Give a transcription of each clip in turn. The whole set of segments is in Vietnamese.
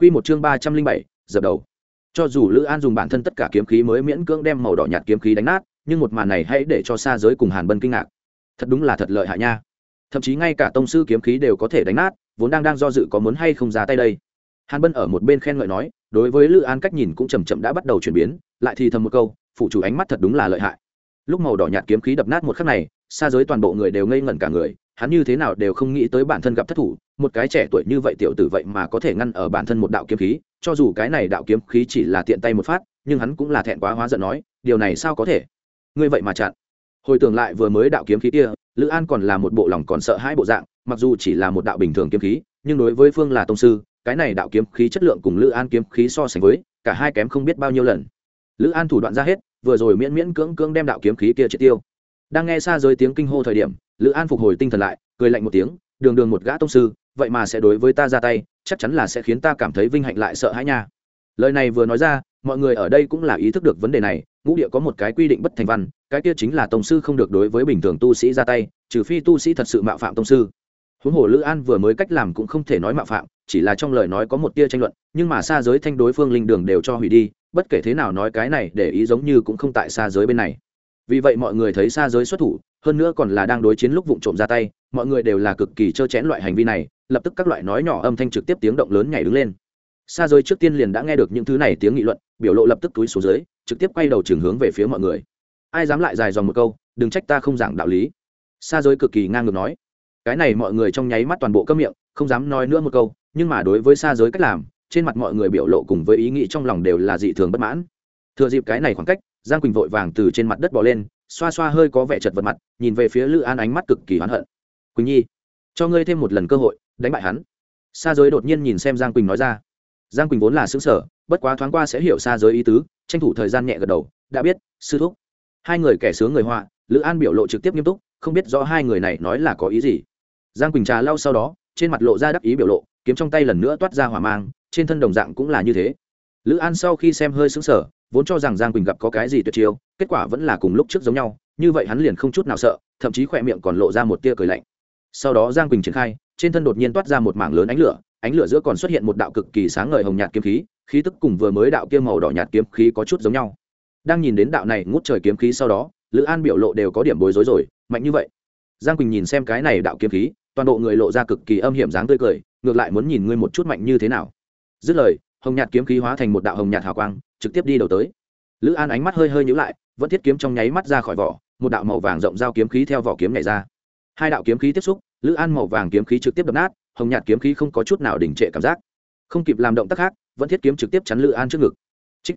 Quy một chương ba trăm linh bảy, dập đầu. Cho dù Lữ An dùng bản thân tất cả kiếm khí mới miễn cưỡng đem màu đỏ nhạt kiếm khí đánh nát, nhưng một màn này hãy để cho xa giới cùng Hàn Bân kinh ngạc. Thật đúng là thật lợi hại nha. Thậm chí ngay cả tông sư kiếm khí đều có thể đánh nát, vốn đang đang do dự có muốn hay không ra tay đây. Hàn Bân ở một bên khen ngợi nói, đối với Lữ An cách nhìn cũng chậm chậm đã bắt đầu chuyển biến, lại thì thầm một câu, phụ chủ ánh mắt thật đúng là lợi hại. Lúc màu đỏ nhạt kiếm khí đập nát một khắc này, xa giới toàn bộ người đều ngây ngẩn cả người, hắn như thế nào đều không nghĩ tới bản thân gặp thất thủ một cái trẻ tuổi như vậy tiểu tử vậy mà có thể ngăn ở bản thân một đạo kiếm khí, cho dù cái này đạo kiếm khí chỉ là tiện tay một phát, nhưng hắn cũng là thẹn quá hóa giận nói, điều này sao có thể? Ngươi vậy mà chặn. Hồi tưởng lại vừa mới đạo kiếm khí kia, lữ an còn là một bộ lòng còn sợ hãi bộ dạng, mặc dù chỉ là một đạo bình thường kiếm khí, nhưng đối với phương là tông sư, cái này đạo kiếm khí chất lượng cùng lữ an kiếm khí so sánh với, cả hai kém không biết bao nhiêu lần. Lữ an thủ đoạn ra hết, vừa rồi miễn miễn cưỡng cưỡng đem đạo kiếm khí kia triệt tiêu. Đang nghe xa giới tiếng kinh hô thời điểm, lữ an phục hồi tinh thần lại, cười lạnh một tiếng, đường đường một gã tông sư vậy mà sẽ đối với ta ra tay, chắc chắn là sẽ khiến ta cảm thấy vinh hạnh lại sợ hãi nha. Lời này vừa nói ra, mọi người ở đây cũng là ý thức được vấn đề này, ngũ địa có một cái quy định bất thành văn, cái kia chính là tông sư không được đối với bình thường tu sĩ ra tay, trừ phi tu sĩ thật sự mạo phạm tông sư. Huống hồ lữ an vừa mới cách làm cũng không thể nói mạo phạm, chỉ là trong lời nói có một tia tranh luận, nhưng mà xa giới thanh đối phương linh đường đều cho hủy đi, bất kể thế nào nói cái này để ý giống như cũng không tại xa giới bên này. Vì vậy mọi người thấy xa giới xuất thủ, hơn nữa còn là đang đối chiến lúc vụ trộm ra tay, mọi người đều là cực kỳ trơ chẽn loại hành vi này lập tức các loại nói nhỏ âm thanh trực tiếp tiếng động lớn nhảy đứng lên. Xa rơi trước tiên liền đã nghe được những thứ này tiếng nghị luận, biểu lộ lập tức túi xuống dưới, trực tiếp quay đầu trường hướng về phía mọi người. Ai dám lại dài dòng một câu, đừng trách ta không giảng đạo lý. Xa rơi cực kỳ ngang ngược nói. Cái này mọi người trong nháy mắt toàn bộ cấm miệng, không dám nói nữa một câu, nhưng mà đối với xa giới cách làm, trên mặt mọi người biểu lộ cùng với ý nghĩ trong lòng đều là dị thường bất mãn. Thừa dịp cái này khoảng cách, giang quỳnh vội vàng từ trên mặt đất bỏ lên, xoa xoa hơi có vẻ chật vật mặt, nhìn về phía lữ an ánh mắt cực kỳ hoán hận. Quỳnh nhi, cho ngươi thêm một lần cơ hội đánh bại hắn. Xa giới đột nhiên nhìn xem giang quỳnh nói ra. Giang quỳnh vốn là xứng sở bất quá thoáng qua sẽ hiểu xa giới ý tứ, tranh thủ thời gian nhẹ gật đầu, đã biết, sư thúc. Hai người kẻ sướng người họa, lữ an biểu lộ trực tiếp nghiêm túc, không biết rõ hai người này nói là có ý gì. Giang quỳnh trà lau sau đó, trên mặt lộ ra đắc ý biểu lộ, kiếm trong tay lần nữa toát ra hỏa mang, trên thân đồng dạng cũng là như thế. Lữ an sau khi xem hơi xứng sở vốn cho rằng giang quỳnh gặp có cái gì tuyệt chiêu, kết quả vẫn là cùng lúc trước giống nhau, như vậy hắn liền không chút nào sợ, thậm chí khỏe miệng còn lộ ra một tia cười lạnh. Sau đó giang quỳnh triển khai trên thân đột nhiên toát ra một mảng lớn ánh lửa ánh lửa giữa còn xuất hiện một đạo cực kỳ sáng ngời hồng nhạt kiếm khí khí tức cùng vừa mới đạo kia màu đỏ nhạt kiếm khí có chút giống nhau. Đang nhìn đến đạo này ngút trời kiếm khí sau đó, lữ an biểu lộ đều có điểm bối rối rồi, mạnh như vậy. Giang quỳnh nhìn xem cái này đạo kiếm khí, toàn bộ người lộ ra cực kỳ âm hiểm dáng tươi cười, ngược lại muốn nhìn ngươi một chút mạnh như thế nào. Dứt lời, hồng nhạt kiếm khí hóa thành một đạo hồng nhạt hào quang, trực tiếp đi đầu tới. Lữ an ánh mắt hơi hơi nhữ lại, vẫn thiết kiếm trong nháy mắt ra khỏi vỏ, một đạo màu vàng rộng giao kiếm khí theo vỏ kiếm nhảy ra. Hai đạo kiếm khí tiếp xúc lữ an màu vàng kiếm khí trực tiếp đập nát, hồng nhạt kiếm khí không có chút nào đình trệ cảm giác. Không kịp làm động tác khác, vẫn thiết kiếm trực tiếp chắn lữ an trước ngực. Chích.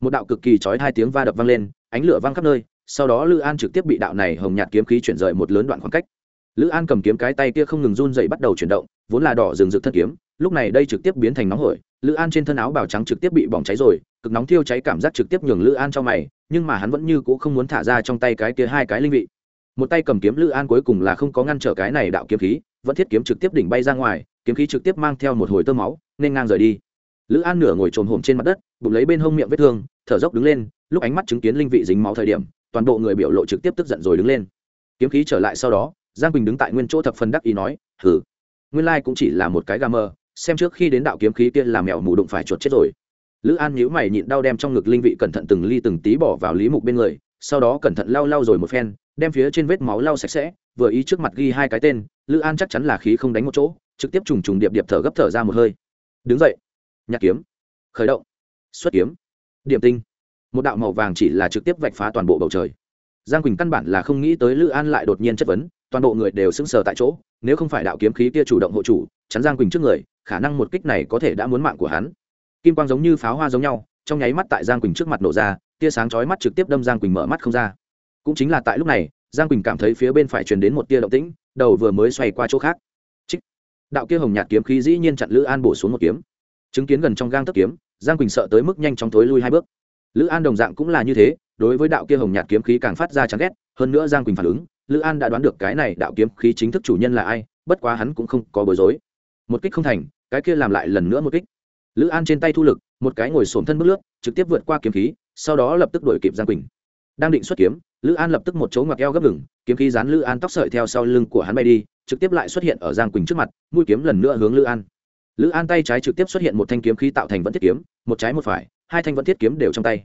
một đạo cực kỳ trói hai tiếng va đập vang lên, ánh lửa vang khắp nơi, sau đó lữ an trực tiếp bị đạo này hồng nhạt kiếm khí chuyển rời một lớn đoạn khoảng cách. Lữ an cầm kiếm cái tay kia không ngừng run dậy bắt đầu chuyển động, vốn là đỏ rừng rực thân kiếm, lúc này đây trực tiếp biến thành nóng hổi, lữ an trên thân áo bào trắng trực tiếp bị bỏng cháy rồi, cực nóng thiêu cháy cảm giác trực tiếp nhường lữ an cho mày, nhưng mà hắn vẫn như c ũ không muốn thả ra trong tay cái kia hai cái linh vị một tay cầm kiếm lữ an cuối cùng là không có ngăn trở cái này đạo kiếm khí, vẫn thiết kiếm trực tiếp đỉnh bay ra ngoài, kiếm khí trực tiếp mang theo một hồi tơ máu, nên ngang rời đi. Lữ an nửa ngồi trồm hổm trên mặt đất, bụng lấy bên hông miệng vết thương, thở dốc đứng lên, lúc ánh mắt chứng kiến linh vị dính máu thời điểm, toàn bộ người biểu lộ trực tiếp tức giận rồi đứng lên. Kiếm khí trở lại sau đó, giang bình đứng tại nguyên chỗ thập phần đắc ý nói hử nguyên lai cũng chỉ là một cái ga mơ xem trước khi đến đạo kiếm khí kia làm mèo mù đụng phải chuột chết rồi. Lữ an nhíu mày nhịn đau đem trong ngực linh vị cẩn thận từng ly từng tí bỏ vào lý mục bên người sau đó cẩn thận lau lau rồi một phen, đem phía trên vết máu lau sạch sẽ, vừa ý trước mặt ghi hai cái tên, lữ an chắc chắn là khí không đánh một chỗ, trực tiếp trùng trùng điệp điệp thở gấp thở ra một hơi. Đứng dậy. Nhạc kiếm. Khởi động. Xuất kiếm. Điểm tinh. Một đạo màu vàng chỉ là trực tiếp vạch phá toàn bộ bầu trời. Giang quỳnh căn bản là không nghĩ tới lữ an lại đột nhiên chất vấn, toàn bộ người đều sững sờ tại chỗ, nếu không phải đạo kiếm khí kia chủ động hộ chủ, chắn giang quỳnh trước người, khả năng một kích này có thể đã muốn mạng của hắn. Kim quang giống như pháo hoa giống nhau, trong nháy mắt tại giang quỳnh trước mặt nổ ra tia sáng chói mắt trực tiếp đâm giang quỳnh mở mắt không ra. Cũng chính là tại lúc này, giang quỳnh cảm thấy phía bên phải truyền đến một tia động tĩnh, đầu vừa mới xoay qua chỗ khác. Chích. Đạo kia hồng nhạt kiếm khí dĩ nhiên chặn lữ an bổ xuống một kiếm. Chứng kiến gần trong gang tấc kiếm, giang quỳnh sợ tới mức nhanh chóng thối lui hai bước. Lữ an đồng dạng cũng là như thế, đối với đạo kia hồng nhạt kiếm khí càng phát ra chán ghét, hơn nữa giang quỳnh phản ứng, lữ an đã đoán được cái này đạo kiếm khí chính thức chủ nhân là ai, bất quá hắn cũng không có bối rối. Một kích không thành, cái kia làm lại lần nữa một kích. Lữ an trên tay thu lực, một cái ngồi xổm thân bước lướt, trực tiếp vượt qua kiếm khí sau đó lập tức đuổi kịp giang quỳnh. Đang định xuất kiếm, lữ an lập tức một chỗ ngoặc eo gấp ngừng kiếm khí dán lữ an tóc sợi theo sau lưng của hắn bay đi, trực tiếp lại xuất hiện ở giang quỳnh trước mặt, mũi kiếm lần nữa hướng lữ an. Lữ an tay trái trực tiếp xuất hiện một thanh kiếm khí tạo thành vẫn thiết kiếm, một trái một phải, hai thanh vẫn thiết kiếm đều trong tay.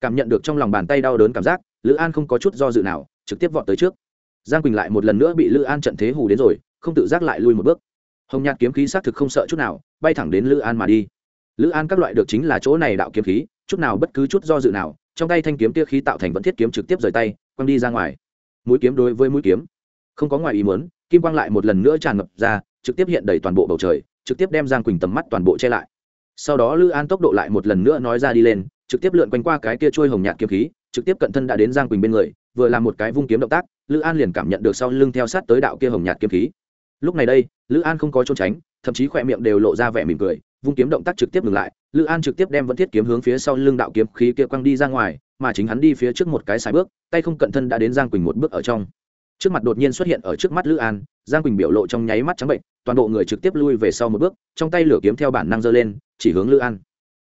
Cảm nhận được trong lòng bàn tay đau đớn cảm giác, lữ an không có chút do dự nào, trực tiếp vọt tới trước. Giang quỳnh lại một lần nữa bị lữ an trận thế hù đến rồi, không tự giác lại lui một bước. Hồng nhạt kiếm khí xác thực không sợ chút nào, bay thẳng đến lữ an mà đi. Lữ an các loại được chính là chỗ này đạo kiếm khí chút nào bất cứ chút do dự nào, trong tay thanh kiếm tia khí tạo thành vẫn thiết kiếm trực tiếp rời tay, quăng đi ra ngoài. Mũi kiếm đối với mũi kiếm, không có ngoài ý muốn, kim quang lại một lần nữa tràn ngập ra, trực tiếp hiện đầy toàn bộ bầu trời, trực tiếp đem giang quỳnh tầm mắt toàn bộ che lại. Sau đó lữ an tốc độ lại một lần nữa nói ra đi lên, trực tiếp lượn quanh qua cái kia trôi hồng nhạt kiếm khí, trực tiếp cận thân đã đến giang quỳnh bên người, vừa làm một cái vung kiếm động tác lữ an liền cảm nhận được sau lưng theo sát tới đạo kia hồng nhạt kiếm khí. Lúc này đây lữ an không có trốn tránh, thậm chí khỏe miệng đều lộ ra vẻ mỉm cười vung kiếm động tác trực tiếp ngừng lại, lữ an trực tiếp đem vẫn thiết kiếm hướng phía sau lưng đạo kiếm khí kia quăng đi ra ngoài, mà chính hắn đi phía trước một cái xài bước, tay không cận thân đã đến giang quỳnh một bước ở trong. Trước mặt đột nhiên xuất hiện ở trước mắt lữ an, giang quỳnh biểu lộ trong nháy mắt trắng bệnh, toàn bộ người trực tiếp lui về sau một bước, trong tay lửa kiếm theo bản năng giơ lên, chỉ hướng lữ an.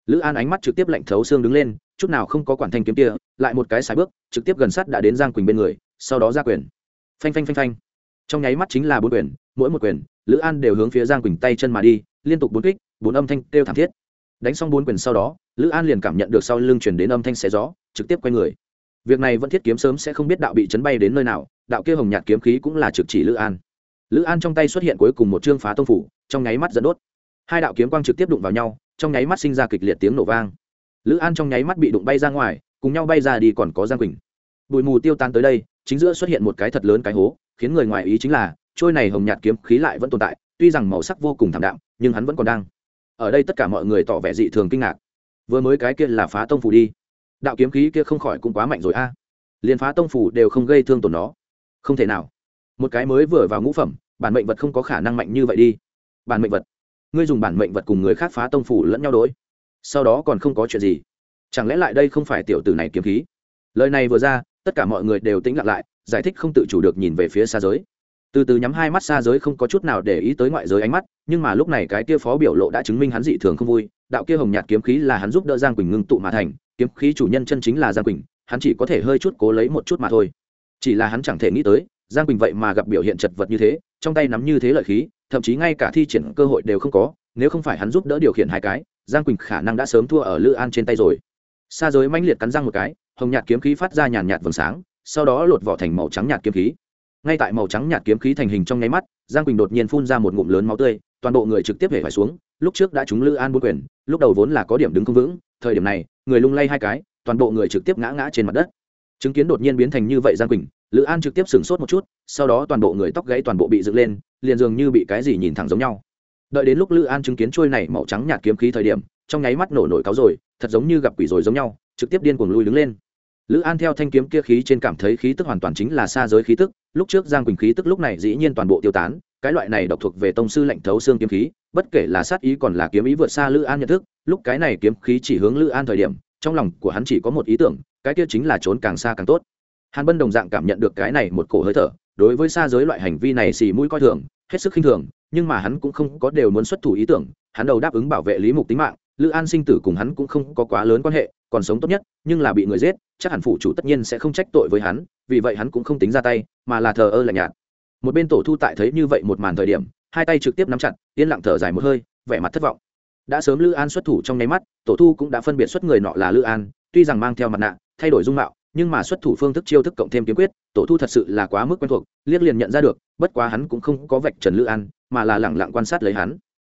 Lữ an ánh mắt trực tiếp lạnh thấu xương đứng lên, chút nào không có quản thanh kiếm kia, lại một cái xài bước, trực tiếp gần sát đã đến giang quỳnh bên người, sau đó ra quyền. Phanh phanh phanh phanh. Trong nháy mắt chính là bốn quyền, mỗi một quyền, lữ an đều hướng phía giang quỳnh tay chân mà đi liên tục bốn kích, bốn âm thanh kêu thảm thiết. Đánh xong bốn quyền sau đó, lữ an liền cảm nhận được sau lưng chuyển đến âm thanh xé gió, trực tiếp quay người. Việc này vẫn thiết kiếm sớm sẽ không biết đạo bị chấn bay đến nơi nào, đạo kia hồng nhạt kiếm khí cũng là trực chỉ lữ an. Lữ an trong tay xuất hiện cuối cùng một chương phá tông phủ, trong nháy mắt dẫn đốt. Hai đạo kiếm quang trực tiếp đụng vào nhau, trong nháy mắt sinh ra kịch liệt tiếng nổ vang. Lữ an trong nháy mắt bị đụng bay ra ngoài, cùng nhau bay ra đi còn có giang quỳnh. Bụi mù tiêu tan tới đây, chính giữa xuất hiện một cái thật lớn cái hố, khiến người ngoài ý chính là, trôi này hồng nhạt kiếm khí lại vẫn tồn tại, tuy rằng màu sắc vô cùng thảm đạm nhưng hắn vẫn còn đang. Ở đây tất cả mọi người tỏ vẻ dị thường kinh ngạc. Vừa mới cái kia là phá tông phủ đi. Đạo kiếm khí kia không khỏi cũng quá mạnh rồi a. À. liền phá tông phủ đều không gây thương tổn nó. Không thể nào. Một cái mới vừa vào ngũ phẩm, bản mệnh vật không có khả năng mạnh như vậy đi. Bản mệnh vật. Ngươi dùng bản mệnh vật cùng người khác phá tông phủ lẫn nhau đối. Sau đó còn không có chuyện gì. Chẳng lẽ lại đây không phải tiểu tử này kiếm khí? Lời này vừa ra, tất cả mọi người đều tĩnh lặng lại, giải thích không tự chủ được nhìn về phía xa giới từ từ nhắm hai mắt xa giới không có chút nào để ý tới ngoại giới ánh mắt, nhưng mà lúc này cái kia phó biểu lộ đã chứng minh hắn dị thường không vui, đạo kia hồng nhạt kiếm khí là hắn giúp đỡ giang quỳnh ngưng tụ mà thành, kiếm khí chủ nhân chân chính là giang quỳnh, hắn chỉ có thể hơi chút cố lấy một chút mà thôi. Chỉ là hắn chẳng thể nghĩ tới, giang quỳnh vậy mà gặp biểu hiện chật vật như thế, trong tay nắm như thế lợi khí, thậm chí ngay cả thi triển cơ hội đều không có, nếu không phải hắn giúp đỡ điều khiển hai cái, giang quỳnh khả năng đã sớm thua ở lữ an trên tay rồi. Xa giới mãnh liệt cắn răng một cái, hồng nhạt kiếm khí phát ra nhàn nhạt vầng sáng, sau đó lột vỏ thành màu trắng nhạt kiếm khí ngay tại màu trắng nhạt kiếm khí thành hình trong nháy mắt, giang quỳnh đột nhiên phun ra một ngụm lớn máu tươi, toàn bộ người trực tiếp hể phải xuống, lúc trước đã trúng lữ an bốn quyền, lúc đầu vốn là có điểm đứng không vững, thời điểm này, người lung lay hai cái, toàn bộ người trực tiếp ngã ngã trên mặt đất. Chứng kiến đột nhiên biến thành như vậy giang quỳnh, lữ an trực tiếp sửng sốt một chút, sau đó toàn bộ người tóc gãy toàn bộ bị dựng lên, liền dường như bị cái gì nhìn thẳng giống nhau. Đợi đến lúc lữ an chứng kiến trôi này màu trắng nhạt kiếm khí thời điểm, trong nháy mắt nổ nổi cáo rồi, thật giống như gặp quỷ rồi giống nhau, trực tiếp điên cuồng lui đứng lên lữ an theo thanh kiếm kia khí trên cảm thấy khí tức hoàn toàn chính là xa giới khí tức, lúc trước giang quỳnh khí tức lúc này dĩ nhiên toàn bộ tiêu tán, cái loại này độc thuộc về tông sư lệnh thấu xương kiếm khí, bất kể là sát ý còn là kiếm ý vượt xa lữ an nhận thức, lúc cái này kiếm khí chỉ hướng lữ an thời điểm, trong lòng của hắn chỉ có một ý tưởng, cái kia chính là trốn càng xa càng tốt. Hàn bân đồng dạng cảm nhận được cái này một cổ hơi thở, đối với xa giới loại hành vi này xì mũi coi thường, hết sức khinh thường, nhưng mà hắn cũng không có đều muốn xuất thủ ý tưởng, hắn đầu đáp ứng bảo vệ lý mục tính mạng lữ an sinh tử cùng hắn cũng không có quá lớn quan hệ, còn sống tốt nhất, nhưng là bị người giết, chắc hẳn phụ chủ tất nhiên sẽ không trách tội với hắn, vì vậy hắn cũng không tính ra tay, mà là thờ ơ lạnh nhạt. Một bên tổ thu tại thấy như vậy một màn thời điểm, hai tay trực tiếp nắm chặt, yên lặng thở dài một hơi, vẻ mặt thất vọng. Đã sớm lữ an xuất thủ trong nháy mắt, tổ thu cũng đã phân biệt xuất người nọ là lữ an, tuy rằng mang theo mặt nạ, thay đổi dung mạo, nhưng mà xuất thủ phương thức chiêu thức cộng thêm kiếm quyết, tổ thu thật sự là quá mức quen thuộc, liếc liền nhận ra được, bất quá hắn cũng không có vạch trần lữ an, mà là lẳng lặng quan sát lấy hắn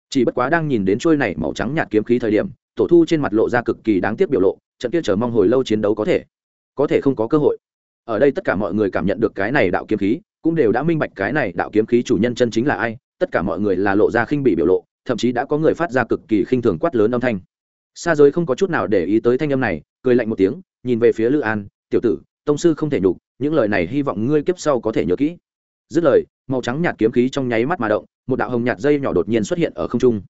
chỉ bất quá đang nhìn đến trôi này màu trắng nhạt kiếm khí thời điểm, tổ thu trên mặt lộ ra cực kỳ đáng tiếc biểu lộ, trận kia chờ mong hồi lâu chiến đấu có thể có thể không có cơ hội. Ở đây tất cả mọi người cảm nhận được cái này đạo kiếm khí, cũng đều đã minh bạch cái này đạo kiếm khí chủ nhân chân chính là ai, tất cả mọi người là lộ ra khinh bị biểu lộ, thậm chí đã có người phát ra cực kỳ khinh thường quát lớn âm thanh. Xa giới không có chút nào để ý tới thanh âm này, cười lạnh một tiếng, nhìn về phía lữ an, tiểu tử, tông sư không thể nhục, những lời này hy vọng ngươi kiếp sau có thể nhớ kỹ dứt lời, màu trắng nhạt kiếm khí trong nháy mắt mà động, một đạo hồng nhạt dây nhỏ đột nhiên xuất hiện ở không trung.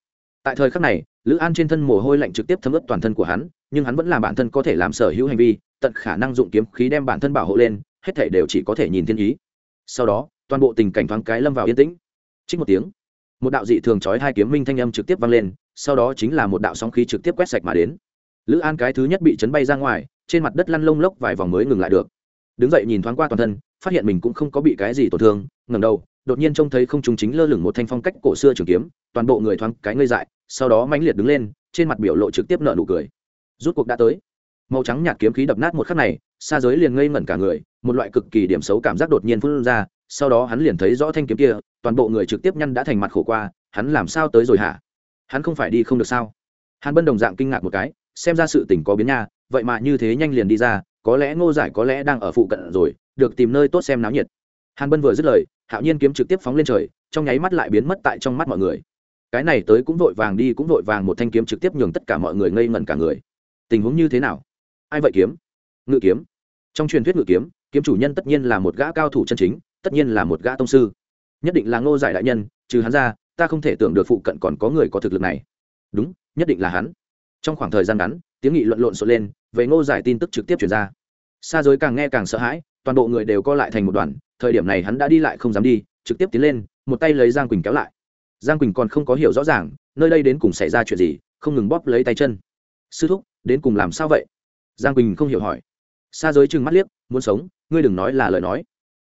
Tại thời khắc này, lữ an trên thân mồ hôi lạnh trực tiếp thấm ướt toàn thân của hắn, nhưng hắn vẫn là bản thân có thể làm sở hữu hành vi, tận khả năng dụng kiếm khí đem bản thân bảo hộ lên, hết thể đều chỉ có thể nhìn thiên ý. Sau đó, toàn bộ tình cảnh thoáng cái lâm vào yên tĩnh. Trích một tiếng, một đạo dị thường trói hai kiếm minh thanh âm trực tiếp vang lên, sau đó chính là một đạo sóng khí trực tiếp quét sạch mà đến. Lữ an cái thứ nhất bị chấn bay ra ngoài, trên mặt đất lăn lông lốc vài vòng mới ngừng lại được. Đứng dậy nhìn thoáng qua toàn thân phát hiện mình cũng không có bị cái gì tổn thương ngầm đầu, đột nhiên trông thấy không trung chính lơ lửng một thanh phong cách cổ xưa trường kiếm, toàn bộ người thoáng cái ngơi dại, sau đó mãnh liệt đứng lên, trên mặt biểu lộ trực tiếp nợ nụ cười. Rút cuộc đã tới. Màu trắng nhạt kiếm khí đập nát một khắc này, xa giới liền ngây ngẩn cả người, một loại cực kỳ điểm xấu cảm giác đột nhiên phun ra, sau đó hắn liền thấy rõ thanh kiếm kia, toàn bộ người trực tiếp nhăn đã thành mặt khổ qua, hắn làm sao tới rồi hả? Hắn không phải đi không được sao? Hắn bân đồng dạng kinh ngạc một cái, xem ra sự tình có biến nha, vậy mà như thế nhanh liền đi ra, có lẽ ngô giải có lẽ đang ở phụ cận rồi được tìm nơi tốt xem náo nhiệt. Hàn bân vừa dứt lời, hạo nhiên kiếm trực tiếp phóng lên trời, trong nháy mắt lại biến mất tại trong mắt mọi người. Cái này tới cũng vội vàng đi cũng vội vàng một thanh kiếm trực tiếp nhường tất cả mọi người ngây ngẩn cả người. Tình huống như thế nào? Ai vậy kiếm? Ngự kiếm. Trong truyền thuyết ngự kiếm kiếm chủ nhân tất nhiên là một gã cao thủ chân chính, tất nhiên là một gã tông sư. Nhất định là ngô giải đại nhân, trừ hắn ra, ta không thể tưởng được phụ cận còn có người có thực lực này. Đúng, nhất định là hắn. Trong khoảng thời gian ngắn, tiếng nghị luận lộn xộn lên, về ngô giải tin tức trực tiếp chuyển ra. Xa giới càng nghe càng sợ hãi toàn bộ người đều co lại thành một đoàn, thời điểm này hắn đã đi lại không dám đi, trực tiếp tiến lên, một tay lấy giang quỳnh kéo lại. Giang quỳnh còn không có hiểu rõ ràng, nơi đây đến cùng xảy ra chuyện gì, không ngừng bóp lấy tay chân. Sư thúc, đến cùng làm sao vậy? Giang quỳnh không hiểu hỏi. Xa giới chừng mắt liếc, muốn sống, ngươi đừng nói là lời nói.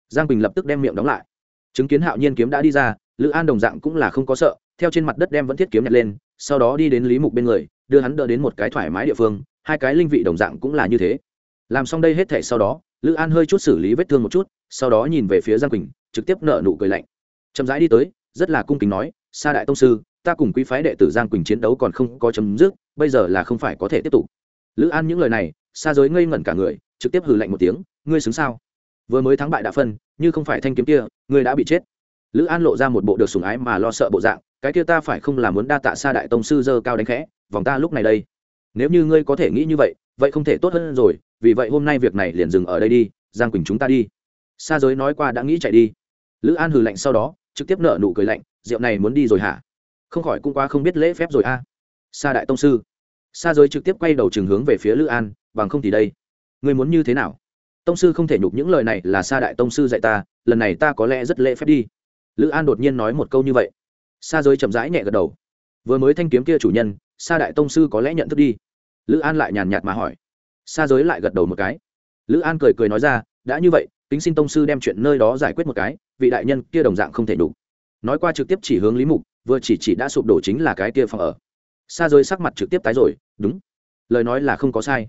Giang quỳnh lập tức đem miệng đóng lại. Chứng kiến hạo nhiên kiếm đã đi ra, lữ an đồng dạng cũng là không có sợ, theo trên mặt đất đem vẫn thiết kiếm nhặt lên, sau đó đi đến lý mục bên người, đưa hắn đỡ đến một cái thoải mái địa phương, hai cái linh vị đồng dạng cũng là như thế làm xong đây hết thể sau đó, lữ an hơi chút xử lý vết thương một chút, sau đó nhìn về phía giang quỳnh, trực tiếp nợ nụ cười lạnh. Chậm rãi đi tới, rất là cung kính nói, sa đại tông sư, ta cùng quý phái đệ tử giang quỳnh chiến đấu còn không có chấm dứt, bây giờ là không phải có thể tiếp tục. Lữ an những lời này xa giới ngây ngẩn cả người, trực tiếp hừ lạnh một tiếng, ngươi xứng sao? Vừa mới thắng bại đã phân, như không phải thanh kiếm kia, ngươi đã bị chết. Lữ an lộ ra một bộ được sùng ái mà lo sợ bộ dạng, cái kia ta phải không là muốn đa tạ sa đại tông sư dơ cao đánh khẽ, vòng ta lúc này đây. Nếu như ngươi có thể nghĩ như vậy vậy không thể tốt hơn rồi vì vậy hôm nay việc này liền dừng ở đây đi, giang quỳnh chúng ta đi. Sa giới nói qua đã nghĩ chạy đi. Lữ an hừ lạnh sau đó, trực tiếp nợ nụ cười lạnh, rượu này muốn đi rồi hả? Không khỏi cũng qua không biết lễ phép rồi a. Sa đại tông sư. Sa giới trực tiếp quay đầu trường hướng về phía lữ an, bằng không thì đây. Ngươi muốn như thế nào? Tông sư không thể nhục những lời này là sa đại tông sư dạy ta, lần này ta có lẽ rất lễ phép đi. Lữ an đột nhiên nói một câu như vậy. Sa giới chậm rãi nhẹ gật đầu. Vừa mới thanh kiếm kia chủ nhân, sa đại tông sư có lẽ nhận thức đi. Lữ an lại nhàn nhạt mà hỏi sa giới lại gật đầu một cái. Lữ an cười cười nói ra, đã như vậy tính xin tông sư đem chuyện nơi đó giải quyết một cái, vị đại nhân kia đồng dạng không thể đủ. Nói qua trực tiếp chỉ hướng lý mục, vừa chỉ chỉ đã sụp đổ chính là cái kia phòng ở. Sa giới sắc mặt trực tiếp tái rồi, đúng. Lời nói là không có sai.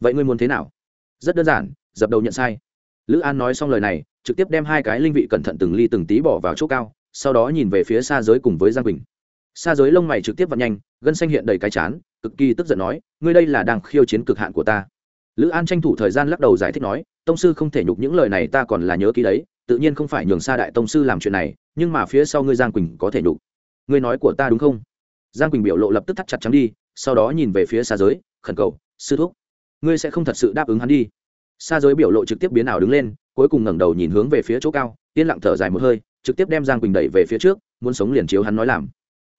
Vậy ngươi muốn thế nào? Rất đơn giản, dập đầu nhận sai. Lữ an nói xong lời này, trực tiếp đem hai cái linh vị cẩn thận từng ly từng tí bỏ vào chỗ cao, sau đó nhìn về phía xa giới cùng với giang quỳnh. Xa giới lông mày trực tiếp vặn nhanh, gân xanh hiện đầy cái chán, cực kỳ tức giận nói, ngươi đây là đang khiêu chiến cực hạn của ta lữ an tranh thủ thời gian lắc đầu giải thích nói, tông sư không thể nhục những lời này, ta còn là nhớ ký đấy, tự nhiên không phải nhường xa đại tông sư làm chuyện này, nhưng mà phía sau ngươi giang quỳnh có thể nhục. Ngươi nói của ta đúng không? Giang quỳnh biểu lộ lập tức thắt chặt trắng đi, sau đó nhìn về phía xa giới, khẩn cầu, sư thúc, ngươi sẽ không thật sự đáp ứng hắn đi. Xa giới biểu lộ trực tiếp biến ảo đứng lên, cuối cùng ngẩng đầu nhìn hướng về phía chỗ cao, yên lặng thở dài một hơi, trực tiếp đem giang quỳnh đẩy về phía trước, muốn sống liền chiếu hắn nói làm.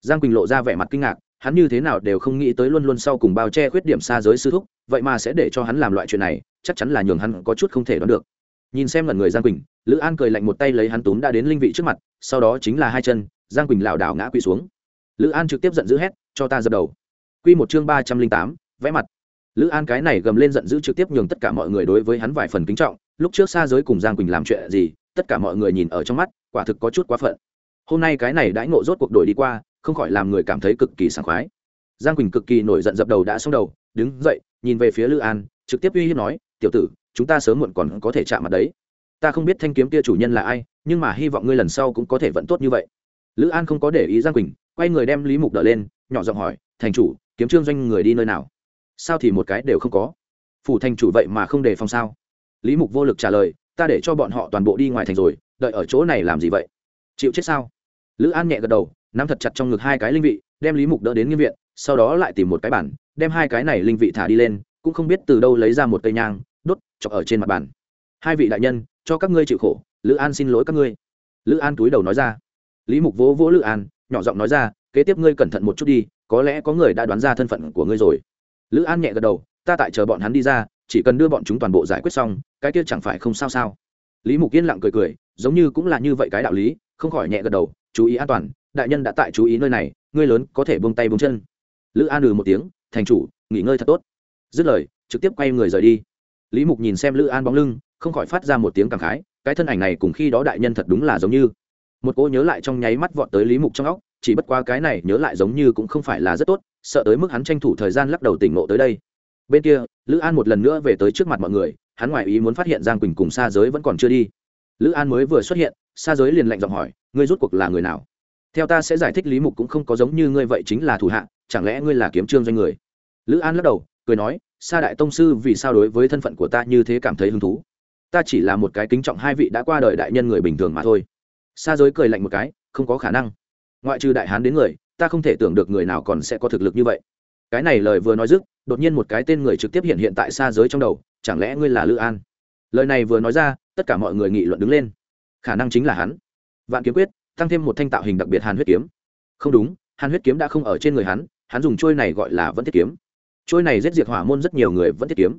Giang quỳnh lộ ra vẻ mặt kinh ngạc hắn như thế nào đều không nghĩ tới luôn luôn sau cùng bao che khuyết điểm xa giới sư thúc, vậy mà sẽ để cho hắn làm loại chuyện này, chắc chắn là nhường hắn có chút không thể đoán được. Nhìn xem lần người giang quỳnh, lữ an cười lạnh một tay lấy hắn túm đã đến linh vị trước mặt, sau đó chính là hai chân, giang quỳnh lảo đảo ngã quỵ xuống. Lữ an trực tiếp giận dữ hét, cho ta dập đầu. Q một chương ba trăm linh tám, vẽ mặt. Lữ an cái này gầm lên giận dữ trực tiếp nhường tất cả mọi người đối với hắn vài phần kính trọng, lúc trước xa giới cùng giang quỳnh làm chuyện gì, tất cả mọi người nhìn ở trong mắt, quả thực có chút quá phận. Hôm nay cái này đãi ngộ rốt cuộc đổi đi qua không khỏi làm người cảm thấy cực kỳ sảng khoái. Giang quỳnh cực kỳ nổi giận dập đầu đã xong đầu, đứng dậy, nhìn về phía lữ an, trực tiếp uy hiếp nói, tiểu tử, chúng ta sớm muộn còn có thể chạm mặt đấy. Ta không biết thanh kiếm kia chủ nhân là ai, nhưng mà hy vọng ngươi lần sau cũng có thể vận tốt như vậy. Lữ an không có để ý giang quỳnh, quay người đem lý mục đỡ lên, nhỏ giọng hỏi, thành chủ, kiếm trương doanh người đi nơi nào? Sao thì một cái đều không có. Phủ thành chủ vậy mà không đề phòng sao? Lý mục vô lực trả lời, ta để cho bọn họ toàn bộ đi ngoài thành rồi, đợi ở chỗ này làm gì vậy? Chịu chết sao? Lữ an nhẹ gật đầu nắm thật chặt trong ngực hai cái linh vị, đem lý mục đỡ đến nghiêm viện, sau đó lại tìm một cái bản đem hai cái này linh vị thả đi lên, cũng không biết từ đâu lấy ra một cây nhang, đốt, chọc ở trên mặt bàn. Hai vị đại nhân, cho các ngươi chịu khổ, lữ an xin lỗi các ngươi. Lữ an túi đầu nói ra. Lý mục vỗ vỗ lữ an, nhỏ giọng nói ra, kế tiếp ngươi cẩn thận một chút đi, có lẽ có người đã đoán ra thân phận của ngươi rồi. Lữ an nhẹ gật đầu, ta tại chờ bọn hắn đi ra, chỉ cần đưa bọn chúng toàn bộ giải quyết xong, cái kia chẳng phải không sao sao. Lý mục yên lặng cười cười, giống như cũng là như vậy cái đạo lý, không khỏi nhẹ gật đầu, chú ý an toàn đại nhân đã tại chú ý nơi này, ngươi lớn có thể bông tay bông chân. Lữ an ừ một tiếng, thành chủ, nghỉ ngơi thật tốt. Dứt lời, trực tiếp quay người rời đi. Lý mục nhìn xem lữ an bóng lưng, không khỏi phát ra một tiếng cảm khái, cái thân ảnh này cùng khi đó đại nhân thật đúng là giống như. Một cô nhớ lại trong nháy mắt vọt tới lý mục trong óc, chỉ bất qua cái này nhớ lại giống như cũng không phải là rất tốt, sợ tới mức hắn tranh thủ thời gian lắc đầu tỉnh ngộ tới đây. Bên kia, lữ an một lần nữa về tới trước mặt mọi người, hắn ngoại ý muốn phát hiện giang quỳnh cùng xa giới vẫn còn chưa đi. Lữ an mới vừa xuất hiện xa giới liền lạnh giọng hỏi, ngươi rút cuộc là người nào? Theo ta sẽ giải thích lý mục cũng không có giống như ngươi vậy chính là thủ hạ, chẳng lẽ ngươi là kiếm trương doanh người? Lữ an lắc đầu, cười nói, sa đại tông sư vì sao đối với thân phận của ta như thế cảm thấy hứng thú? Ta chỉ là một cái kính trọng hai vị đã qua đời đại nhân người bình thường mà thôi. Sa giới cười lạnh một cái, không có khả năng. Ngoại trừ đại hán đến người, ta không thể tưởng được người nào còn sẽ có thực lực như vậy. Cái này lời vừa nói dứt, đột nhiên một cái tên người trực tiếp hiện hiện tại xa giới trong đầu, chẳng lẽ ngươi là lữ an? Lời này vừa nói ra, tất cả mọi người nghị luận đứng lên. Khả năng chính là hắn. Vạn kiếm quyết tăng thêm một thanh tạo hình đặc biệt hàn huyết kiếm. Không đúng, hàn huyết kiếm đã không ở trên người hắn hắn dùng trôi này gọi là vẫn thiết kiếm. Trôi này giết diệt hỏa môn rất nhiều người vẫn thiết kiếm.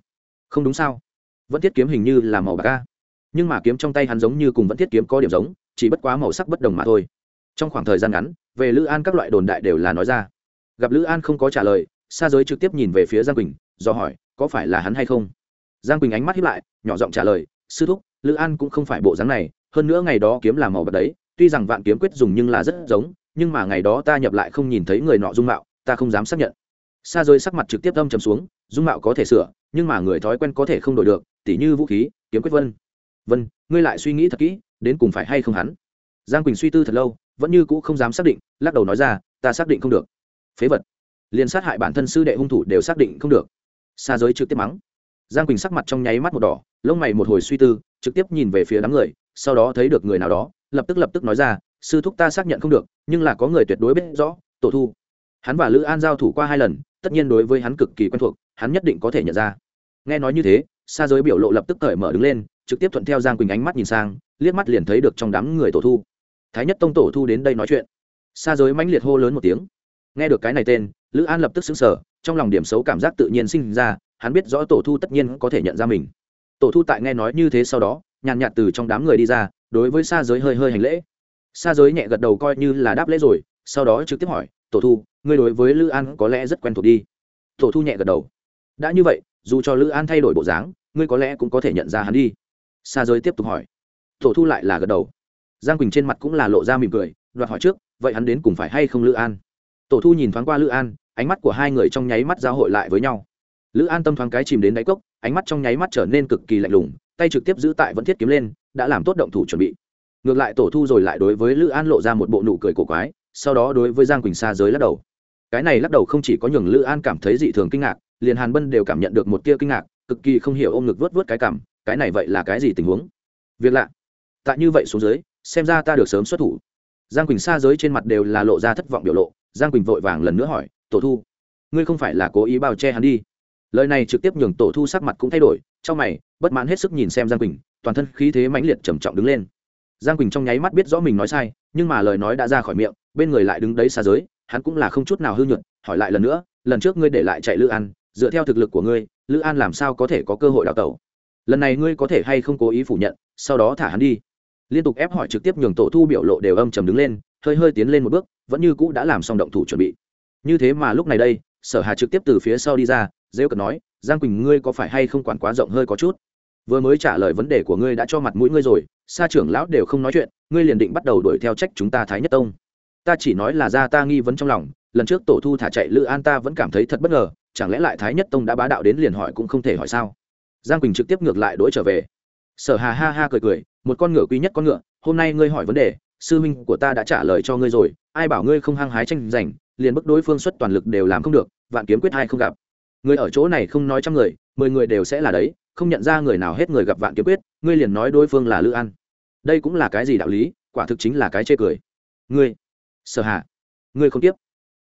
Không đúng sao? Vẫn thiết kiếm hình như là màu bạc ca nhưng mà kiếm trong tay hắn giống như cùng vẫn thiết kiếm có điểm giống, chỉ bất quá màu sắc bất đồng mà thôi. Trong khoảng thời gian ngắn, về lữ an các loại đồn đại đều là nói ra. Gặp lữ an không có trả lời xa giới trực tiếp nhìn về phía giang quỳnh, do hỏi, có phải là hắn hay không? Giang quỳnh ánh mắt hiếp lại, nhỏ giọng trả lời, sư thúc, lữ an cũng không phải bộ dáng này, hơn nữa ngày đó kiếm làm màu bạc đấy tuy rằng vạn kiếm quyết dùng nhưng là rất giống, nhưng mà ngày đó ta nhập lại không nhìn thấy người nọ dung mạo, ta không dám xác nhận. Xa rơi sắc mặt trực tiếp âm trầm xuống, dung mạo có thể sửa, nhưng mà người thói quen có thể không đổi được, tỉ như vũ khí, kiếm quyết vân. Vân, ngươi lại suy nghĩ thật kỹ, đến cùng phải hay không hắn? Giang quỳnh suy tư thật lâu, vẫn như cũ không dám xác định, lắc đầu nói ra, ta xác định không được. Phế vật. Liền sát hại bản thân sư đệ hung thủ đều xác định không được. Xa giới trực tiếp mắng. Giang quỳnh sắc mặt trong nháy mắt một đỏ, lông mày một hồi suy tư, trực tiếp nhìn về phía đám người, sau đó thấy được người nào đó lập tức lập tức nói ra, sư thúc ta xác nhận không được, nhưng là có người tuyệt đối biết rõ, tổ thu. Hắn và lữ an giao thủ qua hai lần, tất nhiên đối với hắn cực kỳ quen thuộc, hắn nhất định có thể nhận ra. Nghe nói như thế xa giới biểu lộ lập tức cởi mở đứng lên, trực tiếp thuận theo giang quỳnh ánh mắt nhìn sang, liếc mắt liền thấy được trong đám người tổ thu. Thái nhất tông tổ thu đến đây nói chuyện. Xa giới mãnh liệt hô lớn một tiếng. Nghe được cái này tên, lữ an lập tức xứng sở trong lòng điểm xấu cảm giác tự nhiên sinh ra, hắn biết rõ tổ thu tất nhiên có thể nhận ra mình. Tổ thu tại nghe nói như thế sau đó, nhàn nhạt từ trong đám người đi ra đối với xa giới hơi hơi hành lễ. Xa giới nhẹ gật đầu coi như là đáp lễ rồi, sau đó trực tiếp hỏi, tổ thu, ngươi đối với lữ an có lẽ rất quen thuộc đi. Tổ thu nhẹ gật đầu. Đã như vậy, dù cho lữ an thay đổi bộ dáng, ngươi có lẽ cũng có thể nhận ra hắn đi. Xa giới tiếp tục hỏi. Tổ thu lại là gật đầu. Giang quỳnh trên mặt cũng là lộ ra mỉm cười, đoạt hỏi trước, vậy hắn đến cùng phải hay không lữ an? Tổ thu nhìn thoáng qua lữ an, ánh mắt của hai người trong nháy mắt giao hội lại với nhau. Lữ an tâm thoáng cái chìm đến đáy cốc, ánh mắt trong nháy mắt trở nên cực kỳ lạnh lùng, tay trực tiếp giữ tại vẫn thiết kiếm lên đã làm tốt động thủ chuẩn bị. Ngược lại tổ thu rồi lại đối với lữ an lộ ra một bộ nụ cười cổ quái, sau đó đối với giang quỳnh xa giới lắc đầu. Cái này lắc đầu không chỉ có nhường lữ an cảm thấy dị thường kinh ngạc, liền hàn bân đều cảm nhận được một tia kinh ngạc, cực kỳ không hiểu ôm ngực vớt vớt cái cảm cái này vậy là cái gì tình huống? Việc lạ. Tại như vậy xuống dưới, xem ra ta được sớm xuất thủ. Giang quỳnh xa giới trên mặt đều là lộ ra thất vọng biểu lộ, giang quỳnh vội vàng lần nữa hỏi, tổ thu, ngươi không phải là cố ý bao che hắn đi? Lời này trực tiếp nhường tổ thu sắc mặt cũng thay đổi, trong mày, bất mãn hết sức nhìn xem giang quỳnh, toàn thân khí thế mãnh liệt trầm trọng đứng lên. Giang quỳnh trong nháy mắt biết rõ mình nói sai, nhưng mà lời nói đã ra khỏi miệng, bên người lại đứng đấy xa giới, hắn cũng là không chút nào hư nhuận hỏi lại lần nữa, lần trước ngươi để lại chạy lữ an, dựa theo thực lực của ngươi, lữ an làm sao có thể có cơ hội đào tẩu? Lần này ngươi có thể hay không cố ý phủ nhận, sau đó thả hắn đi. Liên tục ép hỏi trực tiếp nhường tổ thu biểu lộ đều âm trầm đứng lên, hơi hơi tiến lên một bước, vẫn như cũ đã làm xong động thủ chuẩn bị. Như thế mà lúc này đây, sở hà trực tiếp từ phía sau đi ra rêu cần nói, giang quỳnh, ngươi có phải hay không quản quá rộng hơi có chút? Vừa mới trả lời vấn đề của ngươi đã cho mặt mũi ngươi rồi, sa trưởng lão đều không nói chuyện, ngươi liền định bắt đầu đuổi theo trách chúng ta thái nhất tông. Ta chỉ nói là ra ta nghi vấn trong lòng, lần trước tổ thu thả chạy lữ an ta vẫn cảm thấy thật bất ngờ, chẳng lẽ lại thái nhất tông đã bá đạo đến liền hỏi cũng không thể hỏi sao? Giang quỳnh trực tiếp ngược lại đuổi trở về. Sở hà ha ha cười cười, một con ngựa quý nhất con ngựa, hôm nay ngươi hỏi vấn đề, sư huynh của ta đã trả lời cho ngươi rồi, ai bảo ngươi không hăng hái tranh giành, liền bức đối phương xuất toàn lực đều làm không được, vạn kiếm quyết hai không gặp người ở chỗ này không nói trăm người, mười người đều sẽ là đấy, không nhận ra người nào hết người gặp vạn kiếm quyết, ngươi liền nói đối phương là lữ an. Đây cũng là cái gì đạo lý, quả thực chính là cái chê cười. Ngươi, sở hà, ngươi không tiếp.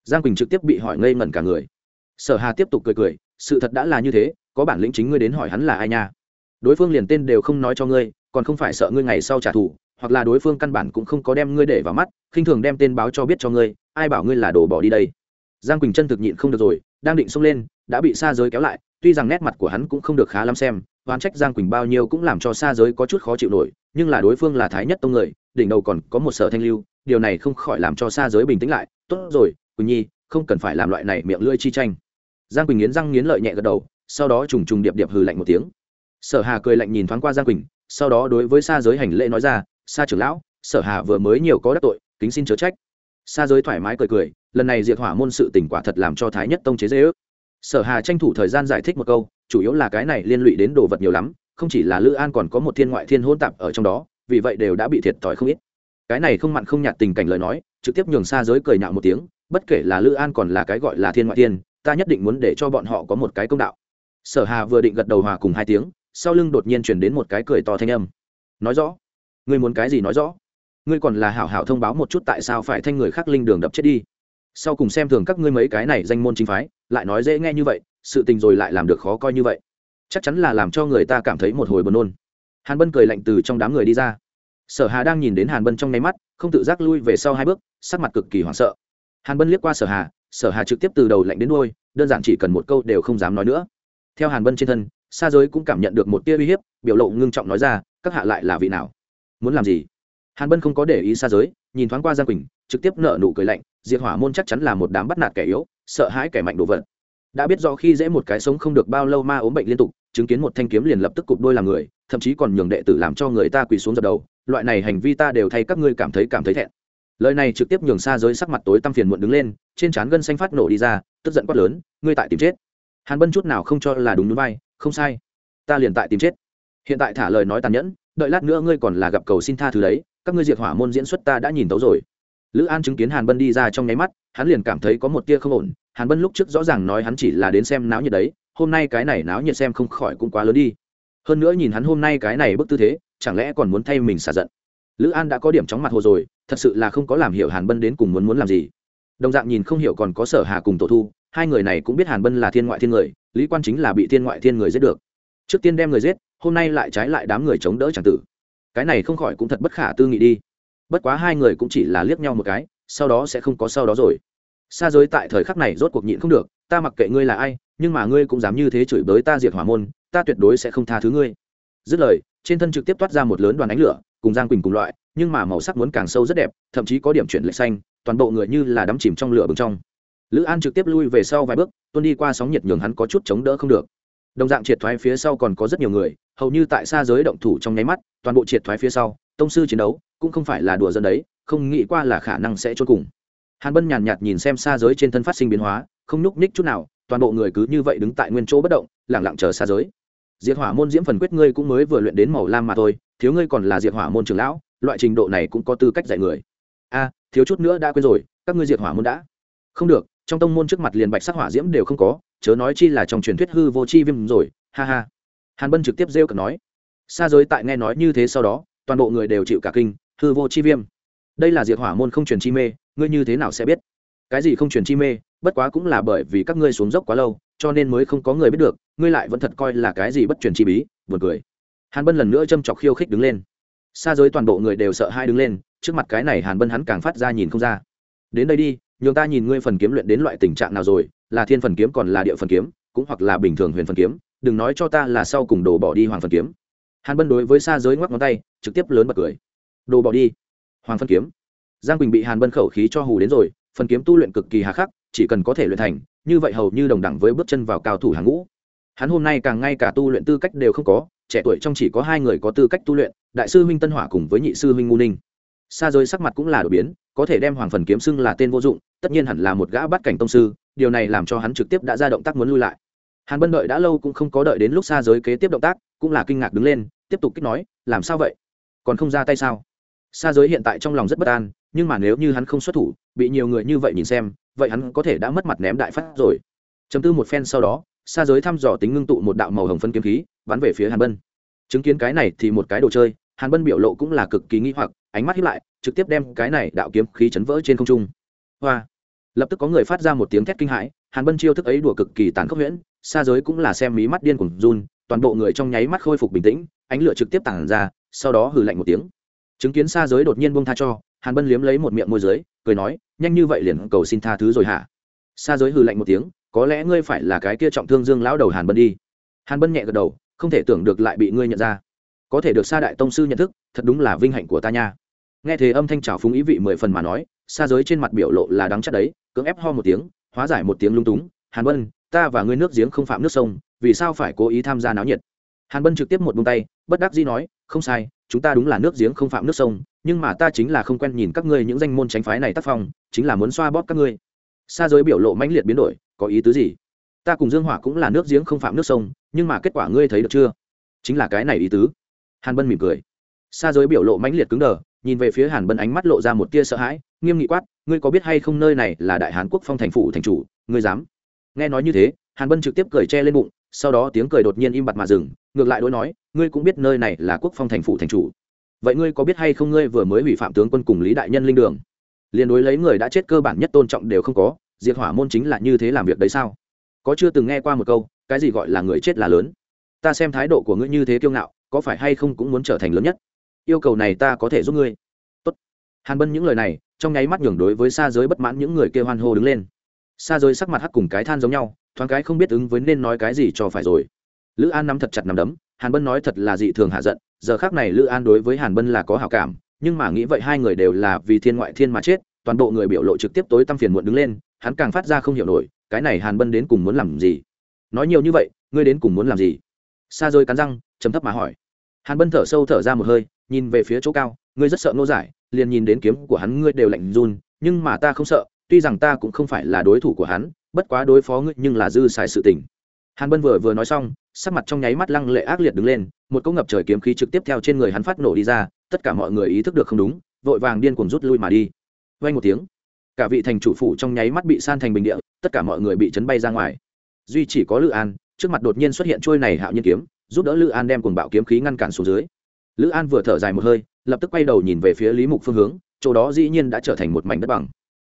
Giang quỳnh trực tiếp bị hỏi ngây ngẩn cả người. Sở hà tiếp tục cười cười, sự thật đã là như thế, có bản lĩnh chính ngươi đến hỏi hắn là ai nha. Đối phương liền tên đều không nói cho ngươi, còn không phải sợ ngươi ngày sau trả thù, hoặc là đối phương căn bản cũng không có đem ngươi để vào mắt, khinh thường đem tên báo cho biết cho ngươi, ai bảo ngươi là đồ bỏ đi đây. Giang quỳnh chân thực nhịn không được rồi, đang định xông lên đã bị xa giới kéo lại, tuy rằng nét mặt của hắn cũng không được khá lắm xem, oán trách giang quỳnh bao nhiêu cũng làm cho xa giới có chút khó chịu nổi, nhưng là đối phương là thái nhất tông người, đỉnh đầu còn có một sở thanh lưu, điều này không khỏi làm cho xa giới bình tĩnh lại. Tốt rồi, quỳnh nhi, không cần phải làm loại này miệng lưỡi chi tranh. Giang quỳnh nghiến răng nghiến lợi nhẹ gật đầu, sau đó trùng trùng điệp điệp hừ lạnh một tiếng. Sở hà cười lạnh nhìn thoáng qua giang quỳnh, sau đó đối với xa giới hành lễ nói ra xa trưởng lão, sở hà vừa mới nhiều có đắc tội, kính xin chớ trách. Xa giới thoải mái cười cười, lần này diệt hỏa môn sự tỉnh quả thật làm cho thái nhất tông chế dễ ước sở hà tranh thủ thời gian giải thích một câu, chủ yếu là cái này liên lụy đến đồ vật nhiều lắm, không chỉ là lữ an còn có một thiên ngoại thiên hôn tạp ở trong đó, vì vậy đều đã bị thiệt thòi không ít. Cái này không mặn không nhạt tình cảnh lời nói, trực tiếp nhường xa giới cười nhạo một tiếng, bất kể là lữ an còn là cái gọi là thiên ngoại thiên, ta nhất định muốn để cho bọn họ có một cái công đạo. Sở hà vừa định gật đầu hòa cùng hai tiếng, sau lưng đột nhiên chuyển đến một cái cười to thanh âm. Nói rõ. Ngươi muốn cái gì nói rõ? Ngươi còn là hảo hảo thông báo một chút tại sao phải thanh người khác linh đường đập chết đi sau cùng xem thường các ngươi mấy cái này danh môn chính phái, lại nói dễ nghe như vậy, sự tình rồi lại làm được khó coi như vậy. Chắc chắn là làm cho người ta cảm thấy một hồi buồn nôn. Hàn bân cười lạnh từ trong đám người đi ra. Sở hà đang nhìn đến hàn bân trong nháy mắt, không tự giác lui về sau hai bước, sắc mặt cực kỳ hoảng sợ. Hàn bân liếc qua sở hà sở hà trực tiếp từ đầu lạnh đến đôi đơn giản chỉ cần một câu đều không dám nói nữa. Theo hàn bân trên thân, xa giới cũng cảm nhận được một tia uy hiếp, biểu lộ ngưng trọng nói ra, các hạ lại là vị nào? Muốn làm gì? Hàn bân không có để ý xa giới, nhìn thoáng qua giang quỳnh, trực tiếp nợ nụ cười lạnh diệt hỏa môn chắc chắn là một đám bắt nạt kẻ yếu, sợ hãi kẻ mạnh đồ vật. Đã biết do khi dễ một cái sống không được bao lâu ma ốm bệnh liên tục, chứng kiến một thanh kiếm liền lập tức cụp đôi làm người, thậm chí còn nhường đệ tử làm cho người ta quỳ xuống dập đầu, loại này hành vi ta đều thay các ngươi cảm thấy cảm thấy thẹn. Lời này trực tiếp nhường xa giới sắc mặt tối tăm phiền muộn đứng lên, trên trán gân xanh phát nổ đi ra, tức giận quát lớn, ngươi tại tìm chết. Hàn bân chút nào không cho là đúng núi vai, không sai, ta liền tại tìm chết. Hiện tại thả lời nói tàn nhẫn, đợi lát nữa ngươi còn là gặp cầu xin tha thứ đấy, các ngươi diệt hỏa môn diễn xuất ta đã nhìn tấu rồi lữ an chứng kiến hàn bân đi ra trong nháy mắt, hắn liền cảm thấy có một tia không ổn. Hàn bân lúc trước rõ ràng nói hắn chỉ là đến xem náo nhiệt đấy, hôm nay cái này náo nhiệt xem không khỏi cũng quá lớn đi. Hơn nữa nhìn hắn hôm nay cái này bức tư thế, chẳng lẽ còn muốn thay mình xả giận? Lữ an đã có điểm chóng mặt hồ rồi, thật sự là không có làm hiểu hàn bân đến cùng muốn muốn làm gì. Đồng dạng nhìn không hiểu còn có sở hà cùng tổ thu, hai người này cũng biết hàn bân là thiên ngoại thiên người, lý quan chính là bị thiên ngoại thiên người giết được. Trước tiên đem người giết, hôm nay lại trái lại đám người chống đỡ c tử. Cái này không khỏi cũng thật bất khả tư nghị đi bất quá hai người cũng chỉ là liếc nhau một cái, sau đó sẽ không có sau đó rồi. Xa giới tại thời khắc này rốt cuộc nhịn không được, ta mặc kệ ngươi là ai, nhưng mà ngươi cũng dám như thế chửi bới ta diệt hỏa môn, ta tuyệt đối sẽ không tha thứ ngươi. Dứt lời, trên thân trực tiếp toát ra một lớn đoàn ánh lửa, cùng giang quỳnh cùng loại, nhưng mà màu sắc muốn càng sâu rất đẹp, thậm chí có điểm chuyển lệch xanh, toàn bộ người như là đắm chìm trong lửa bừng trong. Lữ an trực tiếp lui về sau vài bước tuôn đi qua sóng nhiệt nhường hắn có chút chống đỡ không được. Đồng dạng triệt thoái phía sau còn có rất nhiều người, hầu như tại xa giới động thủ trong nháy mắt, toàn bộ triệt thoái phía sau, tông sư chiến đấu cũng không phải là đùa dân đấy, không nghĩ qua là khả năng sẽ trốn cùng. Hàn bân nhàn nhạt nhìn xem xa giới trên thân phát sinh biến hóa, không nhúc ních chút nào, toàn bộ người cứ như vậy đứng tại nguyên chỗ bất động lẳng lặng chờ xa giới. Diệt hỏa môn diễm phần quyết ngươi cũng mới vừa luyện đến màu lam mà thôi, thiếu ngươi còn là diệt hỏa môn trường lão, loại trình độ này cũng có tư cách dạy người. A, thiếu chút nữa đã quên rồi, các ngươi diệt hỏa môn đã. Không được, trong tông môn trước mặt liền bạch sắc hỏa diễm đều không có, chớ nói chi là trong truyền thuyết hư vô chi viêm rồi, ha ha. Hàn bân trực tiếp rêu cực nói. Xa giới tại nghe nói như thế sau đó, toàn bộ người đều chịu cả kinh hư vô chi viêm. Đây là diệt hỏa môn không truyền chi mê, ngươi như thế nào sẽ biết? Cái gì không truyền chi mê, bất quá cũng là bởi vì các ngươi xuống dốc quá lâu, cho nên mới không có người biết được, ngươi lại vẫn thật coi là cái gì bất truyền chi bí, buồn cười. Hàn bân lần nữa châm chọc khiêu khích đứng lên. Xa giới toàn bộ người đều sợ hai đứng lên, trước mặt cái này hàn bân hắn càng phát ra nhìn không ra. Đến đây đi, nhường ta nhìn ngươi phần kiếm luyện đến loại tình trạng nào rồi, là thiên phần kiếm còn là địa phần kiếm, cũng hoặc là bình thường huyền phần kiếm, đừng nói cho ta là sau cùng đồ bỏ đi hoàng phần kiếm. Hàn bân đối với xa giới ngoắc ngón tay, trực tiếp lớn bật cười đồ bỏ đi. Hoàng phân kiếm. Giang quỳnh bị hàn bân khẩu khí cho hù đến rồi phần kiếm tu luyện cực kỳ hà khắc, chỉ cần có thể luyện thành, như vậy hầu như đồng đẳng với bước chân vào cao thủ hàng ngũ. Hắn hôm nay càng ngay cả tu luyện tư cách đều không có, trẻ tuổi trong chỉ có hai người có tư cách tu luyện, đại sư huynh tân hỏa cùng với nhị sư huynh ngu ninh. Xa rơi sắc mặt cũng là đột biến, có thể đem hoàng phần kiếm xưng là tên vô dụng, tất nhiên hẳn là một gã bắt cảnh tông sư, điều này làm cho hắn trực tiếp đã ra động tác muốn lui lại. Hàn bân đợi đã lâu cũng không có đợi đến lúc xa giới kế tiếp động tác, cũng là kinh ngạc đứng lên, tiếp tục kích nói, làm sao vậy? Còn không ra tay sao? Xa giới hiện tại trong lòng rất bất an, nhưng mà nếu như hắn không xuất thủ, bị nhiều người như vậy nhìn xem, vậy hắn có thể đã mất mặt ném đại phát rồi. Chấm tư một phen sau đó xa giới thăm dò tính ngưng tụ một đạo màu hồng phân kiếm khí, bắn về phía hàn bân. Chứng kiến cái này thì một cái đồ chơi, hàn bân biểu lộ cũng là cực kỳ nghi hoặc, ánh mắt hiếp lại, trực tiếp đem cái này đạo kiếm khí chấn vỡ trên không trung. Hoa! Lập tức có người phát ra một tiếng thét kinh hãi, hàn bân chiêu thức ấy đùa cực kỳ tàn khốc huyễn xa giới cũng là xem mí mắt điên cùng run, toàn bộ người trong nháy mắt khôi phục bình tĩnh, ánh lửa trực tiếp tản ra, sau đó hừ lạnh một tiếng chứng kiến xa giới đột nhiên buông tha cho, hàn bân liếm lấy một miệng môi giới, cười nói, nhanh như vậy liền cầu xin tha thứ rồi hả? Xa giới hừ lạnh một tiếng, có lẽ ngươi phải là cái kia trọng thương dương lão đầu hàn bân đi. Hàn bân nhẹ gật đầu, không thể tưởng được lại bị ngươi nhận ra. Có thể được xa đại tông sư nhận thức, thật đúng là vinh hạnh của ta nha. Nghe thế âm thanh trào phúng ý vị mười phần mà nói xa giới trên mặt biểu lộ là đáng chắc đấy, cưỡng ép ho một tiếng, hóa giải một tiếng lung túng, hàn bân, ta và ngươi nước giếng không phạm nước sông, vì sao phải cố ý tham gia náo nhiệt? Hàn bân trực tiếp một bông tay, bất đắc dĩ nói, không sai chúng ta đúng là nước giếng không phạm nước sông, nhưng mà ta chính là không quen nhìn các ngươi những danh môn tránh phái này tác phong, chính là muốn xoa bóp các ngươi. Xa giới biểu lộ mãnh liệt biến đổi, có ý tứ gì? Ta cùng dương hỏa cũng là nước giếng không phạm nước sông, nhưng mà kết quả ngươi thấy được chưa? Chính là cái này ý tứ. Hàn bân mỉm cười. Xa giới biểu lộ mãnh liệt cứng đờ, nhìn về phía hàn bân ánh mắt lộ ra một tia sợ hãi, nghiêm nghị quát, ngươi có biết hay không nơi này là đại hàn quốc phong thành phủ thành chủ, ngươi dám? Nghe nói như thế, hàn bân trực tiếp cười che lên bụng sau đó tiếng cười đột nhiên im bặt mà dừng, ngược lại đối nói, ngươi cũng biết nơi này là quốc phong thành phủ thành chủ. Vậy ngươi có biết hay không ngươi vừa mới hủy phạm tướng quân cùng lý đại nhân linh đường? Liền đối lấy người đã chết cơ bản nhất tôn trọng đều không có, diệt hỏa môn chính là như thế làm việc đấy sao? Có chưa từng nghe qua một câu, cái gì gọi là người chết là lớn? Ta xem thái độ của ngươi như thế kiêu ngạo, có phải hay không cũng muốn trở thành lớn nhất? Yêu cầu này ta có thể giúp ngươi. Tốt. hàn bân những lời này, trong nháy mắt nhường đối với xa giới bất mãn những người kêu hoan hô đứng lên. Xa giới sắc mặt hắc cùng cái than giống nhau thoáng cái không biết ứng với nên nói cái gì cho phải rồi. Lữ an nắm thật chặt nắm đấm, hàn bân nói thật là dị thường hạ giận, giờ khác này lữ an đối với hàn bân là có hảo cảm, nhưng mà nghĩ vậy hai người đều là vì thiên ngoại thiên mà chết, toàn bộ người biểu lộ trực tiếp tối tăm phiền muộn đứng lên, hắn càng phát ra không hiểu nổi, cái này hàn bân đến cùng muốn làm gì? Nói nhiều như vậy, ngươi đến cùng muốn làm gì? Xa rồi cắn răng chấm thấp mà hỏi. Hàn bân thở sâu thở ra một hơi, nhìn về phía chỗ cao, ngươi rất sợ nô giải, liền nhìn đến kiếm của hắn ngươi đều lạnh run, nhưng mà ta không sợ, tuy rằng ta cũng không phải là đối thủ của hắn bất quá đối phó ngươi nhưng là dư xài sự tình. Hàn bân vừa vừa nói xong, sắc mặt trong nháy mắt lăng lệ ác liệt đứng lên, một cỗ ngập trời kiếm khí trực tiếp theo trên người hắn phát nổ đi ra, tất cả mọi người ý thức được không đúng, vội vàng điên cuồng rút lui mà đi. Vay một tiếng, cả vị thành chủ phủ trong nháy mắt bị san thành bình địa, tất cả mọi người bị chấn bay ra ngoài. Duy chỉ có lữ an, trước mặt đột nhiên xuất hiện trôi này hạo nhiên kiếm, giúp đỡ lữ an đem cuồng bạo kiếm khí ngăn cản xuống dưới. Lữ an vừa thở dài một hơi, lập tức quay đầu nhìn về phía lý mục phương hướng, chỗ đó dĩ nhiên đã trở thành một mảnh đất bằng.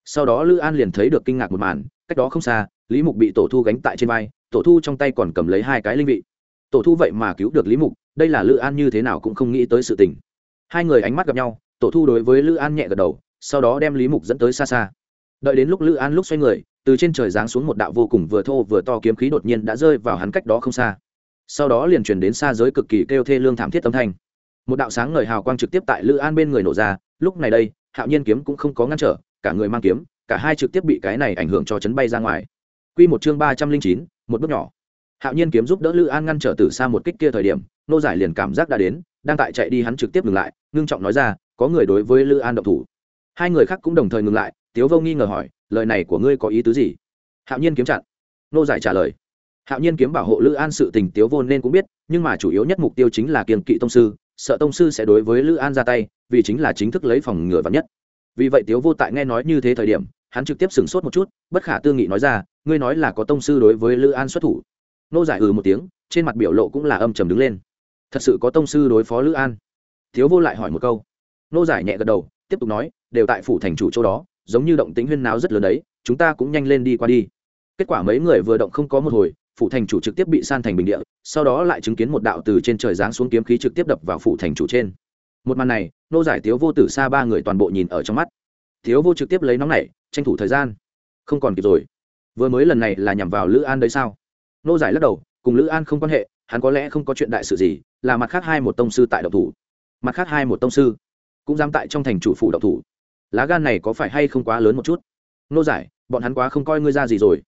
Sau đó lữ an liền thấy được kinh ngạc một màn cách đó không xa, lý mục bị tổ thu gánh tại trên vai, tổ thu trong tay còn cầm lấy hai cái linh vị. Tổ thu vậy mà cứu được lý mục, đây là lữ an như thế nào cũng không nghĩ tới sự tình. Hai người ánh mắt gặp nhau, tổ thu đối với lữ an nhẹ gật đầu, sau đó đem lý mục dẫn tới xa xa. Đợi đến lúc lữ an lúc xoay người, từ trên trời giáng xuống một đạo vô cùng vừa thô vừa to kiếm khí đột nhiên đã rơi vào hắn cách đó không xa. Sau đó liền truyền đến xa giới cực kỳ kêu thê lương thảm thiết tâm thanh. Một đạo sáng ngời hào quang trực tiếp tại lữ an bên người nổ ra, lúc này đây, hạo nhiên kiếm cũng không có ngăn trở, cả người mang kiếm cả hai trực tiếp bị cái này ảnh hưởng cho chấn bay ra ngoài. Quy một chương ba trăm linh chín, một bước nhỏ. Hạo nhiên kiếm giúp đỡ lữ an ngăn trở từ xa một kích kia thời điểm, nô giải liền cảm giác đã đến, đang tại chạy đi hắn trực tiếp ngừng lại, ngưng trọng nói ra, có người đối với lữ an động thủ. Hai người khác cũng đồng thời ngừng lại, tiếu vô nghi ngờ hỏi, lời này của ngươi có ý tứ gì? Hạo nhiên kiếm chặn. Nô giải trả lời, hạo nhiên kiếm bảo hộ lữ an sự tình tiếu vô nên cũng biết, nhưng mà chủ yếu nhất mục tiêu chính là kiềm kỵ tông sư, sợ tông sư sẽ đối với lữ an ra tay, vì chính là chính thức lấy phòng ngừa vắn nhất. Vì vậy tiếu vô tại nghe nói như thế thời điểm hắn trực tiếp sửng sốt một chút, bất khả tư nghị nói ra, ngươi nói là có tông sư đối với lữ an xuất thủ. Nô giải ừ một tiếng, trên mặt biểu lộ cũng là âm trầm đứng lên. Thật sự có tông sư đối phó lữ an? Thiếu vô lại hỏi một câu. Nô giải nhẹ gật đầu, tiếp tục nói, đều tại phủ thành chủ chỗ đó, giống như động tính huyên náo rất lớn đấy, chúng ta cũng nhanh lên đi qua đi. Kết quả mấy người vừa động không có một hồi, phủ thành chủ trực tiếp bị san thành bình địa, sau đó lại chứng kiến một đạo từ trên trời giáng xuống kiếm khí trực tiếp đập vào phủ thành chủ trên. Một màn này, nô giải tiếu vô tử xa ba người toàn bộ nhìn ở trong mắt thiếu vô trực tiếp lấy nóng này, tranh thủ thời gian. Không còn kịp rồi. Vừa mới lần này là nhằm vào lữ an đấy sao? Nô giải lắc đầu, cùng lữ an không quan hệ, hắn có lẽ không có chuyện đại sự gì, là mặt khác hai một tông sư tại độc thủ. Mặt khác hai một tông sư cũng dám tại trong thành chủ phủ độc thủ. Lá gan này có phải hay không quá lớn một chút? Nô giải, bọn hắn quá không coi ngươi ra gì rồi.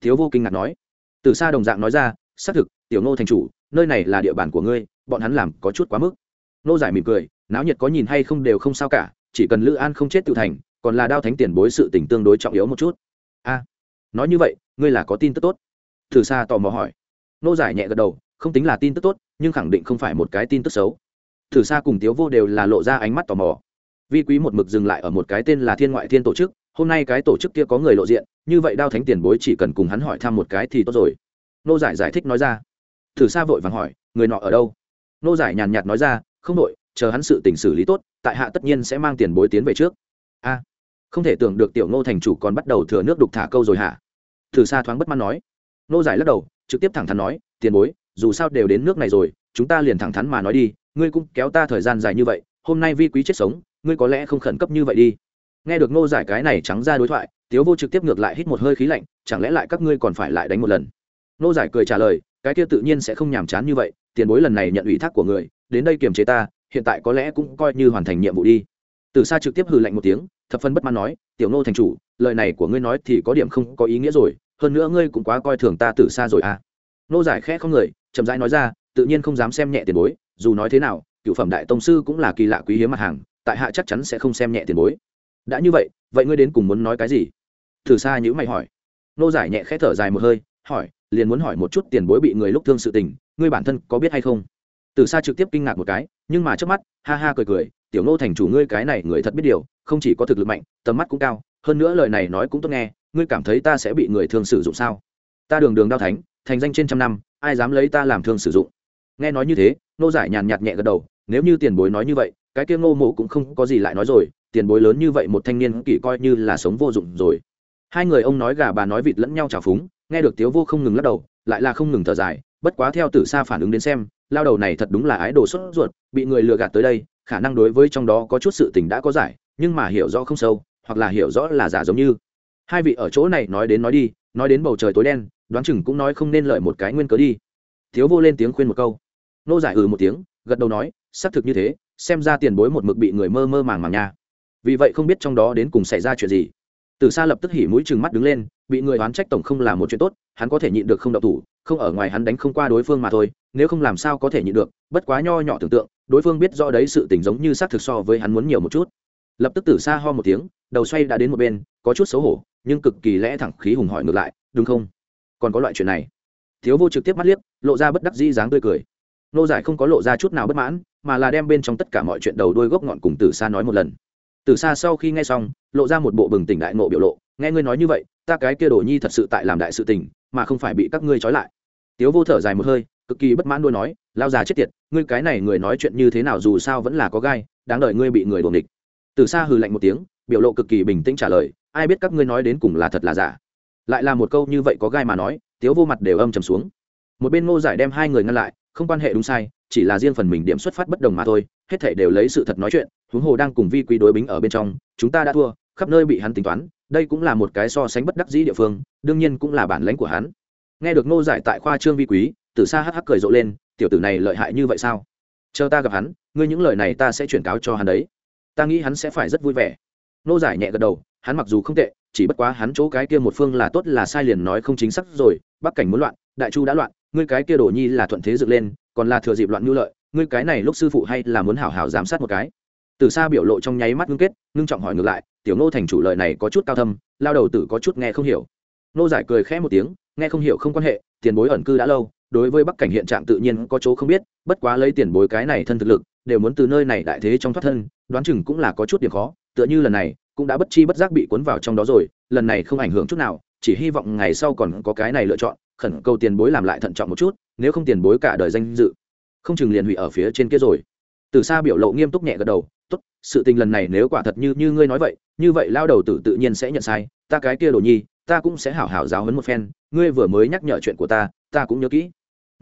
Thiếu vô kinh ngạc nói. Từ xa đồng dạng nói ra, xác thực, tiểu nô thành chủ, nơi này là địa bàn của ngươi, bọn hắn làm có chút quá mức. Nô giải mỉm cười, náo nhiệt có nhìn hay không đều không sao cả, chỉ cần lữ an không chết tự thành còn là đao thánh tiền bối sự tình tương đối trọng yếu một chút. A, nói như vậy, ngươi là có tin tức tốt? Thử xa tò mò hỏi. Nô giải nhẹ gật đầu, không tính là tin tức tốt, nhưng khẳng định không phải một cái tin tức xấu. Thử xa cùng tiếu vô đều là lộ ra ánh mắt tò mò. Vi quý một mực dừng lại ở một cái tên là thiên ngoại thiên tổ chức, hôm nay cái tổ chức kia có người lộ diện, như vậy đao thánh tiền bối chỉ cần cùng hắn hỏi thăm một cái thì tốt rồi. Nô giải giải thích nói ra. Thử xa vội vàng hỏi, người nọ ở đâu? Nô giải nhàn nhạt nói ra, không đội chờ hắn sự tình xử lý tốt, tại hạ tất nhiên sẽ mang tiền bối tiến về trước. A không thể tưởng được tiểu ngô thành chủ còn bắt đầu thừa nước đục thả câu rồi hả? Thử xa thoáng bất mãn nói. Nô giải lắc đầu, trực tiếp thẳng thắn nói, tiền bối, dù sao đều đến nước này rồi, chúng ta liền thẳng thắn mà nói đi, ngươi cũng kéo ta thời gian dài như vậy, hôm nay vi quý chết sống, ngươi có lẽ không khẩn cấp như vậy đi. Nghe được nô giải cái này trắng ra đối thoại, tiếu vô trực tiếp ngược lại hít một hơi khí lạnh, chẳng lẽ lại các ngươi còn phải lại đánh một lần? Nô giải cười trả lời, cái kia tự nhiên sẽ không nhàm chán như vậy, tiền bối lần này nhận ủy thác của người, đến đây kiềm chế ta, hiện tại có lẽ cũng coi như hoàn thành nhiệm vụ đi từ xa trực tiếp hừ lạnh một tiếng, thập phân bất mãn nói, tiểu nô thành chủ, lời này của ngươi nói thì có điểm không có ý nghĩa rồi, hơn nữa ngươi cũng quá coi thường ta từ xa rồi à. Nô giải khẽ không người, chậm rãi nói ra, tự nhiên không dám xem nhẹ tiền bối, dù nói thế nào, cựu phẩm đại tông sư cũng là kỳ lạ quý hiếm mặt hàng, tại hạ chắc chắn sẽ không xem nhẹ tiền bối. Đã như vậy vậy ngươi đến cùng muốn nói cái gì? Từ xa nhữ mày hỏi. Nô giải nhẹ khẽ thở dài một hơi, hỏi, liền muốn hỏi một chút tiền bối bị người lúc thương sự tình, ngươi bản thân có biết hay không? Từ xa trực tiếp kinh ngạc một cái, nhưng mà trước mắt, ha ha cười cười tiểu nô thành chủ ngươi cái này người thật biết điều, không chỉ có thực lực mạnh, tầm mắt cũng cao, hơn nữa lời này nói cũng tốt nghe, ngươi cảm thấy ta sẽ bị người thường sử dụng sao? Ta đường đường đao thánh, thành danh trên trăm năm, ai dám lấy ta làm thương sử dụng? Nghe nói như thế nô giải nhàn nhạt nhẹ gật đầu, nếu như tiền bối nói như vậy, cái kia ngô mộ cũng không có gì lại nói rồi, tiền bối lớn như vậy một thanh niên kỷ coi như là sống vô dụng rồi. Hai người ông nói gà bà nói vịt lẫn nhau trào phúng, nghe được tiếu vô không ngừng lắc đầu, lại là không ngừng thở dài, bất quá theo từ xa phản ứng đến xem, lao đầu này thật đúng là ái đồ sốt ruột, bị người lừa gạt tới đây khả năng đối với trong đó có chút sự tình đã có giải, nhưng mà hiểu rõ không sâu, hoặc là hiểu rõ là giả giống như. Hai vị ở chỗ này nói đến nói đi, nói đến bầu trời tối đen, đoán chừng cũng nói không nên lợi một cái nguyên cớ đi. Thiếu vô lên tiếng khuyên một câu. Nô giải ừ một tiếng, gật đầu nói, xác thực như thế, xem ra tiền bối một mực bị người mơ mơ màng màng nha. Vì vậy không biết trong đó đến cùng xảy ra chuyện gì. Từ xa lập tức hỉ mũi chừng mắt đứng lên, bị người oán trách tổng không là một chuyện tốt, hắn có thể nhịn được không đậu thủ, không ở ngoài hắn đánh không qua đối phương mà thôi, nếu không làm sao có thể nhịn được, bất quá nho nhỏ tưởng tượng đối phương biết rõ đấy sự tình giống như xác thực so với hắn muốn nhiều một chút. Lập tức từ xa ho một tiếng, đầu xoay đã đến một bên, có chút xấu hổ, nhưng cực kỳ lẽ thẳng khí hùng hỏi ngược lại, đúng không? Còn có loại chuyện này? Thiếu vô trực tiếp mắt liếc, lộ ra bất đắc dĩ dáng tươi cười. Nô giải không có lộ ra chút nào bất mãn, mà là đem bên trong tất cả mọi chuyện đầu đuôi gốc ngọn cùng từ xa nói một lần. Từ xa sau khi nghe xong, lộ ra một bộ bừng tỉnh đại nộ biểu lộ, nghe ngươi nói như vậy, ta cái kia đồ nhi thật sự tại làm đại sự tình, mà không phải bị các ngươi trói lại. Tiếu vô thở dài một hơi, cực kỳ bất mãn đôi nói lao già chết tiệt, ngươi cái này người nói chuyện như thế nào dù sao vẫn là có gai, đáng đợi ngươi bị người đuồng địch từ xa hừ lạnh một tiếng, biểu lộ cực kỳ bình tĩnh trả lời, ai biết các ngươi nói đến cùng là thật là giả. Lại là một câu như vậy có gai mà nói, tiếu vô mặt đều âm trầm xuống. Một bên ngô giải đem hai người ngăn lại, không quan hệ đúng sai, chỉ là riêng phần mình điểm xuất phát bất đồng mà thôi, hết thể đều lấy sự thật nói chuyện, huống hồ đang cùng vi quý đối bính ở bên trong, chúng ta đã thua, khắp nơi bị hắn tính toán, đây cũng là một cái so sánh bất đắc dĩ địa phương, đương nhiên cũng là bản lãnh của hắn. Nghe được ngô giải tại khoa trương vi quý, từ xa hắc hắc cười rộ lên tiểu tử này lợi hại như vậy sao? Chờ ta gặp hắn, ngươi những lời này ta sẽ chuyển cáo cho hắn đấy. Ta nghĩ hắn sẽ phải rất vui vẻ. Nô giải nhẹ gật đầu, hắn mặc dù không tệ, chỉ bất quá hắn chỗ cái kia một phương là tốt là sai liền nói không chính xác rồi, bắc cảnh muốn loạn, đại chu đã loạn, ngươi cái kia đổ nhi là thuận thế dựng lên, còn là thừa dịp loạn nhu lợi, ngươi cái này lúc sư phụ hay là muốn hảo hảo giám sát một cái. Từ xa biểu lộ trong nháy mắt ngưng kết, ngưng trọng hỏi ngược lại, tiểu ngô thành chủ lợi này có chút cao thâm, lao đầu tử có chút nghe không hiểu. Nô giải cười khẽ một tiếng, nghe không hiểu không quan hệ, tiền bối ẩn cư đã lâu đối với bắc cảnh hiện trạng tự nhiên có chỗ không biết, bất quá lấy tiền bối cái này thân thực lực, đều muốn từ nơi này đại thế trong thoát thân, đoán chừng cũng là có chút điểm khó, tựa như lần này, cũng đã bất chi bất giác bị cuốn vào trong đó rồi, lần này không ảnh hưởng chút nào, chỉ hy vọng ngày sau còn có cái này lựa chọn, khẩn cầu tiền bối làm lại thận trọng một chút, nếu không tiền bối cả đời danh dự, không chừng liền hủy ở phía trên kia rồi. Từ xa biểu lộ nghiêm túc nhẹ gật đầu, tốt, sự tình lần này nếu quả thật như như ngươi nói vậy, như vậy lao đầu tử tự nhiên sẽ nhận sai, ta cái kia đồ nhi, ta cũng sẽ hảo hảo giáo hấn một phen, ngươi vừa mới nhắc nhở chuyện của ta ta cũng nhớ kỹ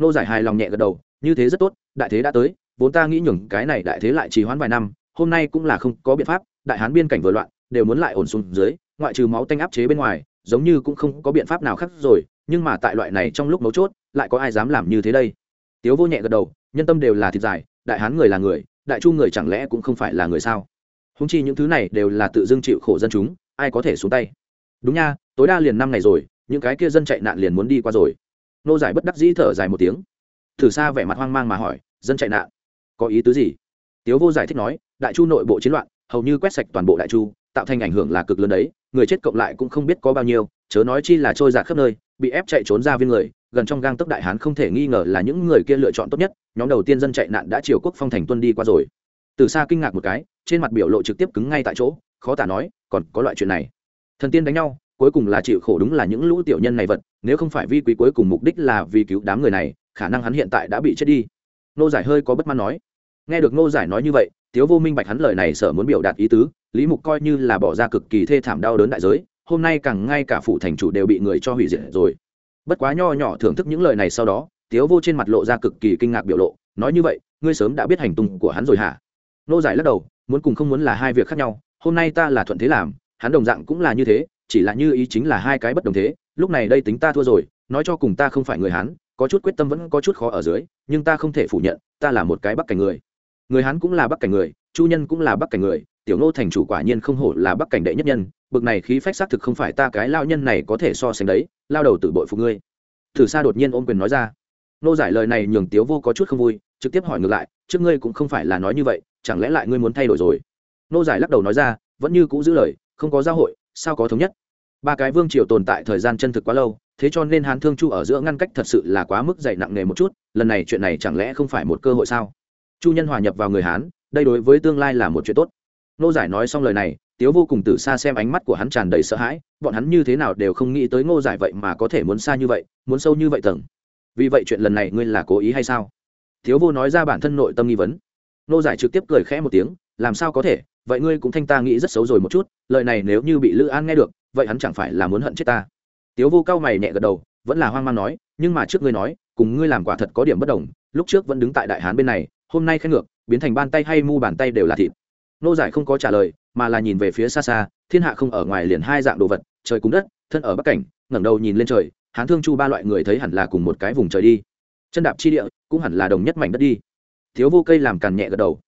nô giải hài lòng nhẹ gật đầu, như thế rất tốt, đại thế đã tới, vốn ta nghĩ nhường cái này đại thế lại trì hoãn vài năm, hôm nay cũng là không có biện pháp, đại hán biên cảnh vừa loạn, đều muốn lại ổn xuống dưới, ngoại trừ máu tanh áp chế bên ngoài, giống như cũng không có biện pháp nào khác rồi, nhưng mà tại loại này trong lúc mấu chốt, lại có ai dám làm như thế đây? Tiếu vô nhẹ gật đầu, nhân tâm đều là thịt dài, đại hán người là người, đại chu người chẳng lẽ cũng không phải là người sao? Húng chi những thứ này đều là tự dưng chịu khổ dân chúng, ai có thể xuống tay? Đúng nha, tối đa liền năm ngày rồi, những cái kia dân chạy nạn liền muốn đi qua rồi nô giải bất đắc dĩ thở dài một tiếng. Thử xa vẻ mặt hoang mang mà hỏi, dân chạy nạn, có ý tứ gì? Tiếu vô giải thích nói, đại chu nội bộ chiến loạn, hầu như quét sạch toàn bộ đại chu, tạo thành ảnh hưởng là cực lớn đấy, người chết cộng lại cũng không biết có bao nhiêu, chớ nói chi là trôi giạt khắp nơi, bị ép chạy trốn ra viên người, gần trong gang tấc đại hán không thể nghi ngờ là những người kia lựa chọn tốt nhất, nhóm đầu tiên dân chạy nạn đã triều quốc phong thành tuân đi qua rồi. Từ xa kinh ngạc một cái, trên mặt biểu lộ trực tiếp cứng ngay tại chỗ, khó tả nói, còn có loại chuyện này. Thần tiên đánh nhau, cuối cùng là chịu khổ đúng là những lũ tiểu nhân này vật nếu không phải vi quý cuối cùng mục đích là vì cứu đám người này, khả năng hắn hiện tại đã bị chết đi. Nô giải hơi có bất mãn nói. Nghe được nô giải nói như vậy, tiếu vô minh bạch hắn lời này sợ muốn biểu đạt ý tứ, lý mục coi như là bỏ ra cực kỳ thê thảm đau đớn đại giới, hôm nay càng ngay cả phủ thành chủ đều bị người cho hủy diệt rồi. Bất quá nho nhỏ thưởng thức những lời này sau đó, tiếu vô trên mặt lộ ra cực kỳ kinh ngạc biểu lộ, nói như vậy, ngươi sớm đã biết hành tung của hắn rồi hả? Nô giải lắc đầu, muốn cùng không muốn là hai việc khác nhau, hôm nay ta là thuận thế làm, hắn đồng dạng cũng là như thế, chỉ là như ý chính là hai cái bất đồng thế lúc này đây tính ta thua rồi nói cho cùng ta không phải người hán, có chút quyết tâm vẫn có chút khó ở dưới nhưng ta không thể phủ nhận ta là một cái bắc cảnh người. Người hán cũng là bắc cảnh người chu nhân cũng là bắc cảnh người tiểu nô thành chủ quả nhiên không hổ là bắc cảnh đệ nhất nhân bực này khí phách xác thực không phải ta cái lao nhân này có thể so sánh đấy lao đầu tự bội phục ngươi. Thử xa đột nhiên ôm quyền nói ra. Nô giải lời này nhường tiếu vô có chút không vui trực tiếp hỏi ngược lại trước ngươi cũng không phải là nói như vậy chẳng lẽ lại ngươi muốn thay đổi rồi? Nô giải lắc đầu nói ra vẫn như cũ giữ lời không có giáo hội sao có thống nhất? Ba cái vương triều tồn tại thời gian chân thực quá lâu, thế cho nên hán thương chu ở giữa ngăn cách thật sự là quá mức dày nặng nề một chút, lần này chuyện này chẳng lẽ không phải một cơ hội sao? Chu nhân hòa nhập vào người hán, đây đối với tương lai là một chuyện tốt. Nô giải nói xong lời này, tiếu vô cùng từ xa xem ánh mắt của hắn tràn đầy sợ hãi, bọn hắn như thế nào đều không nghĩ tới ngô giải vậy mà có thể muốn xa như vậy, muốn sâu như vậy tầng. Vì vậy chuyện lần này ngươi là cố ý hay sao? Tiếu vô nói ra bản thân nội tâm nghi vấn. Nô giải trực tiếp cười khẽ một tiếng, làm sao có thể? Vậy ngươi cũng thanh ta nghĩ rất xấu rồi một chút, lời này nếu như bị lữ an nghe được vậy hắn chẳng phải là muốn hận chết ta? Tiếu vô cao mày nhẹ gật đầu, vẫn là hoang mang nói, nhưng mà trước ngươi nói, cùng ngươi làm quả thật có điểm bất đồng, lúc trước vẫn đứng tại đại hán bên này, hôm nay khen ngược, biến thành ban tay hay mu bàn tay đều là thịt. Nô giải không có trả lời, mà là nhìn về phía xa xa, thiên hạ không ở ngoài liền hai dạng đồ vật, trời cúng đất, thân ở bắc cảnh, ngẩng đầu nhìn lên trời, hán thương chu ba loại người thấy hẳn là cùng một cái vùng trời đi. Chân đạp chi địa, cũng hẳn là đồng nhất mảnh đất đi. Thiếu vô cây làm càn nhẹ gật đầu.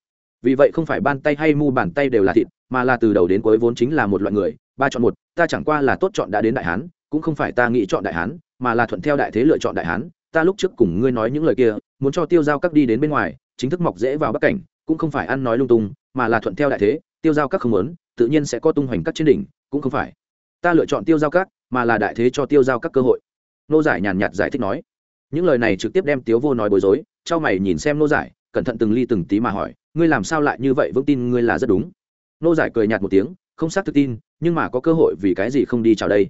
Vì vậy không phải ban tay hay mu bàn tay đều là thịt, mà là từ đầu đến cuối vốn chính là một loại người ba chọn một, ta chẳng qua là tốt chọn đã đến đại hán, cũng không phải ta nghĩ chọn đại hán, mà là thuận theo đại thế lựa chọn đại hán. Ta lúc trước cùng ngươi nói những lời kia, muốn cho tiêu giao các đi đến bên ngoài, chính thức mọc dễ vào bắc cảnh, cũng không phải ăn nói lung tung, mà là thuận theo đại thế, tiêu giao các không muốn, tự nhiên sẽ có tung hoành các trên đỉnh, cũng không phải. Ta lựa chọn tiêu giao các, mà là đại thế cho tiêu giao các cơ hội. Nô giải nhàn nhạt giải thích nói. Những lời này trực tiếp đem tiếu vô nói bối rối, trao mày nhìn xem nô giải, cẩn thận từng ly từng tí mà hỏi, ngươi làm sao lại như vậy? Vững tin ngươi là rất đúng. Nô giải cười nhạt một tiếng, không xác thực tin nhưng mà có cơ hội vì cái gì không đi chào đây?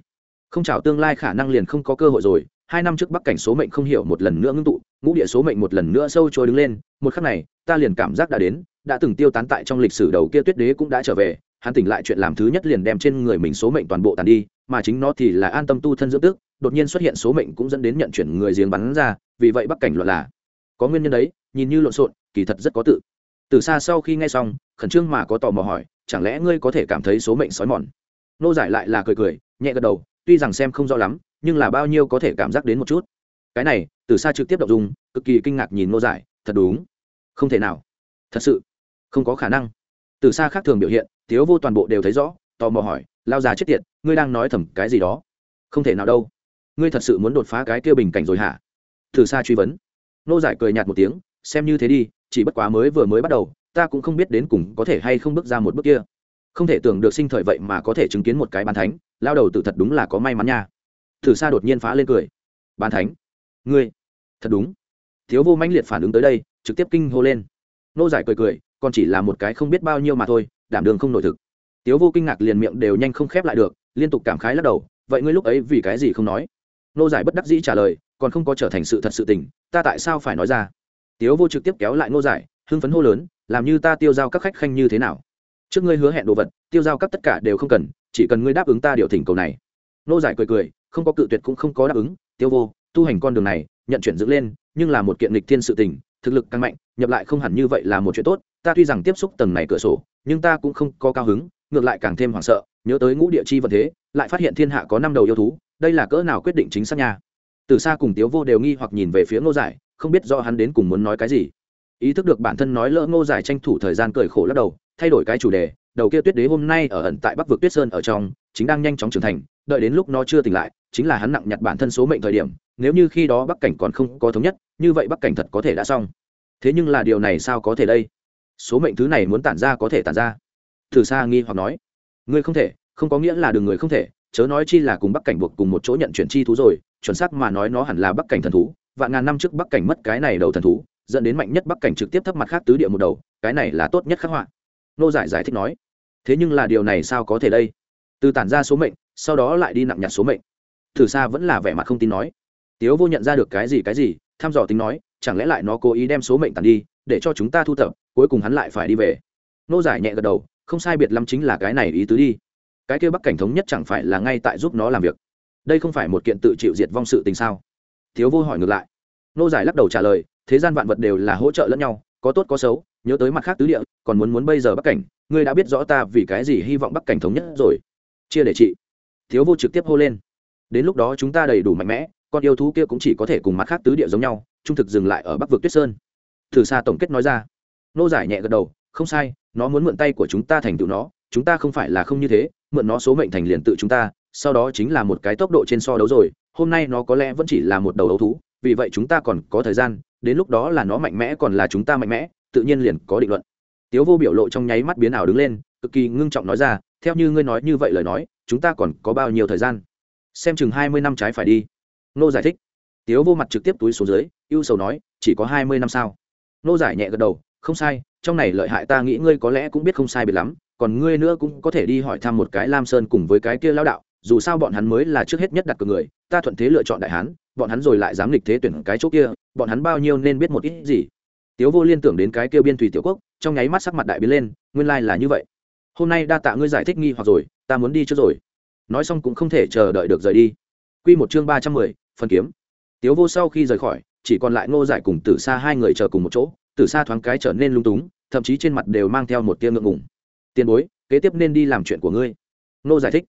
Không chào tương lai khả năng liền không có cơ hội rồi. Hai năm trước bắc cảnh số mệnh không hiểu, một lần nữa ngưng tụ, ngũ địa số mệnh một lần nữa sâu trôi đứng lên. Một khắc này, ta liền cảm giác đã đến, đã từng tiêu tán tại trong lịch sử đầu kia tuyết đế cũng đã trở về. Hắn tỉnh lại chuyện làm thứ nhất liền đem trên người mình số mệnh toàn bộ tàn đi, mà chính nó thì là an tâm tu thân dưỡng tức. Đột nhiên xuất hiện số mệnh cũng dẫn đến nhận chuyển người giếng bắn ra. Vì vậy bắc cảnh luận là, có nguyên nhân đấy, nhìn như lộn xộn, kỳ thật rất có tự. Từ xa sau khi nghe xong, khẩn trương mà có tò mò hỏi, chẳng lẽ ngươi có thể cảm thấy số mệnh sói mòn? Nô giải lại là cười cười, nhẹ gật đầu, tuy rằng xem không rõ lắm, nhưng là bao nhiêu có thể cảm giác đến một chút. Cái này, từ xa trực tiếp đọc dùng cực kỳ kinh ngạc nhìn nô giải, thật đúng. Không thể nào. Thật sự, không có khả năng. Từ xa khác thường biểu hiện thiếu vô toàn bộ đều thấy rõ, tò mò hỏi, lao già chết tiệt, ngươi đang nói thầm cái gì đó? Không thể nào đâu. Ngươi thật sự muốn đột phá cái kia bình cảnh rồi hả? Từ xa truy vấn. Nô giải cười nhạt một tiếng, xem như thế đi, chỉ bất quá mới vừa mới bắt đầu, ta cũng không biết đến cùng có thể hay không bước ra một bước kia không thể tưởng được sinh thời vậy mà có thể chứng kiến một cái bán thánh, lao đầu tự thật đúng là có may mắn nha. Thử xa đột nhiên phá lên cười. Bán thánh? Ngươi? Thật đúng. Thiếu vô mãnh liệt phản ứng tới đây, trực tiếp kinh hô lên. Nô giải cười cười, còn chỉ là một cái không biết bao nhiêu mà thôi, đảm đường không nổi thực. Tiếu vô kinh ngạc liền miệng đều nhanh không khép lại được, liên tục cảm khái lắc đầu, vậy ngươi lúc ấy vì cái gì không nói? Nô giải bất đắc dĩ trả lời, còn không có trở thành sự thật sự tình, ta tại sao phải nói ra? Tiếu vô trực tiếp kéo lại nô giải, hưng phấn hô lớn, làm như ta tiêu giao các khách khanh như thế nào? Trước ngươi hứa hẹn đồ vật, tiêu giao các tất cả đều không cần, chỉ cần ngươi đáp ứng ta điều thỉnh cầu này. Nô giải cười cười, không có cự tuyệt cũng không có đáp ứng, tiêu vô, tu hành con đường này, nhận chuyển dựng lên, nhưng là một kiện lịch thiên sự tình, thực lực càng mạnh, nhập lại không hẳn như vậy là một chuyện tốt, ta tuy rằng tiếp xúc tầng này cửa sổ, nhưng ta cũng không có cao hứng, ngược lại càng thêm hoảng sợ, nhớ tới ngũ địa chi vận thế, lại phát hiện thiên hạ có năm đầu yêu thú, đây là cỡ nào quyết định chính xác nha. Từ xa cùng tiếu vô đều nghi hoặc nhìn về phía ngô giải, không biết do hắn đến cùng muốn nói cái gì. Ý thức được bản thân nói lỡ ngô giải tranh thủ thời gian cười khổ lắc đầu thay đổi cái chủ đề, đầu kia tuyết đế hôm nay ở ẩn tại bắc vực tuyết sơn ở trong, chính đang nhanh chóng trưởng thành, đợi đến lúc nó chưa tỉnh lại, chính là hắn nặng nhặt bản thân số mệnh thời điểm, nếu như khi đó bắc cảnh còn không có thống nhất, như vậy bắc cảnh thật có thể đã xong. Thế nhưng là điều này sao có thể đây? Số mệnh thứ này muốn tản ra có thể tản ra. Từ xa nghi hoặc nói, ngươi không thể, không có nghĩa là đường người không thể, chớ nói chi là cùng bắc cảnh buộc cùng một chỗ nhận chuyển chi thú rồi, chuẩn xác mà nói nó hẳn là bắc cảnh thần thú, vạn ngàn năm trước bắc cảnh mất cái này đầu thần thú, dẫn đến mạnh nhất bắc cảnh trực tiếp thấp mặt khác tứ địa một đầu, cái này là tốt nhất khắc họa nô giải giải thích nói, thế nhưng là điều này sao có thể đây? Từ tản ra số mệnh, sau đó lại đi nặng nhặt số mệnh. Thử xa vẫn là vẻ mặt không tin nói, tiếu vô nhận ra được cái gì cái gì, thăm dò tính nói, chẳng lẽ lại nó cố ý đem số mệnh tàn đi, để cho chúng ta thu thập, cuối cùng hắn lại phải đi về? Nô giải nhẹ gật đầu, không sai biệt lắm chính là cái này ý tứ đi. Cái kêu bắc cảnh thống nhất chẳng phải là ngay tại giúp nó làm việc. Đây không phải một kiện tự chịu diệt vong sự tình sao? Thiếu vô hỏi ngược lại. Nô giải lắc đầu trả lời, thế gian vạn vật đều là hỗ trợ lẫn nhau có tốt có xấu, nhớ tới mặt khác tứ địa, còn muốn muốn bây giờ bắc cảnh, ngươi đã biết rõ ta vì cái gì hy vọng bắc cảnh thống nhất rồi. Chia để trị thiếu vô trực tiếp hô lên. Đến lúc đó chúng ta đầy đủ mạnh mẽ, con yêu thú kia cũng chỉ có thể cùng mặt khác tứ địa giống nhau, trung thực dừng lại ở bắc vực tuyết sơn. Thử xa tổng kết nói ra. Nô giải nhẹ gật đầu, không sai, nó muốn mượn tay của chúng ta thành tựu nó, chúng ta không phải là không như thế, mượn nó số mệnh thành liền tự chúng ta, sau đó chính là một cái tốc độ trên so đấu rồi, hôm nay nó có lẽ vẫn chỉ là một đầu đấu thú, vì vậy chúng ta còn có thời gian đến lúc đó là nó mạnh mẽ còn là chúng ta mạnh mẽ, tự nhiên liền có định luận. Tiếu vô biểu lộ trong nháy mắt biến ảo đứng lên, cực kỳ ngưng trọng nói ra, theo như ngươi nói như vậy lời nói, chúng ta còn có bao nhiêu thời gian? Xem chừng hai mươi năm trái phải đi. Nô giải thích. Tiếu vô mặt trực tiếp túi xuống dưới, ưu sầu nói, chỉ có hai mươi năm sao? Nô giải nhẹ gật đầu, không sai, trong này lợi hại ta nghĩ ngươi có lẽ cũng biết không sai biệt lắm, còn ngươi nữa cũng có thể đi hỏi thăm một cái lam sơn cùng với cái kia lao đạo, dù sao bọn hắn mới là trước hết nhất đặt cược người, ta thuận thế lựa chọn đại hán bọn hắn rồi lại dám lịch thế tuyển cái chỗ kia, bọn hắn bao nhiêu nên biết một ít gì. Tiếu vô liên tưởng đến cái kia biên thủy tiểu quốc, trong nháy mắt sắc mặt đại biến lên, nguyên lai là như vậy. Hôm nay đa tạ ngươi giải thích nghi hoặc rồi, ta muốn đi trước rồi. Nói xong cũng không thể chờ đợi được rời đi. Q một chương ba trăm mười, phần kiếm. Tiếu vô sau khi rời khỏi, chỉ còn lại ngô giải cùng tử xa hai người chờ cùng một chỗ, tử xa thoáng cái trở nên lung túng, thậm chí trên mặt đều mang theo một tia ngượng ngùng. Tiền bối, kế tiếp nên đi làm chuyện của ngươi. Ngô giải thích.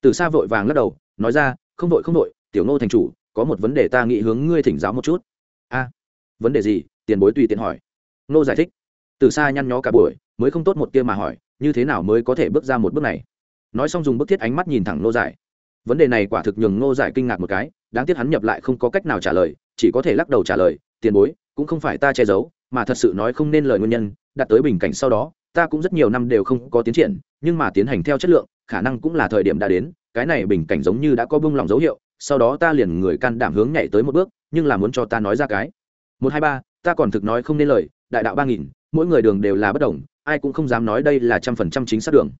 Tử xa vội vàng lắc đầu, nói ra, không vội không vội tiểu ngô thành chủ có một vấn đề ta nghĩ hướng ngươi thỉnh giáo một chút. A, vấn đề gì? Tiền bối tùy tiện hỏi. Nô giải thích. Từ xa nhăn nhó cả buổi, mới không tốt một tia mà hỏi, như thế nào mới có thể bước ra một bước này? Nói xong dùng bức thiết ánh mắt nhìn thẳng nô giải. Vấn đề này quả thực nhường nô giải kinh ngạc một cái, đáng tiếc hắn nhập lại không có cách nào trả lời, chỉ có thể lắc đầu trả lời, tiền bối, cũng không phải ta che giấu, mà thật sự nói không nên lời nguyên nhân đặt tới bình cảnh sau đó, ta cũng rất nhiều năm đều không có tiến triển, nhưng mà tiến hành theo chất lượng, khả năng cũng là thời điểm đã đến, cái này bình cảnh giống như đã có bông lòng dấu hiệu sau đó ta liền người can đảm hướng nhảy tới một bước, nhưng là muốn cho ta nói ra cái. Một, hai, ba, ta còn thực nói không nên lời, đại đạo ba nghìn, mỗi người đường đều là bất đồng, ai cũng không dám nói đây là trăm phần trăm chính xác đường.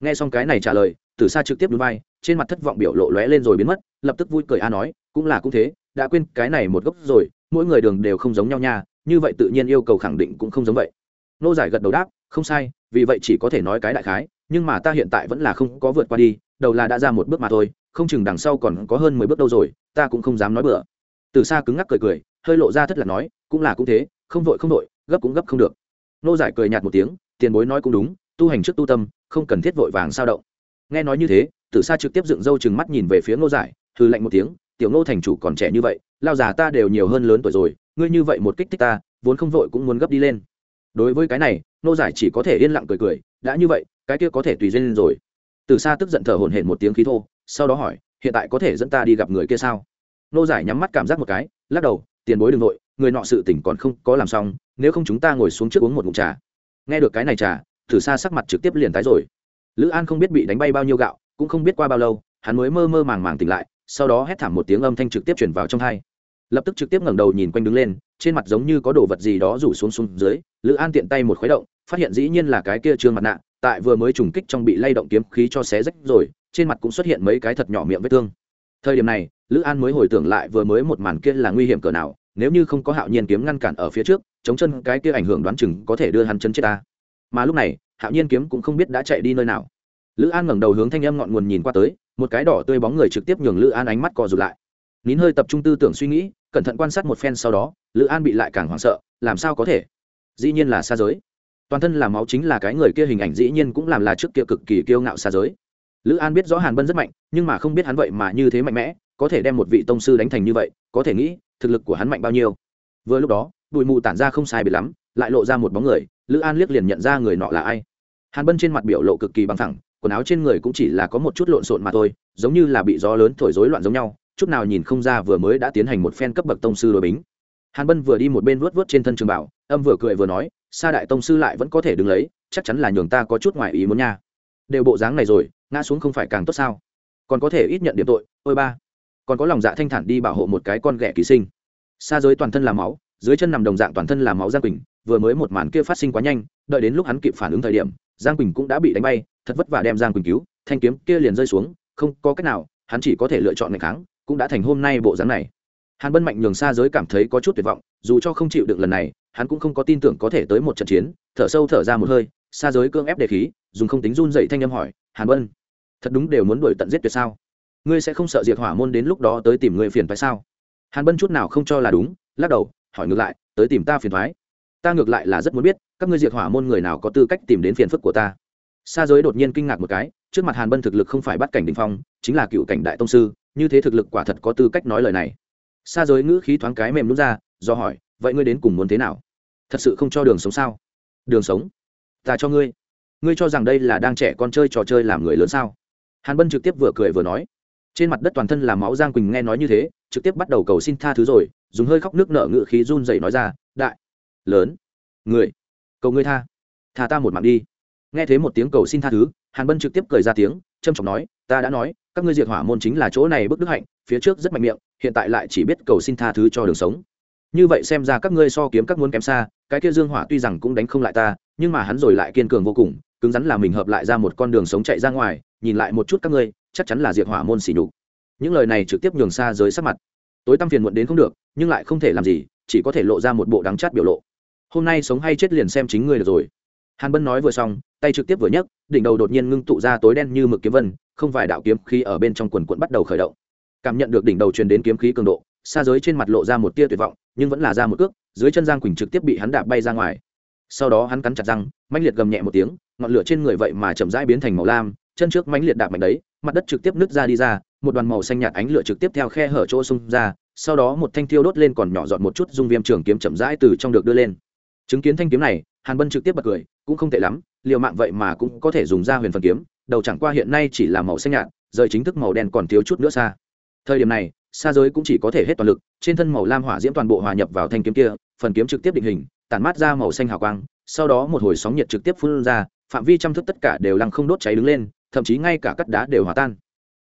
Nghe xong cái này trả lời từ xa trực tiếp núi vai, trên mặt thất vọng biểu lộ lóe lên rồi biến mất, lập tức vui cười a nói, cũng là cũng thế, đã quên cái này một gốc rồi, mỗi người đường đều không giống nhau nha, như vậy tự nhiên yêu cầu khẳng định cũng không giống vậy. Nô giải gật đầu đáp, không sai, vì vậy chỉ có thể nói cái đại khái, nhưng mà ta hiện tại vẫn là không có vượt qua đi, đầu là đã ra một bước mà thôi không chừng đằng sau còn có hơn mười bước đâu rồi, ta cũng không dám nói bừa. Từ xa cứng ngắc cười cười, hơi lộ ra thất là nói, cũng là cũng thế, không vội không vội, gấp cũng gấp không được. Nô giải cười nhạt một tiếng, tiền bối nói cũng đúng, tu hành trước tu tâm, không cần thiết vội vàng sao động. Nghe nói như thế, từ xa trực tiếp dựng râu chừng mắt nhìn về phía nô giải hư lạnh một tiếng, tiểu nô thành chủ còn trẻ như vậy, lao già ta đều nhiều hơn lớn tuổi rồi, ngươi như vậy một kích thích ta, vốn không vội cũng muốn gấp đi lên. Đối với cái này, nô giải chỉ có thể yên lặng cười cười, đã như vậy, cái kia có thể tùy duyên rồi. Từ xa tức giận thở hổn hển một tiếng khí thô sau đó hỏi, hiện tại có thể dẫn ta đi gặp người kia sao? Nô giải nhắm mắt cảm giác một cái, lắc đầu, tiền bối đ ừ n g nội người nọ sự tỉnh còn không có làm xong, nếu không chúng ta ngồi xuống trước uống một mụn trà. Nghe được cái này trà, thử xa sắc mặt trực tiếp liền tái rồi. Lữ an không biết bị đánh bay bao nhiêu gạo, cũng không biết qua bao lâu, hắn mới mơ mơ màng màng tỉnh lại, sau đó hét thảm một tiếng âm thanh trực tiếp chuyển vào trong hai. Lập tức trực tiếp ngẩng đầu nhìn quanh đứng lên, trên mặt giống như có đồ vật gì đó rủ xuống xuống dưới, lữ an tiện tay một khuấy động, phát hiện dĩ nhiên là cái kia trương mặt nạ, tại vừa mới trùng kích trong bị lay động kiếm khí cho xé rách rồi trên mặt cũng xuất hiện mấy cái thật nhỏ miệng vết thương. Thời điểm này, lữ an mới hồi tưởng lại vừa mới một màn kia là nguy hiểm cỡ nào, nếu như không có hạo nhiên kiếm ngăn cản ở phía trước, chống chân cái kia ảnh hưởng đoán chừng có thể đưa hắn chân chết ta. Mà lúc này, hạo nhiên kiếm cũng không biết đã chạy đi nơi nào. Lữ an ngẩng đầu hướng thanh âm ngọn nguồn nhìn qua tới, một cái đỏ tươi bóng người trực tiếp nhường lữ an ánh mắt cò rụt lại. Nín hơi tập trung tư tưởng suy nghĩ, cẩn thận quan sát một phen sau đó, lữ an bị lại càng hoảng sợ, làm sao có thể? Dĩ nhiên là xa giới. Toàn thân là máu chính là cái người kia hình ảnh dĩ nhiên cũng làm là trước kia cực kỳ kiêu ngạo xa giới lữ an biết rõ hàn bân rất mạnh, nhưng mà không biết hắn vậy mà như thế mạnh mẽ, có thể đem một vị tông sư đánh thành như vậy, có thể nghĩ, thực lực của hắn mạnh bao nhiêu. Vừa lúc đó, bụi mù tản ra không sai biệt lắm, lại lộ ra một bóng người, lữ an liếc liền nhận ra người nọ là ai. Hàn bân trên mặt biểu lộ cực kỳ bằng thẳng, quần áo trên người cũng chỉ là có một chút lộn xộn mà thôi, giống như là bị gió lớn thổi rối loạn giống nhau, chút nào nhìn không ra vừa mới đã tiến hành một phen cấp bậc tông sư đội bính. Hàn bân vừa đi một bên vuốt vuốt trên thân trường bảo, âm vừa cười vừa nói, sa đại tông sư lại vẫn có thể đứng lấy, chắc chắn là nhường ta có chút ngoài ý muốn nha đều bộ dáng này rồi, ngã xuống không phải càng tốt sao? Còn có thể ít nhận điểm tội, ôi ba. Còn có lòng dạ thanh thản đi bảo hộ một cái con ghẻ ký sinh. Xa giới toàn thân là máu, dưới chân nằm đồng dạng toàn thân là máu giang quỳnh, vừa mới một màn kia phát sinh quá nhanh, đợi đến lúc hắn kịp phản ứng thời điểm, giang quỳnh cũng đã bị đánh bay, thật vất vả đem giang quỳnh cứu, thanh kiếm kia liền rơi xuống, không có cách nào, hắn chỉ có thể lựa chọn ngày kháng, cũng đã thành hôm nay bộ dáng này. Hàn bân mạnh nhường xa giới cảm thấy có chút tuyệt vọng, dù cho không chịu được lần này, hắn cũng không có tin tưởng có thể tới một trận chiến, thở sâu thở ra một hơi, xa giới cương ép đề khí dùng không tính run dậy thanh âm hỏi, hàn bân thật đúng đều muốn đuổi tận giết tuyệt sao? Ngươi sẽ không sợ diệt hỏa môn đến lúc đó tới tìm ngươi phiền phải sao? Hàn bân chút nào không cho là đúng, lắc đầu, hỏi ngược lại, tới tìm ta phiền thoái ta ngược lại là rất muốn biết, các ngươi diệt hỏa môn người nào có tư cách tìm đến phiền phức của ta? Xa giới đột nhiên kinh ngạc một cái, trước mặt hàn bân thực lực không phải bắt cảnh đình phong, chính là cựu cảnh đại tông sư, như thế thực lực quả thật có tư cách nói lời này. Xa giới ngữ khí thoáng cái mềm nút ra, do hỏi, vậy ngươi đến cùng muốn thế nào? Thật sự không cho đường sống sao? Đường sống? Ta cho ngươi ngươi cho rằng đây là đang trẻ con chơi trò chơi làm người lớn sao? Hàn bân trực tiếp vừa cười vừa nói. Trên mặt đất toàn thân là máu, giang quỳnh nghe nói như thế, trực tiếp bắt đầu cầu xin tha thứ rồi, dùng hơi khóc nước nở ngự khí run dậy nói ra, đại, lớn, người, cầu ngươi tha tha ta một mạng đi. Nghe thấy một tiếng cầu xin tha thứ, hàn bân trực tiếp cười ra tiếng, trâm trọng nói, ta đã nói, các ngươi diệt hỏa môn chính là chỗ này bức đức hạnh, phía trước rất mạnh miệng, hiện tại lại chỉ biết cầu xin tha thứ cho đường sống. Như vậy xem ra các ngươi so kiếm các muốn kém xa, cái kia dương hỏa tuy rằng cũng đánh không lại ta, nhưng mà hắn rồi lại kiên cường vô cùng cứng rắn là mình hợp lại ra một con đường sống chạy ra ngoài, nhìn lại một chút các ngươi, chắc chắn là diệt hỏa môn xỉ nhục. Những lời này trực tiếp nhường xa giới sắc mặt. Tối tăm phiền muộn đến không được, nhưng lại không thể làm gì, chỉ có thể lộ ra một bộ đắng chát biểu lộ. Hôm nay sống hay chết liền xem chính ngươi được rồi. Hàn bân nói vừa xong, tay trực tiếp vừa nhấc, đỉnh đầu đột nhiên ngưng tụ ra tối đen như mực kiếm vân, không vài đạo kiếm khí ở bên trong quần quận bắt đầu khởi động. Cảm nhận được đỉnh đầu truyền đến kiếm khí cường độ, xa giới trên mặt lộ ra một tia tuyệt vọng, nhưng vẫn là ra một cước, dưới chân giang quỳnh trực tiếp bị hắn đạp bay ra ngoài sau đó hắn cắn chặt răng, mãnh liệt gầm nhẹ một tiếng, ngọn lửa trên người vậy mà chậm rãi biến thành màu lam, chân trước mãnh liệt đạp mạnh đấy, mặt đất trực tiếp nứt ra đi ra, một đoàn màu xanh nhạt ánh lửa trực tiếp theo khe hở chỗ xung ra, sau đó một thanh thiêu đốt lên còn nhỏ dọn một chút dung viêm trường kiếm chậm rãi từ trong được đưa lên. Chứng kiến thanh kiếm này, hàn bân trực tiếp bật cười, cũng không tệ lắm, liều mạng vậy mà cũng có thể dùng ra huyền phần kiếm, đầu chẳng qua hiện nay chỉ là màu xanh nhạt, rời chính thức màu đen còn thiếu chút nữa xa. Thời điểm này, xa giới cũng chỉ có thể hết toàn lực, trên thân màu lam hỏa diễm toàn bộ hòa nhập vào thanh kiếm kia, phần kiếm trực tiếp định hình tản mát ra màu xanh hào quang, sau đó một hồi sóng nhiệt trực tiếp phun ra, phạm vi chăm thức tất cả đều lăng không đốt cháy đứng lên, thậm chí ngay cả cắt đá đều hòa tan.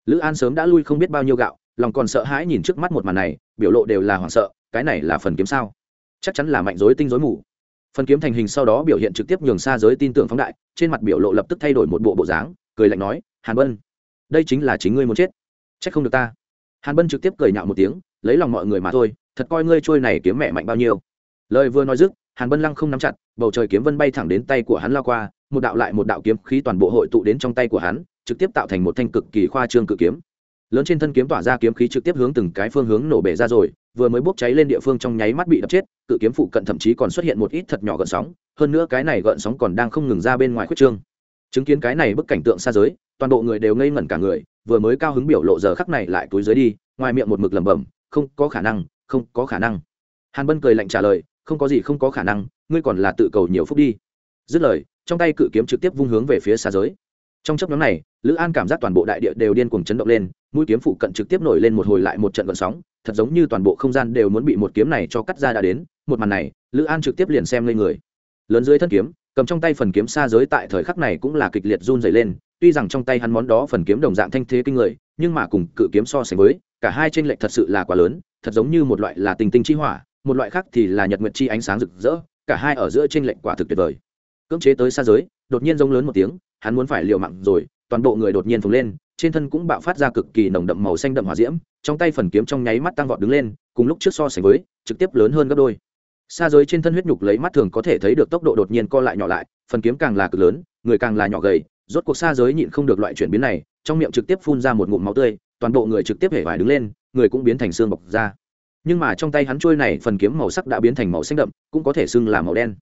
Lữ an sớm đã lui không biết bao nhiêu gạo, lòng còn sợ hãi nhìn trước mắt một màn này, biểu lộ đều là hoảng sợ, cái này là phần kiếm sao? Chắc chắn là mạnh dối tinh dối mù. Phần kiếm thành hình sau đó biểu hiện trực tiếp nhường xa giới tin tưởng phóng đại, trên mặt biểu lộ lập tức thay đổi một bộ bộ dáng, cười lạnh nói, hàn bân, đây chính là chính ngươi muốn chết. C h ắ c không được ta. Hàn bân trực tiếp cười nhạo một tiếng, lấy lòng mọi người mà thôi, thật coi ngươi trôi này kiếm mẹ mạnh bao nhiêu. Lời vừa nói dứt hàn bân lăng không nắm chặt, bầu trời kiếm vân bay thẳng đến tay của hắn lao qua, một đạo lại một đạo kiếm khí toàn bộ hội tụ đến trong tay của hắn, trực tiếp tạo thành một thanh cực kỳ khoa trương cự kiếm. Lớn trên thân kiếm tỏa ra kiếm khí trực tiếp hướng từng cái phương hướng nổ bể ra rồi, vừa mới bốc cháy lên địa phương trong nháy mắt bị đập chết, cự kiếm phụ cận thậm chí còn xuất hiện một ít thật nhỏ gợn sóng, hơn nữa cái này gợn sóng còn đang không ngừng ra bên ngoài khuyết trương. Chứng kiến cái này bức cảnh tượng xa giới, toàn bộ người đều ngây ngẩn cả người, vừa mới cao hứng biểu lộ giờ khắc này lại túi dưới đi, ngoài miệng một mực lẩm bẩm, không có khả năng, không có khả năng. Hàn bân cười lạnh trả lời không có gì không có khả năng, ngươi còn là tự cầu nhiều phúc đi. Dứt lời, trong tay cự kiếm trực tiếp vung hướng về phía xa giới. Trong chấp nhóm này, lữ an cảm giác toàn bộ đại địa đều điên cuồng chấn động lên, mũi kiếm phụ cận trực tiếp nổi lên một hồi lại một trận gợn sóng, thật giống như toàn bộ không gian đều muốn bị một kiếm này cho cắt ra đã đến, một màn này, lữ an trực tiếp liền xem lên người. Lớn dưới thân kiếm, cầm trong tay phần kiếm xa giới tại thời khắc này cũng là kịch liệt run dày lên, tuy rằng trong tay hắn món đó phần kiếm đồng dạng thanh thế kinh người, nhưng mà cùng cự kiếm so sánh với, cả hai tranh lệch thật sự là quá lớn, thật giống như một loại là tình tinh chi hỏa một loại khác thì là nhật nguyệt chi ánh sáng rực rỡ, cả hai ở giữa trên lệnh quả thực tuyệt vời. Cưỡng chế tới xa giới, đột nhiên rông lớn một tiếng, hắn muốn phải liều mạng rồi, toàn bộ người đột nhiên phồng lên, trên thân cũng bạo phát ra cực kỳ nồng đậm màu xanh đậm hỏa diễm, trong tay phần kiếm trong nháy mắt tăng vọt đứng lên, cùng lúc trước so sánh với, trực tiếp lớn hơn gấp đôi. Xa giới trên thân huyết nhục lấy mắt thường có thể thấy được tốc độ đột nhiên co lại nhỏ lại, phần kiếm càng là cực lớn, người càng là nhỏ gầy, rốt cuộc xa giới nhịn không được loại chuyển biến này, trong miệng trực tiếp phun ra một ngụm máu tươi, toàn bộ người trực tiếp hể vải đứng lên, người cũng biến thành xương bọc ra nhưng mà trong tay hắn trôi này phần kiếm màu sắc đã biến thành màu xanh đậm, cũng có thể xưng là màu đen.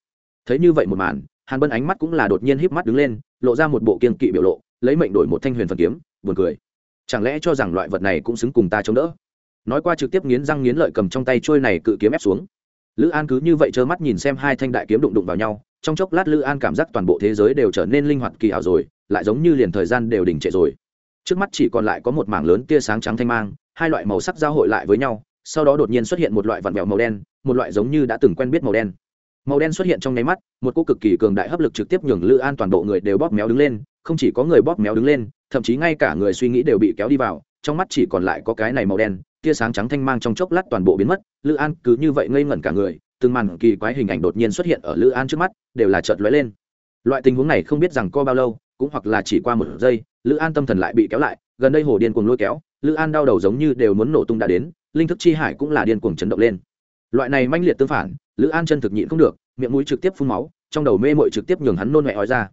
Thấy như vậy một màn, hàn bân ánh mắt cũng là đột nhiên híp mắt đứng lên, lộ ra một bộ kiên kỵ biểu lộ, lấy mệnh đổi một thanh huyền phần kiếm, buồn cười. Chẳng lẽ cho rằng loại vật này cũng xứng cùng ta chống đỡ? Nói qua trực tiếp nghiến răng nghiến lợi cầm trong tay trôi này cự kiếm ép xuống. Lữ an cứ như vậy trơ mắt nhìn xem hai thanh đại kiếm đụng đụng vào nhau, trong chốc lát lữ an cảm giác toàn bộ thế giới đều trở nên linh hoạt kỳ ảo rồi, lại giống như liền thời gian đều đình trệ rồi. Trước mắt chỉ còn lại có một mảng lớn tia sáng trắng thanh mang, hai loại màu sắc giao hội lại với nhau sau đó đột nhiên xuất hiện một loại vặn vẹo màu đen, một loại giống như đã từng quen biết màu đen. Màu đen xuất hiện trong nháy mắt, một cô cực kỳ cường đại hấp lực trực tiếp nhường lữ an toàn bộ người đều bóp méo đứng lên, không chỉ có người bóp méo đứng lên, thậm chí ngay cả người suy nghĩ đều bị kéo đi vào, trong mắt chỉ còn lại có cái này màu đen, tia sáng trắng thanh mang trong chốc lát toàn bộ biến mất, lữ an cứ như vậy ngây ngẩn cả người, từng màn kỳ quái hình ảnh đột nhiên xuất hiện ở lữ an trước mắt, đều là chợt lóe lên. Loại tình huống này không biết rằng co bao lâu, cũng hoặc là chỉ qua một giây, lữ an tâm thần lại bị kéo lại, gần đây hồ điên cuồng lôi kéo, lữ an đau đầu giống như đều muốn nổ tung đã đến linh thức chi hải cũng là điên cuồng chấn động lên. Loại này manh liệt tương phản, lữ an chân thực nhịn không được, miệng mũi trực tiếp phun máu, trong đầu mê mội trực tiếp nhường hắn nôn mẹ ói ra.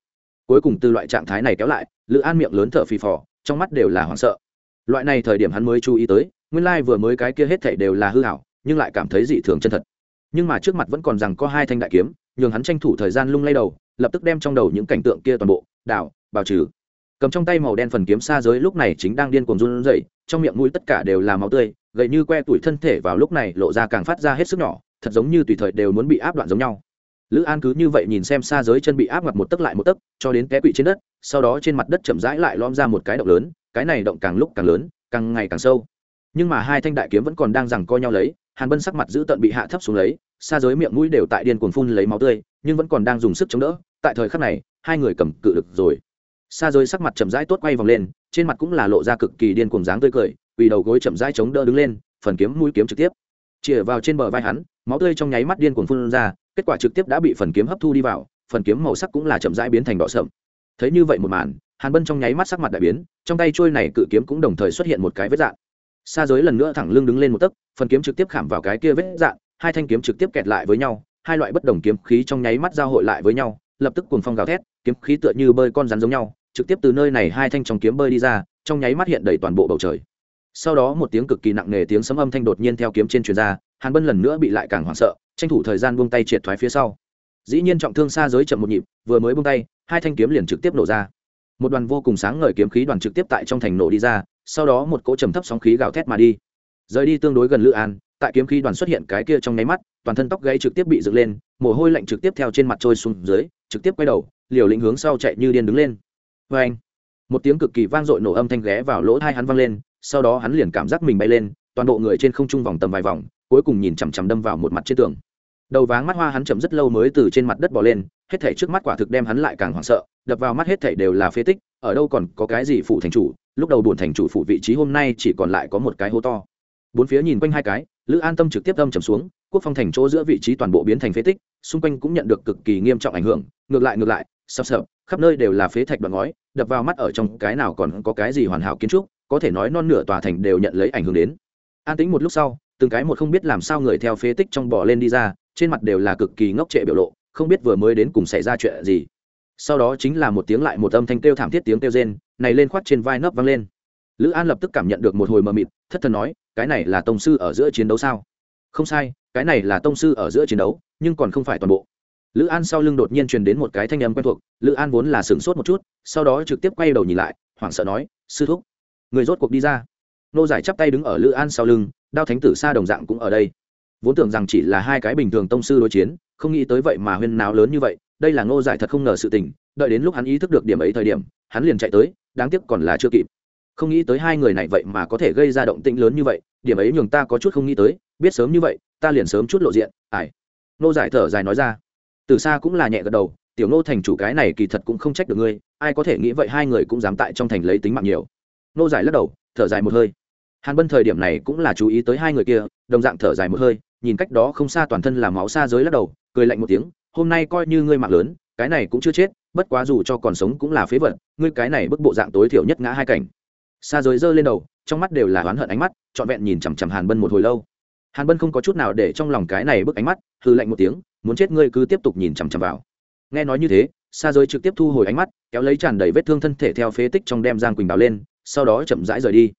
Cuối cùng từ loại trạng thái này kéo lại, lữ an miệng lớn thở phì phò, trong mắt đều là hoảng sợ. Loại này thời điểm hắn mới chú ý tới, nguyên lai vừa mới cái kia hết thảy đều là hư hảo nhưng lại cảm thấy dị thường chân thật. Nhưng mà trước mặt vẫn còn rằng có hai thanh đại kiếm, nhường hắn tranh thủ thời gian lung lay đầu, lập tức đem trong đầu những cảnh tượng kia toàn bộ, đảo, bào trừ cầm trong tay màu đen phần kiếm xa giới lúc này chính đang điên cuồng run rẩy, trong miệng mũi tất cả đều là máu tươi, gậy như que tuổi thân thể vào lúc này lộ ra càng phát ra hết sức nhỏ, thật giống như tùy thời đều muốn bị áp đoạn giống nhau. Lữ an cứ như vậy nhìn xem xa giới chân bị áp mặt một tấc lại một tấc, cho đến té quỵ trên đất, sau đó trên mặt đất chậm rãi lại lom ra một cái động lớn, cái này động càng lúc càng lớn, càng ngày càng sâu. Nhưng mà hai thanh đại kiếm vẫn còn đang rằng co nhau lấy, hàn bân sắc mặt giữ tận bị hạ thấp xuống lấy, xa giới miệng mũi đều tại điên cuồng phun lấy máu tươi, nhưng vẫn còn đang dùng sức chống đỡ, tại thời khắc này, hai người cầm cự được rồi xa rơi sắc mặt chậm rãi tốt quay vòng lên, trên mặt cũng là lộ ra cực kỳ điên cuồng dáng tươi cười, vì đầu gối chậm rãi chống đỡ đứng lên, phần kiếm mũi kiếm trực tiếp chĩa vào trên bờ vai hắn, máu tươi trong nháy mắt điên cuồng phun ra, kết quả trực tiếp đã bị phần kiếm hấp thu đi vào, phần kiếm màu sắc cũng là chậm rãi biến thành đỏ sậm. Thấy như vậy một màn, hàn bân trong nháy mắt sắc mặt đại biến, trong tay trôi này cự kiếm cũng đồng thời xuất hiện một cái vết dạn xa giới lần nữa thẳng lưng đứng lên một tấc, phần kiếm trực tiếp khảm vào cái kia vết dạn hai thanh kiếm trực tiếp kẹt lại với nhau, hai loại bất đồng kiếm khí trong nháy mắt giao hội lại với nhau, lập tức cuồng phong gào thét, kiếm khí tựa như bơi con rắn giống nhau trực tiếp từ nơi này hai thanh trong kiếm bơi đi ra, trong nháy mắt hiện đầy toàn bộ bầu trời. Sau đó một tiếng cực kỳ nặng nề tiếng sấm âm thanh đột nhiên theo kiếm trên truyền ra, hàn bân lần nữa bị lại càng hoảng sợ, tranh thủ thời gian buông tay triệt thoái phía sau. Dĩ nhiên trọng thương xa giới chậm một nhịp, vừa mới buông tay, hai thanh kiếm liền trực tiếp nổ ra. Một đoàn vô cùng sáng ngời kiếm khí đoàn trực tiếp tại trong thành nổ đi ra, sau đó một cỗ trầm thấp sóng khí gào thét mà đi. Rời đi tương đối gần lữ an, tại kiếm khí đoàn xuất hiện cái kia trong nháy mắt, toàn thân tóc gãy trực tiếp bị dựng lên, mồ hôi lạnh trực tiếp theo trên mặt trôi xuống dưới, trực tiếp quay đầu, liều lĩnh hướng sau chạy như điên đứng lên vê anh. Một tiếng cực kỳ vang dội nổ âm thanh ghé vào lỗ hai hắn vang lên, sau đó hắn liền cảm giác mình bay lên, toàn bộ người trên không trung vòng tầm vài vòng, cuối cùng nhìn chằm chằm đâm vào một mặt trên tường. Đầu váng mắt hoa hắn chậm rất lâu mới từ trên mặt đất bỏ lên, hết thảy trước mắt quả thực đem hắn lại càng hoảng sợ, đập vào mắt hết thảy đều là phế tích, ở đâu còn có cái gì phụ thành chủ, lúc đầu buồn thành chủ phụ vị trí hôm nay chỉ còn lại có một cái hố to. Bốn phía nhìn quanh hai cái, lữ an tâm trực tiếp tâm trầm xuống, quốc phong thành chỗ giữa vị trí toàn bộ biến thành phế tích, xung quanh cũng nhận được cực kỳ nghiêm trọng ảnh hưởng, ngược lại ngược lại, sập sập khắp nơi đều là phế thạch đoạn ngói, đập vào mắt ở trong cái nào còn có cái gì hoàn hảo kiến trúc, có thể nói non nửa tòa thành đều nhận lấy ảnh hưởng đến. An tính một lúc sau, từng cái một không biết làm sao người theo phế tích trong bỏ lên đi ra, trên mặt đều là cực kỳ ngốc trệ biểu lộ, không biết vừa mới đến cùng xảy ra chuyện gì. Sau đó chính là một tiếng lại một âm thanh kêu thảm thiết tiếng kêu rên, này lên khoát trên vai nấp vang lên. Lữ an lập tức cảm nhận được một hồi mờ mịt, thất thần nói, cái này là tông sư ở giữa chiến đấu sao? Không sai, cái này là tông sư ở giữa chiến đấu, nhưng còn không phải toàn bộ lữ an sau lưng đột nhiên truyền đến một cái thanh âm quen thuộc, lữ an vốn là sửng sốt một chút, sau đó trực tiếp quay đầu nhìn lại, hoảng sợ nói, sư thúc, người rốt cuộc đi ra. Nô giải chắp tay đứng ở lữ an sau lưng, đao thánh tử xa đồng dạng cũng ở đây. Vốn tưởng rằng chỉ là hai cái bình thường tông sư đối chiến, không nghĩ tới vậy mà huyên náo lớn như vậy, đây là ngô giải thật không ngờ sự tình, đợi đến lúc hắn ý thức được điểm ấy thời điểm, hắn liền chạy tới, đáng tiếc còn là chưa kịp. Không nghĩ tới hai người này vậy mà có thể gây ra động tĩnh lớn như vậy, điểm ấy nhường ta có chút không nghĩ tới, biết sớm như vậy, ta liền sớm chút lộ diện ải nô giải thở dài nói ra từ xa cũng là nhẹ gật đầu, tiểu nô thành chủ cái này kỳ thật cũng không trách được ngươi, ai có thể nghĩ vậy hai người cũng dám tại trong thành lấy tính mạng nhiều. Nô giải lắc đầu, thở dài một hơi. Hàn bân thời điểm này cũng là chú ý tới hai người kia, đồng dạng thở dài một hơi, nhìn cách đó không xa toàn thân là máu xa giới lắc đầu, cười lạnh một tiếng, hôm nay coi như ngươi mạng lớn, cái này cũng chưa chết, bất quá dù cho còn sống cũng là phế vật, ngươi cái này bức bộ dạng tối thiểu nhất ngã hai cảnh. Xa giới giơ lên đầu, trong mắt đều là oán hận ánh mắt, trọn vẹn nhìn chằm chằm hàn bân một hồi lâu. Hàn bân không có chút nào để trong lòng cái này bức ánh mắt hư lạnh một tiếng muốn chết ngươi cứ tiếp tục nhìn chằm chằm vào. Nghe nói như thế xa giới trực tiếp thu hồi ánh mắt, kéo lấy tràn đầy vết thương thân thể theo phế tích trong đem giang quỳnh bảo lên, sau đó chậm rãi rời đi.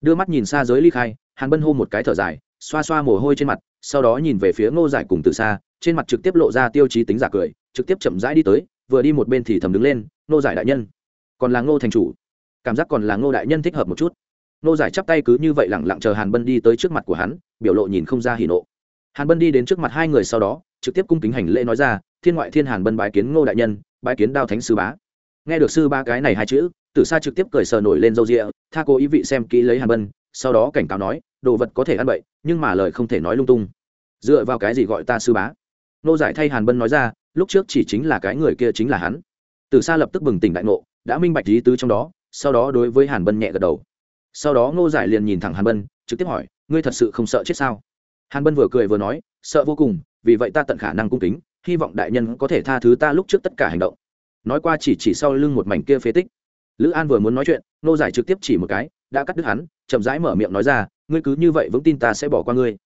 Đưa mắt nhìn xa giới ly khai, hàn bân hô một cái thở dài, xoa xoa mồ hôi trên mặt, sau đó nhìn về phía ngô giải cùng từ xa trên mặt trực tiếp lộ ra tiêu chí tính giả cười, trực tiếp chậm rãi đi tới, vừa đi một bên thì thầm đứng lên, ngô giải đại nhân, còn là ngô thành chủ, cảm giác còn là ngô đại nhân thích hợp một chút. Ngô giải chắp tay cứ như vậy lẳng lặng chờ hàn bân đi tới trước mặt của hắn, biểu lộ nhìn không ra hỉ nộ. Hàn bân đi đến trước mặt hai người sau đó trực tiếp cung kính hành lễ nói ra, thiên ngoại thiên hàn bân bái kiến ngô đại nhân, bái kiến đao thánh sư bá. Nghe được sư ba cái này hai chữ từ xa trực tiếp cười sờ nổi lên râu rịa tha cố ý vị xem kỹ lấy hàn bân, sau đó cảnh cáo nói, đồ vật có thể ăn bậy, nhưng mà lời không thể nói lung tung. Dựa vào cái gì gọi ta sư bá? Nô giải thay hàn bân nói ra, lúc trước chỉ chính là cái người kia chính là hắn. Từ xa lập tức bừng tỉnh đại ngộ, đã minh bạch lý tứ trong đó, sau đó đối với hàn bân nhẹ gật đầu. Sau đó ngô giải liền nhìn thẳng hàn bân, trực tiếp hỏi, ngươi thật sự không sợ chết sao? Hàn bân vừa cười vừa nói, sợ vô cùng vì vậy ta tận khả năng cung kính, hy vọng đại nhân có thể tha thứ ta lúc trước tất cả hành động. Nói qua chỉ chỉ sau lưng một mảnh kia phế tích. Lữ an vừa muốn nói chuyện, nô giải trực tiếp chỉ một cái, đã cắt đứt hắn, chậm rãi mở miệng nói ra, ngươi cứ như vậy vững tin ta sẽ bỏ qua ngươi.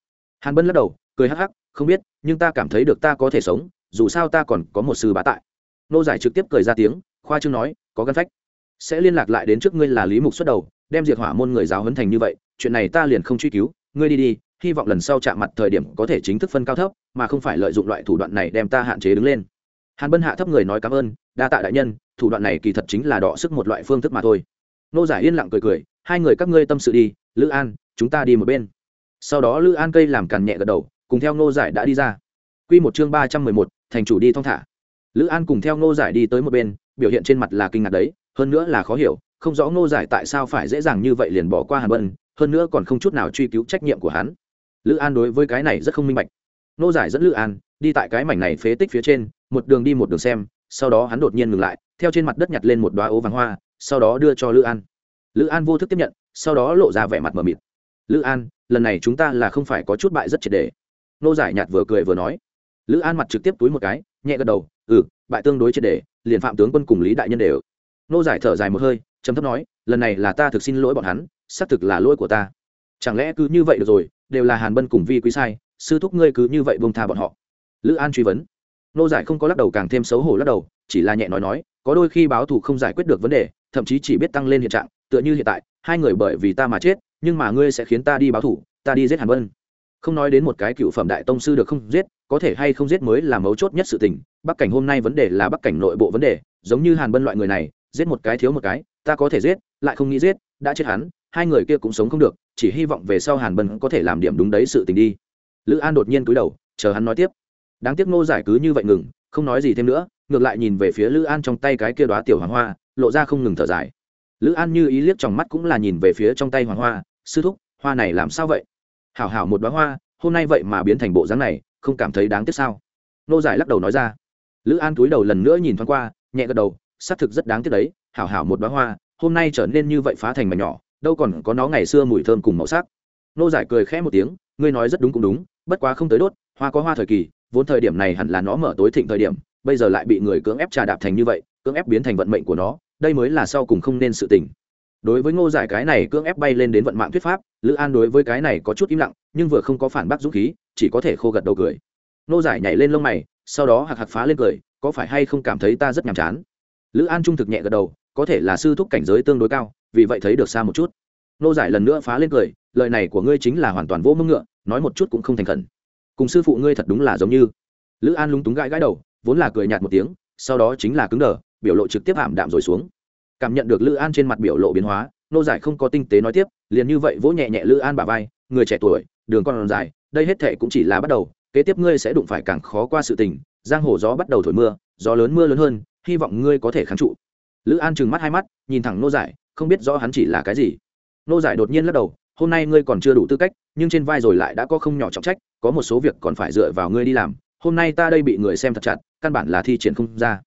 Hàn bân lắc đầu, cười hắc hắc, không biết, nhưng ta cảm thấy được ta có thể sống, dù sao ta còn có một sư bá tại. Nô giải trực tiếp cười ra tiếng, khoa trương nói, có gân phách. Sẽ liên lạc lại đến trước ngươi là lý mục xuất đầu, đem diệt hỏa môn người giáo huấn thành như vậy, chuyện này ta liền không truy cứu. Ngươi đi đi hy vọng lần sau chạm mặt thời điểm có thể chính thức phân cao thấp, mà không phải lợi dụng loại thủ đoạn này đem ta hạn chế đứng lên. Hàn bân hạ thấp người nói cảm ơn, đa tạ đại nhân, thủ đoạn này kỳ thật chính là đọ sức một loại phương thức mà thôi. Nô giải yên lặng cười cười, hai người các ngươi tâm sự đi, lữ an, chúng ta đi một bên. Sau đó lữ an cây làm càn nhẹ gật đầu, cùng theo nô giải đã đi ra. Q một chương ba trăm mười một, thành chủ đi thong thả. Lữ an cùng theo nô giải đi tới một bên, biểu hiện trên mặt là kinh ngạc đấy, hơn nữa là khó hiểu, không rõ nô giải tại sao phải dễ dàng như vậy liền bỏ qua hàn bân, hơn nữa còn không chút nào truy cứu trách nhiệm của hắn lữ an đối với cái này rất không minh bạch. Nô giải dẫn lữ an đi tại cái mảnh này phế tích phía trên, một đường đi một đường xem, sau đó hắn đột nhiên ngừng lại, theo trên mặt đất nhặt lên một đoá ố vàng hoa, sau đó đưa cho lữ an. Lữ an vô thức tiếp nhận, sau đó lộ ra vẻ mặt mờ mịt. Lữ an, lần này chúng ta là không phải có chút bại rất triệt đề. Nô giải nhạt vừa cười vừa nói. Lữ an mặt trực tiếp túi một cái, nhẹ gật đầu ừ bại tương đối triệt đề, liền phạm tướng quân cùng lý đại nhân đều. Nô giải thở dài một hơi chấm thấp nói, lần này là ta thực xin lỗi bọn hắn, xác thực là lỗi của ta. Chẳng lẽ cứ như vậy được rồi đều là hàn bân cùng vi quý sai, sư thúc ngươi cứ như vậy bông tha bọn họ. Lữ an truy vấn. Nô giải không có lắc đầu càng thêm xấu hổ lắc đầu, chỉ là nhẹ nói nói, có đôi khi báo thù không giải quyết được vấn đề, thậm chí chỉ biết tăng lên hiện trạng, tựa như hiện tại, hai người bởi vì ta mà chết, nhưng mà ngươi sẽ khiến ta đi báo thù, ta đi giết hàn bân. Không nói đến một cái cựu phẩm đại tông sư được không giết, có thể hay không giết mới là mấu chốt nhất sự tình, bắc cảnh hôm nay vấn đề là bắc cảnh nội bộ vấn đề, giống như hàn bân loại người này, giết một cái thiếu một cái, ta có thể giết, lại không nghĩ giết đã chết hắn, hai người kia cũng sống không được, chỉ hy vọng về sau hàn bân có thể làm điểm đúng đấy sự tình đi. Lữ an đột nhiên cúi đầu, chờ hắn nói tiếp. Đáng tiếc nô giải cứ như vậy ngừng, không nói gì thêm nữa, ngược lại nhìn về phía lữ an trong tay cái kia đoá tiểu hoàng hoa, lộ ra không ngừng thở dài. Lữ an như ý liếc trong mắt cũng là nhìn về phía trong tay hoàng hoa, sư thúc, hoa này làm sao vậy? Hảo hảo một đoá hoa, hôm nay vậy mà biến thành bộ dáng này, không cảm thấy đáng tiếc sao? Nô giải lắc đầu nói ra. Lữ an túi đầu lần nữa nhìn thoáng qua, nhẹ gật đầu, xác thực rất đáng tiếc đấy, hảo hảo một đoá hoa hôm nay trở nên như vậy phá thành mà nhỏ, đâu còn có nó ngày xưa mùi thơm cùng màu sắc. Nô giải cười khẽ một tiếng, ngươi nói rất đúng cũng đúng, bất quá không tới đốt, hoa có hoa thời kỳ, vốn thời điểm này hẳn là nó mở tối thịnh thời điểm, bây giờ lại bị người cưỡng ép trà đạp thành như vậy, cưỡng ép biến thành vận mệnh của nó, đây mới là sau cùng không nên sự tình. Đối với ngô giải cái này cưỡng ép bay lên đến vận mạng thuyết pháp, lữ an đối với cái này có chút im lặng, nhưng vừa không có phản bác dũng khí, chỉ có thể khô gật đầu cười. Ngô giải nhảy lên lông mày, sau đó hạc hạc phá lên cười, có phải hay không cảm thấy ta rất nhàm chán? Lữ an trung thực nhẹ gật đầu có thể là sư thúc cảnh giới tương đối cao, vì vậy thấy được xa một chút. Nô giải lần nữa phá lên cười, lời này của ngươi chính là hoàn toàn vô mưng ngựa, nói một chút cũng không thành khẩn. Cùng sư phụ ngươi thật đúng là giống như. Lữ an lúng túng gãi gãi đầu, vốn là cười nhạt một tiếng, sau đó chính là cứng đờ, biểu lộ trực tiếp ảm đạm rồi xuống. Cảm nhận được lữ an trên mặt biểu lộ biến hóa, nô giải không có tinh tế nói tiếp, liền như vậy vỗ nhẹ nhẹ lữ an bà vai, người trẻ tuổi, đường con dài, đây hết thệ cũng chỉ là bắt đầu, kế tiếp ngươi sẽ đụng phải càng khó qua sự tình, giang hồ gió bắt đầu thổi mưa, gió lớn mưa lớn hơn, hy vọng ngươi có thể kháng trụ lữ an trừng mắt hai mắt, nhìn thẳng nô giải, không biết rõ hắn chỉ là cái gì. Nô giải đột nhiên lắc đầu, hôm nay ngươi còn chưa đủ tư cách, nhưng trên vai rồi lại đã có không nhỏ trọng trách, có một số việc còn phải dựa vào ngươi đi làm. Hôm nay ta đây bị người xem thật chặt, căn bản là thi triển không ra.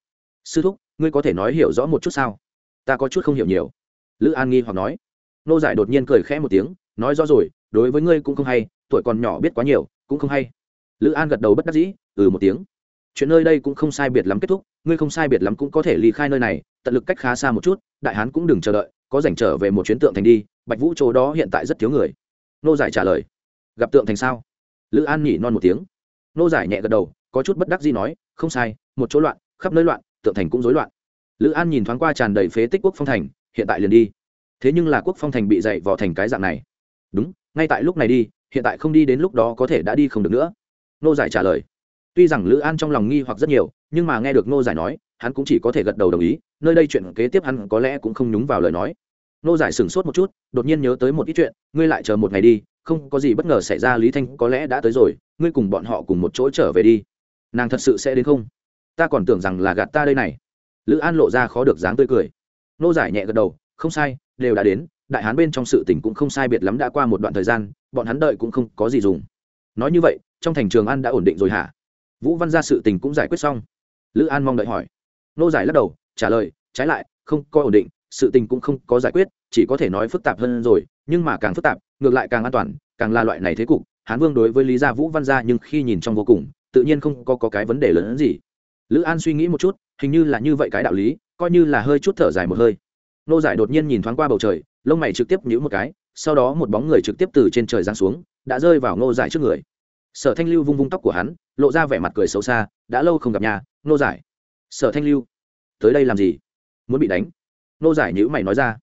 Sư thúc, ngươi có thể nói hiểu rõ một chút sao? Ta có chút không hiểu nhiều. Lữ an nghi hoặc nói. Nô giải đột nhiên cười khẽ một tiếng, nói rõ rồi, đối với ngươi cũng không hay, tuổi còn nhỏ biết quá nhiều, cũng không hay. Lữ an gật đầu bất đắc dĩ ừ một tiếng. Chuyện nơi đây cũng không sai biệt lắm kết thúc ngươi không sai biệt lắm cũng có thể ly khai nơi này, tận lực cách khá xa một chút, đại hán cũng đừng chờ đợi, có rảnh trở về một chuyến tượng thành đi, bạch vũ chỗ đó hiện tại rất thiếu người. Nô giải trả lời. Gặp tượng thành sao? Lữ an nhỉ non một tiếng. Nô giải nhẹ gật đầu, có chút bất đắc gì nói, không sai, một chỗ loạn, khắp nơi loạn, tượng thành cũng rối loạn. Lữ an nhìn thoáng qua tràn đầy phế tích quốc phong thành, hiện tại liền đi. Thế nhưng là quốc phong thành bị dậy vào thành cái dạng này. Đúng, ngay tại lúc này đi, hiện tại không đi đến lúc đó có thể đã đi không được nữa. Nô giải trả lời. Tuy rằng lữ an trong lòng nghi hoặc rất nhiều nhưng mà nghe được nô giải nói, hắn cũng chỉ có thể gật đầu đồng ý, nơi đây chuyện kế tiếp hắn có lẽ cũng không nhúng vào lời nói. Nô giải sửng sốt một chút, đột nhiên nhớ tới một ít chuyện, ngươi lại chờ một ngày đi, không có gì bất ngờ xảy ra, lý thanh có lẽ đã tới rồi, ngươi cùng bọn họ cùng một chỗ trở về đi. Nàng thật sự sẽ đến không? Ta còn tưởng rằng là gạt ta đây này. Lữ an lộ ra khó được dáng tươi cười. Nô giải nhẹ gật đầu, không sai, đều đã đến, đại hán bên trong sự tình cũng không sai biệt lắm đã qua một đoạn thời gian, bọn hắn đợi cũng không có gì dùng. Nói như vậy, trong thành trường an đã ổn định rồi hả? Vũ văn ra sự tình cũng giải quyết xong lữ an mong đợi hỏi. Nô giải lắc đầu trả lời trái lại không có ổn định sự tình cũng không có giải quyết chỉ có thể nói phức tạp hơn rồi nhưng mà càng phức tạp ngược lại càng an toàn càng là loại này thế cục hán vương đối với lý gia vũ văn gia nhưng khi nhìn trong vô cùng tự nhiên không có, có cái vấn đề lớn hơn gì. Lữ an suy nghĩ một chút hình như là như vậy cái đạo lý coi như là hơi chút thở dài một hơi. Nô giải đột nhiên nhìn thoáng qua bầu trời lông mày trực tiếp nhíu một cái sau đó một bóng người trực tiếp từ trên trời giáng xuống đã rơi vào nô giải trước người. Sở thanh lưu vung vung tóc của hắn lộ ra vẻ mặt cười xấu xa đã lâu không gặp nhà, nô giải. Sở thanh lưu, tới đây làm gì? Muốn bị đánh? Nô giải nhữ mày nói ra.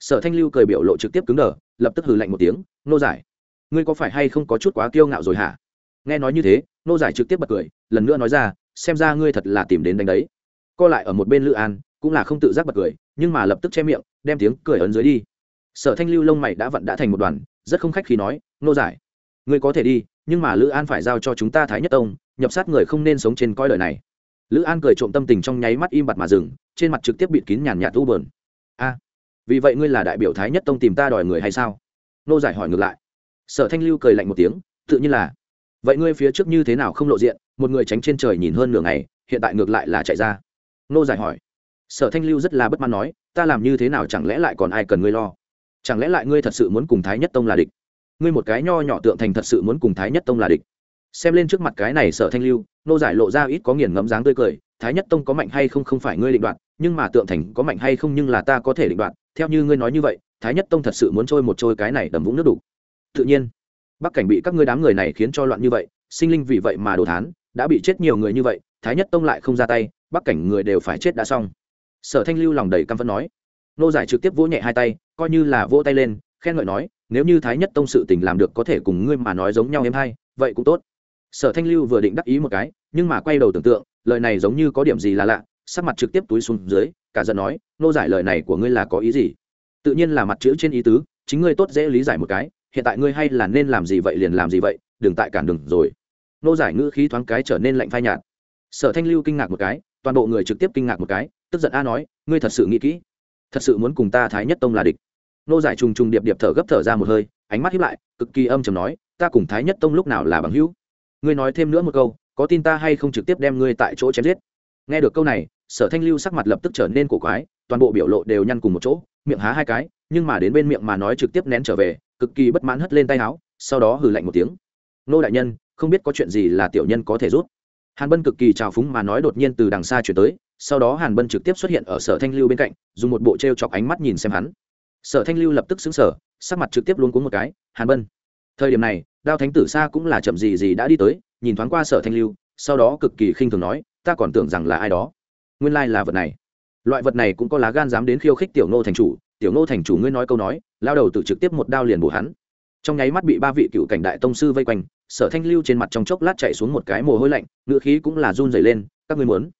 Sở thanh lưu cười biểu lộ trực tiếp cứng đờ, lập tức hừ lạnh một tiếng, nô giải, ngươi có phải hay không có chút quá kiêu ngạo rồi hả? Nghe nói như thế, nô giải trực tiếp bật cười, lần nữa nói ra, xem ra ngươi thật là tìm đến đánh đấy. Co lại ở một bên lữ an, cũng là không tự giác bật cười, nhưng mà lập tức che miệng, đem tiếng cười ấn dưới đi. Sở thanh lưu lông mày đã vặn đã thành một đoàn, rất không khách khi nói, nô giải, ngươi có thể đi nhưng mà lữ an phải giao cho chúng ta thái nhất tông nhập sát người không nên sống trên coi lời này lữ an cười trộm tâm tình trong nháy mắt im bặt mà dừng trên mặt trực tiếp bịt kín nhàn nhạt u bờn a vì vậy ngươi là đại biểu thái nhất tông tìm ta đòi người hay sao nô giải hỏi ngược lại sở thanh lưu cười lạnh một tiếng tự nhiên là vậy ngươi phía trước như thế nào không lộ diện một người tránh trên trời nhìn hơn nửa ngày hiện tại ngược lại là chạy ra nô giải hỏi sở thanh lưu rất là bất mãn nói ta làm như thế nào chẳng lẽ lại còn ai cần ngươi lo chẳng lẽ lại ngươi thật sự muốn cùng thái nhất tông là địch ngươi một cái nho nhỏ tượng thành thật sự muốn cùng thái nhất tông là địch. Xem lên trước mặt cái này sở thanh lưu, nô giải lộ ra ít có nghiền ngẫm dáng tươi cười, thái nhất tông có mạnh hay không không phải ngươi định đoạt, nhưng mà tượng thành có mạnh hay không nhưng là ta có thể định đoạt. Theo như ngươi nói như vậy, thái nhất tông thật sự muốn trôi một trôi cái này đầm vũng nước đủ tự nhiên, bắc cảnh bị các ngươi đám người này khiến cho loạn như vậy, sinh linh vì vậy mà đồ thán, đã bị chết nhiều người như vậy, thái nhất tông lại không ra tay, bắc cảnh người đều phải chết đã xong. Sở thanh lưu lòng đầy căm phẫn nói. Nô giải trực tiếp vỗ nhẹ hai tay, coi như là vỗ tay lên, khen ngợi nói nếu như thái nhất tông sự tình làm được có thể cùng ngươi mà nói giống nhau em hay vậy cũng tốt. Sở thanh lưu vừa định đắc ý một cái, nhưng mà quay đầu tưởng tượng, lời này giống như có điểm gì là lạ, sắc mặt trực tiếp túi xuống dưới, cả giận nói, nô giải lời này của ngươi là có ý gì? Tự nhiên là mặt chữ trên ý tứ, chính ngươi tốt dễ lý giải một cái, hiện tại ngươi hay là nên làm gì vậy liền làm gì vậy, đừng tại cản đường rồi. Nô giải ngữ khí thoáng cái trở nên lạnh phai nhạt. Sở thanh lưu kinh ngạc một cái, toàn bộ người trực tiếp kinh ngạc một cái, tức giận a nói, ngươi thật sự nghĩ kỹ, thật sự muốn cùng ta thái nhất tông là địch nô giải trùng trùng điệp điệp thở gấp thở ra một hơi, ánh mắt hiếp lại, cực kỳ âm chầm nói, ta cùng thái nhất tông lúc nào là bằng hữu? Ngươi nói thêm nữa một câu, có tin ta hay không trực tiếp đem ngươi tại chỗ chém giết? Nghe được câu này, sở thanh lưu sắc mặt lập tức trở nên cổ quái, toàn bộ biểu lộ đều nhăn cùng một chỗ, miệng há hai cái, nhưng mà đến bên miệng mà nói trực tiếp nén trở về, cực kỳ bất mãn hất lên tay áo, sau đó hừ lạnh một tiếng. Nô đại nhân, không biết có chuyện gì là tiểu nhân có thể rút hàn bân cực kỳ trào phúng mà nói đột nhiên từ đằng xa chuyển tới, sau đó hàn bân trực tiếp xuất hiện ở sở thanh lưu bên cạnh, dùng một bộ t r e o chọc ánh mắt nhìn xem hắn sở thanh lưu lập tức xứng sở sắc mặt trực tiếp luôn cuống một cái, hàn bân, thời điểm này, đao thánh tử xa cũng là chậm gì gì đã đi tới, nhìn thoáng qua sở thanh lưu, sau đó cực kỳ khinh thường nói, ta còn tưởng rằng là ai đó. Nguyên lai là vật này. Loại vật này cũng có lá gan dám đến khiêu khích tiểu nô thành chủ. Tiểu nô thành chủ ngươi nói câu nói, lao đầu tự trực tiếp một đao liền bổ hắn. Trong nháy mắt bị ba vị cựu cảnh đại tông sư vây quanh, sở thanh lưu trên mặt trong chốc lát chạy xuống một cái mồ hôi lạnh ngựa khí cũng là run dày lên, các ngươi muốn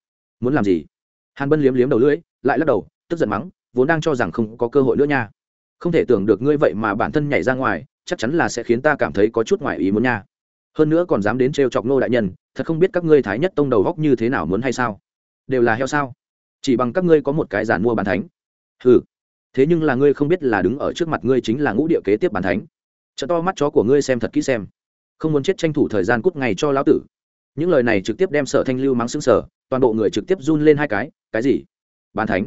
muốn làm gì? Hàn bân liếm liếm đầu lưỡi, lại lắc đầu, tức giận mắng, vốn đang cho rằng không có cơ hội nữa nha không thể tưởng được ngươi vậy mà bản thân nhảy ra ngoài, chắc chắn là sẽ khiến ta cảm thấy có chút ngoài ý muốn nha. Hơn nữa còn dám đến trêu chọc nô đại nhân, thật không biết các ngươi thái nhất tông đầu góc như thế nào muốn hay sao? Đều là heo sao? Chỉ bằng các ngươi có một cái giản mua bàn thánh. Ừ thế nhưng là ngươi không biết là đứng ở trước mặt ngươi chính là ngũ địa kế tiếp bàn thánh. Chợ to mắt chó của ngươi xem thật kỹ xem. Không muốn chết tranh thủ thời gian cút ngày cho lão tử. Những lời này trực tiếp đem sở thanh lưu mắng xứng sở toàn bộ người trực tiếp run lên hai cái cái gì? Bàn thánh?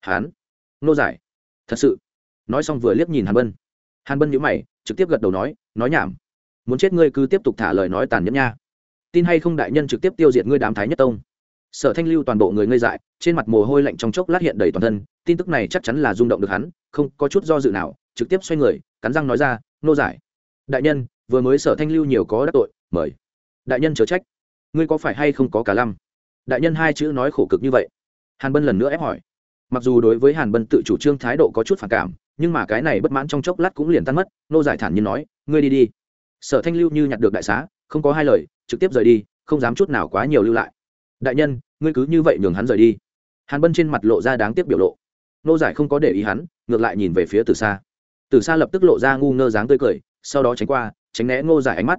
Hán? Nô giải? Thật sự? Nói xong vừa liếc nhìn hàn bân. Hàn bân nhữ mày, trực tiếp gật đầu nói nói nhảm. Muốn chết ngươi cứ tiếp tục thả lời nói tàn nhẫn nha. Tin hay không đại nhân trực tiếp tiêu diệt ngươi đám thái nhất tông. Sở thanh lưu toàn bộ người ngây dại, trên mặt mồ hôi lạnh trong chốc lát hiện đầy toàn thân, tin tức này chắc chắn là rung động được hắn, không có chút do dự nào, trực tiếp xoay người, cắn răng nói ra, nô giải. Đại nhân, vừa mới sở thanh lưu nhiều có đắc tội, mời. Đại nhân chớ trách. Ngươi có phải hay không có cả lăm? Đại nhân hai chữ nói khổ cực như vậy. Hàn bân lần nữa ép hỏi. Mặc dù đối với hàn bân tự chủ trương thái độ có chút phản cảm nhưng mà cái này bất mãn trong chốc lát cũng liền tan mất, nô giải thản nhiên nói, ngươi đi đi. Sở thanh lưu như nhặt được đại xá, không có hai lời, trực tiếp rời đi, không dám chút nào quá nhiều lưu lại. Đại nhân, ngươi cứ như vậy nhường hắn rời đi. Hàn bân trên mặt lộ ra đáng tiếc biểu lộ. Nô giải không có để ý hắn, ngược lại nhìn về phía từ xa từ xa lập tức lộ ra ngu ngơ dáng tươi cười, sau đó tránh qua, tránh né ngô giải ánh mắt.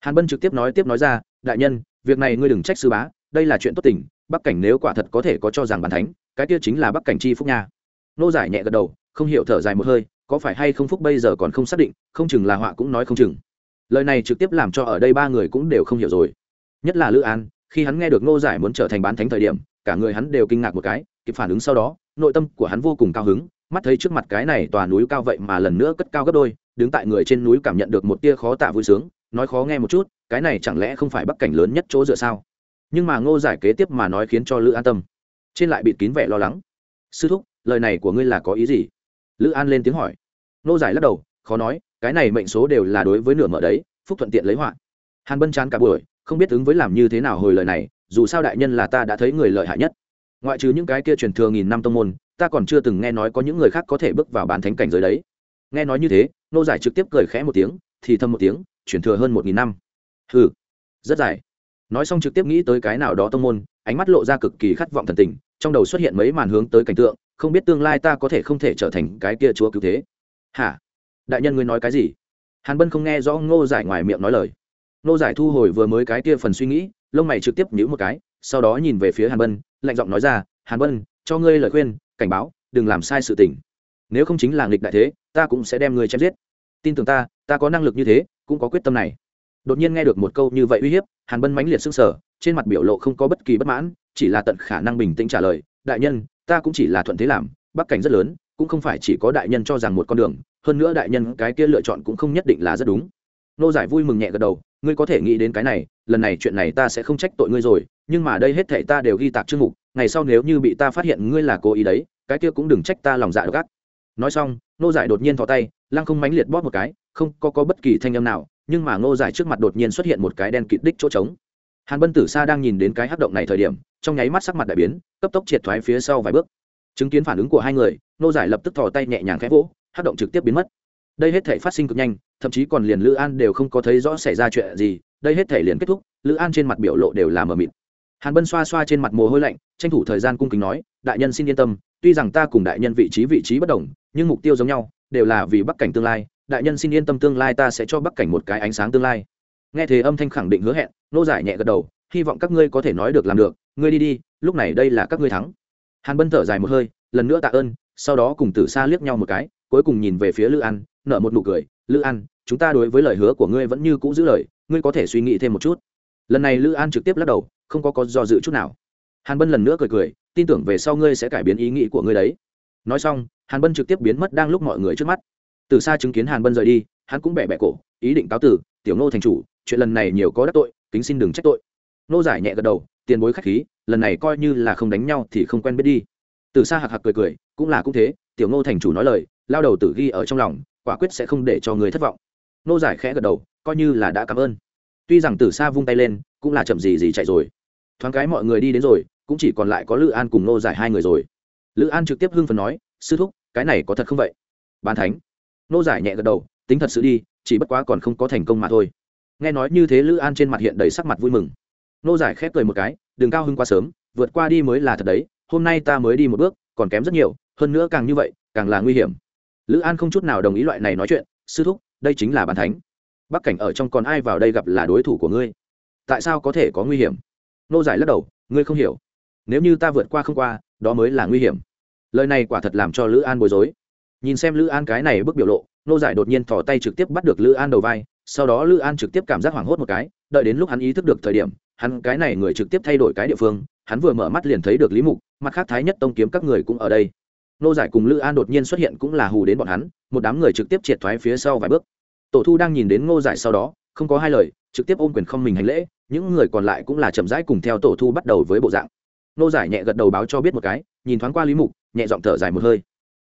Hàn bân trực tiếp nói tiếp nói ra, đại nhân, việc này ngươi đừng trách sư bá, đây là chuyện tốt tình, bắc cảnh nếu quả thật có thể có cho rằng bàn thánh, cái kia chính là bắc cảnh chi phúc nha. Nô giải nhẹ gật đầu không hiểu thở dài một hơi, có phải hay không phúc bây giờ còn không xác định, không chừng là họa cũng nói không chừng. Lời này trực tiếp làm cho ở đây ba người cũng đều không hiểu rồi. Nhất là lữ an, khi hắn nghe được ngô giải muốn trở thành bán thánh thời điểm, cả người hắn đều kinh ngạc một cái, kịp phản ứng sau đó, nội tâm của hắn vô cùng cao hứng, mắt thấy trước mặt cái này tòa núi cao vậy mà lần nữa cất cao gấp đôi, đứng tại người trên núi cảm nhận được một tia khó tả vui sướng, nói khó nghe một chút, cái này chẳng lẽ không phải bắc cảnh lớn nhất chỗ dựa sao? Nhưng mà ngô giải kế tiếp mà nói khiến cho lữ an tâm, trên lại bịt kín vẻ lo lắng. Sư thúc, lời này của ngươi là có ý gì? Lữ an lên tiếng hỏi. Nô giải lắc đầu, khó nói, cái này mệnh số đều là đối với nửa mở đấy, phúc thuận tiện lấy họa. Hàn bân chán cả buổi, không biết ứng với làm như thế nào hồi lời này, dù sao đại nhân là ta đã thấy người lợi hại nhất. Ngoại trừ những cái kia truyền thừa nghìn năm tông môn, ta còn chưa từng nghe nói có những người khác có thể bước vào bán thánh cảnh giới đấy. Nghe nói như thế, nô giải trực tiếp cười khẽ một tiếng, thì thầm một tiếng, truyền thừa hơn một nghìn năm. Hừ, rất dài. Nói xong trực tiếp nghĩ tới cái nào đó tông môn, ánh mắt lộ ra cực kỳ khát vọng thần tình, trong đầu xuất hiện mấy màn hướng tới cảnh tượng không biết tương lai ta có thể không thể trở thành cái kia chúa cứu thế. Hả? Đại nhân ngươi nói cái gì? Hàn bân không nghe rõ ngô giải ngoài miệng nói lời. Ngô giải thu hồi vừa mới cái kia phần suy nghĩ, lông mày trực tiếp nhữ một cái, sau đó nhìn về phía hàn bân, lạnh giọng nói ra, hàn bân, cho ngươi lời khuyên, cảnh báo, đừng làm sai sự tình. Nếu không chính là nghịch đại thế, ta cũng sẽ đem ngươi chém giết. Tin tưởng ta ta có năng lực như thế, cũng có quyết tâm này. Đột nhiên nghe được một câu như vậy uy hiếp, hàn bân mãnh liệt s ư n g sở trên mặt biểu lộ không có bất kỳ bất mãn, chỉ là tận khả năng bình tĩnh trả lời, đại nhân ta cũng chỉ là thuận thế làm bắc cảnh rất lớn cũng không phải chỉ có đại nhân cho rằng một con đường hơn nữa đại nhân cái kia lựa chọn cũng không nhất định là rất đúng nô giải vui mừng nhẹ gật đầu ngươi có thể nghĩ đến cái này lần này chuyện này ta sẽ không trách tội ngươi rồi nhưng mà đây hết thể ta đều ghi tạc chương mục ngày sau nếu như bị ta phát hiện ngươi là cố ý đấy cái kia cũng đừng trách ta lòng dạ gắt. nói xong nô giải đột nhiên thò tay lăng không mánh liệt bóp một cái không có, có bất kỳ thanh âm nào nhưng mà ngô giải trước mặt đột nhiên xuất hiện một cái đen kịt đích chỗ trống hàn bân tử sa đang nhìn đến cái hắc động này thời điểm, trong nháy mắt sắc mặt đại biến, cấp tốc triệt thoái phía sau vài bước. Chứng kiến phản ứng của hai người, nô giải lập tức thò tay nhẹ nhàng khẽ vỗ, hắc động trực tiếp biến mất. Đây hết thể phát sinh cực nhanh, thậm chí còn liền lữ an đều không có thấy rõ xảy ra chuyện gì, đây hết thể liền kết thúc, lữ an trên mặt biểu lộ đều là mờ mịt. Hàn bân xoa xoa trên mặt mồ hôi lạnh, tranh thủ thời gian cung kính nói, đại nhân xin yên tâm, tuy rằng ta cùng đại nhân vị trí vị trí bất đồng, nhưng mục tiêu giống nhau, đều là vì bắc cảnh tương lai. Đại nhân xin yên tâm tương lai ta sẽ cho bắc cảnh một cái ánh sáng tương lai nghe thế âm thanh khẳng định hứa hẹn, nô giải nhẹ gật đầu, hy vọng các ngươi có thể nói được làm được, ngươi đi đi, lúc này đây là các ngươi thắng. Hàn bân thở dài một hơi, lần nữa tạ ơn, sau đó cùng tử xa liếc nhau một cái, cuối cùng nhìn về phía lữ an, nở một nụ cười, lữ an, chúng ta đối với lời hứa của ngươi vẫn như cũ giữ lời, ngươi có thể suy nghĩ thêm một chút. Lần này lữ an trực tiếp lắc đầu, không có có do dự chút nào. Hàn bân lần nữa cười cười, tin tưởng về sau ngươi sẽ cải biến ý nghĩ của ngươi đấy. Nói xong, hàn bân trực tiếp biến mất đang lúc mọi người trước mắt. Từ xa chứng kiến hàn bân rời đi, hắn cũng bẻ bẻ cổ, ý định cáo tử, tiểu nô thành chủ chuyện lần này nhiều có đắc tội, kính xin đừng trách tội. Nô giải nhẹ gật đầu, tiền bối khách khí, lần này coi như là không đánh nhau thì không quen biết đi. Từ xa hạc hạc cười cười, cũng là cũng thế, tiểu nô thành chủ nói lời, lao đầu tử ghi ở trong lòng, quả quyết sẽ không để cho người thất vọng. Nô giải khẽ gật đầu, coi như là đã cảm ơn. Tuy rằng từ xa vung tay lên, cũng là chậm gì gì chạy rồi. Thoáng cái mọi người đi đến rồi, cũng chỉ còn lại có lữ an cùng nô giải hai người rồi. Lữ an trực tiếp hưng phần nói, sư thúc, cái này có thật không vậy? Ban thánh. Nô giải nhẹ gật đầu, tính thật sự đi, chỉ bất quá còn không có thành công mà thôi nghe nói như thế lữ an trên mặt hiện đầy sắc mặt vui mừng. Nô giải khép cười một cái, đừng cao hưng quá sớm, vượt qua đi mới là thật đấy, hôm nay ta mới đi một bước, còn kém rất nhiều, hơn nữa càng như vậy, càng là nguy hiểm. Lữ an không chút nào đồng ý loại này nói chuyện, sư thúc, đây chính là bàn thánh. Bắc cảnh ở trong còn ai vào đây gặp là đối thủ của ngươi? Tại sao có thể có nguy hiểm? Nô giải lắc đầu, ngươi không hiểu. Nếu như ta vượt qua không qua, đó mới là nguy hiểm. Lời này quả thật làm cho lữ an bối rối. Nhìn xem lữ an cái này bức biểu lộ nô giải đột nhiên thò tay trực tiếp bắt được lữ an đầu vai, sau đó lữ an trực tiếp cảm giác hoảng hốt một cái, đợi đến lúc hắn ý thức được thời điểm, hắn cái này người trực tiếp thay đổi cái địa phương, hắn vừa mở mắt liền thấy được lý mục, mặt khác thái nhất tông kiếm các người cũng ở đây. Nô giải cùng lữ an đột nhiên xuất hiện cũng là hù đến bọn hắn, một đám người trực tiếp triệt thoái phía sau vài bước. Tổ thu đang nhìn đến ngô giải sau đó, không có hai lời, trực tiếp ôm quyền không mình hành lễ, những người còn lại cũng là chậm rãi cùng theo tổ thu bắt đầu với bộ dạng. Nô giải nhẹ gật đầu báo cho biết một cái, nhìn thoáng qua lý mục, nhẹ giọng thở dài một hơi.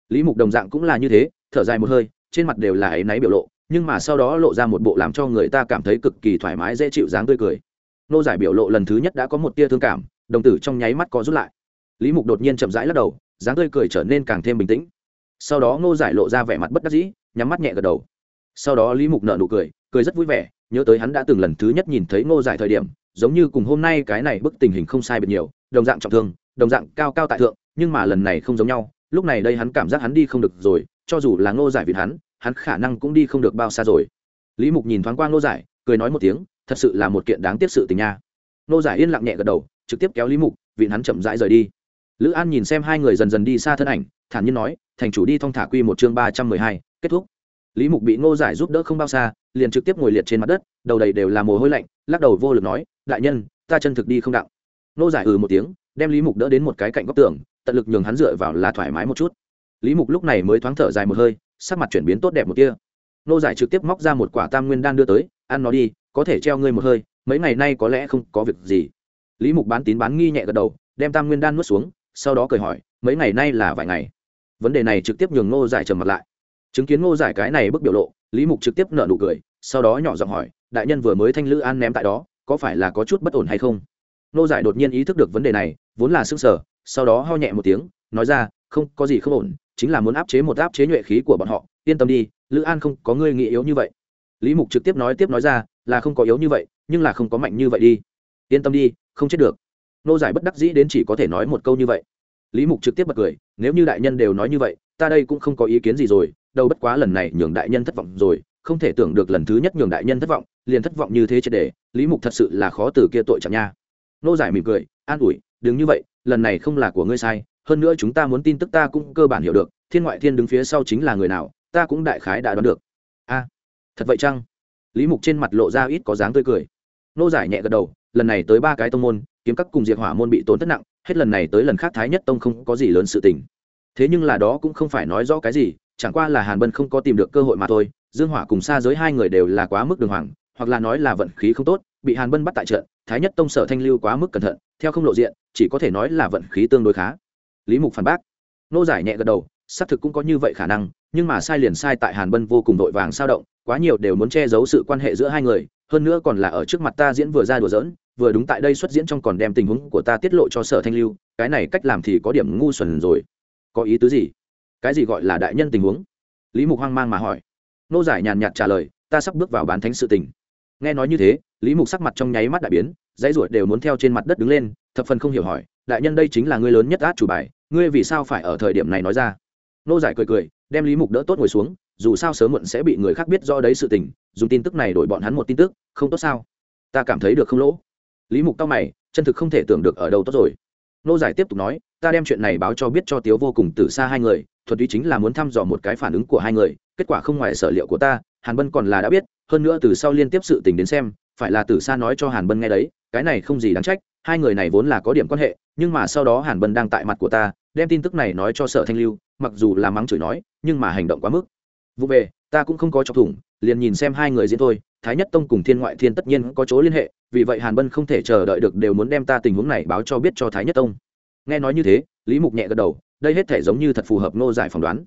Lý mục đồng dạng cũng là như thế, thở dài một hơi trên mặt đều là áy náy biểu lộ, nhưng mà sau đó lộ ra một bộ làm cho người ta cảm thấy cực kỳ thoải mái, dễ chịu dáng tươi cười. Nô giải biểu lộ lần thứ nhất đã có một tia thương cảm, đồng tử trong nháy mắt có rút lại. Lý mục đột nhiên chậm rãi lắc đầu, dáng tươi cười trở nên càng thêm bình tĩnh. Sau đó ngô giải lộ ra vẻ mặt bất đắc dĩ, nhắm mắt nhẹ gật đầu. Sau đó lý mục nợ nụ cười cười rất vui vẻ, nhớ tới hắn đã từng lần thứ nhất nhìn thấy ngô giải thời điểm, giống như cùng hôm nay cái này bức tình hình không sai biệt nhiều, đồng dạng trọng thương, đồng dạng cao cao tại thượng, nhưng mà lần này không giống nhau, lúc này đây hắn cảm giác hắn đi không được rồi, cho dù là ngô giải vì hắn hắn khả năng cũng đi không được bao xa rồi. Lý mục nhìn thoáng qua ngô giải, cười nói một tiếng, thật sự là một kiện đáng tiếc sự tình nha. Ngô giải yên lặng nhẹ gật đầu, trực tiếp kéo lý mục vịn hắn chậm rãi rời đi. Lữ an nhìn xem hai người dần dần đi xa thân ảnh, thản nhiên nói, thành chủ đi thong thả quy một chương ba trăm mười hai, kết thúc. Lý mục bị ngô giải giúp đỡ không bao xa, liền trực tiếp ngồi liệt trên mặt đất, đầu đầy đều là mồ hôi lạnh, lắc đầu vô lực nói, đại nhân, ta chân thực đi không đạo. Ngô giải ừ một tiếng, đem lý mục đỡ đến một cái cạnh góc tường, tận lực nhường hắn dựa vào là thoải mái một chút. Lý mục lúc này mới thoáng thở dài một hơi sắc mặt chuyển biến tốt đẹp một kia. Nô giải trực tiếp móc ra một quả tam nguyên đan đưa tới, ăn nó đi, có thể treo ngươi một hơi, mấy ngày nay có lẽ không có việc gì. Lý mục bán tín bán nghi nhẹ gật đầu, đem tam nguyên đan nuốt xuống, sau đó cười hỏi, mấy ngày nay là vài ngày? Vấn đề này trực tiếp nhường ngô giải trầm mặt lại. Chứng kiến ngô giải cái này bức biểu lộ, lý mục trực tiếp nợ nụ cười, sau đó nhỏ giọng hỏi, đại nhân vừa mới thanh lữ an ném tại đó, có phải là có chút bất ổn hay không? Ngô giải đột nhiên ý thức được vấn đề này, vốn là xương sở sau đó ho nhẹ một tiếng, nói ra, không, có gì không ổn chính là muốn áp chế một áp chế nhuệ khí của bọn họ, yên tâm đi, lữ an không có ngươi nghĩ yếu như vậy. Lý mục trực tiếp nói tiếp nói ra, là không có yếu như vậy, nhưng là không có mạnh như vậy đi. Yên tâm đi, không chết được. Nô giải bất đắc dĩ đến chỉ có thể nói một câu như vậy. Lý mục trực tiếp bật cười, nếu như đại nhân đều nói như vậy, ta đây cũng không có ý kiến gì rồi, đâu bất quá lần này nhường đại nhân thất vọng rồi, không thể tưởng được lần thứ nhất nhường đại nhân thất vọng, liền thất vọng như thế triệt để, lý mục thật sự là khó từ kia tội chẳng nha. Nô giải mỉm cười, an ủi, đừng như vậy, lần này không là của ngươi sai hơn nữa chúng ta muốn tin tức ta cũng cơ bản hiểu được, thiên ngoại thiên đứng phía sau chính là người nào, ta cũng đại khái đã đoán được. A, thật vậy chăng? Lý mục trên mặt lộ ra ít có dáng tươi cười. Nô giải nhẹ gật đầu, lần này tới ba cái tông môn, kiếm các cùng diệt hỏa môn bị tổn thất nặng, hết lần này tới lần khác thái nhất tông không có gì lớn sự tình. Thế nhưng là đó cũng không phải nói rõ cái gì, chẳng qua là hàn bân không có tìm được cơ hội mà thôi, dương hỏa cùng xa giới hai người đều là quá mức đường hoàng, hoặc là nói là vận khí không tốt, bị hàn bân bắt tại trận, thái nhất tông sở thanh lưu quá mức cẩn thận, theo không lộ diện, chỉ có thể nói là vận khí tương đối khá lý mục phản bác. Nô giải nhẹ gật đầu, xác thực cũng có như vậy khả năng, nhưng mà sai liền sai tại hàn bân vô cùng vội vàng sao động, quá nhiều đều muốn che giấu sự quan hệ giữa hai người, hơn nữa còn là ở trước mặt ta diễn vừa ra đùa giỡn, vừa đúng tại đây xuất diễn trong còn đem tình huống của ta tiết lộ cho sở thanh lưu, cái này cách làm thì có điểm ngu xuẩn rồi. Có ý tứ gì? Cái gì gọi là đại nhân tình huống? Lý mục hoang mang mà hỏi. Nô giải nhàn nhạt trả lời, ta sắp bước vào bán thánh sự tình. Nghe nói như thế, lý mục sắc mặt trong nháy mắt đại biến, dãy ruột đều muốn theo trên mặt đất đứng lên, thập phần không hiểu hỏi, đại nhân đây chính là người lớn nhất át chủ bài ngươi vì sao phải ở thời điểm này nói ra? Nô giải cười cười, đem lý mục đỡ tốt ngồi xuống, dù sao sớm muộn sẽ bị người khác biết do đấy sự tình, dùng tin tức này đổi bọn hắn một tin tức, không tốt sao? Ta cảm thấy được không lỗ? Lý mục cao mày, chân thực không thể tưởng được ở đâu tốt rồi. Nô giải tiếp tục nói, ta đem chuyện này báo cho biết cho tiếu vô cùng từ xa hai người thuật ý chính là muốn thăm dò một cái phản ứng của hai người, kết quả không ngoài sở liệu của ta, hàn bân còn là đã biết, hơn nữa từ sau liên tiếp sự tình đến xem, phải là từ xa nói cho hàn bân nghe đấy, cái này không gì đáng trách, hai người này vốn là có điểm quan hệ nhưng mà sau đó hàn bân đang tại mặt của ta, đem tin tức này nói cho sở thanh lưu, mặc dù là mắng chửi nói, nhưng mà hành động quá mức. Vụ về, ta cũng không có chọc thủng, liền nhìn xem hai người diễn thôi, thái nhất tông cùng thiên ngoại thiên tất nhiên có chỗ liên hệ, vì vậy hàn bân không thể chờ đợi được đều muốn đem ta tình huống này báo cho biết cho thái nhất tông. Nghe nói như thế, lý mục nhẹ gật đầu, đây hết thể giống như thật phù hợp nô giải phỏng đoán.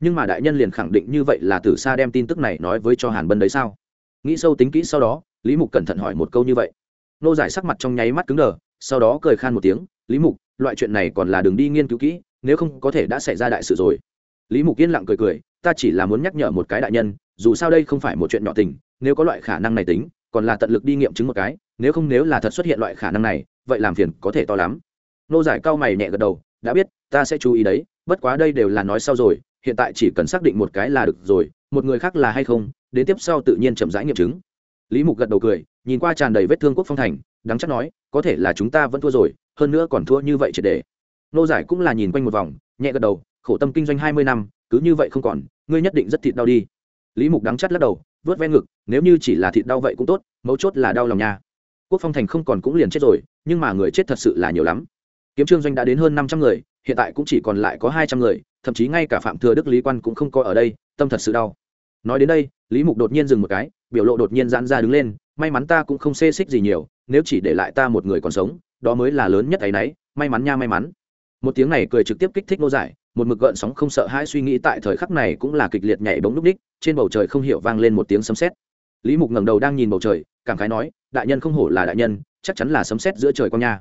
Nhưng mà đại nhân liền khẳng định như vậy là từ xa đem tin tức này nói với cho hàn bân đấy sao? Nghĩ sâu tính kỹ sau đó, lý mục cẩn thận hỏi một câu như vậy. Nô giải sắc mặt trong nháy mắt cứng đờ, sau đó cười khan một tiếng lý mục, loại chuyện này còn là đường đi nghiên cứu kỹ, nếu không có thể đã xảy ra đại sự rồi. Lý mục yên lặng cười cười, ta chỉ là muốn nhắc nhở một cái đại nhân, dù sao đây không phải một chuyện nhỏ tình, nếu có loại khả năng này tính, còn là tận lực đi nghiệm chứng một cái, nếu không nếu là thật xuất hiện loại khả năng này, vậy làm phiền có thể to lắm. Nô giải cao mày nhẹ gật đầu, đã biết, ta sẽ chú ý đấy, bất quá đây đều là nói sau rồi, hiện tại chỉ cần xác định một cái là được rồi, một người khác là hay không, đến tiếp sau tự nhiên chậm rãi nghiệm chứng. Lý mục gật đầu cười, nhìn qua tràn đầy vết thương quốc phong thành đáng chắc nói, có thể là chúng ta vẫn thua rồi, hơn nữa còn thua như vậy triệt để nô giải cũng là nhìn quanh một vòng, nhẹ gật đầu, khổ tâm kinh doanh hai mươi năm, cứ như vậy không còn, ngươi nhất định rất thịt đau đi. Lý mục đắng chắt lắc đầu, vớt ven ngực, nếu như chỉ là thịt đau vậy cũng tốt, mấu chốt là đau lòng nha. Quốc phong thành không còn cũng liền chết rồi, nhưng mà người chết thật sự là nhiều lắm. Kiếm trương doanh đã đến hơn năm trăm người, hiện tại cũng chỉ còn lại có hai trăm người, thậm chí ngay cả phạm thừa đức lý quan cũng không có ở đây, tâm thật sự đau. Nói đến đây, lý mục đột nhiên dừng một cái, biểu lộ đột nhiên giãn ra đứng lên, may mắn ta cũng không xê xích gì nhiều nếu chỉ để lại ta một người còn sống, đó mới là lớn nhất ấy nấy may mắn nha may mắn. Một tiếng này cười trực tiếp kích thích nô giải, một mực gợn sóng không sợ hãi suy nghĩ tại thời khắc này cũng là kịch liệt nhảy bóng núp ních trên bầu trời không hiểu vang lên một tiếng sấm sét. Lý mục ngẩng đầu đang nhìn bầu trời, cảm khái nói, đại nhân không hổ là đại nhân, chắc chắn là sấm sét giữa trời con nha.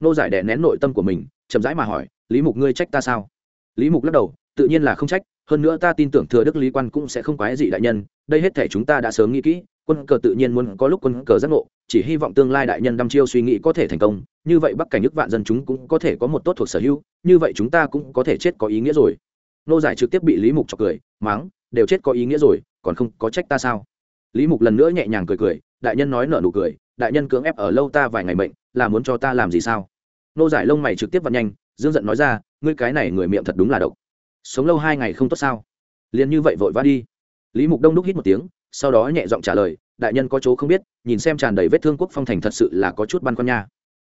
Nô giải đè nén nội tâm của mình, chậm rãi mà hỏi, lý mục ngươi trách ta sao? Lý mục lắc đầu, tự nhiên là không trách, hơn nữa ta tin tưởng thừa đức lý quan cũng sẽ không quái gì đại nhân, đây hết thể chúng ta đã sớm nghĩ kỹ quân cờ tự nhiên muốn có lúc quân cờ giác ngộ, chỉ hy vọng tương lai đại nhân đăm chiêu suy nghĩ có thể thành công, như vậy bắc cảnh nước vạn dân chúng cũng có thể có một tốt thuộc sở hữu, như vậy chúng ta cũng có thể chết có ý nghĩa rồi. Nô giải trực tiếp bị lý mục chọc cười mắng đều chết có ý nghĩa rồi, còn không có trách ta sao? Lý mục lần nữa nhẹ nhàng cười cười, đại nhân nói nợ nụ cười, đại nhân cưỡng ép ở lâu ta vài ngày bệnh là muốn cho ta làm gì sao? Nô giải lông mày trực tiếp vặn nhanh, dương giận nói ra, ngươi cái này người miệng thật đúng là độc. Sống lâu hai ngày không tốt sao? Liền như vậy vội vã đi. Lý mục đông đúc hít một tiếng sau đó nhẹ giọng trả lời, đại nhân có chỗ không biết, nhìn xem tràn đầy vết thương quốc phong thành thật sự là có chút băn khoăn nha.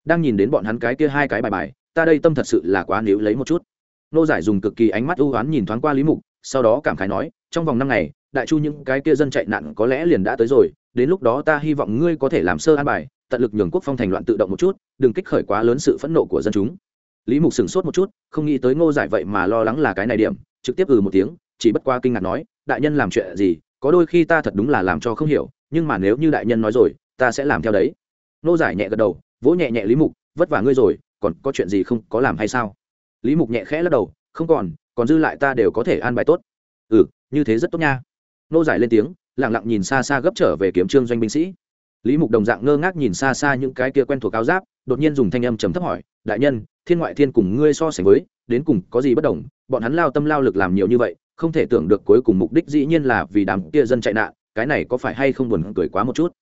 Đang nhìn đến bọn hắn cái kia hai cái bài bài, ta đây tâm thật sự là quá níu lấy một chút. Nô giải dùng cực kỳ ánh mắt ưu oán nhìn thoáng qua lý mục, sau đó cảm khái nói, trong vòng năm ngày, đại chu những cái kia dân chạy nạn có lẽ liền đã tới rồi, đến lúc đó ta hy vọng ngươi có thể làm sơ an bài, tận lực nhường quốc phong thành loạn tự động một chút, đừng kích khởi quá lớn sự phẫn nộ của dân chúng. Lý mục sửng sốt một chút, không nghĩ tới ngô giải vậy mà lo lắng là cái này điểm, trực tiếp ừ một tiếng, chỉ bất qua kinh ngạc nói, đại nhân làm chuyện gì có đôi khi ta thật đúng là làm cho không hiểu, nhưng mà nếu như đại nhân nói rồi, ta sẽ làm theo đấy. Nô giải nhẹ gật đầu, vỗ nhẹ nhẹ lý mục, vất vả ngươi rồi, còn có chuyện gì không, có làm hay sao? Lý mục nhẹ khẽ lắc đầu, không còn còn dư lại ta đều có thể an bài tốt. Ừ như thế rất tốt nha. Nô giải lên tiếng lẳng lặng nhìn xa xa gấp trở về kiếm trương doanh binh sĩ. Lý mục đồng dạng ngơ ngác nhìn xa xa những cái kia quen thuộc áo giáp, đột nhiên dùng thanh âm trầm thấp hỏi, đại nhân, thiên ngoại thiên cùng ngươi so sánh với, đến cùng có gì bất đồng? Bọn hắn lao tâm lao lực làm nhiều như vậy không thể tưởng được cuối cùng mục đích dĩ nhiên là vì đám kia dân chạy nạn, cái này có phải hay không buồn cười quá một chút?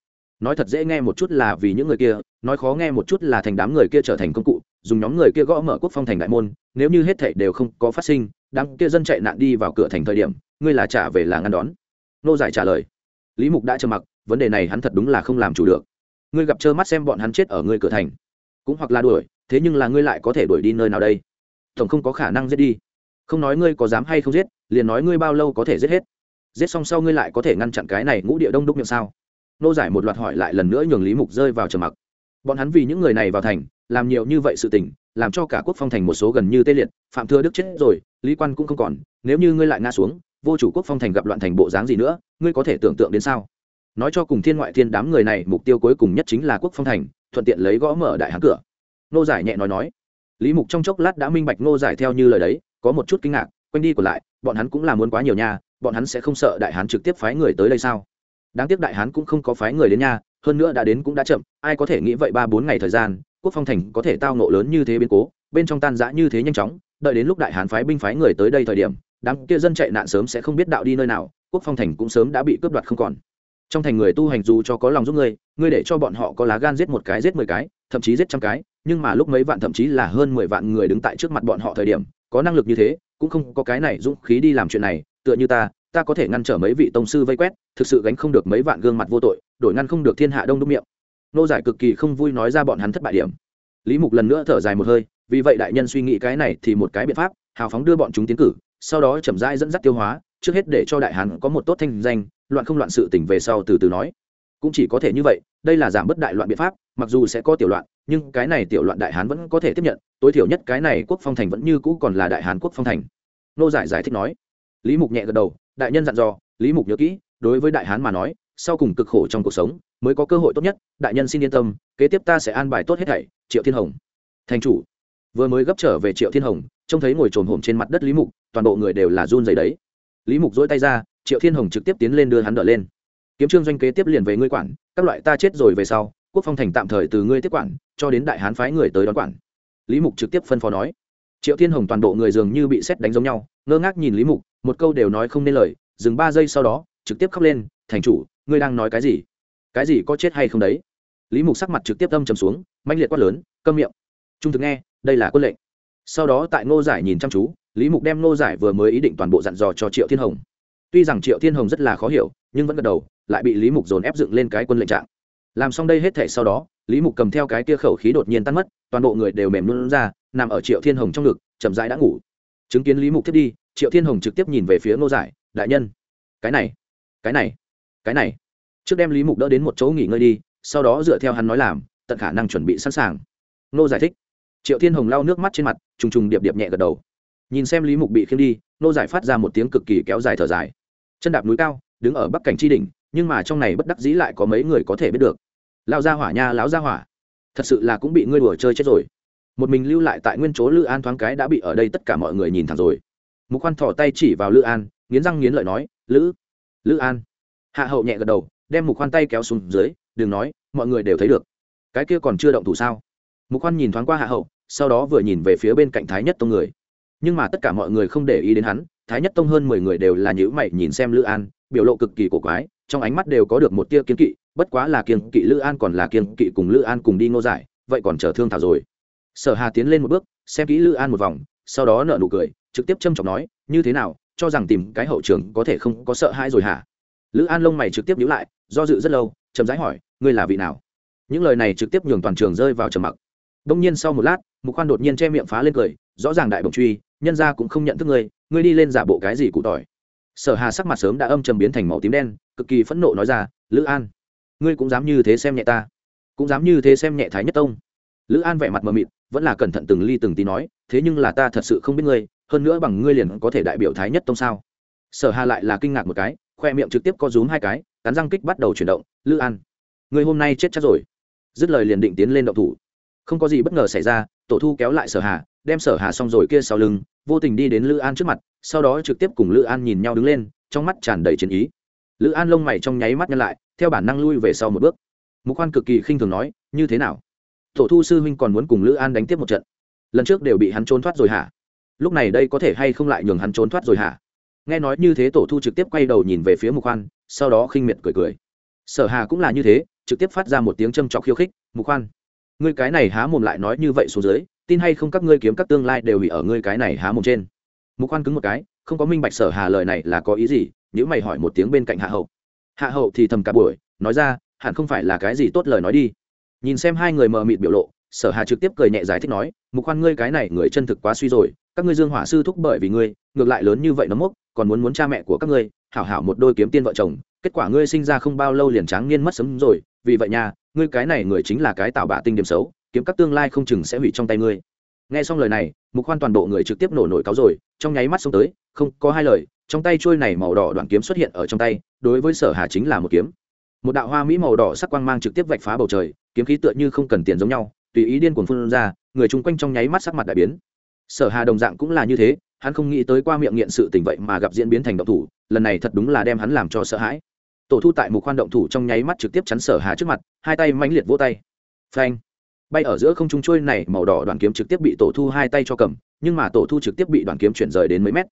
Nói thật dễ nghe một chút là vì những người kia, nói khó nghe một chút là thành đám người kia trở thành công cụ, dùng nhóm người kia gõ mở quốc phong thành đại môn, nếu như hết thảy đều không có phát sinh, đám kia dân chạy nạn đi vào cửa thành thời điểm, ngươi là trả về là ngăn đón. Nô giải trả lời. Lý mục đã trầm mặc, vấn đề này hắn thật đúng là không làm chủ được. Ngươi gặp trơ mắt xem bọn hắn chết ở ngươi cửa thành. Cũng hoặc là đuổi, thế nhưng là ngươi lại có thể đuổi đi nơi nào đây? Tổng không có khả năng giết đi. Không nói ngươi có dám hay không giết liền nói ngươi bao lâu có thể giết hết? Giết xong sau ngươi lại có thể ngăn chặn cái này ngũ địa đông đúc miệng sao? Nô giải một loạt hỏi lại lần nữa nhường lý mục rơi vào trầm mặc. Bọn hắn vì những người này vào thành, làm nhiều như vậy sự tình, làm cho cả quốc phong thành một số gần như tê liệt, phạm thừa đức chết rồi, lý quan cũng không còn, nếu như ngươi lại ngã xuống, vô chủ quốc phong thành gặp loạn thành bộ dáng gì nữa, ngươi có thể tưởng tượng đến sao? Nói cho cùng thiên ngoại thiên đám người này, mục tiêu cuối cùng nhất chính là quốc phong thành, thuận tiện lấy gõ mở đại hán cửa. Nô giải nhẹ nói nói. Lý mục trong chốc lát đã minh bạch nô giải theo như lời đấy, có một chút kinh ngạc, quanh đi còn lại bọn hắn cũng là muốn quá nhiều nha, bọn hắn sẽ không sợ đại hán trực tiếp phái người tới đây sao? Đáng tiếc đại hán cũng không có phái người đến nha, hơn nữa đã đến cũng đã chậm, ai có thể nghĩ vậy ba bốn ngày thời gian, quốc phong thành có thể tao nộ lớn như thế biến cố, bên trong tan rã như thế nhanh chóng, đợi đến lúc đại hán phái binh phái người tới đây thời điểm, đám kia dân chạy nạn sớm sẽ không biết đạo đi nơi nào, quốc phong thành cũng sớm đã bị cướp đoạt không còn. Trong thành người tu hành dù cho có lòng giúp ngươi ngươi để cho bọn họ có lá gan giết một cái giết mười cái, thậm chí giết trăm cái, nhưng mà lúc mấy vạn thậm chí là hơn mười vạn người đứng tại trước mặt bọn họ thời điểm, có năng lực như thế cũng không có cái này dũng khí đi làm chuyện này, tựa như ta ta có thể ngăn trở mấy vị tông sư vây quét, thực sự gánh không được mấy vạn gương mặt vô tội, đổi ngăn không được thiên hạ đông đúc miệng. Nô giải cực kỳ không vui nói ra bọn hắn thất bại điểm. Lý mục lần nữa thở dài một hơi, vì vậy đại nhân suy nghĩ cái này thì một cái biện pháp, hào phóng đưa bọn chúng tiến cử, sau đó chậm rãi dẫn dắt tiêu hóa, trước hết để cho đại hàn có một tốt thanh danh, loạn không loạn sự tỉnh về sau từ từ nói. Cũng chỉ có thể như vậy, đây là giảm bớt đại loạn biện pháp mặc dù sẽ có tiểu loạn, nhưng cái này tiểu loạn đại hán vẫn có thể tiếp nhận, tối thiểu nhất cái này quốc phong thành vẫn như cũ còn là đại hán quốc phong thành. Nô giải giải thích nói. Lý mục nhẹ gật đầu, đại nhân dặn dò, lý mục nhớ kỹ, đối với đại hán mà nói, sau cùng cực khổ trong cuộc sống, mới có cơ hội tốt nhất, đại nhân xin yên tâm, kế tiếp ta sẽ an bài tốt hết thảy, triệu thiên hồng. Thành chủ, vừa mới gấp trở về triệu thiên hồng, trông thấy ngồi trồn hổm trên mặt đất lý mục, toàn bộ người đều là run dày đấy. Lý mục dỗi tay ra, triệu thiên hồng trực tiếp tiến lên đưa hắn đỡ lên. Kiếm trương doanh kế tiếp liền về ngươi quản, các loại ta chết rồi về sau quốc phong thành tạm thời từ ngươi tiếp quản, cho đến đại hán phái người tới đón quản. Lý mục trực tiếp phân phó nói. Triệu thiên hồng toàn bộ người dường như bị xét đánh giống nhau, ngơ ngác nhìn lý mục, một câu đều nói không nên lời, dừng ba giây sau đó, trực tiếp khóc lên, thành chủ, ngươi đang nói cái gì? Cái gì có chết hay không đấy? Lý mục sắc mặt trực tiếp âm trầm xuống manh liệt quát lớn, câm miệng. Trung thực nghe, đây là quân lệnh. Sau đó tại ngô giải nhìn chăm chú, lý mục đem ngô giải vừa mới ý định toàn bộ dặn dò cho triệu thiên hồng. Tuy rằng triệu thiên hồng rất là khó hiểu, nhưng vẫn gật đầu, lại bị lý mục dồn ép dựng lên cái quân lệnh trạng làm xong đây hết thể sau đó, lý mục cầm theo cái kia khẩu khí đột nhiên tan mất, toàn bộ người đều mềm luôn ra, nằm ở triệu thiên hồng trong ngực, chậm rãi đã ngủ. Chứng kiến lý mục thiết đi, triệu thiên hồng trực tiếp nhìn về phía ngô giải, đại nhân, cái này cái này cái này. Trước đem lý mục đỡ đến một chỗ nghỉ ngơi đi, sau đó dựa theo hắn nói làm, tận khả năng chuẩn bị sẵn sàng. Nô giải thích. Triệu thiên hồng lau nước mắt trên mặt, trùng trùng điệp điệp nhẹ gật đầu. Nhìn xem lý mục bị khiêm đi nô giải phát ra một tiếng cực kỳ kéo dài thở dài. Chân đạp núi cao, đứng ở bắc cảnh tri đỉnh, nhưng mà trong này bất đắc dĩ lại có mấy người có thể biết được lao ra hỏa nha, lão ra hỏa. Thật sự là cũng bị ngươi đùa chơi chết rồi. Một mình lưu lại tại nguyên chỗ lữ an thoáng cái đã bị ở đây tất cả mọi người nhìn thẳng rồi. Mục khoan thỏ tay chỉ vào lữ an, nghiến răng nghiến lợi nói, lữ lữ an. Hạ hậu nhẹ gật đầu, đem mục khoan tay kéo xuống dưới, đừng nói, mọi người đều thấy được. Cái kia còn chưa động thủ sao? Mục khoan nhìn thoáng qua hạ hậu, sau đó vừa nhìn về phía bên cạnh thái nhất tông người. Nhưng mà tất cả mọi người không để ý đến hắn, thái nhất tông hơn mười người đều là nhữ mày nhìn xem lữ an, biểu lộ cực kỳ cổ quái, trong ánh mắt đều có được một tia kiến kỵ bất quá là kiên kỵ lữ an còn là kiên kỵ cùng lữ an cùng đi ngô giải, vậy còn chờ thương thảo rồi. Sở hà tiến lên một bước, xem kỹ lữ an một vòng, sau đó nợ nụ cười, trực tiếp châm chọc nói, như thế nào, cho rằng tìm cái hậu trường có thể không có sợ hãi rồi hả? Lữ an lông mày trực tiếp nhíu lại, do dự rất lâu, chậm rãi hỏi, ngươi là vị nào? Những lời này trực tiếp nhường toàn trường rơi vào trầm mặc. Đông nhiên sau một lát, mục khoan đột nhiên che miệng phá lên cười, rõ ràng đại bồng truy, nhân ra cũng không nhận thức ngươi ngươi đi lên giả bộ cái gì cụ tỏi? Sở hà sắc mặt sớm đã âm trầm biến thành màu tím đen, cực kỳ phẫn nộ nói ra, lữ an ngươi cũng dám như thế xem nhẹ ta, cũng dám như thế xem nhẹ thái nhất tông. Lữ an vẻ mặt mờ mịt, vẫn là cẩn thận từng ly từng tí nói, thế nhưng là ta thật sự không biết ngươi, hơn nữa bằng ngươi liền có thể đại biểu thái nhất tông sao? Sở hà lại là kinh ngạc một cái, khoe miệng trực tiếp co rúm hai cái, cắn răng kích bắt đầu chuyển động, lữ an, ngươi hôm nay chết chắc rồi. Dứt lời liền định tiến lên động thủ. Không có gì bất ngờ xảy ra, tổ thu kéo lại sở hà, đem sở hà xong rồi kia sau lưng, vô tình đi đến lữ an trước mặt, sau đó trực tiếp cùng lữ an nhìn nhau đứng lên, trong mắt tràn đầy chiến ý lữ an lông mày trong nháy mắt nhăn lại, theo bản năng lui về sau một bước. Mục khoan cực kỳ khinh thường nói, như thế nào? Tổ thu sư huynh còn muốn cùng lữ an đánh tiếp một trận? Lần trước đều bị hắn trốn thoát rồi hả? Lúc này đây có thể hay không lại nhường hắn trốn thoát rồi hả? Nghe nói như thế, tổ thu trực tiếp quay đầu nhìn về phía mục khoan sau đó khinh miệt cười cười. Sở hà cũng là như thế, trực tiếp phát ra một tiếng châm trọc khiêu khích, mục khoan ngươi cái này há mồm lại nói như vậy xuống dưới, tin hay không các ngươi kiếm các tương lai đều bị ở ngươi cái này há mồm trên? Mục khoan cứng một cái, không có minh bạch sở hà lời này là có ý gì nếu mày hỏi một tiếng bên cạnh hạ hậu. Hạ hậu thì thầm cả buổi, nói ra, hẳn không phải là cái gì tốt lời nói đi. Nhìn xem hai người mờ mịt biểu lộ, sở hà trực tiếp cười nhẹ giải thích nói, mục khoan ngươi cái này người chân thực quá suy rồi, các ngươi dương hỏa sư thúc bởi vì ngươi, ngược lại lớn như vậy nó mốc, còn muốn muốn cha mẹ của các ngươi, hảo hảo một đôi kiếm tiên vợ chồng, kết quả ngươi sinh ra không bao lâu liền tráng niên mất sớm rồi, vì vậy nha, ngươi cái này người chính là cái tạo bạ tinh điểm xấu, kiếm các tương lai không chừng sẽ hủy trong tay ngươi. Nghe xong lời này, mục khoan toàn bộ người trực tiếp nổ nổi cáo rồi, trong nháy mắt xông tới, không có hai lời trong tay trôi này màu đỏ đoạn kiếm xuất hiện ở trong tay, đối với sở hà chính là một kiếm. Một đạo hoa mỹ màu đỏ sắc quang mang trực tiếp vạch phá bầu trời, kiếm khí tựa như không cần tiền giống nhau, tùy ý điên cuồng phun ra, người chung quanh trong nháy mắt sắc mặt đại biến. Sở hà đồng dạng cũng là như thế, hắn không nghĩ tới qua miệng nghiện sự tình vậy mà gặp diễn biến thành động thủ, lần này thật đúng là đem hắn làm cho sợ hãi. Tổ thu tại một khoan động thủ trong nháy mắt trực tiếp chắn sở hà trước mặt, hai tay mãnh liệt vỗ tay. Phanh! Bay ở giữa không trung trôi này màu đỏ đoàn kiếm trực tiếp bị tổ thu hai tay cho cầm, nhưng mà tổ thu trực tiếp bị đoàn kiếm chuyển rời đến mấy mét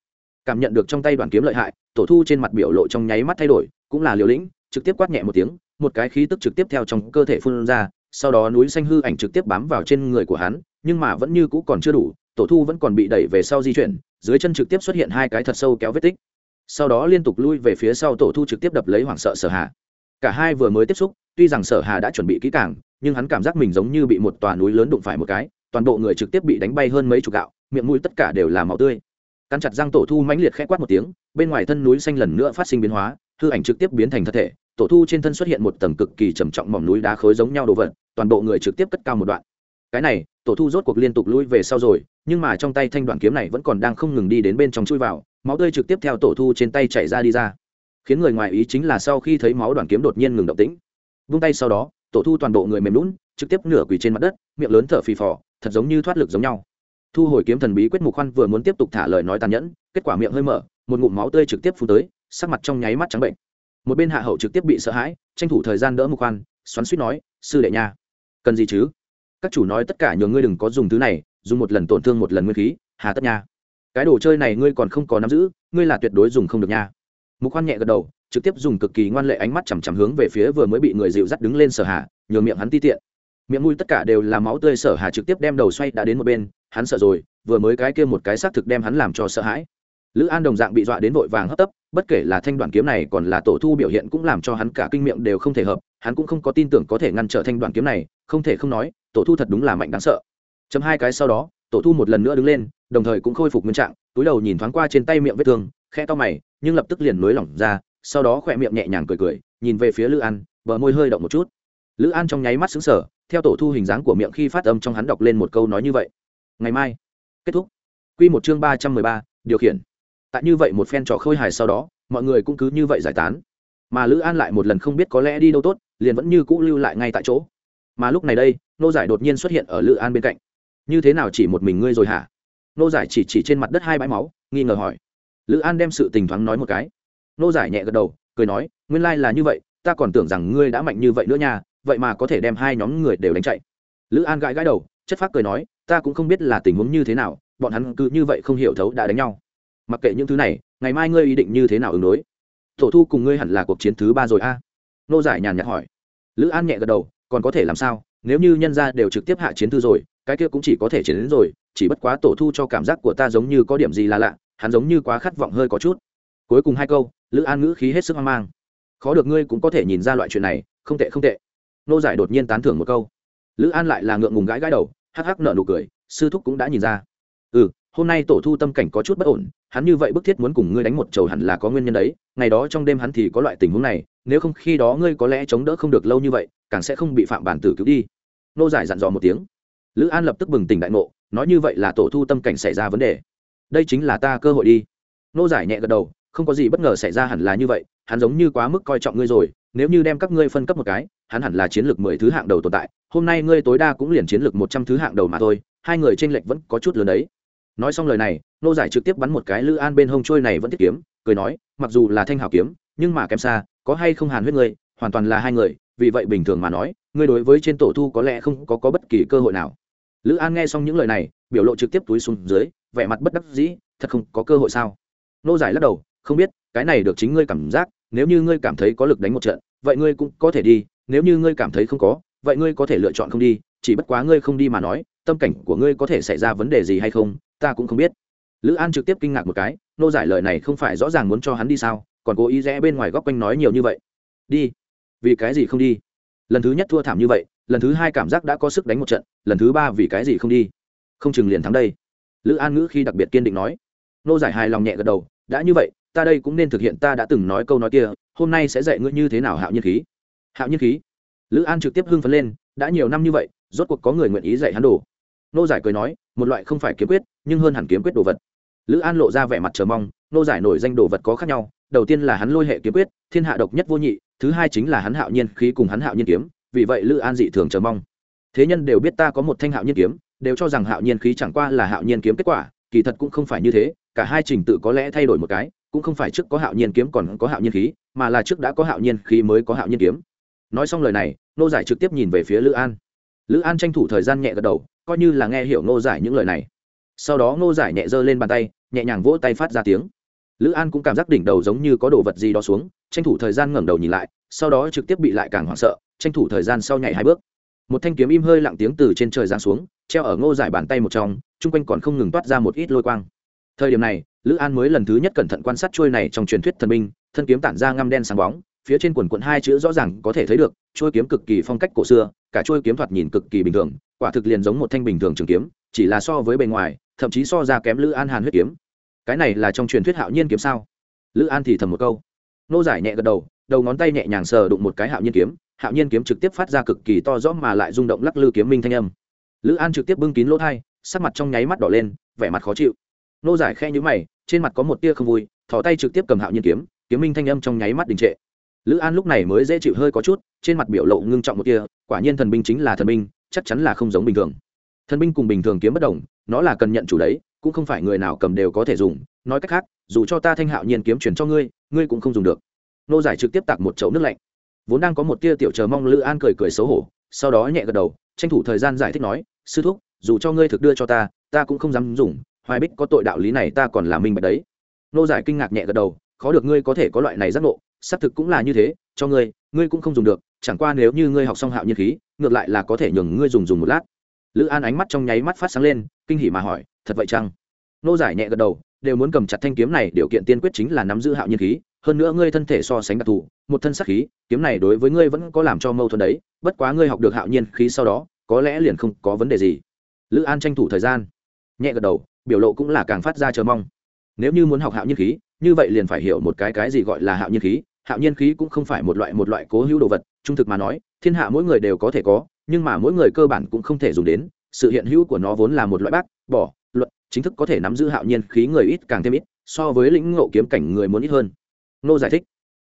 cảm nhận được trong tay đoàn kiếm lợi hại, tổ thu trên mặt biểu lộ trong nháy mắt thay đổi, cũng là liều lĩnh, trực tiếp quát nhẹ một tiếng, một cái khí tức trực tiếp theo trong cơ thể phun ra, sau đó núi xanh hư ảnh trực tiếp bám vào trên người của hắn, nhưng mà vẫn như cũ còn chưa đủ, tổ thu vẫn còn bị đẩy về sau di chuyển, dưới chân trực tiếp xuất hiện hai cái thật sâu kéo vết tích. Sau đó liên tục lui về phía sau tổ thu trực tiếp đập lấy hoảng sợ sở hà. Cả hai vừa mới tiếp xúc, tuy rằng sở hà đã chuẩn bị kỹ càng, nhưng hắn cảm giác mình giống như bị một tòa núi lớn đụng phải một cái, toàn bộ người trực tiếp bị đánh bay hơn mấy chục gạo, miệng mũi tất cả đều là máu tươi cắn chặt răng tổ thu mãnh liệt khẽ quát một tiếng, bên ngoài thân núi xanh lần nữa phát sinh biến hóa, hư ảnh trực tiếp biến thành thân thể, tổ thu trên thân xuất hiện một tầng cực kỳ trầm trọng mỏm núi đá khối giống nhau đồ vật, toàn bộ người trực tiếp cất cao một đoạn. Cái này, tổ thu rốt cuộc liên tục lui về sau rồi, nhưng mà trong tay thanh đoạn kiếm này vẫn còn đang không ngừng đi đến bên trong chui vào, máu tươi trực tiếp theo tổ thu trên tay chảy ra đi ra. Khiến người ngoài ý chính là sau khi thấy máu đoạn kiếm đột nhiên ngừng động tĩnh, vung tay sau đó, tổ thu toàn bộ người mềm lún trực tiếp nửa quỳ trên mặt đất, miệng lớn thở phì phò, thật giống như thoát lực giống nhau thu hồi kiếm thần bí quyết mục khoan vừa muốn tiếp tục thả lời nói tàn nhẫn kết quả miệng hơi mở một ngụm máu tươi trực tiếp phun tới sắc mặt trong nháy mắt trắng bệnh. Một bên hạ hậu trực tiếp bị sợ hãi tranh thủ thời gian đỡ mục khoan xoắn suýt nói sư đệ nha cần gì chứ? Các chủ nói tất cả nhường ngươi đừng có dùng thứ này dùng một lần tổn thương một lần nguyên khí hà tất nha. Cái đồ chơi này ngươi còn không có nắm giữ ngươi là tuyệt đối dùng không được nha. Mục khoan nhẹ gật đầu trực tiếp dùng cực kỳ ngoan lệ ánh mắt chằm chằm hướng về phía vừa mới bị người dịu dắt đứng lên sở hạ, nhường miệng hắn ti tiện miệng mũi tất cả đều là máu tươi, sở hà trực tiếp đem đầu xoay đã đến một bên, hắn sợ rồi, vừa mới cái kia một cái xác thực đem hắn làm cho sợ hãi. Lữ an đồng dạng bị dọa đến vội vàng hấp tấp, bất kể là thanh đoàn kiếm này, còn là tổ thu biểu hiện cũng làm cho hắn cả kinh miệng đều không thể hợp, hắn cũng không có tin tưởng có thể ngăn trở thanh đoàn kiếm này, không thể không nói, tổ thu thật đúng là mạnh đáng sợ. Chấm hai cái sau đó, tổ thu một lần nữa đứng lên, đồng thời cũng khôi phục nguyên trạng, túi đầu nhìn thoáng qua trên tay miệng vết thương khe to mày, nhưng lập tức liền nới lỏng ra, sau đó khỏe miệng nhẹ nhàng cười cười, nhìn về phía lữ an, bờ môi hơi động một chút lữ an trong nháy mắt xứng sở theo tổ thu hình dáng của miệng khi phát âm trong hắn đọc lên một câu nói như vậy. Ngày mai, kết thúc. Q một chương ba trăm mười ba, điều khiển. Tại như vậy một phen trò khôi hài sau đó, mọi người cũng cứ như vậy giải tán. Mà lữ an lại một lần không biết có lẽ đi đâu tốt, liền vẫn như cũ lưu lại ngay tại chỗ. Mà lúc này đây, nô giải đột nhiên xuất hiện ở lữ an bên cạnh. Như thế nào chỉ một mình ngươi rồi hả? Nô giải chỉ chỉ trên mặt đất hai bãi máu, nghi ngờ hỏi. Lữ an đem sự tình thoáng nói một cái. Nô giải nhẹ gật đầu, cười nói, nguyên lai là như vậy, ta còn tưởng rằng ngươi đã mạnh như vậy nữa nha vậy mà có thể đem hai nhóm người đều đánh chạy. Lữ an gãi gãi đầu, chất phác cười nói, ta cũng không biết là tình huống như thế nào, bọn hắn cứ như vậy không hiểu thấu đã đánh nhau. Mặc kệ những thứ này, ngày mai ngươi ý định như thế nào ứng đối? Tổ thu cùng ngươi hẳn là cuộc chiến thứ ba rồi a. Nô giải nhàn nhạt hỏi. Lữ an nhẹ gật đầu, còn có thể làm sao? Nếu như nhân gia đều trực tiếp hạ chiến thư rồi, cái kia cũng chỉ có thể chiến đến rồi, chỉ bất quá tổ thu cho cảm giác của ta giống như có điểm gì là lạ, hắn giống như quá khát vọng hơi có chút. Cuối cùng hai câu, lữ an ngữ khí hết sức hoang mang. Khó được ngươi cũng có thể nhìn ra loại chuyện này, không tệ không tệ nô giải đột nhiên tán thưởng một câu. Lữ an lại là ngượng ngùng gãi gãi đầu, hắc hắc nợ nụ cười, sư thúc cũng đã nhìn ra. Ừ hôm nay tổ thu tâm cảnh có chút bất ổn, hắn như vậy bức thiết muốn cùng ngươi đánh một chầu hẳn là có nguyên nhân đấy, ngày đó trong đêm hắn thì có loại tình huống này, nếu không khi đó ngươi có lẽ chống đỡ không được lâu như vậy, càng sẽ không bị phạm bản tử cứu đi. Nô giải dặn dò một tiếng. Lữ an lập tức bừng tỉnh đại ngộ, nói như vậy là tổ thu tâm cảnh xảy ra vấn đề. Đây chính là ta cơ hội đi. Nô giải nhẹ gật đầu, không có gì bất ngờ xảy ra hẳn là như vậy, hắn giống như quá mức coi trọng ngươi rồi, nếu như đem các ngươi phân cấp một cái hắn hẳn là chiến lược mười thứ hạng đầu tồn tại hôm nay ngươi tối đa cũng liền chiến lược một trăm thứ hạng đầu mà thôi hai người tranh lệch vẫn có chút lớn đấy. Nói xong lời này nô giải trực tiếp bắn một cái lữ an bên hông trôi này vẫn tiết kiếm cười nói mặc dù là thanh hào kiếm nhưng mà kém xa có hay không hàn huyết ngươi hoàn toàn là hai người vì vậy bình thường mà nói ngươi đối với trên tổ thu có lẽ không có, có bất kỳ cơ hội nào. Lữ an nghe xong những lời này biểu lộ trực tiếp túi xuống dưới vẻ mặt bất đắc dĩ thật không có cơ hội sao? Nô giải lắc đầu không biết cái này được chính ngươi cảm giác nếu như ngươi cảm thấy có lực đánh một trận vậy ngươi cũng có thể đi nếu như ngươi cảm thấy không có, vậy ngươi có thể lựa chọn không đi, chỉ bất quá ngươi không đi mà nói, tâm cảnh của ngươi có thể xảy ra vấn đề gì hay không, ta cũng không biết. Lữ an trực tiếp kinh ngạc một cái, nô giải lời này không phải rõ ràng muốn cho hắn đi sao, còn cố ý rẽ bên ngoài góc quanh nói nhiều như vậy. Đi. Vì cái gì không đi? Lần thứ nhất thua thảm như vậy, lần thứ hai cảm giác đã có sức đánh một trận, lần thứ ba vì cái gì không đi? Không chừng liền thắng đây. Lữ an ngữ khi đặc biệt kiên định nói. Nô giải hài lòng nhẹ gật đầu, đã như vậy, ta đây cũng nên thực hiện ta đã từng nói câu nói kia, hôm nay sẽ dạy ngươi như thế nào hạo nhiên khí hạo nhiên khí. Lữ an trực tiếp hưng phấn lên, đã nhiều năm như vậy, rốt cuộc có người nguyện ý dạy hắn đồ. Nô giải cười nói, một loại không phải kiếm quyết, nhưng hơn hẳn kiếm quyết đồ vật. Lữ an lộ ra vẻ mặt chờ mong, nô giải nổi danh đồ vật có khác nhau, đầu tiên là hắn lôi hệ kiếm quyết, thiên hạ độc nhất vô nhị, thứ hai chính là hắn hạo nhiên khí cùng hắn hạo nhiên kiếm, vì vậy lữ an dị thường chờ mong. Thế nhân đều biết ta có một thanh hạo nhiên kiếm, đều cho rằng hạo nhiên khí chẳng qua là hạo nhiên kiếm kết quả, kỳ thật cũng không phải như thế, cả hai trình tự có lẽ thay đổi một cái, cũng không phải trước có hạo nhiên kiếm còn có hạo nhiên khí, mà là trước đã có hạo nhiên khí mới có hạo nhiên kiếm nói xong lời này nô giải trực tiếp nhìn về phía lữ an. Lữ an tranh thủ thời gian nhẹ gật đầu, coi như là nghe hiểu nô giải những lời này. Sau đó nô giải nhẹ giơ lên bàn tay, nhẹ nhàng vỗ tay phát ra tiếng. Lữ an cũng cảm giác đỉnh đầu giống như có đồ vật gì đó xuống, tranh thủ thời gian ngẩng đầu nhìn lại, sau đó trực tiếp bị lại càng hoảng sợ, tranh thủ thời gian sau nhảy hai bước. Một thanh kiếm im hơi lặng tiếng từ trên trời giáng xuống, treo ở ngô giải bàn tay một trong, chung quanh còn không ngừng toát ra một ít lôi quang. Thời điểm này, lữ an mới lần thứ nhất cẩn thận quan sát trôi này trong truyền thuyết thần binh, thân kiếm tản ra ngăm đen sáng bóng phía trên quần quận hai chữ rõ ràng có thể thấy được trôi kiếm cực kỳ phong cách cổ xưa, cả trôi kiếm thoạt nhìn cực kỳ bình thường, quả thực liền giống một thanh bình thường trường kiếm, chỉ là so với bề ngoài, thậm chí so ra kém lữ an hàn huyết kiếm. Cái này là trong truyền thuyết hạo nhiên kiếm sao? Lữ an thì thầm một câu. Nô giải nhẹ gật đầu đầu ngón tay nhẹ nhàng sờ đụng một cái hạo nhiên kiếm, hạo nhiên kiếm trực tiếp phát ra cực kỳ to rõ mà lại rung động lắc lư kiếm minh thanh âm. Lữ an trực tiếp bưng kín lỗ thai, sắc mặt trong nháy mắt đỏ lên, vẻ mặt khó chịu. Nô giải khe nhữ mày, trên mặt có một tia không vui thỏ tay trực tiếp cầm hạo nhiên kiếm kiếm minh thanh âm trong nháy mắt đình trệ lữ an lúc này mới dễ chịu hơi có chút, trên mặt biểu lộ ngưng trọng một tia, quả nhiên thần binh chính là thần binh, chắc chắn là không giống bình thường. Thần binh cùng bình thường kiếm bất đồng, nó là cần nhận chủ đấy, cũng không phải người nào cầm đều có thể dùng. Nói cách khác, dù cho ta thanh hạo nhiên kiếm chuyển cho ngươi ngươi cũng không dùng được. Nô giải trực tiếp tạc một chậu nước lạnh. Vốn đang có một tia tiểu chờ mong lữ an cười cười xấu hổ, sau đó nhẹ gật đầu, tranh thủ thời gian giải thích nói, sư thúc, dù cho ngươi thực đưa cho ta ta cũng không dám dùng, hoài bích có tội đạo lý này ta còn là minh bạch đấy. Nô giải kinh ngạc nhẹ gật đầu, khó được ngươi có thể có loại này giác ngộ xác thực cũng là như thế, cho ngươi ngươi cũng không dùng được, chẳng qua nếu như ngươi học xong hạo nhiên khí, ngược lại là có thể nhường ngươi dùng dùng một lát. Lữ an ánh mắt trong nháy mắt phát sáng lên, kinh hỉ mà hỏi, thật vậy chăng? Nô giải nhẹ gật đầu, đều muốn cầm chặt thanh kiếm này, điều kiện tiên quyết chính là nắm giữ hạo nhiên khí, hơn nữa ngươi thân thể so sánh đặc thù, một thân sắc khí, kiếm này đối với ngươi vẫn có làm cho mâu thuẫn đấy, bất quá ngươi học được hạo nhiên khí sau đó, có lẽ liền không có vấn đề gì. Lữ an tranh thủ thời gian, nhẹ gật đầu, biểu lộ cũng là càng phát ra chờ mong. Nếu như muốn học hạo nhiên khí, như vậy liền phải hiểu một cái cái gì gọi là hạo nhiên khí hạo nhiên khí cũng không phải một loại một loại cố hữu đồ vật, trung thực mà nói, thiên hạ mỗi người đều có thể có, nhưng mà mỗi người cơ bản cũng không thể dùng đến, sự hiện hữu của nó vốn là một loại bác, bỏ, luận, chính thức có thể nắm giữ hạo nhiên khí người ít càng thêm ít, so với lĩnh ngộ kiếm cảnh người muốn ít hơn. Nô giải thích.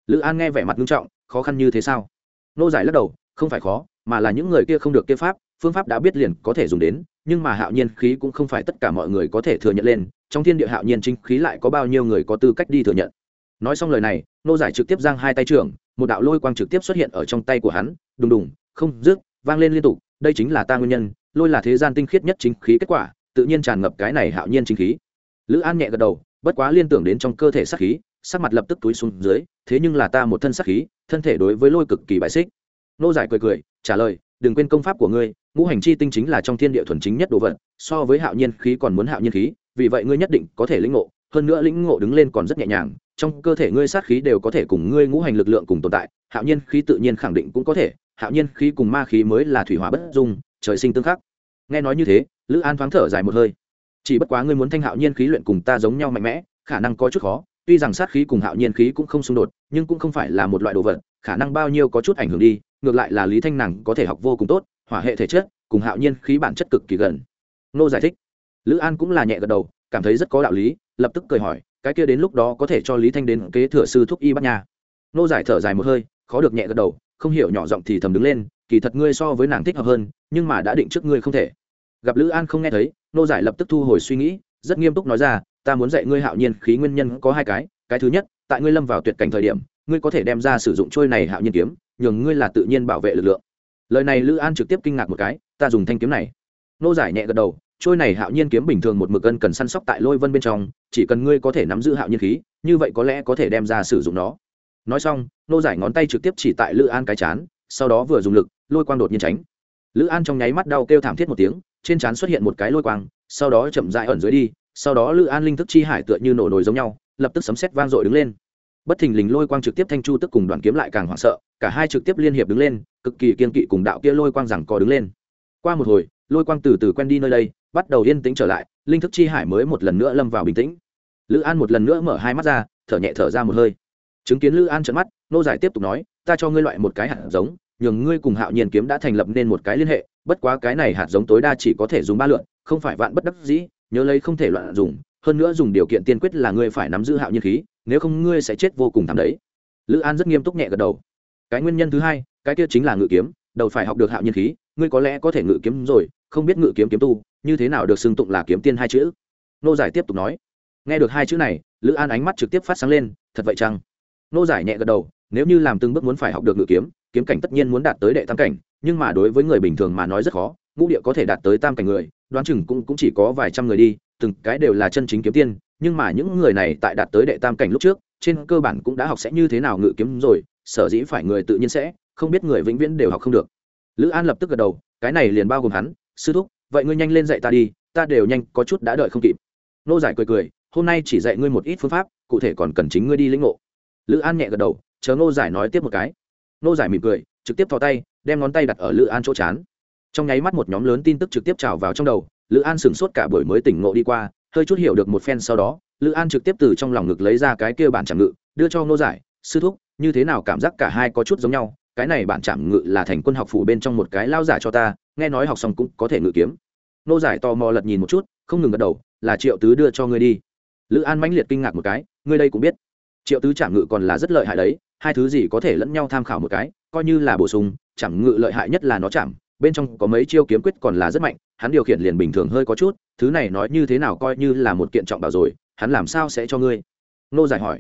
Lữ an nghe vẻ mặt nghiêm trọng, khó khăn như thế sao? Nô giải lắc đầu, không phải khó, mà là những người kia không được kia pháp, phương pháp đã biết liền có thể dùng đến, nhưng mà hạo nhiên khí cũng không phải tất cả mọi người có thể thừa nhận lên, trong thiên địa hạo nhiên chính khí lại có bao nhiêu người có tư cách đi thừa nhận? Nói xong lời này, nô giải trực tiếp giang hai tay trưởng, một đạo lôi quang trực tiếp xuất hiện ở trong tay của hắn, đùng đùng, không rước vang lên liên tục, đây chính là ta nguyên nhân, lôi là thế gian tinh khiết nhất chính khí kết quả, tự nhiên tràn ngập cái này hạo nhiên chính khí. Lữ an nhẹ gật đầu, bất quá liên tưởng đến trong cơ thể sát khí, sắc mặt lập tức túi xuống dưới, thế nhưng là ta một thân sát khí, thân thể đối với lôi cực kỳ bại xích. Nô giải cười cười, trả lời, đừng quên công pháp của ngươi, ngũ hành chi tinh chính là trong thiên địa thuần chính nhất đồ vật, so với hạo nhiên khí còn muốn hạo nhiên khí, vì vậy ngươi nhất định có thể lĩnh ngộ, hơn nữa lĩnh ngộ đứng lên còn rất nhẹ nhàng trong cơ thể ngươi sát khí đều có thể cùng ngươi ngũ hành lực lượng cùng tồn tại, hạo nhiên khí tự nhiên khẳng định cũng có thể, hạo nhiên khí cùng ma khí mới là thủy hóa bất dung, trời sinh tương khắc. Nghe nói như thế, lữ an thoáng thở dài một hơi. Chỉ bất quá ngươi muốn thanh hạo nhiên khí luyện cùng ta giống nhau mạnh mẽ, khả năng có chút khó, tuy rằng sát khí cùng hạo nhiên khí cũng không xung đột, nhưng cũng không phải là một loại đồ vật, khả năng bao nhiêu có chút ảnh hưởng đi, ngược lại là lý thanh nàng có thể học vô cùng tốt, hỏa hệ thể chất cùng hạo nhiên khí bản chất cực kỳ gần. Nô giải thích. Lữ an cũng là nhẹ gật đầu, cảm thấy rất có đạo lý, lập tức cười hỏi cái kia đến lúc đó có thể cho lý thanh đến kế thừa sư thúc y bắt nhà nô giải thở dài một hơi, khó được nhẹ gật đầu, không hiểu nhỏ giọng thì thầm đứng lên, kỳ thật ngươi so với nàng thích hợp hơn, nhưng mà đã định trước ngươi không thể. Gặp lữ an không nghe thấy, nô giải lập tức thu hồi suy nghĩ, rất nghiêm túc nói ra, ta muốn dạy ngươi hạo nhiên khí nguyên nhân có hai cái cái thứ nhất, tại ngươi lâm vào tuyệt cảnh thời điểm, ngươi có thể đem ra sử dụng trôi này hạo nhiên kiếm, nhường ngươi là tự nhiên bảo vệ lực lượng. Lời này lữ an trực tiếp kinh ngạc một cái, ta dùng thanh kiếm này. Nô giải nhẹ gật đầu trôi này hạo nhiên kiếm bình thường một mực cân cần săn sóc tại lôi vân bên trong, chỉ cần ngươi có thể nắm giữ hạo nhiên khí, như vậy có lẽ có thể đem ra sử dụng nó. Nói xong, nô giải ngón tay trực tiếp chỉ tại lữ an cái chán, sau đó vừa dùng lực, lôi quang đột nhiên tránh. Lữ an trong nháy mắt đau kêu thảm thiết một tiếng, trên trán xuất hiện một cái lôi quang, sau đó chậm dại ẩn dưới đi, sau đó lữ an linh thức chi hải tựa như nổ nồi giống nhau, lập tức sấm sét vang dội đứng lên. Bất thình lình lôi quang trực tiếp thanh chu tức cùng đoàn kiếm lại càng hoảng sợ, cả hai trực tiếp liên hiệp đứng lên, cực kỳ kiên kỵ cùng đạo kia lôi quang rằng co đứng lên. Qua một hồi lôi quang từ từ quen đi nơi đây, bắt đầu yên tĩnh trở lại, linh thức chi hải mới một lần nữa lâm vào bình tĩnh. Lữ an một lần nữa mở hai mắt ra, thở nhẹ thở ra một hơi. Chứng kiến lữ an trận mắt, nô giải tiếp tục nói, ta cho ngươi loại một cái hạt giống, nhường ngươi cùng hạo nhiên kiếm đã thành lập nên một cái liên hệ, bất quá cái này hạt giống tối đa chỉ có thể dùng ba lượn, không phải vạn bất đắc dĩ, nhớ lấy không thể loạn dùng, hơn nữa dùng điều kiện tiên quyết là ngươi phải nắm giữ hạo nhiên khí, nếu không ngươi sẽ chết vô cùng thảm đấy. Lữ an rất nghiêm túc nhẹ gật đầu. Cái nguyên nhân thứ hai, cái kia chính là ngự kiếm, đầu phải học được hạo nhiên khí, ngươi có lẽ có thể ngự kiếm rồi không biết ngự kiếm kiếm tu như thế nào được xưng tụng là kiếm tiên hai chữ? Nô giải tiếp tục nói. Nghe được hai chữ này lữ an ánh mắt trực tiếp phát sáng lên thật vậy chăng? Nô giải nhẹ gật đầu nếu như làm từng bước muốn phải học được ngự kiếm kiếm cảnh tất nhiên muốn đạt tới đệ tam cảnh nhưng mà đối với người bình thường mà nói rất khó ngũ địa có thể đạt tới tam cảnh người đoán chừng cũng, cũng chỉ có vài trăm người đi từng cái đều là chân chính kiếm tiên nhưng mà những người này tại đạt tới đệ tam cảnh lúc trước trên cơ bản cũng đã học sẽ như thế nào ngự kiếm rồi sở dĩ phải người tự nhiên sẽ không biết người vĩnh viễn đều học không được. Lữ an lập tức gật đầu cái này liền bao gồm hắn sư thúc, vậy ngươi nhanh lên dạy ta đi, ta đều nhanh, có chút đã đợi không kịp. Nô giải cười cười, hôm nay chỉ dạy ngươi một ít phương pháp, cụ thể còn cần chính ngươi đi lĩnh ngộ. Lữ an nhẹ gật đầu, chờ nô giải nói tiếp một cái. Nô giải mỉm cười, trực tiếp thò tay, đem ngón tay đặt ở lữ an chỗ chán. Trong nháy mắt một nhóm lớn tin tức trực tiếp trào vào trong đầu, lữ an sửng sốt cả buổi mới tỉnh ngộ đi qua, hơi chút hiểu được một phen sau đó, lữ an trực tiếp từ trong lòng ngực lấy ra cái kia bản trạm ngự, đưa cho nô giải, sư thúc, như thế nào cảm giác cả hai có chút giống nhau? Cái này bản trạm ngự là thành quân học phủ bên trong một cái lao giả cho ta nghe nói học xong cũng có thể ngự kiếm. Nô giải tò mò lật nhìn một chút, không ngừng gật đầu, là triệu tứ đưa cho ngươi đi. Lữ an mãnh liệt kinh ngạc một cái, ngươi đây cũng biết. Triệu tứ trạm ngự còn là rất lợi hại đấy, hai thứ gì có thể lẫn nhau tham khảo một cái, coi như là bổ sung trạm ngự lợi hại nhất là nó chạm, bên trong có mấy chiêu kiếm quyết còn là rất mạnh, hắn điều khiển liền bình thường hơi có chút, thứ này nói như thế nào coi như là một kiện trọng bảo rồi, hắn làm sao sẽ cho ngươi? Nô giải hỏi.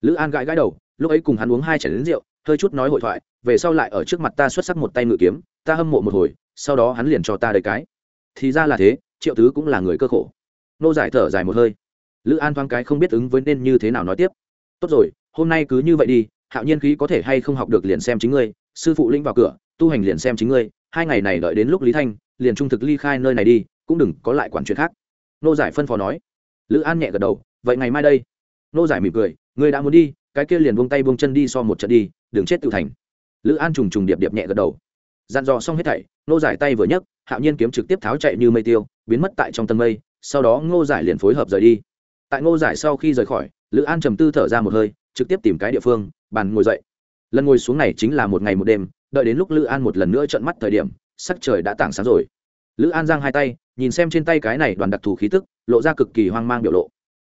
Lữ an gãi gãi đầu, lúc ấy cùng hắn uống hai chảy đến rượu, hơi chút nói hội thoại, về sau lại ở trước mặt ta xuất sắc một tay ngự kiếm, ta hâm mộ một hồi sau đó hắn liền cho ta đầy cái. Thì ra là thế, triệu tứ cũng là người cơ khổ. Nô giải thở dài một hơi. Lữ an thoáng cái không biết ứng với nên như thế nào nói tiếp. Tốt rồi, hôm nay cứ như vậy đi, hạo nhiên khí có thể hay không học được liền xem chính ngươi, sư phụ linh vào cửa, tu hành liền xem chính ngươi, hai ngày này đợi đến lúc lý thanh, liền trung thực ly khai nơi này đi, cũng đừng có lại quản chuyện khác. Nô giải phân phó nói. Lữ an nhẹ gật đầu, vậy ngày mai đây. Nô giải mỉm cười, ngươi đã muốn đi, cái kia liền buông tay buông chân đi so một trận đi, đừng chết tự thành. Lữ an trùng trùng điệp điệp nhẹ gật đầu dặn dò xong hết thảy nô giải tay vừa nhấc, hạo nhiên kiếm trực tiếp tháo chạy như mây tiêu, biến mất tại trong tân mây, sau đó ngô giải liền phối hợp rời đi. Tại ngô giải sau khi rời khỏi, lữ an trầm tư thở ra một hơi, trực tiếp tìm cái địa phương, bàn ngồi dậy. Lần ngồi xuống này chính là một ngày một đêm, đợi đến lúc lữ an một lần nữa trận mắt thời điểm, sắc trời đã tảng sáng rồi. Lữ an giang hai tay, nhìn xem trên tay cái này đoàn đặc thù khí tức, lộ ra cực kỳ hoang mang biểu lộ.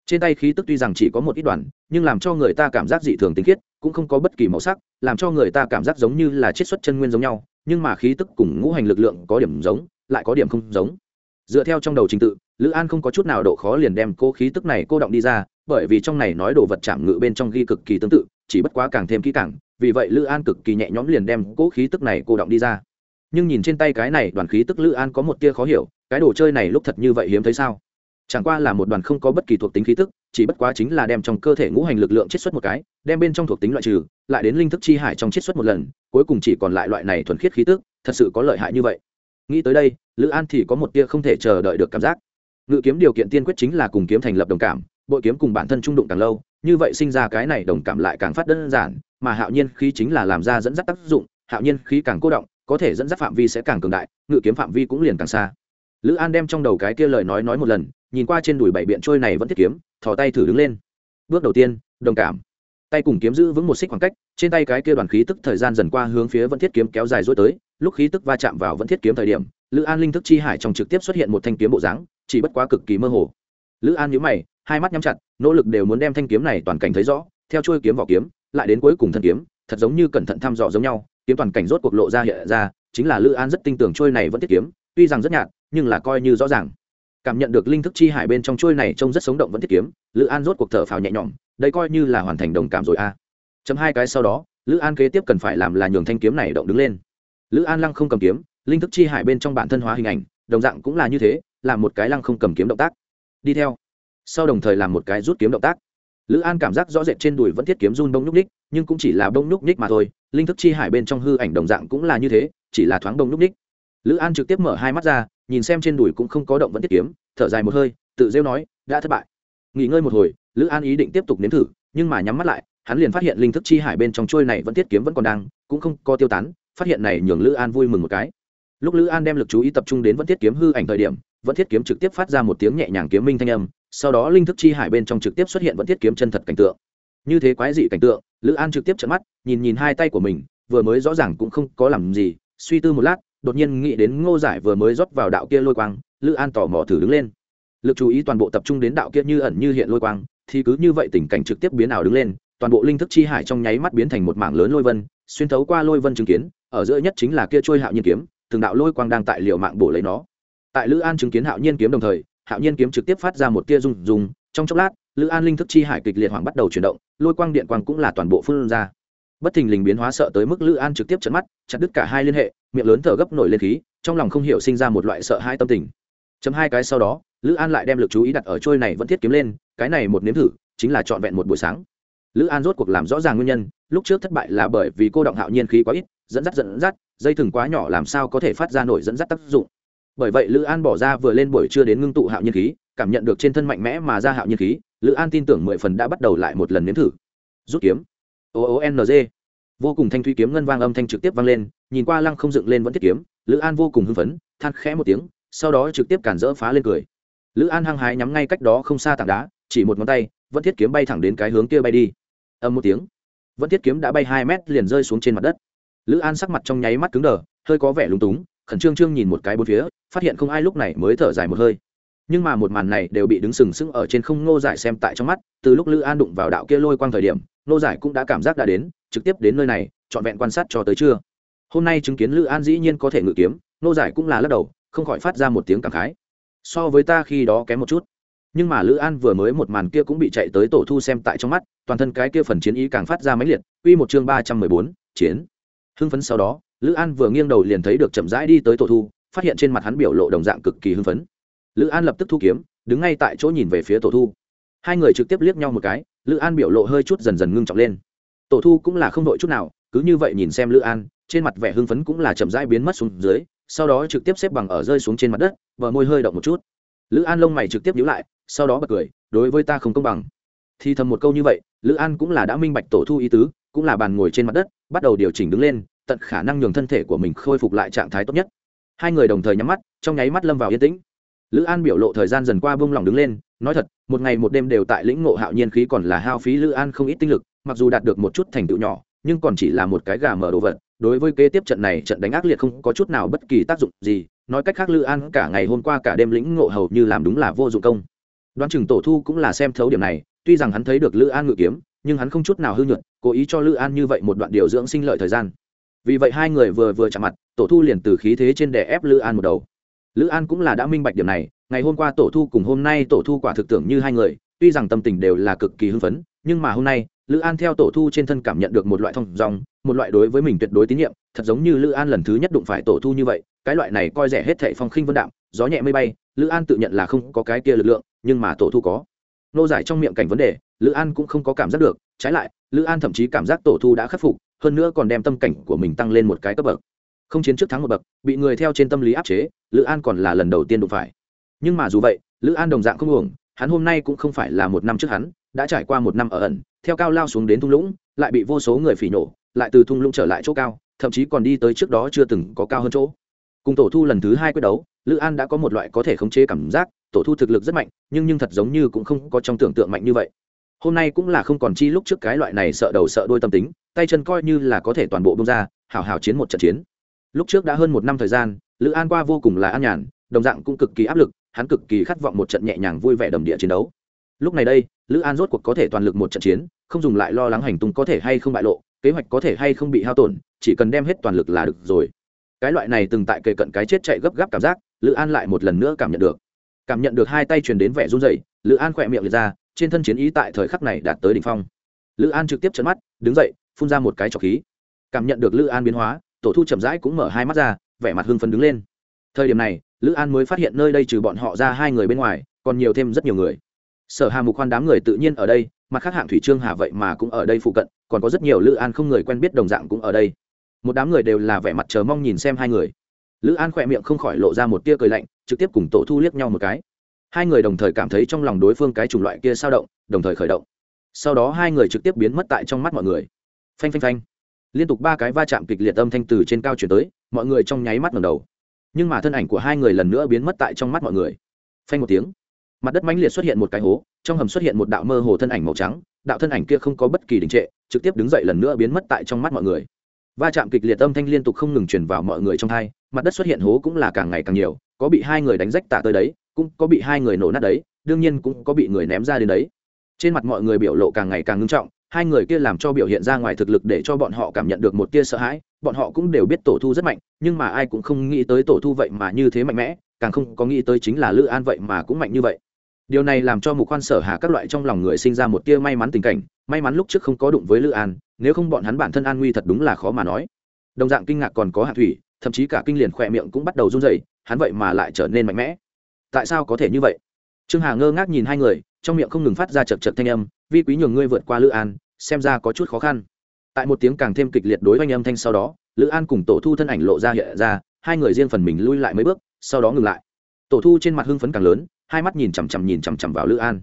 Trên tay khí tức tuy rằng chỉ có một ít đoàn, nhưng làm cho người ta cảm giác dị thường tinh khiết, cũng không có bất kỳ màu sắc, làm cho người ta cảm giác giống như là chiết xuất chân nguyên giống nhau nhưng mà khí tức cùng ngũ hành lực lượng có điểm giống, lại có điểm không giống. Dựa theo trong đầu trình tự, lữ an không có chút nào độ khó liền đem cô khí tức này cô động đi ra, bởi vì trong này nói đồ vật chạm ngự bên trong ghi cực kỳ tương tự, chỉ bất quá càng thêm kỹ càng, vì vậy lữ an cực kỳ nhẹ nhõm liền đem cỗ khí tức này cô động đi ra. Nhưng nhìn trên tay cái này đoàn khí tức lữ an có một tia khó hiểu, cái đồ chơi này lúc thật như vậy hiếm thấy sao? Chẳng qua là một đoàn không có bất kỳ thuộc tính khí tức chỉ bất quá chính là đem trong cơ thể ngũ hành lực lượng chiết xuất một cái, đem bên trong thuộc tính loại trừ, lại đến linh thức chi hải trong chiết xuất một lần, cuối cùng chỉ còn lại loại này thuần khiết khí tức, thật sự có lợi hại như vậy. Nghĩ tới đây, lữ an thì có một tia không thể chờ đợi được cảm giác. Ngự kiếm điều kiện tiên quyết chính là cùng kiếm thành lập đồng cảm, bội kiếm cùng bản thân trung đụng càng lâu, như vậy sinh ra cái này đồng cảm lại càng phát đơn giản, mà hạo nhiên khí chính là làm ra dẫn dắt tác dụng, hạo nhiên khí càng cố động, có thể dẫn dắt phạm vi sẽ càng cường đại, ngự kiếm phạm vi cũng liền càng xa. Lữ an đem trong đầu cái kia lời nói nói một lần nhìn qua trên đùi bảy biện trôi này vẫn thiết kiếm, thò tay thử đứng lên. Bước đầu tiên, đồng cảm. Tay cùng kiếm giữ vững một xích khoảng cách, trên tay cái kia đoàn khí tức thời gian dần qua hướng phía vẫn thiết kiếm kéo dài dối tới, lúc khí tức va chạm vào vẫn thiết kiếm thời điểm, lữ an linh thức chi hải trong trực tiếp xuất hiện một thanh kiếm bộ dáng, chỉ bất quá cực kỳ mơ hồ. Lữ an nhíu mày, hai mắt nhắm chặt, nỗ lực đều muốn đem thanh kiếm này toàn cảnh thấy rõ, theo chuôi kiếm vào kiếm, lại đến cuối cùng thân kiếm, thật giống như cẩn thận thăm dò giống nhau, kiếm toàn cảnh rốt cuộc lộ ra hiện ra, chính là lữ an rất tin tưởng trôi này vẫn thiết kiếm, tuy rằng rất nhạt, nhưng là coi như rõ ràng cảm nhận được linh thức chi hải bên trong chuôi này trông rất sống động vẫn thiết kiếm, lữ an rốt cuộc thở phào nhẹ nhõm, đây coi như là hoàn thành đồng cảm rồi a chấm hai cái sau đó, lữ an kế tiếp cần phải làm là nhường thanh kiếm này động đứng lên. Lữ an lăng không cầm kiếm, linh thức chi hải bên trong bản thân hóa hình ảnh, đồng dạng cũng là như thế là một cái lăng không cầm kiếm động tác. Đi theo. Sau đồng thời làm một cái rút kiếm động tác. Lữ an cảm giác rõ rệt trên đùi vẫn thiết kiếm run bông n ú c ních, nhưng cũng chỉ là bông n ú c ních mà thôi, linh thức chi hải bên trong hư ảnh đồng dạng cũng là như thế, chỉ là thoáng bông n ú c ních lữ an trực tiếp mở hai mắt ra, nhìn xem trên đùi cũng không có động vẫn tiết kiếm, thở dài một hơi, tự rêu nói, đã thất bại. Nghỉ ngơi một hồi, lữ an ý định tiếp tục nếm thử, nhưng mà nhắm mắt lại, hắn liền phát hiện linh thức chi hải bên trong trôi này vẫn tiết kiếm vẫn còn đang, cũng không có tiêu tán, phát hiện này nhường lữ an vui mừng một cái. Lúc lữ an đem lực chú ý tập trung đến vẫn thiết kiếm hư ảnh thời điểm, vẫn thiết kiếm trực tiếp phát ra một tiếng nhẹ nhàng kiếm minh thanh âm, sau đó linh thức chi hải bên trong trực tiếp xuất hiện vẫn thiết kiếm chân thật cảnh tượng. Như thế quái dị cảnh tượng, lữ an trực tiếp trận mắt, nhìn nhìn hai tay của mình, vừa mới rõ ràng cũng không có làm gì, suy tư một lát đột nhiên nghĩ đến ngô giải vừa mới rót vào đạo kia lôi quang, lữ an tò mò thử đứng lên. Lực chú ý toàn bộ tập trung đến đạo kia như ẩn như hiện lôi quang, thì cứ như vậy tình cảnh trực tiếp biến ảo đứng lên, toàn bộ linh thức chi hải trong nháy mắt biến thành một mảng lớn lôi vân, xuyên thấu qua lôi vân chứng kiến, ở giữa nhất chính là kia trôi hạo nhiên kiếm, từng đạo lôi quang đang tại liệu mạng bổ lấy nó. Tại lữ an chứng kiến hạo nhiên kiếm đồng thời, hạo nhiên kiếm trực tiếp phát ra một tia rung rung, trong chốc lát, lữ an linh thức chi hải kịch liệt hoàng bắt đầu chuyển động, lôi quang điện quang cũng là toàn bộ phương ra bất thình lình biến hóa sợ tới mức lữ an trực tiếp chấn mắt, chặt đứt cả hai liên hệ, miệng lớn thở gấp nổi lên khí, trong lòng không hiểu sinh ra một loại sợ hai tâm tình. Chấm hai cái sau đó, lữ an lại đem lực chú ý đặt ở trôi này vẫn thiết kiếm lên, cái này một nếm thử, chính là trọn vẹn một buổi sáng. Lữ an rốt cuộc làm rõ ràng nguyên nhân, lúc trước thất bại là bởi vì cô động hạo nhiên khí quá ít, dẫn dắt dẫn dắt, dây thừng quá nhỏ làm sao có thể phát ra nổi dẫn dắt tác dụng. Bởi vậy lữ an bỏ ra vừa lên buổi trưa đến ngưng tụ hạo nhiên khí, cảm nhận được trên thân mạnh mẽ mà ra hạo nhiên khí, lữ an tin tưởng mười phần đã bắt đầu lại một lần nếm thử. Rút kiếm o o n g. Vô cùng thanh thủy kiếm ngân vang âm thanh trực tiếp vang lên, nhìn qua lăng không dựng lên vẫn thiết kiếm, lữ an vô cùng hưng phấn, than khẽ một tiếng, sau đó trực tiếp cản rỡ phá lên cười. Lữ an hăng hái nhắm ngay cách đó không xa tảng đá, chỉ một ngón tay, vẫn thiết kiếm bay thẳng đến cái hướng kia bay đi. Âm một tiếng, vẫn thiết kiếm đã bay hai mét liền rơi xuống trên mặt đất. Lữ an sắc mặt trong nháy mắt cứng đờ, hơi có vẻ lúng túng, khẩn trương trương nhìn một cái bốn phía, phát hiện không ai lúc này mới thở dài một hơi nhưng mà một màn này đều bị đứng sừng sững ở trên không ngô giải xem tại trong mắt, từ lúc lữ an đụng vào đạo kia lôi quang thời điểm, ngô giải cũng đã cảm giác đã đến, trực tiếp đến nơi này, trọn vẹn quan sát cho tới trưa. Hôm nay chứng kiến lữ an dĩ nhiên có thể ngự kiếm, ngô giải cũng là lắc đầu, không khỏi phát ra một tiếng cảm khái. So với ta khi đó kém một chút. Nhưng mà lữ an vừa mới một màn kia cũng bị chạy tới tổ thu xem tại trong mắt, toàn thân cái kia phần chiến ý càng phát ra máy liệt. Uy một chương ba trăm mười bốn, chiến. Hưng phấn sau đó, lữ an vừa nghiêng đầu liền thấy được chậm rãi đi tới tổ thu, phát hiện trên mặt hắn biểu lộ đồng dạng cực kỳ hưng phấn lữ an lập tức thu kiếm, đứng ngay tại chỗ nhìn về phía tổ thu. Hai người trực tiếp liếc nhau một cái, lữ an biểu lộ hơi chút dần dần ngưng trọng lên. Tổ thu cũng là không đội chút nào, cứ như vậy nhìn xem lữ an, trên mặt vẻ hưng phấn cũng là chậm rãi biến mất xuống dưới, sau đó trực tiếp xếp bằng ở rơi xuống trên mặt đất và môi hơi động một chút. Lữ an lông mày trực tiếp nhíu lại, sau đó bật cười, đối với ta không công bằng. Thì thầm một câu như vậy, lữ an cũng là đã minh bạch tổ thu ý tứ, cũng là bàn ngồi trên mặt đất, bắt đầu điều chỉnh đứng lên, tận khả năng nhường thân thể của mình khôi phục lại trạng thái tốt nhất. Hai người đồng thời nhắm mắt, trong nháy mắt lâm vào yên tĩnh lữ an biểu lộ thời gian dần qua bông lòng đứng lên, nói thật, một ngày một đêm đều tại lĩnh ngộ hạo nhiên khí còn là hao phí lữ an không ít tinh lực, mặc dù đạt được một chút thành tựu nhỏ, nhưng còn chỉ là một cái gà mở đồ vật. Đối với kế tiếp trận này, trận đánh ác liệt không có chút nào bất kỳ tác dụng gì, nói cách khác lữ an cả ngày hôm qua cả đêm lĩnh ngộ hầu như làm đúng là vô dụng công. Đoán chừng tổ thu cũng là xem thấu điểm này, tuy rằng hắn thấy được lữ an ngự kiếm, nhưng hắn không chút nào hư nhuận cố ý cho lữ an như vậy một đoạn điều dưỡng sinh lợi thời gian. Vì vậy hai người vừa vừa chạm mặt, tổ thu liền từ khí thế trên đè ép lữ an một đầu lữ an cũng là đã minh bạch điểm này, ngày hôm qua tổ thu cùng hôm nay tổ thu quả thực tưởng như hai người, tuy rằng tâm tình đều là cực kỳ hưng phấn, nhưng mà hôm nay, lữ an theo tổ thu trên thân cảm nhận được một loại thông dòng một loại đối với mình tuyệt đối tín nhiệm, thật giống như lữ an lần thứ nhất đụng phải tổ thu như vậy, cái loại này coi rẻ hết thệ phong khinh vân đạm, gió nhẹ mây bay, lữ an tự nhận là không có cái kia lực lượng, nhưng mà tổ thu có. Nô giải trong miệng cảnh vấn đề, lữ an cũng không có cảm giác được, trái lại, lữ an thậm chí cảm giác tổ thu đã khắc phục, hơn nữa còn đem tâm cảnh của mình tăng lên một cái cấp bậc. Không chiến trước thắng một bậc, bị người theo trên tâm lý áp chế lữ an còn là lần đầu tiên đụng phải. Nhưng mà dù vậy, lữ an đồng dạng không uổng, hắn hôm nay cũng không phải là một năm trước hắn, đã trải qua một năm ở ẩn, theo cao lao xuống đến thung lũng, lại bị vô số người phỉ nổ, lại từ thung lũng trở lại chỗ cao, thậm chí còn đi tới trước đó chưa từng có cao hơn chỗ. Cùng tổ thu lần thứ hai quyết đấu, lữ an đã có một loại có thể khống chế cảm giác, tổ thu thực lực rất mạnh, nhưng nhưng thật giống như cũng không có trong tưởng tượng mạnh như vậy. Hôm nay cũng là không còn chi lúc trước cái loại này sợ đầu sợ đôi tâm tính, tay chân coi như là có thể toàn bộ bông ra hào hào chiến một trận chiến. Lúc trước đã hơn một năm thời gian lữ an qua vô cùng là an nhàn, đồng dạng cũng cực kỳ áp lực, hắn cực kỳ khát vọng một trận nhẹ nhàng vui vẻ đầm địa chiến đấu. Lúc này đây, lữ an rốt cuộc có thể toàn lực một trận chiến, không dùng lại lo lắng hành tung có thể hay không bại lộ, kế hoạch có thể hay không bị hao tổn, chỉ cần đem hết toàn lực là được rồi. Cái loại này từng tại kề cận cái chết chạy gấp gáp cảm giác, lữ an lại một lần nữa cảm nhận được. Cảm nhận được hai tay truyền đến vẻ run rẩy, lữ an khỏe miệng liệt ra, trên thân chiến ý tại thời khắc này đạt tới đỉnh phong. Lữ an trực tiếp chấn mắt, đứng dậy, phun ra một cái trọc khí. Cảm nhận được lữ an biến hóa, tổ thu chậm rãi cũng mở hai mắt ra vẻ mặt hưng phấn đứng lên. Thời điểm này, lữ an mới phát hiện nơi đây trừ bọn họ ra hai người bên ngoài, còn nhiều thêm rất nhiều người. Sở hà mục khoan đám người tự nhiên ở đây, mặt khác hạng thủy trương hà vậy mà cũng ở đây phụ cận, còn có rất nhiều lữ an không người quen biết đồng dạng cũng ở đây. Một đám người đều là vẻ mặt chờ mong nhìn xem hai người. Lữ an khỏe miệng không khỏi lộ ra một tia cười lạnh, trực tiếp cùng tổ thu liếc nhau một cái. Hai người đồng thời cảm thấy trong lòng đối phương cái chủng loại kia sao động, đồng thời khởi động. Sau đó hai người trực tiếp biến mất tại trong mắt mọi người. Phanh phanh phanh liên tục ba cái va chạm kịch liệt âm thanh từ trên cao chuyển tới, mọi người trong nháy mắt ngầm đầu. Nhưng mà thân ảnh của hai người lần nữa biến mất tại trong mắt mọi người. Phanh một tiếng, mặt đất mãnh liệt xuất hiện một cái hố, trong hầm xuất hiện một đạo mơ hồ thân ảnh màu trắng, đạo thân ảnh kia không có bất kỳ đình trệ, trực tiếp đứng dậy lần nữa biến mất tại trong mắt mọi người. Va chạm kịch liệt âm thanh liên tục không ngừng chuyển vào mọi người trong hai, mặt đất xuất hiện hố cũng là càng ngày càng nhiều, có bị hai người đánh rách tả tới đấy, cũng có bị hai người nổ nát đấy, đương nhiên cũng có bị người ném ra đến đấy. Trên mặt mọi người biểu lộ càng ngày càng ngưng trọng hai người kia làm cho biểu hiện ra ngoài thực lực để cho bọn họ cảm nhận được một tia sợ hãi, bọn họ cũng đều biết tổ thu rất mạnh, nhưng mà ai cũng không nghĩ tới tổ thu vậy mà như thế mạnh mẽ, càng không có nghĩ tới chính là lữ an vậy mà cũng mạnh như vậy. Điều này làm cho mục quan sở hạ các loại trong lòng người sinh ra một tia may mắn tình cảnh, may mắn lúc trước không có đụng với lữ an, nếu không bọn hắn bản thân an nguy thật đúng là khó mà nói. Đồng dạng kinh ngạc còn có hạ thủy, thậm chí cả kinh liền khỏe miệng cũng bắt đầu run rẩy. hắn vậy mà lại trở nên mạnh mẽ. Tại sao có thể như vậy? Trương hà ngơ ngác nhìn hai người, trong miệng không ngừng phát ra chật chật thanh âm, vi quý nhường ngươi vượt qua lữ an, xem ra có chút khó khăn. Tại một tiếng càng thêm kịch liệt đối oanh âm thanh sau đó, lữ an cùng tổ thu thân ảnh lộ ra hiện ra, hai người riêng phần mình lui lại mấy bước, sau đó ngừng lại. Tổ thu trên mặt hưng phấn càng lớn, hai mắt nhìn chằm chằm nhìn chằm chằm vào lữ an.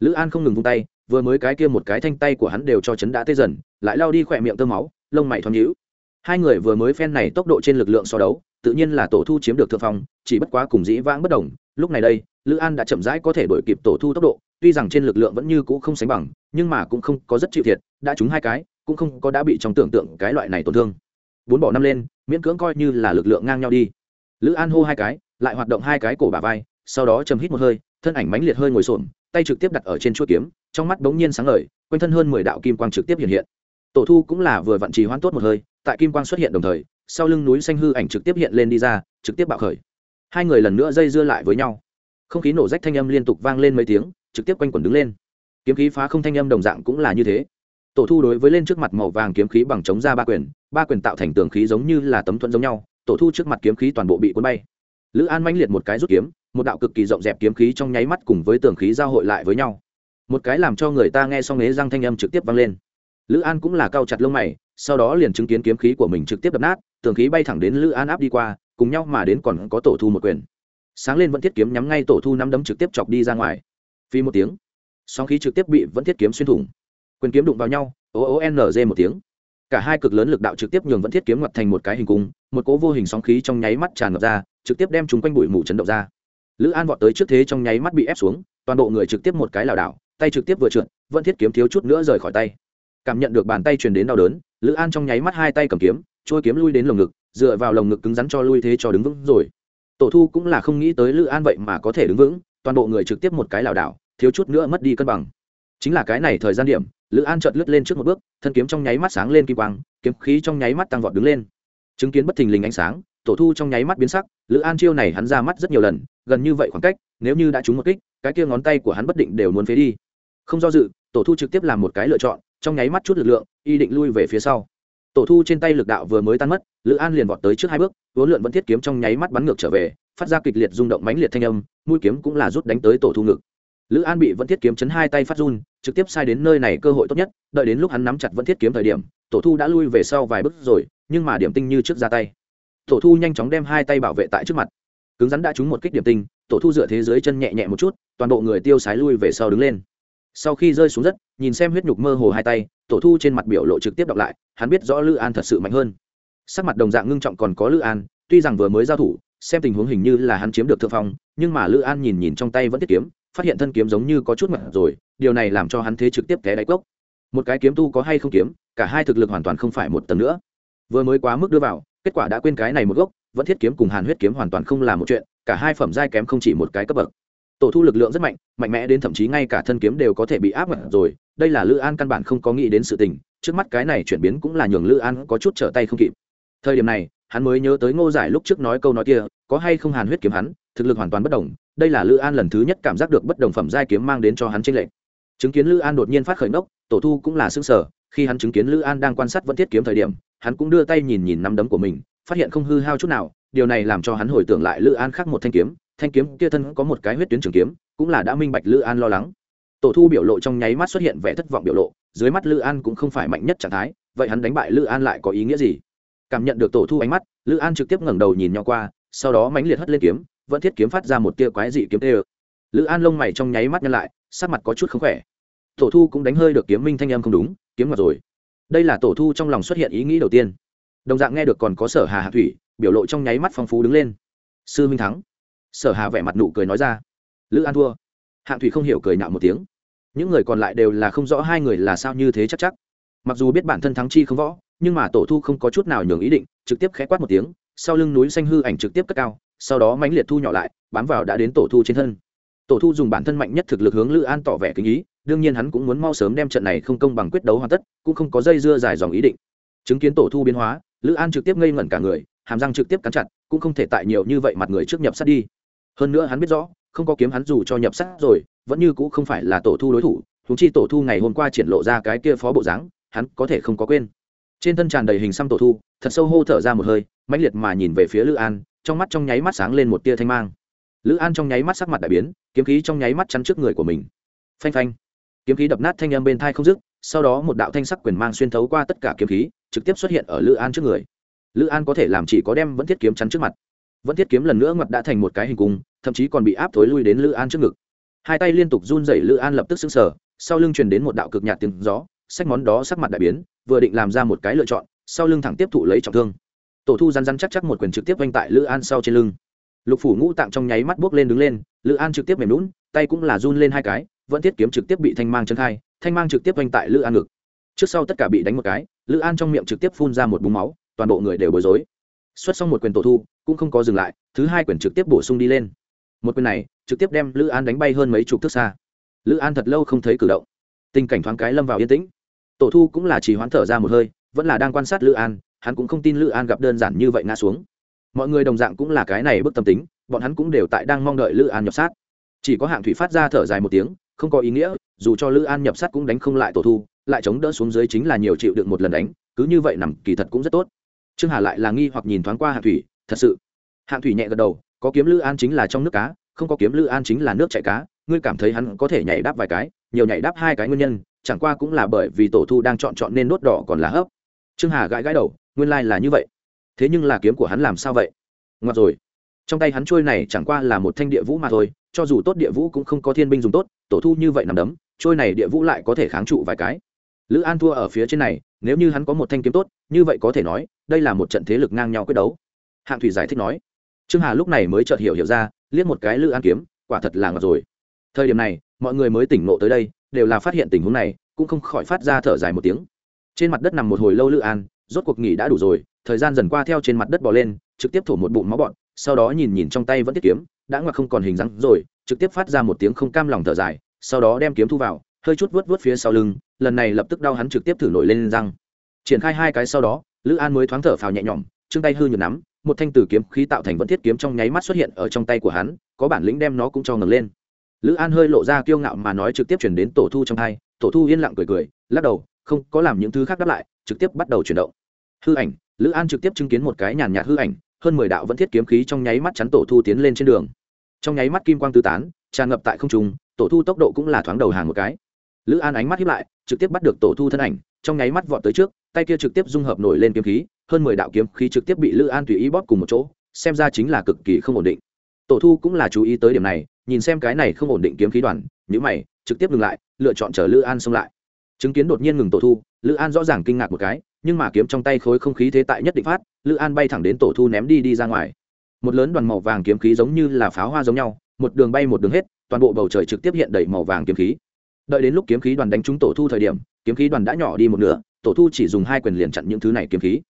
Lữ an không ngừng vung tay, vừa mới cái kia một cái thanh tay của hắn đều cho chấn đã tê dần, lại lao đi khỏe miệng tơ máu, lông mày thoáng nhíu. Hai người vừa mới phen này tốc độ trên lực lượng so đấu, tự nhiên là tổ thu chiếm được thượng phong, chỉ bất quá cùng dĩ vãng bất đồng, lúc này đây lữ an đã chậm rãi có thể đổi kịp tổ thu tốc độ, tuy rằng trên lực lượng vẫn như cũ không sánh bằng, nhưng mà cũng không có rất chịu thiệt, đã trúng hai cái, cũng không có đã bị trong tưởng tượng cái loại này tổn thương. Bốn bỏ năm lên, miễn cưỡng coi như là lực lượng ngang nhau đi. Lữ an hô hai cái, lại hoạt động hai cái cổ bà vai, sau đó chầm hít một hơi, thân ảnh mãnh liệt hơi ngồi xổm, tay trực tiếp đặt ở trên chuỗi kiếm, trong mắt bỗng nhiên sáng ngời, quanh thân hơn mười đạo kim quang trực tiếp hiện hiện. Tổ thu cũng là vừa vặn trì hoãn tốt một hơi, tại kim quang xuất hiện đồng thời, sau lưng núi xanh hư ảnh trực tiếp hiện lên đi ra, trực tiếp bạo khởi. Hai người lần nữa dây dưa lại với nhau không khí nổ rách thanh âm liên tục vang lên mấy tiếng, trực tiếp quanh quẩn đứng lên. Kiếm khí phá không thanh âm đồng dạng cũng là như thế. Tổ thu đối với lên trước mặt màu vàng kiếm khí bằng chống ra ba quyền ba quyền tạo thành tường khí giống như là tấm thuẫn giống nhau, tổ thu trước mặt kiếm khí toàn bộ bị cuốn bay. Lữ an mãnh liệt một cái rút kiếm, một đạo cực kỳ rộng dẹp kiếm khí trong nháy mắt cùng với tường khí giao hội lại với nhau. Một cái làm cho người ta nghe xong nế răng thanh âm trực tiếp vang lên. Lữ an cũng là cao chặt lông mày, sau đó liền chứng kiến kiếm khí của mình trực tiếp đập nát, tường khí bay thẳng đến lữ an áp đi qua, cùng nhau mà đến còn có tổ thu một quyền sáng lên vẫn thiết kiếm nhắm ngay tổ thu năm đấm trực tiếp chọc đi ra ngoài. Phi một tiếng. Sóng khí trực tiếp bị vẫn thiết kiếm xuyên thủng. Quyền kiếm đụng vào nhau, o ố n một tiếng. Cả hai cực lớn lực đạo trực tiếp nhường vẫn thiết kiếm ngoặt thành một cái hình cung, một cỗ vô hình sóng khí trong nháy mắt tràn ngập ra, trực tiếp đem chúng quanh bụi mù chấn động ra. Lữ an vọt tới trước thế trong nháy mắt bị ép xuống, toàn bộ người trực tiếp một cái lảo đảo, tay trực tiếp vừa trượt, vẫn thiết kiếm thiếu chút nữa rời khỏi tay. Cảm nhận được bàn tay truyền đến đau đớn, lữ an trong nháy mắt hai tay cầm kiếm trôi kiếm lui đến lồng ngực, dựa vào lồng ngực cứng rắn cho lui thế cho đứng vững rồi tổ thu cũng là không nghĩ tới lữ an vậy mà có thể đứng vững, toàn bộ người trực tiếp một cái lảo đảo, thiếu chút nữa mất đi cân bằng. Chính là cái này thời gian điểm, lữ an chợt lướt lên trước một bước, thân kiếm trong nháy mắt sáng lên kim quang, kiếm khí trong nháy mắt tăng vọt đứng lên. Chứng kiến bất thình lình ánh sáng, tổ thu trong nháy mắt biến sắc, lữ an chiêu này hắn ra mắt rất nhiều lần, gần như vậy khoảng cách, nếu như đã trúng một kích, cái kia ngón tay của hắn bất định đều muốn phế đi. Không do dự, tổ thu trực tiếp làm một cái lựa chọn, trong nháy mắt chút lực lượng, y định lui về phía sau tổ thu trên tay lực đạo vừa mới tan mất, lữ an liền vọt tới trước hai bước, vốn lượn vẫn thiết kiếm trong nháy mắt bắn ngược trở về, phát ra kịch liệt rung động mãnh liệt thanh âm, mũi kiếm cũng là rút đánh tới tổ thu ngực. Lữ an bị vẫn thiết kiếm chấn hai tay phát run, trực tiếp sai đến nơi này cơ hội tốt nhất, đợi đến lúc hắn nắm chặt vẫn thiết kiếm thời điểm, tổ thu đã lui về sau vài bước rồi, nhưng mà điểm tinh như trước ra tay. Tổ thu nhanh chóng đem hai tay bảo vệ tại trước mặt. Cứng rắn đã trúng một kích điểm tinh, tổ thu dựa thế dưới chân nhẹ nhẹ một chút, toàn bộ người tiêu sái lui về sau đứng lên sau khi rơi xuống đất, nhìn xem huyết nhục mơ hồ hai tay, tổ thu trên mặt biểu lộ trực tiếp đọc lại, hắn biết rõ lữ an thật sự mạnh hơn. Sắc mặt đồng dạng ngưng trọng còn có lữ an, tuy rằng vừa mới giao thủ, xem tình huống hình như là hắn chiếm được thượng phong, nhưng mà lữ an nhìn nhìn trong tay vẫn tiết kiếm, phát hiện thân kiếm giống như có chút mặt rồi, điều này làm cho hắn thế trực tiếp té đáy cốc. Một cái kiếm tu có hay không kiếm, cả hai thực lực hoàn toàn không phải một tầng nữa. Vừa mới quá mức đưa vào, kết quả đã quên cái này một gốc, vẫn thiết kiếm cùng hàn huyết kiếm hoàn toàn không là một chuyện, cả hai phẩm giai kém không chỉ một cái cấp bậc tổ thu lực lượng rất mạnh mạnh mẽ đến thậm chí ngay cả thân kiếm đều có thể bị áp mật rồi. Đây là lữ an căn bản không có nghĩ đến sự tình, trước mắt cái này chuyển biến cũng là nhường lữ an có chút trở tay không kịp. Thời điểm này, hắn mới nhớ tới ngô giải lúc trước nói câu nói kia, có hay không hàn huyết kiếm hắn, thực lực hoàn toàn bất đồng, đây là lữ an lần thứ nhất cảm giác được bất đồng phẩm giai kiếm mang đến cho hắn tranh lệch. Chứng kiến lữ an đột nhiên phát khởi nốc tổ thu cũng là xương sở khi hắn chứng kiến lữ an đang quan sát vẫn thiết kiếm thời điểm, hắn cũng đưa tay nhìn nhìn nắm đấm của mình, phát hiện không hư hao chút nào, điều này làm cho hắn hồi tưởng lại lữ an khác một thanh kiếm thanh kiếm kia thân có một cái huyết tuyến trường kiếm, cũng là đã minh bạch lữ an lo lắng. Tổ thu biểu lộ trong nháy mắt xuất hiện vẻ thất vọng biểu lộ, dưới mắt lữ an cũng không phải mạnh nhất trạng thái, vậy hắn đánh bại lữ an lại có ý nghĩa gì? Cảm nhận được tổ thu ánh mắt, lữ an trực tiếp ngẩng đầu nhìn nhau qua, sau đó mãnh liệt hất lên kiếm, vẫn thiết kiếm phát ra một tia quái dị kiếm tê ơ. Lữ an lông mày trong nháy mắt nhăn lại, sắc mặt có chút không khỏe. Tổ thu cũng đánh hơi được kiếm minh thanh âm không đúng, kiếm ngọt rồi. Đây là tổ thu trong lòng xuất hiện ý nghĩ đầu tiên. Đồng dạng nghe được còn có sở hà hạ thủy, biểu lộ trong nháy mắt phong phú đứng lên. Sư minh thắng sở hà vẻ mặt nụ cười nói ra. Lữ an thua. Hạng thủy không hiểu cười nạo một tiếng. Những người còn lại đều là không rõ hai người là sao như thế chắc chắc. Mặc dù biết bản thân thắng chi không võ, nhưng mà tổ thu không có chút nào nhường ý định, trực tiếp khẽ quát một tiếng, sau lưng núi xanh hư ảnh trực tiếp cất cao, sau đó mãnh liệt thu nhỏ lại, bám vào đã đến tổ thu trên thân. Tổ thu dùng bản thân mạnh nhất thực lực hướng lữ an tỏ vẻ kính ý, đương nhiên hắn cũng muốn mau sớm đem trận này không công bằng quyết đấu hoàn tất, cũng không có dây dưa dài dòng ý định. Chứng kiến tổ thu biến hóa, lữ an trực tiếp ngây ngẩn cả người, hàm răng trực tiếp cắn chặt, cũng không thể tại nhiều như vậy mặt người trước nhập sát đi hơn nữa hắn biết rõ, không có kiếm hắn dù cho nhập sắc rồi, vẫn như cũng không phải là tổ thu đối thủ thúng chi tổ thu ngày hôm qua triển lộ ra cái kia phó bộ dáng, hắn có thể không có quên. Trên thân tràn đầy hình xăm tổ thu, thật sâu hô thở ra một hơi, mãnh liệt mà nhìn về phía lữ an, trong mắt trong nháy mắt sáng lên một tia thanh mang. Lữ an trong nháy mắt sắc mặt đại biến, kiếm khí trong nháy mắt chắn trước người của mình. Phanh phanh. Kiếm khí đập nát thanh âm bên thai không dứt, sau đó một đạo thanh sắc quyền mang xuyên thấu qua tất cả kiếm khí, trực tiếp xuất hiện ở lữ an trước người. Lữ an có thể làm chỉ có đem vẫn thiết kiếm chắn trước mặt vẫn thiết kiếm lần nữa ngoặt đã thành một cái hình cung, thậm chí còn bị áp thối lui đến lữ an trước ngực. Hai tay liên tục run dậy lữ an lập tức xứng sở sau lưng truyền đến một đạo cực nhạt tiếng gió, sách món đó sắc mặt đại biến, vừa định làm ra một cái lựa chọn, sau lưng thẳng tiếp thụ lấy trọng thương. Tổ thu răn răn chắc chắc một quyền trực tiếp oanh tại lữ an sau trên lưng. Lục phủ ngũ tạng trong nháy mắt buốc lên đứng lên, lữ an trực tiếp mềm lún tay cũng là run lên hai cái, vẫn thiết kiếm trực tiếp bị thanh mang chân khai, thanh mang trực tiếp oanh tại lữ an ngực. Trước sau tất cả bị đánh một cái, lữ an trong miệng trực tiếp phun ra một búng máu, toàn bộ người đều bối rối xuất xong một quyền tổ thu, cũng không có dừng lại, thứ hai quyền trực tiếp bổ sung đi lên. Một quyền này, trực tiếp đem lữ an đánh bay hơn mấy chục thước xa. Lữ an thật lâu không thấy cử động. Tình cảnh thoáng cái lâm vào yên tĩnh. Tổ thu cũng là chỉ hoán thở ra một hơi, vẫn là đang quan sát lữ an, hắn cũng không tin lữ an gặp đơn giản như vậy ngã xuống. Mọi người đồng dạng cũng là cái này bức tâm tính, bọn hắn cũng đều tại đang mong đợi lữ an nhập sát. Chỉ có hạng thủy phát ra thở dài một tiếng, không có ý nghĩa, dù cho lữ an nhập sát cũng đánh không lại tổ thu, lại chống đỡ xuống dưới chính là nhiều chịu được một lần đánh, cứ như vậy nằm kỳ thật cũng rất tốt trương hà lại là nghi hoặc nhìn thoáng qua hạng thủy, thật sự? Hạng thủy nhẹ gật đầu, có kiếm lữ an chính là trong nước cá, không có kiếm lữ an chính là nước chạy cá, ngươi cảm thấy hắn có thể nhảy đáp vài cái, nhiều nhảy đáp hai cái nguyên nhân, chẳng qua cũng là bởi vì tổ thu đang chọn chọn nên đốt đỏ còn là hấp. Trương hà gãi gãi đầu, nguyên lai、like、là như vậy. Thế nhưng là kiếm của hắn làm sao vậy? Ngoặt rồi. Trong tay hắn trôi này chẳng qua là một thanh địa vũ mà thôi, cho dù tốt địa vũ cũng không có thiên binh dùng tốt, tổ thu như vậy nằm đấm, trôi này địa vũ lại có thể kháng trụ vài cái lữ an thua ở phía trên này, nếu như hắn có một thanh kiếm tốt, như vậy có thể nói, đây là một trận thế lực ngang nhau quyết đấu. Hạng thủy giải thích nói. Trương hà lúc này mới chợt hiểu hiểu ra, liếc một cái lữ an kiếm, quả thật là ngọt rồi. Thời điểm này, mọi người mới tỉnh ngộ tới đây, đều là phát hiện tình huống này, cũng không khỏi phát ra thở dài một tiếng. Trên mặt đất nằm một hồi lâu lữ an, rốt cuộc nghỉ đã đủ rồi, thời gian dần qua theo trên mặt đất bò lên, trực tiếp thổ một bụng máu bọn, sau đó nhìn nhìn trong tay vẫn tiết kiếm, đã ngoặc không còn hình dáng rồi, trực tiếp phát ra một tiếng không cam lòng thở dài, sau đó đem kiếm thu vào, hơi chút vớt vớt phía sau lưng lần này lập tức đau hắn trực tiếp thử nổi lên răng. Triển khai hai cái sau đó, lữ an mới thoáng thở phào nhẹ nhõm chương tay hư nhược nắm, một thanh tử kiếm khí tạo thành vẫn thiết kiếm trong nháy mắt xuất hiện ở trong tay của hắn, có bản lĩnh đem nó cũng cho ngẩng lên. Lữ an hơi lộ ra kiêu ngạo mà nói trực tiếp chuyển đến tổ thu trong hai, tổ thu yên lặng cười cười, lắc đầu, không có làm những thứ khác đáp lại, trực tiếp bắt đầu chuyển động. Hư ảnh, lữ an trực tiếp chứng kiến một cái nhàn nhạt hư ảnh, hơn mười đạo vẫn thiết kiếm khí trong nháy mắt chắn tổ thu tiến lên trên đường. Trong nháy mắt kim quang tư tán, tràn ngập tại không trung, tổ thu tốc độ cũng là thoáng đầu hàng một cái lữ an ánh mắt hiếp lại, trực tiếp bắt được tổ thu thân ảnh, trong nháy mắt vọt tới trước, tay kia trực tiếp dung hợp nổi lên kiếm khí, hơn mười đạo kiếm khí trực tiếp bị lữ an tùy ý bóp cùng một chỗ, xem ra chính là cực kỳ không ổn định. Tổ thu cũng là chú ý tới điểm này, nhìn xem cái này không ổn định kiếm khí đoàn nhữ mày, trực tiếp ngừng lại, lựa chọn chở lữ an xông lại. Chứng kiến đột nhiên ngừng tổ thu, lữ an rõ ràng kinh ngạc một cái, nhưng mà kiếm trong tay khối không khí thế tại nhất định phát, lữ an bay thẳng đến tổ thu ném đi đi ra ngoài. Một lớn đoàn màu vàng kiếm khí giống như là pháo hoa giống nhau, một đường bay một đường hết, toàn bộ bầu trời trực tiếp hiện đầy màu vàng kiếm khí đợi đến lúc kiếm khí đoàn đánh trúng tổ thu thời điểm, kiếm khí đoàn đã nhỏ đi một nửa, tổ thu chỉ dùng hai quyền liền chặn những thứ này kiếm khí.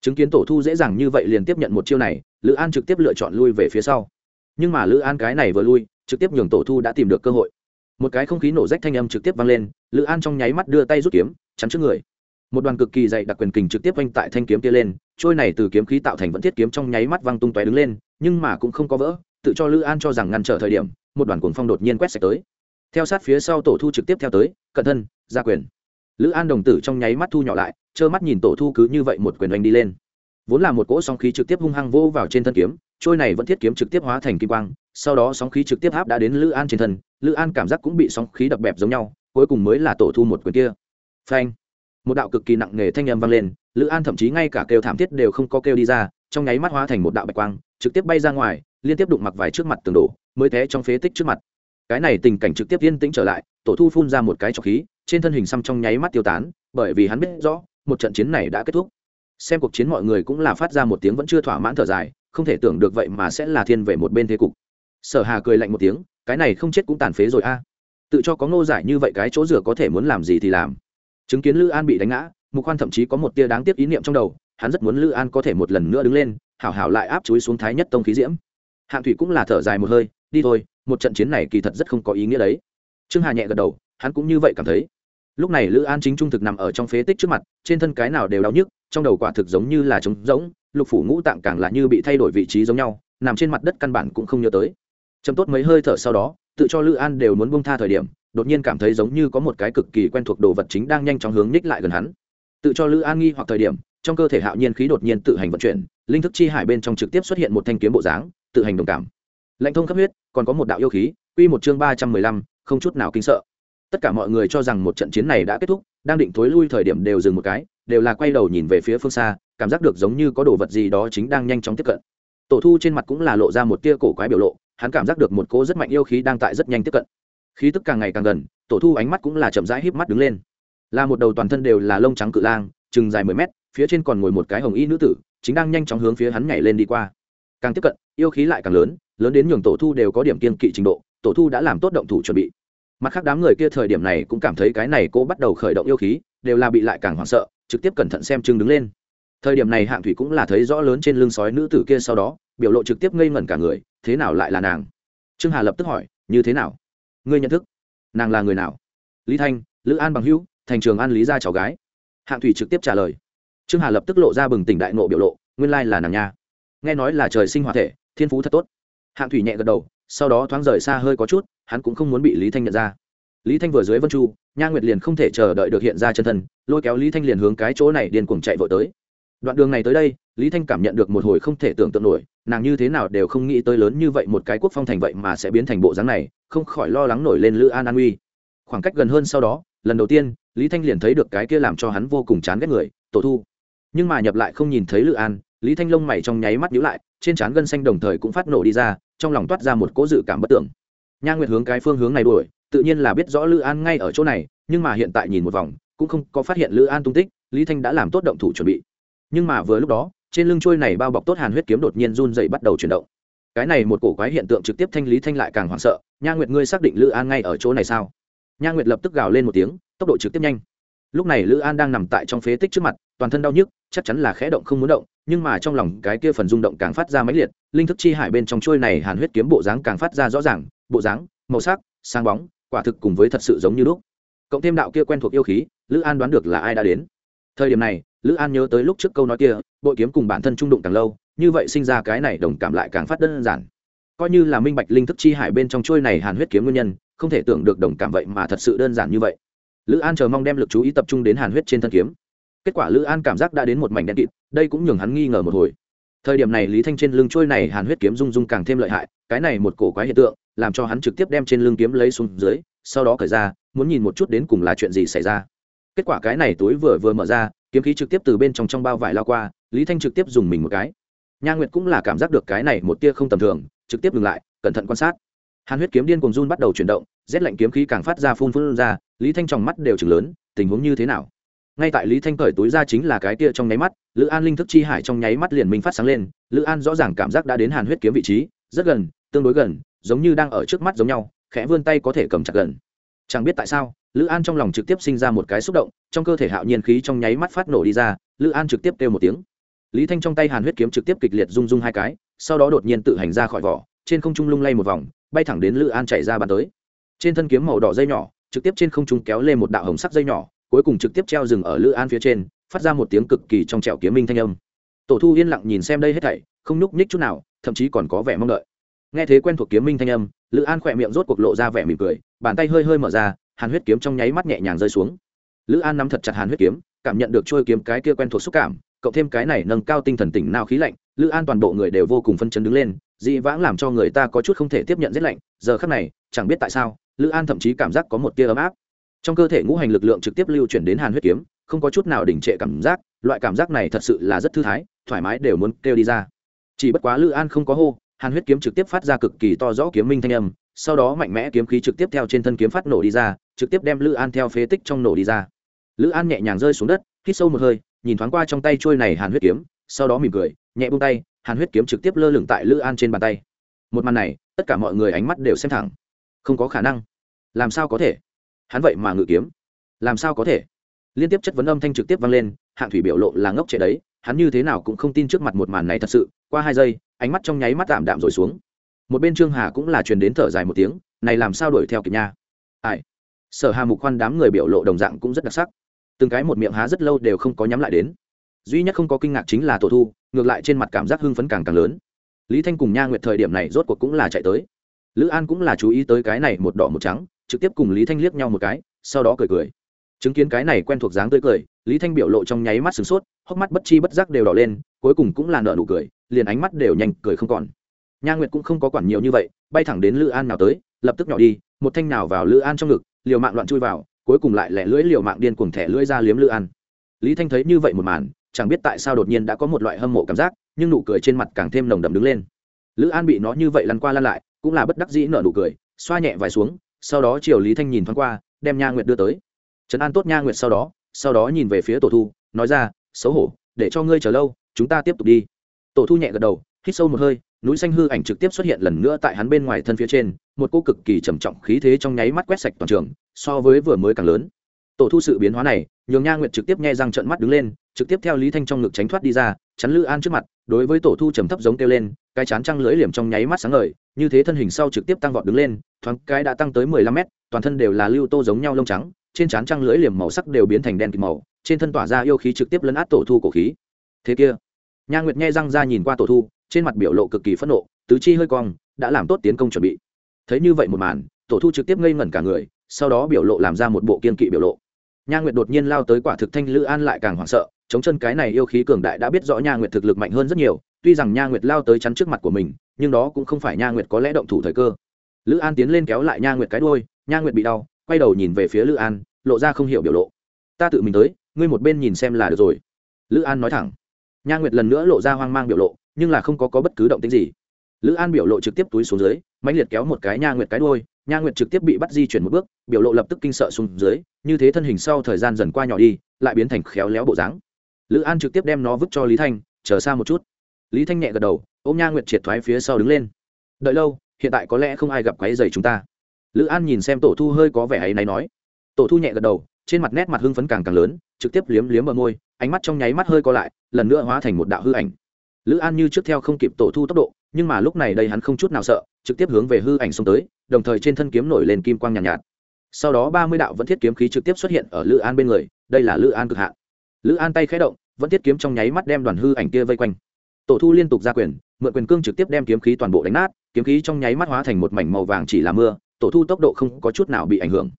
Chứng kiến tổ thu dễ dàng như vậy liền tiếp nhận một chiêu này, lữ an trực tiếp lựa chọn lui về phía sau. Nhưng mà lữ an cái này vừa lui, trực tiếp nhường tổ thu đã tìm được cơ hội. Một cái không khí nổ rách thanh âm trực tiếp vang lên, lữ an trong nháy mắt đưa tay rút kiếm, chắn trước người. Một đoàn cực kỳ dày đặc quyền kình trực tiếp oanh tại thanh kiếm kia lên, trôi này từ kiếm khí tạo thành vẫn thiết kiếm trong nháy mắt văng tung tóe đứng lên, nhưng mà cũng không có vỡ, tự cho lữ an cho rằng ngăn trở thời điểm, một đoàn cuồng phong đột nhiên quét sạch tới theo sát phía sau tổ thu trực tiếp theo tới, cận thân ra quyền. Lữ an đồng tử trong nháy mắt thu nhỏ lại, trơ mắt nhìn tổ thu cứ như vậy một quyền oanh đi lên. Vốn là một cỗ sóng khí trực tiếp hung hăng vô vào trên thân kiếm, trôi này vẫn thiết kiếm trực tiếp hóa thành kim quang, sau đó sóng khí trực tiếp áp đã đến lữ an trên thân, lữ an cảm giác cũng bị sóng khí đập bẹp giống nhau, cuối cùng mới là tổ thu một quyền kia. Phanh! Một đạo cực kỳ nặng nề thanh âm vang lên, lữ an thậm chí ngay cả kêu thảm thiết đều không có kêu đi ra, trong nháy mắt hóa thành một đạo bạch quang, trực tiếp bay ra ngoài, liên tiếp đụng mặc vài trước mặt tường đổ, mới té trong phế tích trước mặt cái này tình cảnh trực tiếp yên tĩnh trở lại, tổ thu phun ra một cái trọc khí, trên thân hình xăm trong nháy mắt tiêu tán, bởi vì hắn biết rõ, một trận chiến này đã kết thúc. Xem cuộc chiến mọi người cũng là phát ra một tiếng vẫn chưa thỏa mãn thở dài, không thể tưởng được vậy mà sẽ là thiên về một bên thế cục. Sở hà cười lạnh một tiếng, cái này không chết cũng tàn phế rồi a. Tự cho có ngô giải như vậy cái chỗ rửa có thể muốn làm gì thì làm. Chứng kiến lữ an bị đánh ngã, mục khoan thậm chí có một tia đáng tiếc ý niệm trong đầu, hắn rất muốn lữ an có thể một lần nữa đứng lên, hảo hảo lại áp chúi xuống thái nhất tông khí diễm. Hạng thủy cũng là thở dài một hơi, đi thôi một trận chiến này kỳ thật rất không có ý nghĩa đấy. Trương hà nhẹ gật đầu, hắn cũng như vậy cảm thấy. Lúc này lữ an chính trung thực nằm ở trong phế tích trước mặt, trên thân cái nào đều đau nhức, trong đầu quả thực giống như là trống rỗng, lục phủ ngũ tạng càng là như bị thay đổi vị trí giống nhau, nằm trên mặt đất căn bản cũng không nhớ tới. Chấm tốt mấy hơi thở sau đó, tự cho lữ an đều muốn bông tha thời điểm, đột nhiên cảm thấy giống như có một cái cực kỳ quen thuộc đồ vật chính đang nhanh chóng hướng ních lại gần hắn. Tự cho lữ an nghi hoặc thời điểm, trong cơ thể hạo nhiên khí đột nhiên tự hành vận chuyển, linh thức chi hải bên trong trực tiếp xuất hiện một thanh kiếm bộ dáng, tự hành đồng cảm lạnh thông khắp huyết, còn có một đạo yêu khí, quy một chương ba trăm mười lăm, không chút nào kinh sợ. Tất cả mọi người cho rằng một trận chiến này đã kết thúc, đang định thối lui thời điểm đều dừng một cái, đều là quay đầu nhìn về phía phương xa, cảm giác được giống như có đồ vật gì đó chính đang nhanh chóng tiếp cận. Tổ thu trên mặt cũng là lộ ra một tia cổ quái biểu lộ, hắn cảm giác được một cỗ rất mạnh yêu khí đang tại rất nhanh tiếp cận. Khí tức càng ngày càng gần, tổ thu ánh mắt cũng là chậm rãi híp mắt đứng lên. Là một đầu toàn thân đều là lông trắng cự lang, chừng dài mười mét, phía trên còn ngồi một cái hồng y nữ tử, chính đang nhanh chóng hướng phía hắn nhảy lên đi qua. Càng tiếp cận, yêu khí lại càng lớn lớn đến nhường tổ thu đều có điểm kiên kỵ trình độ, tổ thu đã làm tốt động thủ chuẩn bị. Mặt khác đám người kia thời điểm này cũng cảm thấy cái này cô bắt đầu khởi động yêu khí, đều là bị lại càng hoảng sợ, trực tiếp cẩn thận xem chừng đứng lên. Thời điểm này hạng thủy cũng là thấy rõ lớn trên lưng sói nữ tử kia sau đó, biểu lộ trực tiếp ngây ngẩn cả người, thế nào lại là nàng? Trương hà lập tức hỏi, như thế nào? Ngươi nhận thức? Nàng là người nào? Lý thanh, lữ an bằng hữu, thành trường an lý gia cháu gái. Hạng thủy trực tiếp trả lời. Trương hà lập tức lộ ra bừng tỉnh đại nộ biểu lộ, nguyên lai là nàng nha. Nghe nói là trời sinh hoạt thể, thiên phú thật tốt hạng thủy nhẹ gật đầu, sau đó thoáng rời xa hơi có chút, hắn cũng không muốn bị lý thanh nhận ra. Lý thanh vừa dưới vân chu, nha nguyệt liền không thể chờ đợi được hiện ra chân thân, lôi kéo lý thanh liền hướng cái chỗ này điên cuồng chạy vội tới. Đoạn đường này tới đây, lý thanh cảm nhận được một hồi không thể tưởng tượng nổi, nàng như thế nào đều không nghĩ tới lớn như vậy một cái quốc phong thành vậy mà sẽ biến thành bộ dáng này, không khỏi lo lắng nổi lên lữ an an uy. Khoảng cách gần hơn sau đó, lần đầu tiên, lý thanh liền thấy được cái kia làm cho hắn vô cùng chán ghét người, tổ thu. Nhưng mà nhập lại không nhìn thấy lữ an lý thanh Long mày trong nháy mắt nhíu lại, trên trán gân xanh đồng thời cũng phát nổ đi ra, trong lòng toát ra một cỗ dự cảm bất tưởng. Nha nguyệt hướng cái phương hướng này đuổi, tự nhiên là biết rõ lữ an ngay ở chỗ này, nhưng mà hiện tại nhìn một vòng, cũng không có phát hiện lữ an tung tích, lý thanh đã làm tốt động thủ chuẩn bị. Nhưng mà vừa lúc đó, trên lưng trôi này bao bọc tốt hàn huyết kiếm đột nhiên run dậy bắt đầu chuyển động. Cái này một cổ quái hiện tượng trực tiếp thanh lý thanh lại càng hoảng sợ, nha nguyệt ngươi xác định lữ an ngay ở chỗ này sao? Nha nguyệt lập tức gào lên một tiếng, tốc độ trực tiếp nhanh. Lúc này lữ an đang nằm tại trong phế tích trước mặt, toàn thân đau nhức, chắc chắn là khẽ động không muốn động nhưng mà trong lòng cái kia phần rung động càng phát ra mãnh liệt, linh thức chi hải bên trong trôi này hàn huyết kiếm bộ dáng càng phát ra rõ ràng, bộ dáng, màu sắc, sáng bóng, quả thực cùng với thật sự giống như lúc. Cộng thêm đạo kia quen thuộc yêu khí, lữ an đoán được là ai đã đến. Thời điểm này, lữ an nhớ tới lúc trước câu nói kia, bội kiếm cùng bản thân trung đụng càng lâu, như vậy sinh ra cái này đồng cảm lại càng phát đơn giản. Coi như là minh bạch linh thức chi hải bên trong trôi này hàn huyết kiếm nguyên nhân, không thể tưởng được đồng cảm vậy mà thật sự đơn giản như vậy. Lữ an chờ mong đem lực chú ý tập trung đến hàn huyết trên thân kiếm kết quả lữ an cảm giác đã đến một mảnh đen kịt, đây cũng nhường hắn nghi ngờ một hồi. Thời điểm này lý thanh trên lưng trôi này hàn huyết kiếm rung rung càng thêm lợi hại, cái này một cổ quái hiện tượng, làm cho hắn trực tiếp đem trên lưng kiếm lấy xuống dưới, sau đó cởi ra, muốn nhìn một chút đến cùng là chuyện gì xảy ra. Kết quả cái này túi vừa vừa mở ra, kiếm khí trực tiếp từ bên trong trong bao vải lao qua, lý thanh trực tiếp dùng mình một cái. Nha nguyệt cũng là cảm giác được cái này một tia không tầm thường, trực tiếp dừng lại, cẩn thận quan sát. Hàn huyết kiếm điên cùng run bắt đầu chuyển động, rét lạnh kiếm khí càng phát ra phun phun ra, lý thanh trong mắt đều chừng lớn, tình huống như thế nào? Ngay tại lý thanh cởi túi ra chính là cái kia trong nháy mắt, lữ an linh thức chi hải trong nháy mắt liền minh phát sáng lên, lữ an rõ ràng cảm giác đã đến hàn huyết kiếm vị trí, rất gần, tương đối gần, giống như đang ở trước mắt giống nhau, khẽ vươn tay có thể cầm chặt gần. Chẳng biết tại sao, lữ an trong lòng trực tiếp sinh ra một cái xúc động, trong cơ thể hạo nhiên khí trong nháy mắt phát nổ đi ra, lữ an trực tiếp kêu một tiếng. Lý thanh trong tay hàn huyết kiếm trực tiếp kịch liệt rung rung hai cái, sau đó đột nhiên tự hành ra khỏi vỏ, trên không trung lung lay một vòng, bay thẳng đến lữ an chạy ra bàn tới. Trên thân kiếm màu đỏ dây nhỏ, trực tiếp trên không trung kéo lên một đạo hồng sắc dây nhỏ cuối cùng trực tiếp treo rừng ở lữ an phía trên, phát ra một tiếng cực kỳ trong trẻo kiếm minh thanh âm. Tổ thu yên lặng nhìn xem đây hết thảy, không nhúc nhích chút nào, thậm chí còn có vẻ mong đợi. Nghe thế quen thuộc kiếm minh thanh âm, lữ an khỏe miệng rốt cuộc lộ ra vẻ mỉm cười, bàn tay hơi hơi mở ra, hàn huyết kiếm trong nháy mắt nhẹ nhàng rơi xuống. Lữ an nắm thật chặt hàn huyết kiếm, cảm nhận được trôi kiếm cái kia quen thuộc xúc cảm, cộng thêm cái này nâng cao tinh thần tỉnh nào khí lạnh, lữ an toàn bộ người đều vô cùng phân chấn đứng lên, dị vãng làm cho người ta có chút không thể tiếp nhận rét lạnh. Giờ khắc này, chẳng biết tại sao, lữ an thậm chí cảm giác có một tia ấm áp trong cơ thể ngũ hành lực lượng trực tiếp lưu chuyển đến hàn huyết kiếm, không có chút nào đình trệ cảm giác, loại cảm giác này thật sự là rất thư thái, thoải mái đều muốn kêu đi ra. Chỉ bất quá lữ an không có hô, hàn huyết kiếm trực tiếp phát ra cực kỳ to rõ kiếm minh thanh âm, sau đó mạnh mẽ kiếm khí trực tiếp theo trên thân kiếm phát nổ đi ra, trực tiếp đem lữ an theo phế tích trong nổ đi ra. Lữ an nhẹ nhàng rơi xuống đất, hít sâu một hơi, nhìn thoáng qua trong tay trôi này hàn huyết kiếm, sau đó mỉm cười, nhẹ bung tay, hàn huyết kiếm trực tiếp lơ lửng tại lữ an trên bàn tay. Một màn này, tất cả mọi người ánh mắt đều xem thẳng. Không có khả năng. Làm sao có thể? Hắn vậy mà ngự kiếm. Làm sao có thể? Liên tiếp chất vấn âm thanh trực tiếp vang lên, hạng thủy biểu lộ là ngốc trệ đấy, hắn như thế nào cũng không tin trước mặt một màn này thật sự. Qua hai giây, ánh mắt trong nháy mắt tạm đạm rồi xuống. Một bên trương hà cũng là truyền đến thở dài một tiếng, này làm sao đuổi theo kịp nha? Ai? Sở hà mục khoan đám người biểu lộ đồng dạng cũng rất đặc sắc. Từng cái một miệng há rất lâu đều không có nhắm lại đến. Duy nhất không có kinh ngạc chính là tổ thu, ngược lại trên mặt cảm giác hưng phấn càng càng lớn. Lý thanh cùng nha nguyệt thời điểm này rốt cuộc cũng là chạy tới. Lữ an cũng là chú ý tới cái này một đỏ một trắng trực tiếp cùng lý thanh liếc nhau một cái, sau đó cười cười. Chứng kiến cái này quen thuộc dáng tươi cười, lý thanh biểu lộ trong nháy mắt sửng sốt, hốc mắt bất chi bất giác đều đỏ lên, cuối cùng cũng là nợ nụ cười, liền ánh mắt đều nhanh cười không còn. Nha nguyệt cũng không có quản nhiều như vậy, bay thẳng đến lữ an nào tới, lập tức nhỏ đi, một thanh nào vào lữ an trong ngực, liều mạng loạn chui vào, cuối cùng lại lẻ lưỡi liều mạng điên cuồng thẻ lưỡi ra liếm lữ an. Lý thanh thấy như vậy một màn, chẳng biết tại sao đột nhiên đã có một loại hâm mộ cảm giác, nhưng nụ cười trên mặt càng thêm nồng đậm đứng lên. Lữ an bị nó như vậy lăn qua lăn lại, cũng là bất đắc dĩ nở nụ cười, xoa nhẹ vài xuống sau đó triều lý thanh nhìn thoáng qua, đem nha nguyệt đưa tới. Trấn an tốt nha nguyệt sau đó sau đó nhìn về phía tổ thu, nói ra, xấu hổ, để cho ngươi chờ lâu, chúng ta tiếp tục đi. Tổ thu nhẹ gật đầu, hít sâu một hơi, núi xanh hư ảnh trực tiếp xuất hiện lần nữa tại hắn bên ngoài thân phía trên, một cô cực kỳ trầm trọng khí thế trong nháy mắt quét sạch toàn trường, so với vừa mới càng lớn. Tổ thu sự biến hóa này, nhường nha nguyệt trực tiếp nghe răng trận mắt đứng lên, trực tiếp theo lý thanh trong ngực tránh thoát đi ra chắn lữ an trước mặt, đối với tổ thu trầm thấp giống kêu lên, cái chán trăng lưỡi liềm trong nháy mắt sáng ngời, như thế thân hình sau trực tiếp tăng vọt đứng lên, thoáng cái đã tăng tới mười lăm mét, toàn thân đều là lưu tô giống nhau lông trắng, trên trán trăng lưỡi liềm màu sắc đều biến thành đen kịt màu, trên thân tỏa ra yêu khí trực tiếp lấn át tổ thu cổ khí. Thế kia, nha nguyệt nghe răng ra nhìn qua tổ thu, trên mặt biểu lộ cực kỳ phẫn nộ, tứ chi hơi cong, đã làm tốt tiến công chuẩn bị. Thấy như vậy một màn, tổ thu trực tiếp ngây ngẩn cả người, sau đó biểu lộ làm ra một bộ kiên kỵ biểu lộ. Nha nguyệt đột nhiên lao tới quả thực thanh lữ an lại càng hoảng sợ chống chân cái này yêu khí cường đại đã biết rõ nha nguyệt thực lực mạnh hơn rất nhiều tuy rằng nha nguyệt lao tới chắn trước mặt của mình nhưng đó cũng không phải nha nguyệt có lẽ động thủ thời cơ. Lữ an tiến lên kéo lại nha nguyệt cái đôi nha nguyệt bị đau quay đầu nhìn về phía lữ an lộ ra không hiểu biểu lộ. Ta tự mình tới ngươi một bên nhìn xem là được rồi. Lữ an nói thẳng. Nha nguyệt lần nữa lộ ra hoang mang biểu lộ nhưng là không có, có bất cứ động tính gì. Lữ an biểu lộ trực tiếp túi xuống dưới mạnh liệt kéo một cái nha nguyệt cái đôi nha nguyệt trực tiếp bị bắt di chuyển một bước biểu lộ lập tức kinh sợ xuống dưới như thế thân hình sau thời gian dần qua nhỏ đi lại biến thành khéo léo bộ dáng lữ an trực tiếp đem nó vứt cho lý thanh chờ xa một chút. Lý thanh nhẹ gật đầu ôm nha nguyệt triệt thoái phía sau đứng lên. Đợi lâu hiện tại có lẽ không ai gặp quáy dày chúng ta. Lữ an nhìn xem tổ thu hơi có vẻ hay này nói. Tổ thu nhẹ gật đầu trên mặt nét mặt hưng phấn càng càng lớn trực tiếp liếm liếm bờ môi ánh mắt trong nháy mắt hơi co lại lần nữa hóa thành một đạo hư ảnh. Lữ an như trước theo không kịp tổ thu tốc độ nhưng mà lúc này đây hắn không chút nào sợ trực tiếp hướng về hư ảnh xông tới đồng thời trên thân kiếm nổi lên kim quang nhàn nhạt, nhạt. Sau đó ba mươi đạo vẫn thiết kiếm khí trực tiếp xuất hiện ở lữ an bên người đây là lữ an cực hạn. Lữ an tay khé động vẫn thiết kiếm trong nháy mắt đem đoàn hư ảnh kia vây quanh. Tổ thu liên tục ra quyền, mượn quyền cương trực tiếp đem kiếm khí toàn bộ đánh nát, kiếm khí trong nháy mắt hóa thành một mảnh màu vàng chỉ là mưa, tổ thu tốc độ không có chút nào bị ảnh hưởng.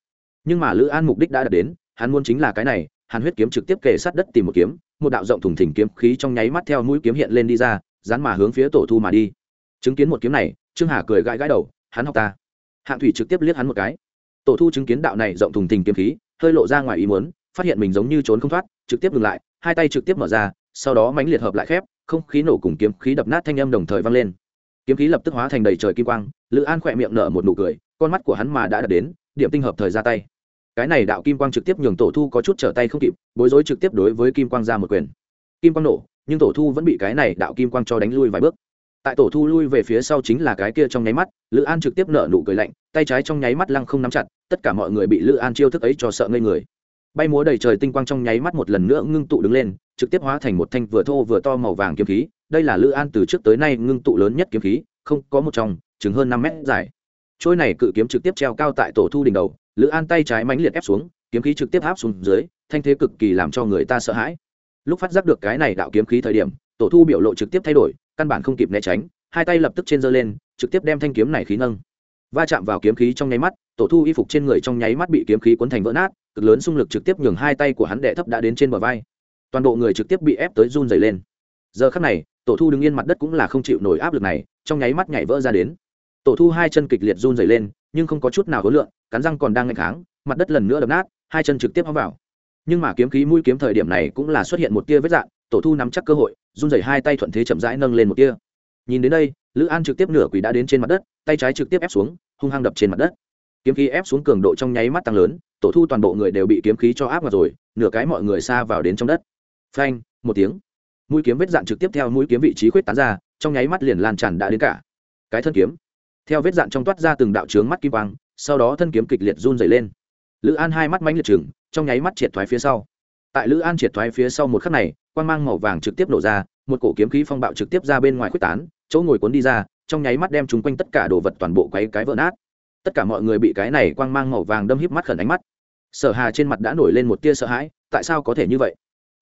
Nhưng mà lữ an mục đích đã đạt đến, hắn muốn chính là cái này, hàn huyết kiếm trực tiếp kề sát đất tìm một kiếm, một đạo rộng thùng thỉnh kiếm khí trong nháy mắt theo mũi kiếm hiện lên đi ra, dán mà hướng phía tổ thu mà đi. Chứng kiến một kiếm này, trương hà cười gãi gãi đầu, hắn học ta. Hạng thủy trực tiếp liếc hắn một cái. Tổ thu chứng kiến đạo này rộng thùng thình kiếm khí, hơi lộ ra ngoài ý muốn, phát hiện mình giống như trốn không thoát, trực tiếp ngừng lại hai tay trực tiếp mở ra, sau đó mánh liệt hợp lại khép, không khí nổ cùng kiếm khí đập nát thanh âm đồng thời vang lên. Kiếm khí lập tức hóa thành đầy trời kim quang, lữ an khỏe miệng nở một nụ cười, con mắt của hắn mà đã đạt đến, điểm tinh hợp thời ra tay. Cái này đạo kim quang trực tiếp nhường tổ thu có chút trở tay không kịp, bối rối trực tiếp đối với kim quang ra một quyền. Kim quang nổ, nhưng tổ thu vẫn bị cái này đạo kim quang cho đánh lui vài bước. Tại tổ thu lui về phía sau chính là cái kia trong nháy mắt, lữ an trực tiếp nở nụ cười lạnh, tay trái trong nháy mắt lăng không nắm chặt, tất cả mọi người bị lữ an chiêu thức ấy cho sợ ngây người bay múa đầy trời tinh quang trong nháy mắt một lần nữa ngưng tụ đứng lên, trực tiếp hóa thành một thanh vừa thô vừa to màu vàng kiếm khí. Đây là lữ an từ trước tới nay ngưng tụ lớn nhất kiếm khí, không có một trong chứng hơn năm mét dài. Trôi này cự kiếm trực tiếp treo cao tại tổ thu đỉnh đầu, lữ an tay trái mãnh liệt ép xuống, kiếm khí trực tiếp áp xuống dưới, thanh thế cực kỳ làm cho người ta sợ hãi. Lúc phát giác được cái này đạo kiếm khí thời điểm, tổ thu biểu lộ trực tiếp thay đổi, căn bản không kịp né tránh, hai tay lập tức trên giơ lên, trực tiếp đem thanh kiếm này khí nâng. Va chạm vào kiếm khí trong nháy mắt, tổ thu y phục trên người trong nháy mắt bị kiếm khí cuốn thành vỡ nát cực lớn xung lực trực tiếp nhường hai tay của hắn đệ thấp đã đến trên bờ vai. Toàn bộ người trực tiếp bị ép tới run dày lên. Giờ khắc này, tổ thu đứng yên mặt đất cũng là không chịu nổi áp lực này, trong nháy mắt nhảy vỡ ra đến. Tổ thu hai chân kịch liệt run dày lên, nhưng không có chút nào hối lượng cắn răng còn đang ngày kháng, mặt đất lần nữa đập nát, hai chân trực tiếp hóng vào. Nhưng mà kiếm khí mũi kiếm thời điểm này cũng là xuất hiện một tia vết dạng, tổ thu nắm chắc cơ hội, run rẩy hai tay thuận thế chậm rãi nâng lên một tia. Nhìn đến đây, lữ an trực tiếp nửa quỷ đã đến trên mặt đất, tay trái trực tiếp ép xuống, hung hăng đập trên mặt đất. Kiếm khí ép xuống cường độ trong nháy mắt tăng lớn tổ thu toàn bộ người đều bị kiếm khí cho áp vào rồi, nửa cái mọi người xa vào đến trong đất. Phanh, một tiếng. Mũi kiếm vết dạn trực tiếp theo mũi kiếm vị trí khuyết tán ra, trong nháy mắt liền lan tràn đã đến cả. Cái thân kiếm. Theo vết dạn trong toát ra từng đạo trướng mắt kim quang, sau đó thân kiếm kịch liệt run dày lên. Lữ an hai mắt mánh liệt chừng trong nháy mắt triệt thoái phía sau. Tại lữ an triệt thoái phía sau một khắc này, quang mang màu vàng trực tiếp nổ ra, một cổ kiếm khí phong bạo trực tiếp ra bên ngoài khuếch tán, chỗ ngồi cuốn đi ra, trong nháy mắt đem chúng quanh tất cả đồ vật toàn bộ quấy cái vỡ nát. Tất cả mọi người bị cái này quang mang màu vàng đâm híp mắt khẩn ánh mắt sở hà trên mặt đã nổi lên một tia sợ hãi, tại sao có thể như vậy?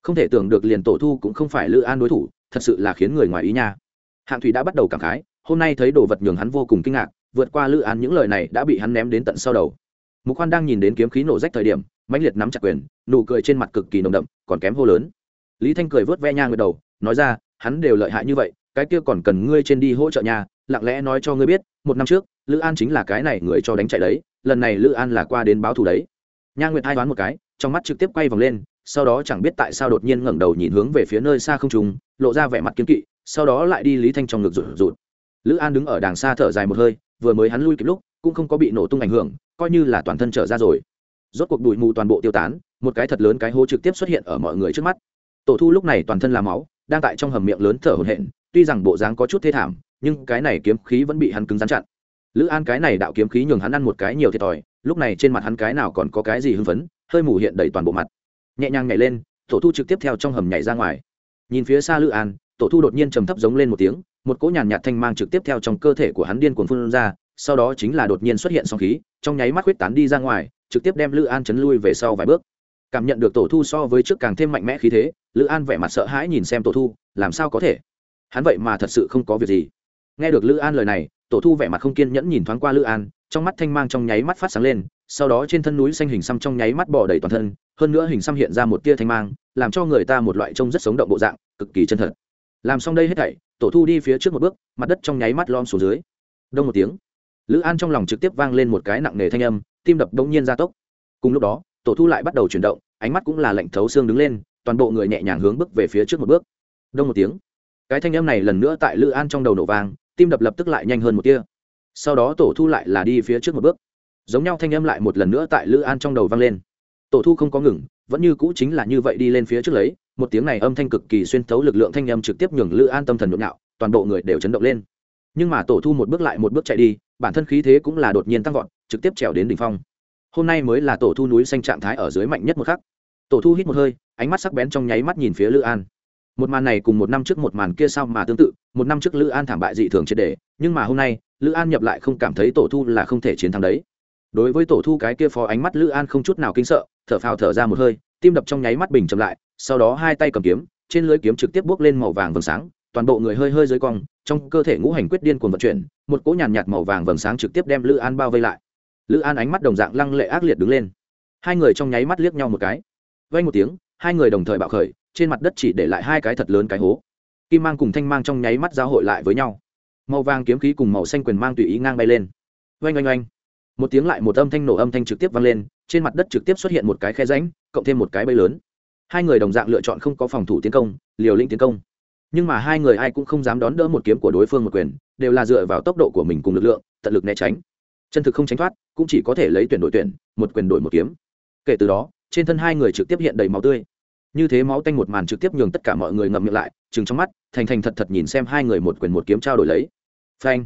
Không thể tưởng được liền tổ thu cũng không phải lữ an đối thủ, thật sự là khiến người ngoài ý nha. Hạng thủy đã bắt đầu cảm khái, hôm nay thấy đồ vật nhường hắn vô cùng kinh ngạc, vượt qua lữ an những lời này đã bị hắn ném đến tận sau đầu. Mục khoan đang nhìn đến kiếm khí nổ rách thời điểm, mãnh liệt nắm chặt quyền, nụ cười trên mặt cực kỳ nồng đậm, còn kém hô lớn. Lý thanh cười vớt ve nha ngược đầu, nói ra, hắn đều lợi hại như vậy, cái kia còn cần ngươi trên đi hỗ trợ nhà lặng lẽ nói cho ngươi biết, một năm trước, lữ an chính là cái này người cho đánh chạy đấy, lần này lữ an là qua đến báo thù đấy nha nguyệt hai đoán một cái, trong mắt trực tiếp quay vòng lên, sau đó chẳng biết tại sao đột nhiên ngẩng đầu nhìn hướng về phía nơi xa không trùng lộ ra vẻ mặt kiếm kỵ, sau đó lại đi lý thanh trong ngực rụt rụt. Lữ an đứng ở đàng xa thở dài một hơi, vừa mới hắn lui kịp lúc, cũng không có bị nổ tung ảnh hưởng, coi như là toàn thân trở ra rồi. Rốt cuộc bụi mù toàn bộ tiêu tán, một cái thật lớn cái hố trực tiếp xuất hiện ở mọi người trước mắt. Tổ thu lúc này toàn thân là máu, đang tại trong hầm miệng lớn thở hổn hển, tuy rằng bộ dáng có chút thê thảm, nhưng cái này kiếm khí vẫn bị hắn cứng rắn chặn. Lữ an cái này đạo kiếm khí nhường hắn ăn một cái nhiều thiệt thòi lúc này trên mặt hắn cái nào còn có cái gì hưng phấn, hơi mù hiện đầy toàn bộ mặt. Nhẹ nhàng nhảy lên, tổ thu trực tiếp theo trong hầm nhảy ra ngoài. Nhìn phía xa lữ an, tổ thu đột nhiên trầm thấp giống lên một tiếng, một cỗ nhàn nhạt thanh mang trực tiếp theo trong cơ thể của hắn điên cuồng phun ra, sau đó chính là đột nhiên xuất hiện song khí, trong nháy mắt huyết tán đi ra ngoài, trực tiếp đem lữ an chấn lui về sau vài bước. Cảm nhận được tổ thu so với trước càng thêm mạnh mẽ khí thế, lữ an vẻ mặt sợ hãi nhìn xem tổ thu, làm sao có thể? Hắn vậy mà thật sự không có việc gì. Nghe được lữ an lời này, tổ thu vẻ mặt không kiên nhẫn nhìn thoáng qua lữ an trong mắt thanh mang trong nháy mắt phát sáng lên, sau đó trên thân núi xanh hình xăm trong nháy mắt bỏ đầy toàn thân, hơn nữa hình xăm hiện ra một tia thanh mang, làm cho người ta một loại trông rất sống động bộ dạng, cực kỳ chân thật. Làm xong đây hết thảy, tổ thu đi phía trước một bước, mặt đất trong nháy mắt lom xuống dưới. Đông một tiếng, lữ an trong lòng trực tiếp vang lên một cái nặng nề thanh âm, tim đập đông nhiên gia tốc. Cùng lúc đó, tổ thu lại bắt đầu chuyển động, ánh mắt cũng là lạnh thấu xương đứng lên, toàn bộ người nhẹ nhàng hướng bước về phía trước một bước. Đông một tiếng, cái thanh âm này lần nữa tại lữ an trong đầu nổ vang, tim đập lập tức lại nhanh hơn một tia sau đó tổ thu lại là đi phía trước một bước. Giống nhau thanh âm lại một lần nữa tại lữ an trong đầu vang lên. Tổ thu không có ngừng, vẫn như cũ chính là như vậy đi lên phía trước lấy, một tiếng này âm thanh cực kỳ xuyên thấu lực lượng thanh âm trực tiếp nhường lữ an tâm thần nhộn nhạo, toàn bộ người đều chấn động lên. Nhưng mà tổ thu một bước lại một bước chạy đi, bản thân khí thế cũng là đột nhiên tăng vọt, trực tiếp trèo đến đỉnh phong. Hôm nay mới là tổ thu núi xanh trạng thái ở dưới mạnh nhất một khắc. Tổ thu hít một hơi, ánh mắt sắc bén trong nháy mắt nhìn phía lữ an một màn này cùng một năm trước một màn kia sao mà tương tự, một năm trước lữ an thảm bại dị thường triệt đề nhưng mà hôm nay, lữ an nhập lại không cảm thấy tổ thu là không thể chiến thắng đấy. Đối với tổ thu cái kia phó ánh mắt lữ an không chút nào kinh sợ, thở phào thở ra một hơi, tim đập trong nháy mắt bình chậm lại, sau đó hai tay cầm kiếm, trên lưới kiếm trực tiếp bước lên màu vàng vầng sáng, toàn bộ người hơi hơi dưới cong, trong cơ thể ngũ hành quyết điên cuồng vận chuyển, một cỗ nhàn nhạt màu vàng vầng sáng trực tiếp đem lữ an bao vây lại. Lữ an ánh mắt đồng dạng lăng lệ ác liệt đứng lên. Hai người trong nháy mắt liếc nhau một cái. Vay một tiếng, hai người đồng thời bạo khởi trên mặt đất chỉ để lại hai cái thật lớn cái hố. Kim mang cùng thanh mang trong nháy mắt giao hội lại với nhau. Màu vàng kiếm khí cùng màu xanh quyền mang tùy ý ngang bay lên. Oanh oanh oanh. Một tiếng lại một âm thanh nổ âm thanh trực tiếp vang lên, trên mặt đất trực tiếp xuất hiện một cái khe ránh cộng thêm một cái bay lớn. Hai người đồng dạng lựa chọn không có phòng thủ tiến công, liều lĩnh tiến công. Nhưng mà hai người ai cũng không dám đón đỡ một kiếm của đối phương một quyền, đều là dựa vào tốc độ của mình cùng lực lượng, tận lực né tránh. Chân thực không tránh thoát, cũng chỉ có thể lấy tuyển đội tuyển, một quyền đổi một kiếm. Kể từ đó, trên thân hai người trực tiếp hiện đầy máu tươi như thế máu tanh một màn trực tiếp nhường tất cả mọi người ngậm miệng lại chừng trong mắt, thành thành thật thật nhìn xem hai người một quyền một kiếm trao đổi lấy. Phanh.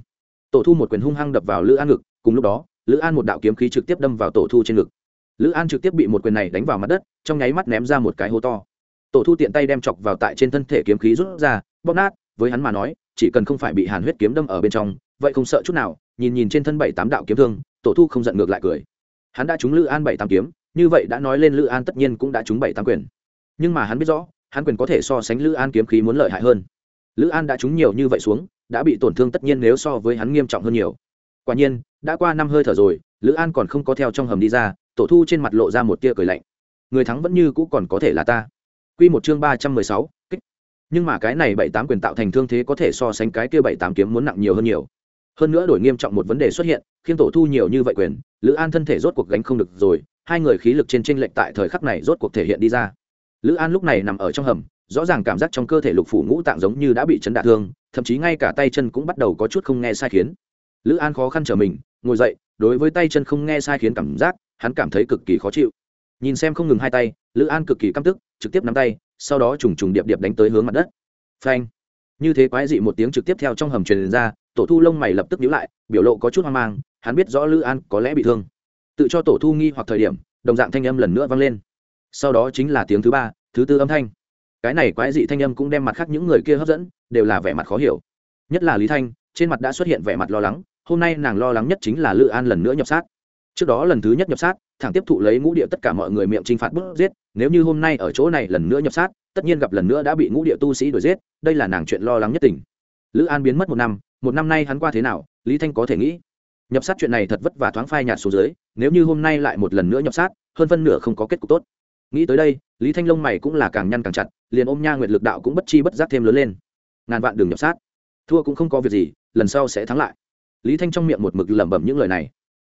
Tổ thu một quyền hung hăng đập vào lữ an ngực, cùng lúc đó, lữ an một đạo kiếm khí trực tiếp đâm vào tổ thu trên ngực. Lữ an trực tiếp bị một quyền này đánh vào mặt đất, trong nháy mắt ném ra một cái hố to. Tổ thu tiện tay đem chọc vào tại trên thân thể kiếm khí rút ra, bóp nát, với hắn mà nói, chỉ cần không phải bị hàn huyết kiếm đâm ở bên trong, vậy không sợ chút nào, nhìn nhìn trên thân bảy tám đạo kiếm thương, tổ thu không giận ngược lại cười. Hắn đã trúng lữ an bảy tám kiếm, như vậy đã nói lên lữ an tất nhiên cũng đã trúng bảy tám quyền nhưng mà hắn biết rõ, hắn quyền có thể so sánh lữ an kiếm khí muốn lợi hại hơn. Lữ an đã trúng nhiều như vậy xuống, đã bị tổn thương tất nhiên nếu so với hắn nghiêm trọng hơn nhiều. Quả nhiên, đã qua năm hơi thở rồi, lữ an còn không có theo trong hầm đi ra, tổ thu trên mặt lộ ra một tia cười lạnh. Người thắng vẫn như cũ còn có thể là ta. Q một chương ba trăm mười sáu, kích. Nhưng mà cái này bảy tám quyền tạo thành thương thế có thể so sánh cái kia bảy tám kiếm muốn nặng nhiều hơn nhiều. Hơn nữa đổi nghiêm trọng một vấn đề xuất hiện khiến tổ thu nhiều như vậy quyền, lữ an thân thể rốt cuộc gánh không được rồi, hai người khí lực trên tranh lệch tại thời khắc này rốt cuộc thể hiện đi ra lữ an lúc này nằm ở trong hầm, rõ ràng cảm giác trong cơ thể lục phủ ngũ tạng giống như đã bị chấn đả thương, thậm chí ngay cả tay chân cũng bắt đầu có chút không nghe sai khiến. Lữ an khó khăn trở mình, ngồi dậy, đối với tay chân không nghe sai khiến cảm giác, hắn cảm thấy cực kỳ khó chịu. Nhìn xem không ngừng hai tay, lữ an cực kỳ căm tức, trực tiếp nắm tay, sau đó trùng trùng điệp điệp đánh tới hướng mặt đất. Phanh! Như thế quái dị một tiếng trực tiếp theo trong hầm truyền ra, tổ thu lông mày lập tức nhíu lại, biểu lộ có chút hoang mang, hắn biết rõ lữ an có lẽ bị thương. Tự cho tổ thu nghi hoặc thời điểm, đồng dạng thanh âm lần nữa vang lên. Sau đó chính là tiếng thứ ba thứ tư âm thanh. Cái này quái dị thanh âm cũng đem mặt khác những người kia hấp dẫn, đều là vẻ mặt khó hiểu. Nhất là lý thanh, trên mặt đã xuất hiện vẻ mặt lo lắng, hôm nay nàng lo lắng nhất chính là lữ an lần nữa nhập sát. Trước đó lần thứ nhất nhập sát, thẳng tiếp thụ lấy ngũ địa tất cả mọi người miệng t r i n h phạt bức giết, nếu như hôm nay ở chỗ này lần nữa nhập sát, tất nhiên gặp lần nữa đã bị ngũ địa tu sĩ đuổi giết, đây là nàng chuyện lo lắng nhất tỉnh lữ an biến mất một năm một năm nay hắn qua thế nào, lý thanh có thể nghĩ. Nhập sát chuyện này thật vất vả thoáng phai nhạt xuống dưới, nếu như hôm nay lại một lần nữa nhập sát, hơn phân nửa không có kết cục tốt nghĩ tới đây, lý thanh Long mày cũng là càng nhăn càng chặt, liền ôm nha nguyệt lực đạo cũng bất chi bất giác thêm lớn lên. Ngàn vạn đường nhập sát. Thua cũng không có việc gì, lần sau sẽ thắng lại. Lý thanh trong miệng một mực lẩm bẩm những lời này.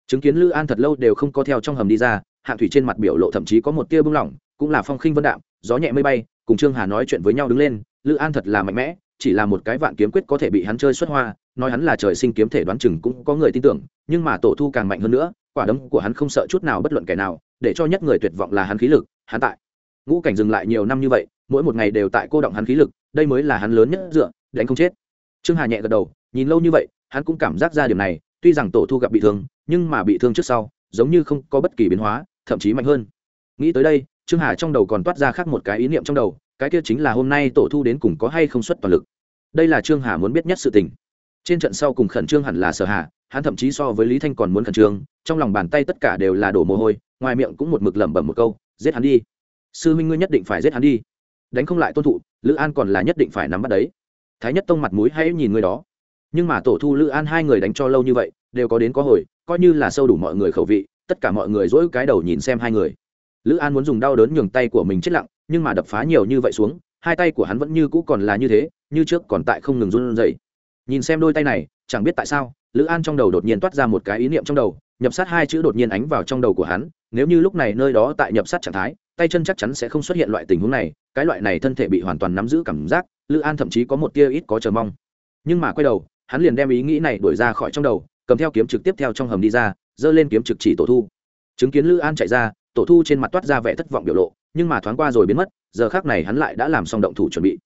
Chứng kiến lữ an thật lâu đều không có theo trong hầm đi ra, hạng thủy trên mặt biểu lộ thậm chí có một tia bưng lỏng, cũng là phong khinh vân đạm, gió nhẹ mây bay, cùng trương hà nói chuyện với nhau đứng lên, lữ an thật là mạnh mẽ, chỉ là một cái vạn kiếm quyết có thể bị hắn chơi xuất hoa, nói hắn là trời sinh kiếm thể đoán chừng cũng có người tin tưởng, nhưng mà tổ thu càng mạnh hơn nữa, quả đấm của hắn không sợ chút nào bất luận kẻ nào để cho nhất người tuyệt vọng là hắn khí lực, hắn tại. Ngũ cảnh dừng lại nhiều năm như vậy, mỗi một ngày đều tại cô động hắn khí lực, đây mới là hắn lớn nhất dựa, đánh không chết. Trương hà nhẹ gật đầu, nhìn lâu như vậy, hắn cũng cảm giác ra điểm này, tuy rằng tổ thu gặp bị thương, nhưng mà bị thương trước sau, giống như không có bất kỳ biến hóa, thậm chí mạnh hơn. Nghĩ tới đây, trương hà trong đầu còn toát ra khác một cái ý niệm trong đầu, cái kia chính là hôm nay tổ thu đến cùng có hay không xuất toàn lực. Đây là trương hà muốn biết nhất sự tình trên trận sau cùng khẩn trương hẳn là sở hạ hắn thậm chí so với lý thanh còn muốn khẩn trương, trong lòng bàn tay tất cả đều là đổ mồ hôi, ngoài miệng cũng một mực lẩm bẩm một câu, giết hắn đi. Sư minh ngươi nhất định phải giết hắn đi. Đánh không lại tôn thụ, lữ an còn là nhất định phải nắm bắt đấy. Thái nhất tông mặt mũi hãy nhìn ngươi đó. Nhưng mà tổ thu lữ an hai người đánh cho lâu như vậy, đều có đến có hồi, coi như là sâu đủ mọi người khẩu vị, tất cả mọi người dỗi cái đầu nhìn xem hai người. Lữ an muốn dùng đau đớn nhường tay của mình chết lặng, nhưng mà đập phá nhiều như vậy xuống, hai tay của hắn vẫn như cũ còn là như thế, như trước còn tại không ngừng run dậy nhìn xem đôi tay này, chẳng biết tại sao, lữ an trong đầu đột nhiên toát ra một cái ý niệm trong đầu, nhập sát hai chữ đột nhiên ánh vào trong đầu của hắn, nếu như lúc này nơi đó tại nhập sát trạng thái, tay chân chắc chắn sẽ không xuất hiện loại tình huống này, cái loại này thân thể bị hoàn toàn nắm giữ cảm giác, lữ an thậm chí có một tia ít có chờ mong. Nhưng mà quay đầu, hắn liền đem ý nghĩ này đuổi ra khỏi trong đầu, cầm theo kiếm trực tiếp theo trong hầm đi ra, giơ lên kiếm trực chỉ tổ thu. Chứng kiến lữ an chạy ra, tổ thu trên mặt toát ra vẻ thất vọng biểu lộ, nhưng mà thoáng qua rồi biến mất, giờ khác này hắn lại đã làm xong động thủ chuẩn bị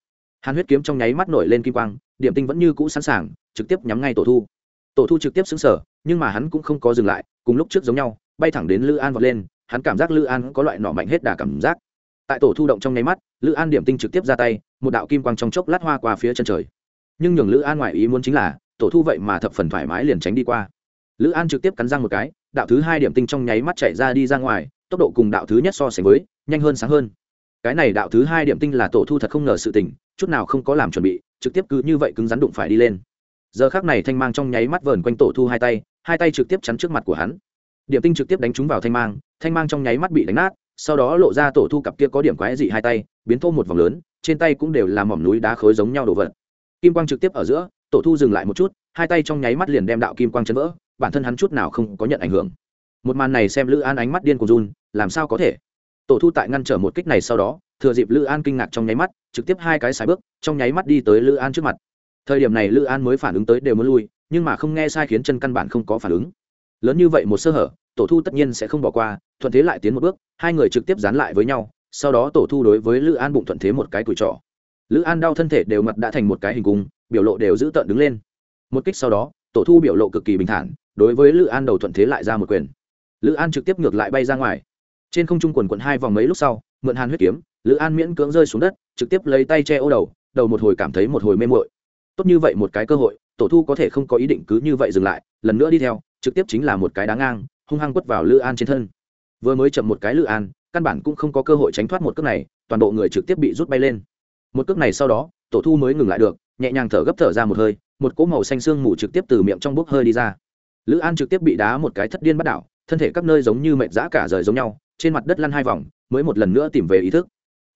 hàn huyết kiếm trong nháy mắt nổi lên kim quang, điểm tinh vẫn như cũ sẵn sàng, trực tiếp nhắm ngay tổ thu. Tổ thu trực tiếp xứng sở nhưng mà hắn cũng không có dừng lại, cùng lúc trước giống nhau, bay thẳng đến lữ an vọt lên, hắn cảm giác lữ an có loại nỏ mạnh hết đà cảm giác. Tại tổ thu động trong nháy mắt, lữ an điểm tinh trực tiếp ra tay, một đạo kim quang trong chốc lát hoa qua phía chân trời. Nhưng nhường lữ an ngoài ý muốn chính là, tổ thu vậy mà thập phần thoải mái liền tránh đi qua. Lữ an trực tiếp cắn răng một cái, đạo thứ hai điểm tinh trong nháy mắt chạy ra đi ra ngoài, tốc độ cùng đạo thứ nhất so sánh với, nhanh hơn sáng hơn. Cái này đạo thứ hai điểm tinh là tổ thu thật không ngờ sự tình chút nào không có làm chuẩn bị, trực tiếp cứ như vậy cứng rắn đụng phải đi lên. Giờ khác này thanh mang trong nháy mắt vờn quanh tổ thu hai tay hai tay trực tiếp chắn trước mặt của hắn. Điểm tinh trực tiếp đánh trúng vào thanh mang thanh mang trong nháy mắt bị đánh nát, sau đó lộ ra tổ thu cặp kia có điểm quái dị hai tay, biến thô một vòng lớn, trên tay cũng đều là mỏm núi đá khối giống nhau đồ vật. Kim quang trực tiếp ở giữa, tổ thu dừng lại một chút, hai tay trong nháy mắt liền đem đạo kim quang chấn vỡ, bản thân hắn chút nào không có nhận ảnh hưởng. Một màn này xem lữ an ánh mắt điên của run, làm sao có thể? Tổ thu tại ngăn trở một kích này sau đó thừa dịp lữ an kinh ngạc trong nháy mắt, trực tiếp hai cái sải bước, trong nháy mắt đi tới lữ an trước mặt. Thời điểm này lữ an mới phản ứng tới đều muốn lui, nhưng mà không nghe sai khiến chân căn bản không có phản ứng. Lớn như vậy một sơ hở, tổ thu tất nhiên sẽ không bỏ qua, thuận thế lại tiến một bước, hai người trực tiếp dán lại với nhau, sau đó tổ thu đối với lữ an bụng thuận thế một cái tuổi trọ lữ an đau thân thể đều mặt đã thành một cái hình cung, biểu lộ đều giữ tợn đứng lên. Một kích sau đó, tổ thu biểu lộ cực kỳ bình thản, đối với lữ an đầu thuận thế lại ra một quyền. Lữ an trực tiếp ngược lại bay ra ngoài. Trên không trung quần quận hai vòng mấy lúc sau, mượn hàn huyết kiếm lữ an miễn cưỡng rơi xuống đất, trực tiếp lấy tay che ô đầu đầu một hồi cảm thấy một hồi mê mội tốt như vậy một cái cơ hội, tổ thu có thể không có ý định cứ như vậy dừng lại, lần nữa đi theo, trực tiếp chính là một cái đá ngang, hung hăng quất vào lữ an trên thân. Vừa mới chậm một cái lữ an, căn bản cũng không có cơ hội tránh thoát một cước này, toàn bộ người trực tiếp bị rút bay lên. Một cước này sau đó, tổ thu mới ngừng lại được, nhẹ nhàng thở gấp thở ra một hơi, một cỗ màu xanh xương mù trực tiếp từ miệng trong bốc hơi đi ra. Lữ an trực tiếp bị đá một cái thất điên bắt đảo, thân thể các nơi giống như mệt dã cả rời giống nhau, trên mặt đất lăn hai vòng, mới một lần nữa tìm về ý thức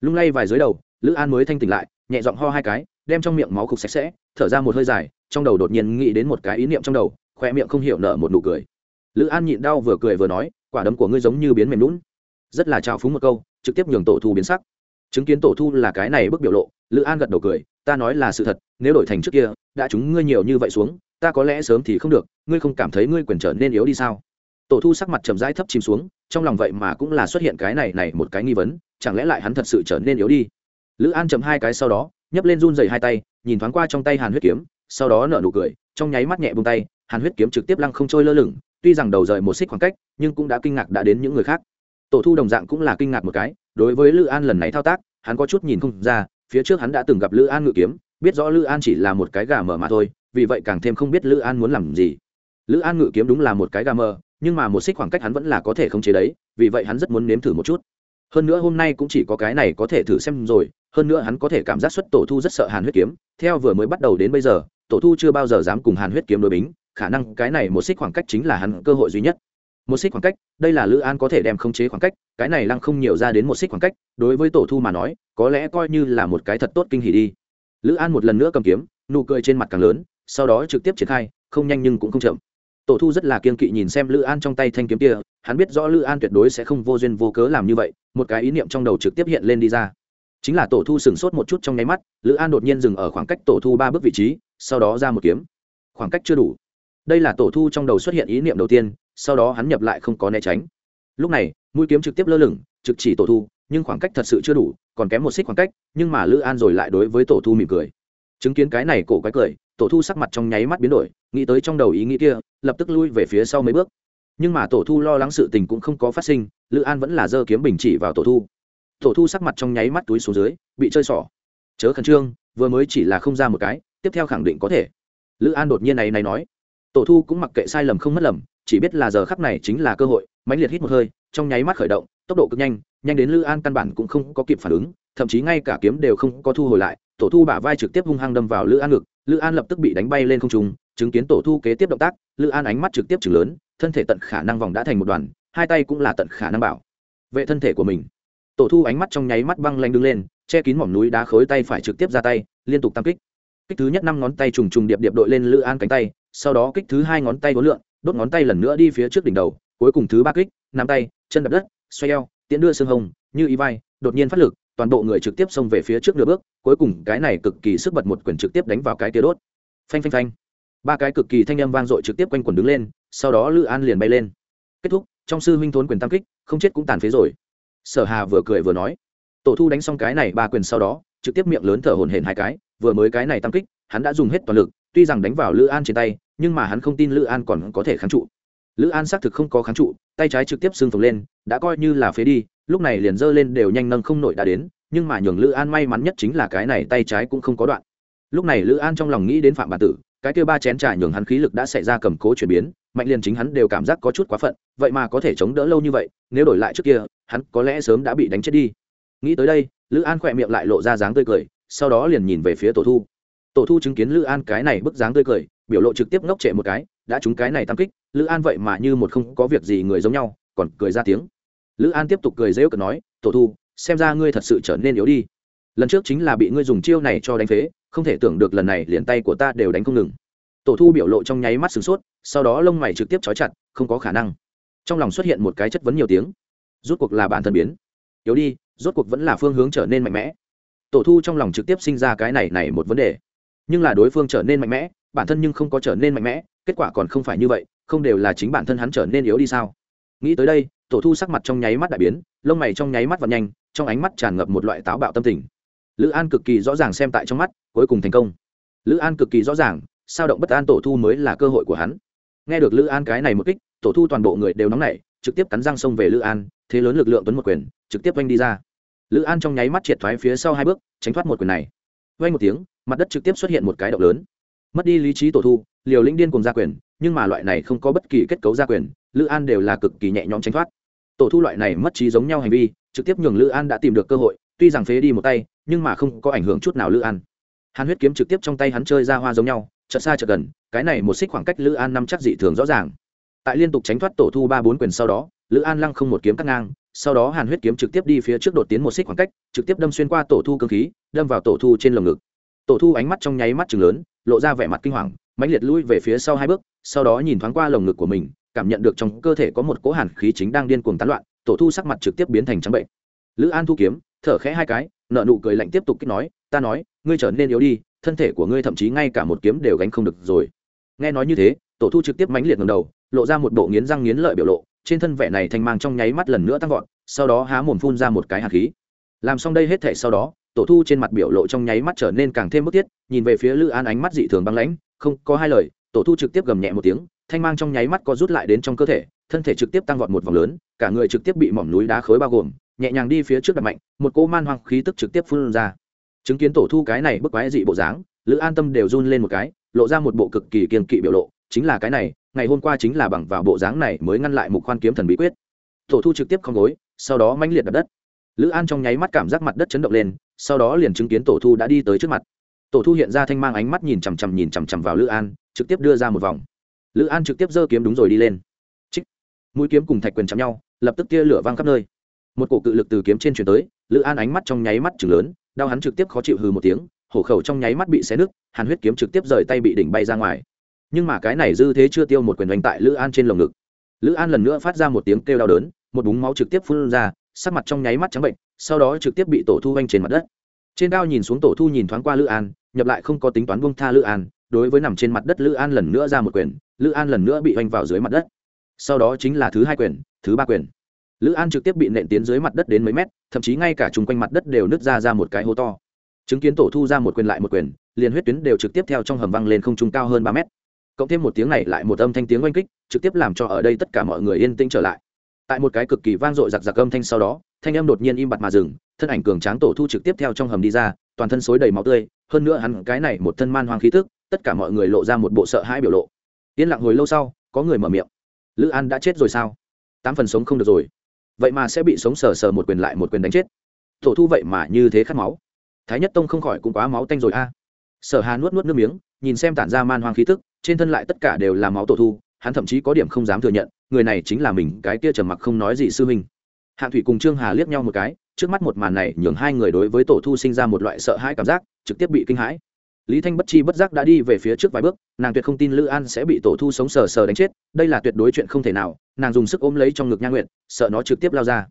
lung lay vài dưới đầu, lữ an mới thanh tỉnh lại, nhẹ giọng ho hai cái, đem trong miệng máu cục sạch sẽ, thở ra một hơi dài, trong đầu đột nhiên nghĩ đến một cái ý niệm trong đầu khoe miệng không hiểu nở một nụ cười. Lữ an nhịn đau vừa cười vừa nói, quả đấm của ngươi giống như biến mềm lún rất là trao phúng một câu, trực tiếp nhường tổ thu biến sắc. Chứng kiến tổ thu là cái này bức biểu lộ, lữ an gật đầu cười, ta nói là sự thật, nếu đổi thành trước kia, đã chúng ngươi nhiều như vậy xuống, ta có lẽ sớm thì không được, ngươi không cảm thấy ngươi quyền trở nên yếu đi sao? Tổ thu sắc mặt chậm rãi thấp chìm xuống trong lòng vậy mà cũng là xuất hiện cái này này một cái nghi vấn, chẳng lẽ lại hắn thật sự trở nên yếu đi? Lữ an chậm hai cái sau đó, nhấp lên run dày hai tay, nhìn thoáng qua trong tay hàn huyết kiếm, sau đó nở nụ cười, trong nháy mắt nhẹ bông tay, hàn huyết kiếm trực tiếp lăng không trôi lơ lửng, tuy rằng đầu rời một xích khoảng cách, nhưng cũng đã kinh ngạc đã đến những người khác. Tổ thu đồng dạng cũng là kinh ngạc một cái, đối với lữ an lần này thao tác, hắn có chút nhìn không ra, phía trước hắn đã từng gặp lữ an ngự kiếm, biết rõ lữ an chỉ là một cái gà mờ mà thôi, vì vậy càng thêm không biết lữ an muốn làm gì. Lữ an ngự kiếm đúng là một cái gà mờ nhưng mà một xích khoảng cách hắn vẫn là có thể không chế đấy, vì vậy hắn rất muốn nếm thử một chút. Hơn nữa hôm nay cũng chỉ có cái này có thể thử xem rồi, hơn nữa hắn có thể cảm giác xuất tổ thu rất sợ hàn huyết kiếm, theo vừa mới bắt đầu đến bây giờ, tổ thu chưa bao giờ dám cùng hàn huyết kiếm đối bính, khả năng cái này một xích khoảng cách chính là hắn cơ hội duy nhất. Một xích khoảng cách, đây là lữ an có thể đem khống chế khoảng cách, cái này lăng không nhiều ra đến một xích khoảng cách, đối với tổ thu mà nói, có lẽ coi như là một cái thật tốt kinh hỉ đi. Lữ an một lần nữa cầm kiếm, nụ cười trên mặt càng lớn, sau đó trực tiếp triển khai, không nhanh nhưng cũng không chậm tổ thu rất là kiên kỵ nhìn xem lữ an trong tay thanh kiếm kia, hắn biết rõ lữ an tuyệt đối sẽ không vô duyên vô cớ làm như vậy, một cái ý niệm trong đầu trực tiếp hiện lên đi ra. Chính là tổ thu sửng sốt một chút trong nháy mắt, lữ an đột nhiên dừng ở khoảng cách tổ thu ba bước vị trí, sau đó ra một kiếm. Khoảng cách chưa đủ. Đây là tổ thu trong đầu xuất hiện ý niệm đầu tiên, sau đó hắn nhập lại không có né tránh. Lúc này, mũi kiếm trực tiếp lơ lửng, trực chỉ tổ thu, nhưng khoảng cách thật sự chưa đủ, còn kém một xích khoảng cách, nhưng mà lữ an rồi lại đối với tổ thu mỉm cười. Chứng kiến cái này cổ quái cười tổ thu sắc mặt trong nháy mắt biến đổi, nghĩ tới trong đầu ý nghĩ kia, lập tức lui về phía sau mấy bước. Nhưng mà tổ thu lo lắng sự tình cũng không có phát sinh, lữ an vẫn là giơ kiếm bình chỉ vào tổ thu. Tổ thu sắc mặt trong nháy mắt túi xuống dưới, bị chơi xỏ. Chớ khẩn trương, vừa mới chỉ là không ra một cái, tiếp theo khẳng định có thể. Lữ an đột nhiên này này nói. Tổ thu cũng mặc kệ sai lầm không mất lầm, chỉ biết là giờ khắc này chính là cơ hội, mãnh liệt hít một hơi, trong nháy mắt khởi động, tốc độ cực nhanh nhanh đến lữ an căn bản cũng không có kịp phản ứng, thậm chí ngay cả kiếm đều không có thu hồi lại, tổ thu bả vai trực tiếp hung hăng đâm vào lữ an ngực lữ an lập tức bị đánh bay lên không trung, chứng kiến tổ thu kế tiếp động tác, lữ an ánh mắt trực tiếp chừng lớn, thân thể tận khả năng vòng đã thành một đoàn, hai tay cũng là tận khả năng bảo vệ thân thể của mình. Tổ thu ánh mắt trong nháy mắt băng lanh đứng lên, che kín mỏm núi đá khối tay phải trực tiếp ra tay, liên tục tam kích. Kích thứ nhất năm ngón tay trùng trùng điệp điệp đội lên lữ an cánh tay, sau đó kích thứ hai ngón tay vốn lượn, đốt ngón tay lần nữa đi phía trước đỉnh đầu, cuối cùng thứ ba kích, nắm tay, chân đập đất, xoay eo, tiễn đưa xương hồng, như y vai, đột nhiên phát lực toàn bộ người trực tiếp xông về phía trước nửa bước, cuối cùng cái này cực kỳ sức bật một quyền trực tiếp đánh vào cái tia đốt. Phanh phanh phanh. Ba cái cực kỳ thanh âm vang dội trực tiếp quanh quần đứng lên, sau đó lữ an liền bay lên. Kết thúc, trong sư huynh thốn quyền tam kích, không chết cũng tàn phế rồi. Sở hà vừa cười vừa nói. Tổ thu đánh xong cái này ba quyền sau đó, trực tiếp miệng lớn thở hổn hển hai cái, vừa mới cái này tam kích, hắn đã dùng hết toàn lực, tuy rằng đánh vào lữ an trên tay, nhưng mà hắn không tin lữ an còn có thể kháng trụ. Lữ an xác thực không có kháng trụ, tay trái trực tiếp xương phồng lên, đã coi như là phế đi lúc này liền giơ lên đều nhanh nâng không nổi đã đến, nhưng mà nhường lữ an may mắn nhất chính là cái này tay trái cũng không có đoạn. Lúc này lữ an trong lòng nghĩ đến phạm bản tử, cái kia ba chén trà nhường hắn khí lực đã xảy ra cầm cố chuyển biến, mạnh liền chính hắn đều cảm giác có chút quá phận, vậy mà có thể chống đỡ lâu như vậy, nếu đổi lại trước kia, hắn có lẽ sớm đã bị đánh chết đi. Nghĩ tới đây, lữ an khỏe miệng lại lộ ra dáng tươi cười, sau đó liền nhìn về phía tổ thu. Tổ thu chứng kiến lữ an cái này bức dáng tươi cười, biểu lộ trực tiếp ngốc trệ một cái, đã trúng cái này tam kích, lữ an vậy mà như một không có việc gì người giống nhau, còn cười ra tiếng lữ an tiếp tục cười rêu cợt nói, tổ thu, xem ra ngươi thật sự trở nên yếu đi. Lần trước chính là bị ngươi dùng chiêu này cho đánh phế, không thể tưởng được lần này liền tay của ta đều đánh không ngừng. Tổ thu biểu lộ trong nháy mắt sửng sốt, sau đó lông mày trực tiếp trói chặt, không có khả năng. Trong lòng xuất hiện một cái chất vấn nhiều tiếng. Rốt cuộc là bản thân biến. Yếu đi, rốt cuộc vẫn là phương hướng trở nên mạnh mẽ. Tổ thu trong lòng trực tiếp sinh ra cái này này một vấn đề. Nhưng là đối phương trở nên mạnh mẽ, bản thân nhưng không có trở nên mạnh mẽ, kết quả còn không phải như vậy, không đều là chính bản thân hắn trở nên yếu đi sao? Nghĩ tới đây tổ thu sắc mặt trong nháy mắt đại biến, lông mày trong nháy mắt và nhanh, trong ánh mắt tràn ngập một loại táo bạo tâm tình. Lữ an cực kỳ rõ ràng xem tại trong mắt, cuối cùng thành công. Lữ an cực kỳ rõ ràng, sao động bất an tổ thu mới là cơ hội của hắn. Nghe được lữ an cái này một kích, tổ thu toàn bộ người đều nóng nảy, trực tiếp cắn răng xông về lữ an, thế lớn lực lượng tuấn một quyền, trực tiếp oanh đi ra. Lữ an trong nháy mắt triệt thoái phía sau hai bước, tránh thoát một quyền này. Oanh một tiếng, mặt đất trực tiếp xuất hiện một cái động lớn. Mất đi lý trí tổ thu, liều lĩnh điên cùng gia quyền, nhưng mà loại này không có bất kỳ kết cấu gia quyền, lữ an đều là cực kỳ nhẹ nhõm tránh thoát tổ thu loại này mất trí giống nhau hành vi, trực tiếp nhường lữ an đã tìm được cơ hội, tuy rằng phế đi một tay, nhưng mà không có ảnh hưởng chút nào lữ an. Hàn huyết kiếm trực tiếp trong tay hắn chơi ra hoa giống nhau, chợt xa chợt gần, cái này một xích khoảng cách lữ an năm chắc dị thường rõ ràng. Tại liên tục tránh thoát tổ thu ba bốn quyền sau đó, lữ an lăng không một kiếm cắt ngang, sau đó hàn huyết kiếm trực tiếp đi phía trước đột tiến một xích khoảng cách, trực tiếp đâm xuyên qua tổ thu cơ khí, đâm vào tổ thu trên lồng ngực. Tổ thu ánh mắt trong nháy mắt chừng lớn, lộ ra vẻ mặt kinh hoàng, mãnh liệt lui về phía sau hai bước, sau đó nhìn thoáng qua lồng ngực của mình cảm nhận được trong cơ thể có một cỗ hàn khí chính đang điên cuồng tán loạn, tổ thu sắc mặt trực tiếp biến thành trắng bệnh. Lữ an thu kiếm, thở khẽ hai cái nợ nụ cười lạnh tiếp tục kích nói, ta nói, ngươi trở nên yếu đi, thân thể của ngươi thậm chí ngay cả một kiếm đều gánh không được rồi. Nghe nói như thế, tổ thu trực tiếp mãnh liệt ngầm đầu, lộ ra một bộ nghiến răng nghiến lợi biểu lộ, trên thân vẻ này thanh mang trong nháy mắt lần nữa tăng vọt, sau đó há mồm phun ra một cái hạt khí. Làm xong đây hết thể sau đó, tổ thu trên mặt biểu lộ trong nháy mắt trở nên càng thêm bức thiết, nhìn về phía lữ an ánh mắt dị thường băng lãnh, không có hai lời, tổ thu trực tiếp gầm nhẹ một tiếng thanh mang trong nháy mắt có rút lại đến trong cơ thể, thân thể trực tiếp tăng vọt một vòng lớn, cả người trực tiếp bị mỏm núi đá khối bao gồm, nhẹ nhàng đi phía trước đập mạnh, một cỗ man hoang khí tức trực tiếp phun ra. Chứng kiến tổ thu cái này bức quái dị bộ dáng, lữ an tâm đều run lên một cái, lộ ra một bộ cực kỳ kiên kỵ biểu lộ, chính là cái này, ngày hôm qua chính là bằng vào bộ dáng này mới ngăn lại mục khoan kiếm thần bí quyết. Tổ thu trực tiếp không gối, sau đó manh liệt đập đất. Lữ an trong nháy mắt cảm giác mặt đất chấn động lên, sau đó liền chứng kiến tổ thu đã đi tới trước mặt. Tổ thu hiện ra thanh mang ánh mắt nhìn chằm chằm nhìn chằm chằm vào lữ an, trực tiếp đưa ra một vòng lữ an trực tiếp giơ kiếm đúng rồi đi lên. Trích mũi kiếm cùng thạch quyền chạm nhau, lập tức tia lửa văng khắp nơi. Một cổ cự lực từ kiếm trên chuyển tới, lữ an ánh mắt trong nháy mắt chừng lớn, đau hắn trực tiếp khó chịu hừ một tiếng, hổ khẩu trong nháy mắt bị xé nứt, hàn huyết kiếm trực tiếp rời tay bị đỉnh bay ra ngoài. Nhưng mà cái này dư thế chưa tiêu một quyền đánh tại lữ an trên lồng ngực. Lữ an lần nữa phát ra một tiếng kêu đau đớn, một búng máu trực tiếp phun ra, sắc mặt trong nháy mắt trắng bệnh, sau đó trực tiếp bị tổ thu anh trên mặt đất. Trên cao nhìn xuống tổ thu nhìn thoáng qua lữ an, nhập lại không có tính toán buông tha lữ an, đối với nằm trên mặt đất lữ an lần nữa ra một quyền lữ an lần nữa bị oanh vào dưới mặt đất. Sau đó chính là thứ hai quyền, thứ ba quyền. Lữ an trực tiếp bị nện tiến dưới mặt đất đến mấy mét, thậm chí ngay cả chung quanh mặt đất đều nứt ra ra một cái hố to. Chứng kiến tổ thu ra một quyền lại một quyền, liền huyết tuyến đều trực tiếp theo trong hầm văng lên không trung cao hơn ba mét. Cộng thêm một tiếng này lại một âm thanh tiếng oanh kích, trực tiếp làm cho ở đây tất cả mọi người yên tĩnh trở lại. Tại một cái cực kỳ vang dội giặc giặc âm thanh sau đó, thanh âm đột nhiên im bặt mà dừng, thân ảnh cường tráng tổ thu trực tiếp theo trong hầm đi ra, toàn thân xối đầy máu tươi, hơn nữa hắn cái này một thân man hoang khí tức, tất cả mọi người lộ ra một bộ sợ hãi biểu lộ yên lặng hồi lâu sau, có người mở miệng. Lữ an đã chết rồi sao? Tám phần sống không được rồi. Vậy mà sẽ bị sống sờ sờ một quyền lại một quyền đánh chết. Tổ thu vậy mà như thế khát máu. Thái nhất tông không khỏi cũng quá máu tanh rồi a. À. Sở hà nuốt nuốt nước miếng, nhìn xem tản ra man hoang khí tức, trên thân lại tất cả đều là máu tổ thu, hắn thậm chí có điểm không dám thừa nhận, người này chính là mình, cái kia trầm mặc không nói gì sư huynh. Hạng thủy cùng trương hà liếc nhau một cái, trước mắt một màn này nhường hai người đối với tổ thu sinh ra một loại sợ hãi cảm giác, trực tiếp bị kinh hãi lý thanh bất chi bất giác đã đi về phía trước vài bước, nàng tuyệt không tin lữ an sẽ bị tổ thu sống sờ sờ đánh chết, đây là tuyệt đối chuyện không thể nào, nàng dùng sức ôm lấy trong ngực nha nguyện sợ nó trực tiếp lao ra.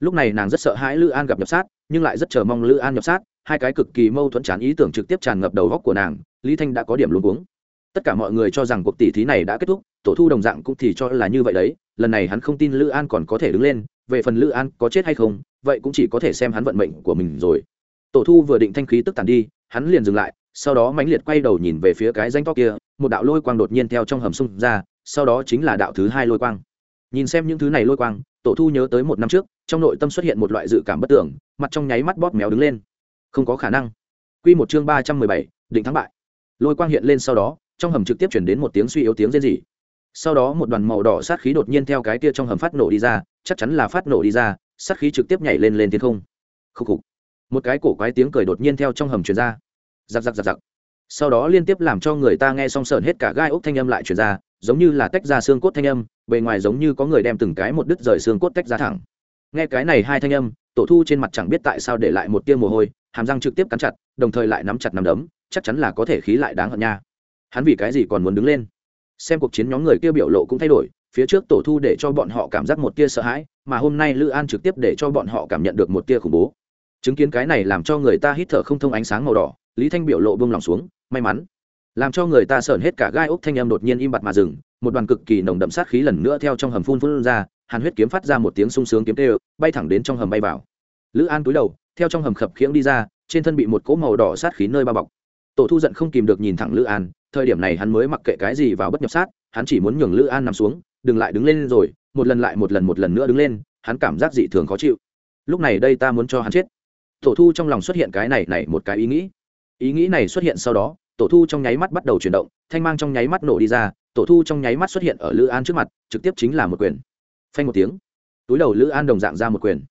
Lúc này nàng rất sợ hãi lữ an gặp nhập sát, nhưng lại rất chờ mong lữ an nhập sát, hai cái cực kỳ mâu thuẫn chán ý tưởng trực tiếp tràn ngập đầu góc của nàng, lý thanh đã có điểm luôn uống tất cả mọi người cho rằng cuộc tỷ thí này đã kết thúc, tổ thu đồng dạng cũng thì cho là như vậy đấy, lần này hắn không tin lữ an còn có thể đứng lên, về phần lữ an có chết hay không, vậy cũng chỉ có thể xem hắn vận mệnh của mình rồi. Tổ thu vừa định thanh khí tức tàn đi, hắn liền dừng lại sau đó mãnh liệt quay đầu nhìn về phía cái danh to kia, một đạo lôi quang đột nhiên theo trong hầm sung ra, sau đó chính là đạo thứ hai lôi quang. Nhìn xem những thứ này lôi quang, tổ thu nhớ tới một năm trước, trong nội tâm xuất hiện một loại dự cảm bất tưởng, mặt trong nháy mắt bóp méo đứng lên. Không có khả năng. Q một chương ba trăm mười bảy, định thắng bại. Lôi quang hiện lên sau đó, trong hầm trực tiếp chuyển đến một tiếng suy yếu tiếng rên rỉ. Sau đó một đoàn màu đỏ sát khí đột nhiên theo cái kia trong hầm phát nổ đi ra, chắc chắn là phát nổ đi ra, sát khí trực tiếp nhảy lên lên thiên không. Khúc khục. Một cái cổ quái tiếng cười đột nhiên theo trong hầm truyền ra giặc giặc giặc giặc. Sau đó liên tiếp làm cho người ta nghe xong sởn hết cả gai ốc thanh âm lại truyền ra, giống như là tách ra xương cốt thanh âm, bề ngoài giống như có người đem từng cái một đứt rời xương cốt tách ra thẳng. Nghe cái này hai thanh âm, tổ thu trên mặt chẳng biết tại sao để lại một tia mồ hôi, hàm răng trực tiếp cắn chặt, đồng thời lại nắm chặt nắm đấm, chắc chắn là có thể khí lại đáng hận nha. Hắn vì cái gì còn muốn đứng lên? Xem cuộc chiến nhóm người kia biểu lộ cũng thay đổi, phía trước tổ thu để cho bọn họ cảm giác một tia sợ hãi, mà hôm nay lữ an trực tiếp để cho bọn họ cảm nhận được một tia khủng bố chứng kiến cái này làm cho người ta hít thở không thông ánh sáng màu đỏ, lý thanh biểu lộ bông lòng xuống, may mắn. Làm cho người ta sởn hết cả gai ốc thanh em đột nhiên im bặt mà dừng, một đoàn cực kỳ nồng đậm sát khí lần nữa theo trong hầm phun phun ra, hàn huyết kiếm phát ra một tiếng sung sướng kiếm tê bay thẳng đến trong hầm bay vào. Lữ an túi đầu, theo trong hầm khập khiễng đi ra, trên thân bị một cỗ màu đỏ sát khí nơi bao bọc. Tổ thu giận không kìm được nhìn thẳng lữ an, thời điểm này hắn mới mặc kệ cái gì vào bất nhập sát, hắn chỉ muốn nhường lữ an nằm xuống, đừng lại đứng lên rồi, một lần lại một lần một lần nữa đứng lên, hắn cảm giác dị thường khó chịu. Lúc này đây ta muốn cho hắn chết tổ thu trong lòng xuất hiện cái này này một cái ý nghĩ. Ý nghĩ này xuất hiện sau đó, tổ thu trong nháy mắt bắt đầu chuyển động, thanh mang trong nháy mắt nổ đi ra, tổ thu trong nháy mắt xuất hiện ở lữ an trước mặt, trực tiếp chính là một quyền. Phanh một tiếng, túi đầu lữ an đồng dạng ra một quyền.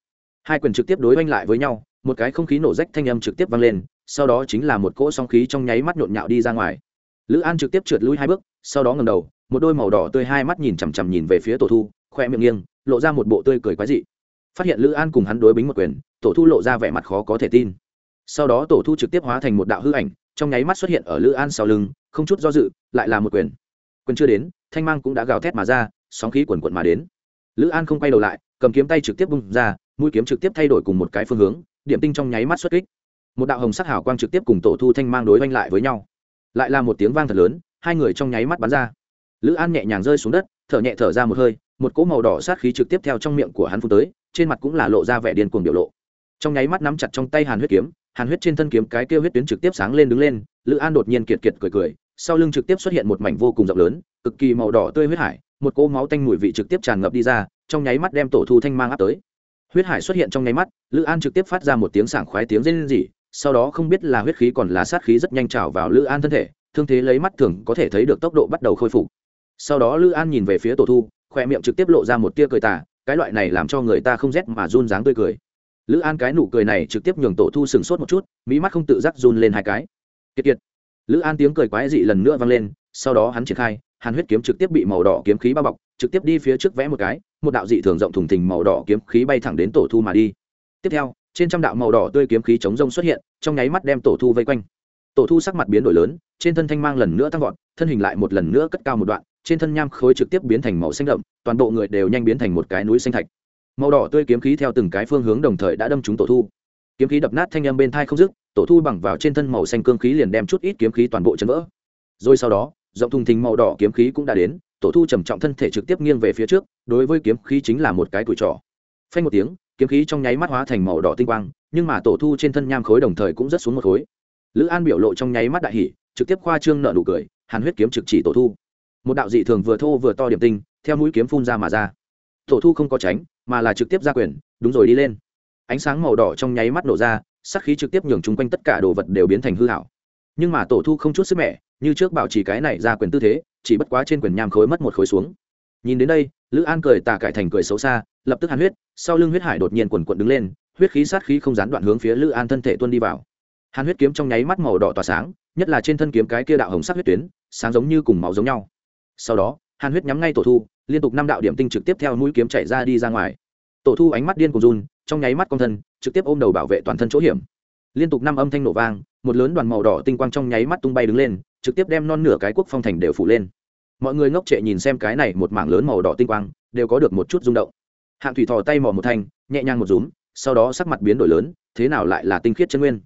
Hai quyền trực tiếp đối oanh lại với nhau, một cái không khí nổ rách thanh âm trực tiếp vang lên, sau đó chính là một cỗ sóng khí trong nháy mắt nhộn nhạo đi ra ngoài. Lữ an trực tiếp trượt lui hai bước, sau đó ngầm đầu, một đôi màu đỏ tươi hai mắt nhìn chằm chằm nhìn về phía tổ thu khoe miệng nghiêng, lộ ra một bộ tươi cười quái dị. Phát hiện lữ an cùng hắn đối bính một quyền tổ thu lộ ra vẻ mặt khó có thể tin. Sau đó tổ thu trực tiếp hóa thành một đạo hư ảnh, trong nháy mắt xuất hiện ở lữ an sau lưng, không chút do dự, lại là một quyền. Quyền chưa đến, thanh mang cũng đã gào thét mà ra, sóng khí quần quận mà đến. Lữ an không quay đầu lại, cầm kiếm tay trực tiếp bung ra, mũi kiếm trực tiếp thay đổi cùng một cái phương hướng, điểm tinh trong nháy mắt xuất kích. Một đạo hồng sắc hào quang trực tiếp cùng tổ thu thanh mang đối oanh lại với nhau. Lại là một tiếng vang thật lớn, hai người trong nháy mắt bắn ra. Lữ an nhẹ nhàng rơi xuống đất, thở nhẹ thở ra một hơi, một cỗ màu đỏ sát khí trực tiếp theo trong miệng của hắn phun tới, trên mặt cũng là lộ ra vẻ điên cuồng biểu lộ trong nháy mắt nắm chặt trong tay hàn huyết kiếm, hàn huyết trên thân kiếm cái kêu huyết tuyến trực tiếp sáng lên đứng lên, lữ an đột nhiên kiệt kiệt cười cười, sau lưng trực tiếp xuất hiện một mảnh vô cùng rộng lớn, cực kỳ màu đỏ tươi huyết hải, một cỗ máu tanh mùi vị trực tiếp tràn ngập đi ra, trong nháy mắt đem tổ thu thanh mang áp tới. Huyết hải xuất hiện trong nháy mắt, lữ an trực tiếp phát ra một tiếng sảng khoái tiếng rên rỉ, sau đó không biết là huyết khí còn là sát khí rất nhanh trào vào lữ an thân thể, thương thế lấy mắt thường có thể thấy được tốc độ bắt đầu khôi phục. Sau đó lữ an nhìn về phía tổ thu, khoe miệng trực tiếp lộ ra một tia cười tà, cái loại này làm cho người ta không rét mà run dáng tươi cười lữ an cái nụ cười này trực tiếp nhường tổ thu sừng sốt một chút, mỹ mắt không tự giác run lên hai cái. Kiệt kiệt. Lữ an tiếng cười quái dị lần nữa vang lên, sau đó hắn triển khai, hàn huyết kiếm trực tiếp bị màu đỏ kiếm khí bao bọc, trực tiếp đi phía trước vẽ một cái, một đạo dị thường rộng thùng thình màu đỏ kiếm khí bay thẳng đến tổ thu mà đi. Tiếp theo, trên trăm đạo màu đỏ tươi kiếm khí chống rông xuất hiện, trong nháy mắt đem tổ thu vây quanh. Tổ thu sắc mặt biến đổi lớn, trên thân thanh mang lần nữa tăng vọt, thân hình lại một lần nữa cất cao một đoạn, trên thân nham khối trực tiếp biến thành màu xanh đậm, toàn bộ người đều nhanh biến thành một cái núi xanh thạch màu đỏ tươi kiếm khí theo từng cái phương hướng đồng thời đã đâm trúng tổ thu. Kiếm khí đập nát thanh âm bên thai không dứt, tổ thu bằng vào trên thân màu xanh cương khí liền đem chút ít kiếm khí toàn bộ chấn vỡ. Rồi sau đó, rộng thùng thình màu đỏ kiếm khí cũng đã đến, tổ thu trầm trọng thân thể trực tiếp nghiêng về phía trước, đối với kiếm khí chính là một cái tuổi trỏ phanh một tiếng, kiếm khí trong nháy mắt hóa thành màu đỏ tinh quang, nhưng mà tổ thu trên thân nham khối đồng thời cũng rất xuống một khối. Lữ an biểu lộ trong nháy mắt đại hỷ trực tiếp khoa trương nợ nụ cười, hàn huyết kiếm trực chỉ tổ thu. Một đạo dị thường vừa thô vừa to điểm tinh, theo mũi kiếm phun ra mà ra. Tổ thu không có tránh mà là trực tiếp ra quyền, đúng rồi đi lên. Ánh sáng màu đỏ trong nháy mắt nổ ra sắc khí trực tiếp nhường chung quanh tất cả đồ vật đều biến thành hư hảo. Nhưng mà tổ thu không chút sức mẹ như trước bảo trì cái này ra quyền tư thế, chỉ bất quá trên quyền nham khối mất một khối xuống. Nhìn đến đây, lữ an cười tà cải thành cười xấu xa, lập tức hàn huyết, sau lưng huyết hải đột nhiên quần quận đứng lên, huyết khí sát khí không gián đoạn hướng phía lữ an thân thể tuân đi vào. Hàn huyết kiếm trong nháy mắt màu đỏ tỏa sáng, nhất là trên thân kiếm cái kia đạo hồng sắc huyết tuyến, sáng giống như cùng máu giống nhau. Sau đó hàn huyết nhắm ngay tổ thu, liên tục năm đạo điểm tinh trực tiếp theo mũi kiếm chạy ra đi ra ngoài. Tổ thu ánh mắt điên cùng run, trong nháy mắt con thân, trực tiếp ôm đầu bảo vệ toàn thân chỗ hiểm. Liên tục năm âm thanh nổ vang, một lớn đoàn màu đỏ tinh quang trong nháy mắt tung bay đứng lên, trực tiếp đem non nửa cái quốc phong thành đều phủ lên. Mọi người ngốc trệ nhìn xem cái này một mảng lớn màu đỏ tinh quang, đều có được một chút rung động. Hạng thủy thò tay mò một thanh, nhẹ nhàng một rúm, sau đó sắc mặt biến đổi lớn, thế nào lại là tinh khiết chân nguyên?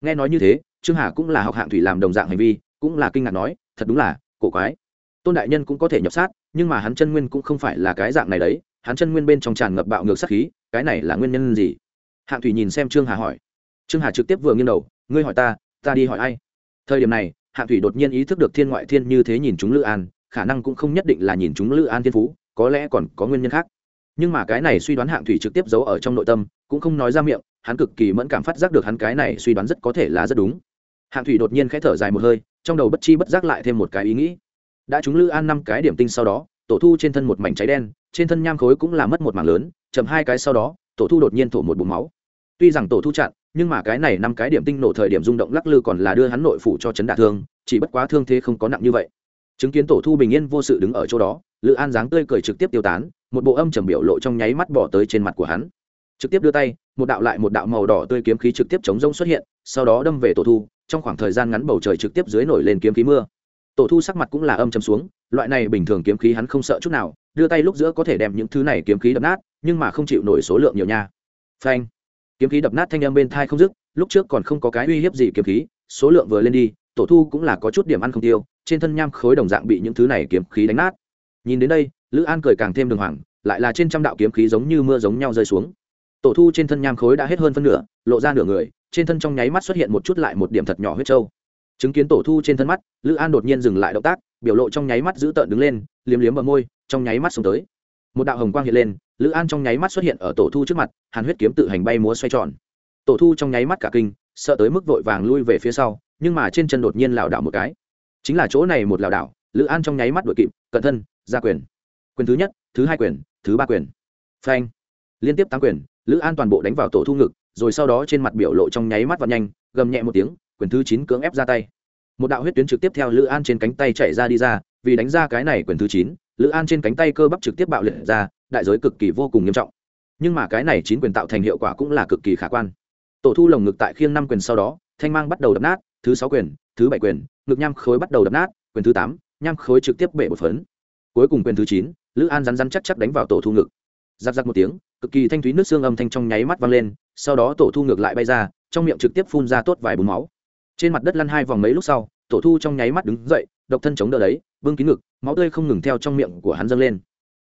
Nghe nói như thế, trương hà cũng là học hạng thủy làm đồng dạng hành vi, cũng là kinh ngạc nói, thật đúng là cổ quái tôn đại nhân cũng có thể nhập sát, nhưng mà hắn chân nguyên cũng không phải là cái dạng này đấy, hắn chân nguyên bên trong tràn ngập bạo ngược sát khí, cái này là nguyên nhân gì? Hạng thủy nhìn xem trương hà hỏi. Trương hà trực tiếp vừa nghiêng đầu, ngươi hỏi ta ta đi hỏi ai? Thời điểm này, hạng thủy đột nhiên ý thức được thiên ngoại thiên như thế nhìn chúng lữ an, khả năng cũng không nhất định là nhìn chúng lữ an thiên phú, có lẽ còn có nguyên nhân khác. Nhưng mà cái này suy đoán hạng thủy trực tiếp giấu ở trong nội tâm, cũng không nói ra miệng, hắn cực kỳ mẫn cảm phát giác được hắn cái này suy đoán rất có thể là rất đúng. Hạng thủy đột nhiên khẽ thở dài một hơi, trong đầu bất chi bất giác lại thêm một cái ý nghĩ đã chúng lữ an năm cái điểm tinh sau đó, tổ thu trên thân một mảnh cháy đen, trên thân nham khối cũng là mất một mảng lớn, chậm hai cái sau đó, tổ thu đột nhiên thổ một bụng máu. Tuy rằng tổ thu chặn, nhưng mà cái này năm cái điểm tinh nổ thời điểm rung động lắc lư còn là đưa hắn nội phủ cho chấn đả thương, chỉ bất quá thương thế không có nặng như vậy. Chứng kiến tổ thu bình yên vô sự đứng ở chỗ đó, lữ an dáng tươi cười trực tiếp tiêu tán, một bộ âm trầm biểu lộ trong nháy mắt bỏ tới trên mặt của hắn. Trực tiếp đưa tay, một đạo lại một đạo màu đỏ tươi kiếm khí trực tiếp chống rông xuất hiện, sau đó đâm về tổ thu, trong khoảng thời gian ngắn bầu trời trực tiếp dưới nổi lên kiếm khí mưa tổ thu sắc mặt cũng là âm chầm xuống, loại này bình thường kiếm khí hắn không sợ chút nào, đưa tay lúc giữa có thể đem những thứ này kiếm khí đập nát, nhưng mà không chịu nổi số lượng nhiều nha. Phanh. Kiếm khí đập nát thanh âm bên thai không dứt, lúc trước còn không có cái uy hiếp gì kiếm khí, số lượng vừa lên đi, tổ thu cũng là có chút điểm ăn không tiêu, trên thân nham khối đồng dạng bị những thứ này kiếm khí đánh nát. Nhìn đến đây, lữ an cười càng thêm đường hoàng, lại là trên trăm đạo kiếm khí giống như mưa giống nhau rơi xuống. Tổ thu trên thân nham khối đã hết hơn phân nửa, lộ ra nửa người, trên thân trong nháy mắt xuất hiện một chút lại một điểm thật nhỏ huyết trâu chứng kiến tổ thu trên thân mắt, lữ an đột nhiên dừng lại động tác, biểu lộ trong nháy mắt giữ tợn đứng lên, liếm liếm bờ môi, trong nháy mắt xuống tới. Một đạo hồng quang hiện lên, lữ an trong nháy mắt xuất hiện ở tổ thu trước mặt, hàn huyết kiếm tự hành bay múa xoay tròn. Tổ thu trong nháy mắt cả kinh, sợ tới mức vội vàng lui về phía sau, nhưng mà trên chân đột nhiên lảo đảo một cái. Chính là chỗ này một lảo đảo, lữ an trong nháy mắt đuổi kịp, cận thân, ra quyền. Quyền thứ nhất, thứ hai quyền, thứ ba quyền. Phanh. Liên tiếp tám quyền, lữ an toàn bộ đánh vào tổ thu ngực, rồi sau đó trên mặt biểu lộ trong nháy mắt và nhanh, gầm nhẹ một tiếng quyền thứ chín cưỡng ép ra tay. Một đạo huyết tuyến trực tiếp theo lữ an trên cánh tay chạy ra đi ra, vì đánh ra cái này quyền thứ chín, lữ an trên cánh tay cơ bắp trực tiếp bạo liệt ra, đại giới cực kỳ vô cùng nghiêm trọng. Nhưng mà cái này chín quyền tạo thành hiệu quả cũng là cực kỳ khả quan. Tổ thu lồng ngực tại khiêng năm quyền sau đó, thanh mang bắt đầu đập nát, thứ sáu quyền, thứ bảy quyền, ngực nham khối bắt đầu đập nát, quyền thứ tám, nham khối trực tiếp bể một phấn. Cuối cùng quyền thứ chín, lữ an rắn rắn chắc chắc đánh vào tổ thu ngực. Giáp giáp một tiếng, cực kỳ thanh thúy nước xương âm thanh trong nháy mắt vang lên, sau đó tổ thu ngược lại bay ra, trong miệng trực tiếp phun ra tốt vài bùn máu trên mặt đất lăn hai vòng mấy lúc sau, tổ thu trong nháy mắt đứng dậy, độc thân chống đỡ đấy, vương kín ngực, máu tươi không ngừng theo trong miệng của hắn dâng lên.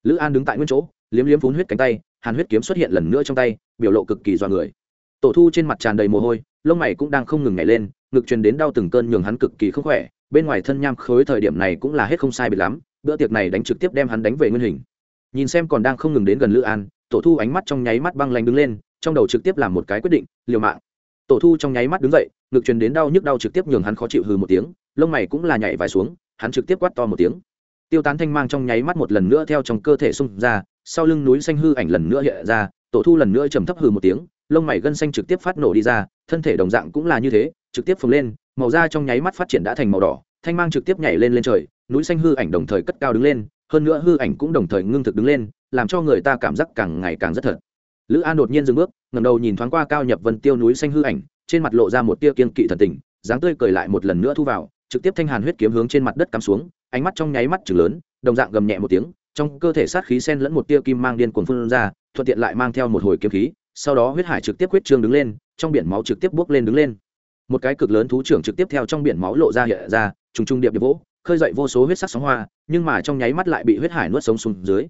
Lữ an đứng tại nguyên chỗ, liếm liếm phun huyết cánh tay, hàn huyết kiếm xuất hiện lần nữa trong tay, biểu lộ cực kỳ dọa người. Tổ thu trên mặt tràn đầy mồ hôi, lông mày cũng đang không ngừng nhảy lên, ngực truyền đến đau từng cơn nhường hắn cực kỳ không khỏe, bên ngoài thân nham khối thời điểm này cũng là hết không sai biệt lắm, bữa tiệc này đánh trực tiếp đem hắn đánh về nguyên hình. Nhìn xem còn đang không ngừng đến gần lữ an, tổ thu ánh mắt trong nháy mắt băng lanh đứng lên, trong đầu trực tiếp làm một cái quyết định, liều mạng. Tổ thu trong nháy mắt đứng dậy ngực truyền đến đau nhức đau trực tiếp nhường hắn khó chịu hừ một tiếng, lông mày cũng là nhảy vài xuống, hắn trực tiếp quát to một tiếng. Tiêu tán thanh mang trong nháy mắt một lần nữa theo trong cơ thể xung ra, sau lưng núi xanh hư ảnh lần nữa hiện ra, tổ thu lần nữa trầm thấp hừ một tiếng, lông mày gân xanh trực tiếp phát nổ đi ra, thân thể đồng dạng cũng là như thế, trực tiếp phồng lên, màu da trong nháy mắt phát triển đã thành màu đỏ, thanh mang trực tiếp nhảy lên lên trời, núi xanh hư ảnh đồng thời cất cao đứng lên, hơn nữa hư ảnh cũng đồng thời ngưng thực đứng lên, làm cho người ta cảm giác càng ngày càng rất thật. Lữ an đột nhiên dừng bước ngầm đầu nhìn thoáng qua cao nhập vân tiêu núi xanh hư ảnh trên mặt lộ ra một tia kiên kỵ thần tình, dáng tươi cười lại một lần nữa thu vào, trực tiếp thanh hàn huyết kiếm hướng trên mặt đất cắm xuống, ánh mắt trong nháy mắt chừng lớn, đồng dạng gầm nhẹ một tiếng, trong cơ thể sát khí sen lẫn một tia kim mang điên cuồng phun ra, thuận tiện lại mang theo một hồi kiếm khí, sau đó huyết hải trực tiếp huyết trương đứng lên, trong biển máu trực tiếp bước lên đứng lên. Một cái cực lớn thú trưởng trực tiếp theo trong biển máu lộ ra hiện ra, trùng trùng điệp điệp vỗ, khơi dậy vô số huyết sắc sóng hoa, nhưng mà trong nháy mắt lại bị huyết hải nuốt sống xuống dưới.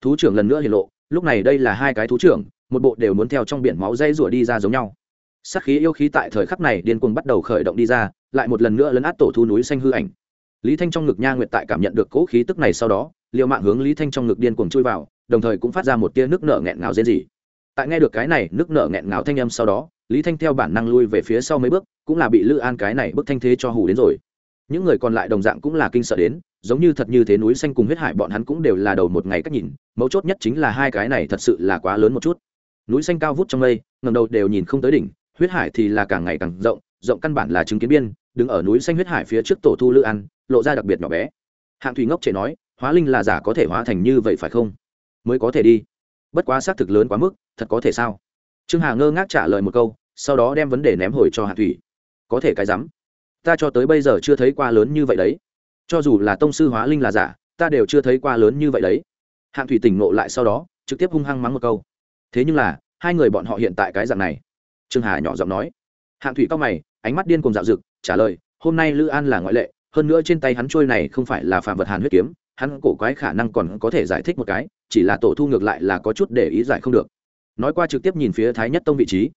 Thú trưởng lần nữa hiện lộ, lúc này đây là hai cái thú trưởng, một bộ đều muốn theo trong biển máu dây rủa đi ra giống nhau sát khí yêu khí tại thời khắc này điên cuồng bắt đầu khởi động đi ra, lại một lần nữa lấn át tổ thu núi xanh hư ảnh. Lý thanh trong ngực nha nguyệt tại cảm nhận được cỗ khí tức này sau đó liệu mạng hướng lý thanh trong ngực điên cuồng chui vào, đồng thời cũng phát ra một tia nước nở nghẹn ngào rên rỉ. Tại nghe được cái này nước nở nghẹn ngào thanh âm sau đó, lý thanh theo bản năng lui về phía sau mấy bước, cũng là bị lữ an cái này bức thanh thế cho hù đến rồi. Những người còn lại đồng dạng cũng là kinh sợ đến, giống như thật như thế núi xanh cùng huyết hải bọn hắn cũng đều là đầu một ngày cách nhìn, mấu chốt nhất chính là hai cái này thật sự là quá lớn một chút. Núi xanh cao vút trong mây ngầm đầu đều nhìn không tới đỉnh huyết hải thì là càng ngày càng rộng rộng căn bản là chứng kiến biên, đứng ở núi xanh huyết hải phía trước tổ thu lữ ăn, lộ ra đặc biệt nhỏ bé. Hạng thủy ngốc trẻ nói, hóa linh là giả có thể hóa thành như vậy phải không? Mới có thể đi. Bất quá xác thực lớn quá mức, thật có thể sao? Trương hà ngơ ngác trả lời một câu, sau đó đem vấn đề ném hồi cho hạng thủy. Có thể cái rắm. Ta cho tới bây giờ chưa thấy qua lớn như vậy đấy. Cho dù là tông sư hóa linh là giả, ta đều chưa thấy qua lớn như vậy đấy. Hạng thủy tỉnh nộ lại sau đó, trực tiếp hung hăng mắng một câu. Thế nhưng là, hai người bọn họ hiện tại cái dạng này trương hà nhỏ giọng nói. Hạng thủy cao mày, ánh mắt điên cùng dạo rực trả lời, hôm nay lữ an là ngoại lệ, hơn nữa trên tay hắn trôi này không phải là phạm vật hàn huyết kiếm, hắn cổ quái khả năng còn có thể giải thích một cái, chỉ là tổ thu ngược lại là có chút để ý giải không được. Nói qua trực tiếp nhìn phía thái nhất tông vị trí.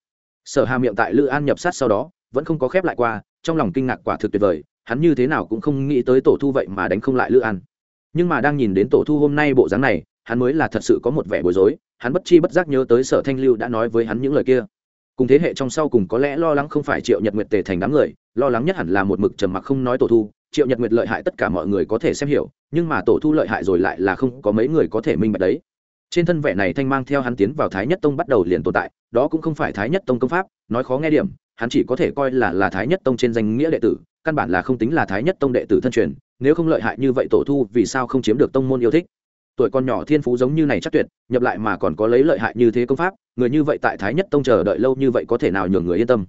Sở hà miệng tại lữ an nhập sát sau đó, vẫn không có khép lại qua, trong lòng kinh ngạc quả thực tuyệt vời, hắn như thế nào cũng không nghĩ tới tổ thu vậy mà đánh không lại lữ an. Nhưng mà đang nhìn đến tổ thu hôm nay bộ dáng này, hắn mới là thật sự có một vẻ bối rối, hắn bất chi bất giác nhớ tới sở thanh lưu đã nói với hắn những lời kia cùng thế hệ trong sau cùng có lẽ lo lắng không phải triệu nhật nguyệt tề thành đám người, lo lắng nhất hẳn là một mực trầm mặc không nói tổ thu. Triệu nhật nguyệt lợi hại tất cả mọi người có thể xem hiểu, nhưng mà tổ thu lợi hại rồi lại là không có mấy người có thể minh bạch đấy. Trên thân vẻ này thanh mang theo hắn tiến vào thái nhất tông bắt đầu liền tồn tại, đó cũng không phải thái nhất tông công pháp, nói khó nghe điểm, hắn chỉ có thể coi là là thái nhất tông trên danh nghĩa đệ tử, căn bản là không tính là thái nhất tông đệ tử thân truyền, nếu không lợi hại như vậy tổ thu vì sao không chiếm được tông môn yêu thích? Tuổi con nhỏ thiên phú giống như này chắc tuyệt, nhập lại mà còn có lấy lợi hại như thế công pháp người như vậy tại thái nhất tông chờ đợi lâu như vậy có thể nào nhường người yên tâm?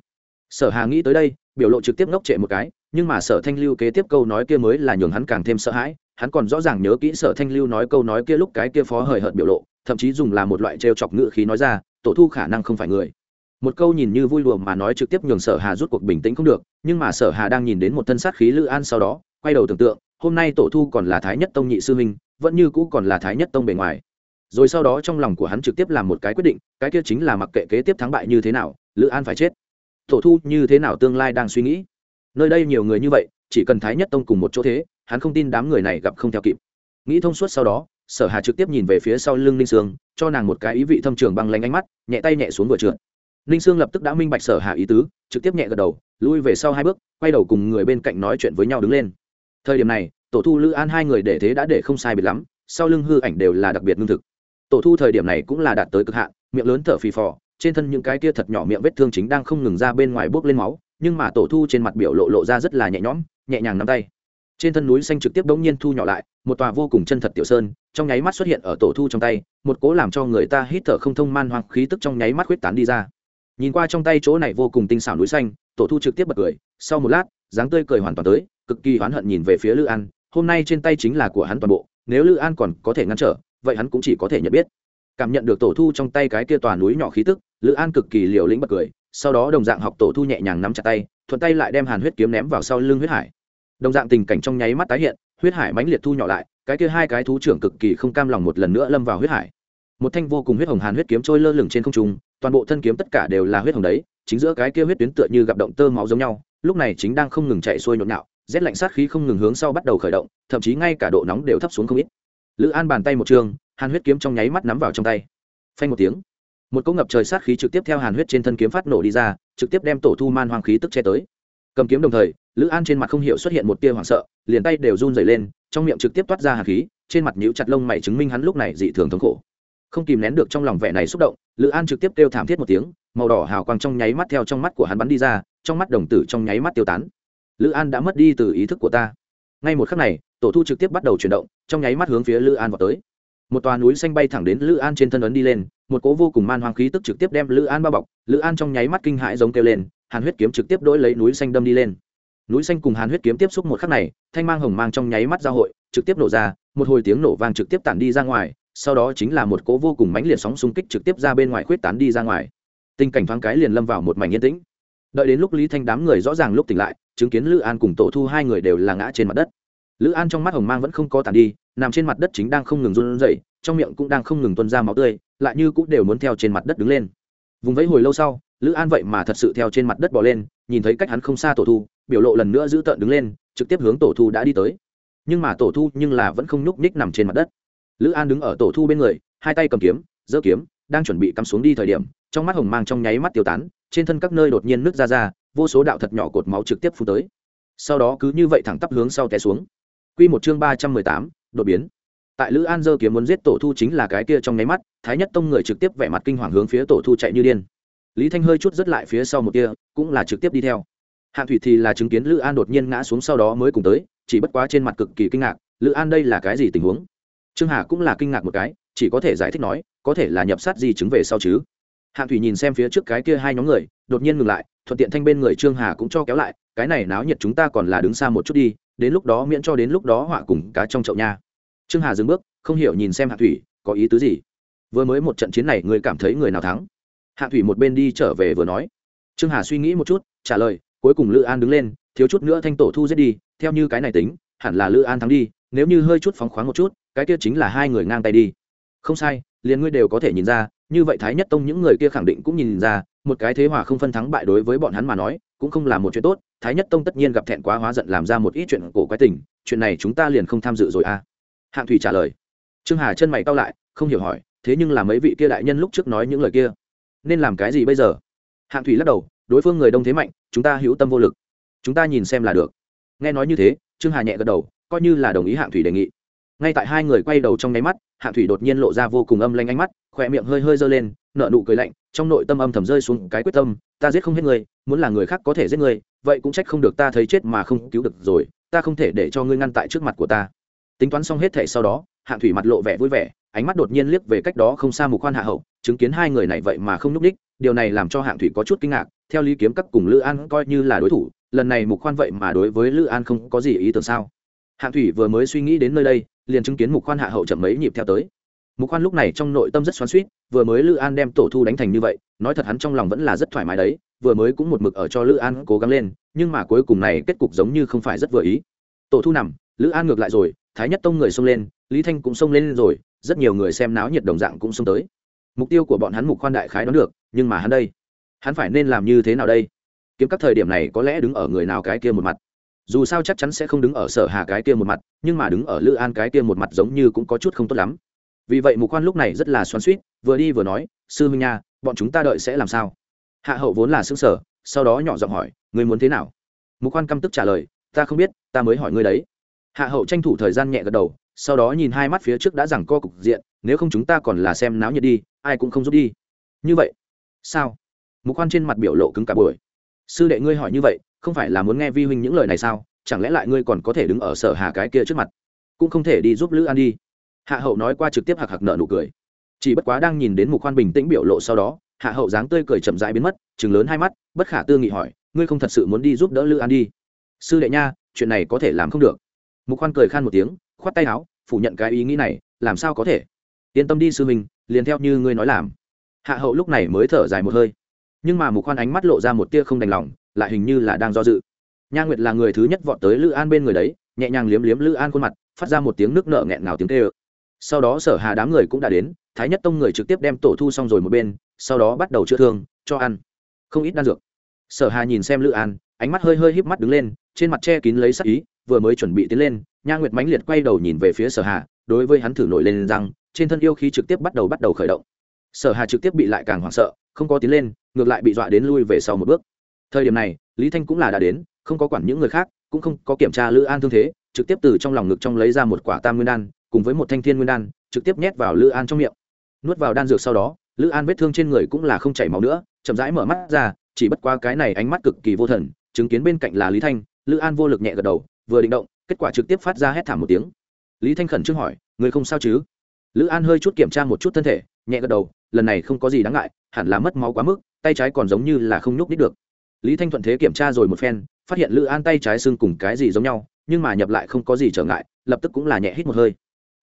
Sở hà nghĩ tới đây, biểu lộ trực tiếp ngốc trệ một cái, nhưng mà sở thanh lưu kế tiếp câu nói kia mới là nhường hắn càng thêm sợ hãi, hắn còn rõ ràng nhớ kỹ sở thanh lưu nói câu nói kia lúc cái kia phó hời hợt biểu lộ, thậm chí dùng là một loại trêu chọc ngữ khí nói ra, tổ thu khả năng không phải người. Một câu nhìn như vui đùa mà nói trực tiếp nhường sở hà rút cuộc bình tĩnh không được, nhưng mà sở hà đang nhìn đến một thân sát khí lữ an sau đó, quay đầu tưởng tượng, hôm nay tổ thu còn là thái nhất tông nhị sư huynh, vẫn như cũ còn là thái nhất tông bề ngoài rồi sau đó trong lòng của hắn trực tiếp làm một cái quyết định, cái kia chính là mặc kệ kế tiếp thắng bại như thế nào, lữ an phải chết. Tổ thu như thế nào tương lai đang suy nghĩ. Nơi đây nhiều người như vậy, chỉ cần thái nhất tông cùng một chỗ thế, hắn không tin đám người này gặp không theo kịp. Nghĩ thông suốt sau đó, sở hà trực tiếp nhìn về phía sau lưng ninh sương, cho nàng một cái ý vị thâm trường băng lanh ánh mắt, nhẹ tay nhẹ xuống vừa trượt. Ninh sương lập tức đã minh bạch sở hà ý tứ, trực tiếp nhẹ gật đầu, lui về sau hai bước, quay đầu cùng người bên cạnh nói chuyện với nhau đứng lên. Thời điểm này tổ thu, lữ an hai người để thế đã để không sai biệt lắm, sau lưng hư ảnh đều là đặc biệt lương thực tổ thu thời điểm này cũng là đạt tới cực hạn, miệng lớn thở phì phò, trên thân những cái kia thật nhỏ miệng vết thương chính đang không ngừng ra bên ngoài bốc lên máu, nhưng mà tổ thu trên mặt biểu lộ lộ ra rất là nhẹ nhõm, nhẹ nhàng nắm tay. Trên thân núi xanh trực tiếp đống nhiên thu nhỏ lại, một tòa vô cùng chân thật tiểu sơn, trong nháy mắt xuất hiện ở tổ thu trong tay, một cố làm cho người ta hít thở không thông man hoang khí tức trong nháy mắt huyết tán đi ra. Nhìn qua trong tay chỗ này vô cùng tinh xảo núi xanh, tổ thu trực tiếp bật cười, sau một lát, dáng tươi cười hoàn toàn tới, cực kỳ oán hận nhìn về phía lữ an, hôm nay trên tay chính là của hắn toàn bộ, nếu lữ an còn có thể ngăn trở vậy hắn cũng chỉ có thể nhận biết. Cảm nhận được tổ thu trong tay cái kia tòa núi nhỏ khí tức, lữ an cực kỳ liều lĩnh bật cười, sau đó đồng dạng học tổ thu nhẹ nhàng nắm chặt tay, thuận tay lại đem hàn huyết kiếm ném vào sau lưng huyết hải. Đồng dạng tình cảnh trong nháy mắt tái hiện, huyết hải mãnh liệt thu nhỏ lại, cái kia hai cái thú trưởng cực kỳ không cam lòng một lần nữa lâm vào huyết hải. Một thanh vô cùng huyết hồng hàn huyết kiếm trôi lơ lửng trên không trung, toàn bộ thân kiếm tất cả đều là huyết hồng đấy, chính giữa cái kia huyết tuyến tựa như gặp động tơ máu giống nhau, lúc này chính đang không ngừng chạy xuôi nhộn nhạo, rét lạnh sát khí không ngừng hướng sau bắt đầu khởi động, thậm chí ngay cả độ nóng đều thấp xuống không ít lữ an bàn tay một trường, hàn huyết kiếm trong nháy mắt nắm vào trong tay. Phanh một tiếng, một cỗ ngập trời sát khí trực tiếp theo hàn huyết trên thân kiếm phát nổ đi ra, trực tiếp đem tổ thu man hoang khí tức che tới. Cầm kiếm đồng thời, lữ an trên mặt không hiểu xuất hiện một tia hoảng sợ, liền tay đều run dày lên, trong miệng trực tiếp toát ra hàn khí, trên mặt nhíu chặt lông mày chứng minh hắn lúc này dị thường thống khổ. Không kìm nén được trong lòng vẻ này xúc động, lữ an trực tiếp kêu thảm thiết một tiếng, màu đỏ hào quang trong nháy mắt theo trong mắt của hắn bắn đi ra, trong mắt đồng tử trong nháy mắt tiêu tán. Lữ an đã mất đi từ ý thức của ta ngay một khắc này, tổ thu trực tiếp bắt đầu chuyển động, trong nháy mắt hướng phía lữ an vào tới. Một tòa núi xanh bay thẳng đến lữ an trên thân ấn đi lên, một cố vô cùng man hoang khí tức trực tiếp đem lữ an bao bọc, lữ an trong nháy mắt kinh hãi giống kêu lên, hàn huyết kiếm trực tiếp đỗi lấy núi xanh đâm đi lên. Núi xanh cùng hàn huyết kiếm tiếp xúc một khắc này, thanh mang hồng mang trong nháy mắt giao hội, trực tiếp nổ ra, một hồi tiếng nổ vang trực tiếp tản đi ra ngoài, sau đó chính là một cố vô cùng mãnh liệt sóng xung kích trực tiếp ra bên ngoài khuyết tán đi ra ngoài. Tình cảnh thoáng cái liền lâm vào một mảnh yên tĩnh đợi đến lúc lý thanh đám người rõ ràng lúc tỉnh lại, chứng kiến lữ an cùng tổ thu hai người đều là ngã trên mặt đất. Lữ an trong mắt hồng mang vẫn không có tàn đi, nằm trên mặt đất chính đang không ngừng run rẩy, trong miệng cũng đang không ngừng tuân ra máu tươi, lại như cũng đều muốn theo trên mặt đất đứng lên. Vùng vẫy hồi lâu sau, lữ an vậy mà thật sự theo trên mặt đất bỏ lên, nhìn thấy cách hắn không xa tổ thu, biểu lộ lần nữa giữ tợn đứng lên, trực tiếp hướng tổ thu đã đi tới. Nhưng mà tổ thu nhưng là vẫn không nhúc nhích nằm trên mặt đất. Lữ an đứng ở tổ thu bên người, hai tay cầm kiếm, giơ kiếm, đang chuẩn bị cắm xuống đi thời điểm, trong mắt hồng mang trong nháy mắt tiêu tán trên thân các nơi đột nhiên nước ra ra, vô số đạo thật nhỏ cột máu trực tiếp phun tới. Sau đó cứ như vậy thẳng tắp hướng sau té xuống. Quy một chương ba trăm mười tám, đột biến. Tại lữ an dơ kiếm muốn giết tổ thu chính là cái kia trong nháy mắt, thái nhất tông người trực tiếp vẻ mặt kinh hoàng hướng phía tổ thu chạy như điên. Lý thanh hơi chút rất lại phía sau một kia cũng là trực tiếp đi theo. Hạng thủy thì là chứng kiến lữ an đột nhiên ngã xuống sau đó mới cùng tới, chỉ bất quá trên mặt cực kỳ kinh ngạc, lữ an đây là cái gì tình huống? Trương hà cũng là kinh ngạc một cái, chỉ có thể giải thích nói, có thể là nhập sát gì chứng về sau chứ hạng thủy nhìn xem phía trước cái kia hai nhóm người, đột nhiên ngừng lại, thuận tiện thanh bên người trương hà cũng cho kéo lại, cái này náo nhiệt chúng ta còn là đứng xa một chút đi, đến lúc đó miễn cho đến lúc đó họa cùng cá trong chậu nha. Trương hà dừng bước, không hiểu nhìn xem hạng thủy, có ý tứ gì? Vừa mới một trận chiến này người cảm thấy người nào thắng? Hạng thủy một bên đi trở về vừa nói. Trương hà suy nghĩ một chút, trả lời, cuối cùng lữ an đứng lên, thiếu chút nữa thanh tổ thu giết đi, theo như cái này tính, hẳn là lữ an thắng đi, nếu như hơi chút phóng khoáng một chút, cái kia chính là hai người ngang tay đi. Không sai, liền ngươi đều có thể nhìn ra như vậy thái nhất tông những người kia khẳng định cũng nhìn ra, một cái thế hòa không phân thắng bại đối với bọn hắn mà nói, cũng không là một chuyện tốt. Thái nhất tông tất nhiên gặp thẹn quá hóa giận làm ra một ít chuyện cổ quái tình, chuyện này chúng ta liền không tham dự rồi à? Hạng thủy trả lời. Trương hà chân mày cau lại, không hiểu hỏi, thế nhưng là mấy vị kia đại nhân lúc trước nói những lời kia, nên làm cái gì bây giờ? Hạng thủy lắc đầu, đối phương người đông thế mạnh, chúng ta hữu tâm vô lực. Chúng ta nhìn xem là được. Nghe nói như thế, trương hà nhẹ gật đầu, coi như là đồng ý hạng thủy đề nghị ngay tại hai người quay đầu trong nháy mắt, hạng thủy đột nhiên lộ ra vô cùng âm lanh ánh mắt, khỏe miệng hơi hơi giơ lên nợ nụ cười lạnh, trong nội tâm âm thầm rơi xuống cái quyết tâm, ta giết không hết người, muốn là người khác có thể giết người, vậy cũng trách không được ta thấy chết mà không cứu được rồi, ta không thể để cho ngươi ngăn tại trước mặt của ta. Tính toán xong hết thể sau đó, hạng thủy mặt lộ vẻ vui vẻ, ánh mắt đột nhiên liếc về cách đó không xa mục khoan hạ hậu, chứng kiến hai người này vậy mà không nhúc đích điều này làm cho hạng thủy có chút kinh ngạc, theo lý kiếm các cùng lữ an coi như là đối thủ, lần này mục khoan vậy mà đối với lữ an không có gì ý tưởng sao? Hạng thủy vừa mới suy nghĩ đến nơi đây, liền chứng kiến mục khoan hạ hậu chậm mấy nhịp theo tới. Mục khoan lúc này trong nội tâm rất xoắn suýt vừa mới lữ an đem tổ thu đánh thành như vậy, nói thật hắn trong lòng vẫn là rất thoải mái đấy, vừa mới cũng một mực ở cho lữ an cố gắng lên, nhưng mà cuối cùng này kết cục giống như không phải rất vừa ý. Tổ thu nằm, lữ an ngược lại rồi, thái nhất tông người xông lên, lý thanh cũng xông lên rồi, rất nhiều người xem náo nhiệt đồng dạng cũng xông tới. Mục tiêu của bọn hắn mục khoan đại khái đoán được, nhưng mà hắn đây, hắn phải nên làm như thế nào đây? Kiếm các thời điểm này có lẽ đứng ở người nào cái kia một mặt dù sao chắc chắn sẽ không đứng ở sở hà cái kia một mặt, nhưng mà đứng ở lữ an cái kia một mặt giống như cũng có chút không tốt lắm. Vì vậy mục khoan lúc này rất là xoắn suýt vừa đi vừa nói, sư minh nha, bọn chúng ta đợi sẽ làm sao? Hạ hậu vốn là xứng sở sau đó nhỏ giọng hỏi người muốn thế nào? Mục khoan căm tức trả lời, ta không biết, ta mới hỏi ngươi đấy. Hạ hậu tranh thủ thời gian nhẹ gật đầu, sau đó nhìn hai mắt phía trước đã rằng co cục diện, nếu không chúng ta còn là xem náo nhiệt đi, ai cũng không rút đi. Như vậy, sao? Mục khoan trên mặt biểu lộ cứng cả buổi. Sư đệ ngươi hỏi như vậy không phải là muốn nghe vi huynh những lời này sao? Chẳng lẽ lại ngươi còn có thể đứng ở sở hà cái kia trước mặt? Cũng không thể đi giúp lữ an đi. Hạ hậu nói qua trực tiếp hạc hạc nợ nụ cười. Chỉ bất quá đang nhìn đến mục khoan bình tĩnh biểu lộ sau đó, hạ hậu dáng tươi cười chậm rãi biến mất chừng lớn hai mắt, bất khả tư nghị hỏi, ngươi không thật sự muốn đi giúp đỡ lữ an đi? Sư đệ nha, chuyện này có thể làm không được. Mục khoan cười khan một tiếng, khoát tay áo, phủ nhận cái ý nghĩ này, làm sao có thể? Yên tâm đi sư huynh, liền theo như ngươi nói làm. Hạ hậu lúc này mới thở dài một hơi. Nhưng mà mục khoan ánh mắt lộ ra một tia không đành lòng lại hình như là đang do dự. Nha nguyệt là người thứ nhất vọt tới lữ an bên người đấy, nhẹ nhàng liếm liếm lữ an khuôn mặt, phát ra một tiếng nước nợ nghẹn ngào tiếng tê ơ sau đó sở hà đám người cũng đã đến, thái nhất tông người trực tiếp đem tổ thu xong rồi một bên, sau đó bắt đầu chữa thương, cho ăn. Không ít đan dược. Sở hà nhìn xem lữ an, ánh mắt hơi hơi híp mắt đứng lên, trên mặt che kín lấy sắc ý, vừa mới chuẩn bị tiến lên, nha nguyệt mãnh liệt quay đầu nhìn về phía sở hà, đối với hắn thử nổi lên rằng, trên thân yêu khí trực tiếp bắt đầu bắt đầu khởi động. Sở hà trực tiếp bị lại càng hoảng sợ, không có tiến lên, ngược lại bị dọa đến lui về sau một bước thời điểm này, lý thanh cũng là đã đến, không có quản những người khác, cũng không có kiểm tra lữ an thương thế, trực tiếp từ trong lòng ngực trong lấy ra một quả tam nguyên đan, cùng với một thanh thiên nguyên đan, trực tiếp nhét vào lữ an trong miệng. Nuốt vào đan dược sau đó, lữ an vết thương trên người cũng là không chảy máu nữa, chậm rãi mở mắt ra, chỉ bất qua cái này ánh mắt cực kỳ vô thần, chứng kiến bên cạnh là lý thanh, lữ an vô lực nhẹ gật đầu, vừa định động, kết quả trực tiếp phát ra hét thảm một tiếng. Lý thanh khẩn trương hỏi người không sao chứ? Lữ an hơi chút kiểm tra một chút thân thể, nhẹ gật đầu, lần này không có gì đáng ngại, hẳn là mất máu quá mức, tay trái còn giống như là không nhúc đích được lý thanh thuận thế kiểm tra rồi một phen, phát hiện lữ an tay trái xương cùng cái gì giống nhau, nhưng mà nhập lại không có gì trở ngại, lập tức cũng là nhẹ hít một hơi.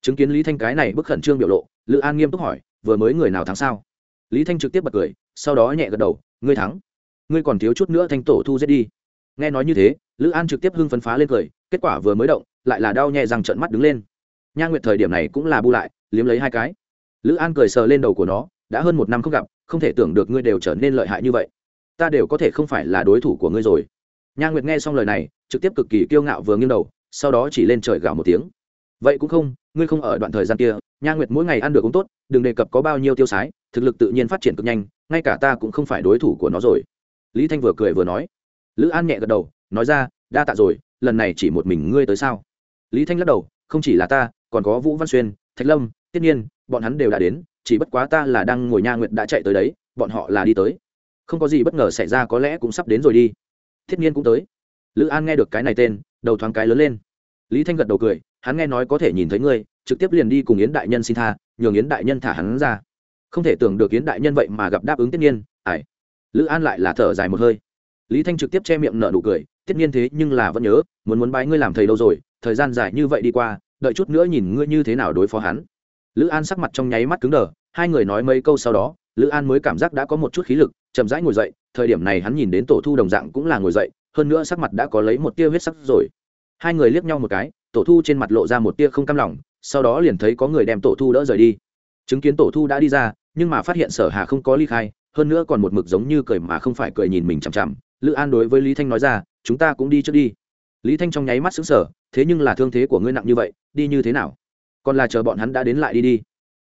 Chứng kiến lý thanh cái này bức khẩn trương biểu lộ, lữ an nghiêm túc hỏi, vừa mới người nào thắng sao? Lý thanh trực tiếp bật cười, sau đó nhẹ gật đầu, ngươi thắng. Ngươi còn thiếu chút nữa thanh tổ thu giết đi. Nghe nói như thế, lữ an trực tiếp hưng phấn phá lên cười, kết quả vừa mới động, lại là đau nhẹ rằng trận mắt đứng lên. Nha nguyệt thời điểm này cũng là bu lại, liếm lấy hai cái. Lữ an cười sờ lên đầu của nó, đã hơn một năm không gặp, không thể tưởng được ngươi đều trở nên lợi hại như vậy ta đều có thể không phải là đối thủ của ngươi rồi. Nha nguyệt nghe xong lời này, trực tiếp cực kỳ kiêu ngạo vừa nghiêng đầu, sau đó chỉ lên trời gào một tiếng. Vậy cũng không, ngươi không ở đoạn thời gian kia, nha nguyệt mỗi ngày ăn được cũng tốt, đừng đề cập có bao nhiêu tiêu sái, thực lực tự nhiên phát triển cực nhanh, ngay cả ta cũng không phải đối thủ của nó rồi. Lý thanh vừa cười vừa nói. Lữ an nhẹ gật đầu, nói ra, đa tạ rồi, lần này chỉ một mình ngươi tới sao? Lý thanh lắc đầu, không chỉ là ta, còn có vũ văn xuyên, thạch lâm, Tiết nhiên, bọn hắn đều đã đến, chỉ bất quá ta là đang ngồi nha nguyệt đã chạy tới đấy, bọn họ là đi tới không có gì bất ngờ xảy ra có lẽ cũng sắp đến rồi đi. Thiết nhiên cũng tới. Lữ an nghe được cái này tên, đầu thoáng cái lớn lên. Lý thanh gật đầu cười, hắn nghe nói có thể nhìn thấy ngươi, trực tiếp liền đi cùng yến đại nhân xin tha, nhường yến đại nhân thả hắn ra. Không thể tưởng được yến đại nhân vậy mà gặp đáp ứng tiết nhiên ải lữ an lại là thở dài một hơi. Lý thanh trực tiếp che miệng nở nụ cười tiết nhiên thế nhưng là vẫn nhớ, muốn muốn bái ngươi làm thầy đâu rồi, thời gian dài như vậy đi qua, đợi chút nữa nhìn ngươi như thế nào đối phó hắn. Lữ an sắc mặt trong nháy mắt cứng đờ, hai người nói mấy câu sau đó, lữ an mới cảm giác đã có một chút khí lực chậm rãi ngồi dậy, thời điểm này hắn nhìn đến tổ thu đồng dạng cũng là ngồi dậy, hơn nữa sắc mặt đã có lấy một tia huyết sắc rồi. Hai người liếc nhau một cái, tổ thu trên mặt lộ ra một tia không cam lòng, sau đó liền thấy có người đem tổ thu đỡ rời đi. Chứng kiến tổ thu đã đi ra, nhưng mà phát hiện sở hà không có ly khai, hơn nữa còn một mực giống như cười mà không phải cười nhìn mình chằm chằm. Lữ an đối với lý thanh nói ra, chúng ta cũng đi trước đi. Lý thanh trong nháy mắt xứng sở thế nhưng là thương thế của ngươi nặng như vậy, đi như thế nào? Còn là chờ bọn hắn đã đến lại đi đi.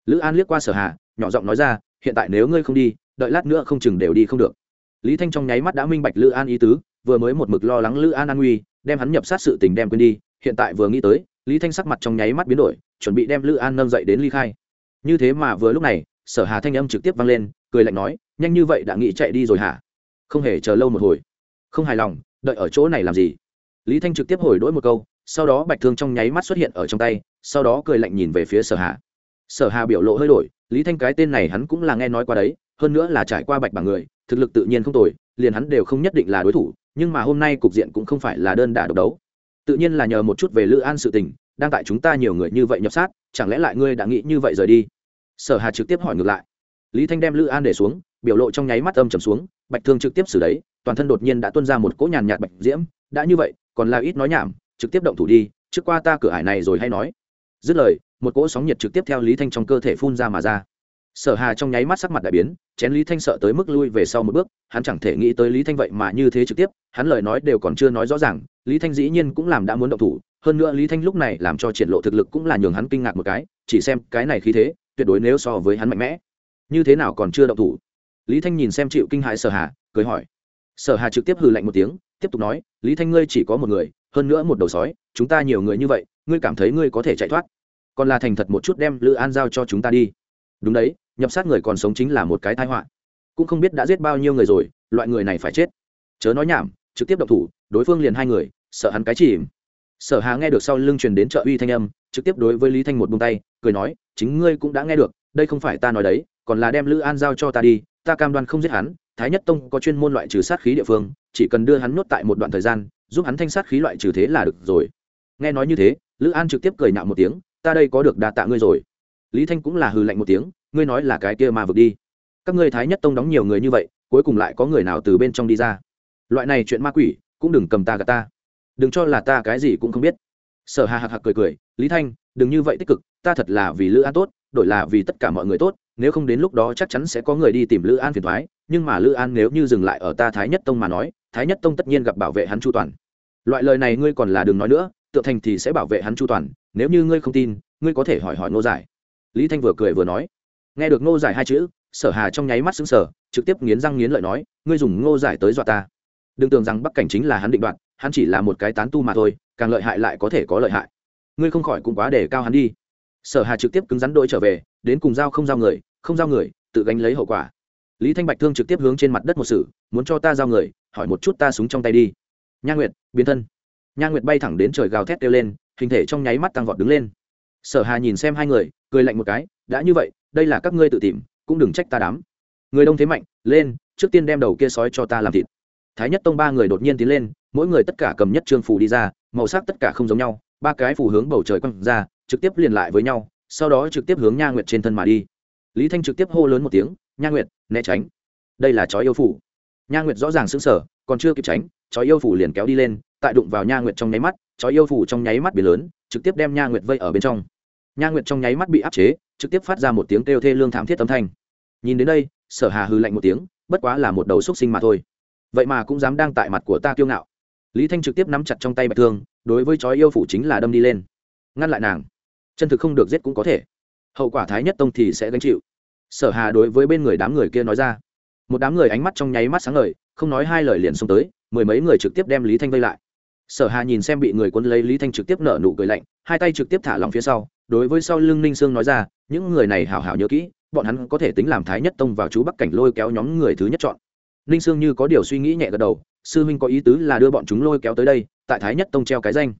Lữ an liếc qua sở hà, nhỏ giọng nói ra, hiện tại nếu ngươi không đi đợi lát nữa không chừng đều đi không được. Lý thanh trong nháy mắt đã minh bạch lữ an ý tứ, vừa mới một mực lo lắng lữ an an nguy, đem hắn nhập sát sự tình đem quên đi, hiện tại vừa nghĩ tới, lý thanh sắc mặt trong nháy mắt biến đổi, chuẩn bị đem lữ an nâng dậy đến ly khai. Như thế mà vừa lúc này, sở hà thanh âm trực tiếp vang lên, cười lạnh nói, nhanh như vậy đã nghĩ chạy đi rồi hả? Không hề chờ lâu một hồi. Không hài lòng, đợi ở chỗ này làm gì? Lý thanh trực tiếp hồi đỗi một câu, sau đó bạch thương trong nháy mắt xuất hiện ở trong tay, sau đó cười lạnh nhìn về phía sở hà. Sở hà biểu lộ hơi đổi, lý thanh cái tên này hắn cũng là nghe nói qua đấy hơn nữa là trải qua bạch bảng người, thực lực tự nhiên không tồi, liền hắn đều không nhất định là đối thủ, nhưng mà hôm nay cục diện cũng không phải là đơn đả độc đấu. Tự nhiên là nhờ một chút về lữ an sự tình, đang tại chúng ta nhiều người như vậy nhập sát, chẳng lẽ lại ngươi đã nghĩ như vậy rời đi? Sở hà trực tiếp hỏi ngược lại. Lý thanh đem lữ an để xuống, biểu lộ trong nháy mắt âm trầm xuống, bạch thương trực tiếp xử đấy, toàn thân đột nhiên đã tuân ra một cỗ nhàn nhạt bạch diễm, đã như vậy, còn là ít nói nhảm, trực tiếp động thủ đi, trước qua ta cửa ải này rồi hay nói. Dứt lời, một cỗ sóng nhiệt trực tiếp theo lý thanh trong cơ thể phun ra mà ra sở hà trong nháy mắt sắc mặt đại biến, chén lý thanh sợ tới mức lui về sau một bước, hắn chẳng thể nghĩ tới lý thanh vậy mà như thế trực tiếp, hắn lời nói đều còn chưa nói rõ ràng, lý thanh dĩ nhiên cũng làm đã muốn động thủ, hơn nữa lý thanh lúc này làm cho triển lộ thực lực cũng là nhường hắn kinh ngạc một cái, chỉ xem cái này khí thế, tuyệt đối nếu so với hắn mạnh mẽ. Như thế nào còn chưa động thủ? Lý thanh nhìn xem chịu kinh hại sở hà, cười hỏi. Sở hà trực tiếp hừ lạnh một tiếng, tiếp tục nói, lý thanh ngươi chỉ có một người, hơn nữa một đầu sói, chúng ta nhiều người như vậy, ngươi cảm thấy ngươi có thể chạy thoát? Còn là thành thật một chút đem lữ an giao cho chúng ta đi đúng đấy, nhập sát người còn sống chính là một cái tai họa. Cũng không biết đã giết bao nhiêu người rồi, loại người này phải chết. Chớ nói nhảm, trực tiếp động thủ, đối phương liền hai người, sợ hắn cái chìm. Sở hà nghe được sau lưng truyền đến trợ uy thanh âm, trực tiếp đối với lý thanh một buông tay, cười nói, chính ngươi cũng đã nghe được, đây không phải ta nói đấy, còn là đem lữ an giao cho ta đi, ta cam đoan không giết hắn, thái nhất tông có chuyên môn loại trừ sát khí địa phương, chỉ cần đưa hắn nhốt tại một đoạn thời gian, giúp hắn thanh sát khí loại trừ thế là được rồi. Nghe nói như thế, lữ an trực tiếp cười nhạo một tiếng, ta đây có được đa tạ ngươi rồi lý thanh cũng là hừ lạnh một tiếng, ngươi nói là cái kia mà vực đi. Các ngươi thái nhất tông đóng nhiều người như vậy, cuối cùng lại có người nào từ bên trong đi ra? Loại này chuyện ma quỷ, cũng đừng cầm ta gạt ta. Đừng cho là ta cái gì cũng không biết. Sở hà hạc hạc cười cười, lý thanh, đừng như vậy tích cực, ta thật là vì lữ an tốt, đổi là vì tất cả mọi người tốt, nếu không đến lúc đó chắc chắn sẽ có người đi tìm lữ an phiền thoái nhưng mà lữ an nếu như dừng lại ở ta thái nhất tông mà nói, thái nhất tông tất nhiên gặp bảo vệ hắn chu toàn. Loại lời này ngươi còn là đừng nói nữa tượng thành thì sẽ bảo vệ hắn chu toàn, nếu như ngươi không tin, ngươi có thể hỏi hỏi ngô giải lý thanh vừa cười vừa nói. Nghe được ngô giải hai chữ, sở hà trong nháy mắt xứng sở trực tiếp nghiến răng nghiến lợi nói, ngươi dùng ngô giải tới dọa ta. Đừng tưởng rằng bắc cảnh chính là hắn định đoạt, hắn chỉ là một cái tán tu mà thôi, càng lợi hại lại có thể có lợi hại. Ngươi không khỏi cũng quá để cao hắn đi. Sở hà trực tiếp cứng rắn đội trở về, đến cùng giao không giao người, không giao người, tự gánh lấy hậu quả. Lý thanh bạch thương trực tiếp hướng trên mặt đất một sự, muốn cho ta giao người, hỏi một chút ta súng trong tay đi. Nha nguyệt, biến thân. Nha nguyệt bay thẳng đến trời gào thét kêu lên, hình thể trong nháy mắt tăng vọt đứng lên sở hà nhìn xem hai người, cười lạnh một cái, đã như vậy, đây là các ngươi tự tìm, cũng đừng trách ta đám. Người đông thế mạnh, lên, trước tiên đem đầu kia sói cho ta làm thịt. Thái nhất tông ba người đột nhiên tiến lên, mỗi người tất cả cầm nhất trương phủ đi ra, màu sắc tất cả không giống nhau, ba cái phủ hướng bầu trời quăng ra, trực tiếp liền lại với nhau, sau đó trực tiếp hướng nha nguyệt trên thân mà đi. Lý thanh trực tiếp hô lớn một tiếng, nha nguyệt, né tránh. Đây là chó yêu phủ nha nguyệt rõ ràng xứng sở còn chưa kịp tránh chó yêu phủ liền kéo đi lên, tại đụng vào nha nguyệt trong nháy mắt chó yêu phủ trong nháy mắt bị lớn, trực tiếp đem nha nguyệt vây ở bên trong. Nha nguyệt trong nháy mắt bị áp chế, trực tiếp phát ra một tiếng kêu thê lương thảm thiết âm thanh. Nhìn đến đây, sở hà hư lạnh một tiếng, bất quá là một đầu xúc sinh mà thôi. Vậy mà cũng dám đang tại mặt của ta kiêu ngạo. Lý thanh trực tiếp nắm chặt trong tay bạch thương, đối với chó yêu phủ chính là đâm đi lên. Ngăn lại nàng. Chân thực không được giết cũng có thể. Hậu quả thái nhất tông thì sẽ gánh chịu. Sở hà đối với bên người đám người kia nói ra. Một đám người ánh mắt trong nháy mắt sáng ngời, không nói hai lời liền xông tới, mười mấy người trực tiếp đem lý thanh vây lại sở hà nhìn xem bị người quân lấy lý thanh trực tiếp nở nụ cười lạnh, hai tay trực tiếp thả lòng phía sau, đối với sau lưng ninh sương nói ra, những người này hảo hảo nhớ kỹ, bọn hắn có thể tính làm thái nhất tông vào chú bắc cảnh lôi kéo nhóm người thứ nhất chọn. Ninh sương như có điều suy nghĩ nhẹ gật đầu, sư huynh có ý tứ là đưa bọn chúng lôi kéo tới đây, tại thái nhất tông treo cái danh.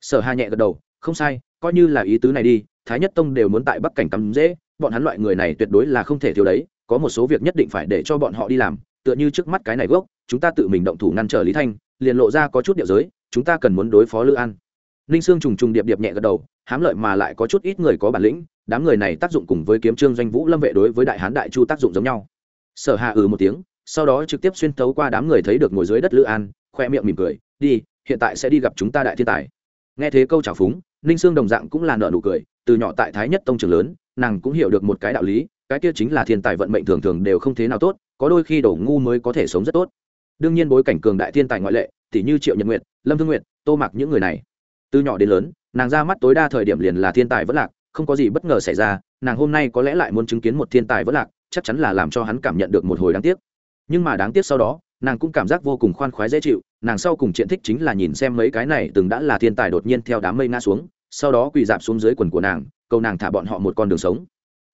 Sở hà nhẹ gật đầu, không sai, coi như là ý tứ này đi, thái nhất tông đều muốn tại bắc cảnh tắm dễ, bọn hắn loại người này tuyệt đối là không thể thiếu đấy, có một số việc nhất định phải để cho bọn họ đi làm, tựa như trước mắt cái này gốc, chúng ta tự mình động thủ ngăn trở lý thanh, liền lộ ra có chút điệu giới chúng ta cần muốn đối phó lữ an. Ninh sương trùng trùng điệp điệp nhẹ gật đầu, hám lợi mà lại có chút ít người có bản lĩnh, đám người này tác dụng cùng với kiếm trương doanh vũ lâm vệ đối với đại hán đại chu tác dụng giống nhau. Sở hạ ừ một tiếng, sau đó trực tiếp xuyên thấu qua đám người thấy được ngồi dưới đất lữ an, khoe miệng mỉm cười, đi, hiện tại sẽ đi gặp chúng ta đại thiên tài. Nghe thế câu trào phúng, ninh sương đồng dạng cũng là nợ nụ cười, từ nhỏ tại thái nhất tông trường lớn, nàng cũng hiểu được một cái đạo lý, cái kia chính là thiên tài vận mệnh thường thường đều không thế nào tốt, có đôi khi đổ ngu mới có thể sống rất tốt. Đương nhiên bối cảnh cường đại thiên tài ngoại lệ tỷ như triệu nhật nguyệt, lâm thương nguyệt, tô mặc những người này. Từ nhỏ đến lớn, nàng ra mắt tối đa thời điểm liền là thiên tài vất lạc, không có gì bất ngờ xảy ra, nàng hôm nay có lẽ lại muốn chứng kiến một thiên tài vất lạc, chắc chắn là làm cho hắn cảm nhận được một hồi đáng tiếc. Nhưng mà đáng tiếc sau đó, nàng cũng cảm giác vô cùng khoan khoái dễ chịu, nàng sau cùng triện thích chính là nhìn xem mấy cái này từng đã là thiên tài đột nhiên theo đám mây ngã xuống, sau đó quỳ dạp xuống dưới quần của nàng, cầu nàng thả bọn họ một con đường sống.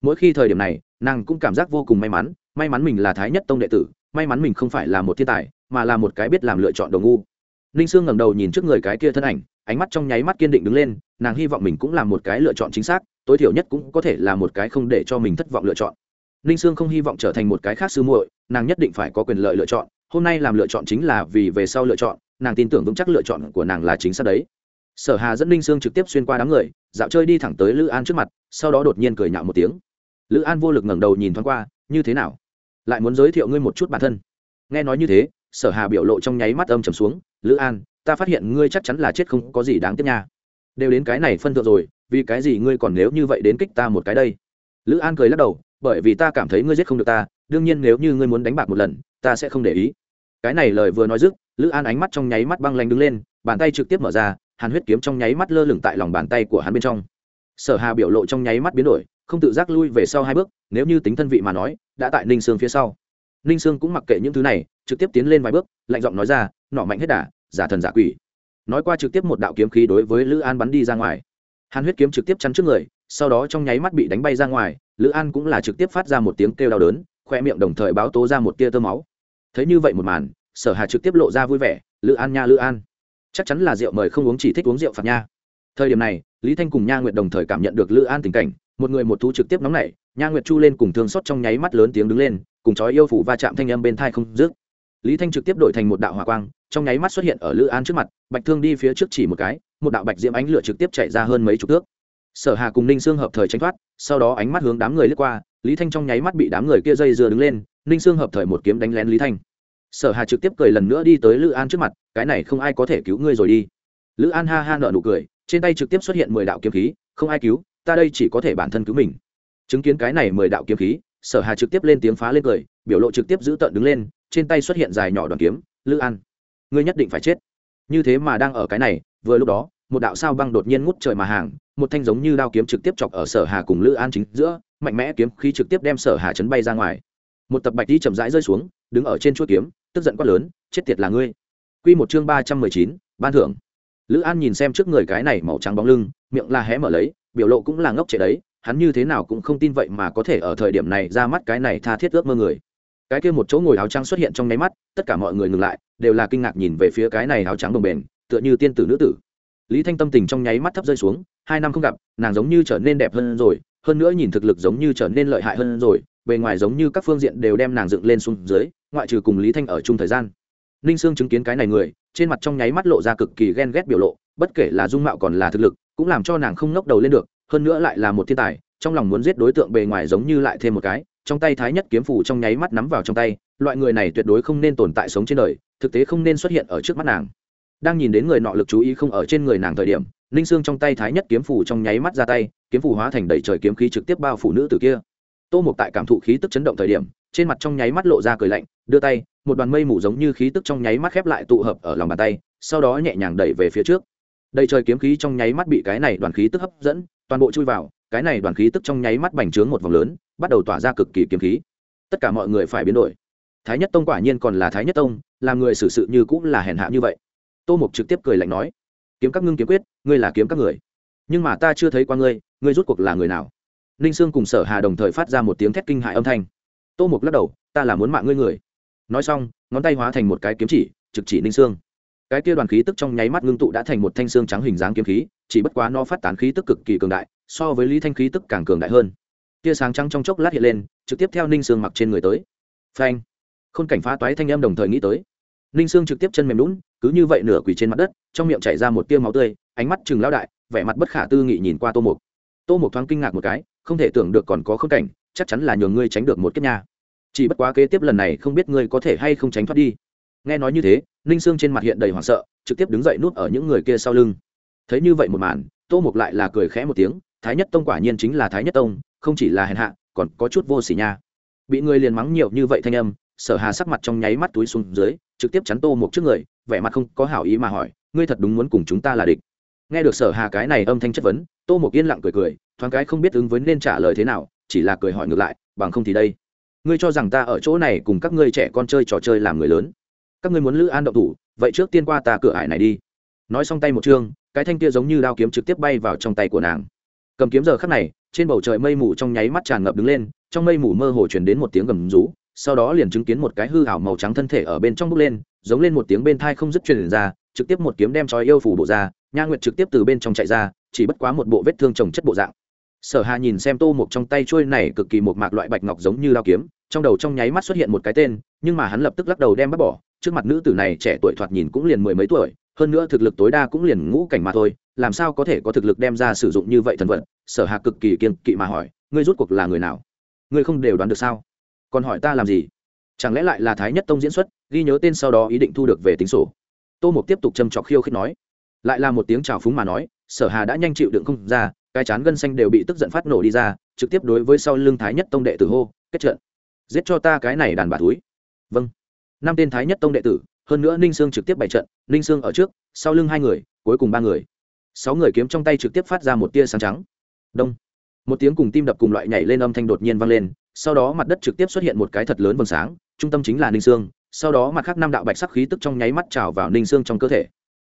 Mỗi khi thời điểm này, nàng cũng cảm giác vô cùng may mắn may mắn mình là thái nhất tông đệ tử, may mắn mình không phải là một thiên tài mà là một cái biết làm lựa chọn đồ ngu. Ninh sương ngẩng đầu nhìn trước người cái kia thân ảnh, ánh mắt trong nháy mắt kiên định đứng lên, nàng hy vọng mình cũng là một cái lựa chọn chính xác, tối thiểu nhất cũng có thể là một cái không để cho mình thất vọng lựa chọn. Ninh sương không hy vọng trở thành một cái khác sư muội, nàng nhất định phải có quyền lợi lựa chọn, hôm nay làm lựa chọn chính là vì về sau lựa chọn, nàng tin tưởng vững chắc lựa chọn của nàng là chính xác đấy. Sở hà dẫn ninh sương trực tiếp xuyên qua đám người, dạo chơi đi thẳng tới lữ an trước mặt, sau đó đột nhiên cười nhạo một tiếng. Lữ an vô lực ngẩng đầu nhìn thoáng qua, như thế nào? Lại muốn giới thiệu ngươi một chút bản thân? Nghe nói như thế sở hà biểu lộ trong nháy mắt âm trầm xuống, lữ an, ta phát hiện ngươi chắc chắn là chết không có gì đáng tiếc nha. Đều đến cái này phân thượng rồi, vì cái gì ngươi còn nếu như vậy đến kích ta một cái đây? Lữ an cười lắc đầu, bởi vì ta cảm thấy ngươi giết không được ta, đương nhiên nếu như ngươi muốn đánh bạc một lần, ta sẽ không để ý. Cái này lời vừa nói dứt, lữ an ánh mắt trong nháy mắt băng lanh đứng lên, bàn tay trực tiếp mở ra, hàn huyết kiếm trong nháy mắt lơ lửng tại lòng bàn tay của hắn bên trong. Sở hà biểu lộ trong nháy mắt biến đổi, không tự giác lui về sau hai bước, nếu như tính thân vị mà nói, đã tại ninh sương phía sau ninh sương cũng mặc kệ những thứ này, trực tiếp tiến lên vài bước, lạnh giọng nói ra, nọ mạnh hết đà, giả thần giả quỷ. Nói qua trực tiếp một đạo kiếm khí đối với lữ an bắn đi ra ngoài. Hàn huyết kiếm trực tiếp chắn trước người, sau đó trong nháy mắt bị đánh bay ra ngoài, lữ an cũng là trực tiếp phát ra một tiếng kêu đau đớn, khoe miệng đồng thời báo tố ra một tia tơ máu. Thấy như vậy một màn, sở hà trực tiếp lộ ra vui vẻ, lữ an nha, lữ an. Chắc chắn là rượu mời không uống chỉ thích uống rượu phạt nha. Thời điểm này, lý thanh cùng nha nguyệt đồng thời cảm nhận được lữ an tình cảnh, một người một thú trực tiếp nóng nảy, nha nguyệt chu lên cùng thương xót trong nháy mắt lớn tiếng đứng lên cùng chói yêu phủ va chạm thanh âm bên thai không dứt. Lý thanh trực tiếp đổi thành một đạo hỏa quang, trong nháy mắt xuất hiện ở lữ an trước mặt, bạch thương đi phía trước chỉ một cái, một đạo bạch diễm ánh lửa trực tiếp chạy ra hơn mấy chục thước. Sở hà cùng ninh sương hợp thời tránh thoát, sau đó ánh mắt hướng đám người lướt qua, lý thanh trong nháy mắt bị đám người kia dây dưa đứng lên, ninh sương hợp thời một kiếm đánh lén lý thanh. Sở hà trực tiếp cười lần nữa đi tới lữ an trước mặt, cái này không ai có thể cứu ngươi rồi đi. Lữ an ha ha nở nụ cười, trên tay trực tiếp xuất hiện mười đạo kiếm khí, không ai cứu, ta đây chỉ có thể bản thân cứu mình. Chứng kiến cái này mười đạo kiếm khí sở hà trực tiếp lên tiếng phá lên cười, biểu lộ trực tiếp giữ tợn đứng lên, trên tay xuất hiện dài nhỏ đoàn kiếm, lữ an, ngươi nhất định phải chết. Như thế mà đang ở cái này, vừa lúc đó, một đạo sao băng đột nhiên ngút trời mà hàng, một thanh giống như đao kiếm trực tiếp chọc ở sở hà cùng lữ an chính giữa, mạnh mẽ kiếm khí trực tiếp đem sở hà chấn bay ra ngoài. Một tập bạch đi chậm rãi rơi xuống, đứng ở trên chuỗi kiếm, tức giận quát lớn, chết tiệt là ngươi. Quy một chương ba trăm mười chín, ban thưởng. Lữ an nhìn xem trước người cái này màu trắng bóng lưng, miệng la hé mở lấy, biểu lộ cũng là ngốc trệ đấy hắn như thế nào cũng không tin vậy mà có thể ở thời điểm này ra mắt cái này tha thiết ước mơ người. Cái kia một chỗ ngồi áo trắng xuất hiện trong nháy mắt, tất cả mọi người ngừng lại, đều là kinh ngạc nhìn về phía cái này áo trắng đồng bền, tựa như tiên tử nữ tử. Lý thanh tâm tình trong nháy mắt thấp rơi xuống, hai năm không gặp, nàng giống như trở nên đẹp hơn rồi, hơn nữa nhìn thực lực giống như trở nên lợi hại hơn rồi, bề ngoài giống như các phương diện đều đem nàng dựng lên xuống dưới, ngoại trừ cùng lý thanh ở chung thời gian. Ninh sương chứng kiến cái này người, trên mặt trong nháy mắt lộ ra cực kỳ ghen ghét biểu lộ, bất kể là dung mạo còn là thực lực, cũng làm cho nàng không ngóc đầu lên được hơn nữa lại là một thiên tài, trong lòng muốn giết đối tượng bề ngoài giống như lại thêm một cái, trong tay thái nhất kiếm phủ trong nháy mắt nắm vào trong tay, loại người này tuyệt đối không nên tồn tại sống trên đời, thực tế không nên xuất hiện ở trước mắt nàng. Đang nhìn đến người nọ lực chú ý không ở trên người nàng thời điểm, ninh xương trong tay thái nhất kiếm phủ trong nháy mắt ra tay, kiếm phủ hóa thành đầy trời kiếm khí trực tiếp bao phủ nữ từ kia. Tô mục tại cảm thụ khí tức chấn động thời điểm, trên mặt trong nháy mắt lộ ra cười lạnh, đưa tay, một đoàn mây mù giống như khí tức trong nháy mắt khép lại tụ hợp ở lòng bàn tay, sau đó nhẹ nhàng đẩy về phía trước đầy trời kiếm khí trong nháy mắt bị cái này đoàn khí tức hấp dẫn, toàn bộ chui vào, cái này đoàn khí tức trong nháy mắt bành trướng một vòng lớn, bắt đầu tỏa ra cực kỳ kiếm khí. Tất cả mọi người phải biến đổi. Thái nhất tông quả nhiên còn là thái nhất tông, làm người xử sự như cũng là hèn hạ như vậy. Tô mục trực tiếp cười lạnh nói, kiếm các ngưng kiếm quyết, ngươi là kiếm các người. Nhưng mà ta chưa thấy qua ngươi ngươi rút cuộc là người nào? Ninh sương cùng sở hà đồng thời phát ra một tiếng thét kinh hại âm thanh. Tô mục lắc đầu, ta là muốn mạng ngươi người. Nói xong, ngón tay hóa thành một cái kiếm chỉ, trực chỉ ninh sương cái kia đoàn khí tức trong nháy mắt ngưng tụ đã thành một thanh xương trắng hình dáng kiếm khí, chỉ bất quá nó phát tán khí tức cực kỳ cường đại, so với lý thanh khí tức càng cường đại hơn. Tia sáng trắng trong chốc lát hiện lên, trực tiếp theo ninh sương mặc trên người tới. Phanh! Khôn cảnh phá toái thanh em đồng thời nghĩ tới. Ninh sương trực tiếp chân mềm lún cứ như vậy nửa quỳ trên mặt đất, trong miệng chảy ra một tia máu tươi, ánh mắt chừng lao đại, vẻ mặt bất khả tư nghị nhìn qua tô mục. Tô mục thoáng kinh ngạc một cái, không thể tưởng được còn có khôn cảnh, chắc chắn là nhường ngươi tránh được một kiếp nha. Chỉ bất quá kế tiếp lần này không biết ngươi có thể hay không tránh thoát đi nghe nói như thế, ninh sương trên mặt hiện đầy hoảng sợ, trực tiếp đứng dậy nuốt ở những người kia sau lưng. Thấy như vậy một màn, tô mục lại là cười khẽ một tiếng, thái nhất tông quả nhiên chính là thái nhất tông, không chỉ là hèn hạ, còn có chút vô s ỉ nha. Bị người liền mắng nhiều như vậy thanh âm, sở hà sắc mặt trong nháy mắt túi xuống dưới, trực tiếp chắn tô mục trước người, vẻ mặt không có hảo ý mà hỏi, ngươi thật đúng muốn cùng chúng ta là địch? Nghe được sở hà cái này âm thanh chất vấn, tô mục yên lặng cười cười, thoáng cái không biết ứng với nên trả lời thế nào, chỉ là cười hỏi ngược lại, bằng không thì đây, ngươi cho rằng ta ở chỗ này cùng các ngươi trẻ con chơi trò chơi làm người lớn? Các ngươi muốn lữ an động thủ, vậy trước tiên qua ta cửa ải này đi. Nói xong tay một chương cái thanh kia giống như đao kiếm trực tiếp bay vào trong tay của nàng. Cầm kiếm giờ khắc này, trên bầu trời mây mù trong nháy mắt tràn ngập đứng lên, trong mây mù mơ hồ chuyển đến một tiếng gầm rú, sau đó liền chứng kiến một cái hư hảo màu trắng thân thể ở bên trong bước lên, giống lên một tiếng bên thai không dứt truyền ra, trực tiếp một kiếm đem trói yêu phủ bộ ra, nha nguyệt trực tiếp từ bên trong chạy ra, chỉ bất quá một bộ vết thương trồng chất bộ dạng. Sở hà nhìn xem tô một trong tay trôi này cực kỳ một mạc loại bạch ngọc giống như lao kiếm, trong đầu trong nháy mắt xuất hiện một cái tên, nhưng mà hắn lập tức lắc đầu đem bắt bỏ trước mặt nữ tử này trẻ tuổi thoạt nhìn cũng liền mười mấy tuổi, hơn nữa thực lực tối đa cũng liền ngũ cảnh mà thôi, làm sao có thể có thực lực đem ra sử dụng như vậy thần vật? Sở hạ cực kỳ kiên kỵ mà hỏi, ngươi rút cuộc là người nào? Ngươi không đều đoán được sao? Còn hỏi ta làm gì? Chẳng lẽ lại là thái nhất tông diễn xuất, ghi nhớ tên sau đó ý định thu được về tính sổ? Tô mục tiếp tục châm trọc khiêu khích nói. Lại là một tiếng trào phúng mà nói, sở hà đã nhanh chịu đựng không ra, cái chán gân xanh đều bị tức giận phát nổ đi ra, trực tiếp đối với sau lưng thái nhất tông đệ tử hô, kết trận! Giết cho ta cái này đàn bà túi vâng năm tên thái nhất tông đệ tử, hơn nữa ninh sương trực tiếp bày trận, ninh sương ở trước, sau lưng hai người, cuối cùng ba người. Sáu người kiếm trong tay trực tiếp phát ra một tia sáng trắng. Đông. Một tiếng cùng tim đập cùng loại nhảy lên âm thanh đột nhiên vang lên, sau đó mặt đất trực tiếp xuất hiện một cái thật lớn vầng sáng, trung tâm chính là ninh sương, sau đó mặt khác năm đạo bạch sắc khí tức trong nháy mắt trào vào ninh sương trong cơ thể.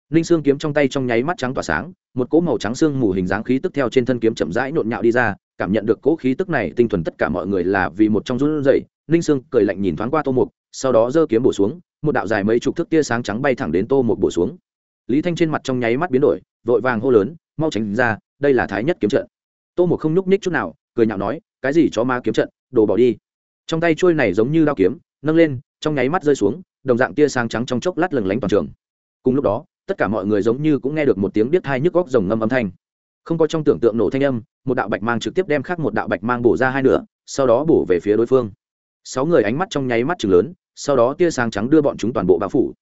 Ninh sương kiếm trong tay trong nháy mắt trắng tỏa sáng, một cỗ màu trắng xương mù hình dáng khí tức theo trên thân kiếm chậm rãi nhộn nhạo đi ra, cảm nhận được cỗ khí tức này, tinh thuần tất cả mọi người là vì một trong run rẩy, ninh sương cười lạnh nhìn thoáng qua tô mục sau đó giơ kiếm bổ xuống, một đạo dài mấy chục thước tia sáng trắng bay thẳng đến tô mục bổ xuống. Lý thanh trên mặt trong nháy mắt biến đổi, vội vàng hô lớn, mau tránh ra, đây là thái nhất kiếm trận. Tô mục không nhúc ních chút nào, cười nhạo nói, cái gì cho ma kiếm trận, đồ bỏ đi. Trong tay trôi này giống như đao kiếm, nâng lên, trong nháy mắt rơi xuống, đồng dạng tia sáng trắng trong chốc lát lừng lánh toàn trường. Cùng lúc đó, tất cả mọi người giống như cũng nghe được một tiếng biết thai nhức góc rồng ngâm âm thanh. Không có trong tưởng tượng nổ thanh âm, một đạo bạch mang trực tiếp đem khác một đạo bạch mang bổ ra hai nửa, sau đó bổ về phía đối phương. Sáu người ánh mắt trong nháy mắt chừng lớn sau đó tia sáng trắng đưa bọn chúng toàn bộ bao phủ.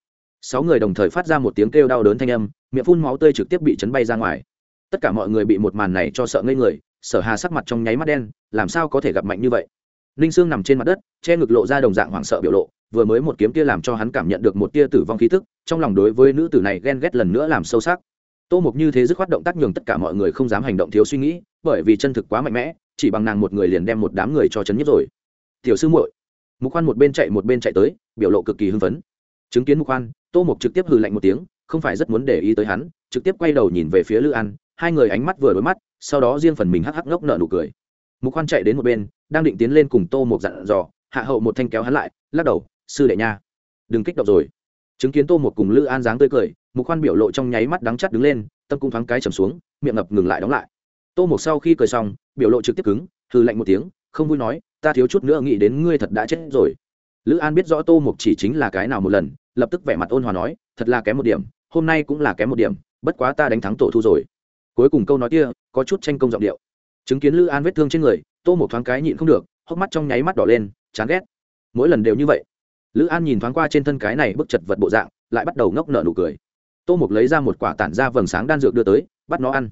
Sáu người đồng thời phát ra một tiếng kêu đau đớn thanh âm, miệng phun máu tươi trực tiếp bị chấn bay ra ngoài. Tất cả mọi người bị một màn này cho sợ ngây người, sở hà sắc mặt trong nháy mắt đen, làm sao có thể gặp mạnh như vậy? Ninh sương nằm trên mặt đất, che ngực lộ ra đồng dạng hoảng sợ biểu lộ, vừa mới một kiếm kia làm cho hắn cảm nhận được một tia tử vong khí thức trong lòng đối với nữ tử này ghen ghét lần nữa làm sâu sắc. Tô mục như thế dứt khoát động tác nhường tất cả mọi người không dám hành động thiếu suy nghĩ, bởi vì chân thực quá mạnh mẽ, chỉ bằng nàng một người liền đem một đám người cho chấn nhất rồi. Tiểu sư muội mục khoan một bên chạy một bên chạy tới, biểu lộ cực kỳ hưng phấn. Chứng kiến mục khoan, tô mục trực tiếp hừ lạnh một tiếng, không phải rất muốn để ý tới hắn, trực tiếp quay đầu nhìn về phía Lữ an, hai người ánh mắt vừa đối mắt, sau đó riêng phần mình hắc hắc ngốc nợ nụ cười. Mục khoan chạy đến một bên, đang định tiến lên cùng tô mục dặn dò, hạ hậu một thanh kéo hắn lại, lắc đầu, sư đệ nha, đừng kích động rồi. Chứng kiến tô mục cùng Lữ an dáng tươi cười, mục khoan biểu lộ trong nháy mắt đắng chắt đứng lên, tâm cung thoáng cái trầm xuống, miệng ngập ngừng lại đóng lại. Tô mục sau khi cười xong, biểu lộ trực tiếp cứng, hừ lạnh một tiếng, không vui nói ta thiếu chút nữa nghĩ đến ngươi thật đã chết rồi. Lữ an biết rõ tô mục chỉ chính là cái nào một lần, lập tức vẻ mặt ôn hòa nói, thật là kém một điểm, hôm nay cũng là kém một điểm, bất quá ta đánh thắng tổ thu rồi. Cuối cùng câu nói kia, có chút tranh công giọng điệu. Chứng kiến lữ an vết thương trên người, tô một thoáng cái nhịn không được, hốc mắt trong nháy mắt đỏ lên, chán ghét. Mỗi lần đều như vậy. Lữ an nhìn thoáng qua trên thân cái này bức chật vật bộ dạng, lại bắt đầu ngốc nợ nụ cười. Tô mục lấy ra một quả tản ra vầng sáng đan dược đưa tới, bắt nó ăn.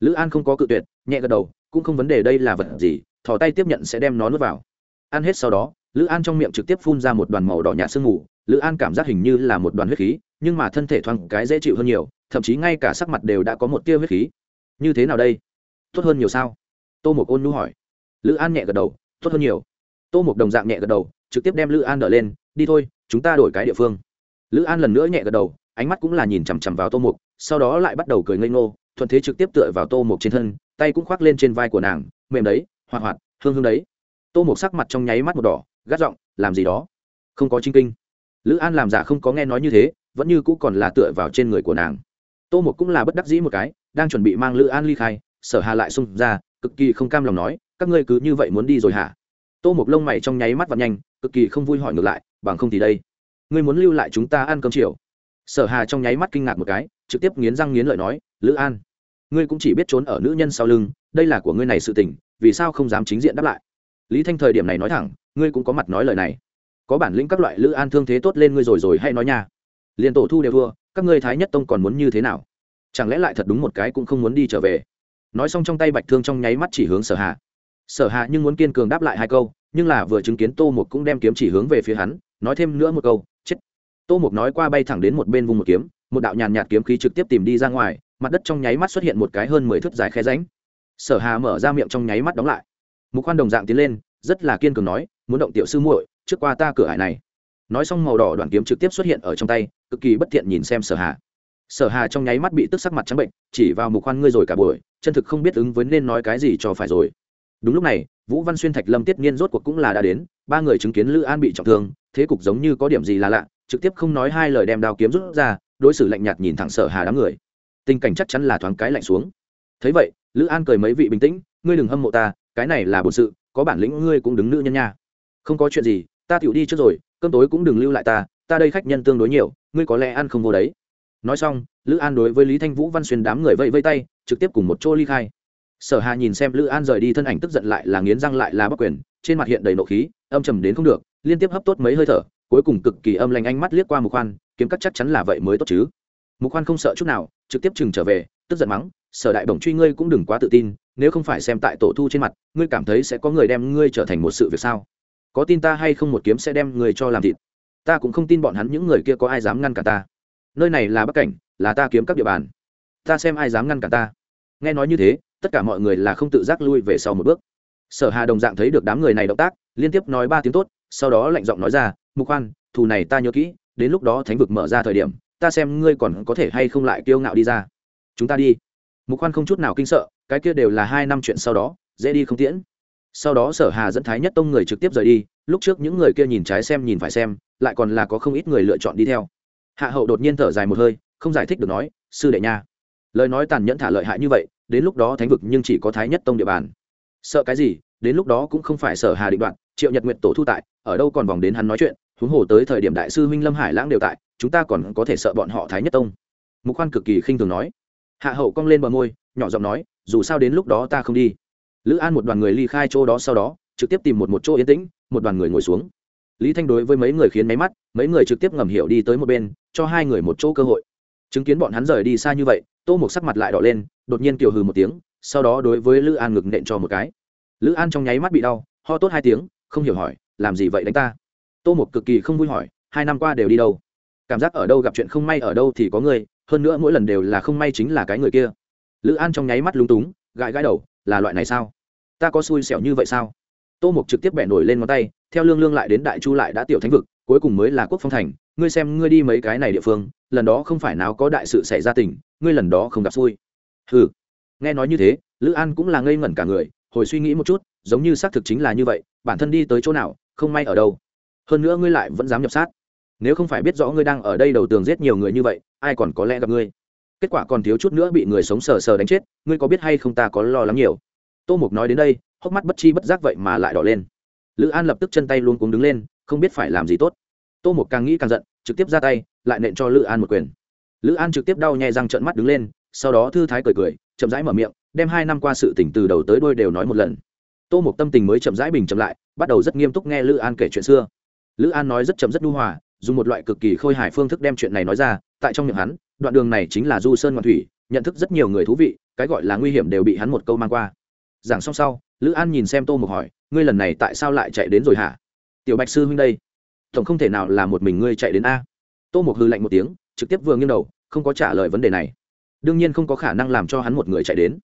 Lữ an không có cự tuyệt, nhẹ gật đầu, cũng không vấn đề đây là vật gì thò tay tiếp nhận sẽ đem nó nuốt vào. Ăn hết sau đó, lữ an trong miệng trực tiếp phun ra một đoàn màu đỏ nhạt sương mù. Lữ an cảm giác hình như là một đoàn huyết khí, nhưng mà thân thể thoáng cái dễ chịu hơn nhiều, thậm chí ngay cả sắc mặt đều đã có một tia huyết khí. Như thế nào đây? Tốt hơn nhiều sao? Tô mục ôn nhu hỏi. Lữ an nhẹ gật đầu, tốt hơn nhiều. Tô mục đồng dạng nhẹ gật đầu, trực tiếp đem lữ an đỡ lên, đi thôi, chúng ta đổi cái địa phương. Lữ an lần nữa nhẹ gật đầu, ánh mắt cũng là nhìn chằm chằm vào tô mục sau đó lại bắt đầu cười ngây ngô, thuận thế trực tiếp tựa vào tô mục trên thân, tay cũng khoác lên trên vai của nàng, mềm đấy hoạt hoạt, hương hương đấy. Tô mục sắc mặt trong nháy mắt một đỏ, gắt giọng, làm gì đó? Không có chính kinh. Lữ an làm giả không có nghe nói như thế, vẫn như cũ còn là tựa vào trên người của nàng. Tô mục cũng là bất đắc dĩ một cái, đang chuẩn bị mang lữ an ly khai, sở hà lại xung ra, cực kỳ không cam lòng nói, các ngươi cứ như vậy muốn đi rồi hả? Tô mục lông mày trong nháy mắt và nhanh, cực kỳ không vui hỏi ngược lại, bằng không thì đây, ngươi muốn lưu lại chúng ta ăn cơm chiều? Sở hà trong nháy mắt kinh ngạc một cái, trực tiếp nghiến răng nghiến lợi nói, lữ an, ngươi cũng chỉ biết trốn ở nữ nhân sau lưng đây là của ngươi này sự tình, vì sao không dám chính diện đáp lại? Lý thanh thời điểm này nói thẳng, ngươi cũng có mặt nói lời này. Có bản lĩnh các loại lữ an thương thế tốt lên ngươi rồi rồi hay nói nha. Liền tổ thu đều thua, các ngươi thái nhất tông còn muốn như thế nào? Chẳng lẽ lại thật đúng một cái cũng không muốn đi trở về? Nói xong trong tay bạch thương trong nháy mắt chỉ hướng sở hạ sở hạ nhưng muốn kiên cường đáp lại hai câu, nhưng là vừa chứng kiến tô một cũng đem kiếm chỉ hướng về phía hắn, nói thêm nữa một câu, chết. Tô mục nói qua bay thẳng đến một bên vùng một kiếm, một đạo nhàn nhạt kiếm khí trực tiếp tìm đi ra ngoài, mặt đất trong nháy mắt xuất hiện một cái hơn mười thước dài khe ránh sở hà mở ra miệng trong nháy mắt đóng lại. Mục khoan đồng dạng tiến lên, rất là kiên cường nói, muốn động tiểu sư muội, trước qua ta cửa hải này. Nói xong màu đỏ đoạn kiếm trực tiếp xuất hiện ở trong tay, cực kỳ bất thiện nhìn xem sở hà. Sở hà trong nháy mắt bị tức sắc mặt trắng bệnh, chỉ vào mục khoan ngươi rồi cả buổi, chân thực không biết ứng với nên nói cái gì cho phải rồi. Đúng lúc này, vũ văn xuyên thạch lâm tiết niên rốt cuộc cũng là đã đến, ba người chứng kiến lữ an bị trọng thương, thế cục giống như có điểm gì là lạ, trực tiếp không nói hai lời đem đao kiếm rút ra, đối xử lạnh nhạt nhìn thẳng sở hà đám người. Tình cảnh chắc chắn là thoáng cái lạnh xuống. Thấy vậy lữ an cười mấy vị bình tĩnh, ngươi đừng hâm mộ ta, cái này là bổn sự, có bản lĩnh ngươi cũng đứng nữ nhân nha. Không có chuyện gì, ta tựu đi trước rồi, cơm tối cũng đừng lưu lại ta ta đây khách nhân tương đối nhiều, ngươi có lẽ ăn không vô đấy. Nói xong, lữ an đối với lý thanh vũ văn xuyên đám người vây vây tay, trực tiếp cùng một chỗ ly khai. Sở hà nhìn xem lữ an rời đi thân ảnh tức giận lại là nghiến răng lại là bắc quyền, trên mặt hiện đầy nộ khí, âm trầm đến không được, liên tiếp hấp tốt mấy hơi thở, cuối cùng cực kỳ âm lành ánh mắt liếc qua mục khoan, kiếm cắt chắc chắn là vậy mới tốt chứ. Mục khoan không sợ chút nào, trực tiếp chừng trở về tức giận mắng, sở đại bổng truy ngươi cũng đừng quá tự tin, nếu không phải xem tại tổ thu trên mặt, ngươi cảm thấy sẽ có người đem ngươi trở thành một sự việc sao? Có tin ta hay không một kiếm sẽ đem người cho làm thịt? Ta cũng không tin bọn hắn những người kia có ai dám ngăn cả ta. Nơi này là bắc cảnh, là ta kiếm các địa bàn. Ta xem ai dám ngăn cả ta. Nghe nói như thế, tất cả mọi người là không tự giác lui về sau một bước. Sở hà đồng dạng thấy được đám người này động tác, liên tiếp nói ba tiếng tốt, sau đó lạnh giọng nói ra, mục khoan, thù này ta nhớ kỹ, đến lúc đó thánh vực mở ra thời điểm, ta xem ngươi còn có thể hay không lại kiêu ngạo đi ra chúng ta đi. Mục khoan không chút nào kinh sợ, cái kia đều là hai năm chuyện sau đó, dễ đi không tiễn. Sau đó sở hà dẫn thái nhất tông người trực tiếp rời đi, lúc trước những người kia nhìn trái xem nhìn phải xem, lại còn là có không ít người lựa chọn đi theo. Hạ hậu đột nhiên thở dài một hơi, không giải thích được nói, sư đệ nha. Lời nói tàn nhẫn thả lợi hại như vậy, đến lúc đó thánh vực nhưng chỉ có thái nhất tông địa bàn. Sợ cái gì, đến lúc đó cũng không phải sở hà định đoạn, triệu nhật nguyện tổ thu tại, ở đâu còn vòng đến hắn nói chuyện, huống hồ tới thời điểm đại sư huynh lâm hải lãng đều tại, chúng ta còn có thể sợ bọn họ thái nhất tông. Mục khoan cực kỳ khinh thường nói hạ hậu cong lên bờ môi, nhỏ giọng nói, dù sao đến lúc đó ta không đi. Lữ an một đoàn người ly khai chỗ đó sau đó, trực tiếp tìm một một chỗ yên tĩnh, một đoàn người ngồi xuống. Lý thanh đối với mấy người khiến máy mắt, mấy người trực tiếp ngầm hiểu đi tới một bên, cho hai người một chỗ cơ hội. Chứng kiến bọn hắn rời đi xa như vậy, tô một sắc mặt lại đỏ lên, đột nhiên kiều hừ một tiếng, sau đó đối với lữ an ngực nện cho một cái. Lữ an trong nháy mắt bị đau, ho tốt hai tiếng, không hiểu hỏi, làm gì vậy đánh ta? Tô một cực kỳ không vui hỏi, hai năm qua đều đi đâu? Cảm giác ở đâu gặp chuyện không may ở đâu thì có người hơn nữa mỗi lần đều là không may chính là cái người kia. Lữ an trong nháy mắt lúng túng, gãi gãi đầu, là loại này sao? Ta có xui xẻo như vậy sao? Tô mục trực tiếp bẻ nổi lên ngón tay, theo lương lương lại đến đại chu lại đã tiểu thánh vực, cuối cùng mới là quốc phong thành. Ngươi xem, ngươi đi mấy cái này địa phương, lần đó không phải nào có đại sự xảy ra tình, ngươi lần đó không gặp xui. Ừ nghe nói như thế, lữ an cũng là ngây ngẩn cả người, hồi suy nghĩ một chút, giống như xác thực chính là như vậy, bản thân đi tới chỗ nào, không may ở đâu. Hơn nữa ngươi lại vẫn dám nhập sát nếu không phải biết rõ ngươi đang ở đây đầu tường giết nhiều người như vậy, ai còn có lẽ gặp ngươi? Kết quả còn thiếu chút nữa bị người sống sờ sờ đánh chết, ngươi có biết hay không ta có lo lắng nhiều? Tô mục nói đến đây, hốc mắt bất chi bất giác vậy mà lại đỏ lên. Lữ an lập tức chân tay luôn cuống đứng lên, không biết phải làm gì tốt. Tô mục càng nghĩ càng giận, trực tiếp ra tay, lại nện cho lữ an một quyền. Lữ an trực tiếp đau nhai răng trợn mắt đứng lên, sau đó thư thái cười cười, chậm rãi mở miệng, đem hai năm qua sự tỉnh từ đầu tới đôi đều nói một lần. Tô mục tâm tình mới chậm rãi bình chậm lại, bắt đầu rất nghiêm túc nghe lữ an kể chuyện xưa. Lữ an nói rất chậm rất nhu hòa dùng một loại cực kỳ khôi hài phương thức đem chuyện này nói ra, tại trong miệng hắn, đoạn đường này chính là du sơn ngoạn thủy, nhận thức rất nhiều người thú vị, cái gọi là nguy hiểm đều bị hắn một câu mang qua. Giảng xong sau, lữ an nhìn xem tô mục hỏi, ngươi lần này tại sao lại chạy đến rồi hả? Tiểu bạch sư huynh đây. Tổng không thể nào là một mình ngươi chạy đến a. Tô mục hư lạnh một tiếng, trực tiếp vừa nghiêng đầu, không có trả lời vấn đề này. Đương nhiên không có khả năng làm cho hắn một người chạy đến.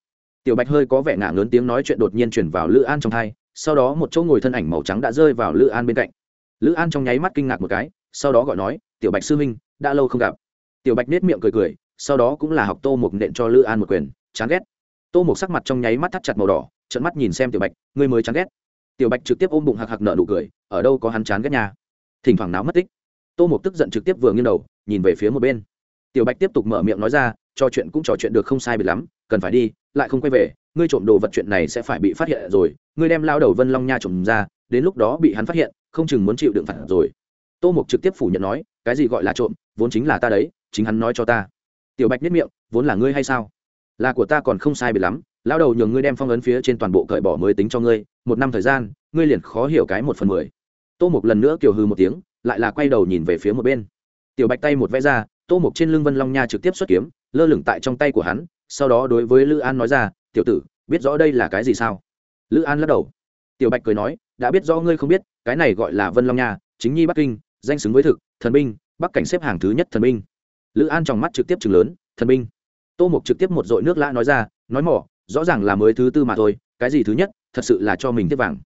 Tiểu bạch hơi có vẻ ngả lớn tiếng nói chuyện đột nhiên chuyển vào lữ an trong thai, sau đó một chỗ ngồi thân ảnh màu trắng đã rơi vào lữ an bên cạnh. Lữ an trong nháy mắt kinh ngạc một cái sau đó gọi nói, tiểu bạch sư huynh, đã lâu không gặp. Tiểu bạch nết miệng cười cười, sau đó cũng là học tô mục nện cho lữ an một quyền, chán ghét. Tô mục sắc mặt trong nháy mắt thắt chặt màu đỏ trận mắt nhìn xem tiểu bạch, ngươi mới chán ghét. Tiểu bạch trực tiếp ôm bụng hạc hạc nợ nụ cười, ở đâu có hắn chán ghét nhà thỉnh thoảng náo mất tích. Tô mục tức giận trực tiếp vừa nghiêng đầu, nhìn về phía một bên. Tiểu bạch tiếp tục mở miệng nói ra, trò chuyện cũng trò chuyện được không sai biệt lắm, cần phải đi, lại không quay về, ngươi trộm đồ vật chuyện này sẽ phải bị phát hiện rồi, ngươi đem lao đầu vân long nha trộm ra, đến lúc đó bị hắn phát hiện, không chừng muốn chịu đựng phạt rồi tô mục trực tiếp phủ nhận nói, cái gì gọi là trộm? Vốn chính là ta đấy, chính hắn nói cho ta. Tiểu bạch nhất miệng, vốn là ngươi hay sao? Là của ta còn không sai biệt lắm lao đầu nhường ngươi đem phong ấn phía trên toàn bộ cởi bỏ mới tính cho ngươi, một năm thời gian, ngươi liền khó hiểu cái một phần mười. Tô mục lần nữa kiều hư một tiếng, lại là quay đầu nhìn về phía một bên. Tiểu bạch tay một vẽ ra, tô mục trên lưng vân long nha trực tiếp xuất kiếm, lơ lửng tại trong tay của hắn, sau đó đối với lữ an nói ra, tiểu tử, biết rõ đây là cái gì sao? Lữ an lắc đầu. Tiểu bạch cười nói, đã biết rõ ngươi không biết, cái này gọi là vân long nha, chính nhi bắc kinh danh xứng với thực, thần binh, bắc cảnh xếp hàng thứ nhất thần binh. Lữ an trong mắt trực tiếp chừng lớn, thần binh. Tô mục trực tiếp một dội nước lã nói ra, nói mỏ, rõ ràng là mới thứ tư mà thôi, cái gì thứ nhất, thật sự là cho mình tiếp vàng.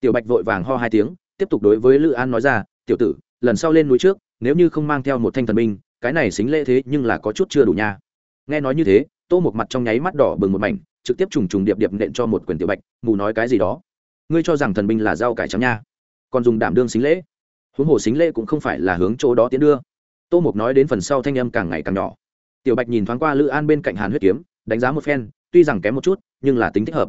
Tiểu bạch vội vàng ho hai tiếng, tiếp tục đối với lữ an nói ra, tiểu tử, lần sau lên núi trước, nếu như không mang theo một thanh thần binh, cái này xính lễ thế nhưng là có chút chưa đủ nha. Nghe nói như thế, tô một mặt trong nháy mắt đỏ bừng một mảnh, trực tiếp trùng trùng điệp điệp nện cho một quyền tiểu bạch, mù nói cái gì đó? Ngươi cho rằng thần binh là rau cải trắng nha. Còn dùng đảm đương xính lễ? Huống hồ xính lễ cũng không phải là hướng chỗ đó tiến đưa. Tô mục nói đến phần sau thanh âm càng ngày càng nhỏ. Tiểu bạch nhìn thoáng qua lữ an bên cạnh hàn huyết kiếm đánh giá một phen tuy rằng kém một chút nhưng là tính thích hợp.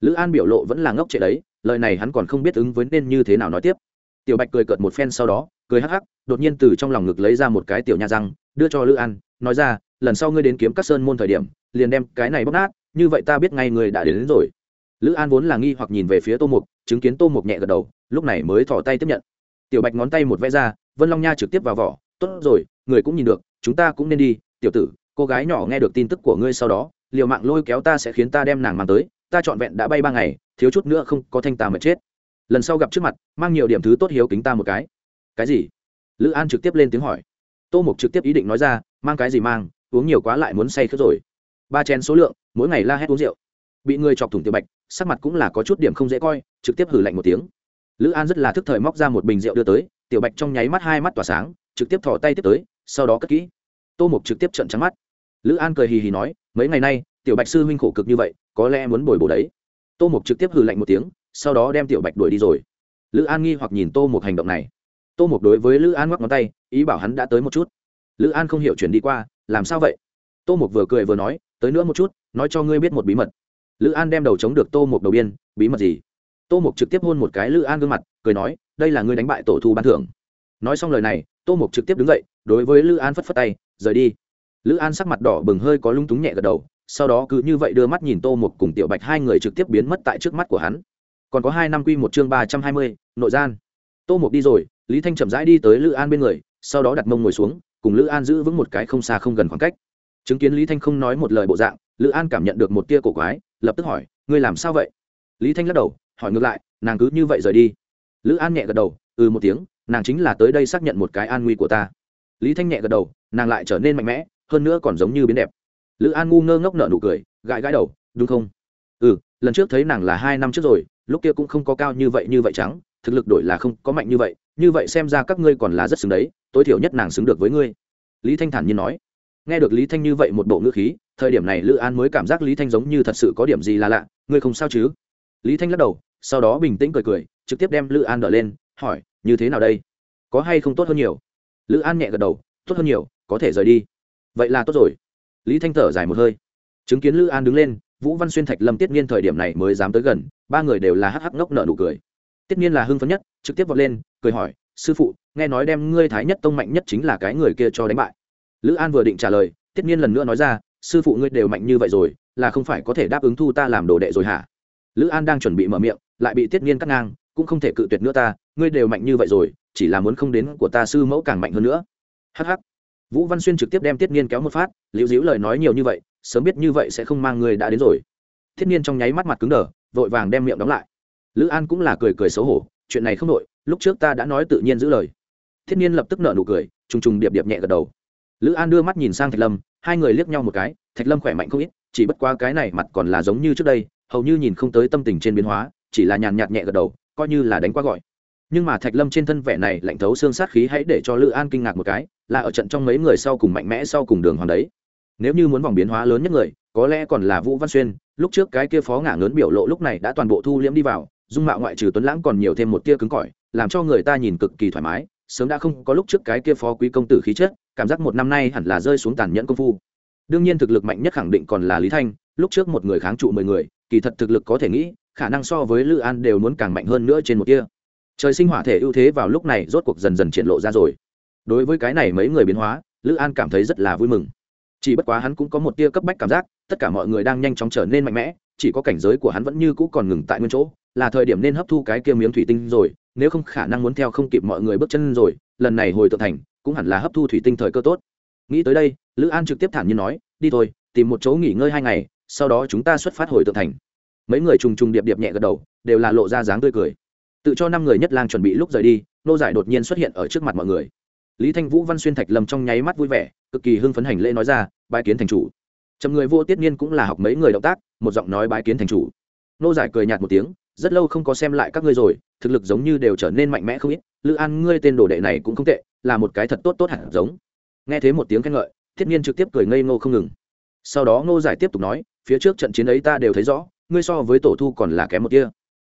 Lữ an biểu lộ vẫn là ngốc trệ đấy lời này hắn còn không biết ứng với nên như thế nào nói tiếp. Tiểu bạch cười cợt một phen sau đó cười hắc hắc đột nhiên từ trong lòng ngực lấy ra một cái tiểu nha răng đưa cho lữ an nói ra lần sau ngươi đến kiếm các sơn môn thời điểm liền đem cái này bóc nát như vậy ta biết ngay người đã đến, đến rồi. Lữ an vốn là nghi hoặc nhìn về phía tô mục chứng kiến tô mục nhẹ gật đầu lúc này mới thỏ tay tiếp nhận tiểu bạch ngón tay một vẽ ra, vân long nha trực tiếp vào vỏ, tốt rồi, người cũng nhìn được, chúng ta cũng nên đi, tiểu tử, cô gái nhỏ nghe được tin tức của ngươi sau đó, liều mạng lôi kéo ta sẽ khiến ta đem nàng mang tới, ta trọn vẹn đã bay ba ngày, thiếu chút nữa không có thanh ta mà chết. Lần sau gặp trước mặt, mang nhiều điểm thứ tốt hiếu kính ta một cái. Cái gì? Lữ an trực tiếp lên tiếng hỏi. Tô mục trực tiếp ý định nói ra, mang cái gì mang, uống nhiều quá lại muốn say khớp rồi. Ba chén số lượng, mỗi ngày la hét uống rượu. Bị người chọc thủng tiểu bạch, sắc mặt cũng là có chút điểm không dễ coi, trực tiếp hử lạnh một tiếng lữ an rất là thức thời móc ra một bình rượu đưa tới, tiểu bạch trong nháy mắt hai mắt tỏa sáng, trực tiếp thò tay tiếp tới, sau đó cất kỹ. Tô mục trực tiếp trận trắng mắt. Lữ an cười hì hì nói, mấy ngày nay, tiểu bạch sư huynh khổ cực như vậy, có lẽ muốn bồi bổ đấy. Tô mục trực tiếp hừ lạnh một tiếng, sau đó đem tiểu bạch đuổi đi rồi. Lữ an nghi hoặc nhìn tô mục hành động này. Tô mục đối với lữ an ngoắc ngón tay, ý bảo hắn đã tới một chút. Lữ an không hiểu chuyển đi qua, làm sao vậy? Tô mục vừa cười vừa nói, tới nữa một chút, nói cho ngươi biết một bí mật. Lữ an đem đầu chống được tô mục đầu biên, bí mật gì? Tô mục trực tiếp hôn một cái lữ an gương mặt, cười nói, đây là ngươi đánh bại tổ thu ban thưởng. Nói xong lời này, tô mục trực tiếp đứng dậy, đối với lữ an phất phất tay, rời đi. Lữ an sắc mặt đỏ bừng hơi có lung túng nhẹ gật đầu, sau đó cứ như vậy đưa mắt nhìn tô mục cùng tiểu bạch hai người trực tiếp biến mất tại trước mắt của hắn. Còn có hai năm quy một chương ba trăm hai mươi, nội gian. Tô mục đi rồi, lý thanh chậm rãi đi tới lữ an bên người, sau đó đặt mông ngồi xuống, cùng lữ an giữ vững một cái không xa không gần khoảng cách. Chứng kiến lý thanh không nói một lời bộ dạng, lữ an cảm nhận được một tia cổ quái, lập tức hỏi, ngươi làm sao vậy? Lý thanh lắc đầu hỏi ngược lại, nàng cứ như vậy rời đi. Lữ an nhẹ gật đầu ừ một tiếng, nàng chính là tới đây xác nhận một cái an nguy của ta. Lý thanh nhẹ gật đầu, nàng lại trở nên mạnh mẽ, hơn nữa còn giống như biến đẹp. Lữ an ngu ngơ ngốc nợ nụ cười, gãi gãi đầu, đúng không? Ừ lần trước thấy nàng là hai năm trước rồi, lúc kia cũng không có cao như vậy như vậy trắng, thực lực đổi là không có mạnh như vậy như vậy xem ra các ngươi còn là rất xứng đấy, tối thiểu nhất nàng xứng được với ngươi. Lý thanh thản nhiên nói. Nghe được lý thanh như vậy một bộ ngữ khí, thời điểm này lữ an mới cảm giác lý thanh giống như thật sự có điểm gì là lạ, ngươi không sao chứ? Lý thanh lắc đầu sau đó bình tĩnh cười cười, trực tiếp đem lữ an đỡ lên, hỏi, như thế nào đây? Có hay không tốt hơn nhiều? Lữ an nhẹ gật đầu, tốt hơn nhiều, có thể rời đi. Vậy là tốt rồi. Lý thanh thở dài một hơi. Chứng kiến lữ an đứng lên, vũ văn xuyên thạch lâm tiết niên thời điểm này mới dám tới gần, ba người đều là hắc hắc ngốc nợ nụ cười. Tiết niên là hưng phấn nhất, trực tiếp vọt lên, cười hỏi, sư phụ, nghe nói đem ngươi thái nhất tông mạnh nhất chính là cái người kia cho đánh bại. Lữ an vừa định trả lời, tiết niên lần nữa nói ra, sư phụ ngươi đều mạnh như vậy rồi, là không phải có thể đáp ứng thu ta làm đồ đệ rồi hả? Lữ an đang chuẩn bị mở miệng lại bị tiết niên cắt ngang, cũng không thể cự tuyệt nữa ta, ngươi đều mạnh như vậy rồi, chỉ là muốn không đến của ta sư mẫu càng mạnh hơn nữa. Hh vũ văn xuyên trực tiếp đem tiết niên kéo một phát, liễu dĩu lời nói nhiều như vậy, sớm biết như vậy sẽ không mang người đã đến rồi. Thiết niên trong nháy mắt mặt cứng đờ, vội vàng đem miệng đóng lại. Lữ an cũng là cười cười xấu hổ, chuyện này không nội lúc trước ta đã nói tự nhiên giữ lời. Thiết niên lập tức nợ nụ cười, trùng trùng điệp điệp nhẹ gật đầu. Lữ an đưa mắt nhìn sang thạch lâm, hai người liếc nhau một cái, thạch lâm khỏe mạnh không ít, chỉ bất qua cái này mặt còn là giống như trước đây, hầu như nhìn không tới tâm tình trên biến hóa chỉ là nhàn nhạt nhẹ gật đầu coi như là đánh qua gọi. Nhưng mà thạch lâm trên thân vẻ này lạnh thấu xương sát khí hãy để cho lữ an kinh ngạc một cái là ở trận trong mấy người sau cùng mạnh mẽ sau cùng đường hoàng đấy. Nếu như muốn vòng biến hóa lớn nhất người có lẽ còn là vũ văn xuyên lúc trước cái kia phó ngả ngớn biểu lộ lúc này đã toàn bộ thu liễm đi vào dung mạo ngoại trừ tuấn lãng còn nhiều thêm một tia cứng cỏi làm cho người ta nhìn cực kỳ thoải mái sớm đã không có lúc trước cái kia phó quý công tử khí chết, cảm giác một năm nay hẳn là rơi xuống tàn nhẫn công phu. Đương nhiên thực lực mạnh nhất khẳng định còn là lý thanh lúc trước một người kháng trụ mười người kỳ thật thực lực có thể nghĩ khả năng so với lữ an đều muốn càng mạnh hơn nữa trên một kia trời sinh hỏa thể ưu thế vào lúc này rốt cuộc dần dần triển lộ ra rồi. Đối với cái này mấy người biến hóa, lữ an cảm thấy rất là vui mừng. Chỉ bất quá hắn cũng có một tia cấp bách cảm giác, tất cả mọi người đang nhanh chóng trở nên mạnh mẽ, chỉ có cảnh giới của hắn vẫn như cũ còn ngừng tại nguyên chỗ, là thời điểm nên hấp thu cái kia miếng thủy tinh rồi, nếu không khả năng muốn theo không kịp mọi người bước chân rồi, lần này hồi tự thành, cũng hẳn là hấp thu thủy tinh thời cơ tốt. Nghĩ tới đây, lữ an trực tiếp thản nhiên nói, đi thôi, tìm một chỗ nghỉ ngơi hai ngày, sau đó chúng ta xuất phát hồi tự thành mấy người trùng trùng điệp điệp nhẹ gật đầu, đều là lộ ra dáng tươi cười. Tự cho năm người nhất lang chuẩn bị lúc rời đi, nô giải đột nhiên xuất hiện ở trước mặt mọi người. Lý thanh vũ, văn xuyên thạch lâm trong nháy mắt vui vẻ, cực kỳ hưng phấn hành lễ nói ra, bái kiến thành chủ. Chậm người vô tiết niên cũng là học mấy người động tác, một giọng nói bái kiến thành chủ. Nô giải cười nhạt một tiếng, rất lâu không có xem lại các ngươi rồi, thực lực giống như đều trở nên mạnh mẽ không ít, lữ an, ngươi tên đồ đệ này cũng không tệ, là một cái thật tốt tốt hẳn giống. Nghe thấy một tiếng khen ngợi, thiết niên trực tiếp cười ngây ngô không ngừng. Sau đó ngô giải tiếp tục nói, phía trước trận chiến ấy ta đều thấy rõ ngươi so với tổ thu còn là kém một kia.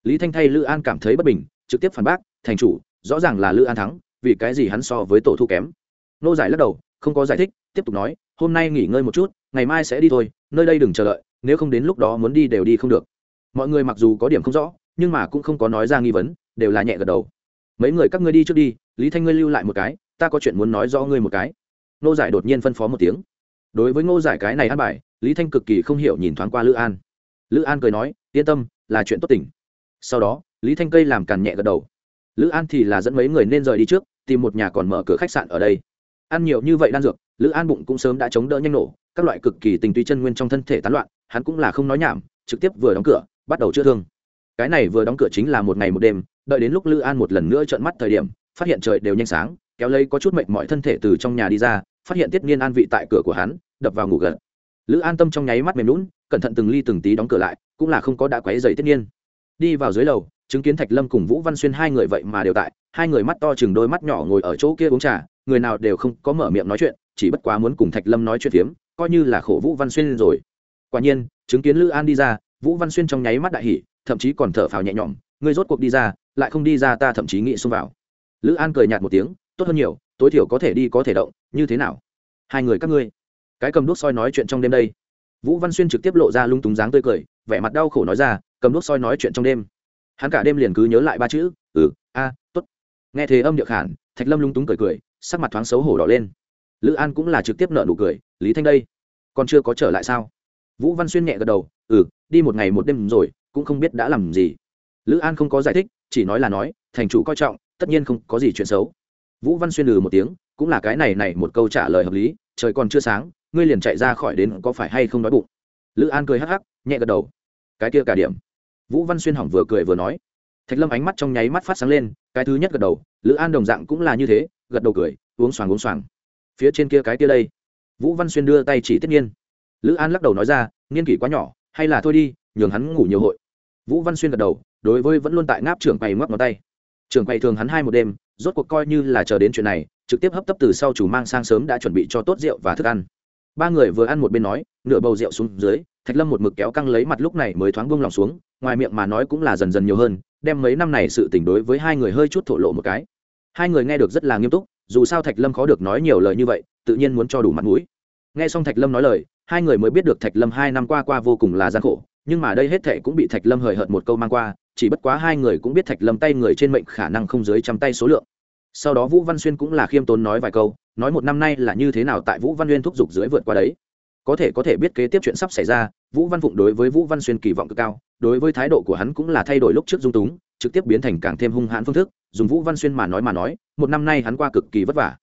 Lý thanh thay lữ an cảm thấy bất bình, trực tiếp phản bác, thành chủ, rõ ràng là lữ an thắng, vì cái gì hắn so với tổ thu kém? Nô giải lắc đầu, không có giải thích, tiếp tục nói, hôm nay nghỉ ngơi một chút, ngày mai sẽ đi thôi, nơi đây đừng chờ đợi, nếu không đến lúc đó muốn đi đều đi không được. Mọi người mặc dù có điểm không rõ, nhưng mà cũng không có nói ra nghi vấn, đều là nhẹ gật đầu. Mấy người các ngươi đi trước đi, lý thanh ngươi lưu lại một cái, ta có chuyện muốn nói rõ ngươi một cái. Nô giải đột nhiên phân phó một tiếng. Đối với ngô giải cái này ăn bài, lý thanh cực kỳ không hiểu nhìn thoáng qua lữ an lữ an cười nói, yên tâm, là chuyện tốt tình. Sau đó, lý thanh cây làm càn nhẹ gật đầu. Lữ an thì là dẫn mấy người nên rời đi trước, tìm một nhà còn mở cửa khách sạn ở đây. Ăn nhiều như vậy đan dược, lữ an bụng cũng sớm đã chống đỡ nhanh nổ, các loại cực kỳ tình tuy chân nguyên trong thân thể tán loạn, hắn cũng là không nói nhảm, trực tiếp vừa đóng cửa, bắt đầu chữa thương. Cái này vừa đóng cửa chính là một ngày một đêm, đợi đến lúc lữ an một lần nữa trợn mắt thời điểm, phát hiện trời đều nhanh sáng, kéo lấy có chút mệnh mọi thân thể từ trong nhà đi ra, phát hiện tiết niên an vị tại cửa của hắn, đập vào ngủ gần lữ an tâm trong nháy mắt mềm lún cẩn thận từng ly từng tí đóng cửa lại, cũng là không có đã quấy dày tất nhiên đi vào dưới lầu, chứng kiến thạch lâm cùng vũ văn xuyên hai người vậy mà đều tại, hai người mắt to chừng đôi mắt nhỏ ngồi ở chỗ kia uống trà, người nào đều không có mở miệng nói chuyện, chỉ bất quá muốn cùng thạch lâm nói chuyện phiếm, coi như là khổ vũ văn xuyên rồi. Quả nhiên, chứng kiến lữ an đi ra, vũ văn xuyên trong nháy mắt đại hỉ, thậm chí còn thở phào nhẹ nhõm, ngươi rốt cuộc đi ra, lại không đi ra ta thậm chí nghĩ xông vào. Lữ an cười nhạt một tiếng, tốt hơn nhiều, tối thiểu có thể đi có thể động, như thế nào? Hai người các ngươi. Cái cầm đuốc soi nói chuyện trong đêm đây vũ văn xuyên trực tiếp lộ ra lung túng dáng tươi cười vẻ mặt đau khổ nói ra cầm đốt soi nói chuyện trong đêm. Hắn cả đêm liền cứ nhớ lại ba chữ ừ a à, t ố t nghe thế âm điệu khản thạch lâm lung túng cười cười sắc mặt thoáng xấu hổ đỏ lên. Lữ an cũng là trực tiếp nợ nụ cười lý thanh đây còn chưa có trở lại sao? Vũ văn xuyên nhẹ gật đầu ừ đi một ngày một đêm rồi cũng không biết đã làm gì. Lữ an không có giải thích chỉ nói là nói thành chủ coi trọng tất nhiên không có gì chuyện xấu. Vũ văn xuyên lừ một tiếng cũng là cái này này một câu trả lời hợp lý trời còn chưa sáng ngươi liền chạy ra khỏi đến có phải hay không đói bụng? Lữ an cười hắc hắc, nhẹ gật đầu. Cái kia cả điểm. Vũ văn xuyên hỏng vừa cười vừa nói. Thạch lâm ánh mắt trong nháy mắt phát sáng lên, cái thứ nhất gật đầu, lữ an đồng dạng cũng là như thế, gật đầu cười, uống xoàng uống xoàng. Phía trên kia cái kia đây. Vũ văn xuyên đưa tay chỉ tất nhiên. Lữ an lắc đầu nói ra niên kỷ quá nhỏ, hay là thôi đi, nhường hắn ngủ nhiều hội. Vũ văn xuyên gật đầu, đối với vẫn luôn tại ngáp trưởng quầy ngoắc ngón tay. Trưởng quầy thường hắn hai một đêm, rốt cuộc coi như là chờ đến chuyện này, trực tiếp hấp tấp từ sau chủ mang sang sớm đã chuẩn bị cho tốt rượu và thức ăn ba người vừa ăn một bên nói, nửa bầu rượu xuống dưới, thạch lâm một mực kéo căng lấy mặt lúc này mới thoáng buông lòng xuống, ngoài miệng mà nói cũng là dần dần nhiều hơn, đem mấy năm này sự tình đối với hai người hơi chút thổ lộ một cái. Hai người nghe được rất là nghiêm túc, dù sao thạch lâm khó được nói nhiều lời như vậy, tự nhiên muốn cho đủ mặt mũi. Nghe xong thạch lâm nói lời, hai người mới biết được thạch lâm hai năm qua qua vô cùng là gian khổ, nhưng mà đây hết thệ cũng bị thạch lâm hời hợt một câu mang qua, chỉ bất quá hai người cũng biết thạch lâm tay người trên mệnh khả năng không dưới trăm tay số lượng. Sau đó vũ văn xuyên cũng là khiêm tốn nói vài câu nói một năm nay là như thế nào tại vũ văn uyên thúc giục dưới vượt qua đấy. Có thể có thể biết kế tiếp chuyện sắp xảy ra, vũ văn phụng đối với vũ văn xuyên kỳ vọng cực cao, đối với thái độ của hắn cũng là thay đổi lúc trước dung túng, trực tiếp biến thành càng thêm hung hãn phương thức, dùng vũ văn xuyên mà nói mà nói, một năm nay hắn qua cực kỳ vất vả.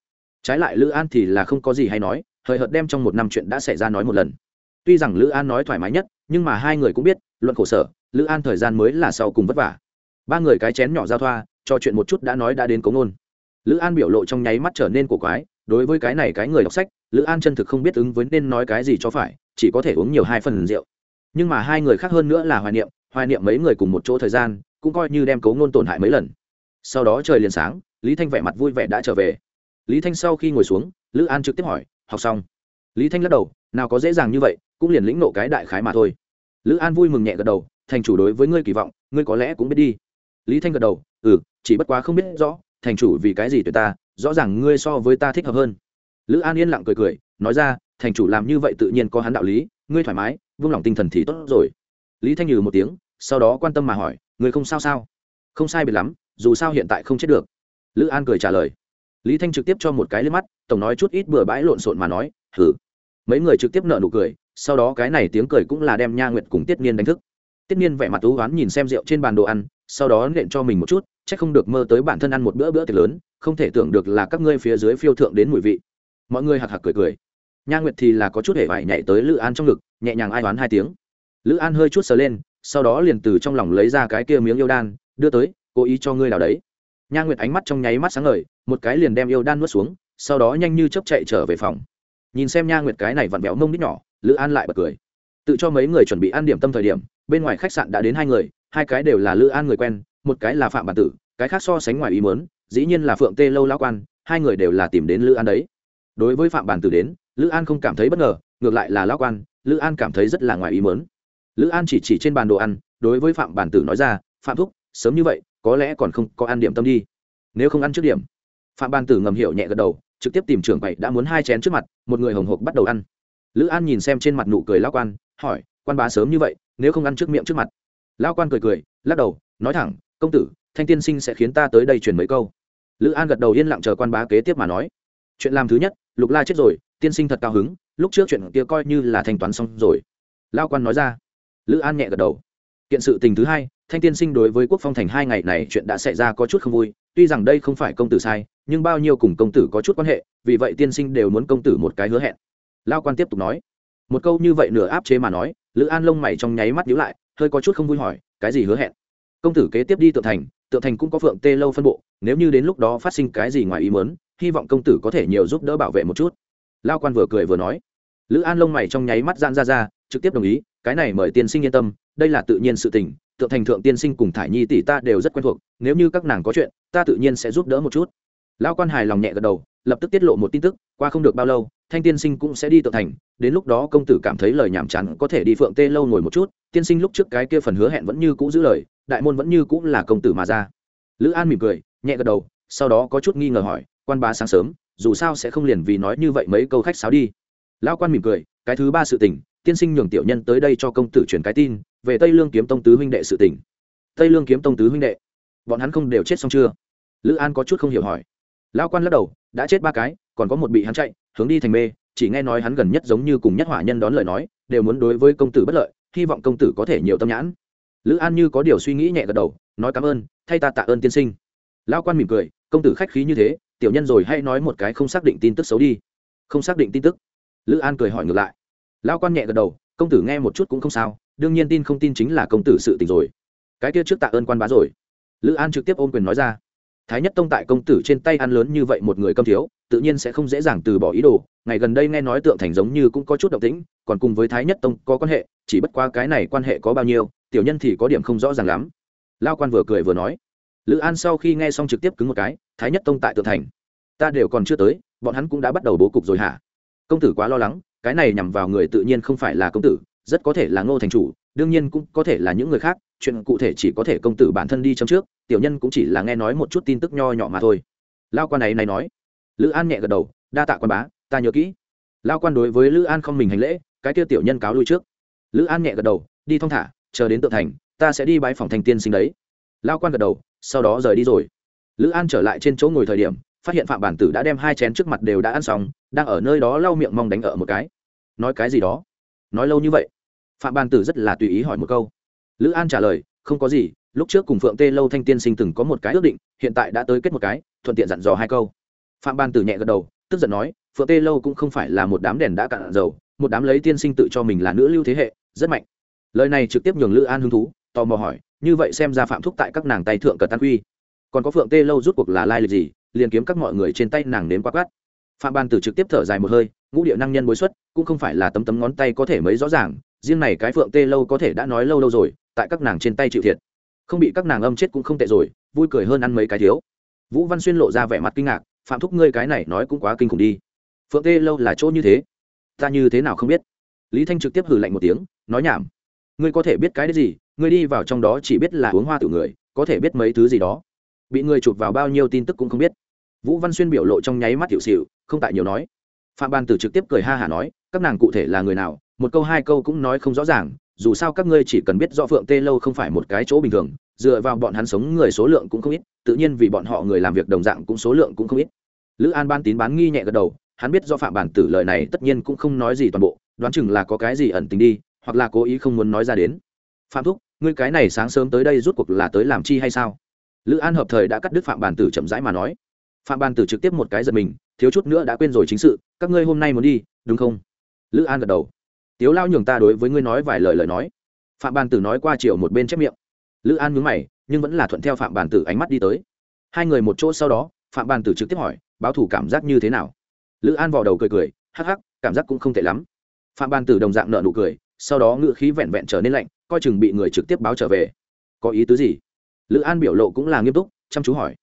Trái lại lữ an thì là không có gì hay nói, hời hợt đem trong một năm chuyện đã xảy ra nói một lần. Tuy rằng lữ an nói thoải mái nhất, nhưng mà hai người cũng biết, luận khổ sở, lữ an thời gian mới là sau cùng vất vả. Ba người cái chén nhỏ giao thoa cho chuyện một chút đã nói đã đến cống nôn. Lữ an biểu lộ trong nháy mắt trở nên cổ quái đối với cái này cái người đọc sách, lữ an chân thực không biết ứng với nên nói cái gì cho phải, chỉ có thể uống nhiều hai phần rượu. Nhưng mà hai người khác hơn nữa là hoài niệm hoài niệm mấy người cùng một chỗ thời gian, cũng coi như đem cấu ngôn tổn hại mấy lần. Sau đó trời liền sáng, lý thanh vẻ mặt vui vẻ đã trở về. Lý thanh sau khi ngồi xuống, lữ an trực tiếp hỏi, học xong? Lý thanh lắc đầu, nào có dễ dàng như vậy, cũng liền lĩnh nộ cái đại khái mà thôi. Lữ an vui mừng nhẹ gật đầu, thành chủ đối với ngươi kỳ vọng, ngươi có lẽ cũng biết đi. Lý thanh gật đầu ừ chỉ bất quá không biết rõ, thành chủ vì cái gì tuyệt ta rõ ràng ngươi so với ta thích hợp hơn. Lữ an yên lặng cười cười, nói ra, thành chủ làm như vậy tự nhiên có hắn đạo lý, ngươi thoải mái, vung lòng tinh thần thì tốt rồi. Lý thanh nhừ một tiếng, sau đó quan tâm mà hỏi, ngươi không sao sao? Không sai biệt lắm, dù sao hiện tại không chết được. Lữ an cười trả lời. Lý thanh trực tiếp cho một cái lên mắt, tổng nói chút ít bừa bãi lộn xộn mà nói thử mấy người trực tiếp nợ nụ cười, sau đó cái này tiếng cười cũng là đem nha nguyệt cùng tiết niên đánh thức. Tiết niên vẻ mặt thú oán nhìn xem rượu trên bàn đồ ăn, sau đó nện cho mình một chút chắc không được mơ tới bản thân ăn một bữa bữa tiệc lớn, không thể tưởng được là các ngươi phía dưới phiêu thượng đến mùi vị. Mọi người hạc hạc cười cười. Nha nguyệt thì là có chút hề vải nhảy tới lữ an trong ngực, nhẹ nhàng ai đoán hai tiếng. Lữ an hơi chút sờ lên, sau đó liền từ trong lòng lấy ra cái kia miếng yêu đan, đưa tới, cố ý cho ngươi nào đấy. Nha nguyệt ánh mắt trong nháy mắt sáng ngời, một cái liền đem yêu đan nuốt xuống, sau đó nhanh như chấp chạy trở về phòng. Nhìn xem nha nguyệt cái này vặn béo mông đít nhỏ, lữ an lại bật cười. Tự cho mấy người chuẩn bị ăn điểm tâm thời điểm, bên ngoài khách sạn đã đến hai người, hai cái đều là lữ an người quen một cái là phạm bản tử, cái khác so sánh ngoài ý mớn dĩ nhiên là phượng tê lâu lão quan, hai người đều là tìm đến lữ an đấy. Đối với phạm bản tử đến, lữ an không cảm thấy bất ngờ, ngược lại là lão quan, lữ an cảm thấy rất là ngoài ý mớn lữ an chỉ chỉ trên bàn đồ ăn, đối với phạm bản tử nói ra, phạm thúc, sớm như vậy, có lẽ còn không có ăn điểm tâm đi. Nếu không ăn trước điểm. Phạm bản tử ngầm hiểu nhẹ gật đầu, trực tiếp tìm trưởng bảy đã muốn hai chén trước mặt, một người hồng hộc bắt đầu ăn. Lữ an nhìn xem trên mặt nụ cười lão quan, hỏi, quan bá sớm như vậy, nếu không ăn trước miệng trước mặt? Lão quan cười cười, lắc đầu, nói thẳng công tử, thanh tiên sinh sẽ khiến ta tới đây truyền mấy câu. Lữ an gật đầu yên lặng chờ quan bá kế tiếp mà nói. Chuyện làm thứ nhất, lục la chết rồi, tiên sinh thật cao hứng, lúc trước chuyện kia coi như là thanh toán xong rồi. Lao quan nói ra. Lữ an nhẹ gật đầu. Kiện sự tình thứ hai, thanh tiên sinh đối với quốc phong thành hai ngày này chuyện đã xảy ra có chút không vui, tuy rằng đây không phải công tử sai, nhưng bao nhiêu cùng công tử có chút quan hệ, vì vậy tiên sinh đều muốn công tử một cái hứa hẹn. Lao quan tiếp tục nói. Một câu như vậy nửa áp chế mà nói, lữ an lông mày trong nháy mắt nhíu lại, hơi có chút không vui hỏi, cái gì hứa hẹn? Công tử kế tiếp đi tượng thành tượng thành cũng có phượng tê lâu phân bộ, nếu như đến lúc đó phát sinh cái gì ngoài ý mớn hy vọng công tử có thể nhiều giúp đỡ bảo vệ một chút. Lao quan vừa cười vừa nói. Lữ an lông mày trong nháy mắt gian ra ra, trực tiếp đồng ý, cái này mời tiên sinh yên tâm, đây là tự nhiên sự tình, tượng thành thượng tiên sinh cùng thải nhi tỷ ta đều rất quen thuộc, nếu như các nàng có chuyện, ta tự nhiên sẽ giúp đỡ một chút. Lao quan hài lòng nhẹ gật đầu, lập tức tiết lộ một tin tức, qua không được bao lâu, thanh tiên sinh cũng sẽ đi tượng thành, đến lúc đó công tử cảm thấy lời nhảm chán có thể đi phượng tê lâu ngồi một chút tiên sinh lúc trước cái kia phần hứa hẹn vẫn như cũ giữ lời, đại môn vẫn như cũ là công tử mà ra. Lữ an mỉm cười, nhẹ gật đầu, sau đó có chút nghi ngờ hỏi, quan bá sáng sớm, dù sao sẽ không liền vì nói như vậy mấy câu khách sáo đi. Lão quan mỉm cười, cái thứ ba sự tình, tiên sinh nhường tiểu nhân tới đây cho công tử truyền cái tin, về tây lương kiếm tông tứ huynh đệ sự tình. Tây lương kiếm tông tứ huynh đệ? Bọn hắn không đều chết xong chưa? Lữ an có chút không hiểu hỏi. Lão quan lắc đầu, đã chết ba cái, còn có một bị hắn chạy, hướng đi thành mê, chỉ nghe nói hắn gần nhất giống như cùng nhất hỏa nhân đón lời nói, đều muốn đối với công tử bất lợi hy vọng công tử có thể nhiều tâm nhãn. Lữ an như có điều suy nghĩ nhẹ gật đầu, nói cảm ơn, thay ta tạ ơn tiên sinh. Lão quan mỉm cười, công tử khách khí như thế, tiểu nhân rồi hay nói một cái không xác định tin tức xấu đi. Không xác định tin tức. Lữ an cười hỏi ngược lại. Lão quan nhẹ gật đầu, công tử nghe một chút cũng không sao, đương nhiên tin không tin chính là công tử sự tình rồi. Cái kia trước tạ ơn quan bá rồi. Lữ an trực tiếp ôm quyền nói ra thái nhất tông tại công tử trên tay ăn lớn như vậy một người câm thiếu, tự nhiên sẽ không dễ dàng từ bỏ ý đồ. Ngày gần đây nghe nói tượng thành giống như cũng có chút động tĩnh, còn cùng với thái nhất tông có quan hệ, chỉ bất qua cái này quan hệ có bao nhiêu, tiểu nhân thì có điểm không rõ ràng lắm. Lao quan vừa cười vừa nói. Lữ an sau khi nghe xong trực tiếp cứng một cái, thái nhất tông tại tượng thành. Ta đều còn chưa tới, bọn hắn cũng đã bắt đầu bố cục rồi hả? Công tử quá lo lắng, cái này nhằm vào người tự nhiên không phải là công tử rất có thể là ngô thành chủ, đương nhiên cũng có thể là những người khác, chuyện cụ thể chỉ có thể công tử bản thân đi chấm trước, tiểu nhân cũng chỉ là nghe nói một chút tin tức nho nhỏ mà thôi. Lao quan này này nói. Lữ an nhẹ gật đầu, đa tạ quan bá, ta nhớ kỹ. Lao quan đối với lữ an không mình hành lễ, cái kia tiểu nhân cáo lui trước. Lữ an nhẹ gật đầu, đi thong thả, chờ đến tự thành, ta sẽ đi bãi phòng thành tiên sinh đấy. Lao quan gật đầu, sau đó rời đi rồi. Lữ an trở lại trên chỗ ngồi thời điểm, phát hiện phạm bản tử đã đem hai chén trước mặt đều đã ăn xong, đang ở nơi đó lau miệng mong đánh ở một cái. Nói cái gì đó? Nói lâu như vậy? Phạm ban tử rất là tùy ý hỏi một câu. Lữ an trả lời, không có gì, lúc trước cùng phượng tê lâu thanh tiên sinh từng có một cái ước định, hiện tại đã tới kết một cái, thuận tiện dặn dò hai câu. Phạm ban tử nhẹ gật đầu, tức giận nói, phượng tê lâu cũng không phải là một đám đèn đã cạn dầu, một đám lấy tiên sinh tự cho mình là nữ lưu thế hệ, rất mạnh. Lời này trực tiếp nhường lữ an hứng thú, tò mò hỏi, như vậy xem ra phạm thúc tại các nàng tay thượng cờ tan quy. Còn có phượng tê lâu rút cuộc là lai lịch gì, liền kiếm các mọi người trên tay nàng nếm quá quát. Phạm ban tử trực tiếp thở dài một hơi, ngũ địa năng nhân bối xuất, cũng không phải là tấm tấm ngón tay có thể mấy rõ ràng riêng này cái phượng tê lâu có thể đã nói lâu lâu rồi, tại các nàng trên tay chịu thiệt. Không bị các nàng âm chết cũng không tệ rồi, vui cười hơn ăn mấy cái thiếu. Vũ văn xuyên lộ ra vẻ mặt kinh ngạc, phạm thúc ngươi cái này nói cũng quá kinh khủng đi. Phượng tê lâu là chỗ như thế? Ta như thế nào không biết? Lý thanh trực tiếp hử lạnh một tiếng, nói nhảm, ngươi có thể biết cái gì? Ngươi đi vào trong đó chỉ biết là uống hoa tử người, có thể biết mấy thứ gì đó. Bị người chụp vào bao nhiêu tin tức cũng không biết. Vũ văn xuyên biểu lộ trong nháy mắt hiệu xịu không tại nhiều nói. Phạm ban tử trực tiếp cười ha hả nói, các nàng cụ thể là người nào? Một câu hai câu cũng nói không rõ ràng, dù sao các ngươi chỉ cần biết rõ phượng tê lâu không phải một cái chỗ bình thường, dựa vào bọn hắn sống người số lượng cũng không ít, tự nhiên vì bọn họ người làm việc đồng dạng cũng số lượng cũng không ít. Lữ an ban tín bán nghi nhẹ gật đầu, hắn biết do phạm bản tử lời này tất nhiên cũng không nói gì toàn bộ, đoán chừng là có cái gì ẩn tình đi, hoặc là cố ý không muốn nói ra đến. Phạm thúc, ngươi cái này sáng sớm tới đây rút cuộc là tới làm chi hay sao? Lữ an hợp thời đã cắt đứt phạm bản tử chậm rãi mà nói. Phạm bản tử trực tiếp một cái giật mình, thiếu chút nữa đã quên rồi chính sự, các ngươi hôm nay muốn đi, đúng không? Lữ an gật đầu tiếu lao nhường ta đối với ngươi nói vài lời lời nói. Phạm bàn tử nói qua chiều một bên chép miệng. Lữ an nhúng mày, nhưng vẫn là thuận theo phạm bàn tử ánh mắt đi tới. Hai người một chỗ sau đó, phạm bàn tử trực tiếp hỏi, báo thủ cảm giác như thế nào? Lữ an vào đầu cười cười, hắc hắc, cảm giác cũng không tệ lắm. Phạm bàn tử đồng dạng nợ nụ cười, sau đó ngựa khí vẹn vẹn trở nên lạnh, coi chừng bị người trực tiếp báo trở về. Có ý tứ gì? Lữ an biểu lộ cũng là nghiêm túc, chăm chú hỏi.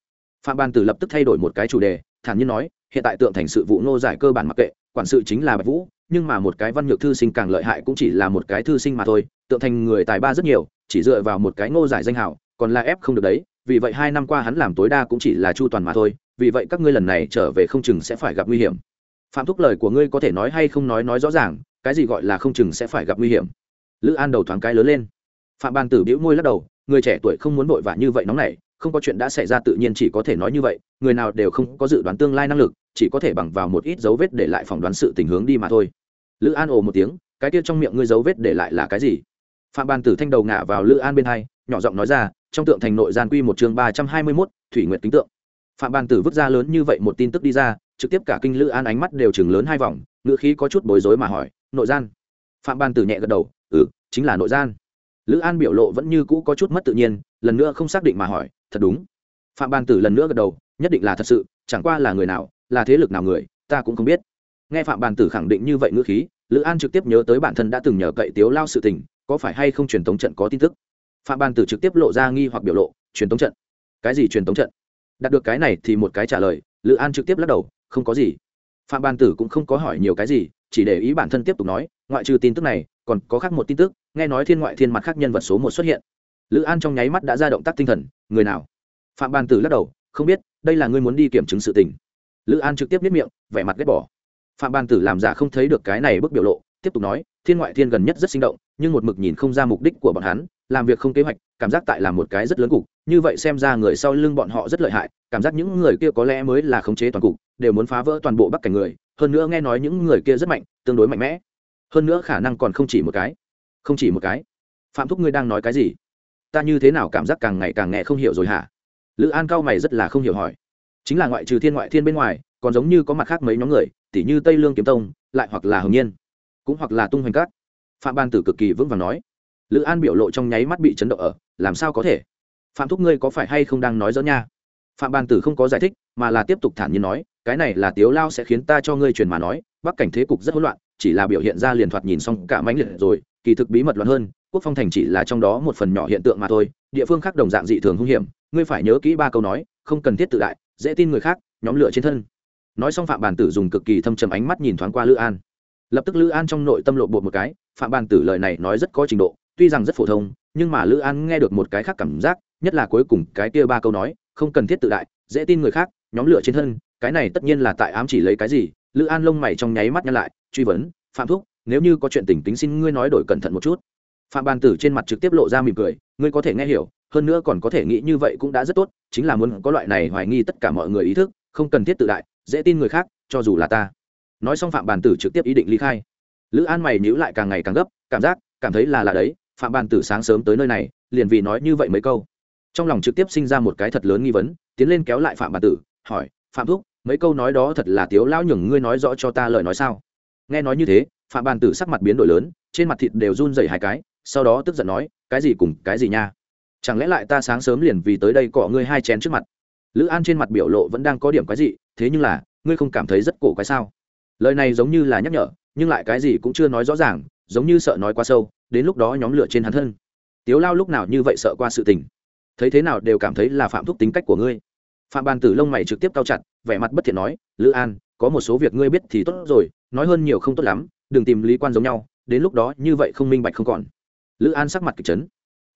Phạm bàn tử lập tức thay đổi một cái chủ đề, thản nhiên nói, hiện tại tượng thành sự vụ nô giải cơ bản mặc kệ, quản sự chính là bạch vũ nhưng mà một cái văn nhược thư sinh càng lợi hại cũng chỉ là một cái thư sinh mà thôi, tượng thành người tài ba rất nhiều, chỉ dựa vào một cái ngô giải danh hảo, còn là ép không được đấy, vì vậy hai năm qua hắn làm tối đa cũng chỉ là chu toàn mà thôi, vì vậy các ngươi lần này trở về không chừng sẽ phải gặp nguy hiểm. Phạm thúc lời của ngươi có thể nói hay không nói nói rõ ràng, cái gì gọi là không chừng sẽ phải gặp nguy hiểm. Lữ an đầu thoáng cái lớn lên. Phạm ban tử biễu môi lắc đầu, người trẻ tuổi không muốn vội vã như vậy nóng này không có chuyện đã xảy ra tự nhiên chỉ có thể nói như vậy, người nào đều không có dự đoán tương lai năng lực, chỉ có thể bằng vào một ít dấu vết để lại phỏng đoán sự tình hướng đi mà thôi. Lữ an ồ một tiếng, cái kia trong miệng ngươi dấu vết để lại là cái gì? Phạm bàn tử thanh đầu ngả vào lữ an bên hai, nhỏ giọng nói ra, trong tượng thành nội gian quy một chương ba trăm hai mươi mốt, thủy nguyện kính tượng. Phạm bàn tử vứt ra lớn như vậy một tin tức đi ra, trực tiếp cả kinh lữ an ánh mắt đều chừng lớn hai vòng ngựa khí có chút bối rối mà hỏi, nội gian? Phạm bàn tử nhẹ gật đầu ừ chính là nội gian lữ an biểu lộ vẫn như cũ có chút mất tự nhiên, lần nữa không xác định mà hỏi, thật đúng. Phạm ban tử lần nữa gật đầu, nhất định là thật sự, chẳng qua là người nào, là thế lực nào người, ta cũng không biết. Nghe phạm bàn tử khẳng định như vậy ngữ khí, lữ an trực tiếp nhớ tới bản thân đã từng nhờ cậy tiếu lao sự tình, có phải hay không truyền tống trận có tin tức? Phạm bàn tử trực tiếp lộ ra nghi hoặc biểu lộ, truyền tống trận? Cái gì truyền tống trận? Đạt được cái này thì một cái trả lời, lữ an trực tiếp lắc đầu, không có gì. Phạm bàn tử cũng không có hỏi nhiều cái gì, chỉ để ý bản thân tiếp tục nói, ngoại trừ tin tức này còn có khác một tin tức, nghe nói thiên ngoại thiên mặt khác nhân vật số một xuất hiện. Lữ an trong nháy mắt đã ra động tác tinh thần, người nào? Phạm bàn tử lắc đầu, không biết, đây là ngươi muốn đi kiểm chứng sự tình. Lữ an trực tiếp biết miệng, vẻ mặt ghét bỏ. Phạm ban tử làm giả không thấy được cái này bức biểu lộ, tiếp tục nói, thiên ngoại thiên gần nhất rất sinh động, nhưng một mực nhìn không ra mục đích của bọn hắn, làm việc không kế hoạch, cảm giác tại là một cái rất lớn cục, như vậy xem ra người sau lưng bọn họ rất lợi hại, cảm giác những người kia có lẽ mới là khống chế toàn cục, đều muốn phá vỡ toàn bộ bắc cảnh người, hơn nữa nghe nói những người kia rất mạnh, tương đối mạnh mẽ hơn nữa khả năng còn không chỉ một cái. Không chỉ một cái. Phạm thúc ngươi đang nói cái gì? Ta như thế nào cảm giác càng ngày càng nghe không hiểu rồi hả? Lữ an cao mày rất là không hiểu hỏi. Chính là ngoại trừ thiên ngoại thiên bên ngoài, còn giống như có mặt khác mấy nhóm người, tỉ như tây lương kiếm tông, lại hoặc là hồng nhiên, cũng hoặc là tung hoành cát. Phạm ban tử cực kỳ vững vàng nói. Lữ an biểu lộ trong nháy mắt bị chấn động ở, làm sao có thể? Phạm thúc ngươi có phải hay không đang nói dỡ nha? Phạm ban tử không có giải thích, mà là tiếp tục thản nhiên nói, cái này là tiếu lao sẽ khiến ta cho ngươi truyền mà nói, bắc cảnh thế cục rất hỗn loạn chỉ là biểu hiện ra liền thoạt nhìn xong cả mãnh liệt rồi, kỳ thực bí mật loạn hơn, quốc phong thành chỉ là trong đó một phần nhỏ hiện tượng mà thôi, địa phương khác đồng dạng dị thường hung hiểm, ngươi phải nhớ kỹ ba câu nói, không cần thiết tự đại, dễ tin người khác, nhóm lửa trên thân. Nói xong phạm bàn tử dùng cực kỳ thâm trầm ánh mắt nhìn thoáng qua lữ an. Lập tức lữ an trong nội tâm lộ bột một cái, phạm bàn tử lời này nói rất có trình độ, tuy rằng rất phổ thông, nhưng mà lữ an nghe được một cái khác cảm giác, nhất là cuối cùng cái kia ba câu nói, không cần thiết tự đại, dễ tin người khác, nhóm lửa trên thân, cái này tất nhiên là tại ám chỉ lấy cái gì, lữ an lông mày trong nháy mắt nhăn lại truy vấn, phạm thúc, nếu như có chuyện tình tính xin ngươi nói đổi cẩn thận một chút. Phạm bàn tử trên mặt trực tiếp lộ ra mỉm cười, ngươi có thể nghe hiểu, hơn nữa còn có thể nghĩ như vậy cũng đã rất tốt, chính là muốn có loại này hoài nghi tất cả mọi người ý thức, không cần thiết tự đại, dễ tin người khác, cho dù là ta. Nói xong phạm bàn tử trực tiếp ý định ly khai. Lữ an mày nhữ lại càng ngày càng gấp, cảm giác, cảm thấy là là đấy, phạm bàn tử sáng sớm tới nơi này, liền vì nói như vậy mấy câu. Trong lòng trực tiếp sinh ra một cái thật lớn nghi vấn, tiến lên kéo lại phạm bàn tử, hỏi, phạm thúc, mấy câu nói đó thật là tiếu lão nhường ngươi nói rõ cho ta lời nói sao? Nghe nói như thế phạm bàn tử sắc mặt biến đổi lớn trên mặt thịt đều run dày hai cái sau đó tức giận nói cái gì cùng cái gì nha? Chẳng lẽ lại ta sáng sớm liền vì tới đây cọ ngươi hai chén trước mặt? Lữ an trên mặt biểu lộ vẫn đang có điểm quái dị, thế nhưng là ngươi không cảm thấy rất cổ quái sao? Lời này giống như là nhắc nhở nhưng lại cái gì cũng chưa nói rõ ràng giống như sợ nói quá sâu đến lúc đó nhóm lửa trên hắn thân. Tiếu lao lúc nào như vậy sợ qua sự tình? Thấy thế nào đều cảm thấy là phạm thúc tính cách của ngươi. Phạm bàn tử lông mày trực tiếp cao chặt vẻ mặt bất thiện nói lữ an có một số việc ngươi biết thì tốt rồi, nói hơn nhiều không tốt lắm, đừng tìm lý quan giống nhau, đến lúc đó như vậy không minh bạch không còn. Lữ an sắc mặt kịch chấn.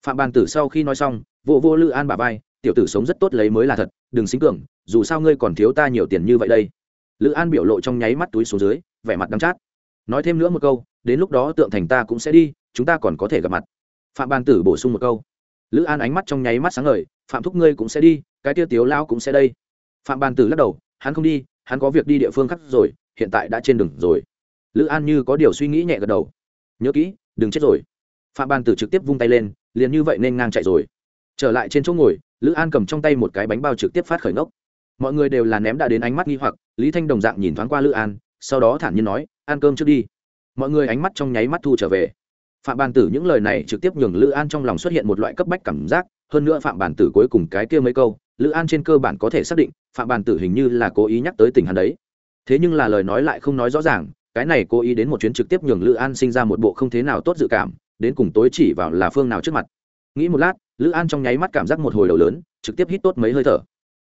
Phạm bàn tử sau khi nói xong, vô vô lữ an bà vai, tiểu tử sống rất tốt lấy mới là thật, đừng xính cường, dù sao ngươi còn thiếu ta nhiều tiền như vậy đây. Lữ an biểu lộ trong nháy mắt túi xuống dưới, vẻ mặt đắm chát. Nói thêm nữa một câu, đến lúc đó tượng thành ta cũng sẽ đi, chúng ta còn có thể gặp mặt. Phạm bàn tử bổ sung một câu. Lữ an ánh mắt trong nháy mắt sáng ngời, phạm thúc ngươi cũng sẽ đi, cái tiêu tiếu lao cũng sẽ đây. Phạm bàn tử lắc đầu, hắn không đi hắn có việc đi địa phương khác rồi, hiện tại đã trên đường rồi. Lữ an như có điều suy nghĩ nhẹ gật đầu. Nhớ kỹ, đừng chết rồi. Phạm ban tử trực tiếp vung tay lên, liền như vậy nên ngang chạy rồi. Trở lại trên chỗ ngồi, lữ an cầm trong tay một cái bánh bao trực tiếp phát khởi ngốc. Mọi người đều là ném đã đến ánh mắt nghi hoặc, lý thanh đồng dạng nhìn thoáng qua lữ an, sau đó thản nhiên nói, ăn cơm trước đi. Mọi người ánh mắt trong nháy mắt thu trở về. Phạm bàn tử những lời này trực tiếp nhường lữ an trong lòng xuất hiện một loại cấp bách cảm giác, hơn nữa phạm bàn tử cuối cùng cái kia mấy câu lữ an trên cơ bản có thể xác định, phạm bàn tử hình như là cố ý nhắc tới tình hắn đấy. Thế nhưng là lời nói lại không nói rõ ràng, cái này cố ý đến một chuyến trực tiếp nhường lữ an sinh ra một bộ không thế nào tốt dự cảm, đến cùng tối chỉ vào là phương nào trước mặt. Nghĩ một lát, lữ an trong nháy mắt cảm giác một hồi đầu lớn, trực tiếp hít tốt mấy hơi thở.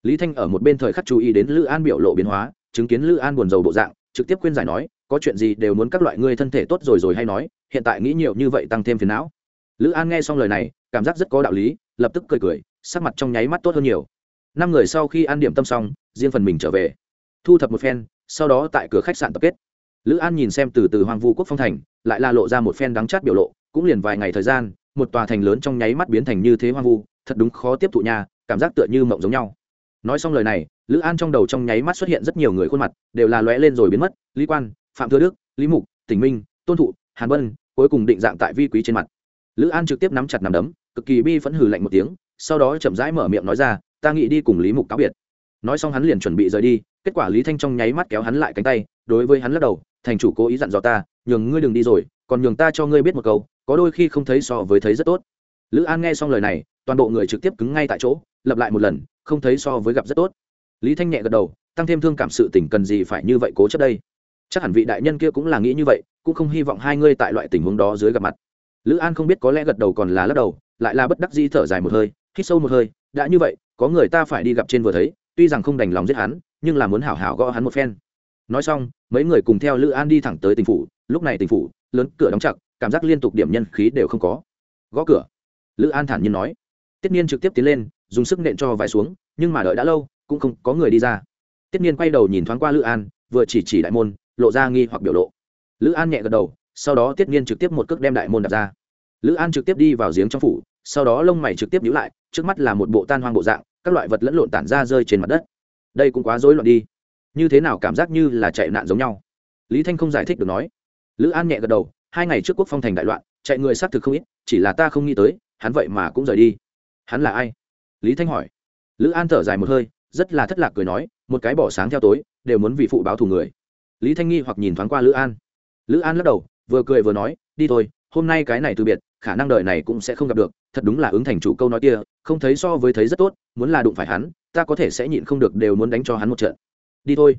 Lý thanh ở một bên thời khắc chú ý đến lữ an biểu lộ biến hóa, chứng kiến lữ an buồn rầu bộ dạng, trực tiếp khuyên giải nói, có chuyện gì đều muốn các loại ngươi thân thể tốt rồi rồi hay nói, hiện tại nghĩ nhiều như vậy tăng thêm phiền não. Lữ an nghe xong lời này, cảm giác rất có đạo lý, lập tức cười cười, sắc mặt trong nháy mắt tốt hơn nhiều năm người sau khi ăn điểm tâm xong, riêng phần mình trở về. Thu thập một phen, sau đó tại cửa khách sạn tập kết. Lữ an nhìn xem từ từ hoàng vu quốc phong thành, lại la lộ ra một phen đắng chát biểu lộ, cũng liền vài ngày thời gian, một tòa thành lớn trong nháy mắt biến thành như thế hoang vu, thật đúng khó tiếp thụ nhà cảm giác tựa như mộng giống nhau. Nói xong lời này, lữ an trong đầu trong nháy mắt xuất hiện rất nhiều người khuôn mặt, đều là lóe lên rồi biến mất, lý quan, phạm thừa đức, lý mục, tỉnh minh, tôn thụ, hàn vân cuối cùng định dạng tại vi quý trên mặt. Lữ an trực tiếp nắm chặt nằm đấm, cực kỳ bi phẫn hừ lạnh một tiếng, sau đó chậm rãi mở miệng nói ra ta nghĩ đi cùng lý mục cáo biệt. Nói xong hắn liền chuẩn bị rời đi, kết quả lý thanh trong nháy mắt kéo hắn lại cánh tay, đối với hắn lắc đầu, thành chủ cố ý dặn dò ta, nhường ngươi đừng đi rồi, còn nhường ta cho ngươi biết một câu, có đôi khi không thấy so với thấy rất tốt. Lữ an nghe xong lời này, toàn bộ người trực tiếp cứng ngay tại chỗ, lặp lại một lần, không thấy so với gặp rất tốt. Lý thanh nhẹ gật đầu, tăng thêm thương cảm sự tình cần gì phải như vậy cố chấp đây? Chắc hẳn vị đại nhân kia cũng là nghĩ như vậy, cũng không hy vọng hai ngươi tại loại tình huống đó dưới gặp mặt. Lữ an không biết có lẽ gật đầu còn là lắc đầu, lại là bất đắc di thở dài một hơi, hít sâu một hơi đã như vậy, có người ta phải đi gặp trên vừa thấy, tuy rằng không đành lòng giết hắn, nhưng là muốn hảo hảo gõ hắn một phen. Nói xong, mấy người cùng theo lữ an đi thẳng tới tỉnh phủ. Lúc này tỉnh phủ, lớn cửa đóng chặt, cảm giác liên tục điểm nhân khí đều không có. Gõ cửa. Lữ an thản nhiên nói. Tiết niên trực tiếp tiến lên, dùng sức nện cho vải xuống, nhưng mà đợi đã lâu, cũng không có người đi ra. Tiết niên quay đầu nhìn thoáng qua lữ an, vừa chỉ chỉ đại môn, lộ ra nghi hoặc biểu lộ. Lữ an nhẹ gật đầu, sau đó tiết niên trực tiếp một cước đem đại môn đặt ra. Lữ an trực tiếp đi vào giếng trong phủ sau đó lông mày trực tiếp nhíu lại, trước mắt là một bộ tan hoang bộ dạng, các loại vật lẫn lộn tản ra rơi trên mặt đất. Đây cũng quá rối loạn đi. Như thế nào cảm giác như là chạy nạn giống nhau? Lý thanh không giải thích được nói. Lữ an nhẹ gật đầu, hai ngày trước quốc phong thành đại loạn, chạy người xác thực không ít, chỉ là ta không nghĩ tới, hắn vậy mà cũng rời đi. Hắn là ai? Lý thanh hỏi. Lữ an thở dài một hơi, rất là thất lạc cười nói, một cái bỏ sáng theo tối, đều muốn vì phụ báo thù người. Lý thanh nghi hoặc nhìn thoáng qua lữ an. Lữ an lắc đầu, vừa cười vừa nói, đi thôi, hôm nay cái này từ biệt khả năng đời này cũng sẽ không gặp được, thật đúng là ứng thành chủ câu nói kia, không thấy so với thấy rất tốt, muốn là đụng phải hắn, ta có thể sẽ nhịn không được đều muốn đánh cho hắn một trận. Đi thôi.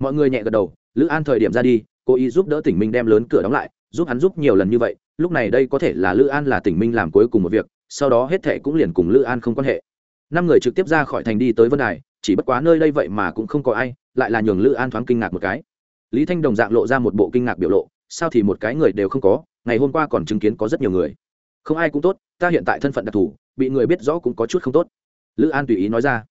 Mọi người nhẹ gật đầu, lữ an thời điểm ra đi, cố ý giúp đỡ tỉnh minh đem lớn cửa đóng lại, giúp hắn giúp nhiều lần như vậy, lúc này đây có thể là lữ an là tỉnh minh làm cuối cùng một việc, sau đó hết thệ cũng liền cùng lữ an không quan hệ. Năm người trực tiếp ra khỏi thành đi tới vân đài, chỉ bất quá nơi đây vậy mà cũng không có ai, lại là nhường lữ an thoáng kinh ngạc một cái. Lý thanh đồng dạng lộ ra một bộ kinh ngạc biểu lộ, sao thì một cái người đều không có, ngày hôm qua còn chứng kiến có rất nhiều người không ai cũng tốt, ta hiện tại thân phận đặc thù, bị người biết rõ cũng có chút không tốt. Lữ an tùy ý nói ra.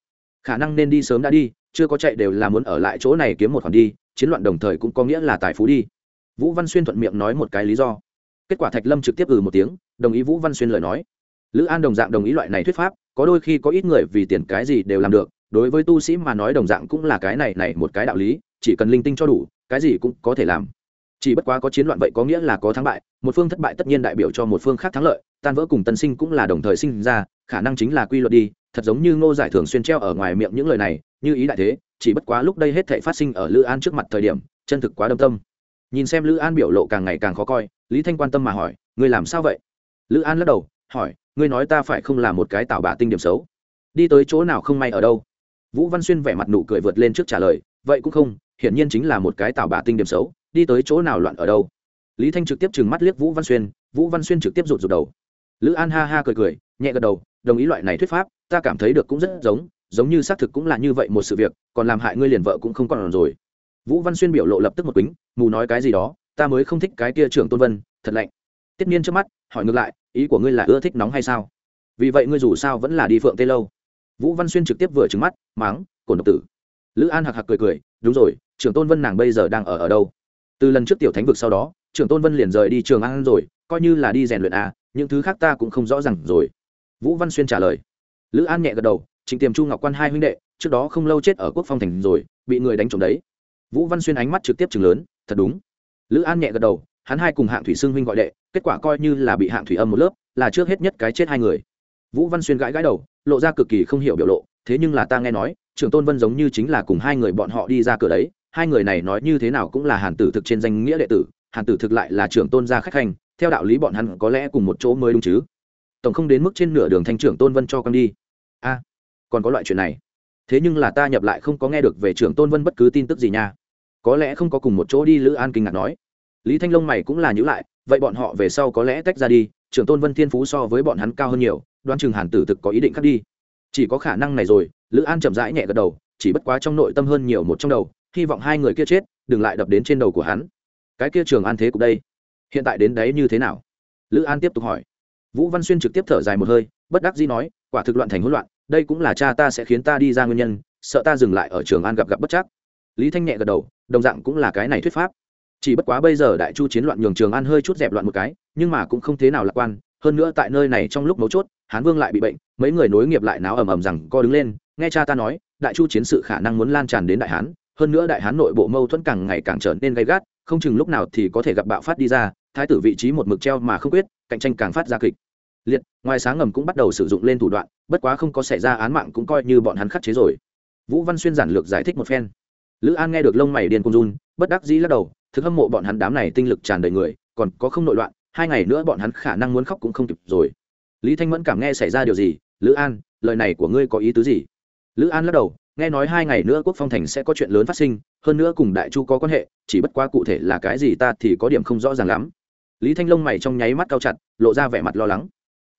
Khả năng nên đi sớm đã đi, chưa có chạy đều là muốn ở lại chỗ này kiếm một khoản đi, chiến loạn đồng thời cũng có nghĩa là tài phú đi. Vũ văn xuyên thuận miệng nói một cái lý do. Kết quả thạch lâm trực tiếp ừ một tiếng, đồng ý vũ văn xuyên lời nói. Lữ an đồng dạng đồng ý loại này thuyết pháp, có đôi khi có ít người vì tiền cái gì đều làm được, đối với tu sĩ mà nói đồng dạng cũng là cái này này một cái đạo lý, chỉ cần linh tinh cho đủ, cái gì cũng có thể làm. Chỉ bất quá có chiến loạn vậy có nghĩa là có thắng bại, một phương thất bại tất nhiên đại biểu cho một phương khác thắng lợi tan vỡ cùng tân sinh cũng là đồng thời sinh ra, khả năng chính là quy luật đi, thật giống như ngô giải thường xuyên treo ở ngoài miệng những lời này, như ý đại thế, chỉ bất quá lúc đây hết thể phát sinh ở lữ an trước mặt thời điểm, chân thực quá đâm tâm. Nhìn xem lữ an biểu lộ càng ngày càng khó coi, lý thanh quan tâm mà hỏi, ngươi làm sao vậy? Lữ an lắc đầu, hỏi, ngươi nói ta phải không là một cái tạo bạ tinh điểm xấu? Đi tới chỗ nào không may ở đâu? Vũ văn xuyên vẻ mặt nụ cười vượt lên trước trả lời, vậy cũng không, hiển nhiên chính là một cái tạo bạ tinh điểm xấu, đi tới chỗ nào loạn ở đâu? Lý thanh trực tiếp trừng mắt liếc vũ văn xuyên, vũ văn xuyên trực tiếp rụt rụt đầu lữ an ha ha cười cười, nhẹ gật đầu, đồng ý loại này thuyết pháp, ta cảm thấy được cũng rất giống giống như xác thực cũng là như vậy một sự việc, còn làm hại ngươi liền vợ cũng không còn rồi. Vũ văn xuyên biểu lộ lập tức một kính mù nói cái gì đó, ta mới không thích cái kia trưởng tôn vân, thật lạnh. Tiết niên trước mắt, hỏi ngược lại, ý của ngươi là ưa thích nóng hay sao? Vì vậy ngươi dù sao vẫn là đi phượng tê lâu. Vũ văn xuyên trực tiếp vừa trứng mắt, máng cổn độc tử. Lữ an hạc hạc cười cười, đúng rồi, trưởng tôn vân nàng bây giờ đang ở ở đâu? Từ lần trước tiểu thánh vực sau đó, trưởng tôn vân liền rời đi trường an rồi, coi như là đi rèn luyện à những thứ khác ta cũng không rõ ràng rồi. Vũ văn xuyên trả lời. Lữ an nhẹ gật đầu, trịnh tiềm chu ngọc quan hai huynh đệ, trước đó không lâu chết ở quốc phong thành rồi, bị người đánh trộm đấy. Vũ văn xuyên ánh mắt trực tiếp chừng lớn, thật đúng. Lữ an nhẹ gật đầu, hắn hai cùng hạng thủy xương huynh gọi đệ, kết quả coi như là bị hạng thủy âm một lớp, là trước hết nhất cái chết hai người. Vũ văn xuyên gãi gãi đầu, lộ ra cực kỳ không hiểu biểu lộ, thế nhưng là ta nghe nói, trưởng tôn vân giống như chính là cùng hai người bọn họ đi ra cửa đấy, hai người này nói như thế nào cũng là hàn tử thực trên danh nghĩa đệ tử, hàn tử thực lại là trưởng tôn gia khách hành theo đạo lý bọn hắn có lẽ cùng một chỗ mới đúng chứ. Tổng không đến mức trên nửa đường thanh trưởng tôn vân cho con đi. A, còn có loại chuyện này. Thế nhưng là ta nhập lại không có nghe được về trưởng tôn vân bất cứ tin tức gì nha. Có lẽ không có cùng một chỗ đi, lữ an kinh ngạc nói. Lý thanh long mày cũng là nhữ lại, vậy bọn họ về sau có lẽ tách ra đi, trưởng tôn vân thiên phú so với bọn hắn cao hơn nhiều đoan chừng hàn tử thực có ý định cắt đi. Chỉ có khả năng này rồi, lữ an chậm rãi nhẹ gật đầu, chỉ bất quá trong nội tâm hơn nhiều một trong đầu, hy vọng hai người kia chết, đừng lại đập đến trên đầu của hắn. Cái kia trường an thế cục đây hiện tại đến đấy như thế nào? Lữ an tiếp tục hỏi. Vũ văn xuyên trực tiếp thở dài một hơi, bất đắc dĩ nói, quả thực loạn thành hỗn loạn, đây cũng là cha ta sẽ khiến ta đi ra nguyên nhân, sợ ta dừng lại ở trường an gặp gặp bất chắc. Lý thanh nhẹ gật đầu, đồng dạng cũng là cái này thuyết pháp. Chỉ bất quá bây giờ đại chu chiến loạn nhường trường an hơi chút dẹp loạn một cái, nhưng mà cũng không thế nào lạc quan, hơn nữa tại nơi này trong lúc mấu chốt, hán vương lại bị bệnh, mấy người nối nghiệp lại náo ầm ầm rằng co đứng lên, nghe cha ta nói, đại chu chiến sự khả năng muốn lan tràn đến đại hán, hơn nữa đại hán nội bộ mâu thuẫn càng ngày càng trở nên gay gắt không chừng lúc nào thì có thể gặp bạo phát đi ra, thái tử vị trí một mực treo mà không quyết, cạnh tranh càng phát ra kịch. Liệt, ngoài sáng ngầm cũng bắt đầu sử dụng lên thủ đoạn, bất quá không có xảy ra án mạng cũng coi như bọn hắn khắc chế rồi. Vũ văn xuyên giản lược giải thích một phen. Lữ an nghe được lông mày điên công run, bất đắc dĩ lắc đầu, thực hâm mộ bọn hắn đám này tinh lực tràn đầy người, còn có không nội loạn, hai ngày nữa bọn hắn khả năng muốn khóc cũng không kịp rồi. Lý thanh mẫn cảm nghe xảy ra điều gì? Lữ an, lời này của ngươi có ý tứ gì? Lữ an lắc đầu nghe nói hai ngày nữa quốc phong thành sẽ có chuyện lớn phát sinh, hơn nữa cùng đại chu có quan hệ, chỉ bất quá cụ thể là cái gì ta thì có điểm không rõ ràng lắm. Lý thanh long mày trong nháy mắt cao chặt, lộ ra vẻ mặt lo lắng.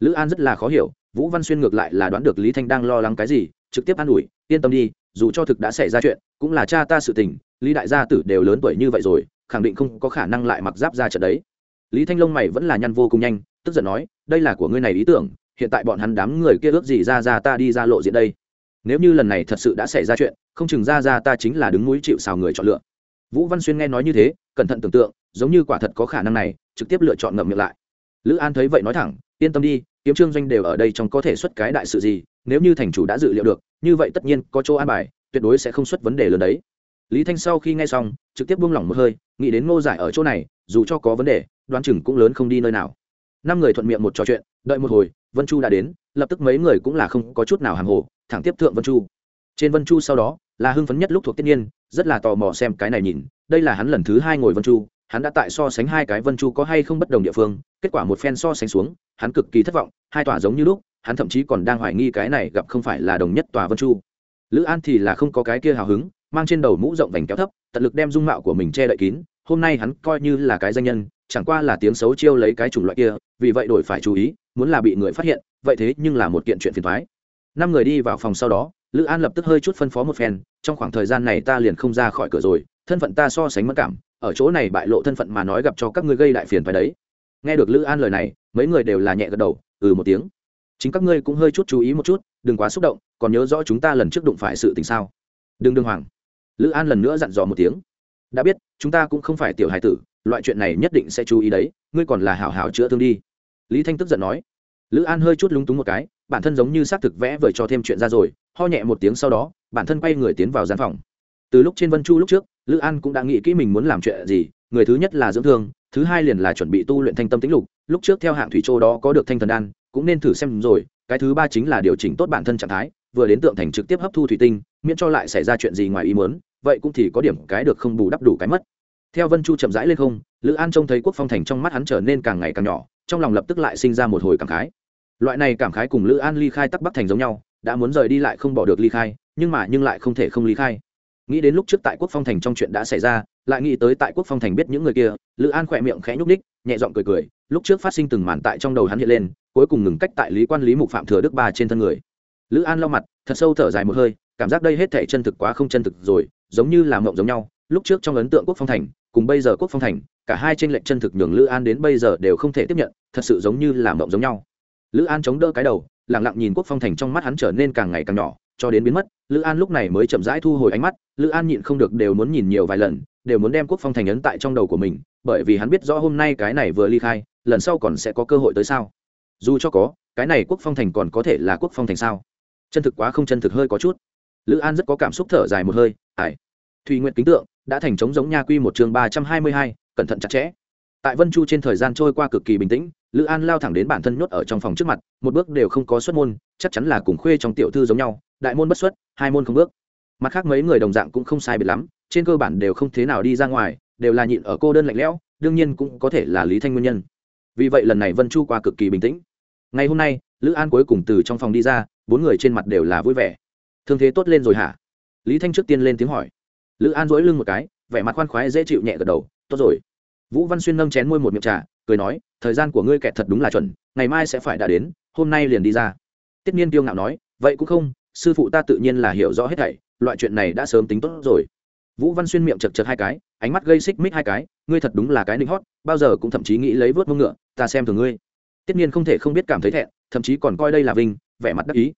Lữ an rất là khó hiểu, vũ văn xuyên ngược lại là đoán được lý thanh đang lo lắng cái gì, trực tiếp an ủi, yên tâm đi, dù cho thực đã xảy ra chuyện, cũng là cha ta sự tình, lý đại gia tử đều lớn tuổi như vậy rồi, khẳng định không có khả năng lại mặc giáp ra trận đấy. Lý thanh long mày vẫn là nhăn vô cùng nhanh, tức giận nói, đây là của ngươi này ý tưởng, hiện tại bọn hắn đám người kia ước gì ra ra ta đi ra lộ diện đây nếu như lần này thật sự đã xảy ra chuyện, không chừng ra ra ta chính là đứng mũi chịu xào người chọn lựa. Vũ văn xuyên nghe nói như thế, cẩn thận tưởng tượng, giống như quả thật có khả năng này, trực tiếp lựa chọn ngậm miệng lại. Lữ an thấy vậy nói thẳng, yên tâm đi, kiếm trương doanh đều ở đây trong có thể xuất cái đại sự gì, nếu như thành chủ đã dự liệu được, như vậy tất nhiên có chỗ an bài, tuyệt đối sẽ không xuất vấn đề lớn đấy. Lý thanh sau khi nghe xong, trực tiếp buông lỏng một hơi, nghĩ đến ngô giải ở chỗ này, dù cho có vấn đề, đoán chừng cũng lớn không đi nơi nào. Năm người thuận miệng một trò chuyện, đợi một hồi, vân chu đã đến lập tức mấy người cũng là không có chút nào hàng hồ, thẳng tiếp thượng vân chu. Trên vân chu sau đó, là hưng phấn nhất lúc thuộc tiết nhiên rất là tò mò xem cái này nhìn, đây là hắn lần thứ hai ngồi vân chu, hắn đã tại so sánh hai cái vân chu có hay không bất đồng địa phương, kết quả một phen so sánh xuống, hắn cực kỳ thất vọng, hai tòa giống như lúc, hắn thậm chí còn đang hoài nghi cái này gặp không phải là đồng nhất tòa vân chu. Lữ an thì là không có cái kia hào hứng, mang trên đầu mũ rộng vành kéo thấp, tận lực đem dung mạo của mình che đậy kín hôm nay hắn coi như là cái danh nhân, chẳng qua là tiếng xấu chiêu lấy cái chủng loại kia, vì vậy đổi phải chú ý, muốn là bị người phát hiện, vậy thế nhưng là một kiện chuyện phiền thoái năm người đi vào phòng sau đó, lữ an lập tức hơi chút phân phó một phen, trong khoảng thời gian này ta liền không ra khỏi cửa rồi, thân phận ta so sánh mất cảm, ở chỗ này bại lộ thân phận mà nói gặp cho các ngươi gây đại phiền phải đấy. Nghe được lữ an lời này, mấy người đều là nhẹ gật đầu ừ một tiếng. Chính các ngươi cũng hơi chút chú ý một chút, đừng quá xúc động, còn nhớ rõ chúng ta lần trước đụng phải sự tình sao. Đừng đừng hoàng lữ an lần nữa dặn dò một tiếng đã biết, chúng ta cũng không phải tiểu hài tử, loại chuyện này nhất định sẽ chú ý đấy, ngươi còn là hảo hảo chữa thương đi. Lý thanh tức giận nói. Lữ an hơi chút lúng túng một cái, bản thân giống như xác thực vẽ vời cho thêm chuyện ra rồi, ho nhẹ một tiếng sau đó, bản thân quay người tiến vào gian phòng. Từ lúc trên vân chu lúc trước, lữ an cũng đã nghĩ kỹ mình muốn làm chuyện gì, người thứ nhất là dưỡng thương, thứ hai liền là chuẩn bị tu luyện thanh tâm tĩnh lục, lúc trước theo hạng thủy châu đó có được thanh thần đan, cũng nên thử xem rồi, cái thứ ba chính là điều chỉnh tốt bản thân trạng thái, vừa đến tượng thành trực tiếp hấp thu thủy tinh, miễn cho lại xảy ra chuyện gì ngoài ý muốn vậy cũng thì có điểm cái được không bù đắp đủ cái mất. Theo vân chu chậm rãi lên không, lữ an trông thấy quốc phong thành trong mắt hắn trở nên càng ngày càng nhỏ, trong lòng lập tức lại sinh ra một hồi cảm khái. Loại này cảm khái cùng lữ an ly khai tắc bắc thành giống nhau, đã muốn rời đi lại không bỏ được ly khai, nhưng mà nhưng lại không thể không ly khai. Nghĩ đến lúc trước tại quốc phong thành trong chuyện đã xảy ra, lại nghĩ tới tại quốc phong thành biết những người kia, lữ an khỏe miệng khẽ nhúc ních nhẹ giọng cười cười, lúc trước phát sinh từng màn tại trong đầu hắn hiện lên, cuối cùng ngừng cách tại lý quan lý mục phạm thừa đức ba trên thân người. Lữ an lau mặt, thật sâu thở dài một hơi, cảm giác đây hết thể chân thực quá không chân thực rồi giống như là mộng giống nhau, lúc trước trong ấn tượng quốc phong thành, cùng bây giờ quốc phong thành, cả hai tranh lệch chân thực nhường lữ an đến bây giờ đều không thể tiếp nhận, thật sự giống như là mộng giống nhau. Lữ an chống đỡ cái đầu lẳng lặng nhìn quốc phong thành trong mắt hắn trở nên càng ngày càng nhỏ, cho đến biến mất, lữ an lúc này mới chậm rãi thu hồi ánh mắt, lữ an nhịn không được đều muốn nhìn nhiều vài lần, đều muốn đem quốc phong thành ấn tại trong đầu của mình, bởi vì hắn biết rõ hôm nay cái này vừa ly khai, lần sau còn sẽ có cơ hội tới sao. Dù cho có, cái này quốc phong thành còn có thể là quốc phong thành sao? Chân thực quá không chân thực hơi có chút lữ an rất có cảm xúc thở dài một hơi ải thùy nguyện kính tượng, đã thành trống giống nha quy một chương ba trăm hai mươi hai, cẩn thận chặt chẽ. Tại vân chu trên thời gian trôi qua cực kỳ bình tĩnh, lữ an lao thẳng đến bản thân nhốt ở trong phòng trước mặt, một bước đều không có xuất môn, chắc chắn là cùng khuê trong tiểu thư giống nhau, đại môn bất xuất, hai môn không bước. Mặt khác mấy người đồng dạng cũng không sai biệt lắm, trên cơ bản đều không thế nào đi ra ngoài, đều là nhịn ở cô đơn lạnh lẽo, đương nhiên cũng có thể là lý thanh nguyên nhân. Vì vậy lần này vân chu qua cực kỳ bình tĩnh. Ngày hôm nay, lữ an cuối cùng từ trong phòng đi ra, bốn người trên mặt đều là vui vẻ thương thế tốt lên rồi hả? Lý thanh trước tiên lên tiếng hỏi. Lữ an dỗi lưng một cái, vẻ mặt khoan khoái dễ chịu nhẹ gật đầu, tốt rồi. Vũ văn xuyên nâng chén môi một miệng trà, cười nói, thời gian của ngươi kẹt thật đúng là chuẩn, ngày mai sẽ phải đã đến, hôm nay liền đi ra. Tiết niên tiêu ngạo nói, vậy cũng không, sư phụ ta tự nhiên là hiểu rõ hết thảy, loại chuyện này đã sớm tính tốt rồi. Vũ văn xuyên miệng chật chật hai cái, ánh mắt gây xích mích hai cái, ngươi thật đúng là cái nịnh hót, bao giờ cũng thậm chí nghĩ lấy vớt mông ngựa, ta xem thường ngươi. Tiết niên không thể không biết cảm thấy thẹn, thậm chí còn coi đây là vinh, vẻ mặt đắc ý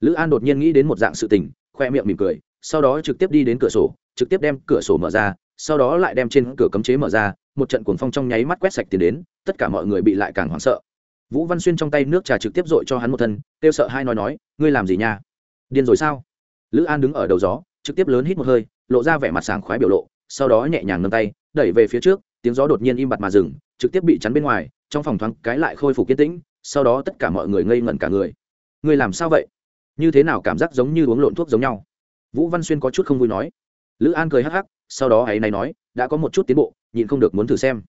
lữ an đột nhiên nghĩ đến một dạng sự tình, khoe miệng mỉm cười, sau đó trực tiếp đi đến cửa sổ, trực tiếp đem cửa sổ mở ra, sau đó lại đem trên cửa cấm chế mở ra, một trận cuồng phong trong nháy mắt quét sạch tiền đến, tất cả mọi người bị lại càng hoảng sợ. Vũ văn xuyên trong tay nước trà trực tiếp dội cho hắn một thân, kêu sợ hai nói nói, ngươi làm gì nha? Điên rồi sao? Lữ an đứng ở đầu gió, trực tiếp lớn hít một hơi, lộ ra vẻ mặt sảng khoái biểu lộ, sau đó nhẹ nhàng nâng tay, đẩy về phía trước, tiếng gió đột nhiên im bặt mà dừng, trực tiếp bị chắn bên ngoài, trong phòng thoáng cái lại khôi phục kiên tĩnh, sau đó tất cả mọi người ngây ngẩn cả người. Ngươi làm sao vậy? Như thế nào cảm giác giống như uống lộn thuốc giống nhau. Vũ văn xuyên có chút không vui nói. Lữ an cười hắc hắc, sau đó ấy này nói, đã có một chút tiến bộ, nhịn không được muốn thử xem.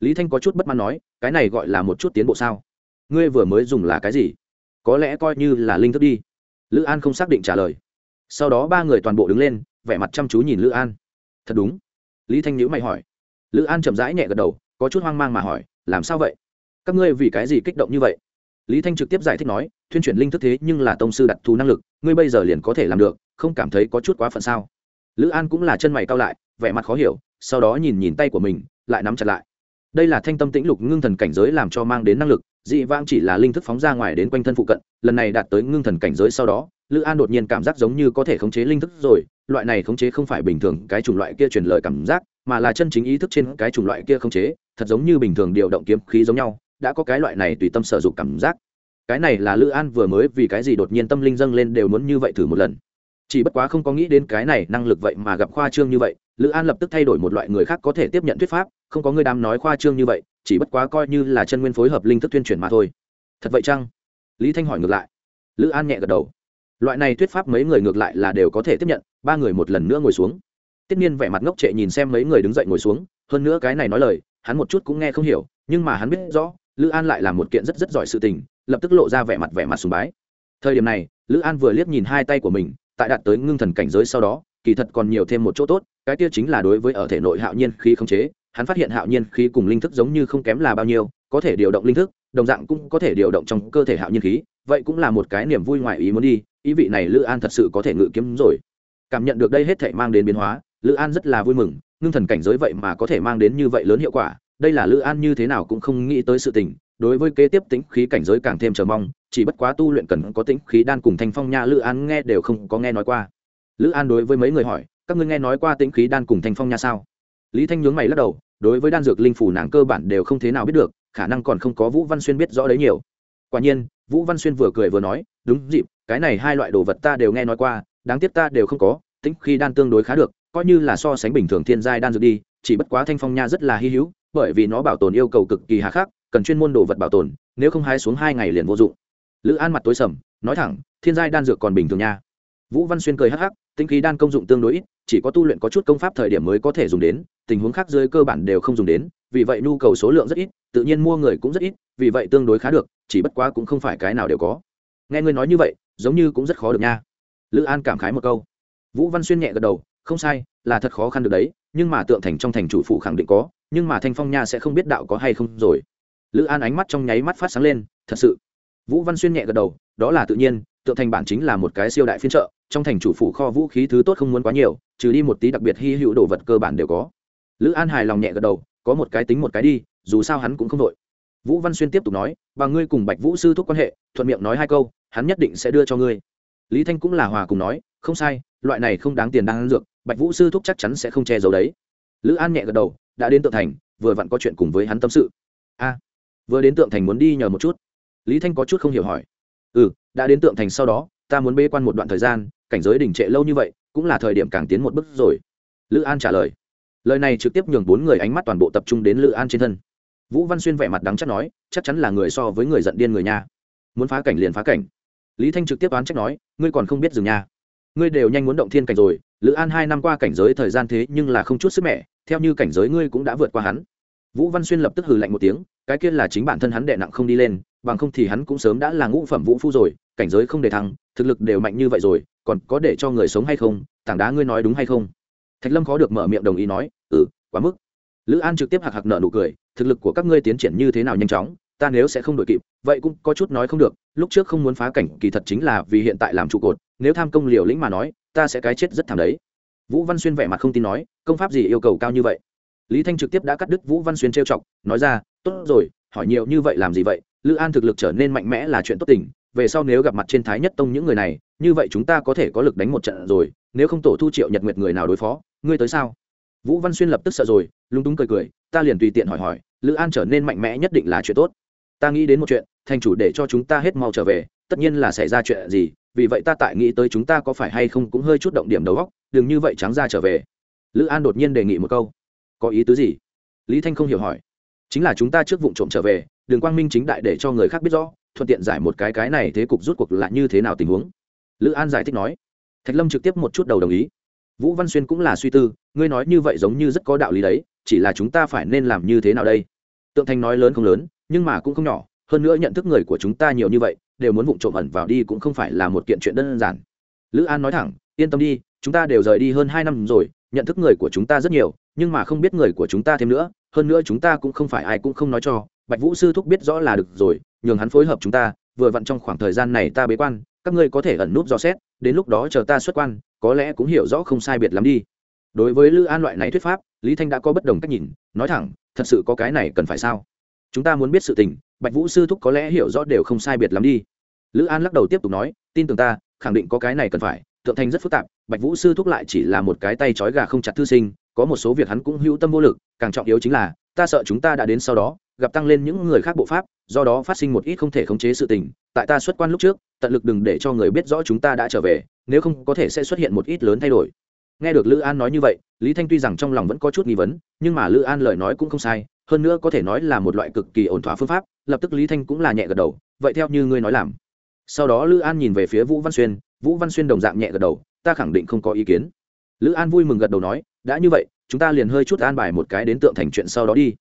Lý thanh có chút bất mãn nói, cái này gọi là một chút tiến bộ sao? Ngươi vừa mới dùng là cái gì? Có lẽ coi như là linh thức đi. Lữ an không xác định trả lời. Sau đó ba người toàn bộ đứng lên, vẻ mặt chăm chú nhìn lữ an. Thật đúng. Lý thanh nhữ mày hỏi. Lữ an chậm rãi nhẹ gật đầu, có chút hoang mang mà hỏi, làm sao vậy? Các ngươi vì cái gì kích động như vậy? Lý thanh trực tiếp giải thích nói, thuyên chuyển linh thức thế nhưng là tông sư đặt thù năng lực, ngươi bây giờ liền có thể làm được, không cảm thấy có chút quá phận sao? Lữ an cũng là chân mày cao lại, vẻ mặt khó hiểu, sau đó nhìn nhìn tay của mình, lại nắm chặt lại. Đây là thanh tâm tĩnh lục ngưng thần cảnh giới làm cho mang đến năng lực, dị vãng chỉ là linh thức phóng ra ngoài đến quanh thân phụ cận, lần này đạt tới ngưng thần cảnh giới sau đó, lữ an đột nhiên cảm giác giống như có thể khống chế linh thức rồi, loại này khống chế không phải bình thường, cái chủng loại kia truyền lời cảm giác, mà là chân chính ý thức trên cái chủng loại kia khống chế, thật giống như bình thường điều động kiếm khí giống nhau đã có cái loại này tùy tâm sở dụng cảm giác. Cái này là lữ an vừa mới vì cái gì đột nhiên tâm linh dâng lên đều muốn như vậy thử một lần. Chỉ bất quá không có nghĩ đến cái này năng lực vậy mà gặp khoa trương như vậy, lữ an lập tức thay đổi một loại người khác có thể tiếp nhận thuyết pháp, không có người đám nói khoa trương như vậy, chỉ bất quá coi như là chân nguyên phối hợp linh thức tuyên truyền mà thôi. Thật vậy chăng? Lý thanh hỏi ngược lại. Lữ an nhẹ gật đầu. Loại này thuyết pháp mấy người ngược lại là đều có thể tiếp nhận, ba người một lần nữa ngồi xuống. Tiết nhiên vẻ mặt ngốc trệ nhìn xem mấy người đứng dậy ngồi xuống, hơn nữa cái này nói lời, hắn một chút cũng nghe không hiểu, nhưng mà hắn biết rõ lữ an lại là một kiện rất rất giỏi sự tình, lập tức lộ ra vẻ mặt vẻ mặt sùng bái. Thời điểm này, lữ an vừa liếc nhìn hai tay của mình, tại đạt tới ngưng thần cảnh giới sau đó, kỳ thật còn nhiều thêm một chỗ tốt, cái kia chính là đối với ở thể nội hạo nhiên khí không chế, hắn phát hiện hạo nhiên khí cùng linh thức giống như không kém là bao nhiêu, có thể điều động linh thức, đồng dạng cũng có thể điều động trong cơ thể hạo nhiên khí, vậy cũng là một cái niềm vui ngoài ý muốn đi, ý vị này lữ an thật sự có thể ngự kiếm rồi. Cảm nhận được đây hết thể mang đến biến hóa, lữ an rất là vui mừng, ngưng thần cảnh giới vậy mà có thể mang đến như vậy lớn hiệu quả đây là lữ an như thế nào cũng không nghĩ tới sự tình, đối với kế tiếp tính khí cảnh giới càng thêm chờ mong, chỉ bất quá tu luyện cần có tính khí đan cùng thanh phong nha lữ an nghe đều không có nghe nói qua. Lữ an đối với mấy người hỏi, các ngươi nghe nói qua tính khí đan cùng thanh phong nha sao? Lý thanh nhướng mày lắc đầu, đối với đan dược linh phủ nàng cơ bản đều không thế nào biết được, khả năng còn không có vũ văn xuyên biết rõ đấy nhiều. Quả nhiên, vũ văn xuyên vừa cười vừa nói, đúng dịp, cái này hai loại đồ vật ta đều nghe nói qua, đáng tiếc ta đều không có tính khi đan tương đối khá được, coi như là so sánh bình thường thiên giai đan dược đi, chỉ bất quá thanh phong nha rất là hy hữu bởi vì nó bảo tồn yêu cầu cực kỳ hà khắc, cần chuyên môn đồ vật bảo tồn, nếu không hái xuống hai ngày liền vô dụng. Lữ an mặt tối sầm, nói thẳng, thiên giai đan dược còn bình thường nha. Vũ văn xuyên cười hắc hắc, tinh khí đan công dụng tương đối ít, chỉ có tu luyện có chút công pháp thời điểm mới có thể dùng đến, tình huống khác dưới cơ bản đều không dùng đến, vì vậy nhu cầu số lượng rất ít, tự nhiên mua người cũng rất ít, vì vậy tương đối khá được, chỉ bất quá cũng không phải cái nào đều có. Nghe ngươi nói như vậy, giống như cũng rất khó được nha. Lữ an cảm khái một câu. Vũ văn xuyên nhẹ gật đầu, không sai, là thật khó khăn được đấy, nhưng mà tượng thành trong thành chủ phụ khẳng định có nhưng mà thanh phong nha sẽ không biết đạo có hay không rồi. Lữ an ánh mắt trong nháy mắt phát sáng lên, thật sự. Vũ văn xuyên nhẹ gật đầu, đó là tự nhiên, tượng thành bản chính là một cái siêu đại phiên trợ trong thành chủ phủ kho vũ khí thứ tốt không muốn quá nhiều, trừ đi một tí đặc biệt hy hữu đồ vật cơ bản đều có. Lữ an hài lòng nhẹ gật đầu, có một cái tính một cái đi, dù sao hắn cũng không đội vũ văn xuyên tiếp tục nói và ngươi cùng bạch vũ sư thúc quan hệ, thuận miệng nói hai câu, hắn nhất định sẽ đưa cho ngươi. Lý thanh cũng là hòa cùng nói, không sai, loại này không đáng tiền đang ăn dược, bạch vũ sư thúc chắc chắn sẽ không che giấu đấy. Lữ an nhẹ gật đầu đã đến tượng thành, vừa vặn có chuyện cùng với hắn tâm sự. A, vừa đến tượng thành muốn đi nhờ một chút. Lý thanh có chút không hiểu hỏi. Ừ đã đến tượng thành sau đó, ta muốn bê quan một đoạn thời gian, cảnh giới đỉnh trệ lâu như vậy, cũng là thời điểm càng tiến một bước rồi. Lữ an trả lời. Lời này trực tiếp nhường bốn người ánh mắt toàn bộ tập trung đến lữ an trên thân. Vũ văn xuyên vẻ mặt đắng chắc nói, chắc chắn là người so với người giận điên người nha. Muốn phá cảnh liền phá cảnh. Lý thanh trực tiếp oán trách nói, ngươi còn không biết dừng nha. Ngươi đều nhanh muốn động thiên cảnh rồi, lữ an hai năm qua cảnh giới thời gian thế nhưng là không chút sức mẹ theo như cảnh giới ngươi cũng đã vượt qua hắn. Vũ văn xuyên lập tức hừ lạnh một tiếng, cái kia là chính bản thân hắn đệ nặng không đi lên, bằng không thì hắn cũng sớm đã là ngũ phẩm vũ phu rồi, cảnh giới không để thăng, thực lực đều mạnh như vậy rồi, còn có để cho người sống hay không, tảng đá ngươi nói đúng hay không? Thạch lâm khó được mở miệng đồng ý nói ừ quá mức. Lữ an trực tiếp hạc hạc nợ nụ cười, thực lực của các ngươi tiến triển như thế nào nhanh chóng, ta nếu sẽ không đổi kịp, vậy cũng có chút nói không được, lúc trước không muốn phá cảnh kỳ thật chính là vì hiện tại làm trụ cột, nếu tham công liều lĩnh mà nói, ta sẽ cái chết rất thảm đấy vũ văn xuyên vẻ mặt không tin nói, công pháp gì yêu cầu cao như vậy? Lý thanh trực tiếp đã cắt đứt vũ văn xuyên trêu chọc, nói ra, tốt rồi, hỏi nhiều như vậy làm gì vậy? Lữ an thực lực trở nên mạnh mẽ là chuyện tốt tình, về sau nếu gặp mặt trên thái nhất tông những người này, như vậy chúng ta có thể có lực đánh một trận rồi, nếu không tổ thu triệu nhật nguyệt người nào đối phó, ngươi tới sao? Vũ văn xuyên lập tức sợ rồi, lúng túng cười cười, ta liền tùy tiện hỏi hỏi, lữ an trở nên mạnh mẽ nhất định là chuyện tốt. Ta nghĩ đến một chuyện, thành chủ để cho chúng ta hết mau trở về, tất nhiên là xảy ra chuyện gì vì vậy ta tại nghĩ tới chúng ta có phải hay không cũng hơi chút động điểm đầu góc đừng như vậy trắng ra trở về. Lữ an đột nhiên đề nghị một câu. Có ý tứ gì? Lý thanh không hiểu hỏi. Chính là chúng ta trước vụ trộm trở về, đường quang minh chính đại để cho người khác biết rõ, thuận tiện giải một cái cái này thế cục rút cuộc là như thế nào tình huống. Lữ an giải thích nói. Thạch lâm trực tiếp một chút đầu đồng ý. Vũ văn xuyên cũng là suy tư, ngươi nói như vậy giống như rất có đạo lý đấy, chỉ là chúng ta phải nên làm như thế nào đây? Tượng thành nói lớn không lớn, nhưng mà cũng không nhỏ, hơn nữa nhận thức người của chúng ta nhiều như vậy đều muốn vụng trộm ẩn vào đi cũng không phải là một kiện chuyện đơn giản. Lữ an nói thẳng, yên tâm đi, chúng ta đều rời đi hơn hai năm rồi, nhận thức người của chúng ta rất nhiều, nhưng mà không biết người của chúng ta thêm nữa, hơn nữa chúng ta cũng không phải ai cũng không nói cho, bạch vũ sư thúc biết rõ là được rồi, nhường hắn phối hợp chúng ta, vừa vặn trong khoảng thời gian này ta bế quan, các ngươi có thể ẩn núp dò xét, đến lúc đó chờ ta xuất quan, có lẽ cũng hiểu rõ không sai biệt lắm đi. Đối với lữ an loại này thuyết pháp, lý thanh đã có bất đồng cách nhìn, nói thẳng, thật sự có cái này cần phải sao? Chúng ta muốn biết sự tình bạch vũ sư thúc có lẽ hiểu rõ đều không sai biệt lắm đi. Lữ an lắc đầu tiếp tục nói, tin tưởng ta, khẳng định có cái này cần phải, tượng thành rất phức tạp, bạch vũ sư thúc lại chỉ là một cái tay trói gà không chặt thư sinh, có một số việc hắn cũng hữu tâm vô lực, càng trọng yếu chính là, ta sợ chúng ta đã đến sau đó, gặp tăng lên những người khác bộ pháp, do đó phát sinh một ít không thể khống chế sự tình, tại ta xuất quan lúc trước, tận lực đừng để cho người biết rõ chúng ta đã trở về, nếu không có thể sẽ xuất hiện một ít lớn thay đổi. Nghe được lữ an nói như vậy, lý thanh tuy rằng trong lòng vẫn có chút nghi vấn, nhưng mà lữ an lời nói cũng không sai hơn nữa có thể nói là một loại cực kỳ ổn thỏa phương pháp, lập tức lý thanh cũng là nhẹ gật đầu, vậy theo như ngươi nói làm. Sau đó lữ an nhìn về phía vũ văn xuyên, vũ văn xuyên đồng dạng nhẹ gật đầu, ta khẳng định không có ý kiến. Lữ an vui mừng gật đầu nói, đã như vậy, chúng ta liền hơi chút an bài một cái đến tượng thành chuyện sau đó đi.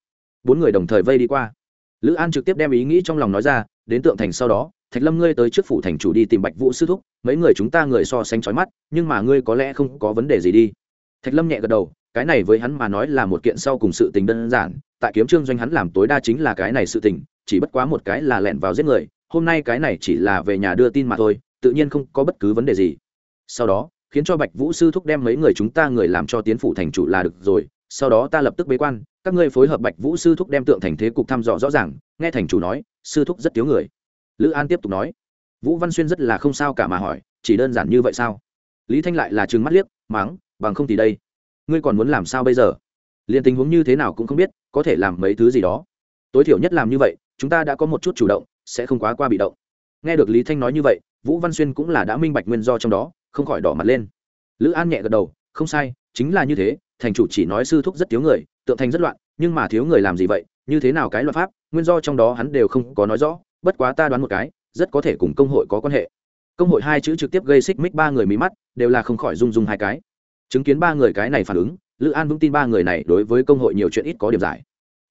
Bốn người đồng thời vây đi qua. Lữ an trực tiếp đem ý nghĩ trong lòng nói ra, đến tượng thành sau đó, thạch lâm ngươi tới trước phủ thành chủ đi tìm bạch vũ sư thúc, mấy người chúng ta người so sánh trói mắt, nhưng mà ngươi có lẽ không có vấn đề gì đi. Thạch lâm nhẹ gật đầu cái này với hắn mà nói là một kiện sau cùng sự tình đơn giản, tại kiếm trương doanh hắn làm tối đa chính là cái này sự tình, chỉ bất quá một cái là lẻn vào giết người, hôm nay cái này chỉ là về nhà đưa tin mà thôi, tự nhiên không có bất cứ vấn đề gì. Sau đó, khiến cho bạch vũ sư thúc đem mấy người chúng ta người làm cho tiến phủ thành chủ là được rồi, sau đó ta lập tức bế quan, các ngươi phối hợp bạch vũ sư thúc đem tượng thành thế cục thăm dò rõ ràng, nghe thành chủ nói, sư thúc rất thiếu người. Lữ an tiếp tục nói, vũ văn xuyên rất là không sao cả mà hỏi, chỉ đơn giản như vậy sao? Lý thanh lại là trừng mắt liếc, mắng, bằng không thì đây ngươi còn muốn làm sao bây giờ? Liền tình huống như thế nào cũng không biết, có thể làm mấy thứ gì đó. Tối thiểu nhất làm như vậy, chúng ta đã có một chút chủ động, sẽ không quá qua bị động. Nghe được lý thanh nói như vậy, vũ văn xuyên cũng là đã minh bạch nguyên do trong đó, không khỏi đỏ mặt lên. Lữ an nhẹ gật đầu, không sai, chính là như thế, thành chủ chỉ nói sư thúc rất thiếu người, tượng thành rất loạn, nhưng mà thiếu người làm gì vậy, như thế nào cái luật pháp, nguyên do trong đó hắn đều không có nói rõ, bất quá ta đoán một cái, rất có thể cùng công hội có quan hệ. Công hội hai chữ trực tiếp gây xích mích ba người mí mắt, đều là không khỏi rung rung hai cái chứng kiến ba người cái này phản ứng, lữ an vững tin ba người này đối với công hội nhiều chuyện ít có điểm giải.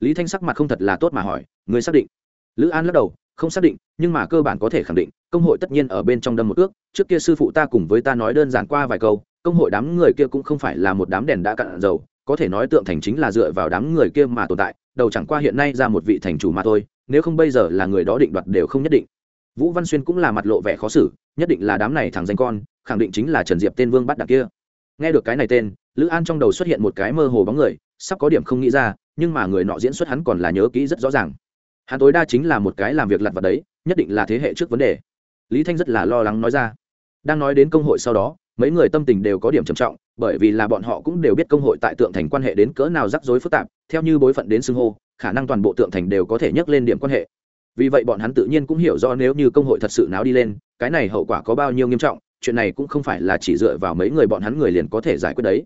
Lý thanh sắc mặt không thật là tốt mà hỏi người xác định? Lữ an lắc đầu, không xác định, nhưng mà cơ bản có thể khẳng định, công hội tất nhiên ở bên trong đâm một ước, trước kia sư phụ ta cùng với ta nói đơn giản qua vài câu, công hội đám người kia cũng không phải là một đám đèn đã cạn dầu, có thể nói tượng thành chính là dựa vào đám người kia mà tồn tại, đầu chẳng qua hiện nay ra một vị thành chủ mà thôi, nếu không bây giờ là người đó định đoạt đều không nhất định. Vũ văn xuyên cũng là mặt lộ vẻ khó xử, nhất định là đám này thằng danh con, khẳng định chính là trần diệp tên vương bắt đặc kia nghe được cái này tên, lữ an trong đầu xuất hiện một cái mơ hồ bóng người, sắp có điểm không nghĩ ra, nhưng mà người nọ diễn xuất hắn còn là nhớ kỹ rất rõ ràng. Hắn tối đa chính là một cái làm việc lặt vặt đấy, nhất định là thế hệ trước vấn đề. Lý thanh rất là lo lắng nói ra. Đang nói đến công hội sau đó, mấy người tâm tình đều có điểm trầm trọng, bởi vì là bọn họ cũng đều biết công hội tại tượng thành quan hệ đến cỡ nào rắc rối phức tạp, theo như bối phận đến xưng hô, khả năng toàn bộ tượng thành đều có thể nhắc lên điểm quan hệ. Vì vậy bọn hắn tự nhiên cũng hiểu rõ nếu như công hội thật sự náo đi lên, cái này hậu quả có bao nhiêu nghiêm trọng chuyện này cũng không phải là chỉ dựa vào mấy người bọn hắn người liền có thể giải quyết đấy.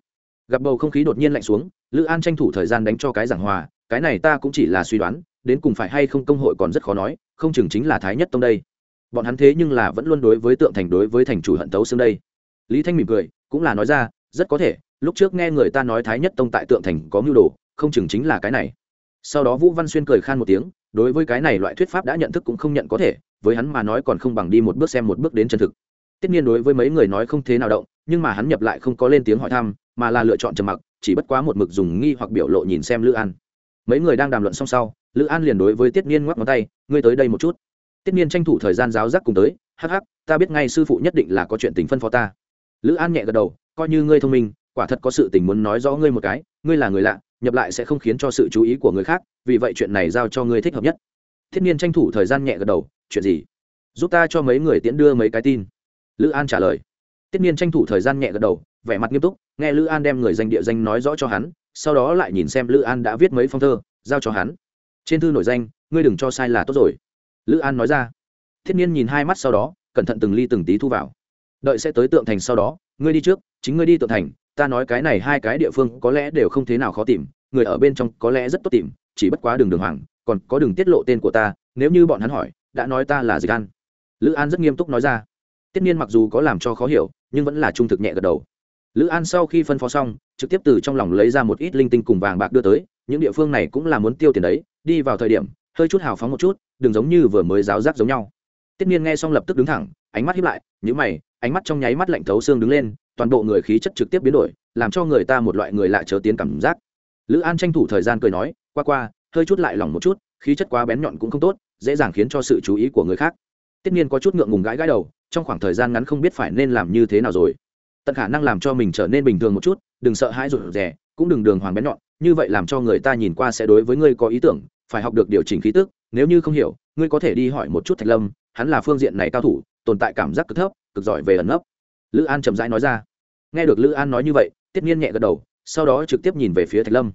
Gặp bầu không khí đột nhiên lạnh xuống, lữ an tranh thủ thời gian đánh cho cái giảng hòa, cái này ta cũng chỉ là suy đoán, đến cùng phải hay không công hội còn rất khó nói, không chừng chính là thái nhất tông đây. Bọn hắn thế nhưng là vẫn luôn đối với tượng thành, đối với thành chủ hận tấu xương đây. Lý thanh mỉm cười, cũng là nói ra, rất có thể, lúc trước nghe người ta nói thái nhất tông tại tượng thành có mưu đồ, không chừng chính là cái này. Sau đó vũ văn xuyên cười khan một tiếng, đối với cái này loại thuyết pháp đã nhận thức cũng không nhận có thể, với hắn mà nói còn không bằng đi một bước xem một bước đến chân thực tất nhiên đối với mấy người nói không thế nào động, nhưng mà hắn nhập lại không có lên tiếng hỏi thăm, mà là lựa chọn trầm mặc, chỉ bất quá một mực dùng nghi hoặc biểu lộ nhìn xem lữ an. Mấy người đang đàm luận xong sau, lữ an liền đối với tiết niên ngoắc ngón tay, ngươi tới đây một chút. Tiết niên tranh thủ thời gian giáo giác cùng tới, hắc hắc, ta biết ngay sư phụ nhất định là có chuyện tình phân phó ta. Lữ an nhẹ gật đầu, coi như ngươi thông minh, quả thật có sự tình muốn nói rõ ngươi một cái, ngươi là người lạ, nhập lại sẽ không khiến cho sự chú ý của người khác, vì vậy chuyện này giao cho ngươi thích hợp nhất. Thiết niên tranh thủ thời gian nhẹ gật đầu, chuyện gì? Giúp ta cho mấy người tiễn đưa mấy cái tin lữ an trả lời. Tiết niên tranh thủ thời gian nhẹ gật đầu, vẻ mặt nghiêm túc, nghe lữ an đem người danh địa danh nói rõ cho hắn, sau đó lại nhìn xem lữ an đã viết mấy phong thơ, giao cho hắn. Trên thư nổi danh, ngươi đừng cho sai là tốt rồi. Lữ an nói ra. Thiết niên nhìn hai mắt sau đó, cẩn thận từng ly từng tí thu vào. Đợi sẽ tới tượng thành sau đó, ngươi đi trước, chính ngươi đi tượng thành, ta nói cái này hai cái địa phương có lẽ đều không thế nào khó tìm, người ở bên trong có lẽ rất tốt tìm, chỉ bất quá đường đường hoàng, còn có đường tiết lộ tên của ta, nếu như bọn hắn hỏi, đã nói ta là dịch an. Lữ an rất nghiêm túc nói ra tiết niên mặc dù có làm cho khó hiểu, nhưng vẫn là trung thực nhẹ gật đầu. Lữ an sau khi phân phó xong, trực tiếp từ trong lòng lấy ra một ít linh tinh cùng vàng bạc đưa tới, những địa phương này cũng là muốn tiêu tiền đấy, đi vào thời điểm, hơi chút hào phóng một chút, đừng giống như vừa mới giáo giác giống nhau. Tiết niên nghe xong lập tức đứng thẳng, ánh mắt hiếp lại nhữ mày, ánh mắt trong nháy mắt lạnh thấu xương đứng lên, toàn bộ người khí chất trực tiếp biến đổi, làm cho người ta một loại người lạ chớ tiến cảm giác. Lữ an tranh thủ thời gian cười nói, qua qua, hơi chút lại lòng một chút, khí chất quá bén nhọn cũng không tốt, dễ dàng khiến cho sự chú ý của người khác. Tiết Niên có chút ngượng ngùng gãi gãi đầu trong khoảng thời gian ngắn không biết phải nên làm như thế nào rồi. Tận khả năng làm cho mình trở nên bình thường một chút, đừng sợ hãi rụt rè, cũng đừng đường hoàng bén nhọn, như vậy làm cho người ta nhìn qua sẽ đối với ngươi có ý tưởng, phải học được điều chỉnh khí tức, nếu như không hiểu, ngươi có thể đi hỏi một chút thạch lâm, hắn là phương diện này cao thủ, tồn tại cảm giác cực thấp, cực giỏi về ẩn nấp. Lữ an chậm rãi nói ra. Nghe được lữ an nói như vậy, tiết nhiên nhẹ gật đầu, sau đó trực tiếp nhìn về phía thạch lâm.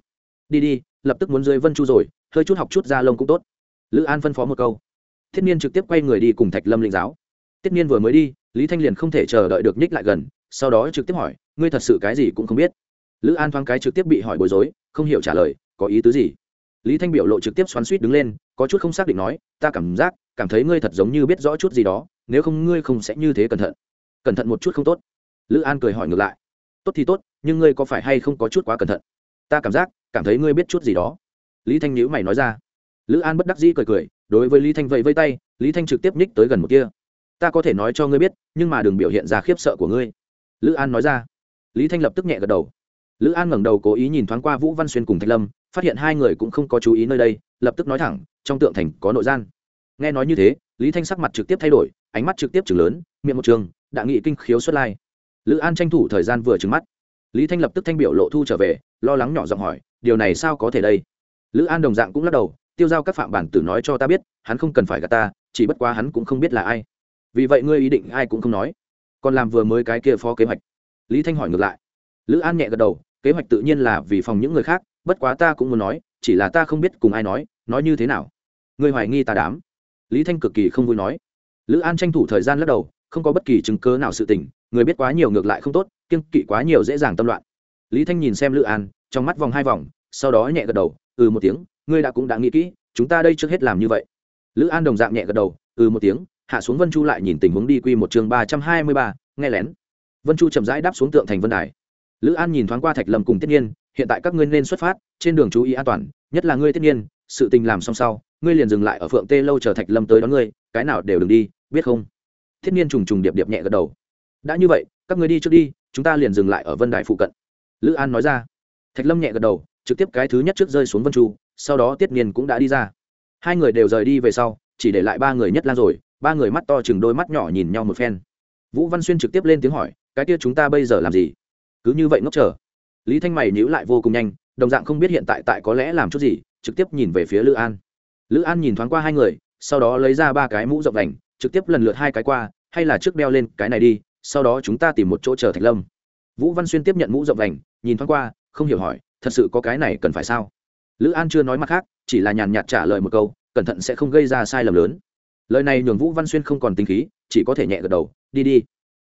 Đi đi, lập tức muốn dưới vân chu rồi, hơi chút học chút ra lông cũng tốt. Lữ an phân phó một câu. Thiết nhiên trực tiếp quay người đi cùng thạch lâm linh giáo tiết Niên vừa mới đi, lý thanh liền không thể chờ đợi được nhích lại gần, sau đó trực tiếp hỏi, ngươi thật sự cái gì cũng không biết? Lữ an thoáng cái trực tiếp bị hỏi bối rối, không hiểu trả lời, có ý tứ gì? Lý thanh biểu lộ trực tiếp xoắn suýt đứng lên, có chút không xác định nói, ta cảm giác, cảm thấy ngươi thật giống như biết rõ chút gì đó, nếu không ngươi không sẽ như thế cẩn thận. Cẩn thận một chút không tốt. Lữ an cười hỏi ngược lại, tốt thì tốt, nhưng ngươi có phải hay không có chút quá cẩn thận? Ta cảm giác, cảm thấy ngươi biết chút gì đó. Lý thanh nhữ mày nói ra. Lữ an bất đắc dĩ cười cười, đối với lý thanh vẫy vây tay, lý thanh trực tiếp nhích tới gần một kia ta có thể nói cho ngươi biết, nhưng mà đừng biểu hiện ra khiếp sợ của ngươi. Lữ an nói ra. Lý thanh lập tức nhẹ gật đầu. Lữ an ngẩng đầu cố ý nhìn thoáng qua vũ văn xuyên cùng thạch lâm, phát hiện hai người cũng không có chú ý nơi đây, lập tức nói thẳng, trong tượng thành có nội gian. Nghe nói như thế, lý thanh sắc mặt trực tiếp thay đổi, ánh mắt trực tiếp chừng lớn, miệng một trường, đã nghị kinh khiếu xuất lai. Lữ an tranh thủ thời gian vừa trừng mắt. Lý thanh lập tức thanh biểu lộ thu trở về, lo lắng nhỏ giọng hỏi, điều này sao có thể đây? Lữ an đồng dạng cũng lắc đầu, tiêu giao các phạm bản tử nói cho ta biết, hắn không cần phải gạt ta, chỉ bất quá hắn cũng không biết là ai vì vậy ngươi ý định ai cũng không nói. Còn làm vừa mới cái kia phó kế hoạch. Lý thanh hỏi ngược lại. Lữ an nhẹ gật đầu, kế hoạch tự nhiên là vì phòng những người khác, bất quá ta cũng muốn nói, chỉ là ta không biết cùng ai nói nói như thế nào. Ngươi hoài nghi ta đám. Lý thanh cực kỳ không vui nói. Lữ an tranh thủ thời gian lắc đầu, không có bất kỳ chứng cớ nào sự tình, người biết quá nhiều ngược lại không tốt kiên kỵ quá nhiều dễ dàng tâm loạn. Lý thanh nhìn xem lữ an, trong mắt vòng hai vòng, sau đó nhẹ gật đầu ừ một tiếng, ngươi đã cũng đã nghĩ kỹ, chúng ta đây trước hết làm như vậy. Lữ an đồng dạng nhẹ gật đầu ừ một tiếng hạ xuống vân chu lại nhìn tình huống đi quy một chương ba trăm hai mươi ba, nghe lén. Vân chu chậm rãi đáp xuống tượng thành vân đài. Lữ an nhìn thoáng qua thạch lâm cùng tiết nhiên, hiện tại các ngươi nên xuất phát, trên đường chú ý an toàn, nhất là ngươi tiết nhiên, sự tình làm xong sau, ngươi liền dừng lại ở phượng tê lâu chờ thạch lâm tới đón ngươi, cái nào đều đừng đi, biết không? Thiết nhiên trùng trùng điệp điệp nhẹ gật đầu. Đã như vậy, các ngươi đi trước đi, chúng ta liền dừng lại ở vân đài phụ cận. Lữ an nói ra. Thạch lâm nhẹ gật đầu, trực tiếp cái thứ nhất trước rơi xuống vân chu, sau đó tiết niên cũng đã đi ra. Hai người đều rời đi về sau, chỉ để lại ba người nhất lan rồi ba người mắt to chừng đôi mắt nhỏ nhìn nhau một phen. Vũ văn xuyên trực tiếp lên tiếng hỏi, cái kia chúng ta bây giờ làm gì? Cứ như vậy ngốc chờ. Lý thanh mày nhíu lại vô cùng nhanh, đồng dạng không biết hiện tại tại có lẽ làm chút gì, trực tiếp nhìn về phía lữ an. Lữ an nhìn thoáng qua hai người, sau đó lấy ra ba cái mũ rộng đành, trực tiếp lần lượt hai cái qua, hay là trước đeo lên cái này đi, sau đó chúng ta tìm một chỗ chờ thạch lâm. Vũ văn xuyên tiếp nhận mũ rộng đành, nhìn thoáng qua, không hiểu hỏi, thật sự có cái này cần phải sao? Lữ an chưa nói mặt khác, chỉ là nhàn nhạt trả lời một câu, cẩn thận sẽ không gây ra sai lầm lớn lời này nhường vũ văn xuyên không còn tính khí, chỉ có thể nhẹ gật đầu, đi đi.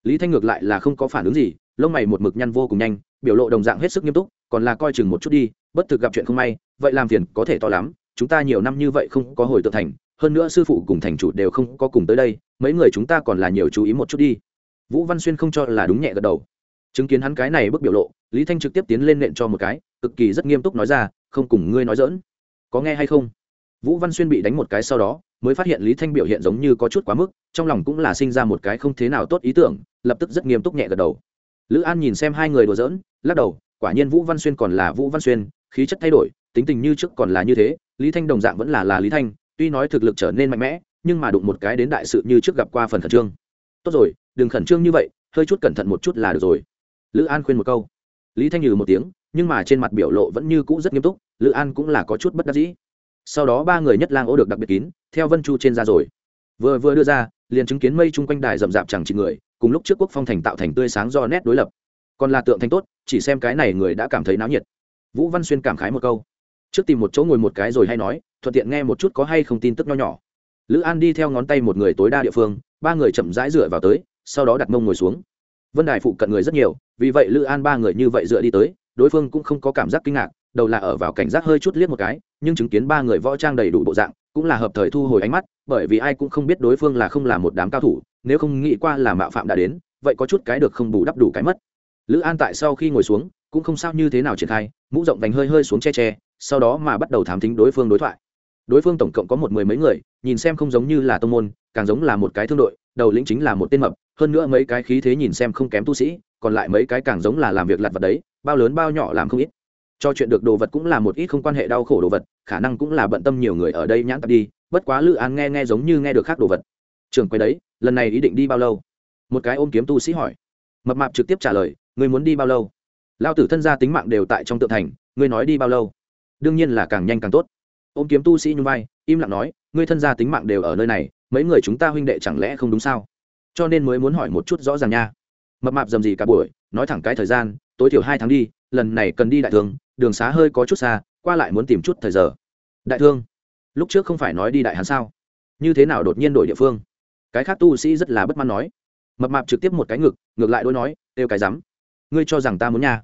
Lý thanh ngược lại là không có phản ứng gì, lông mày một mực nhăn vô cùng nhanh, biểu lộ đồng dạng hết sức nghiêm túc, còn là coi chừng một chút đi, bất thực gặp chuyện không may, vậy làm phiền có thể to lắm, chúng ta nhiều năm như vậy không có hồi tượng thành, hơn nữa sư phụ cùng thành chủ đều không có cùng tới đây, mấy người chúng ta còn là nhiều chú ý một chút đi. Vũ văn xuyên không cho là đúng nhẹ gật đầu. Chứng kiến hắn cái này bức biểu lộ, lý thanh trực tiếp tiến lên nện cho một cái, cực kỳ rất nghiêm túc nói ra, không cùng ngươi nói dỡn có nghe hay không? Vũ văn xuyên bị đánh một cái sau đó mới phát hiện lý thanh biểu hiện giống như có chút quá mức, trong lòng cũng là sinh ra một cái không thế nào tốt ý tưởng, lập tức rất nghiêm túc nhẹ gật đầu. Lữ an nhìn xem hai người đùa giỡn, lắc đầu, quả nhiên vũ văn xuyên còn là vũ văn xuyên, khí chất thay đổi, tính tình như trước còn là như thế, lý thanh đồng dạng vẫn là là lý thanh, tuy nói thực lực trở nên mạnh mẽ, nhưng mà đụng một cái đến đại sự như trước gặp qua phần khẩn trương. Tốt rồi, đừng khẩn trương như vậy, hơi chút cẩn thận một chút là được rồi. Lữ an khuyên một câu. Lý thanh nhừ một tiếng, nhưng mà trên mặt biểu lộ vẫn như cũ rất nghiêm túc, lữ an cũng là có chút bất đắc dĩ sau đó ba người nhất lang ô được đặc biệt kín, theo vân chu trên ra rồi. Vừa vừa đưa ra, liền chứng kiến mây chung quanh đài rậm rạp chẳng chỉ người, cùng lúc trước quốc phong thành tạo thành tươi sáng do nét đối lập. Còn là tượng thành tốt, chỉ xem cái này người đã cảm thấy náo nhiệt. Vũ văn xuyên cảm khái một câu. Trước tìm một chỗ ngồi một cái rồi hay nói, thuận tiện nghe một chút có hay không tin tức nho nhỏ. Lữ an đi theo ngón tay một người tối đa địa phương, ba người chậm rãi dựa vào tới, sau đó đặt mông ngồi xuống. Vân đài phụ cận người rất nhiều, vì vậy lữ an ba người như vậy dựa đi tới, đối phương cũng không có cảm giác kinh ngạc, đầu là ở vào cảnh giác hơi chút liếc một cái nhưng chứng kiến ba người võ trang đầy đủ bộ dạng, cũng là hợp thời thu hồi ánh mắt, bởi vì ai cũng không biết đối phương là không là một đám cao thủ, nếu không nghĩ qua là mạo phạm đã đến, vậy có chút cái được không bù đắp đủ cái mất. Lữ an tại sau khi ngồi xuống, cũng không sao như thế nào triển khai, mũ rộng vành hơi hơi xuống che che, sau đó mà bắt đầu thám thính đối phương đối thoại. Đối phương tổng cộng có một mười mấy người, nhìn xem không giống như là tông môn, càng giống là một cái thương đội, đầu lĩnh chính là một tên mập, hơn nữa mấy cái khí thế nhìn xem không kém tu sĩ, còn lại mấy cái càng giống là làm việc lặt vật đấy, bao lớn bao nhỏ làm không ít cho chuyện được đồ vật cũng là một ít không quan hệ đau khổ đồ vật, khả năng cũng là bận tâm nhiều người ở đây nhãn tập đi, bất quá lữ an nghe nghe giống như nghe được khác đồ vật. Trường quay đấy, lần này ý định đi bao lâu? Một cái ôm kiếm tu sĩ hỏi. Mập mạp trực tiếp trả lời người muốn đi bao lâu? Lao tử thân gia tính mạng đều tại trong tượng thành, ngươi nói đi bao lâu? Đương nhiên là càng nhanh càng tốt. Ôm kiếm tu sĩ nhung vai, im lặng nói, ngươi thân gia tính mạng đều ở nơi này, mấy người chúng ta huynh đệ chẳng lẽ không đúng sao? Cho nên mới muốn hỏi một chút rõ ràng nha. Mập mạp dầm gì cả buổi, nói thẳng cái thời gian, tối thiểu hai tháng đi, lần này cần đi đại thường đường xá hơi có chút xa, qua lại muốn tìm chút thời giờ. Đại thương, lúc trước không phải nói đi đại hán sao? Như thế nào đột nhiên đổi địa phương? Cái khác tu sĩ rất là bất mãn nói. Mập mạp trực tiếp một cái ngực, ngược lại đôi nói, têu cái rắm, ngươi cho rằng ta muốn nha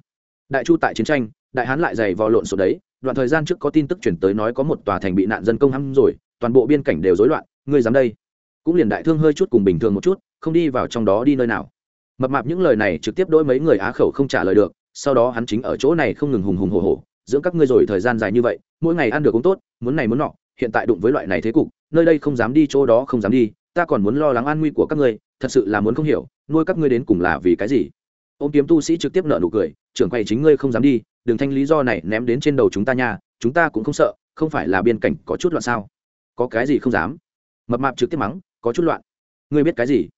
đại chu tại chiến tranh, đại hán lại dày vò lộn xộn đấy, đoạn thời gian trước có tin tức chuyển tới nói có một tòa thành bị nạn dân công hăm rồi, toàn bộ biên cảnh đều rối loạn, ngươi dám đây? Cũng liền đại thương hơi chút cùng bình thường một chút, không đi vào trong đó đi nơi nào. Mập mạp những lời này trực tiếp đôi mấy người á khẩu không trả lời được sau đó hắn chính ở chỗ này không ngừng hùng hùng hổ hổ, dưỡng các ngươi rồi thời gian dài như vậy, mỗi ngày ăn được cũng tốt, muốn này muốn nọ, hiện tại đụng với loại này thế cục, nơi đây không dám đi, chỗ đó không dám đi, ta còn muốn lo lắng an nguy của các ngươi, thật sự là muốn không hiểu, nuôi các ngươi đến cùng là vì cái gì. Ông kiếm tu sĩ trực tiếp nợ nụ cười, trưởng quầy chính ngươi không dám đi, đừng thanh lý do này ném đến trên đầu chúng ta nha, chúng ta cũng không sợ, không phải là biên cảnh có chút loạn sao? Có cái gì không dám? Mập mạp trực tiếp mắng, có chút loạn. Ngươi biết cái gì?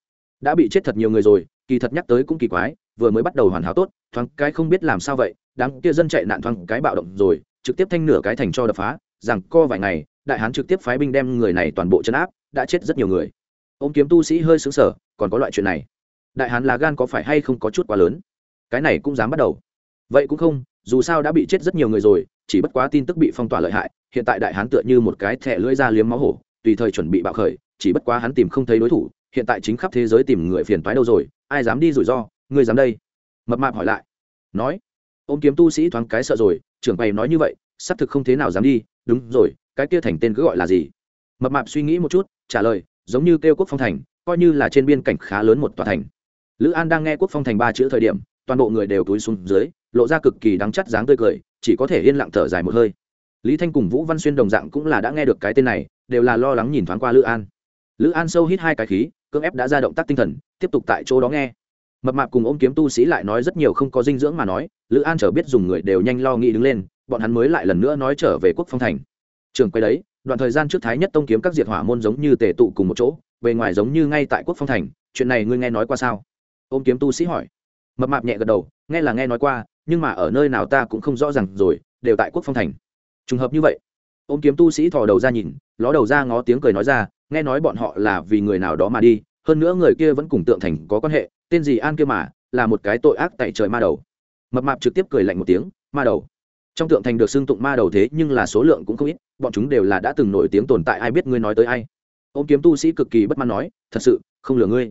Đã bị chết thật nhiều người rồi, kỳ thật nhắc tới cũng kỳ quái, vừa mới bắt đầu hoàn hảo tốt thoáng cái không biết làm sao vậy, đám kia dân chạy nạn thoáng cái bạo động rồi, trực tiếp thanh nửa cái thành cho đập phá, rằng co vài ngày, đại hán trực tiếp phái binh đem người này toàn bộ chấn áp, đã chết rất nhiều người. Ông kiếm tu sĩ hơi xứng sở còn có loại chuyện này. Đại hán là gan có phải hay không có chút quá lớn? Cái này cũng dám bắt đầu. Vậy cũng không, dù sao đã bị chết rất nhiều người rồi, chỉ bất quá tin tức bị phong tỏa lợi hại, hiện tại đại hán tựa như một cái thẻ lưỡi ra liếm máu hổ, tùy thời chuẩn bị bạo khởi, chỉ bất quá hắn tìm không thấy đối thủ, hiện tại chính khắp thế giới tìm người phiền toái đâu rồi, ai dám đi rủi ro ngươi dám đây? Mập mạp hỏi lại. Nói, ôm kiếm tu sĩ thoáng cái sợ rồi, trưởng bày nói như vậy, xác thực không thế nào dám đi, đúng rồi, cái kia thành tên cứ gọi là gì? Mập mạp suy nghĩ một chút, trả lời, giống như kêu quốc phong thành, coi như là trên biên cảnh khá lớn một tòa thành. Lữ an đang nghe quốc phong thành ba chữ thời điểm, toàn bộ người đều túi xuống dưới, lộ ra cực kỳ đắng chắt dáng tươi cười, chỉ có thể yên lặng thở dài một hơi. Lý thanh cùng vũ văn xuyên đồng dạng cũng là đã nghe được cái tên này, đều là lo lắng nhìn thoáng qua lữ an. Lữ an sâu hít hai cái khí, cưỡng ép đã ra động tác tinh thần, tiếp tục tại chỗ đó nghe mập mạp cùng ôm kiếm tu sĩ lại nói rất nhiều không có dinh dưỡng mà nói, lữ an trở biết dùng người đều nhanh lo nghĩ đứng lên, bọn hắn mới lại lần nữa nói trở về quốc phong thành. Trường quay đấy, đoạn thời gian trước thái nhất tông kiếm các diệt hỏa môn giống như tề tụ cùng một chỗ, bề ngoài giống như ngay tại quốc phong thành, chuyện này ngươi nghe nói qua sao? Ôm kiếm tu sĩ hỏi. Mập mạp nhẹ gật đầu, nghe là nghe nói qua, nhưng mà ở nơi nào ta cũng không rõ r à n g rồi, đều tại quốc phong thành. Trùng hợp như vậy, ôm kiếm tu sĩ thò đầu ra nhìn, ló đầu ra ngó tiếng cười nói ra, nghe nói bọn họ là vì người nào đó mà đi, hơn nữa người kia vẫn cùng tượng thành có quan hệ tên gì an kia mà, là một cái tội ác tại trời ma đầu. Mập mạp trực tiếp cười lạnh một tiếng, ma đầu. Trong tượng thành được xưng tụng ma đầu thế nhưng là số lượng cũng không ít, bọn chúng đều là đã từng nổi tiếng tồn tại ai biết ngươi nói tới ai. Ô kiếm tu sĩ cực kỳ bất mãn nói, thật sự, không lừa ngươi.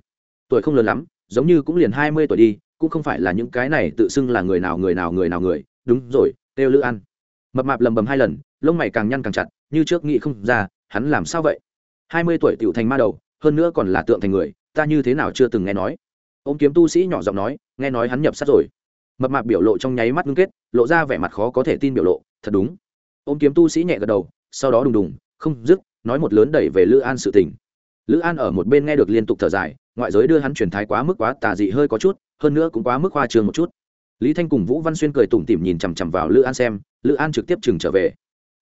Tuổi không lớn lắm, giống như cũng liền hai mươi tuổi đi, cũng không phải là những cái này tự xưng là người nào người nào người nào người. Đúng rồi, têu lữ ăn mập mạp lầm bầm hai lần, lông mày càng nhăn càng chặt, như trước nghĩ không ra, hắn làm sao vậy? Hai mươi tuổi tựu thành ma đầu, hơn nữa còn là tượng thành người, ta như thế nào chưa từng nghe nói ô kiếm tu sĩ nhỏ giọng nói, nghe nói hắn nhập sát rồi. Mập mạp biểu lộ trong nháy mắt ngưng kết, lộ ra vẻ mặt khó có thể tin biểu lộ, thật đúng. Ôm kiếm tu sĩ nhẹ gật đầu, sau đó đùng đùng, không dứt, nói một lớn đẩy về lữ an sự tình. Lữ an ở một bên nghe được liên tục thở dài, ngoại giới đưa hắn truyền thái quá mức quá tà dị hơi có chút, hơn nữa cũng quá mức hoa trường một chút. Lý thanh cùng vũ văn xuyên cười tủm tỉm nhìn chằm chằm vào lữ an xem, lữ an trực tiếp chừng trở về.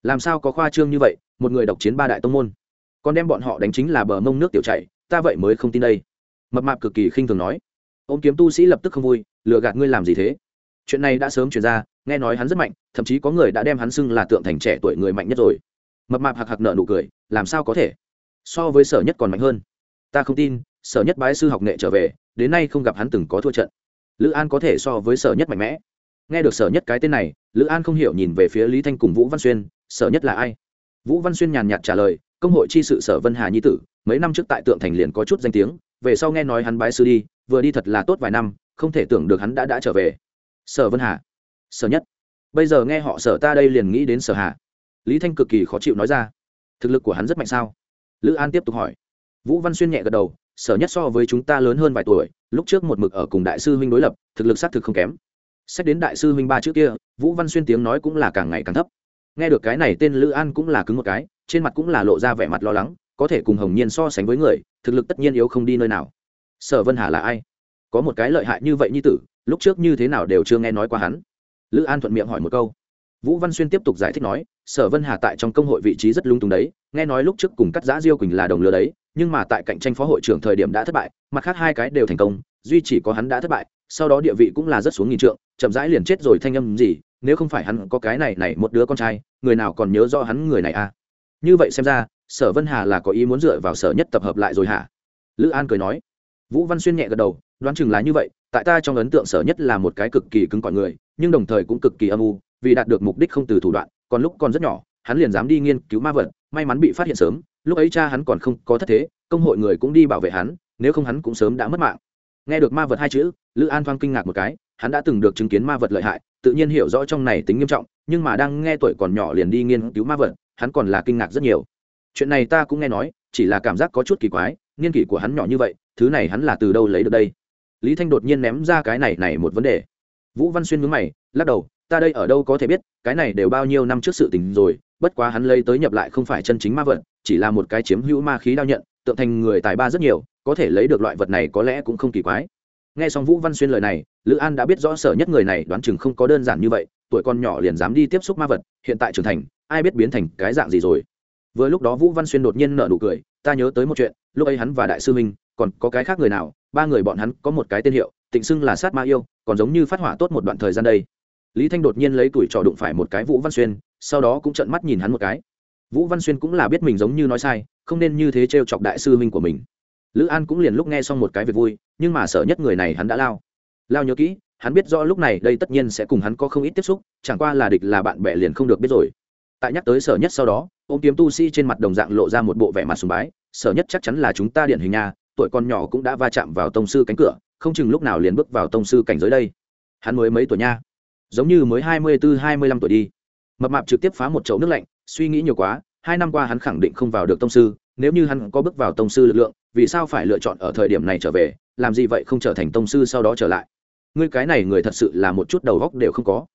Làm sao có khoa trương như vậy, một người độc chiến ba đại tông môn. Còn đem bọn họ đánh chính là bờ mông nước tiểu chạy ta vậy mới không tin đây. Mập mạp cực kỳ khinh thường nói ôm kiếm tu sĩ lập tức không vui, lừa gạt ngươi làm gì thế? Chuyện này đã sớm chuyển ra, nghe nói hắn rất mạnh, thậm chí có người đã đem hắn xưng là tượng thành trẻ tuổi người mạnh nhất rồi. Mập mạp hạc hạc nợ nụ cười, làm sao có thể? So với sở nhất còn mạnh hơn. Ta không tin, sở nhất bái sư học nghệ trở về, đến nay không gặp hắn từng có thua trận. Lữ an có thể so với sở nhất mạnh mẽ. Nghe được sở nhất cái tên này, lữ an không hiểu nhìn về phía lý thanh cùng vũ văn xuyên, sở nhất là ai? Vũ văn xuyên nhàn nhạt trả lời, công hội chi sự sở vân hà nhi tử, mấy năm trước tại tượng thành liền có chút danh tiếng về sau nghe nói hắn bái sư đi, vừa đi thật là tốt vài năm, không thể tưởng được hắn đã đã trở về. Sở vân hà, sở nhất, bây giờ nghe họ sở ta đây liền nghĩ đến sở hà. Lý thanh cực kỳ khó chịu nói ra, thực lực của hắn rất mạnh sao? Lữ an tiếp tục hỏi. Vũ văn xuyên nhẹ gật đầu, sở nhất so với chúng ta lớn hơn vài tuổi, lúc trước một mực ở cùng đại sư huynh đối lập, thực lực xác thực không kém. Xét đến đại sư huynh ba trước kia, vũ văn xuyên tiếng nói cũng là càng ngày càng thấp. Nghe được cái này, tên lữ an cũng là cứng một cái, trên mặt cũng là lộ ra vẻ mặt lo lắng có thể cùng hồng nhiên so sánh với người, thực lực tất nhiên yếu không đi nơi nào. Sở vân hà là ai? Có một cái lợi hại như vậy như tử, lúc trước như thế nào đều chưa nghe nói qua hắn. Lữ an thuận miệng hỏi một câu. Vũ văn xuyên tiếp tục giải thích nói, sở vân hà tại trong công hội vị trí rất lung túng đấy, nghe nói lúc trước cùng cắt giã diêu quỳnh là đồng lừa đấy, nhưng mà tại cạnh tranh phó hội trưởng thời điểm đã thất bại, mặt khác hai cái đều thành công, duy chỉ có hắn đã thất bại, sau đó địa vị cũng là rất xuống nghìn trượng, chậm rãi liền chết rồi thanh âm gì, nếu không phải hắn có cái này này một đứa con trai, người nào còn nhớ do hắn người này à? Như vậy xem ra sở vân hà là có ý muốn dựa vào sở nhất tập hợp lại rồi hả? Lữ an cười nói. Vũ văn xuyên nhẹ gật đầu, đoán chừng là như vậy, tại ta trong ấn tượng sở nhất là một cái cực kỳ cứng cỏi người, nhưng đồng thời cũng cực kỳ âm u, vì đạt được mục đích không từ thủ đoạn, còn lúc còn rất nhỏ, hắn liền dám đi nghiên cứu ma vật, may mắn bị phát hiện sớm, lúc ấy cha hắn còn không có thất thế, công hội người cũng đi bảo vệ hắn, nếu không hắn cũng sớm đã mất mạng. Nghe được ma vật hai chữ, lữ an thoang kinh ngạc một cái, hắn đã từng được chứng kiến ma vật lợi hại, tự nhiên hiểu rõ trong này tính nghiêm trọng, nhưng mà đang nghe tuổi còn nhỏ liền đi nghiên cứu ma vật, hắn còn là kinh ngạc rất nhiều chuyện này ta cũng nghe nói, chỉ là cảm giác có chút kỳ quái, niên kỷ của hắn nhỏ như vậy, thứ này hắn là từ đâu lấy được đây? Lý thanh đột nhiên ném ra cái này này một vấn đề. Vũ văn xuyên mướn mày, lắc đầu, ta đây ở đâu có thể biết, cái này đều bao nhiêu năm trước sự tình rồi, bất quá hắn lấy tới nhập lại không phải chân chính ma vật, chỉ là một cái chiếm hữu ma khí đao nhận, tượng thành người tài ba rất nhiều, có thể lấy được loại vật này có lẽ cũng không kỳ quái. Nghe xong vũ văn xuyên lời này, lữ an đã biết rõ sở nhất người này đoán chừng không có đơn giản như vậy, tuổi con nhỏ liền dám đi tiếp xúc ma vật, hiện tại trưởng thành, ai biết biến thành cái dạng gì rồi vừa lúc đó vũ văn xuyên đột nhiên nở nụ cười, ta nhớ tới một chuyện, lúc ấy hắn và đại sư minh còn có cái khác người nào, ba người bọn hắn có một cái tên hiệu, tịnh xưng là sát ma yêu, còn giống như phát hỏa tốt một đoạn thời gian đây. Lý thanh đột nhiên lấy tuổi trò đụng phải một cái vũ văn xuyên, sau đó cũng trợn mắt nhìn hắn một cái. Vũ văn xuyên cũng là biết mình giống như nói sai, không nên như thế t chọc đại sư minh của mình. Lữ an cũng liền lúc nghe xong một cái việc vui, nhưng mà sợ nhất người này hắn đã lao. Lao nhớ kỹ, hắn biết rõ lúc này đây tất nhiên sẽ cùng hắn có không ít tiếp xúc, chẳng qua là địch là bạn bè liền không được biết rồi. Tại nhắc tới sở nhất sau đó ô kiếm tu sĩ trên mặt đồng dạng lộ ra một bộ vẻ mặt sùng bái, sở nhất chắc chắn là chúng ta điển hình nhà tuổi con nhỏ cũng đã va chạm vào tông sư cánh cửa, không chừng lúc nào liền bước vào tông sư cảnh giới đây. Hắn mới mấy tuổi nha? Giống như mới hai mươi bốn hai mươi lăm tuổi đi. Mập mạp trực tiếp phá một chậu nước lạnh, suy nghĩ nhiều quá, hai năm qua hắn khẳng định không vào được tông sư, nếu như hắn có bước vào tông sư lực lượng, vì sao phải lựa chọn ở thời điểm này trở về, làm gì vậy không trở thành tông sư sau đó trở lại? Ngươi cái này người thật sự là một chút đầu góc đều không có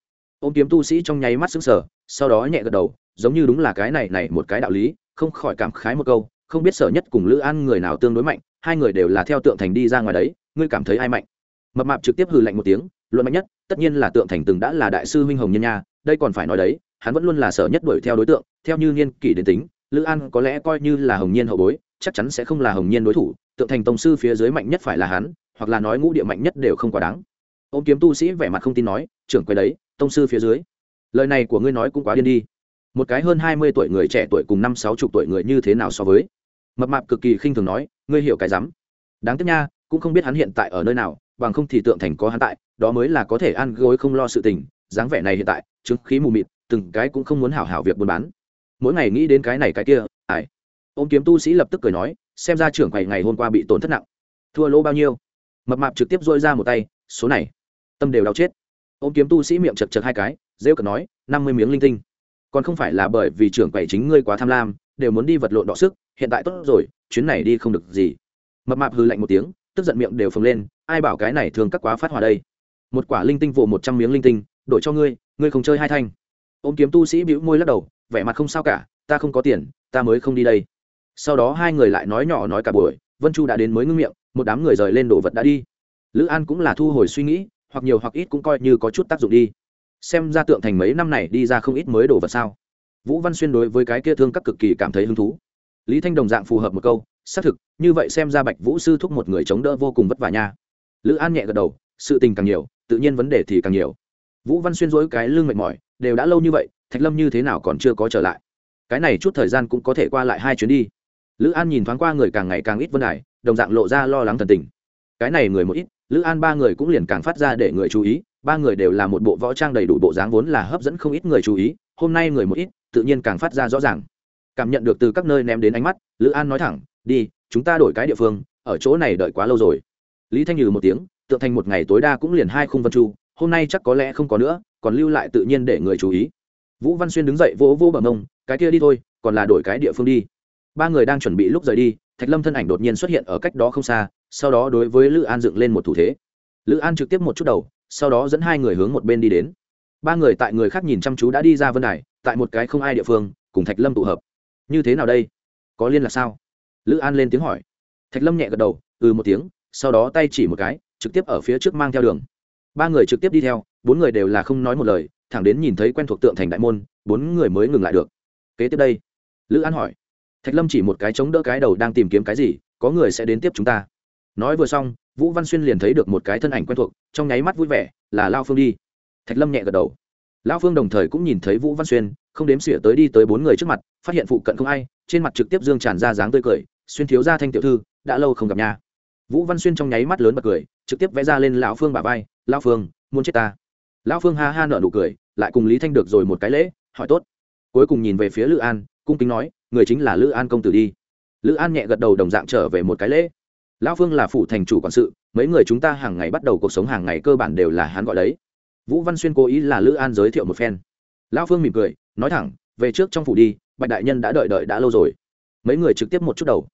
ôm kiếm tu sĩ trong nháy mắt xứng sở sau đó nhẹ gật đầu, giống như đúng là cái này này một cái đạo lý, không khỏi cảm khái một câu, không biết sở nhất cùng lữ an người nào tương đối mạnh, hai người đều là theo tượng thành đi ra ngoài đấy, ngươi cảm thấy ai mạnh? Mập mạp trực tiếp hừ lạnh một tiếng, luận mạnh nhất, tất nhiên là tượng thành từng đã là đại sư huynh hồng nhân nha, đây còn phải nói đấy, hắn vẫn luôn là sở nhất đuổi theo đối tượng, theo như niên kỷ đến tính, lữ an có lẽ coi như là hồng nhiên hậu bối, chắc chắn sẽ không là hồng nhiên đối thủ, tượng thành tổng sư phía dưới mạnh nhất phải là hắn, hoặc là nói ngũ địa mạnh nhất đều không quá đáng. Ô kiếm tu sĩ vẻ mặt không tin nói, trưởng quay đấy tông sư phía dưới. Lời này của ngươi nói cũng quá điên đi. Một cái hơn hai mươi tuổi người trẻ tuổi cùng năm sáu chục tuổi người như thế nào so với? Mập mạp cực kỳ khinh thường nói, ngươi hiểu cái rắm. Đáng tiếc nha, cũng không biết hắn hiện tại ở nơi nào, bằng không thì tượng thành có hắn tại, đó mới là có thể ăn gối không lo sự tình, dáng vẻ này hiện tại, chứng khí mù mịt, từng cái cũng không muốn hảo hảo việc buôn bán. Mỗi ngày nghĩ đến cái này cái kia ải ông kiếm tu sĩ lập tức cười nói, xem ra trưởng quầy ngày hôm qua bị tổn thất nặng. Thua lỗ bao nhiêu? Mập mạp trực tiếp dôi ra một tay, số này, tâm đều đau chết ôm kiếm tu sĩ miệng chật chật hai cái, rêu cờ nói, năm mươi miếng linh tinh. Còn không phải là bởi vì trưởng quầy chính ngươi quá tham lam, đều muốn đi vật lộn đọ sức, hiện tại tốt rồi, chuyến này đi không được gì. Mập mạp hư lạnh một tiếng, tức giận miệng đều phồng lên, ai bảo cái này thường các quá phát hòa đây? Một quả linh tinh vụ một trăm miếng linh tinh, đổi cho ngươi ngươi không chơi hai thanh. Ôm kiếm tu sĩ bĩu môi lắc đầu, vẻ mặt không sao cả, ta không có tiền, ta mới không đi đây. Sau đó hai người lại nói nhỏ nói cả buổi, vân chu đã đến mới ngưng miệng, một đám người rời lên đồ vật đã đi. Lữ an cũng là thu hồi suy nghĩ hoặc nhiều hoặc ít cũng coi như có chút tác dụng đi. Xem ra tượng thành mấy năm này đi ra không ít mới đồ vật sao? Vũ văn xuyên đối với cái kia thương các cực kỳ cảm thấy hứng thú. Lý thanh đồng dạng phù hợp một câu, xác thực, như vậy xem ra bạch vũ sư thúc một người chống đỡ vô cùng vất vả nha. Lữ an nhẹ gật đầu, sự tình càng nhiều, tự nhiên vấn đề thì càng nhiều. Vũ văn xuyên dối cái lưng mệt mỏi, đều đã lâu như vậy, thạch lâm như thế nào còn chưa có trở lại. Cái này chút thời gian cũng có thể qua lại hai chuyến đi. Lữ an nhìn thoáng qua người càng ngày càng ít vân đài, đồng dạng lộ ra lo lắng thần tình. Cái này người một ít lữ an ba người cũng liền càng phát ra để người chú ý, ba người đều là một bộ võ trang đầy đủ bộ dáng vốn là hấp dẫn không ít người chú ý, hôm nay người một ít, tự nhiên càng phát ra rõ ràng. Cảm nhận được từ các nơi ném đến ánh mắt, lữ an nói thẳng, đi, chúng ta đổi cái địa phương, ở chỗ này đợi quá lâu rồi. Lý thanh nhừ một tiếng tượng thành một ngày tối đa cũng liền hai khung vân chu, hôm nay chắc có lẽ không có nữa, còn lưu lại tự nhiên để người chú ý. Vũ văn xuyên đứng dậy vỗ vỗ bằng ông cái kia đi thôi, còn là đổi cái địa phương đi. Ba người đang chuẩn bị lúc rời đi thạch lâm thân ảnh đột nhiên xuất hiện ở cách đó không xa, sau đó đối với lữ an dựng lên một thủ thế. Lữ an trực tiếp một chút đầu, sau đó dẫn hai người hướng một bên đi đến. Ba người tại người khác nhìn chăm chú đã đi ra vân đài, tại một cái không ai địa phương, cùng thạch lâm tụ hợp. Như thế nào đây? Có liên là sao? Lữ an lên tiếng hỏi. Thạch lâm nhẹ gật đầu ừ một tiếng, sau đó tay chỉ một cái, trực tiếp ở phía trước mang theo đường. Ba người trực tiếp đi theo, bốn người đều là không nói một lời, thẳng đến nhìn thấy quen thuộc tượng thành đại môn, bốn người mới ngừng lại được. Kế tiếp đây. Lữ an hỏi thạch lâm chỉ một cái chống đỡ cái đầu đang tìm kiếm cái gì, có người sẽ đến tiếp chúng ta. Nói vừa xong, vũ văn xuyên liền thấy được một cái thân ảnh quen thuộc, trong nháy mắt vui vẻ, là lao phương đi. Thạch lâm nhẹ gật đầu. Lao phương đồng thời cũng nhìn thấy vũ văn xuyên, không đếm xỉa tới đi tới bốn người trước mặt, phát hiện phụ cận không ai, trên mặt trực tiếp dương tràn ra dáng tươi cười, xuyên thiếu ra thanh tiểu thư, đã lâu không gặp nha. Vũ văn xuyên trong nháy mắt lớn bật cười, trực tiếp vẽ ra lên lão phương bà vai lao phương, muốn chết ta? Lão phương ha ha nợ nụ cười, lại cùng lý thanh được rồi một cái lễ, hỏi tốt. Cuối cùng nhìn về phía lữ an, cung kính nói người chính là lữ an công tử đi. Lữ an nhẹ gật đầu đồng dạng trở về một cái lễ. Lão phương là phủ thành chủ quản sự, mấy người chúng ta hàng ngày bắt đầu cuộc sống hàng ngày cơ bản đều là hắn gọi đấy. Vũ văn xuyên cố ý là lữ an giới thiệu một phen. Lão phương mỉm cười, nói thẳng, về trước trong phủ đi, bạch đại nhân đã đợi đợi đã lâu rồi. Mấy người trực tiếp một chút đầu.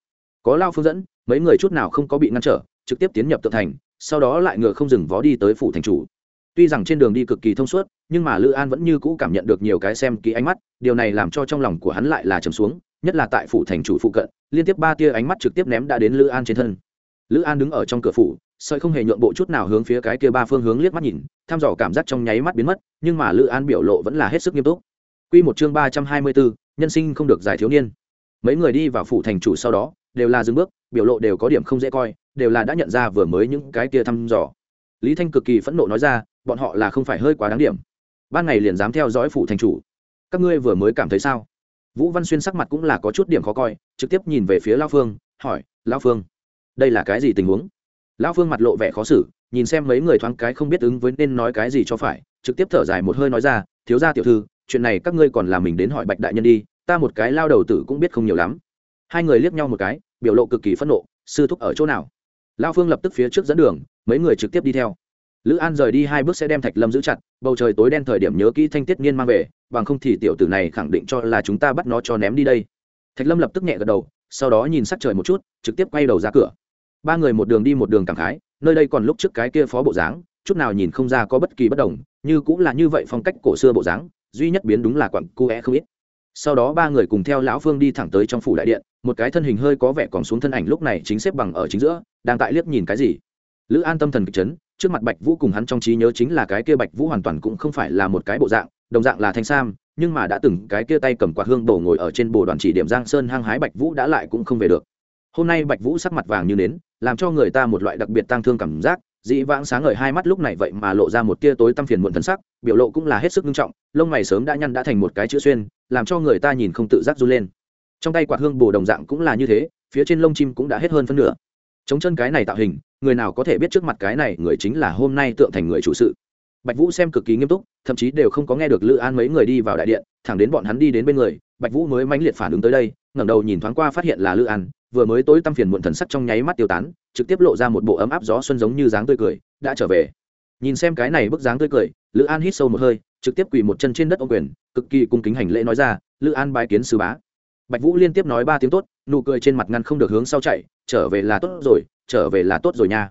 Có lao phương dẫn, mấy người chút nào không có bị ngăn trở, trực tiếp tiến nhập tự thành, sau đó lại ngựa không dừng vó đi tới phủ thành chủ. Tuy rằng trên đường đi cực kỳ thông suốt, nhưng mà lữ an vẫn như cũ cảm nhận được nhiều cái xem ký ánh mắt, điều này làm cho trong lòng của hắn lại là trầm xuống nhất là tại phủ thành chủ phụ cận, liên tiếp ba tia ánh mắt trực tiếp ném đã đến lữ an trên thân. Lữ an đứng ở trong cửa phủ, sợi không hề nhượng bộ chút nào hướng phía cái kia ba phương hướng liếc mắt nhìn, thăm dò cảm giác trong nháy mắt biến mất, nhưng mà lữ an biểu lộ vẫn là hết sức nghiêm túc. Q một chương ba trăm hai mươi bốn nhân sinh không được giải thiếu niên. Mấy người đi vào phủ thành chủ sau đó, đều là dừng bước, biểu lộ đều có điểm không dễ coi, đều là đã nhận ra vừa mới những cái kia thăm dò. Lý thanh cực kỳ phẫn nộ nói ra, bọn họ là không phải hơi quá đáng điểm. Ban ngày liền dám theo dõi phủ thành chủ. Các ngươi vừa mới cảm thấy sao? Vũ văn xuyên sắc mặt cũng là có chút điểm khó coi, trực tiếp nhìn về phía lao phương, hỏi, lao phương, đây là cái gì tình huống? Lao phương mặt lộ vẻ khó xử, nhìn xem mấy người thoáng cái không biết ứng với nên nói cái gì cho phải, trực tiếp thở dài một hơi nói ra, thiếu gia tiểu thư, chuyện này các ngươi còn làm mình đến hỏi bạch đại nhân đi, ta một cái lao đầu tử cũng biết không nhiều lắm. Hai người liếc nhau một cái, biểu lộ cực kỳ phẫn nộ, sư thúc ở chỗ nào? Lao phương lập tức phía trước dẫn đường, mấy người trực tiếp đi theo lữ an rời đi hai bước sẽ đem thạch lâm giữ chặt, bầu trời tối đen thời điểm nhớ kỹ thanh tiết niên mang về, bằng không thì tiểu tử này khẳng định cho là chúng ta bắt nó cho ném đi đây. Thạch lâm lập tức nhẹ gật đầu, sau đó nhìn sắc trời một chút, trực tiếp quay đầu ra cửa. Ba người một đường đi một đường cảm khái, nơi đây còn lúc trước cái kia phó bộ dáng, chút nào nhìn không ra có bất kỳ bất đồng, như cũng là như vậy phong cách cổ xưa bộ dáng, duy nhất biến đúng là quặng cu é không ít. Sau đó ba người cùng theo lão phương đi thẳng tới trong phủ đại điện, một cái thân hình hơi có vẻ còn xuống thân ảnh lúc này chính xếp bằng ở chính giữa, đang tại liếc nhìn cái gì. Lữ an tâm thần kịch chấn trước mặt bạch vũ cùng hắn trong trí nhớ chính là cái kia bạch vũ hoàn toàn cũng không phải là một cái bộ dạng, đồng dạng là thanh sam, nhưng mà đã từng cái kia tay cầm quạt hương bổ ngồi ở trên bồ đoàn chỉ điểm giang sơn hăng hái bạch vũ đã lại cũng không về được. Hôm nay bạch vũ sắc mặt vàng như nến, làm cho người ta một loại đặc biệt tang thương cảm giác, dĩ vãng sáng ngời hai mắt lúc này vậy mà lộ ra một tia tối tăm phiền muộn thân sắc, biểu lộ cũng là hết sức nghiêm trọng, lông mày sớm đã nhăn đã thành một cái chữ xuyên, làm cho người ta nhìn không tự giác run lên. Trong tay quạt hương bồ đồng dạng cũng là như thế, phía trên lông chim cũng đã hết hơn phân nửa. Chống chân cái này tạo hình người nào có thể biết trước mặt cái này người chính là hôm nay tượng thành người chủ sự. Bạch vũ xem cực kỳ nghiêm túc, thậm chí đều không có nghe được lữ an mấy người đi vào đại điện, thẳng đến bọn hắn đi đến bên người, bạch vũ mới mãnh liệt phản ứng tới đây, ngẩng đầu nhìn thoáng qua phát hiện là lữ an, vừa mới tối tăm phiền muộn thần sắc trong nháy mắt tiêu tán, trực tiếp lộ ra một bộ ấm áp gió xuân giống như dáng tươi cười, đã trở về. Nhìn xem cái này bức dáng tươi cười, lữ an hít sâu một hơi, trực tiếp quỳ một chân trên đất ô quyền, cực kỳ cung kính hành lễ nói ra, lữ an bái kiến sư bá bạch vũ liên tiếp nói ba tiếng tốt, nụ cười trên mặt ngăn không được hướng sau chạy, trở về là tốt rồi, trở về là tốt rồi nha.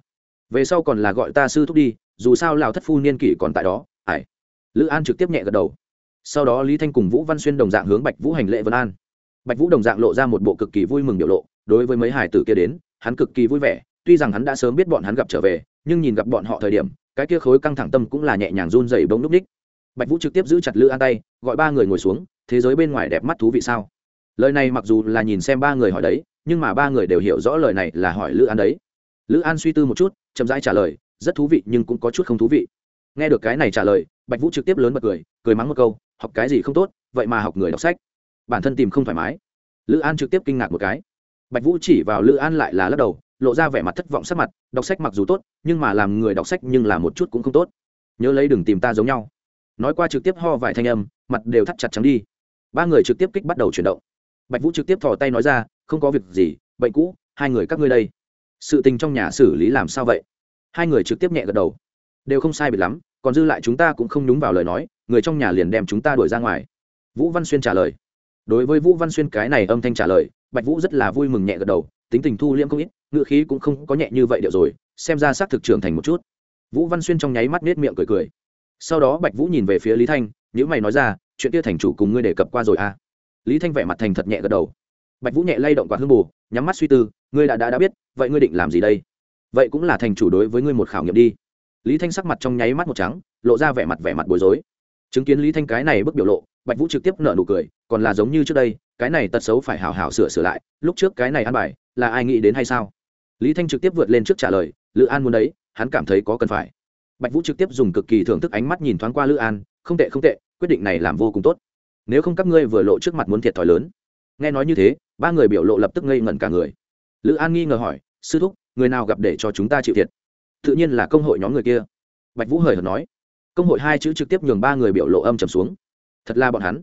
Về sau còn là gọi ta sư thúc đi, dù sao lào thất phu niên kỷ còn tại đó ải lữ an trực tiếp nhẹ gật đầu. Sau đó lý thanh cùng vũ văn xuyên đồng dạng hướng bạch vũ hành lễ vân an. Bạch vũ đồng dạng lộ ra một bộ cực kỳ vui mừng biểu lộ, đối với mấy hải tử kia đến, hắn cực kỳ vui vẻ, tuy rằng hắn đã sớm biết bọn hắn gặp trở về, nhưng nhìn gặp bọn họ thời điểm, cái kia khối căng thẳng tâm cũng là nhẹ nhàng run dày bông núp ních. Bạch vũ trực tiếp giữ chặt lữ an tay, gọi ba người ngồi xuống, thế giới bên ngoài đẹp mắt thú vị sao? Lời này mặc dù là nhìn xem ba người hỏi đấy, nhưng mà ba người đều hiểu rõ lời này là hỏi lữ an đấy. Lữ an suy tư một chút, chậm rãi trả lời, rất thú vị nhưng cũng có chút không thú vị. Nghe được cái này trả lời, bạch vũ trực tiếp lớn bật cười cười mắng một câu, học cái gì không tốt, vậy mà học người đọc sách. Bản thân tìm không thoải mái. Lữ an trực tiếp kinh ngạc một cái. Bạch vũ chỉ vào lữ an lại là lắc đầu, lộ ra vẻ mặt thất vọng sắc mặt, đọc sách mặc dù tốt, nhưng mà làm người đọc sách nhưng là một chút cũng không tốt. Nhớ lấy đừng tìm ta giống nhau. Nói qua trực tiếp ho vài thanh âm, mặt đều thắt chặt trắng đi. Ba người trực tiếp kích bắt đầu chuyển động bạch vũ trực tiếp thò tay nói ra, không có việc gì, bệnh cũ, hai người các ngươi đây. Sự tình trong nhà xử lý làm sao vậy? Hai người trực tiếp nhẹ gật đầu. Đều không sai biệt lắm, còn dư lại chúng ta cũng không nhúng vào lời nói, người trong nhà liền đem chúng ta đuổi ra ngoài. Vũ văn xuyên trả lời. Đối với vũ văn xuyên cái này âm thanh trả lời, bạch vũ rất là vui mừng nhẹ gật đầu, tính tình thu liễm không ít, ngựa khí cũng không có nhẹ như vậy điệu rồi, xem ra xác thực trưởng thành một chút. Vũ văn xuyên trong nháy mắt nết miệng cười cười. Sau đó bạch vũ nhìn về phía lý thanh nhữ mày nói ra, chuyện kia thành chủ cùng ngươi đề cập qua rồi à? Lý thanh vẻ mặt thành thật nhẹ gật đầu. Bạch vũ nhẹ lay động quạt hương bù nhắm mắt suy tư ngươi đã, đã đã biết vậy ngươi định làm gì đây? Vậy cũng là thành chủ đối với ngươi một khảo nghiệm đi. Lý thanh sắc mặt trong nháy mắt một trắng lộ ra vẻ mặt vẻ mặt bối rối. Chứng kiến lý thanh cái này bức biểu lộ bạch vũ trực tiếp nở nụ cười còn là giống như trước đây cái này tật xấu phải hào hào sửa sửa lại lúc trước cái này ăn bài là ai nghĩ đến hay sao? Lý thanh trực tiếp vượt lên trước trả lời lữ an muốn đấy hắn cảm thấy có cần phải. Bạch vũ trực tiếp dùng cực kỳ thưởng thức ánh mắt nhìn thoáng qua lữ an không tệ không tệ quyết định này làm vô cùng tốt nếu không các ngươi vừa lộ trước mặt muốn thiệt thòi lớn. Nghe nói như thế, ba người biểu lộ lập tức ngây ngẩn cả người. Lữ an nghi ngờ hỏi, sư thúc, người nào gặp để cho chúng ta chịu thiệt? Tự nhiên là công hội nhóm người kia. Bạch vũ hời hợt nói. Công hội hai chữ trực tiếp nhường ba người biểu lộ âm trầm xuống. Thật là bọn hắn.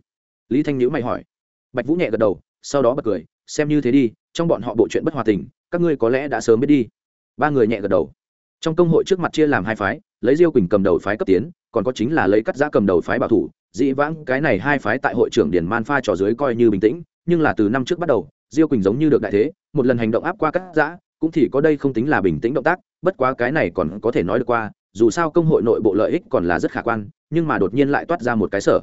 Lý thanh nhữ mày hỏi. Bạch vũ nhẹ gật đầu, sau đó bật cười, xem như thế đi, trong bọn họ bộ chuyện bất hòa tình, các ngươi có lẽ đã sớm biết đi. Ba người nhẹ gật đầu. Trong công hội trước mặt chia làm hai phái, lấy diêu quỳnh cầm đầu phái cấp tiến, còn có chính là lấy cắt giã cầm đầu phái bảo thủ dĩ vãng, cái này hai phái tại hội trưởng điền man pha trò dưới coi như bình tĩnh, nhưng là từ năm trước bắt đầu, diêu quỳnh giống như được đại thế, một lần hành động áp qua cắt giã, cũng thì có đây không tính là bình tĩnh động tác, bất quá cái này còn có thể nói được qua, dù sao công hội nội bộ lợi ích còn là rất khả quan, nhưng mà đột nhiên lại toát ra một cái sở.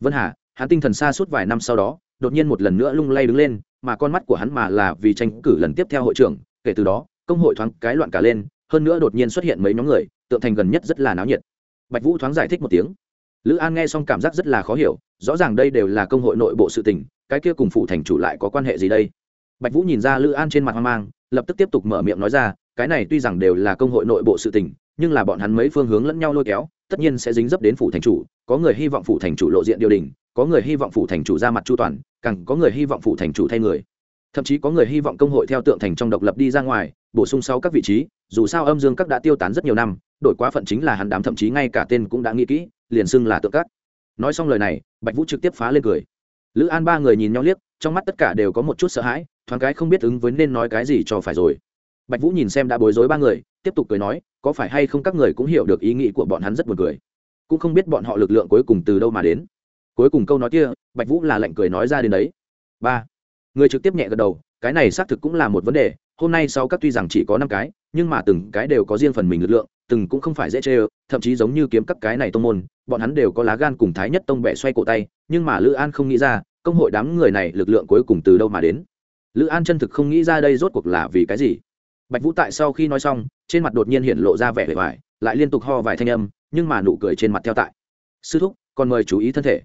Vân hà, hắn tinh thần xa suốt vài năm sau đó, đột nhiên một lần nữa lung lay đứng lên, mà con mắt của hắn mà là vì tranh cử lần tiếp theo hội trưởng, kể từ đó, công hội thoáng cái loạn cả lên, hơn nữa đột nhiên xuất hiện mấy nhóm người, tượng thành gần nhất rất là náo nhiệt. Bạch vũ thoáng giải thích một tiếng lữ an nghe xong cảm giác rất là khó hiểu, rõ ràng đây đều là công hội nội bộ sự tình, cái kia cùng phụ thành chủ lại có quan hệ gì đây? Bạch vũ nhìn ra lữ an trên mặt hoang mang, lập tức tiếp tục mở miệng nói ra, cái này tuy rằng đều là công hội nội bộ sự tình, nhưng là bọn hắn mấy phương hướng lẫn nhau lôi kéo, tất nhiên sẽ dính dấp đến phủ thành chủ, có người hy vọng phủ thành chủ lộ diện điều đình, có người hy vọng phủ thành chủ ra mặt chu toàn, càng có người hy vọng phủ thành chủ thay người. Thậm chí có người hy vọng công hội theo tượng thành trong độc lập đi ra ngoài, bổ sung sau các vị trí, dù sao âm dương các đã tiêu tán rất nhiều năm, đổi quá phận chính là hắn đám thậm chí ngay cả tên cũng đã nghĩ kỹ liền xưng là tượng các nói xong lời này, bạch vũ trực tiếp phá lên cười. Lữ an ba người nhìn nhau liếc, trong mắt tất cả đều có một chút sợ hãi, thoáng cái không biết ứng với nên nói cái gì cho phải rồi. Bạch vũ nhìn xem đã bối rối ba người, tiếp tục cười nói, có phải hay không các người cũng hiểu được ý nghĩ của bọn hắn rất buồn cười. Cũng không biết bọn họ lực lượng cuối cùng từ đâu mà đến. Cuối cùng câu nói kia, bạch vũ là lệnh cười nói ra đến đấy. Ba. Người trực tiếp nhẹ gật đầu, cái này xác thực cũng là một vấn đề, hôm nay sau các tuy rằng chỉ có năm cái, nhưng mà từng cái đều có riêng phần mình lực lượng từng cũng không phải dễ chê ơ, thậm chí giống như kiếm các cái này tông môn, bọn hắn đều có lá gan cùng thái nhất tông bẻ xoay cổ tay, nhưng mà lữ an không nghĩ ra, công hội đám người này lực lượng cuối cùng từ đâu mà đến. Lữ an chân thực không nghĩ ra đây rốt cuộc là vì cái gì. Bạch vũ tại sau khi nói xong, trên mặt đột nhiên hiện lộ ra vẻ vẻ vải lại liên tục ho vài thanh âm, nhưng mà nụ cười trên mặt theo tại. Sư thúc, còn mời chú ý thân thể.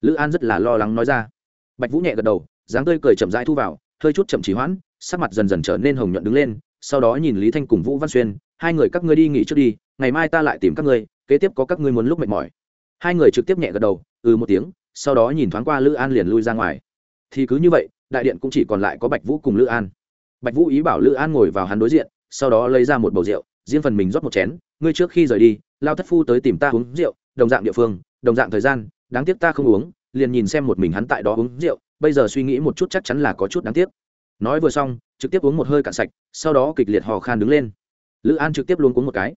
Lữ an rất là lo lắng nói ra. Bạch vũ nhẹ gật đầu, dáng tươi cười chậm rãi thu vào, hơi chút chậm trì hoãn, sắc mặt dần dần trở nên hồng nhuận đứng lên sau đó nhìn lý thanh cùng vũ văn xuyên, hai người các ngươi đi nghỉ trước đi, ngày mai ta lại tìm các ngươi, kế tiếp có các ngươi muốn lúc mệt mỏi. Hai người trực tiếp nhẹ gật đầu ừ một tiếng, sau đó nhìn thoáng qua lữ an liền lui ra ngoài. Thì cứ như vậy, đại điện cũng chỉ còn lại có bạch vũ cùng lữ an. Bạch vũ ý bảo lữ an ngồi vào hắn đối diện, sau đó lấy ra một bầu rượu, riêng phần mình rót một chén, ngươi trước khi rời đi, lao thất phu tới tìm ta uống rượu, đồng dạng địa phương, đồng dạng thời gian, đáng tiếc ta không uống, liền nhìn xem một mình hắn tại đó uống rượu, bây giờ suy nghĩ một chút chắc chắn là có chút đáng tiếc. Nói vừa xong trực tiếp uống một hơi cạn sạch, sau đó kịch liệt hò khan đứng lên. Lữ an trực tiếp luôn uống một cái.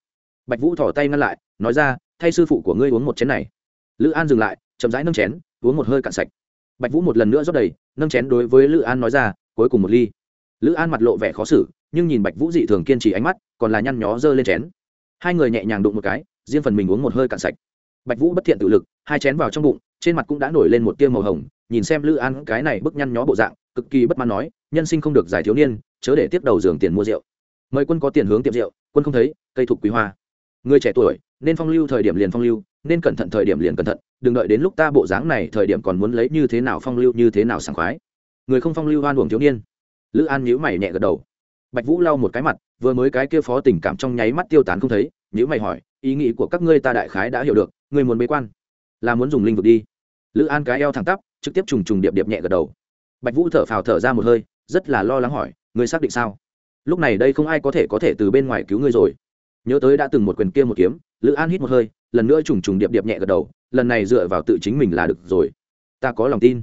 Bạch vũ thỏ tay ngăn lại, nói ra, thay sư phụ của ngươi uống một chén này. Lữ an dừng lại, chậm rãi nâng chén, uống một hơi cạn sạch. Bạch vũ một lần nữa rót đầy, nâng chén đối với lữ an nói ra, cuối cùng một ly. Lữ an mặt lộ vẻ khó xử, nhưng nhìn bạch vũ dị thường kiên trì ánh mắt, còn là nhăn nhó dơ lên chén. Hai người nhẹ nhàng đụng một cái, riêng phần mình uống một hơi cạn sạch. Bạch vũ bất thiện tự lực, hai chén vào trong bụng, trên mặt cũng đã nổi lên một tiêu màu hồng, nhìn xem lữ an cái này bức nhăn nhó bộ dạng cực kỳ bất mãn nói, nhân sinh không được giải thiếu niên, chớ để tiếp đầu giường tiền mua rượu. Mời quân có tiền hướng tiệm rượu, quân không thấy, cây thục quý hoa. Người trẻ tuổi, nên phong lưu thời điểm liền phong lưu, nên cẩn thận thời điểm liền cẩn thận, đừng đợi đến lúc ta bộ dáng này thời điểm còn muốn lấy như thế nào phong lưu, như thế nào sảng khoái. Người không phong lưu hoan uổng thiếu niên. Lữ an nhíu mày nhẹ gật đầu. Bạch vũ lau một cái mặt, vừa mới cái kia phó tình cảm trong nháy mắt tiêu tán không thấy, nhíu mày hỏi, ý nghĩ của các ngươi ta đại khái đã hiểu được, ngươi muốn bế quan, là muốn dùng linh vực đi. Lữ an cái eo thẳng tắp, trực tiếp trùng trùng điệp điệp nhẹ gật đầu bạch vũ thở phào thở ra một hơi, rất là lo lắng hỏi, ngươi xác định sao? Lúc này đây không ai có thể có thể từ bên ngoài cứu ngươi rồi. Nhớ tới đã từng một quyền kia một kiếm. Lữ an hít một hơi, lần nữa trùng trùng điệp điệp nhẹ gật đầu, lần này dựa vào tự chính mình là được rồi. Ta có lòng tin.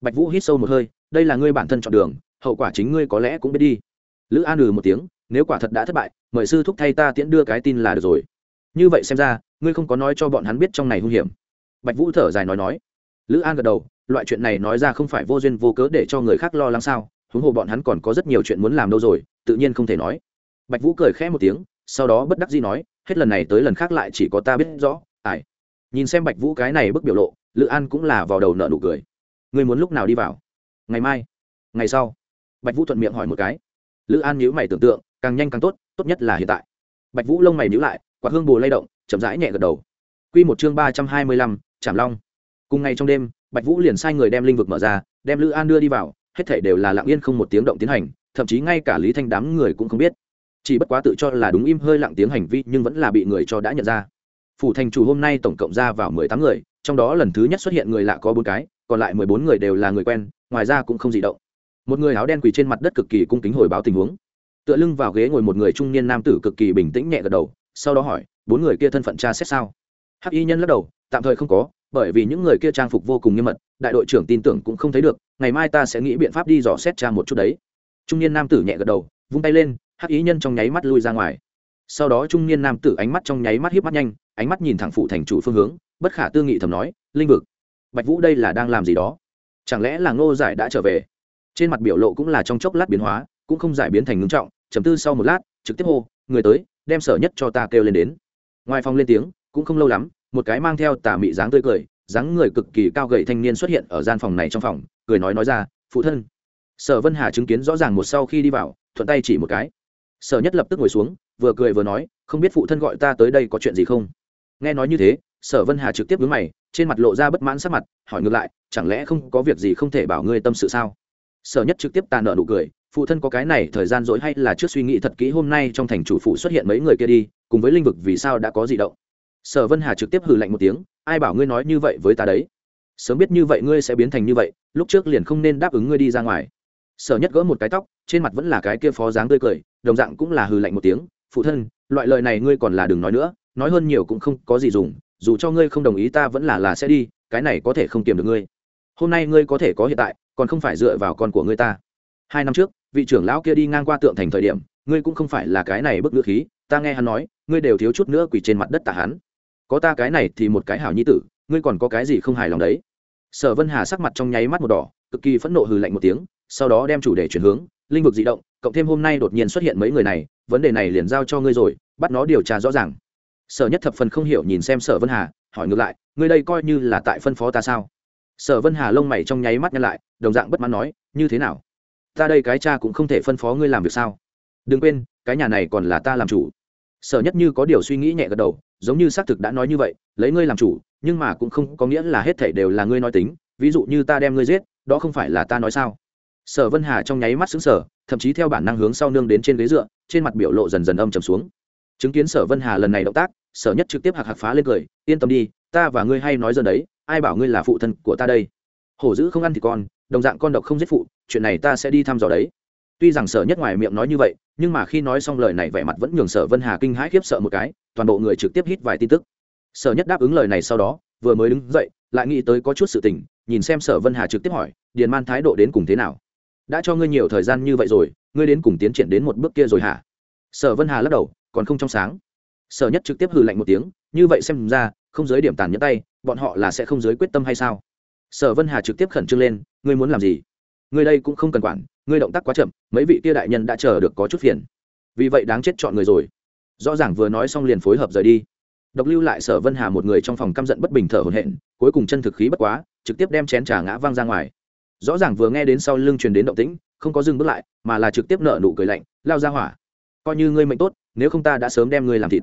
Bạch vũ hít sâu một hơi, đây là ngươi bản thân chọn đường, hậu quả chính ngươi có lẽ cũng biết đi. Lữ an ừ một tiếng, nếu quả thật đã thất bại, mời sư thúc thay ta tiễn đưa cái tin là được rồi. Như vậy xem ra, ngươi không có nói cho bọn hắn biết trong này hung hiểm. Bạch vũ thở dài nói nói. Lữ an gật đầu loại chuyện này nói ra không phải vô duyên vô cớ để cho người khác lo lắng sao? Huống hồ bọn hắn còn có rất nhiều chuyện muốn làm đâu rồi tự nhiên không thể nói. Bạch vũ cười khẽ một tiếng sau đó bất đắc dĩ nói hết lần này tới lần khác lại chỉ có ta biết rõ ai. Nhìn xem bạch vũ cái này bức biểu lộ lữ an cũng là vào đầu nợ nụ cười. Ngươi muốn lúc nào đi vào? Ngày mai. Ngày sau. Bạch vũ thuận miệng hỏi một cái. Lữ an nhíu mày tưởng tượng càng nhanh càng tốt tốt nhất là hiện tại. Bạch vũ lông mày nhíu lại quạt hương bồ lay động chậm rãi nhẹ gật đầu. Quy một chương ba trăm hai mươi lăm Trảm Long. Cùng ngày trong đêm, Bạch Vũ liền sai người đem linh vực mở ra, đem Lữ An đưa đi vào, hết thảy đều là lặng yên không một tiếng động tiến hành, thậm chí ngay cả Lý Thanh đám người cũng không biết. Chỉ bất quá tự cho là đúng im hơi lặng tiếng hành vi, nhưng vẫn là bị người cho đã nhận ra. Phủ thành chủ hôm nay tổng cộng ra vào mười tám người, trong đó lần thứ nhất xuất hiện người lạ có bốn cái, còn lại mười bốn người đều là người quen, ngoài ra cũng không gì động. Một người áo đen quỳ trên mặt đất cực kỳ cung kính hồi báo tình huống. Tựa lưng vào ghế ngồi một người trung niên nam tử cực kỳ bình tĩnh nhẹ gật đầu, sau đó hỏi, bốn người kia thân phận tra xét sao? hắc y nhân lắc đầu tạm thời không có bởi vì những người kia trang phục vô cùng nghiêm mật, đại đội trưởng tin tưởng cũng không thấy được, ngày mai ta sẽ nghĩ biện pháp đi dò xét tra một chút đấy. Trung niên nam tử nhẹ gật đầu, vung tay lên, hắc ý nhân trong nháy mắt lui ra ngoài. Sau đó trung niên nam tử ánh mắt trong nháy mắt hiếp mắt nhanh, ánh mắt nhìn thẳng phụ thành chủ phương hướng, bất khả tư nghị thầm nói, linh vực, bạch vũ đây là đang làm gì đó? Chẳng lẽ là ngô giải đã trở về? Trên mặt biểu lộ cũng là trong chốc lát biến hóa, cũng không giải biến thành ngưng trọng chấm tư sau một lát, trực tiếp hô, người tới, đem sở nhất cho ta kêu lên đến. Ngoài phòng lên tiếng, cũng không lâu lắm một cái mang theo tà mị dáng tươi cười, dáng người cực kỳ cao gầy thanh niên xuất hiện ở gian phòng này trong phòng, cười nói nói ra, phụ thân. Sở vân hà chứng kiến rõ ràng một sau khi đi vào, thuận tay chỉ một cái. Sở nhất lập tức ngồi xuống, vừa cười vừa nói, không biết phụ thân gọi ta tới đây có chuyện gì không? Nghe nói như thế, sở vân hà trực tiếp vướng mày, trên mặt lộ ra bất mãn sắc mặt, hỏi ngược lại, chẳng lẽ không có việc gì không thể bảo ngươi tâm sự sao? Sở nhất trực tiếp tàn nợ nụ cười, phụ thân có cái này thời gian dỗi hay là trước suy nghĩ thật kỹ hôm nay trong thành chủ phụ xuất hiện mấy người kia đi, cùng với linh vực vì sao đã có gì động? Sở vân hà trực tiếp hừ lạnh một tiếng, ai bảo ngươi nói như vậy với ta đấy? Sớm biết như vậy ngươi sẽ biến thành như vậy, lúc trước liền không nên đáp ứng ngươi đi ra ngoài. Sở nhất gỡ một cái tóc, trên mặt vẫn là cái kia phó dáng tươi cười, đồng dạng cũng là hừ lạnh một tiếng, phụ thân, loại lời này ngươi còn là đừng nói nữa, nói hơn nhiều cũng không có gì dùng, dù cho ngươi không đồng ý ta vẫn là là sẽ đi, cái này có thể không kiềm được ngươi. Hôm nay ngươi có thể có hiện tại, còn không phải dựa vào con của ngươi ta. Hai năm trước, vị trưởng lão kia đi ngang qua tượng thành thời điểm, ngươi cũng không phải là cái này bức ngữ khí, ta nghe hắn nói, ngươi đều thiếu chút nữa quỳ trên mặt đất tạ hắn có ta cái này thì một cái hảo nhi tử, ngươi còn có cái gì không hài lòng đấy? Sở vân hà sắc mặt trong nháy mắt một đỏ, cực kỳ phẫn nộ hừ lạnh một tiếng, sau đó đem chủ đề chuyển hướng, linh vực di động, cộng thêm hôm nay đột nhiên xuất hiện mấy người này, vấn đề này liền giao cho ngươi rồi, bắt nó điều tra rõ ràng. Sở nhất thập phần không hiểu nhìn xem sở vân hà, hỏi ngược lại, ngươi đây coi như là tại phân phó ta sao? Sở vân hà lông mày trong nháy mắt nhăn lại, đồng dạng bất mãn nói, như thế nào? Ta đây cái cha cũng không thể phân phó ngươi làm việc sao? Đừng quên, cái nhà này còn là ta làm chủ. Sở nhất như có điều suy nghĩ nhẹ gật đầu giống như xác thực đã nói như vậy, lấy ngươi làm chủ, nhưng mà cũng không có nghĩa là hết thảy đều là ngươi nói tính, ví dụ như ta đem ngươi giết, đó không phải là ta nói sao? Sở vân hà trong nháy mắt xứng sở thậm chí theo bản năng hướng sau nương đến trên ghế dựa, trên mặt biểu lộ dần dần âm trầm xuống. Chứng kiến sở vân hà lần này động tác, sở nhất trực tiếp hạc hạc phá lên cười, yên tâm đi, ta và ngươi hay nói dần đấy, ai bảo ngươi là phụ thân của ta đây? Hổ dữ không ăn thì con, đồng dạng con độc không giết phụ, chuyện này ta sẽ đi thăm dò đấy. Tuy rằng sở nhất ngoài miệng nói như vậy, nhưng mà khi nói xong lời này vẻ mặt vẫn nhường sở vân hà kinh hãi khiếp sợ một cái toàn bộ người trực tiếp hít vài tin tức. Sở nhất đáp ứng lời này sau đó, vừa mới đứng dậy, lại nghĩ tới có chút sự tình, nhìn xem sở vân hà trực tiếp hỏi, điền man thái độ đến cùng thế nào? Đã cho ngươi nhiều thời gian như vậy rồi, ngươi đến cùng tiến triển đến một bước kia rồi hả? Sở vân hà lắc đầu, còn không trong sáng. Sở nhất trực tiếp hừ lạnh một tiếng, như vậy xem ra, không giới điểm tàn nhẫn tay, bọn họ là sẽ không giới quyết tâm hay sao? Sở vân hà trực tiếp khẩn trương lên, ngươi muốn làm gì? Ngươi đây cũng không cần quản, ngươi động tác quá chậm, mấy vị kia đại nhân đã chờ được có chút phiền. Vì vậy đáng chết chọn người rồi rõ ràng vừa nói xong liền phối hợp rời đi. Độc lưu lại sở vân hà một người trong phòng căm giận bất bình thở hổn hển, cuối cùng chân thực khí bất quá, trực tiếp đem chén trà ngã văng ra ngoài. Rõ ràng vừa nghe đến sau lưng truyền đến động tĩnh, không có dừng bước lại, mà là trực tiếp nợ nụ cười lạnh, lao ra hỏa, coi như ngươi mệnh tốt, nếu không ta đã sớm đem ngươi làm thịt.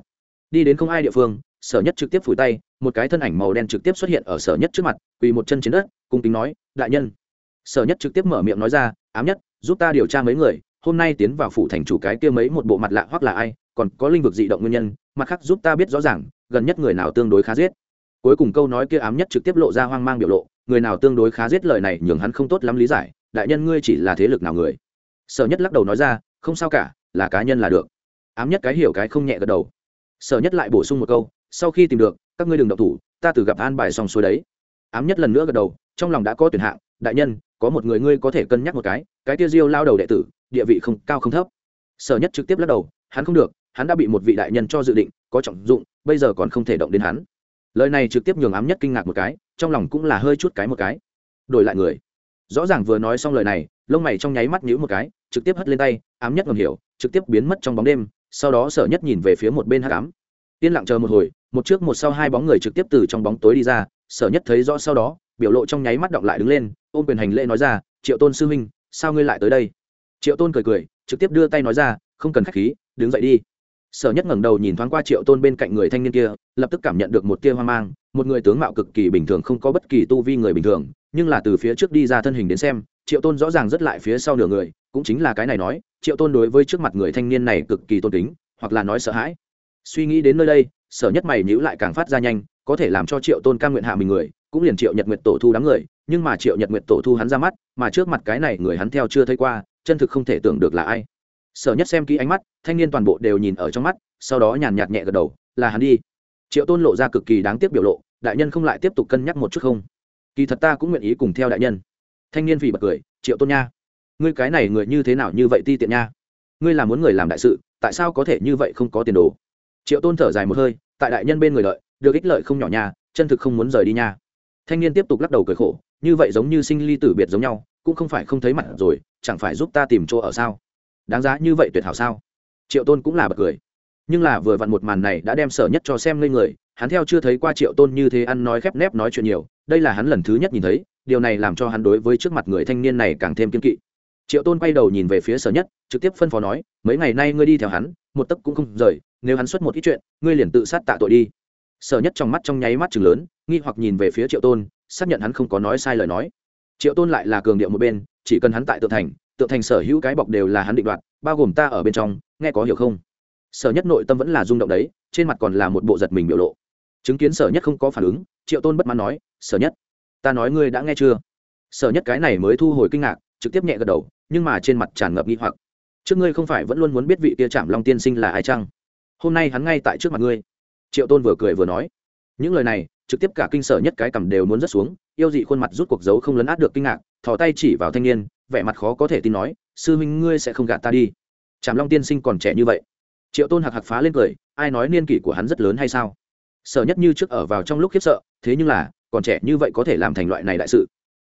Đi đến không ai địa phương, sở nhất trực tiếp phủi tay, một cái thân ảnh màu đen trực tiếp xuất hiện ở sở nhất trước mặt, quỳ một chân trên đất, cung kính nói, đại nhân. Sở nhất trực tiếp mở miệng nói ra, ám nhất, giúp ta điều tra mấy người hôm nay tiến vào phủ thành chủ cái kia mấy một bộ mặt lạ hoặc là ai, còn có linh vực dị động nguyên nhân, mặt khác giúp ta biết rõ ràng, gần nhất người nào tương đối khá giết. Cuối cùng câu nói kia ám nhất trực tiếp lộ ra hoang mang biểu lộ, người nào tương đối khá giết lời này nhường hắn không tốt lắm lý giải, đại nhân ngươi chỉ là thế lực nào người? Sở nhất lắc đầu nói ra, không sao cả, là cá nhân là được. Ám nhất cái hiểu cái không nhẹ gật đầu. Sở nhất lại bổ sung một câu, sau khi tìm được, các ngươi đừng độc thủ, ta từ gặp an bài xong xuôi đấy. Ám nhất lần nữa gật đầu, trong lòng đã có tuyển hạng, đại nhân, có một người ngươi có thể cân nhắc một cái cái tiêu diêu lao đầu đệ tử địa vị không cao không thấp. Sở nhất trực tiếp lắc đầu, hắn không được, hắn đã bị một vị đại nhân cho dự định, có trọng dụng, bây giờ còn không thể động đến hắn. Lời này trực tiếp nhường ám nhất kinh ngạc một cái, trong lòng cũng là hơi chút cái một cái. Đổi lại người. Rõ ràng vừa nói xong lời này, lông mày trong nháy mắt nhíu một cái, trực tiếp hất lên tay, ám nhất ngầm hiểu, trực tiếp biến mất trong bóng đêm, sau đó sở nhất nhìn về phía một bên hát ám. Yên lặng chờ một hồi, một trước một sau hai bóng người trực tiếp từ trong bóng tối đi ra, sở nhất thấy rõ sau đó, biểu lộ trong nháy mắt động lại đứng lên, ôm quyền hành lễ nói ra, triệu tôn sư huynh, sao ngươi lại tới đây? Triệu tôn cười cười, trực tiếp đưa tay nói ra, không cần khách khí, đứng dậy đi. Sở nhất ngẩng đầu nhìn thoáng qua triệu tôn bên cạnh người thanh niên kia, lập tức cảm nhận được một tia hoang mang, một người tướng mạo cực kỳ bình thường không có bất kỳ tu vi người bình thường, nhưng là từ phía trước đi ra thân hình đến xem, triệu tôn rõ ràng rất lại phía sau nửa người, cũng chính là cái này nói, triệu tôn đối với trước mặt người thanh niên này cực kỳ tôn kính, hoặc là nói sợ hãi. Suy nghĩ đến nơi đây, sở nhất mày nhữ lại càng phát ra nhanh, có thể làm cho triệu tôn ca nguyện hạ mình người, cũng liền triệu nhật nguyệt tổ thu đám người, nhưng mà triệu nhật nguyệt tổ thu hắn ra mắt, mà trước mặt cái này người hắn theo chưa thấy qua chân thực không thể tưởng được là ai. Sở nhất xem kỹ ánh mắt, thanh niên toàn bộ đều nhìn ở trong mắt, sau đó nhàn nhạt nhẹ gật đầu, là hắn đi. Triệu tôn lộ ra cực kỳ đáng tiếc biểu lộ, đại nhân không lại tiếp tục cân nhắc một chút không? Kỳ thật ta cũng nguyện ý cùng theo đại nhân. Thanh niên vì bật cười, triệu tôn nha, ngươi cái này người như thế nào như vậy ti tiện nha? Ngươi là muốn người làm đại sự, tại sao có thể như vậy không có tiền đồ? Triệu tôn thở dài một hơi, tại đại nhân bên người lợi, được ích lợi không nhỏ nha, chân thực không muốn rời đi nha. Thanh niên tiếp tục lắc đầu cười khổ, như vậy giống như sinh ly tử biệt giống nhau cũng không phải không thấy mặt rồi, chẳng phải giúp ta tìm chỗ ở sao? Đáng giá như vậy tuyệt hảo sao? Triệu tôn cũng là bật cười. Nhưng là vừa vặn một màn này đã đem sở nhất cho xem lên người, hắn theo chưa thấy qua triệu tôn như thế ăn nói khép nép nói chuyện nhiều, đây là hắn lần thứ nhất nhìn thấy, điều này làm cho hắn đối với trước mặt người thanh niên này càng thêm kiên kỵ. Triệu tôn quay đầu nhìn về phía sở nhất, trực tiếp phân phó nói, mấy ngày nay ngươi đi theo hắn, một tấc cũng không rời, nếu hắn xuất một ít chuyện, ngươi liền tự sát tạ tội đi. Sở nhất trong mắt trong nháy mắt chừng lớn, nghi hoặc nhìn về phía triệu tôn, xác nhận hắn không có nói sai lời nói triệu tôn lại là cường điệu một bên, chỉ cần hắn tại tượng thành tượng thành sở hữu cái bọc đều là hắn định đoạt, bao gồm ta ở bên trong, nghe có hiểu không? Sở nhất nội tâm vẫn là rung động đấy, trên mặt còn là một bộ giật mình biểu lộ. Chứng kiến sở nhất không có phản ứng, triệu tôn bất mãn nói, sở nhất, ta nói ngươi đã nghe chưa? Sở nhất cái này mới thu hồi kinh ngạc, trực tiếp nhẹ gật đầu, nhưng mà trên mặt tràn ngập nghi hoặc. Trước ngươi không phải vẫn luôn muốn biết vị tia trạm long tiên sinh là ai chăng? Hôm nay hắn ngay tại trước mặt ngươi. Triệu tôn vừa cười vừa nói. Những lời này, trực tiếp cả kinh sở nhất cái cầm đều muốn rớt xuống yêu dị khuôn mặt rút cuộc dấu không lấn át được kinh ngạc, thò tay chỉ vào thanh niên, vẻ mặt khó có thể tin nói, sư huynh ngươi sẽ không gạt ta đi. Trảm long tiên sinh còn trẻ như vậy. Triệu tôn hạc hạc phá lên cười, ai nói niên kỷ của hắn rất lớn hay sao? Sở nhất như trước ở vào trong lúc khiếp sợ, thế nhưng là, còn trẻ như vậy có thể làm thành loại này đại sự.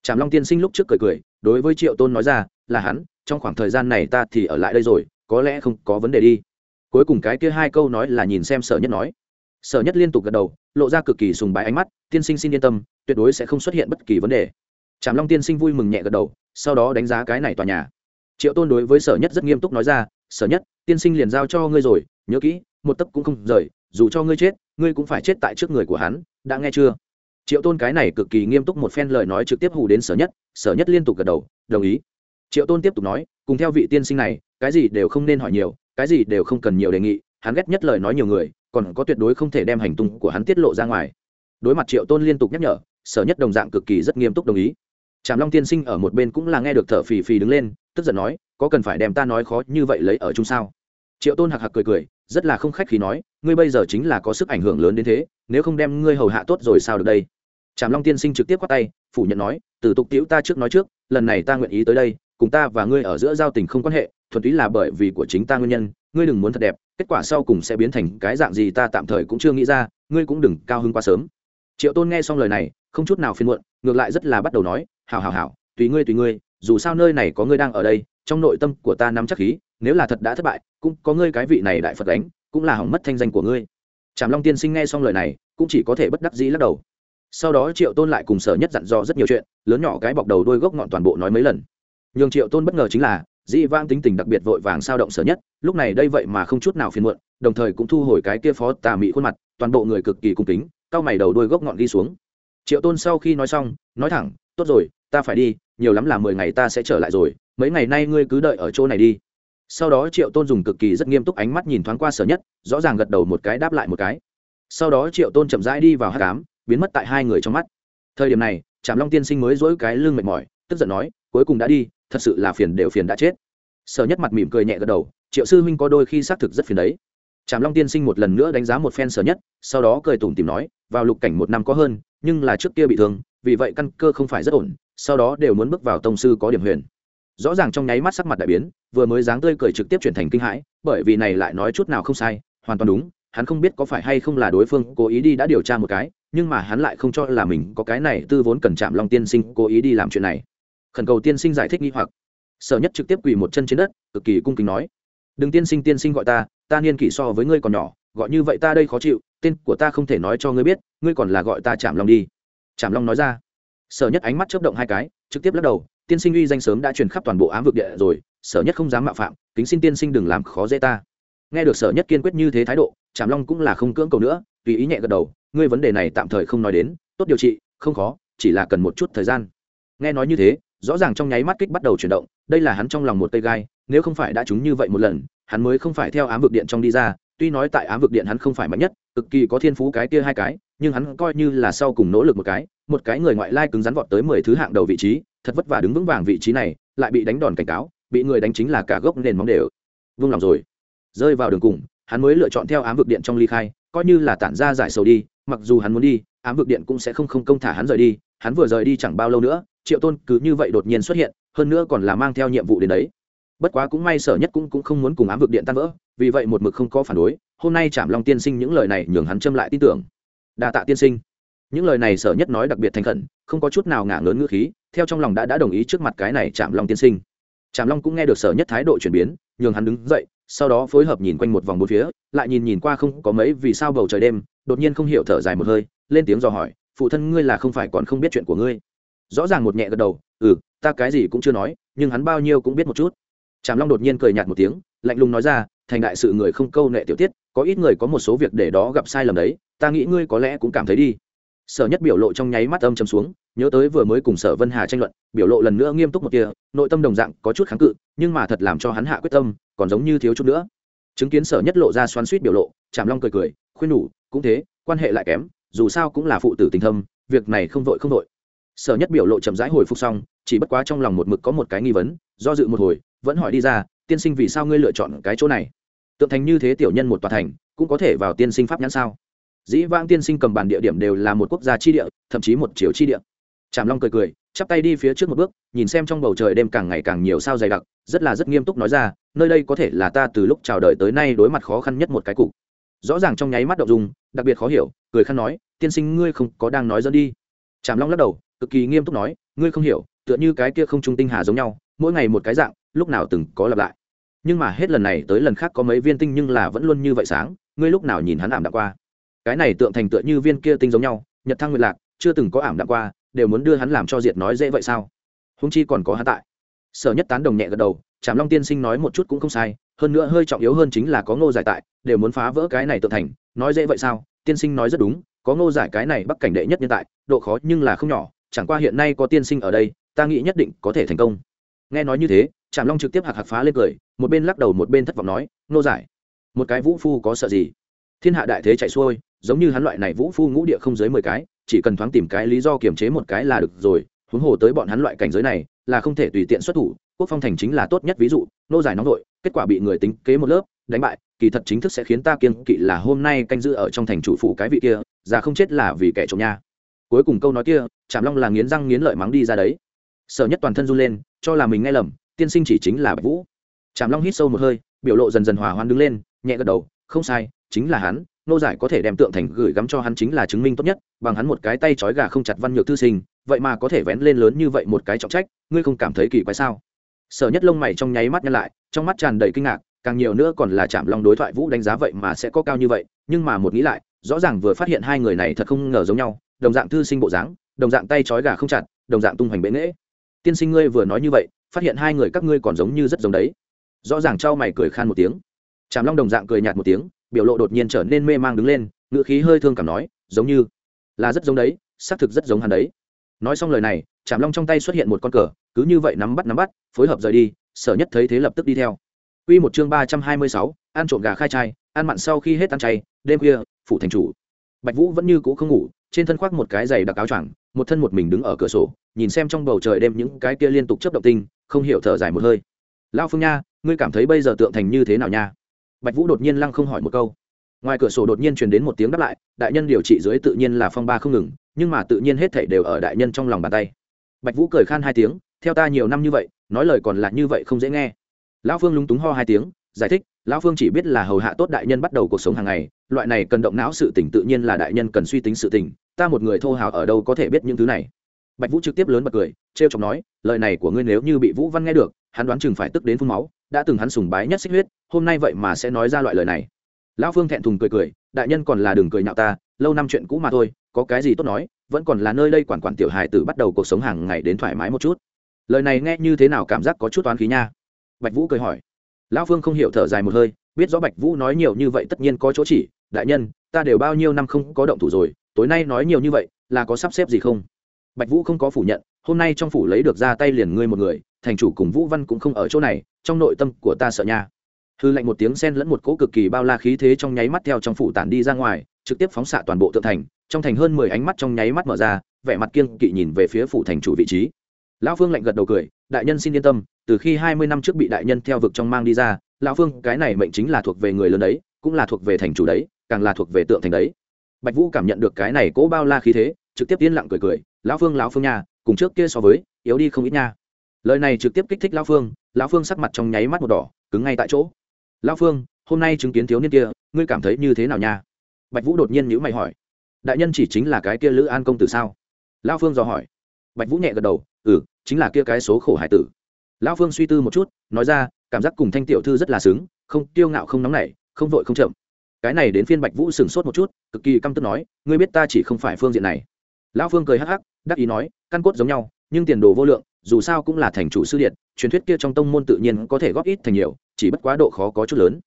Trảm long tiên sinh lúc trước cười cười, đối với triệu tôn nói ra, là hắn, trong khoảng thời gian này ta thì ở lại đây rồi, có lẽ không có vấn đề đi. Cuối cùng cái kia hai câu nói là nhìn xem sở nhất nói sở nhất liên tục gật đầu, lộ ra cực kỳ sùng bái ánh mắt, tiên sinh xin yên tâm, tuyệt đối sẽ không xuất hiện bất kỳ vấn đề. Trạm long tiên sinh vui mừng nhẹ gật đầu, sau đó đánh giá cái này tòa nhà. Triệu tôn đối với sở nhất rất nghiêm túc nói ra, sở nhất, tiên sinh liền giao cho ngươi rồi, nhớ kỹ, một tấc cũng không rời, dù cho ngươi chết, ngươi cũng phải chết tại trước người của hắn, đã nghe chưa? Triệu tôn cái này cực kỳ nghiêm túc một phen lời nói trực tiếp hù đến sở nhất sở nhất liên tục gật đầu, đồng ý. Triệu tôn tiếp tục nói, cùng theo vị tiên sinh này, cái gì đều không nên hỏi nhiều, cái gì đều không cần nhiều đề nghị, hắn ghét nhất lời nói nhiều người còn có tuyệt đối không thể đem hành tung của hắn tiết lộ ra ngoài. Đối mặt triệu tôn liên tục nhắc nhở, sở nhất đồng dạng cực kỳ rất nghiêm túc đồng ý. Trạm long tiên sinh ở một bên cũng là nghe được thở phì phì đứng lên, tức giận nói, có cần phải đem ta nói khó như vậy lấy ở chung sao? Triệu tôn hạc hạc cười cười, rất là không khách khi nói, ngươi bây giờ chính là có sức ảnh hưởng lớn đến thế, nếu không đem ngươi hầu hạ tốt rồi sao được đây? Trạm long tiên sinh trực tiếp quát tay, phủ nhận nói, từ tục tiễu ta trước nói trước, lần này ta nguyện ý tới đây, cùng ta và ngươi ở giữa giao tình không quan hệ, thuần túy là bởi vì của chính ta nguyên nhân ngươi đừng muốn thật đẹp, kết quả sau cùng sẽ biến thành cái dạng gì ta tạm thời cũng chưa nghĩ ra, ngươi cũng đừng cao hứng quá sớm. Triệu tôn nghe xong lời này, không chút nào phiền muộn, ngược lại rất là bắt đầu nói, hảo hảo hảo, tùy ngươi tùy ngươi, dù sao nơi này có ngươi đang ở đây, trong nội tâm của ta nắm chắc khí, nếu là thật đã thất bại, cũng có ngươi cái vị này đại phật đánh cũng là hỏng mất thanh danh của ngươi. Trảm long tiên sinh nghe xong lời này, cũng chỉ có thể bất đắc dĩ lắc đầu. Sau đó triệu tôn lại cùng sở nhất dặn dò rất nhiều chuyện, lớn nhỏ cái bọc đầu đôi gốc ngọn toàn bộ nói mấy lần. Nhường triệu tôn bất ngờ chính là dĩ vang tính tình đặc biệt vội vàng sao động sở nhất, lúc này đây vậy mà không chút nào phiền muộn, đồng thời cũng thu hồi cái kia phó tà mị khuôn mặt, toàn bộ người cực kỳ cung kính cao mày đầu đôi gốc ngọn đi xuống. Triệu tôn sau khi nói xong, nói thẳng, tốt rồi, ta phải đi, nhiều lắm là mười ngày ta sẽ trở lại rồi, mấy ngày nay ngươi cứ đợi ở chỗ này đi. Sau đó triệu tôn dùng cực kỳ rất nghiêm túc ánh mắt nhìn thoáng qua sở nhất, rõ ràng gật đầu một cái đáp lại một cái. Sau đó triệu tôn chậm rãi đi vào hát cám, biến mất tại hai người trong mắt. Thời điểm này trạm long tiên sinh mới dỗi cái lưng mệt mỏi, tức giận nói, cuối cùng đã đi thật sự là phiền đều phiền đã chết. Sở nhất mặt mỉm cười nhẹ gật đầu, triệu sư huynh có đôi khi xác thực rất phiền đấy. Trạm long tiên sinh một lần nữa đánh giá một phen sở nhất, sau đó cười tủm tìm nói, vào lục cảnh một năm có hơn, nhưng là trước kia bị thương, vì vậy căn cơ không phải rất ổn, sau đó đều muốn bước vào tông sư có điểm huyền. Rõ ràng trong nháy mắt sắc mặt đại biến, vừa mới dáng tươi cười trực tiếp chuyển thành kinh hãi, bởi vì này lại nói chút nào không sai, hoàn toàn đúng, hắn không biết có phải hay không là đối phương cố ý đi đã điều tra một cái, nhưng mà hắn lại không cho là mình có cái này tư vốn cần chạm long tiên sinh cố ý đi làm chuyện này khẩn cầu tiên sinh giải thích nghi hoặc. Sở nhất trực tiếp quỳ một chân trên đất, cực kỳ cung kính nói. Đừng tiên sinh tiên sinh gọi ta ta niên kỷ so với ngươi còn nhỏ, gọi như vậy ta đây khó chịu, tên của ta không thể nói cho ngươi biết, ngươi còn là gọi ta chạm long đi. Chạm long nói ra. Sở nhất ánh mắt chớp động hai cái, trực tiếp lắc đầu, tiên sinh uy danh sớm đã truyền khắp toàn bộ ám vực địa rồi, sở nhất không dám mạo phạm, kính xin tiên sinh đừng làm khó dễ ta. Nghe được sở nhất kiên quyết như thế thái độ chạm long cũng là không cưỡng cầu nữa, tùy ý nhẹ gật đầu, ngươi vấn đề này tạm thời không nói đến, tốt điều trị, không khó, chỉ là cần một chút thời gian. Nghe nói như thế rõ ràng trong nháy mắt kích bắt đầu chuyển động, đây là hắn trong lòng một tay gai, nếu không phải đã trúng như vậy một lần, hắn mới không phải theo ám vực điện trong đi ra, tuy nói tại ám vực điện hắn không phải mạnh nhất, cực kỳ có thiên phú cái kia hai cái, nhưng hắn coi như là sau cùng nỗ lực một cái một cái người ngoại lai cứng rắn vọt tới mười thứ hạng đầu vị trí, thật vất vả đứng vững vàng vị trí này, lại bị đánh đòn cảnh cáo, bị người đánh chính là cả gốc nền móng đều. Vung lòng rồi. Rơi vào đường cùng, hắn mới lựa chọn theo ám vực điện trong ly khai, coi như là tản ra giải sầu đi, mặc dù hắn muốn đi, ám vực điện cũng sẽ không không công thả hắn rời đi, hắn vừa rời đi chẳng bao lâu nữa triệu tôn cứ như vậy đột nhiên xuất hiện, hơn nữa còn là mang theo nhiệm vụ đến đấy. Bất quá cũng may sở nhất cũng cũng không muốn cùng ám vực điện tan vỡ, vì vậy một mực không có phản đối, hôm nay chạm long tiên sinh những lời này nhường hắn châm lại tin tưởng. Đa tạ tiên sinh. Những lời này sở nhất nói đặc biệt thành khẩn, không có chút nào ngả ngớn ngữ khí, theo trong lòng đã đã đồng ý trước mặt cái này chạm long tiên sinh. Chạm long cũng nghe được sở nhất thái độ chuyển biến, nhường hắn đứng dậy, sau đó phối hợp nhìn quanh một vòng bốn phía, lại nhìn nhìn qua không có mấy vì sao bầu trời đêm, đột nhiên không hiểu thở dài một hơi, lên tiếng dò hỏi, phụ thân ngươi là không phải còn không biết chuyện của ngươi? Rõ ràng một nhẹ gật đầu ừ ta cái gì cũng chưa nói, nhưng hắn bao nhiêu cũng biết một chút. Tràm long đột nhiên cười nhạt một tiếng, lạnh lùng nói ra, thành đại sự người không câu nệ tiểu tiết, có ít người có một số việc để đó gặp sai lầm đấy, ta nghĩ ngươi có lẽ cũng cảm thấy đi. Sở nhất biểu lộ trong nháy mắt âm chầm xuống, nhớ tới vừa mới cùng sở vân hà tranh luận, biểu lộ lần nữa nghiêm túc một kia, nội tâm đồng dạng có chút kháng cự, nhưng mà thật làm cho hắn hạ quyết tâm, còn giống như thiếu chút nữa. Chứng kiến sở nhất lộ ra xoắn suýt biểu lộ tràm long cười cười, khuyên nhủ, cũng thế, quan hệ lại kém, dù sao cũng là phụ tử tình thâm, việc này không vội không vội sở nhất biểu lộ chậm rãi hồi phục xong chỉ bất quá trong lòng một mực có một cái nghi vấn do dự một hồi vẫn hỏi đi ra tiên sinh vì sao ngươi lựa chọn cái chỗ này? Tượng thành như thế tiểu nhân một tòa thành cũng có thể vào tiên sinh pháp nhãn sao? Dĩ vãng tiên sinh cầm bản địa điểm đều là một quốc gia chi địa thậm chí một chiều chi địa. Tràm long cười cười chắp tay đi phía trước một bước nhìn xem trong bầu trời đêm càng ngày càng nhiều sao dày đặc rất là rất nghiêm túc nói ra nơi đây có thể là ta từ lúc chào đời tới nay đối mặt khó khăn nhất một cái cục. Rõ ràng trong nháy mắt đậu dùng, đặc biệt khó hiểu cười khăn nói tiên sinh ngươi không có đang nói dẫn đi. Tràm long lắc đầu cực kỳ nghiêm túc nói, ngươi không hiểu, tựa như cái kia không trung tinh hà giống nhau, mỗi ngày một cái dạng, lúc nào từng có lặp lại. Nhưng mà hết lần này tới lần khác có mấy viên tinh nhưng là vẫn luôn như vậy sáng, ngươi lúc nào nhìn hắn ảm đạm qua. Cái này tượng thành tựa như viên kia tinh giống nhau, nhật thăng nguyệt lạc, chưa từng có ảm đạm qua, đều muốn đưa hắn làm cho diệt nói dễ vậy sao? Húng chi còn có hắn tại. Sở nhất tán đồng nhẹ gật đầu, trảm long tiên sinh nói một chút cũng không sai, hơn nữa hơi trọng yếu hơn chính là có ngô giải tại, đều muốn phá vỡ cái này tượng thành, nói dễ vậy sao? Tiên sinh nói rất đúng, có ngô giải cái này bắc cảnh đệ nhất nhân tại, độ khó nhưng là không nhỏ chẳng qua hiện nay có tiên sinh ở đây, ta nghĩ nhất định có thể thành công. Nghe nói như thế, trạm long trực tiếp hạc hạc phá lên cười, một bên lắc đầu một bên thất vọng nói, Nô giải, một cái vũ phu có sợ gì? Thiên hạ đại thế chạy xuôi, giống như hắn loại này vũ phu ngũ địa không dưới mười cái, chỉ cần thoáng tìm cái lý do kiềm chế một cái là được rồi, huống hồ tới bọn hắn loại cảnh giới này, là không thể tùy tiện xuất thủ, quốc phong thành chính là tốt nhất ví dụ, nô giải nóng đội kết quả bị người tính kế một lớp, đánh bại, kỳ thật chính thức sẽ khiến ta kiên kỵ là hôm nay canh giữ ở trong thành chủ phủ cái vị kia, già không chết là vì kẻ trộm nha. Cuối cùng câu nói kia chạm long là nghiến răng nghiến lợi mắng đi ra đấy. Sợ nhất toàn thân run lên, cho là mình nghe lầm, tiên sinh chỉ chính là bạch vũ. Chạm long hít sâu một hơi, biểu lộ dần dần hòa hoan đứng lên, nhẹ gật đầu, không sai, chính là hắn, nô giải có thể đem tượng thành gửi gắm cho hắn chính là chứng minh tốt nhất, bằng hắn một cái tay trói gà không chặt văn nhược thư sinh, vậy mà có thể vén lên lớn như vậy một cái trọng trách, ngươi không cảm thấy kỳ quái sao? Sở nhất lông mày trong nháy mắt nhăn lại, trong mắt tràn đầy kinh ngạc, càng nhiều nữa còn là chạm long đối thoại vũ đánh giá vậy mà sẽ có cao như vậy, nhưng mà một nghĩ lại, rõ ràng vừa phát hiện hai người này thật không ngờ giống nhau, đồng dạng thư sinh bộ dáng đồng dạng tay trói gà không chặt đồng dạng tung hoành bệ nghễ. Tiên sinh ngươi vừa nói như vậy phát hiện hai người các ngươi còn giống như rất giống đấy. Rõ ràng trao mày cười khan một tiếng. Tràm long đồng dạng cười nhạt một tiếng biểu lộ đột nhiên trở nên mê mang đứng lên ngựa khí hơi thương cảm nói giống như là rất giống đấy xác thực rất giống hắn đấy. Nói xong lời này tràm long trong tay xuất hiện một con cờ cứ như vậy nắm bắt nắm bắt phối hợp rời đi sở nhất thấy thế lập tức đi theo. Quy một chương ba trăm hai mươi sáu, ăn trộm gà khai trai, ăn mặn sau khi hết ăn chay, đêm khuya, phủ thành chủ. Bạch Vũ vẫn như cũ không ngủ, trên thân khoác một cái giày đặc áo choàng, một thân một mình đứng ở cửa sổ, nhìn xem trong bầu trời đêm những cái kia liên tục chớp động tinh, không hiểu thở dài một hơi. Lão Phương nha, ngươi cảm thấy bây giờ tượng thành như thế nào nha? Bạch Vũ đột nhiên lăng không hỏi một câu. Ngoài cửa sổ đột nhiên truyền đến một tiếng đáp lại, đại nhân điều trị dưới tự nhiên là phong ba không ngừng, nhưng mà tự nhiên hết thảy đều ở đại nhân trong lòng bàn tay. Bạch Vũ cười khan hai tiếng, theo ta nhiều năm như vậy, nói lời còn là như vậy không dễ nghe lão phương lúng túng ho hai tiếng giải thích lão phương chỉ biết là hầu hạ tốt đại nhân bắt đầu cuộc sống hàng ngày loại này cần động não sự tỉnh tự nhiên là đại nhân cần suy tính sự tỉnh ta một người thô hào ở đâu có thể biết những thứ này. Bạch vũ trực tiếp lớn bật cười, trêu chọc nói, lời này của ngươi nếu như bị vũ văn nghe được, hắn đoán chừng phải tức đến phun máu, đã từng hắn sùng bái nhất xích huyết, hôm nay vậy mà sẽ nói ra loại lời này. Lão phương thẹn thùng cười cười, đại nhân còn là đừng cười nhạo ta, lâu năm chuyện cũ mà thôi, có cái gì tốt nói, vẫn còn là nơi đây quản quản tiểu hài tử bắt đầu cuộc sống hàng ngày đến thoải mái một chút. Lời này nghe như thế nào cảm giác có chút toán khí nha? Bạch vũ cười hỏi. Lão phương không hiểu thở dài một hơi, biết rõ bạch vũ nói nhiều như vậy tất nhiên có chỗ chỉ, đại nhân, ta đều bao nhiêu năm không có động thủ rồi tối nay nói nhiều như vậy, là có sắp xếp gì không? Bạch vũ không có phủ nhận, hôm nay trong phủ lấy được ra tay liền ngươi một người, thành chủ cùng vũ văn cũng không ở chỗ này, trong nội tâm của ta sợ nha. Hư lệnh một tiếng sen lẫn một cỗ cực kỳ bao la khí thế trong nháy mắt theo trong phủ tản đi ra ngoài, trực tiếp phóng xạ toàn bộ tượng thành, trong thành hơn mười ánh mắt trong nháy mắt mở ra, vẻ mặt kiên kỵ nhìn về phía phủ thành chủ vị trí. Lão phương lạnh gật đầu cười, đại nhân xin yên tâm, từ khi hai mươi năm trước bị đại nhân theo vực trong mang đi ra, lão phương, cái này mệnh chính là thuộc về người lớn đấy, cũng là thuộc về thành chủ đấy, càng là thuộc về tượng thành đấy bạch vũ cảm nhận được cái này cố bao la khí thế trực tiếp yên lặng cười cười lão phương lão phương nha cùng trước kia so với yếu đi không ít nha. Lời này trực tiếp kích thích lão phương lão phương sắc mặt trong nháy mắt một đỏ cứng ngay tại chỗ. Lão phương hôm nay chứng kiến thiếu niên kia ngươi cảm thấy như thế nào nha? Bạch vũ đột nhiên nhữ mày hỏi. Đại nhân chỉ chính là cái kia lữ an công tử sao? Lão phương dò hỏi. Bạch vũ nhẹ gật đầu ừ chính là kia cái số khổ hải tử. Lão phương suy tư một chút nói ra cảm giác cùng thanh tiểu thư rất là sướng, không tiêu ngạo không nóng nảy không vội không chậm cái này đến phiên bạch vũ sửng sốt một chút, cực kỳ căm tức nói, ngươi biết ta chỉ không phải phương diện này. Lão phương cười hắc hắc, đắc ý nói, căn cốt giống nhau, nhưng tiền đồ vô lượng, dù sao cũng là thành chủ sư điện, truyền thuyết kia trong tông môn tự nhiên có thể góp ít thành nhiều, chỉ bất quá độ khó có chút lớn.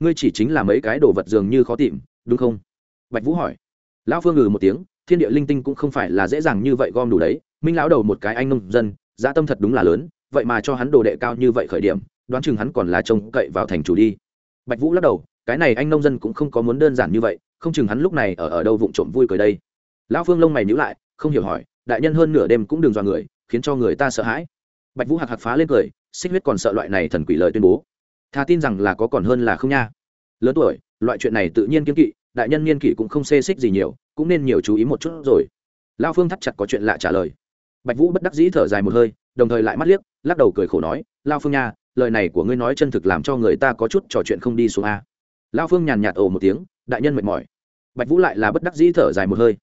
Ngươi chỉ chính là mấy cái đồ vật dường như khó tìm, đúng không? Bạch vũ hỏi. Lão phương ngừ một tiếng, thiên địa linh tinh cũng không phải là dễ dàng như vậy gom đủ đấy, minh lão đầu một cái anh nông dân dạ tâm thật đúng là lớn, vậy mà cho hắn đồ đệ cao như vậy khởi điểm, đoán chừng hắn còn là trông cậy vào thành chủ đi. Bạch vũ lắc đầu cái này anh nông dân cũng không có muốn đơn giản như vậy, không chừng hắn lúc này ở ở đâu vụng trộm vui cười đây. Lão phương lông mày nhíu lại, không hiểu hỏi, đại nhân hơn nửa đêm cũng đừng dọa người, khiến cho người ta sợ hãi. Bạch vũ hạc hạc phá lên cười, xích huyết còn sợ loại này thần quỷ lời tuyên bố. Thà tin rằng là có còn hơn là không nha. Lớn tuổi, loại chuyện này tự nhiên kiên kỵ, đại nhân niên kỷ cũng không xê xích gì nhiều, cũng nên nhiều chú ý một chút rồi. Lao phương thắt chặt có chuyện lạ trả lời. Bạch vũ bất đắc dĩ thở dài một hơi, đồng thời lại mắt liếc, lắc đầu cười khổ nói lao phương nha, lời này của ngươi nói chân thực làm cho người ta có chút trò chuyện không đi xuống a lao phương nhàn nhạt ồ một tiếng, đại nhân mệt mỏi. Bạch vũ lại là bất đắc dĩ thở dài một hơi.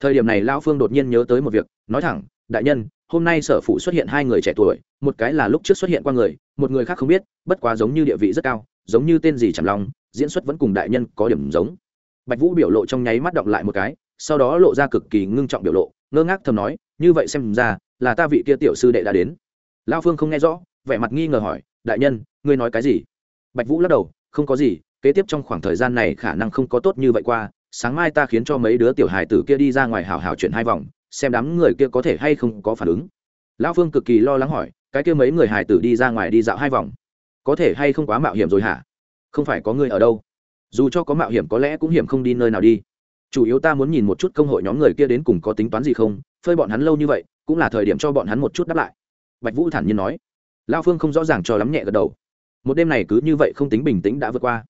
Thời điểm này lao phương đột nhiên nhớ tới một việc, nói thẳng, đại nhân, hôm nay sở phụ xuất hiện hai người trẻ tuổi, một cái là lúc trước xuất hiện qua người, một người khác không biết, bất quá giống như địa vị rất cao, giống như tên gì chẳng lòng, diễn xuất vẫn cùng đại nhân có điểm giống. Bạch vũ biểu lộ trong nháy mắt động lại một cái, sau đó lộ ra cực kỳ ngưng trọng biểu lộ, ngơ ngác thầm nói, như vậy xem ra, là ta vị kia tiểu sư đệ đã đến. Lao phương không nghe rõ, vẻ mặt nghi ngờ hỏi, đại nhân, ngươi nói cái gì? Bạch vũ lắc đầu, không có gì kế tiếp trong khoảng thời gian này khả năng không có tốt như vậy qua, sáng mai ta khiến cho mấy đứa tiểu hài tử kia đi ra ngoài hào hào chuyển hai vòng, xem đám người kia có thể hay không có phản ứng. Lão phương cực kỳ lo lắng hỏi, cái kia mấy người hài tử đi ra ngoài đi dạo hai vòng, có thể hay không quá mạo hiểm rồi hả? Không phải có người ở đâu. Dù cho có mạo hiểm có lẽ cũng hiểm không đi nơi nào đi. Chủ yếu ta muốn nhìn một chút công hội nhóm người kia đến cùng có tính toán gì không, phơi bọn hắn lâu như vậy, cũng là thời điểm cho bọn hắn một chút đáp lại. Bạch vũ thản nhiên nói. Lao phương không rõ ràng cho lắm nhẹ gật đầu. Một đêm này cứ như vậy không tính bình tĩnh đã vượt qua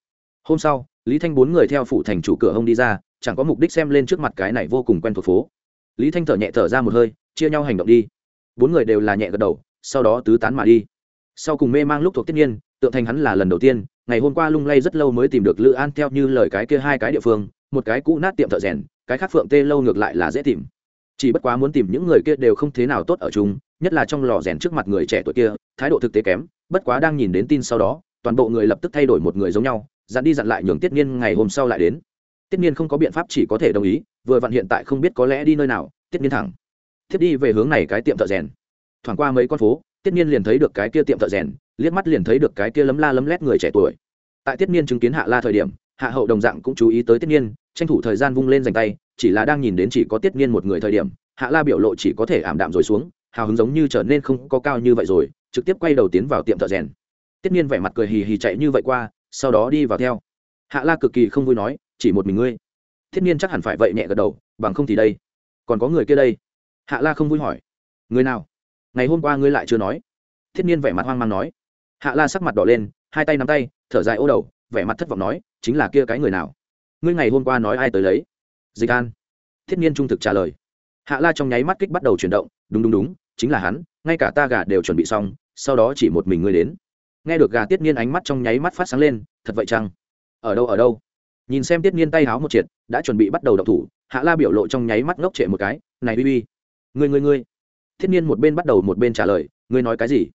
hôm sau lý thanh bốn người theo phủ thành chủ cửa hông đi ra chẳng có mục đích xem lên trước mặt cái này vô cùng quen thuộc phố. Lý thanh thở nhẹ thở ra một hơi chia nhau hành động đi. Bốn người đều là nhẹ gật đầu sau đó tứ tán mà đi. Sau cùng mê mang lúc thuộc tiết nhiên tượng thành hắn là lần đầu tiên ngày hôm qua lung lay rất lâu mới tìm được lữ an theo như lời cái kia hai cái địa phương một cái cũ nát tiệm thợ rèn cái khác phượng tê lâu ngược lại là dễ tìm. Chỉ bất quá muốn tìm những người kia đều không thế nào tốt ở chúng, nhất là trong lò rèn trước mặt người trẻ tuổi kia thái độ thực tế kém bất quá đang nhìn đến tin sau đó toàn bộ người lập tức thay đổi một người giống nhau dặn đi dặn lại nhường tiết niên ngày hôm sau lại đến. Tiết niên không có biện pháp chỉ có thể đồng ý, vừa vặn hiện tại không biết có lẽ đi nơi nào, tiết niên thẳng. Thiết đi về hướng này cái tiệm thợ rèn. Thoảng qua mấy con phố, tiết niên liền thấy được cái kia tiệm thợ rèn, liếc mắt liền thấy được cái kia lấm la lấm lét người trẻ tuổi. Tại tiết niên chứng kiến hạ la thời điểm, hạ hậu đồng dạng cũng chú ý tới tiết niên tranh thủ thời gian vung lên dành tay, chỉ là đang nhìn đến chỉ có tiết niên một người thời điểm, hạ la biểu lộ chỉ có thể ảm đạm rồi xuống, hào hứng giống như trở nên không có cao như vậy rồi, trực tiếp quay đầu tiến vào tiệm thợ rèn. Tiết niên vẻ mặt cười hì hì chạy như vậy qua sau đó đi vào theo. Hạ la cực kỳ không vui nói, chỉ một mình ngươi? Thiết niên chắc hẳn phải vậy nhẹ gật đầu, bằng không thì đây, còn có người kia đây. Hạ la không vui hỏi, người nào? Ngày hôm qua ngươi lại chưa nói? Thiết niên vẻ mặt hoang mang nói. Hạ la sắc mặt đỏ lên, hai tay nắm tay, thở dài ô đầu, vẻ mặt thất vọng nói, chính là kia cái người nào? Ngươi ngày hôm qua nói ai tới lấy? Dịch an. Thiết niên trung thực trả lời. Hạ la trong nháy mắt kích bắt đầu chuyển động, đúng đúng đúng, chính là hắn, ngay cả ta gà đều chuẩn bị xong, sau đó chỉ một mình ngươi đến nghe được gà tiết niên ánh mắt trong nháy mắt phát sáng lên, thật vậy chăng? Ở đâu ở đâu? Nhìn xem tiết niên tay háo một triệt, đã chuẩn bị bắt đầu đọc thủ, hạ la biểu lộ trong nháy mắt ngốc trệ một cái, này bi bi người người người thiết niên một bên bắt đầu một bên trả lời, ngươi nói cái gì?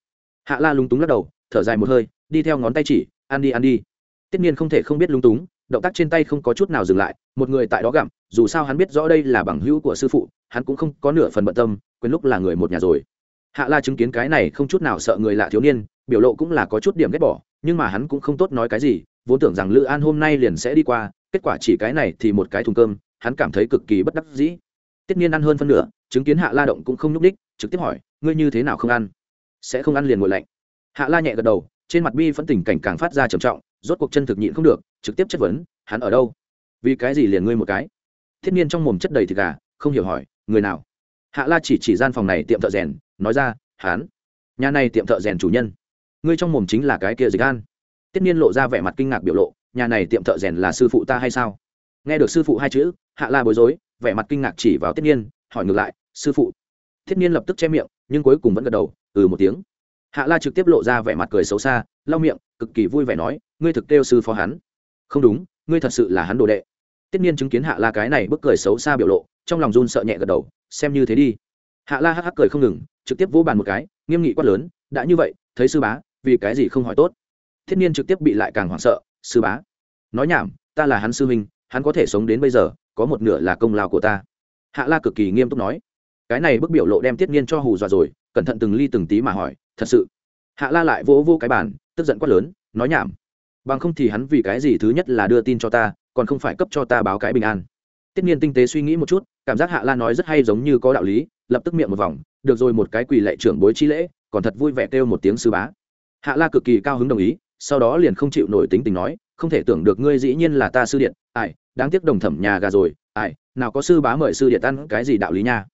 Hạ la lúng túng lắc đầu, thở dài một hơi, đi theo ngón tay chỉ, ăn đi ăn đi. Tiết niên không thể không biết lúng túng, động tác trên tay không có chút nào dừng lại, một người tại đó gặm, dù sao hắn biết rõ đây là bằng hữu của sư phụ, hắn cũng không có nửa phần bận tâm, quên lúc là người một nhà rồi. Hạ la chứng kiến cái này không chút nào sợ người lạ thiếu niên biểu lộ cũng là có chút điểm ghét bỏ nhưng mà hắn cũng không tốt nói cái gì vốn tưởng rằng lữ an hôm nay liền sẽ đi qua kết quả chỉ cái này thì một cái thùng cơm hắn cảm thấy cực kỳ bất đắc dĩ tất Niên ăn hơn phân nửa, chứng kiến Hạ La động cũng không nhúc đích, trực tiếp hỏi, ngươi như thế nào không ăn? Sẽ không ăn liền ngồi lạnh. Hạ La nhẹ gật đầu, trên mặt bi phẫn tình cảnh càng phát ra trầm trọng, rốt cuộc chân thực nhịn không được, trực tiếp chất vấn, hắn ở đâu? Vì cái gì liền ngươi một cái? Thiết Niên trong mồm chất đầy thịt gà, không hiểu hỏi, người nào? Hạ La chỉ chỉ gian phòng này tiệm thợ rèn, nói ra, hắn, nhà này tiệm thợ rèn chủ nhân. Ngươi trong mồm chính là cái kia Dịch An. Tiết Niên lộ ra vẻ mặt kinh ngạc biểu lộ, nhà này tiệm thợ rèn là sư phụ ta hay sao? Nghe được sư phụ hai chữ, Hạ La bối rối, vẻ mặt kinh ngạc chỉ vào tiết niên hỏi ngược lại sư phụ? Thiết niên lập tức che miệng nhưng cuối cùng vẫn gật đầu ừ một tiếng. Hạ la trực tiếp lộ ra vẻ mặt cười xấu xa lau miệng cực kỳ vui vẻ nói ngươi thực kêu sư phó hắn. Không đúng ngươi thật sự là hắn đồ đệ. Tiết niên chứng kiến hạ la cái này bức cười xấu xa biểu lộ trong lòng run sợ nhẹ gật đầu xem như thế đi. Hạ la hắc hắc cười không ngừng trực tiếp vỗ bàn một cái nghiêm nghị quát lớn đã như vậy thấy sư bá vì cái gì không hỏi tốt? Thiết niên trực tiếp bị lại càng hoảng sợ, sư bá, nói nhảm, ta là hắn sư huynh, hắn có thể sống đến bây giờ, có một nửa là công lao của ta. Hạ la cực kỳ nghiêm túc nói. Cái này bức biểu lộ đem tiết niên cho hù dọa rồi, cẩn thận từng ly từng tí mà hỏi, thật sự? Hạ la lại vỗ vô cái bàn, tức giận quát lớn, nói nhảm. Bằng không thì hắn vì cái gì thứ nhất là đưa tin cho ta, còn không phải cấp cho ta báo cái bình an. Tiết niên tinh tế suy nghĩ một chút, cảm giác hạ la nói rất hay giống như có đạo lý, lập tức miệng một vòng, được rồi, một cái quỳ lệ trưởng bối chi lễ, còn thật vui vẻ kêu một tiếng sư bá hạ la cực kỳ cao hứng đồng ý, sau đó liền không chịu nổi tính tình nói, không thể tưởng được ngươi dĩ nhiên là ta sư điện, ai, đáng tiếc đồng thẩm nhà gà rồi, ai, nào có sư bá mời sư điện ăn cái gì đạo lý nha.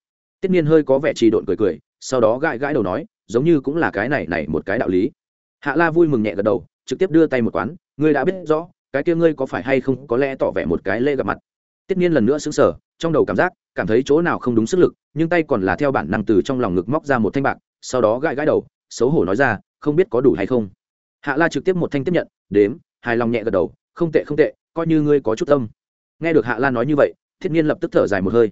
Tiết nhiên hơi có vẻ trì độn cười cười, sau đó gãi gãi đầu nói, giống như cũng là cái này này một cái đạo lý. Hạ la vui mừng nhẹ gật đầu, trực tiếp đưa tay một quán, ngươi đã biết rõ, cái kia ngươi có phải hay không có lẽ tỏ vẻ một cái lễ gặp mặt? Tiết nhiên lần nữa xứng sở trong đầu cảm giác, cảm thấy chỗ nào không đúng sức lực, nhưng tay còn là theo bản năng từ trong lòng ngực móc ra một thanh bạc, sau đó gãi gãi đầu, xấu hổ nói ra không biết có đủ hay không. Hạ la trực tiếp một thanh tiếp nhận, đếm, hài lòng nhẹ gật đầu, không tệ không tệ, coi như ngươi có chút tâm. Nghe được hạ la nói như vậy, thiết nhiên lập tức thở dài một hơi.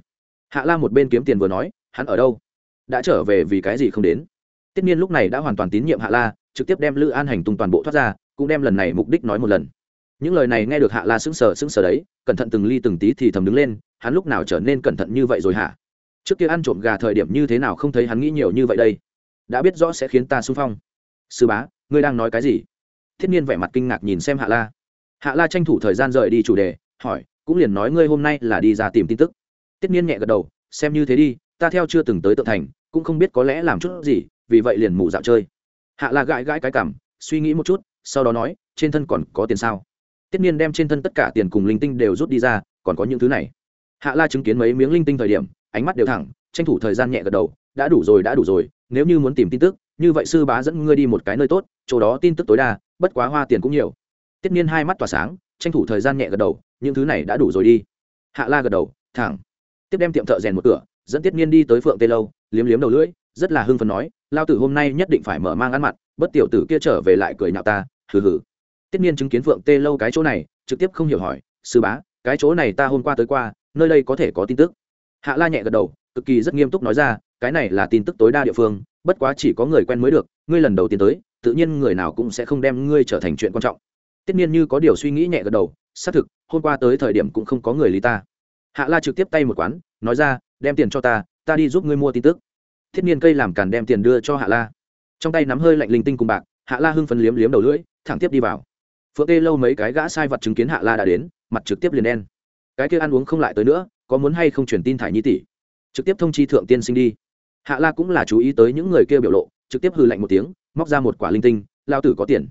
Hạ la một bên kiếm tiền vừa nói, hắn ở đâu? Đã trở về vì cái gì không đến? Tiết nhiên lúc này đã hoàn toàn tín nhiệm hạ la, trực tiếp đem lữ an hành tung toàn bộ thoát ra, cũng đem lần này mục đích nói một lần. Những lời này nghe được hạ la sững sờ sững sờ đấy, cẩn thận từng ly từng tí thì thầm đứng lên, hắn lúc nào trở nên cẩn thận như vậy rồi hả? Trước kia ăn trộm gà thời điểm như thế nào không thấy hắn nghĩ nhiều như vậy đây? Đã biết rõ sẽ khiến ta xung phong sư bá, ngươi đang nói cái gì? Thiết nhiên vẻ mặt kinh ngạc nhìn xem hạ la. Hạ la tranh thủ thời gian rời đi chủ đề, hỏi, cũng liền nói ngươi hôm nay là đi ra tìm tin tức. Tiết nhiên nhẹ gật đầu, xem như thế đi, ta theo chưa từng tới tượng thành, cũng không biết có lẽ làm chút gì, vì vậy liền mù dạo chơi. Hạ la gãi gãi cái cảm suy nghĩ một chút, sau đó nói, trên thân còn có tiền sao? Tiết nhiên đem trên thân tất cả tiền cùng linh tinh đều rút đi ra, còn có những thứ này. Hạ la chứng kiến mấy miếng linh tinh thời điểm, ánh mắt đều thẳng, tranh thủ thời gian nhẹ gật đầu, đã đủ rồi, đã đủ rồi, nếu như muốn tìm tin tức như vậy sư bá dẫn ngươi đi một cái nơi tốt, chỗ đó tin tức tối đa, bất quá hoa tiền cũng nhiều. Tiết Niên hai mắt tỏa sáng, tranh thủ thời gian nhẹ gật đầu, những thứ này đã đủ rồi đi. Hạ la gật đầu, thẳng. Tiếp đem tiệm thợ rèn một cửa, dẫn tiết Niên đi tới phượng tây lâu, liếm liếm đầu lưỡi, rất là hưng phấn nói, lao tử hôm nay nhất định phải mở mang ăn mặn, bất tiểu tử kia trở về lại cười nhạo ta, hừ hừ. Tiết Niên chứng kiến phượng tê lâu cái chỗ này, trực tiếp không hiểu hỏi, sư bá, cái chỗ này ta hôm qua tới qua, nơi đây có thể có tin tức? Hạ la nhẹ gật đầu, cực kỳ rất nghiêm túc nói ra cái này là tin tức tối đa địa phương, bất quá chỉ có người quen mới được, ngươi lần đầu tiên tới, tự nhiên người nào cũng sẽ không đem ngươi trở thành chuyện quan trọng. Tất nhiên như có điều suy nghĩ nhẹ gật đầu, xác thực, hôm qua tới thời điểm cũng không có người lý ta. Hạ la trực tiếp tay một quán, nói ra, đem tiền cho ta ta đi giúp ngươi mua tin tức. Thiết niên cây làm càn đem tiền đưa cho hạ la. Trong tay nắm hơi lạnh linh tinh cùng bạc, hạ la hưng phấn liếm liếm đầu lưỡi, thẳng tiếp đi vào. Phượng tê lâu mấy cái gã sai vật chứng kiến hạ la đã đến, mặt trực tiếp liền đen. Cái kia ăn uống không lại tới nữa, có muốn hay không chuyển tin thải nhi tỷ? Trực tiếp thông chi thượng tiên sinh đi hạ la cũng là chú ý tới những người kia biểu lộ, trực tiếp hư lạnh một tiếng, móc ra một quả linh tinh lao tử có tiền,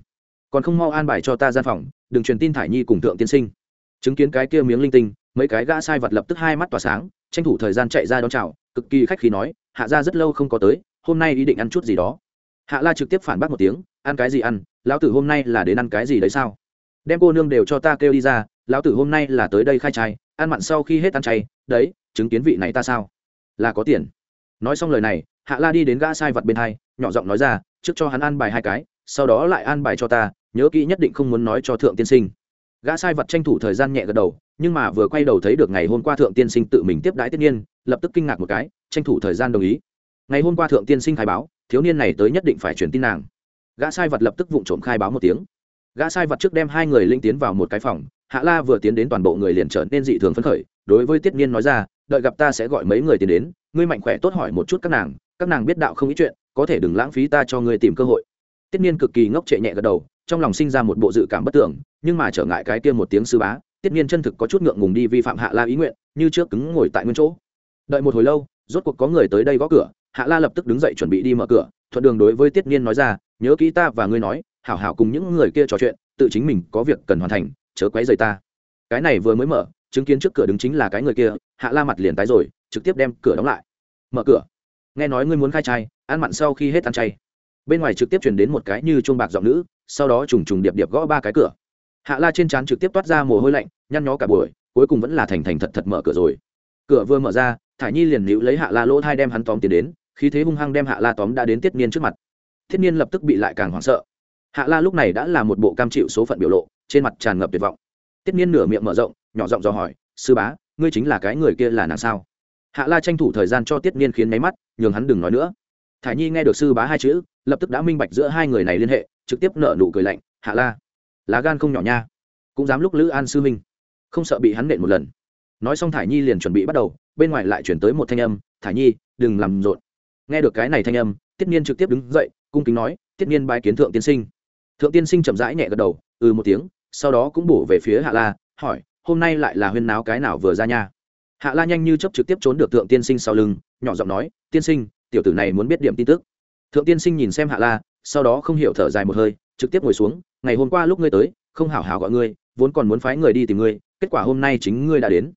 còn không mau an bài cho ta gian phòng, đừng truyền tin thải nhi cùng thượng tiên sinh. Chứng kiến cái kia miếng linh tinh, mấy cái gã sai vật lập tức hai mắt tỏa sáng, tranh thủ thời gian chạy ra đón chào, cực kỳ khách khí nói, hạ ra rất lâu không có tới, hôm nay ý định ăn chút gì đó. Hạ la trực tiếp phản bác một tiếng, ăn cái gì ăn, lão tử hôm nay là đến ăn cái gì đấy sao? Đem cô nương đều cho ta kêu đi ra, lão tử hôm nay là tới đây khai trai, ăn mặn sau khi hết ăn chay, đấy, chứng kiến vị này ta sao? Là có tiền nói xong lời này, hạ la đi đến gã sai vật bên hai, nhỏ giọng nói ra, trước cho hắn ăn bài hai cái, sau đó lại ăn bài cho ta, nhớ kỹ nhất định không muốn nói cho thượng tiên sinh. Gã sai vật tranh thủ thời gian nhẹ gật đầu, nhưng mà vừa quay đầu thấy được ngày hôm qua thượng tiên sinh tự mình tiếp đái tiên niên, lập tức kinh ngạc một cái, tranh thủ thời gian đồng ý. Ngày hôm qua thượng tiên sinh khai báo, thiếu niên này tới nhất định phải truyền tin nàng. Gã sai vật lập tức vụng trộm khai báo một tiếng. Gã sai vật trước đem hai người linh tiến vào một cái phòng, hạ la vừa tiến đến toàn bộ người liền trở nên dị thường phấn khởi, đối với tiết niên nói ra, đợi gặp ta sẽ gọi mấy người tiến đến ngươi mạnh khỏe tốt hỏi một chút các nàng các nàng biết đạo không ý chuyện, có thể đừng lãng phí ta cho ngươi tìm cơ hội. Tiết niên cực kỳ ngốc trệ nhẹ gật đầu, trong lòng sinh ra một bộ dự cảm bất tưởng, nhưng mà trở ngại cái kia một tiếng sư bá, tiết niên chân thực có chút ngượng ngùng đi vi phạm hạ la ý nguyện, như trước cứng ngồi tại nguyên chỗ. Đợi một hồi lâu, rốt cuộc có người tới đây gõ cửa, hạ la lập tức đứng dậy chuẩn bị đi mở cửa, thuận đường đối với tiết niên nói ra, nhớ kỹ ta và ngươi nói, hảo hảo cùng những người kia trò chuyện, tự chính mình có việc cần hoàn thành, chớ quấy rầy ta. Cái này vừa mới mở, chứng kiến trước cửa đứng chính là cái người kia, hạ la mặt liền tái rồi trực tiếp đem cửa đóng lại. Mở cửa. Nghe nói ngươi muốn khai trai, ăn mặn sau khi hết ăn chay. Bên ngoài trực tiếp chuyển đến một cái như chuông bạc giọng nữ, sau đó trùng trùng điệp điệp gõ ba cái cửa. Hạ la trên trán trực tiếp toát ra mồ hôi lạnh, nhăn nhó cả buổi, cuối cùng vẫn là thành thành thật thật mở cửa rồi. Cửa vừa mở ra, thải nhi liền níu lấy hạ la lỗ thai đem hắn tóm tiền đến khi thế hung hăng đem hạ la tóm đã đến tiết niên trước mặt. Thiết niên lập tức bị lại càng hoảng sợ. Hạ la lúc này đã là một bộ cam chịu số phận biểu lộ, trên mặt tràn ngập tuyệt vọng. Tiết niên nửa miệng mở rộng, nhỏ giọng dò hỏi, sư bá, ngươi chính là cái người kia là nàng sao? Hạ la tranh thủ thời gian cho tiết niên khiến nháy mắt, nhường hắn đừng nói nữa. Thả nhi nghe được sư bá hai chữ, lập tức đã minh bạch giữa hai người này liên hệ, trực tiếp nợ nụ cười lạnh, hạ la, lá gan không nhỏ nha. Cũng dám lúc lữ an sư minh không sợ bị hắn nện một lần. Nói xong thải nhi liền chuẩn bị bắt đầu, bên ngoài lại chuyển tới một thanh âm, thải nhi, đừng làm rộn. Nghe được cái này thanh âm, tiết niên trực tiếp đứng dậy, cung kính nói, tiết niên bái kiến thượng tiên sinh. Thượng tiên sinh chậm rãi nhẹ gật đầu ừ một tiếng, sau đó cũng bổ về phía hạ la, hỏi, hôm nay lại là huyên náo cái nào vừa ra nha? Hạ la nhanh như chấp trực tiếp trốn được thượng tiên sinh sau lưng nhỏ giọng nói tiên sinh tiểu tử này muốn biết điểm tin tức thượng tiên sinh nhìn xem hạ la sau đó không hiểu thở dài một hơi trực tiếp ngồi xuống ngày hôm qua lúc ngươi tới không hảo hảo gọi ngươi vốn còn muốn phái người đi tìm ngươi kết quả hôm nay chính ngươi đã đến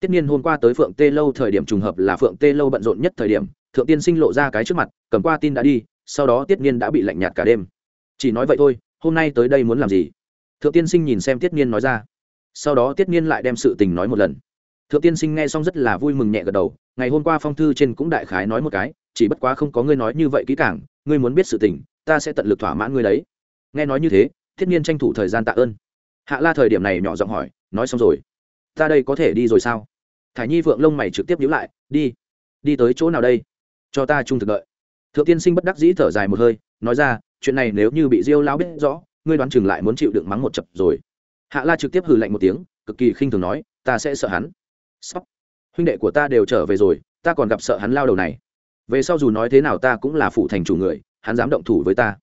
Tiết Niên hôm qua tới Phượng Tê lâu thời điểm trùng hợp là Phượng Tê lâu bận rộn nhất thời điểm, Thượng Tiên Sinh lộ ra cái trước mặt, cầm qua tin đã đi, sau đó Tiết Niên đã bị lạnh nhạt cả đêm. Chỉ nói vậy thôi, hôm nay tới đây muốn làm gì? Thượng Tiên Sinh nhìn xem Tiết Niên nói ra. Sau đó Tiết Niên lại đem sự tình nói một lần. Thượng Tiên Sinh nghe xong rất là vui mừng nhẹ gật đầu, ngày hôm qua phong thư trên cũng đại khái nói một cái, chỉ bất quá không có ngươi nói như vậy kỹ càng, ngươi muốn biết sự tình, ta sẽ tận lực thỏa mãn ngươi đấy. Nghe nói như thế, thiết nhiên tranh thủ thời gian tạ ơn. Hạ La thời điểm này nhỏ giọng hỏi, nói xong rồi, ta đây có thể đi rồi sao? thả nhi vượng lông mày trực tiếp nhíu lại đi đi tới chỗ nào đây cho ta trung thực đợi thượng tiên sinh bất đắc dĩ thở dài một hơi nói ra chuyện này nếu như bị diêu lao biết rõ ngươi đoán chừng lại muốn chịu đựng mắng một chập rồi hạ la trực tiếp hừ lạnh một tiếng cực kỳ khinh thường nói ta sẽ sợ hắn sóc huynh đệ của ta đều trở về rồi ta còn gặp sợ hắn lao đầu này. Về sau dù nói thế nào ta cũng là phụ thành chủ người hắn dám động thủ với ta.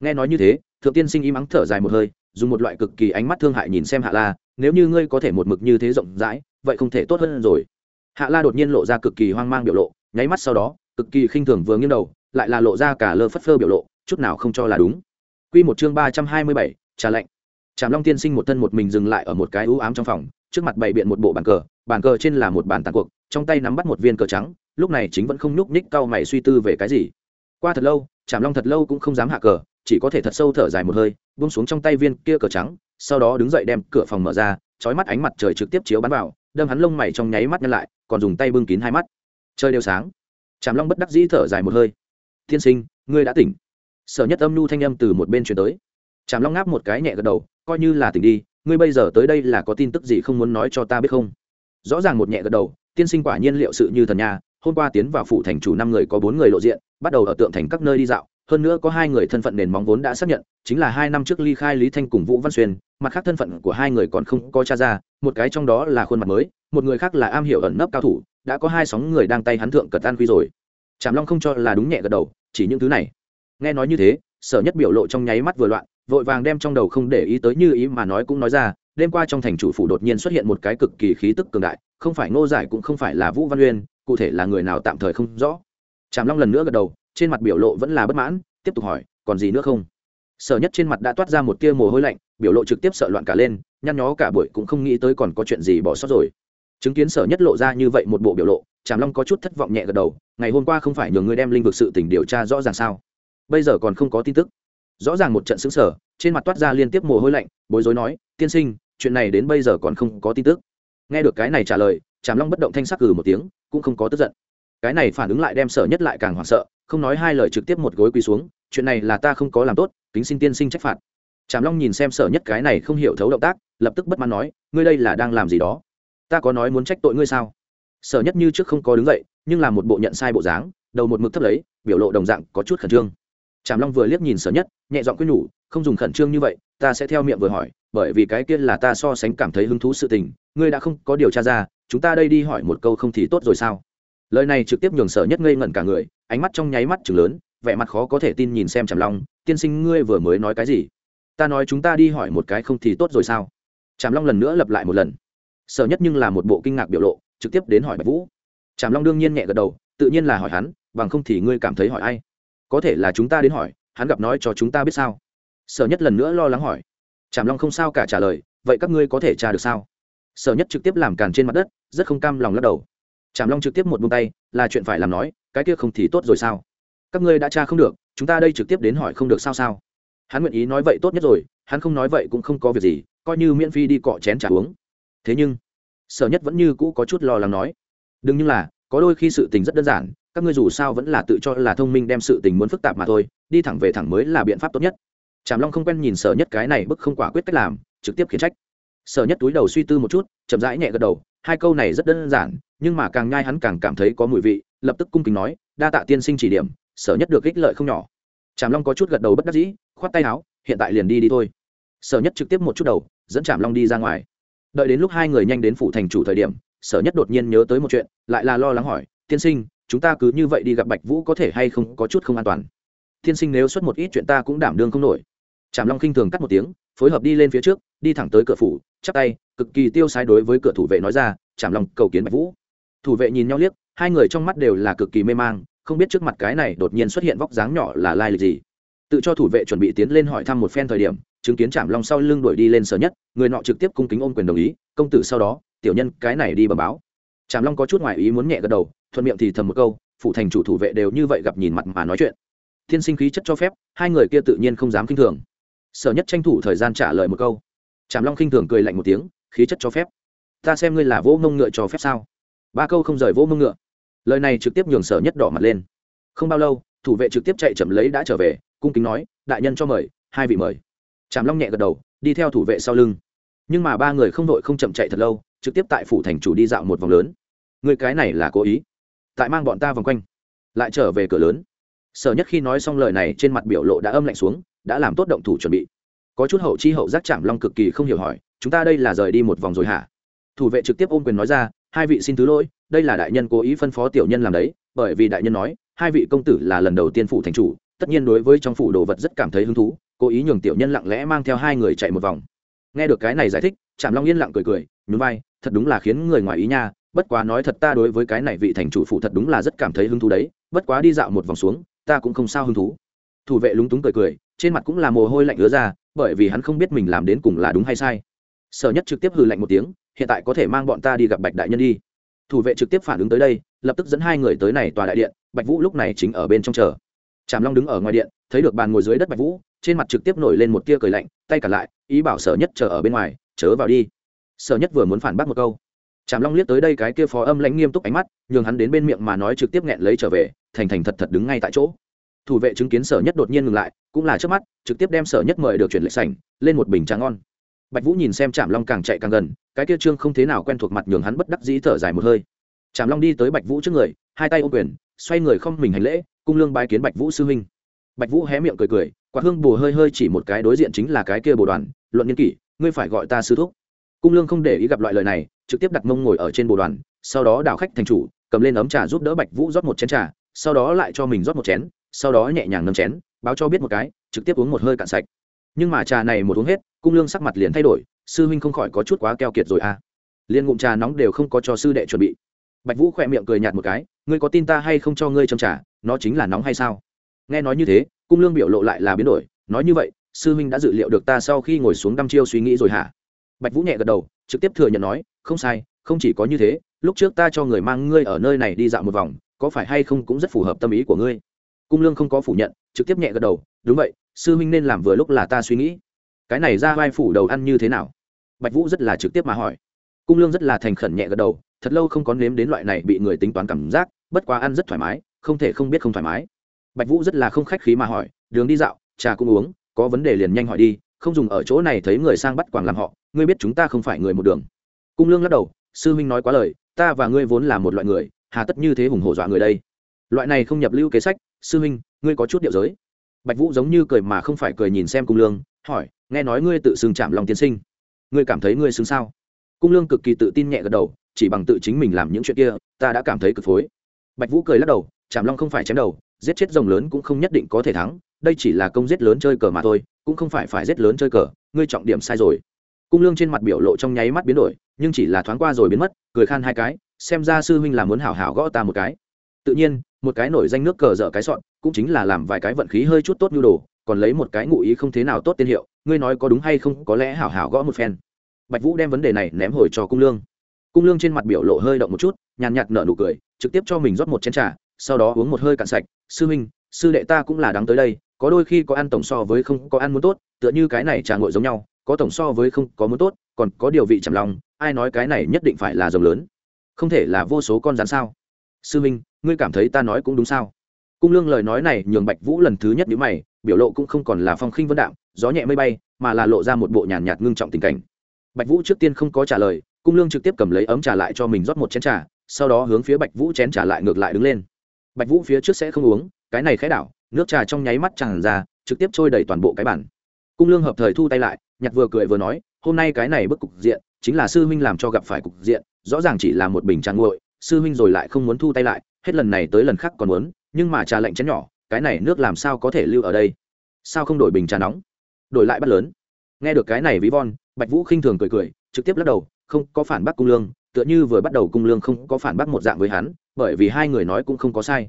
Nghe nói như thế thượng tiên sinh im ắng thở dài một hơi dùng một loại cực kỳ ánh mắt thương hại nhìn xem hạ la nếu như ngươi có thể một mực như thế rộng rãi vậy không thể tốt hơn rồi. Hạ la đột nhiên lộ ra cực kỳ hoang mang biểu lộ nháy mắt sau đó cực kỳ khinh thường vừa nghiêng đầu lại là lộ ra cả lơ phất phơ biểu lộ chút nào không cho là đúng. Quy một chương ba trăm hai mươi bảy, trà lệnh. Trảm Long tiên sinh một thân một mình dừng lại ở một cái u ám trong phòng, trước mặt bày biện một bộ bàn cờ, bàn cờ trên là một bàn tàn cuộc, trong tay nắm bắt một viên cờ trắng, lúc này chính vẫn không nhúc nhích cau mày suy tư về cái gì. Qua thật lâu, Trảm Long thật lâu cũng không dám hạ cờ, chỉ có thể thật sâu thở dài một hơi, buông xuống trong tay viên kia cờ trắng, sau đó đứng dậy đem cửa phòng mở ra, chói mắt ánh mặt trời trực tiếp chiếu bắn vào, đâm hắn lông mày trong nháy mắt nhăn lại còn dùng tay bưng kín hai mắt. Trời đều sáng. Trảm long bất đắc dĩ thở dài một hơi. Thiên sinh ngươi đã tỉnh. Sở nhất âm nhu thanh âm từ một bên chuyển tới. Trảm long ngáp một cái nhẹ gật đầu coi như là tỉnh đi ngươi bây giờ tới đây là có tin tức gì không muốn nói cho ta biết không? Rõ ràng một nhẹ gật đầu, tiên sinh quả nhiên liệu sự như thần nhà hôm qua tiến vào phủ thành chủ năm người có bốn người lộ diện, bắt đầu ở tượng thành các nơi đi dạo, hơn nữa có hai người thân phận nền móng vốn đã xác nhận, chính là hai năm trước ly khai, lý thanh cùng vũ văn xuyên, mặt khác thân phận của hai người còn không có cha ra, một cái trong đó là khuôn mặt mới, một người khác là am hiểu ẩn nấp cao thủ, đã có hai sóng người đang tay hắn thượng cật an quy rồi. Trảm long không cho là đúng nhẹ gật đầu, chỉ những thứ này. Nghe nói như thế, sở nhất biểu lộ trong nháy mắt vừa loạn, vội vàng đem trong đầu không để ý tới như ý mà nói cũng nói ra đêm qua trong thành chủ phủ đột nhiên xuất hiện một cái cực kỳ khí tức cường đại, không phải ngô giải cũng không phải là vũ văn uyên, cụ thể là người nào tạm thời không rõ. Tràm long lần nữa gật đầu, trên mặt biểu lộ vẫn là bất mãn, tiếp tục hỏi, còn gì nữa không? Sở nhất trên mặt đã toát ra một tia mồ hôi lạnh, biểu lộ trực tiếp sợ loạn cả lên, nhăn nhó cả buổi cũng không nghĩ tới còn có chuyện gì bỏ sót rồi. Chứng kiến sở nhất lộ ra như vậy một bộ biểu lộ tràm long có chút thất vọng nhẹ gật đầu, ngày hôm qua không phải nhờ ngươi đem linh vực sự tình điều tra rõ ràng sao? Bây giờ còn không có tin tức. Rõ ràng một trận xứng sở trên mặt toát ra liên tiếp mồ hôi lạnh, bối rối nói, tiên sinh chuyện này đến bây giờ còn không có tin tức. Nghe được cái này trả lời tràm long bất động thanh sắc cừ một tiếng, cũng không có tức giận. Cái này phản ứng lại đem sở nhất lại càng hoảng sợ, không nói hai lời trực tiếp một gối quỳ xuống, chuyện này là ta không có làm tốt, kính xin tiên sinh trách phạt. Tràm long nhìn xem sở nhất cái này không hiểu thấu động tác, lập tức bất mãn nói, ngươi đây là đang làm gì đó? Ta có nói muốn trách tội ngươi sao? Sở nhất như trước không có đứng dậy, nhưng là một bộ nhận sai bộ dáng, đầu một mực thấp lấy, biểu lộ đồng dạng có chút khẩn trương. Tràm long vừa liếc nhìn sở nhất, nhẹ giọng quyết nhủ, không dùng khẩn trương như vậy, ta sẽ theo miệng vừa hỏi bởi vì cái kia là ta so sánh cảm thấy hứng thú sự tình, ngươi đã không có điều tra ra, chúng ta đây đi hỏi một câu không thì tốt rồi sao? Lời này trực tiếp nhường sở nhất ngây ngẩn cả người, ánh mắt trong nháy mắt chừng lớn, vẻ mặt khó có thể tin nhìn xem trầm long, tiên sinh, ngươi vừa mới nói cái gì? Ta nói chúng ta đi hỏi một cái không thì tốt rồi sao? Trầm long lần nữa lặp lại một lần. Sở nhất nhưng là một bộ kinh ngạc biểu lộ, trực tiếp đến hỏi bạch vũ. Trầm long đương nhiên nhẹ gật đầu, tự nhiên là hỏi hắn, bằng không thì ngươi cảm thấy hỏi ai? Có thể là chúng ta đến hỏi, hắn gặp nói cho chúng ta biết sao? Sở nhất lần nữa lo lắng hỏi trảm long không sao cả trả lời, vậy các ngươi có thể tra được sao? Sở nhất trực tiếp làm càn trên mặt đất, rất không cam lòng lắc đầu. Trảm long trực tiếp một buông tay, là chuyện phải làm nói, cái kia không thì tốt rồi sao? Các ngươi đã tra không được, chúng ta đây trực tiếp đến hỏi không được sao sao? Hắn nguyện ý nói vậy tốt nhất rồi, hắn không nói vậy cũng không có việc gì, coi như miễn phí đi cọ chén trả uống. Thế nhưng, sở nhất vẫn như cũ có chút lo lắng nói, đừng như là, có đôi khi sự tình rất đơn giản, các ngươi dù sao vẫn là tự cho là thông minh đem sự tình muốn phức tạp mà thôi, đi thẳng về thẳng mới là biện pháp tốt nhất trảm long không quen nhìn sở nhất cái này bức không quả quyết cách làm, trực tiếp khiển trách. Sở nhất túi đầu suy tư một chút, chậm rãi nhẹ gật đầu, hai câu này rất đơn giản, nhưng mà càng nhai hắn càng cảm thấy có mùi vị, lập tức cung kính nói, đa tạ tiên sinh chỉ điểm, sở nhất được ích lợi không nhỏ. Tràm long có chút gật đầu bất đắc dĩ, khoát tay áo, hiện tại liền đi đi thôi. Sở nhất trực tiếp một chút đầu, dẫn trạm long đi ra ngoài. Đợi đến lúc hai người nhanh đến phủ thành chủ thời điểm, sở nhất đột nhiên nhớ tới một chuyện, lại là lo lắng hỏi, tiên sinh, chúng ta cứ như vậy đi gặp bạch vũ có thể hay không có chút không an toàn? Tiên sinh nếu xuất một ít chuyện ta cũng đảm đương không nổi trảm long khinh thường cắt một tiếng, phối hợp đi lên phía trước, đi thẳng tới cửa phủ, chắp tay, cực kỳ tiêu sái đối với cửa thủ vệ nói ra, trảm long, cầu kiến bạch vũ. Thủ vệ nhìn nhau liếc, hai người trong mắt đều là cực kỳ mê mang, không biết trước mặt cái này đột nhiên xuất hiện vóc dáng nhỏ là lai lịch gì. Tự cho thủ vệ chuẩn bị tiến lên hỏi thăm một phen thời điểm, chứng kiến trảm long sau lưng đuổi đi lên sở nhất, người nọ trực tiếp cung kính ôm quyền đồng ý, công tử sau đó, tiểu nhân, cái này đi bẩm báo. Trảm long có chút ngoại ý muốn nhẹ gật đầu, thuận miệng thì thầm một câu phụ thành chủ thủ vệ đều như vậy gặp nhìn mặt mà nói chuyện. Thiên sinh khí chất cho phép, hai người kia tự nhiên không dám kinh thường sở nhất tranh thủ thời gian trả lời một câu. Trạm long khinh thường cười lạnh một tiếng, khí chất cho phép. Ta xem ngươi là vỗ mông ngựa cho phép sao? Ba câu không rời vỗ mông ngựa. Lời này trực tiếp nhường sở nhất đỏ mặt lên. Không bao lâu, thủ vệ trực tiếp chạy chậm lấy đã trở về, cung kính nói, đại nhân cho mời, hai vị mời. Trạm long nhẹ gật đầu, đi theo thủ vệ sau lưng. Nhưng mà ba người không đội không chậm chạy thật lâu, trực tiếp tại phủ thành chủ đi dạo một vòng lớn. Người cái này là cố ý? Tại mang bọn ta vòng quanh. Lại trở về cửa lớn. Sở nhất khi nói xong lời này, trên mặt biểu lộ đã âm lạnh xuống đã làm tốt động thủ chuẩn bị. Có chút hậu chi hậu giác chạm long cực kỳ không hiểu hỏi, chúng ta đây là rời đi một vòng rồi hả? Thủ vệ trực tiếp ôm quyền nói ra, hai vị xin thứ lỗi, đây là đại nhân cố ý phân phó tiểu nhân làm đấy, bởi vì đại nhân nói, hai vị công tử là lần đầu tiên phủ thành chủ, tất nhiên đối với trong phủ đồ vật rất cảm thấy hứng thú, cố ý nhường tiểu nhân lặng lẽ mang theo hai người chạy một vòng. Nghe được cái này giải thích trạm long yên lặng cười cười, nhún vai, thật đúng là khiến người ngoài ý nha, bất quá nói thật ta đối với cái này vị thành chủ phụ thật đúng là rất cảm thấy hứng thú đấy, bất quá đi dạo một vòng xuống, ta cũng không sao hứng thú. Thủ vệ lúng túng cười cười trên mặt cũng là mồ hôi lạnh ứa ra, bởi vì hắn không biết mình làm đến cùng là đúng hay sai. Sở nhất trực tiếp hừ lạnh một tiếng, hiện tại có thể mang bọn ta đi gặp bạch đại nhân đi. Thủ vệ trực tiếp phản ứng tới đây, lập tức dẫn hai người tới này tòa đại điện, bạch vũ lúc này chính ở bên trong chờ. Tràm long đứng ở ngoài điện, thấy được bàn ngồi dưới đất bạch vũ, trên mặt trực tiếp nổi lên một tia cười lạnh, tay cả lại, ý bảo sở nhất chờ ở bên ngoài, chớ vào đi. Sở nhất vừa muốn phản bác một câu tràm long liếc tới đây cái kia phó âm lãnh nghiêm túc ánh mắt, nhường hắn đến bên miệng mà nói trực tiếp nghẹn lấy trở về, thành thành thật thật đứng ngay tại chỗ thủ vệ chứng kiến sở nhất đột nhiên ngừng lại, cũng là trước mắt, trực tiếp đem sở nhất mời được chuyển lệ sảnh, lên một bình trà ngon. Bạch vũ nhìn xem trạm long càng chạy càng gần, cái kia trương không thế nào quen thuộc mặt nhường hắn bất đắc dĩ thở dài một hơi. Trạm long đi tới bạch vũ trước người, hai tay ô quyền, xoay người không mình hành lễ, cung lương bái kiến bạch vũ sư huynh. Bạch vũ hé miệng cười cười, quả hương bù hơi hơi chỉ một cái đối diện chính là cái kia bồ đoàn, luận nhân kỷ, ngươi phải gọi ta sư thúc. Cung lương không để ý gặp loại lời này, trực tiếp đặt mông ngồi ở trên bồ đoàn, sau đó đảo khách thành chủ, cầm lên ấm trà giúp đỡ bạch vũ rót một chén trà, sau đó lại cho mình rót một chén sau đó nhẹ nhàng nâng chén, báo cho biết một cái, trực tiếp uống một hơi cạn sạch. Nhưng mà trà này một uống hết, cung lương sắc mặt liền thay đổi, sư huynh không khỏi có chút quá keo kiệt rồi à. Liền ngụm trà nóng đều không có cho sư đệ chuẩn bị. Bạch vũ khỏe miệng cười nhạt một cái, ngươi có tin ta hay không cho ngươi châm trà, nó chính là nóng hay sao? Nghe nói như thế, cung lương biểu lộ lại là biến đổi, nói như vậy, sư huynh đã dự liệu được ta sau khi ngồi xuống đăm chiêu suy nghĩ rồi hả? Bạch vũ nhẹ gật đầu, trực tiếp thừa nhận nói, không sai, không chỉ có như thế, lúc trước ta cho người mang ngươi ở nơi này đi dạo một vòng, có phải hay không cũng rất phù hợp tâm ý của ngươi? Cung lương không có phủ nhận, trực tiếp nhẹ gật đầu, đúng vậy, sư huynh nên làm vừa lúc là ta suy nghĩ. Cái này ra vai phủ đầu ăn như thế nào? Bạch vũ rất là trực tiếp mà hỏi. Cung lương rất là thành khẩn nhẹ gật đầu, thật lâu không có nếm đến loại này bị người tính toán cảm giác, bất quá ăn rất thoải mái, không thể không biết không thoải mái. Bạch vũ rất là không khách khí mà hỏi, đường đi dạo, trà cũng uống, có vấn đề liền nhanh hỏi đi, không dùng ở chỗ này thấy người sang bắt quảng làm họ, ngươi biết chúng ta không phải người một đường. Cung lương lắc đầu, sư huynh nói quá lời, ta và ngươi vốn là một loại người, hà tất như thế hùng hổ dọa người đây loại này không nhập lưu kế sách, sư huynh, ngươi có chút điệu giới. Bạch vũ giống như cười mà không phải cười nhìn xem cung lương, hỏi, nghe nói ngươi tự xưng chạm lòng tiên sinh. Ngươi cảm thấy ngươi xứng sao? Cung lương cực kỳ tự tin nhẹ gật đầu, chỉ bằng tự chính mình làm những chuyện kia, ta đã cảm thấy cực phối. Bạch vũ cười lắc đầu chạm long không phải chém đầu, giết chết rồng lớn cũng không nhất định có thể thắng, đây chỉ là công giết lớn chơi cờ mà thôi, cũng không phải phải giết lớn chơi cờ, ngươi trọng điểm sai rồi. Cung lương trên mặt biểu lộ trong nháy mắt biến đổi, nhưng chỉ là thoáng qua rồi biến mất, cười khan hai cái, xem ra sư huynh là muốn hảo hảo gõ ta một cái tự nhiên, một cái nổi danh nước cờ dở cái sọn cũng chính là làm vài cái vận khí hơi chút tốt như đồ, còn lấy một cái ngụ ý không thế nào tốt tên hiệu, ngươi nói có đúng hay không, có lẽ hảo hảo gõ một phen. Bạch vũ đem vấn đề này ném hồi cho cung lương. Cung lương trên mặt biểu lộ hơi động một chút, nhàn nhạt nở nụ cười, trực tiếp cho mình rót một chén trà, sau đó uống một hơi cạn sạch. Sư huynh, sư đệ ta cũng là đáng tới đây, có đôi khi có ăn tổng so với không có ăn muốn tốt, tựa như cái này trà ngội giống nhau, có tổng so với không có muốn tốt, còn có điều vị chầm lòng, ai nói cái này nhất định phải là rồng lớn, không thể là vô số con rắn sao? Sư huynh ngươi cảm thấy ta nói cũng đúng sao? Cung lương lời nói này nhường bạch vũ lần thứ nhất nhữ mày biểu lộ cũng không còn là phong khinh vân đạm gió nhẹ mây bay mà là lộ ra một bộ nhàn nhạt, nhạt ngưng trọng tình cảnh. Bạch vũ trước tiên không có trả lời cung lương trực tiếp cầm lấy ấm trà lại cho mình rót một chén trà sau đó hướng phía bạch vũ chén trà lại ngược lại đứng lên. Bạch vũ phía trước sẽ không uống cái này khẽ đảo nước trà trong nháy mắt tràn ra trực tiếp trôi đầy toàn bộ cái bản cung lương hợp thời thu tay lại nhặt vừa cười vừa nói hôm nay cái này bức cục diện chính là sư huynh làm cho gặp phải cục diện rõ ràng chỉ là một bình tràn nguội sư huynh rồi lại không muốn thu tay lại hết lần này tới lần khác còn muốn, nhưng mà trà lạnh chén nhỏ, cái này nước làm sao có thể lưu ở đây? Sao không đổi bình trà nóng? Đổi lại bắt lớn. Nghe được cái này ví von, bạch vũ khinh thường cười cười, trực tiếp lắc đầu, không có phản bác cung lương, tựa như vừa bắt đầu cung lương không có phản bác một dạng với hắn, bởi vì hai người nói cũng không có sai.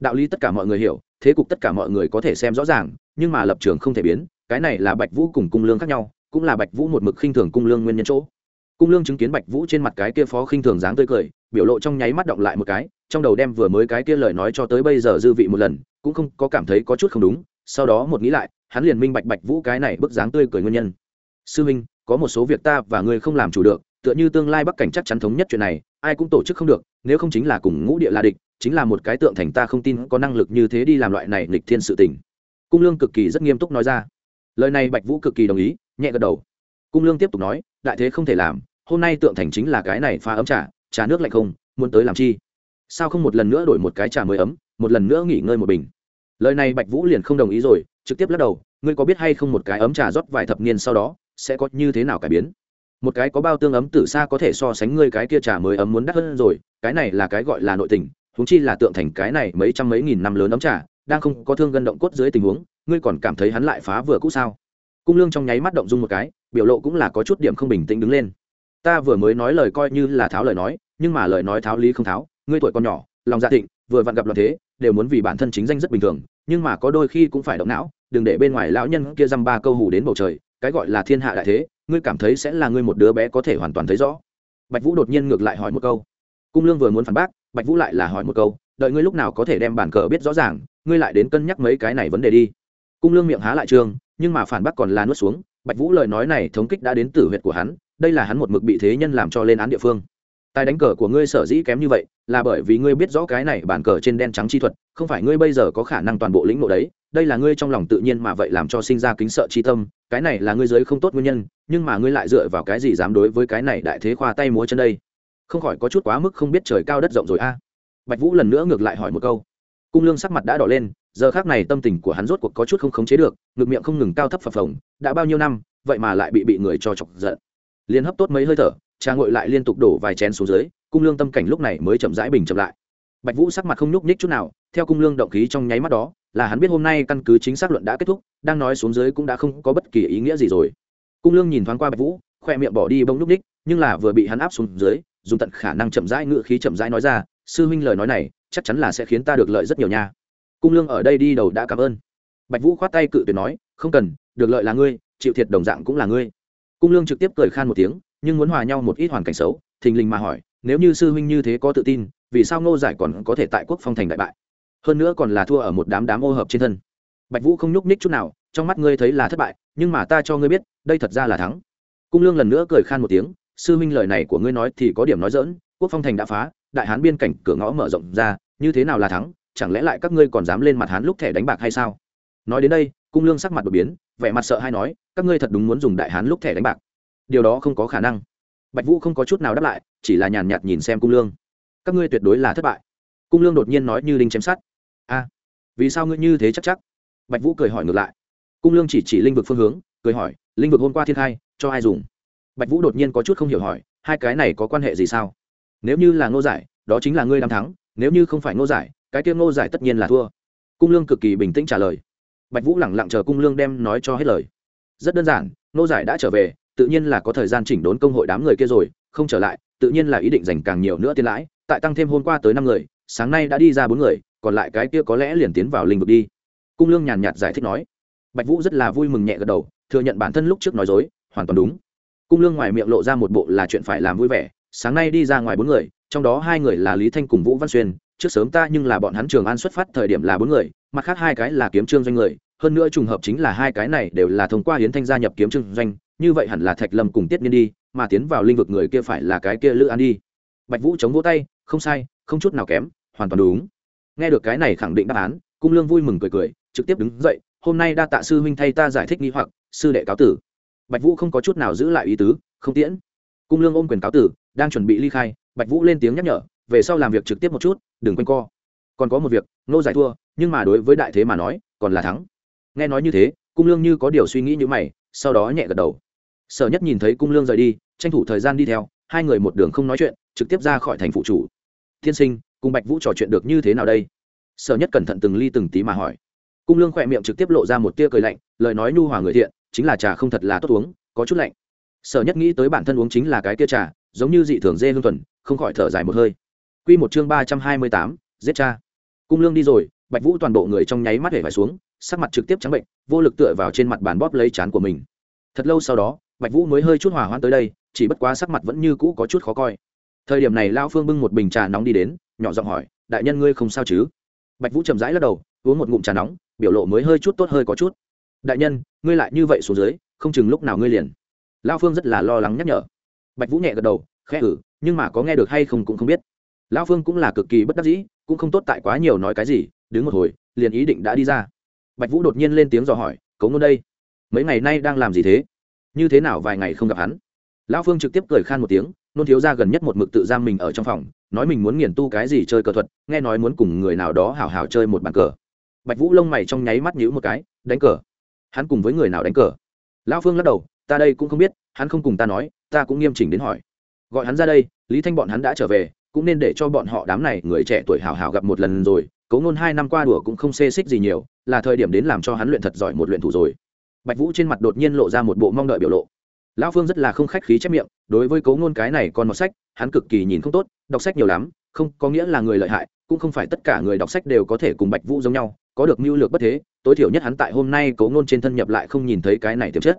Đạo lý tất cả mọi người hiểu, thế cục tất cả mọi người có thể xem rõ ràng, nhưng mà lập trường không thể biến, cái này là bạch vũ cùng cung lương khác nhau, cũng là bạch vũ một mực khinh thường cung lương nguyên nhân chỗ. Cung lương chứng kiến bạch vũ trên mặt cái kia phó khinh thường dáng tươi cười, biểu lộ trong nháy mắt động lại một cái trong đầu đem vừa mới cái kia lời nói cho tới bây giờ dư vị một lần, cũng không có cảm thấy có chút không đúng, sau đó một nghĩ lại, hắn liền minh bạch bạch vũ cái này bức dáng tươi cười nguyên nhân. Sư minh, có một số việc ta và ngươi không làm chủ được, tựa như tương lai bắc cảnh chắc chắn thống nhất chuyện này, ai cũng tổ chức không được, nếu không chính là cùng ngũ địa la địch, chính là một cái tượng thành ta không tin có năng lực như thế đi làm loại này lịch thiên sự tình. Cung lương cực kỳ rất nghiêm túc nói ra. Lời này bạch vũ cực kỳ đồng ý, nhẹ gật đầu. Cung lương tiếp tục nói, đại thế không thể làm, hôm nay tượng thành chính là cái này pha ấm trà trà nước lạnh không, muốn tới làm chi? Sao không một lần nữa đổi một cái trà mới ấm, một lần nữa nghỉ ngơi một bình? Lời này bạch vũ liền không đồng ý rồi, trực tiếp lắc đầu, ngươi có biết hay không một cái ấm trà rót vài thập niên sau đó, sẽ có như thế nào cải biến? Một cái có bao tương ấm từ xa có thể so sánh ngươi cái kia trà mới ấm muốn đắt hơn rồi, cái này là cái gọi là nội tình, huống chi là tượng thành cái này mấy trăm mấy nghìn năm lớn ấm trà, đang không có thương gân động cốt dưới tình huống, ngươi còn cảm thấy hắn lại phá vừa cũ sao? Cung lương trong nháy mắt động dung một cái, biểu lộ cũng là có chút điểm không bình tĩnh đứng lên. Ta vừa mới nói lời coi như là tháo lời nói, nhưng mà lời nói tháo lý không tháo ngươi tuổi còn nhỏ, lòng dạ thịnh, vừa vặn gặp loạn thế, đều muốn vì bản thân chính danh rất bình thường, nhưng mà có đôi khi cũng phải động não, đừng để bên ngoài lão nhân kia dăm ba câu hủ đến bầu trời, cái gọi là thiên hạ đại thế, ngươi cảm thấy sẽ là ngươi một đứa bé có thể hoàn toàn thấy rõ. Bạch vũ đột nhiên ngược lại hỏi một câu. Cung lương vừa muốn phản bác, bạch vũ lại là hỏi một câu, đợi ngươi lúc nào có thể đem bản cờ biết rõ ràng, ngươi lại đến cân nhắc mấy cái này vấn đề đi. Cung lương miệng há lại trường, nhưng mà phản bác còn là nuốt xuống, bạch vũ lời nói này thống kích đã đến tử huyệt của hắn, đây là hắn một mực bị thế nhân làm cho lên án địa phương tài đánh cờ của ngươi sở dĩ kém như vậy là bởi vì ngươi biết rõ cái này bản cờ trên đen trắng chi thuật, không phải ngươi bây giờ có khả năng toàn bộ lĩnh ngộ đấy. Đây là ngươi trong lòng tự nhiên mà vậy làm cho sinh ra kính sợ chi tâm, cái này là ngươi giới không tốt nguyên nhân, nhưng mà ngươi lại dựa vào cái gì dám đối với cái này đại thế khoa tay múa chân đây? Không khỏi có chút quá mức không biết trời cao đất rộng rồi a. Bạch vũ lần nữa ngược lại hỏi một câu. Cung lương sắc mặt đã đỏ lên, giờ khác này tâm tình của hắn rốt cuộc có chút không khống chế được, ngực miệng không ngừng cao thấp phập phồng, đã bao nhiêu năm, vậy mà lại bị bị người cho chọc giận. Liền hấp tốt mấy hơi thở trà ngội lại liên tục đổ vài chén xuống dưới, cung lương tâm cảnh lúc này mới chậm rãi bình chậm lại. Bạch vũ sắc mặt không nhúc nhích chút nào, theo cung lương động khí trong nháy mắt đó, là hắn biết hôm nay căn cứ chính xác luận đã kết thúc, đang nói xuống dưới cũng đã không có bất kỳ ý nghĩa gì rồi. Cung lương nhìn thoáng qua bạch vũ, khoe miệng bỏ đi bông nhúc nhích, nhưng là vừa bị hắn áp xuống dưới, dùng tận khả năng chậm rãi ngựa khí chậm rãi nói ra, sư huynh lời nói này, chắc chắn là sẽ khiến ta được lợi rất nhiều nha. Cung lương ở đây đi đầu đã cảm ơn. Bạch vũ khoát tay cự tuyệt nói, không cần, được lợi là ngươi, chịu thiệt đồng dạng cũng là ngươi. Cung lương trực tiếp cười khan một tiếng nhưng muốn hòa nhau một ít hoàn cảnh xấu, thình lình mà hỏi, nếu như sư huynh như thế có tự tin, vì sao ngô giải còn có thể tại quốc phong thành đại bại? Hơn nữa còn là thua ở một đám đám ô hợp trên thân. Bạch vũ không nhúc ních chút nào, trong mắt ngươi thấy là thất bại, nhưng mà ta cho ngươi biết, đây thật ra là thắng. Cung lương lần nữa cười khan một tiếng, sư huynh lời này của ngươi nói thì có điểm nói dỡn quốc phong thành đã phá, đại hán biên cảnh cửa ngõ mở rộng ra, như thế nào là thắng, chẳng lẽ lại các ngươi còn dám lên mặt hán lúc thẻ đánh bạc hay sao? Nói đến đây, cung lương sắc mặt đột biến, vẻ mặt sợ hay nói, các ngươi thật đúng muốn dùng đại hán lúc thẻ đánh bạc điều đó không có khả năng. Bạch vũ không có chút nào đáp lại, chỉ là nhàn nhạt nhìn xem cung lương. Các ngươi tuyệt đối là thất bại. Cung lương đột nhiên nói như linh chém sát a, vì sao ngươi như thế chắc chắc? Bạch vũ cười hỏi ngược lại. Cung lương chỉ chỉ linh vực phương hướng, cười hỏi, linh vực hôm qua thiên khai, cho ai dùng? Bạch vũ đột nhiên có chút không hiểu hỏi, hai cái này có quan hệ gì sao? Nếu như là ngô giải, đó chính là ngươi làm thắng, nếu như không phải ngô giải, cái kia ngô giải tất nhiên là thua. Cung lương cực kỳ bình tĩnh trả lời. Bạch vũ lẳng lặng chờ cung lương đem nói cho hết lời. Rất đơn giản, ngô giải đã trở về tự nhiên là có thời gian chỉnh đốn công hội đám người kia rồi, không trở lại, tự nhiên là ý định dành càng nhiều nữa tiền lãi, tại tăng thêm hôm qua tới năm người, sáng nay đã đi ra bốn người, còn lại cái kia có lẽ liền tiến vào linh vực đi. Cung lương nhàn nhạt giải thích nói. Bạch vũ rất là vui mừng nhẹ gật đầu, thừa nhận bản thân lúc trước nói dối, hoàn toàn đúng. Cung lương ngoài miệng lộ ra một bộ là chuyện phải làm vui vẻ, sáng nay đi ra ngoài bốn người, trong đó hai người là lý thanh cùng vũ văn xuyên, trước sớm ta nhưng là bọn hắn trường an xuất phát thời điểm là bốn người, mặt khác hai cái là kiếm trương doanh người, hơn nữa trùng hợp chính là hai cái này đều là thông qua hiến thanh gia nhập kiếm trương doanh như vậy hẳn là thạch lâm cùng tiết niên đi, mà tiến vào linh vực người kia phải là cái kia lữ an đi. Bạch vũ chống vỗ tay, không sai, không chút nào kém, hoàn toàn đúng. Nghe được cái này khẳng định đáp án, cung lương vui mừng cười cười, trực tiếp đứng dậy, hôm nay đa tạ sư huynh thay ta giải thích nghi hoặc, sư đệ cáo tử. Bạch vũ không có chút nào giữ lại ý tứ, không tiễn. Cung lương ôm quyền cáo tử, đang chuẩn bị ly khai, bạch vũ lên tiếng nhắc nhở, về sau làm việc trực tiếp một chút, đừng quanh co. Còn có một việc, nô giải thua, nhưng mà đối với đại thế mà nói, còn là thắng. Nghe nói như thế, cung lương như có điều suy nghĩ như mày, sau đó nhẹ gật đầu sở nhất nhìn thấy cung lương rời đi, tranh thủ thời gian đi theo, hai người một đường không nói chuyện, trực tiếp ra khỏi thành phụ chủ. Tiên sinh, cùng bạch vũ trò chuyện được như thế nào đây? Sở nhất cẩn thận từng ly từng tí mà hỏi. Cung lương khỏe miệng trực tiếp lộ ra một tia cười lạnh, lời nói nhu hòa người thiện, chính là trà không thật là tốt uống, có chút lạnh. Sở nhất nghĩ tới bản thân uống chính là cái tia trà, giống như dị thường dê hương tuần không khỏi thở dài một hơi. Q một chương ba trăm hai mươi tám, giết cha. Cung lương đi rồi, bạch vũ toàn bộ người trong nháy mắt hể phải xuống, sắc mặt trực tiếp trắng bệnh, vô lực tựa vào trên mặt bàn bóp lấy chán của mình. Thật lâu sau đó bạch vũ mới hơi chút hỏa hoãn tới đây, chỉ bất quá sắc mặt vẫn như cũ có chút khó coi. Thời điểm này lao phương bưng một bình trà nóng đi đến, nhỏ giọng hỏi, đại nhân ngươi không sao chứ? Bạch vũ chậm rãi lắc đầu, uống một ngụm trà nóng, biểu lộ mới hơi chút tốt hơi có chút. Đại nhân, ngươi lại như vậy xuống dưới, không chừng lúc nào ngươi liền. Lao phương rất là lo lắng nhắc nhở. Bạch vũ nhẹ gật đầu, khẽ ử nhưng mà có nghe được hay không cũng không biết. Lao phương cũng là cực kỳ bất đắc dĩ, cũng không tốt tại quá nhiều nói cái gì, đứng một hồi, liền ý định đã đi ra. Bạch vũ đột nhiên lên tiếng dò hỏi cấu ngôn đây, mấy ngày nay đang làm gì thế? Như thế nào vài ngày không gặp hắn. Lão phương trực tiếp cười khan một tiếng, nôn thiếu ra gần nhất một mực tự giam mình ở trong phòng, nói mình muốn nghiền tu cái gì chơi cờ thuật, nghe nói muốn cùng người nào đó hào hào chơi một bàn cờ. Bạch vũ lông mày trong nháy mắt nhữ một cái, đánh cờ. Hắn cùng với người nào đánh cờ? Lão phương lắc đầu, ta đây cũng không biết, hắn không cùng ta nói, ta cũng nghiêm chỉnh đến hỏi. Gọi hắn ra đây, lý thanh bọn hắn đã trở về, cũng nên để cho bọn họ đám này người trẻ tuổi hào hào gặp một lần rồi, cấu ngôn hai năm qua đùa cũng không xê xích gì nhiều, là thời điểm đến làm cho hắn luyện thật giỏi một luyện thủ rồi bạch vũ trên mặt đột nhiên lộ ra một bộ mong đợi biểu lộ. Lão phương rất là không khách khí chép miệng, đối với cấu ngôn cái này còn một sách, hắn cực kỳ nhìn không tốt, đọc sách nhiều lắm, không có nghĩa là người lợi hại, cũng không phải tất cả người đọc sách đều có thể cùng bạch vũ giống nhau, có được mưu lược bất thế, tối thiểu nhất hắn tại hôm nay cấu ngôn trên thân nhập lại không nhìn thấy cái này tiềm chất.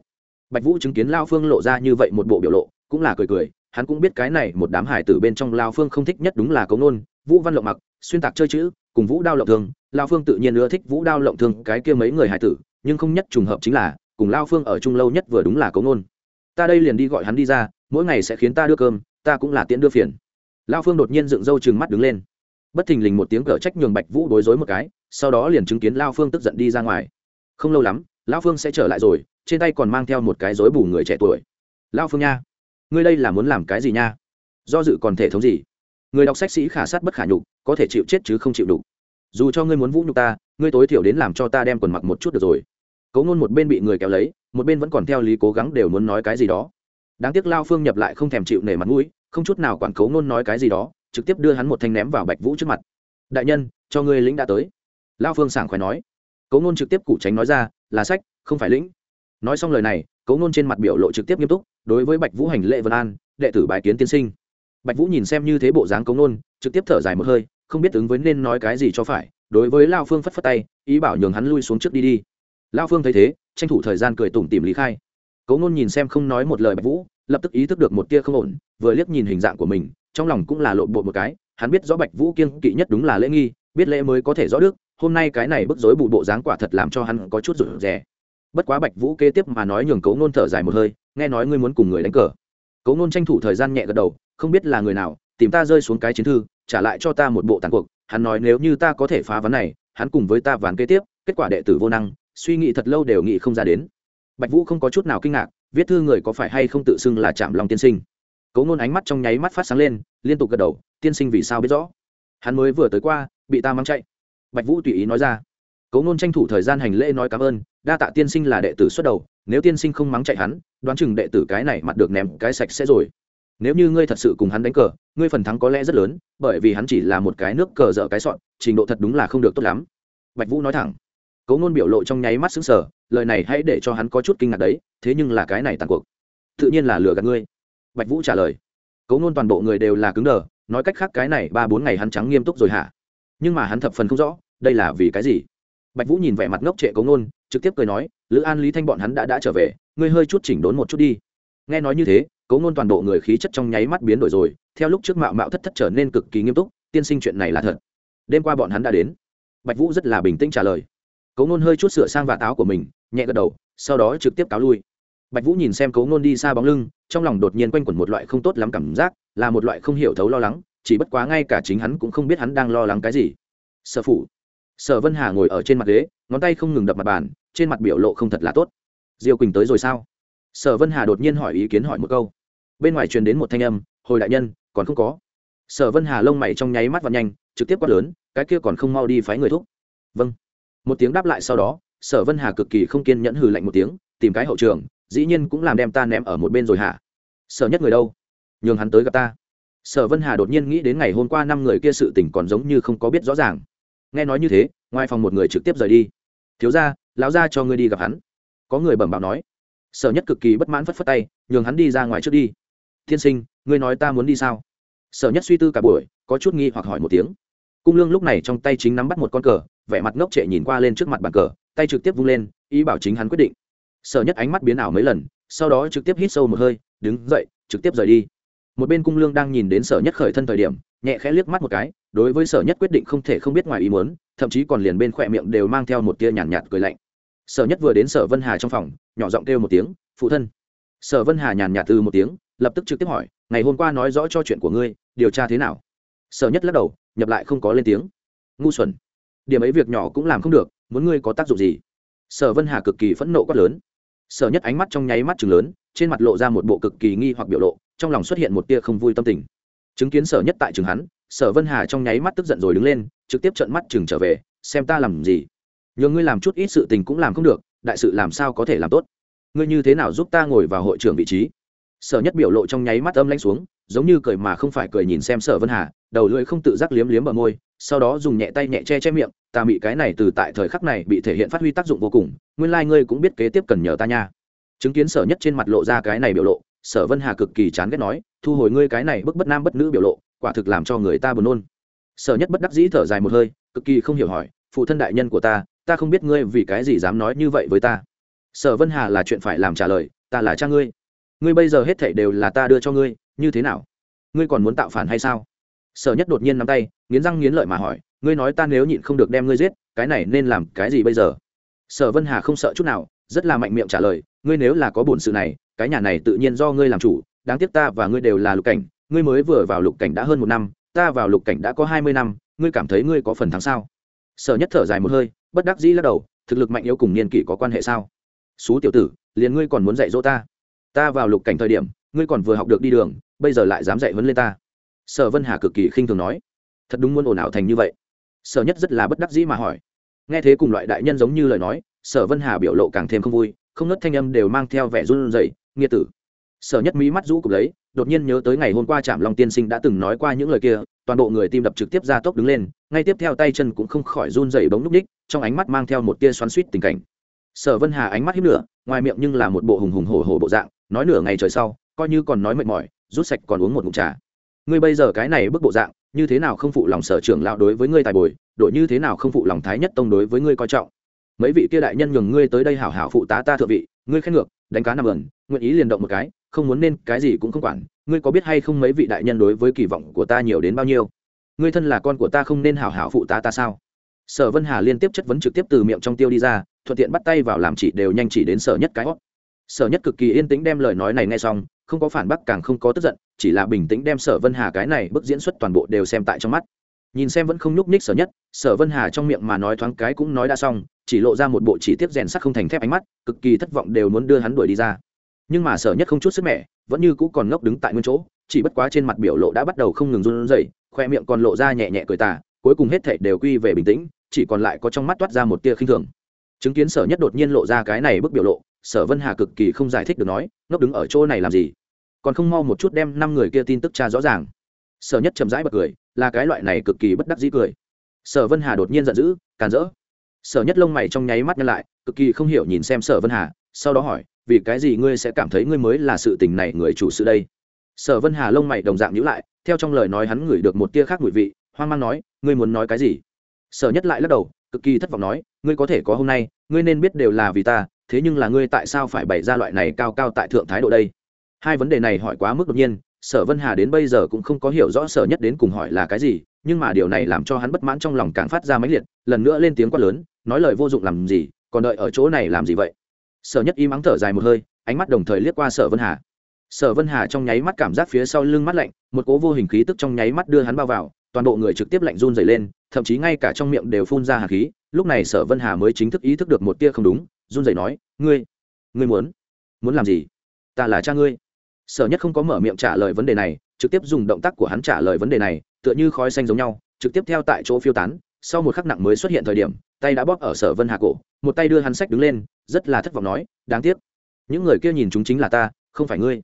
Bạch vũ chứng kiến lao phương lộ ra như vậy một bộ biểu lộ, cũng là cười cười, hắn cũng biết cái này một đám hải tử bên trong lao phương không thích nhất đúng là cấu ngôn, vũ văn lộng mặc, xuyên tạc chơi chữ, cùng vũ đao lộng thương lao phương tự nhiên ưa thích vũ đao lộng thương, cái kia mấy người hải tử nhưng không nhất trùng hợp chính là, cùng lao phương ở chung lâu nhất vừa đúng là cống ngôn ta đây liền đi gọi hắn đi ra, mỗi ngày sẽ khiến ta đưa cơm, ta cũng là tiễn đưa phiền. Lao phương đột nhiên dựng râu chừng mắt đứng lên. Bất thình lình một tiếng cở trách nhường bạch vũ đối rối một cái, sau đó liền chứng kiến lao phương tức giận đi ra ngoài. Không lâu lắm, lao phương sẽ trở lại rồi, trên tay còn mang theo một cái rối bù người trẻ tuổi. Lao phương nha, ngươi đây là muốn làm cái gì nha? Do dự còn thể thống gì? Người đọc sách sĩ khả sát bất khả nhục, có thể chịu chết chứ không chịu đủ dù cho ngươi muốn vũ nhục ta, ngươi tối thiểu đến làm cho ta đem quần mặc một chút được rồi. Cấu ngôn một bên bị người kéo lấy, một bên vẫn còn theo lý cố gắng đều muốn nói cái gì đó. Đáng tiếc lao phương nhập lại không thèm chịu nể mặt mũi, không chút nào quản cấu ngôn nói cái gì đó, trực tiếp đưa hắn một thanh ném vào bạch vũ trước mặt. Đại nhân, cho ngươi lĩnh đã tới. Lao phương sảng khoái nói. Cấu ngôn trực tiếp cụ tránh nói ra, là sách, không phải lĩnh. Nói xong lời này, cấu ngôn trên mặt biểu lộ trực tiếp nghiêm túc, đối với bạch vũ hành lệ vân an, đệ tử bài kiến tiên sinh. Bạch vũ nhìn xem như thế bộ dáng cấu ngôn trực tiếp thở dài một hơi không biết ứng với nên nói cái gì cho phải, đối với lao phương phất phất tay, ý bảo nhường hắn lui xuống trước đi đi. Lao phương thấy thế, tranh thủ thời gian cười tủm tìm lý khai. Cấu ngôn nhìn xem không nói một lời bạch vũ, lập tức ý thức được một tia không ổn, vừa liếc nhìn hình dạng của mình, trong lòng cũng là lộn bộ một cái, hắn biết rõ bạch vũ kiên kỵ nhất đúng là lễ nghi, biết lễ mới có thể rõ đức, hôm nay cái này bức dối bù bộ dáng quả thật làm cho hắn có chút rụt rè. Bất quá bạch vũ kế tiếp mà nói nhường cấu ngôn thở dài một hơi, nghe nói ngươi muốn cùng người đánh cờ. Cấu ngôn tranh thủ thời gian nhẹ gật đầu, không biết là người nào, tìm ta rơi xuống cái chiến thư trả lại cho ta một bộ tàn cuộc, hắn nói nếu như ta có thể phá vấn này, hắn cùng với ta ván kế tiếp, kết quả đệ tử vô năng, suy nghĩ thật lâu đều nghĩ không ra đến. Bạch vũ không có chút nào kinh ngạc, viết thư người có phải hay không tự xưng là chạm lòng tiên sinh. Cấu ngôn ánh mắt trong nháy mắt phát sáng lên, liên tục gật đầu, tiên sinh vì sao biết rõ? Hắn mới vừa tới qua, bị ta mang chạy. Bạch vũ tùy ý nói ra. Cấu ngôn tranh thủ thời gian hành lễ nói cảm ơn, đa tạ tiên sinh là đệ tử xuất đầu, nếu tiên sinh không mắng chạy hắn, đoán chừng đệ tử cái này mặt được ném, cái sạch sẽ rồi nếu như ngươi thật sự cùng hắn đánh cờ, ngươi phần thắng có lẽ rất lớn, bởi vì hắn chỉ là một cái nước cờ dở cái sọn trình độ thật đúng là không được tốt lắm. Bạch vũ nói thẳng. Cấu ngôn biểu lộ trong nháy mắt xứng sở lời này hãy để cho hắn có chút kinh ngạc đấy, thế nhưng là cái này tàn cuộc. Tự nhiên là lừa gạt ngươi. Bạch vũ trả lời. Cấu ngôn toàn bộ người đều là cứng đờ, nói cách khác cái này ba bốn ngày hắn trắng nghiêm túc rồi hả? Nhưng mà hắn thập phần không rõ, đây là vì cái gì? Bạch vũ nhìn vẻ mặt ngốc trệ cấu ngôn, trực tiếp cười nói, lữ an, lý thanh bọn hắn đã đã trở về, ngươi hơi chút chỉnh đốn một chút đi. Nghe nói như thế cấu ngôn toàn bộ người khí chất trong nháy mắt biến đổi rồi, theo lúc trước mạo mạo thất thất trở nên cực kỳ nghiêm túc, tiên sinh chuyện này là thật. Đêm qua bọn hắn đã đến. Bạch vũ rất là bình tĩnh trả lời. Cấu ngôn hơi chút sửa sang vạt áo của mình, nhẹ gật đầu, sau đó trực tiếp cáo lui. Bạch vũ nhìn xem cấu ngôn đi xa bóng lưng, trong lòng đột nhiên quanh quẩn một loại không tốt lắm cảm giác, là một loại không hiểu thấu lo lắng, chỉ bất quá ngay cả chính hắn cũng không biết hắn đang lo lắng cái gì. Sở phủ. Sở vân hà ngồi ở trên mặt ghế, ngón tay không ngừng đập mặt bàn, trên mặt biểu lộ không thật là tốt. Diêu quỳnh tới rồi sao? Sở vân hà đột nhiên hỏi ý kiến hỏi một câu bên ngoài truyền đến một thanh âm, hồi đại nhân, còn không có. Sở vân hà lông mày trong nháy mắt và nhanh, trực tiếp quát lớn, cái kia còn không mau đi phái người thúc. Vâng. Một tiếng đáp lại sau đó, sở vân hà cực kỳ không kiên nhẫn hừ lạnh một tiếng, tìm cái hậu trường, dĩ nhiên cũng làm đem ta ném ở một bên rồi hả? Sở nhất người đâu? Nhường hắn tới gặp ta. Sở vân hà đột nhiên nghĩ đến ngày hôm qua năm người kia sự tình còn giống như không có biết rõ ràng. Nghe nói như thế, ngoài phòng một người trực tiếp rời đi. Thiếu ra lão ra cho ngươi đi gặp hắn. Có người bẩm báo nói. Sở nhất cực kỳ bất mãn phất phất tay, nhường hắn đi ra ngoài trước đi tiên sinh ngươi nói ta muốn đi sao? Sở nhất suy tư cả buổi có chút nghi hoặc hỏi một tiếng. Cung lương lúc này trong tay chính nắm bắt một con cờ vẻ mặt ngốc trệ nhìn qua lên trước mặt bàn cờ tay trực tiếp vung lên ý bảo chính hắn quyết định. Sở nhất ánh mắt biến ảo mấy lần sau đó trực tiếp hít sâu một hơi đứng dậy trực tiếp rời đi. Một bên cung lương đang nhìn đến sở nhất khởi thân thời điểm nhẹ khẽ liếc mắt một cái đối với sở nhất quyết định không thể không biết ngoài ý muốn thậm chí còn liền bên khỏe miệng đều mang theo một tia nhàn nhạt, nhạt cười lạnh. Sở nhất vừa đến sở vân hà trong phòng nhỏ giọng kêu một tiếng phụ thân. Sở vân hà nhàn nhạt từ một tiếng lập tức trực tiếp hỏi, ngày hôm qua nói rõ cho chuyện của ngươi, điều tra thế nào? Sở nhất lắc đầu, nhập lại không có lên tiếng. Ngu xuẩn, điểm ấy việc nhỏ cũng làm không được, muốn ngươi có tác dụng gì? Sở vân hà cực kỳ phẫn nộ quát lớn. Sở nhất ánh mắt trong nháy mắt chừng lớn, trên mặt lộ ra một bộ cực kỳ nghi hoặc biểu lộ, trong lòng xuất hiện một tia không vui tâm tình. Chứng kiến sở nhất tại trường hắn, sở vân hà trong nháy mắt tức giận rồi đứng lên, trực tiếp trợn mắt chừng trở về, xem ta làm gì? Nhờ ngươi làm chút ít sự tình cũng làm không được, đại sự làm sao có thể làm tốt? Ngươi như thế nào giúp ta ngồi vào hội trưởng vị trí? Sở nhất biểu lộ trong nháy mắt âm lanh xuống, giống như cười mà không phải cười nhìn xem sở vân hà, đầu lưỡi không tự giác liếm liếm bờ môi, sau đó dùng nhẹ tay nhẹ che che miệng, ta bị cái này từ tại thời khắc này bị thể hiện phát huy tác dụng vô cùng, nguyên lai、like、ngươi cũng biết kế tiếp cần nhờ ta nha. Chứng kiến sở nhất trên mặt lộ ra cái này biểu lộ, sở vân hà cực kỳ chán ghét nói, thu hồi ngươi cái này bức bất nam bất nữ biểu lộ, quả thực làm cho người ta buồn nôn. Sở nhất bất đắc dĩ thở dài một hơi, cực kỳ không hiểu hỏi, phụ thân đại nhân của ta ta không biết ngươi vì cái gì dám nói như vậy với ta. Sở vân hà là chuyện phải làm trả lời, ta là cha ngươi ngươi bây giờ hết thảy đều là ta đưa cho ngươi, như thế nào? Ngươi còn muốn tạo phản hay sao? Sở nhất đột nhiên nắm tay, nghiến răng nghiến lợi mà hỏi, ngươi nói ta nếu nhịn không được đem ngươi giết, cái này nên làm cái gì bây giờ? Sở vân hà không sợ chút nào, rất là mạnh miệng trả lời, ngươi nếu là có bổn sự này, cái nhà này tự nhiên do ngươi làm chủ, đáng tiếc ta và ngươi đều là lục cảnh, ngươi mới vừa vào lục cảnh đã hơn một năm, ta vào lục cảnh đã có hai mươi năm, ngươi cảm thấy ngươi có phần thắng sao? Sở nhất thở dài một hơi, bất đắc dĩ lắc đầu, thực lực mạnh yếu cùng niên kỷ có quan hệ sao? Xú tiểu tử, liền ngươi còn muốn dạy dỗ ta? Ta vào lục cảnh thời điểm, ngươi còn vừa học được đi đường, bây giờ lại dám dạy huấn lên ta. Sở vân hà cực kỳ khinh thường nói. Thật đúng muốn ồn ào thành như vậy. Sở nhất rất là bất đắc dĩ mà hỏi. Nghe thế cùng loại đại nhân giống như lời nói, sở vân hà biểu lộ càng thêm không vui, không nớt thanh âm đều mang theo vẻ run rẩy, nghĩa tử. Sở nhất mỹ mắt rũ cục lấy, đột nhiên nhớ tới ngày hôm qua trạm long tiên sinh đã từng nói qua những lời kia, toàn bộ người tim đập trực tiếp ra tốc đứng lên, ngay tiếp theo tay chân cũng không khỏi run rẩy bóng núp ních trong ánh mắt mang theo một tia xoắn suýt tình cảnh. Sở vân hà ánh mắt hiếp lửa, ngoài miệng nhưng là một bộ hùng hùng hổ hổ bộ dạng nói nửa ngày trời sau, coi như còn nói mệt mỏi, rút sạch còn uống một ngụm trà. Ngươi bây giờ cái này bức bộ dạng, như thế nào không phụ lòng sở trưởng lão đối với ngươi tài bồi đội như thế nào không phụ lòng thái nhất tông đối với ngươi coi trọng? Mấy vị kia đại nhân nhường ngươi tới đây hảo hảo phụ tá ta thượng vị, ngươi khen ngược, đánh cá nằm ẩn, nguyện ý liền động một cái, không muốn nên cái gì cũng không quản, ngươi có biết hay không mấy vị đại nhân đối với kỳ vọng của ta nhiều đến bao nhiêu? Ngươi thân là con của ta không nên hảo hảo phụ tá ta sao? Sở vân hà liên tiếp chất vấn trực tiếp từ miệng trong tiêu đi ra, thuận tiện bắt tay vào làm chỉ đều nhanh chỉ đến sở nhất cái hót sở nhất cực kỳ yên tĩnh đem lời nói này nghe xong, không có phản bác càng không có tức giận, chỉ là bình tĩnh đem sở vân hà cái này bức diễn xuất toàn bộ đều xem tại trong mắt. Nhìn xem vẫn không nhúc ních sở nhất, sở vân hà trong miệng mà nói thoáng cái cũng nói đã xong, chỉ lộ ra một bộ chỉ tiết rèn sắc không thành thép ánh mắt, cực kỳ thất vọng đều muốn đưa hắn đuổi đi ra. Nhưng mà sở nhất không chút sức mẻ, vẫn như cũ còn ngốc đứng tại nguyên chỗ, chỉ bất quá trên mặt biểu lộ đã bắt đầu không ngừng run rẩy, khoe miệng còn lộ ra nhẹ nhẹ cười tà, cuối cùng hết thảy đều quy về bình tĩnh, chỉ còn lại có trong mắt toát ra một tia khinh thường. Chứng kiến sở nhất đột nhiên lộ ra cái này bức biểu lộ sở vân hà cực kỳ không giải thích được nói, ngốc đứng ở chỗ này làm gì? Còn không mau một chút đem năm người kia tin tức tra rõ ràng. Sở nhất chậm rãi bật cười, là cái loại này cực kỳ bất đắc dĩ cười. Sở vân hà đột nhiên giận dữ, càn rỡ. Sở nhất lông mày trong nháy mắt nhăn lại, cực kỳ không hiểu nhìn xem sở vân hà, sau đó hỏi, vì cái gì ngươi sẽ cảm thấy ngươi mới là sự tình này người chủ sự đây? Sở vân hà lông mày đồng dạng nhữ lại, theo trong lời nói hắn ngửi được một tia khác mùi vị, hoang mang nói, ngươi muốn nói cái gì? Sở nhất lại lắc đầu, cực kỳ thất vọng nói, ngươi có thể có hôm nay, ngươi nên biết đều là vì ta thế nhưng là ngươi tại sao phải bày ra loại này cao cao tại thượng thái độ đây? Hai vấn đề này hỏi quá mức đột nhiên, sở vân hà đến bây giờ cũng không có hiểu rõ sở nhất đến cùng hỏi là cái gì, nhưng mà điều này làm cho hắn bất mãn trong lòng càng phát ra máy liệt, lần nữa lên tiếng quát lớn, nói lời vô dụng làm gì, còn đợi ở chỗ này làm gì vậy? Sở nhất im ắng thở dài một hơi, ánh mắt đồng thời liếc qua sở vân hà. Sở vân hà trong nháy mắt cảm giác phía sau lưng mắt lạnh, một cố vô hình khí tức trong nháy mắt đưa hắn bao vào, toàn bộ người trực tiếp lạnh run dày lên, thậm chí ngay cả trong miệng đều phun ra hà khí, lúc này sở vân hà mới chính thức ý thức được một tia không đúng run rẩy nói, ngươi ngươi muốn muốn làm gì? Ta là cha ngươi. Sở nhất không có mở miệng trả lời vấn đề này, trực tiếp dùng động tác của hắn trả lời vấn đề này, tựa như khói xanh giống nhau, trực tiếp theo tại chỗ phiêu tán. Sau một khắc nặng mới xuất hiện thời điểm, tay đã bóp ở sở vân hà cổ, một tay đưa hắn sách đứng lên, rất là thất vọng nói, đáng tiếc, những người kia nhìn chúng chính là ta, không phải ngươi.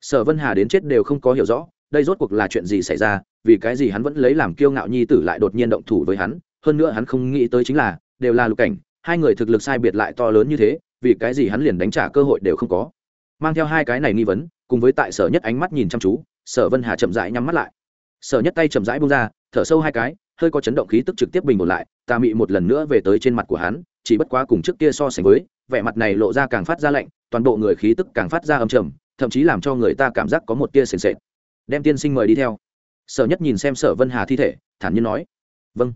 Sở vân hà đến chết đều không có hiểu rõ, đây rốt cuộc là chuyện gì xảy ra, vì cái gì hắn vẫn lấy làm kiêu ngạo nhi tử lại đột nhiên động thủ với hắn, hơn nữa hắn không nghĩ tới chính là, đều là lục cảnh hai người thực lực sai biệt lại to lớn như thế, vì cái gì hắn liền đánh trả cơ hội đều không có. Mang theo hai cái này nghi vấn, cùng với tại sở nhất ánh mắt nhìn chăm chú, sở vân hà chậm rãi nhắm mắt lại. Sở nhất tay chậm rãi bung ra, thở sâu hai cái, hơi có chấn động khí tức trực tiếp bình ổn lại tà mị một lần nữa về tới trên mặt của hắn, chỉ bất quá cùng trước kia so sánh với, vẻ mặt này lộ ra càng phát ra lạnh, toàn bộ người khí tức càng phát ra âm trầm, thậm chí làm cho người ta cảm giác có một tia sền sệt. Đem tiên sinh mời đi theo. Sở nhất nhìn xem sở vân hà thi thể, thản nhiên nói. Vâng.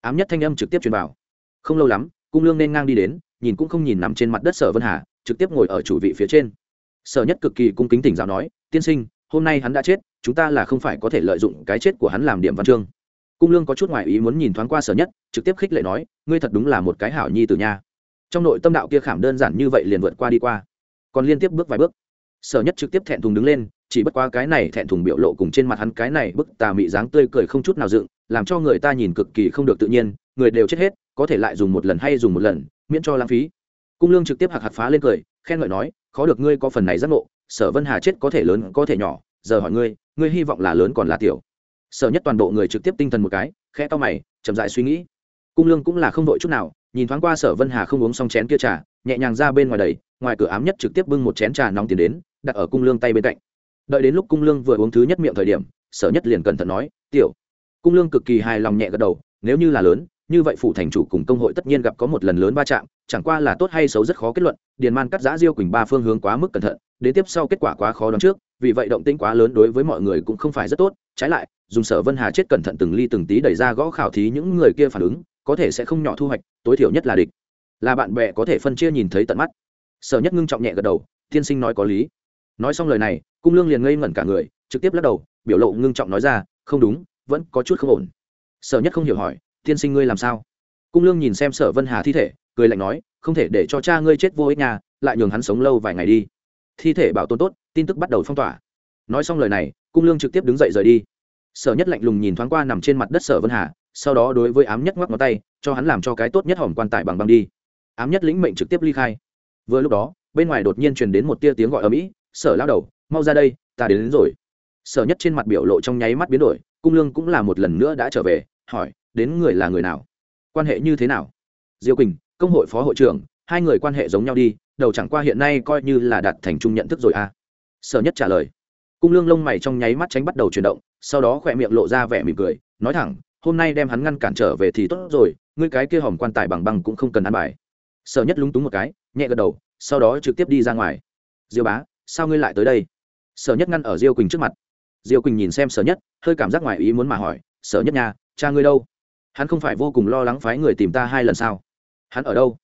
Ám nhất thanh âm trực tiếp truyền vào. Không lâu lắm cung lương nên ngang đi đến, nhìn cũng không nhìn nằm trên mặt đất sở vân hà, trực tiếp ngồi ở chủ vị phía trên. Sở nhất cực kỳ cung kính tỉnh giáo nói, tiên sinh, hôm nay hắn đã chết, chúng ta là không phải có thể lợi dụng cái chết của hắn làm điểm văn chương. Cung lương có chút ngoại ý muốn nhìn thoáng qua sở nhất, trực tiếp khích lệ nói, ngươi thật đúng là một cái hảo nhi từ nha. Trong nội tâm đạo kia khảm đơn giản như vậy liền vượt qua đi qua. Còn liên tiếp bước vài bước, sở nhất trực tiếp thẹn thùng đứng lên, chỉ bất qua cái này thẹn thùng biểu lộ cùng trên mặt hắn cái này bức tà mị dáng tươi cười không chút nào dựng, làm cho người ta nhìn cực kỳ không được tự nhiên người đều chết hết, có thể lại dùng một lần hay dùng một lần, miễn cho lãng phí. Cung lương trực tiếp hạc hạc phá lên cười, khen ngợi nói, khó được ngươi có phần này giác ngộ, sở vân hà chết có thể lớn, có thể nhỏ, giờ hỏi ngươi ngươi hy vọng là lớn còn là tiểu? Sở nhất toàn bộ người trực tiếp tinh thần một cái khe to mày, chậm dại suy nghĩ. Cung lương cũng là không đội chút nào, nhìn thoáng qua sở vân hà không uống xong chén kia trà, nhẹ nhàng ra bên ngoài đầy ngoài cửa ám nhất trực tiếp bưng một chén trà nóng tiền đến, đặt ở cung lương tay bên cạnh. Đợi đến lúc cung lương vừa uống thứ nhất miệng thời điểm, sở nhất liền cẩn thận nói, tiểu. Cung lương cực kỳ hài lòng nhẹ gật đầu, nếu như là lớn như vậy phủ thành chủ cùng công hội tất nhiên gặp có một lần lớn va chạm, chẳng qua là tốt hay xấu rất khó kết luận, điền man cắt giã diêu quỳnh ba phương hướng quá mức cẩn thận, đến tiếp sau kết quả quá khó đoán trước, vì vậy động tĩnh quá lớn đối với mọi người cũng không phải rất tốt, trái lại, dùng sở vân hà chết cẩn thận từng ly từng tí đẩy ra gõ khảo thí những người kia phản ứng, có thể sẽ không nhỏ thu hoạch, tối thiểu nhất là địch. Là bạn bè có thể phân chia nhìn thấy tận mắt. Sở nhất ngưng trọng nhẹ gật đầu, tiên sinh nói có lý. Nói xong lời này, cung lương liền ngây ngẩn cả người, trực tiếp lắc đầu, biểu lộ ngưng trọng nói ra, không đúng, vẫn có chút không ổn. Sở nhất không hiểu hỏi tiên sinh ngươi làm sao? Cung lương nhìn xem sở vân hà thi thể cười lạnh nói không thể để cho cha ngươi chết vô ích nhà lại nhường hắn sống lâu vài ngày đi. Thi thể bảo tồn tốt tin tức bắt đầu phong tỏa. Nói xong lời này cung lương trực tiếp đứng dậy rời đi. Sở nhất lạnh lùng nhìn thoáng qua nằm trên mặt đất sở vân hà sau đó đối với ám nhất ngoắc ngón tay cho hắn làm cho cái tốt nhất hỏng quan tài bằng băng đi. Ám nhất lĩnh mệnh trực tiếp ly khai. Vừa lúc đó bên ngoài đột nhiên truyền đến một tia tiếng gọi ở mỹ sở lao đầu mau ra đây ta đến, đến rồi. Sở nhất trên mặt biểu lộ trong nháy mắt biến đổi cung lương cũng là một lần nữa đã trở về hỏi đến người là người nào? Quan hệ như thế nào? Diêu quỳnh, công hội phó hội trưởng, hai người quan hệ giống nhau đi, đầu chẳng qua hiện nay coi như là đạt thành chung nhận thức rồi à? Sở nhất trả lời. Cung lương lông mày trong nháy mắt tránh bắt đầu chuyển động, sau đó khỏe miệng lộ ra vẻ mỉm cười, nói thẳng, hôm nay đem hắn ngăn cản trở về thì tốt rồi, ngươi cái kia hỏng quan tài bằng bằng cũng không cần ăn bài. Sở nhất lúng túng một cái, nhẹ gật đầu, sau đó trực tiếp đi ra ngoài. Diêu bá, sao ngươi lại tới đây? Sở nhất ngăn ở diêu quỳnh trước mặt. Diêu quỳnh nhìn xem sở nhất, hơi cảm giác ngoài ý muốn mà hỏi, sở nhất nhà cha ngươi đâu? Hắn không phải vô cùng lo lắng phái người tìm ta hai lần sao? Hắn ở đâu?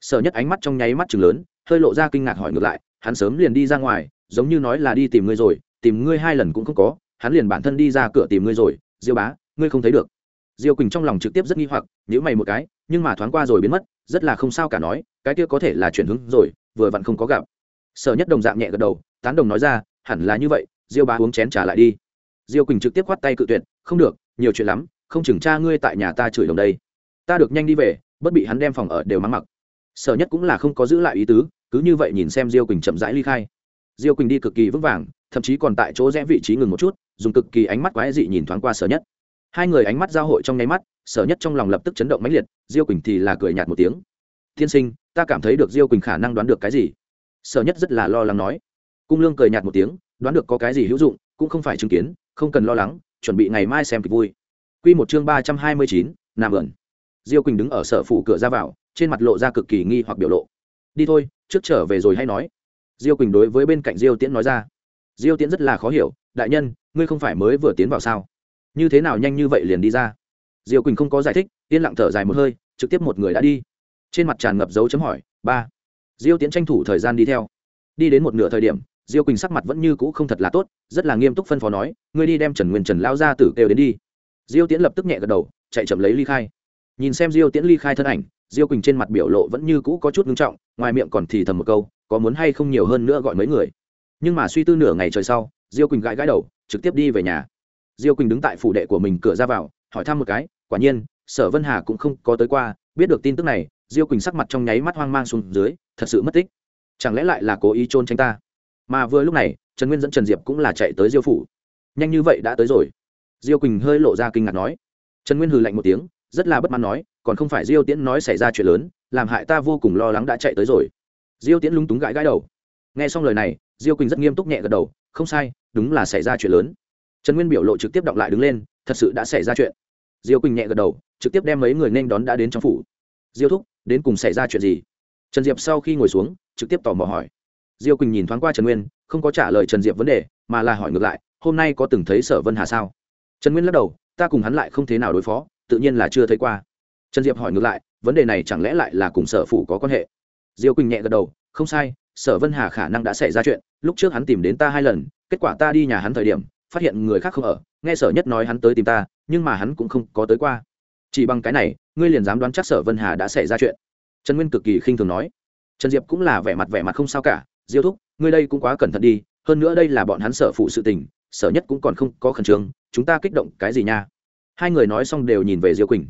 Sở nhất ánh mắt trong nháy mắt chừng lớn, hơi lộ ra kinh ngạc hỏi ngược lại, hắn sớm liền đi ra ngoài, giống như nói là đi tìm ngươi rồi, tìm ngươi hai lần cũng không có, hắn liền bản thân đi ra cửa tìm ngươi rồi. Diêu bá, ngươi không thấy được. Diêu quỳnh trong lòng trực tiếp rất nghi hoặc nhữ mày một cái, nhưng mà thoáng qua rồi biến mất, rất là không sao cả nói, cái kia có thể là chuyển hướng rồi, vừa vặn không có gặp. Sở nhất đồng dạng nhẹ gật đầu, tán đồng nói ra, hẳn là như vậy, diêu bá uống chén trả lại đi. Diêu quỳnh trực tiếp khoát tay cự tuyệt, không được, nhiều chuyện lắm không chừng cha ngươi tại nhà ta chửi đồng đây. Ta được nhanh đi về, bất bị hắn đem phòng ở đều mắng mặc. Sở nhất cũng là không có giữ lại ý tứ, cứ như vậy nhìn xem diêu quỳnh chậm rãi ly khai. Diêu quỳnh đi cực kỳ vững vàng, thậm chí còn tại chỗ rẽ vị trí ngừng một chút, dùng cực kỳ ánh mắt quái dị nhìn thoáng qua sở nhất. Hai người ánh mắt giao hội trong nháy mắt, sở nhất trong lòng lập tức chấn động mãnh liệt, diêu quỳnh thì là cười nhạt một tiếng. Tiên sinh, ta cảm thấy được diêu quỳnh khả năng đoán được cái gì? Sở nhất rất là lo lắng nói. Cung lương cười nhạt một tiếng, đoán được có cái gì hữu dụng, cũng không phải chứng kiến, không cần lo lắng, chuẩn bị ngày mai xem kịch vui. Quy một chương ba trăm hai mươi chín ẩn. Diêu quỳnh đứng ở sở phủ cửa ra vào, trên mặt lộ ra cực kỳ nghi hoặc biểu lộ. Đi thôi, trước trở về rồi hay nói. Diêu quỳnh đối với bên cạnh diêu tiễn nói ra. Diêu tiễn rất là khó hiểu, đại nhân, ngươi không phải mới vừa tiến vào sao? Như thế nào nhanh như vậy liền đi ra? Diêu quỳnh không có giải thích, yên lặng thở dài một hơi, trực tiếp một người đã đi. Trên mặt tràn ngập dấu chấm hỏi, ba. Diêu tiễn tranh thủ thời gian đi theo. Đi đến một nửa thời điểm, diêu quỳnh sắc mặt vẫn như cũ không thật là tốt, rất là nghiêm túc phân phó nói, ngươi đi đem trần nguyên trần Lão gia tử kêu đến đi diêu tiễn lập tức nhẹ gật đầu, chạy chậm lấy ly khai. Nhìn xem diêu tiễn ly khai thân ảnh, diêu quỳnh trên mặt biểu lộ vẫn như cũ có chút ngưng trọng, ngoài miệng còn thì thầm một câu, có muốn hay không nhiều hơn nữa gọi mấy người. Nhưng mà suy tư nửa ngày trời sau, diêu quỳnh gãi gãi đầu, trực tiếp đi về nhà. Diêu quỳnh đứng tại phủ đệ của mình cửa ra vào, hỏi thăm một cái, quả nhiên, sở vân hà cũng không có tới qua, biết được tin tức này, diêu quỳnh sắc mặt trong nháy mắt hoang mang xuống dưới, thật sự mất tích. Chẳng lẽ lại là cố ý trôn tránh ta? Mà vừa lúc này, trần nguyên dẫn trần diệp cũng là chạy tới diêu phủ. Nhanh như vậy đã tới rồi diêu quỳnh hơi lộ ra kinh ngạc nói. Trần nguyên hừ lạnh một tiếng, rất là bất mãn nói, còn không phải diêu tiễn nói xảy ra chuyện lớn, làm hại ta vô cùng lo lắng đã chạy tới rồi. Diêu tiễn lúng túng gãi gãi đầu. Nghe xong lời này, diêu quỳnh rất nghiêm túc nhẹ gật đầu, không sai, đúng là xảy ra chuyện lớn. Trần nguyên biểu lộ trực tiếp đọc lại đứng lên, thật sự đã xảy ra chuyện. Diêu quỳnh nhẹ gật đầu, trực tiếp đem mấy người nên đón đã đến trong phủ. Diêu thúc, đến cùng xảy ra chuyện gì? Trần diệp sau khi ngồi xuống, trực tiếp tò mò hỏi. Diêu quỳnh nhìn thoáng qua trần nguyên, không có trả lời trần diệp vấn đề, mà là hỏi ngược lại, hôm nay có từng thấy sở vân hà sao? Trần nguyên lắc đầu, ta cùng hắn lại không thế nào đối phó, tự nhiên là chưa thấy qua. Trần diệp hỏi ngược lại, vấn đề này chẳng lẽ lại là cùng sở phủ có quan hệ? Diêu quỳnh nhẹ gật đầu, không sai, sở vân hà khả năng đã xảy ra chuyện, lúc trước hắn tìm đến ta hai lần, kết quả ta đi nhà hắn thời điểm, phát hiện người khác không ở, nghe sở nhất nói hắn tới tìm ta, nhưng mà hắn cũng không có tới qua. Chỉ bằng cái này, ngươi liền dám đoán chắc sở vân hà đã xảy ra chuyện. Trần nguyên cực kỳ khinh thường nói. Trần diệp cũng là vẻ mặt vẻ mặt không sao cả, diêu thúc, ngươi đây cũng quá cẩn thận đi, hơn nữa đây là bọn hắn sở phụ sự tình, sở nhất cũng còn không có khẩn trương chúng ta kích động cái gì nha? Hai người nói xong đều nhìn về diêu quỳnh.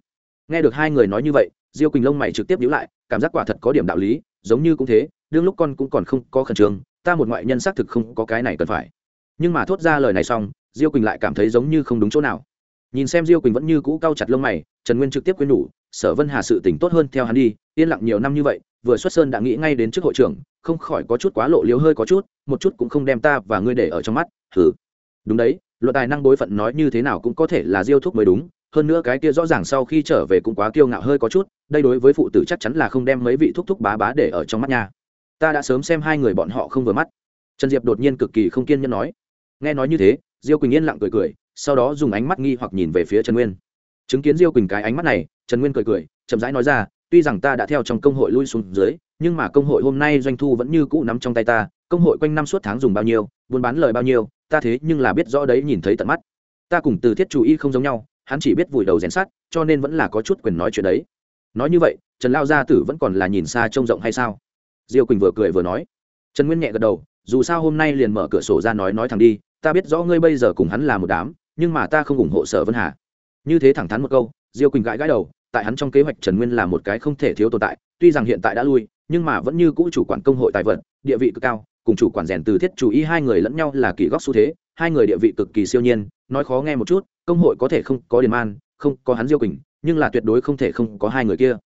Nghe được hai người nói như vậy, diêu quỳnh lông mày trực tiếp nhíu lại, cảm giác quả thật có điểm đạo lý, giống như cũng thế, đương lúc con cũng còn không có khẩn trương, ta một ngoại nhân xác thực không có cái này cần phải. Nhưng mà thốt ra lời này xong, diêu quỳnh lại cảm thấy giống như không đúng chỗ nào. Nhìn xem diêu quỳnh vẫn như cũ cao chặt lông mày, trần nguyên trực tiếp quyên nhủ, sở vân hà sự tỉnh tốt hơn theo hắn đi, yên lặng nhiều năm như vậy, vừa xuất sơn đã nghĩ ngay đến trước hội trưởng, không khỏi có chút quá lộ liếu hơi có chút, một chút cũng không đem ta và ngươi để ở trong mắt. Thử đúng đấy luận tài năng bối phận nói như thế nào cũng có thể là diêu thúc mới đúng, hơn nữa cái kia rõ ràng sau khi trở về cũng quá kiêu ngạo hơi có chút, đây đối với phụ tử chắc chắn là không đem mấy vị thúc thúc bá bá để ở trong mắt nha. Ta đã sớm xem hai người bọn họ không vừa mắt. Trần diệp đột nhiên cực kỳ không kiên nhẫn nói. Nghe nói như thế, diêu quỳnh yên lặng cười cười, sau đó dùng ánh mắt nghi hoặc nhìn về phía trần nguyên. Chứng kiến diêu quỳnh cái ánh mắt này, trần nguyên cười cười, chậm rãi nói ra, tuy rằng ta đã theo trong công hội lui xuống dưới, nhưng mà công hội hôm nay doanh thu vẫn như cũ nắm trong tay ta, công hội quanh năm suốt tháng dùng bao nhiêu, buôn bán lời bao nhiêu ta thế nhưng là biết rõ đấy nhìn thấy tận mắt. Ta cùng từ thiết chủ y không giống nhau, hắn chỉ biết vùi đầu rèn sát cho nên vẫn là có chút quyền nói chuyện đấy. Nói như vậy, trần lao gia tử vẫn còn là nhìn xa trông rộng hay sao? Diêu quỳnh vừa cười vừa nói. Trần nguyên nhẹ gật đầu, dù sao hôm nay liền mở cửa sổ ra nói nói thẳng đi, ta biết rõ ngươi bây giờ cùng hắn là một đám, nhưng mà ta không ủng hộ sở vân hà. Như thế thẳng thắn một câu, diêu quỳnh gãi gãi đầu, tại hắn trong kế hoạch trần nguyên là một cái không thể thiếu tồn tại, tuy rằng hiện tại đã lui, nhưng mà vẫn như cũ chủ quản công hội tài vận địa vị cực cao cùng chủ quản rèn từ thiết chủ ý hai người lẫn nhau là kỳ góc xu thế, hai người địa vị cực kỳ siêu nhiên, nói khó nghe một chút, công hội có thể không có điền man, không có hắn diêu quỳnh nhưng là tuyệt đối không thể không có hai người kia.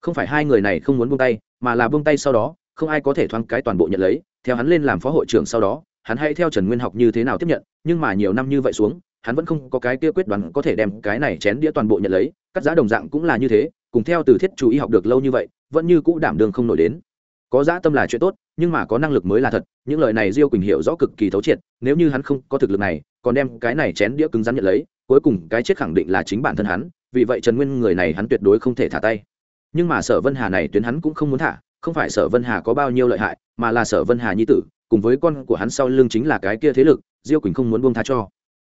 Không phải hai người này không muốn buông tay, mà là buông tay sau đó, không ai có thể thoáng cái toàn bộ nhận lấy, theo hắn lên làm phó hội trưởng sau đó, hắn hãy theo trần nguyên học như thế nào tiếp nhận, nhưng mà nhiều năm như vậy xuống, hắn vẫn không có cái kia quyết đoán có thể đem cái này chén đĩa toàn bộ nhận lấy, cắt giá đồng dạng cũng là như thế, cùng theo từ thiết chú ý học được lâu như vậy, vẫn như cũ đảm đường không nổi đến có dã tâm là chuyện tốt, nhưng mà có năng lực mới là thật, những lời này diêu quỳnh hiểu rõ cực kỳ thấu triệt, nếu như hắn không có thực lực này, còn đem cái này chén đĩa cứng rắn nhận lấy, cuối cùng cái chết khẳng định là chính bản thân hắn, vì vậy trần nguyên người này hắn tuyệt đối không thể thả tay. Nhưng mà sở vân hà này tuyến hắn cũng không muốn thả, không phải sở vân hà có bao nhiêu lợi hại, mà là sở vân hà nhi tử, cùng với con của hắn sau lưng chính là cái kia thế lực, diêu quỳnh không muốn buông tha cho.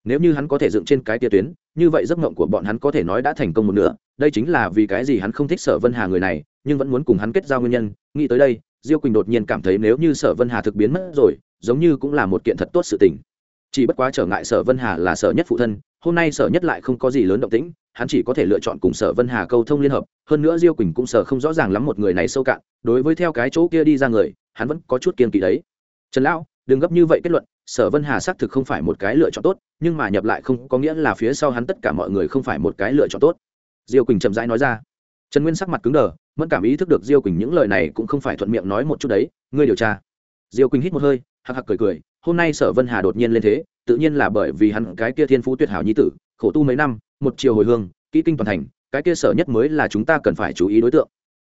Nếu như hắn có thể dựng trên cái kia tuyến như vậy giấc mộng của bọn hắn có thể nói đã thành công một nửa, đây chính là vì cái gì hắn không thích sở vân hà người này, nhưng vẫn muốn cùng hắn kết giao nguyên nhân. Nghĩ tới đây, diêu quỳnh đột nhiên cảm thấy nếu như sở vân hà thực biến mất rồi, giống như cũng là một kiện thật tốt sự tình. Chỉ bất quá trở ngại sở vân hà là sở nhất phụ thân, hôm nay sở nhất lại không có gì lớn động tĩnh, hắn chỉ có thể lựa chọn cùng sở vân hà câu thông liên hợp. Hơn nữa diêu quỳnh cũng sở không rõ ràng lắm một người này sâu cạn, đối với theo cái chỗ kia đi ra người, hắn vẫn có chút kiên kỵ đấy. Trần lão, đừng gấp như vậy kết luận sở vân hà xác thực không phải một cái lựa chọn tốt, nhưng mà nhập lại không có nghĩa là phía sau hắn tất cả mọi người không phải một cái lựa chọn tốt. Diêu quỳnh chậm rãi nói ra. Trần nguyên sắc mặt cứng đờ, mẫn cảm ý thức được diêu quỳnh những lời này cũng không phải thuận miệng nói một chút đấy, ngươi điều tra. Diêu quỳnh hít một hơi hạc hạc cười cười, hôm nay sở vân hà đột nhiên lên thế, tự nhiên là bởi vì hắn cái kia thiên phú tuyệt hảo nhi tử, khổ tu mấy năm, một chiều hồi hương, kỹ kinh toàn thành, cái kia sở nhất mới là chúng ta cần phải chú ý đối tượng.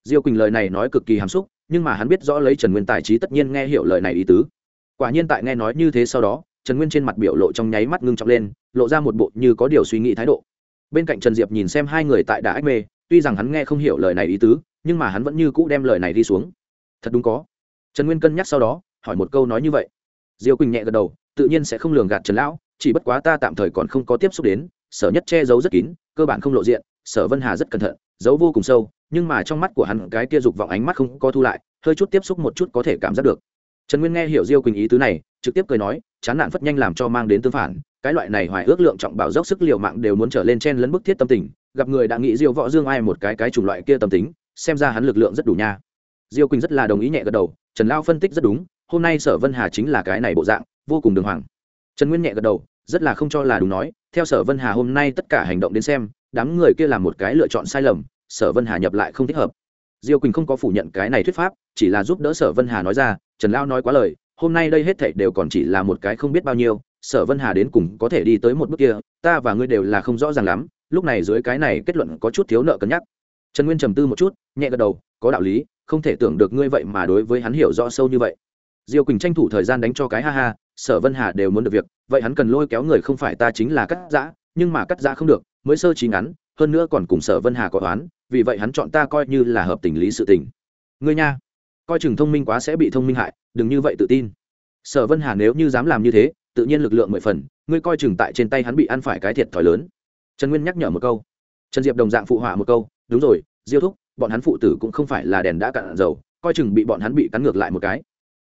Diêu quỳnh lời này nói cực kỳ hàm xúc, nhưng mà hắn biết rõ lấy trần nguyên tài trí tất nhiên nghe hiểu lời này ý tứ quả nhiên tại nghe nói như thế sau đó, trần nguyên trên mặt biểu lộ trong nháy mắt ngưng trọng lên, lộ ra một bộ như có điều suy nghĩ thái độ. Bên cạnh trần diệp nhìn xem hai người tại đã ách mê, tuy rằng hắn nghe không hiểu lời này ý tứ, nhưng mà hắn vẫn như cũ đem lời này đi xuống. Thật đúng có. Trần nguyên cân nhắc sau đó, hỏi một câu nói như vậy. Diêu quỳnh nhẹ gật đầu, tự nhiên sẽ không lường gạt trần lão, chỉ bất quá ta tạm thời còn không có tiếp xúc đến, sở nhất che giấu rất kín, cơ bản không lộ diện, sở vân hà rất cẩn thận, giấu vô cùng sâu, nhưng mà trong mắt của hắn cái kia dục vọng ánh mắt không có thu lại, hơi chút tiếp xúc một chút có thể cảm giác được trần nguyên nghe hiểu diêu quỳnh ý tứ này, trực tiếp cười nói, chán nản phất nhanh làm cho mang đến tương phản, cái loại này hoài ước lượng trọng bảo dốc sức liều mạng đều muốn trở lên trên lấn bức thiết tâm tình, gặp người đã nghĩ diêu võ dương ai một cái cái chủng loại kia tâm tính, xem ra hắn lực lượng rất đủ nha. Diêu quỳnh rất là đồng ý nhẹ gật đầu, trần lao phân tích rất đúng, hôm nay sở vân hà chính là cái này bộ dạng, vô cùng đường hoàng. Trần nguyên nhẹ gật đầu, rất là không cho là đúng nói, theo sở vân hà hôm nay tất cả hành động đến xem, đám người kia làm một cái lựa chọn sai lầm, sở vân hà nhập lại không thích hợp. Diêu quỳnh không có phủ nhận cái này thuyết pháp, chỉ là giúp đỡ sở vân hà nói ra trần lao nói quá lời, hôm nay đây hết thảy đều còn chỉ là một cái không biết bao nhiêu, sở vân hà đến cùng có thể đi tới một bước kia, ta và ngươi đều là không rõ ràng lắm, lúc này dưới cái này kết luận có chút thiếu nợ cân nhắc. Trần nguyên trầm tư một chút, nhẹ gật đầu, có đạo lý, không thể tưởng được ngươi vậy mà đối với hắn hiểu rõ sâu như vậy. Diêu quỳnh tranh thủ thời gian đánh cho cái ha ha, sở vân hà đều muốn được việc, vậy hắn cần lôi kéo người không phải ta chính là cắt giã, nhưng mà cắt giã không được, mới sơ trí ngắn, hơn nữa còn cùng sở vân hà có toán vì vậy hắn chọn ta coi như là hợp tình lý sự tình. Ngươi nha coi chừng thông minh quá sẽ bị thông minh hại, đừng như vậy tự tin. Sở vân hà nếu như dám làm như thế, tự nhiên lực lượng mười phần, ngươi coi chừng tại trên tay hắn bị ăn phải cái thiệt thòi lớn. Trần nguyên nhắc nhở một câu. Trần diệp đồng dạng phụ họa một câu, đúng rồi, diêu thúc, bọn hắn phụ tử cũng không phải là đèn đã cạn dầu, coi chừng bị bọn hắn bị cắn ngược lại một cái.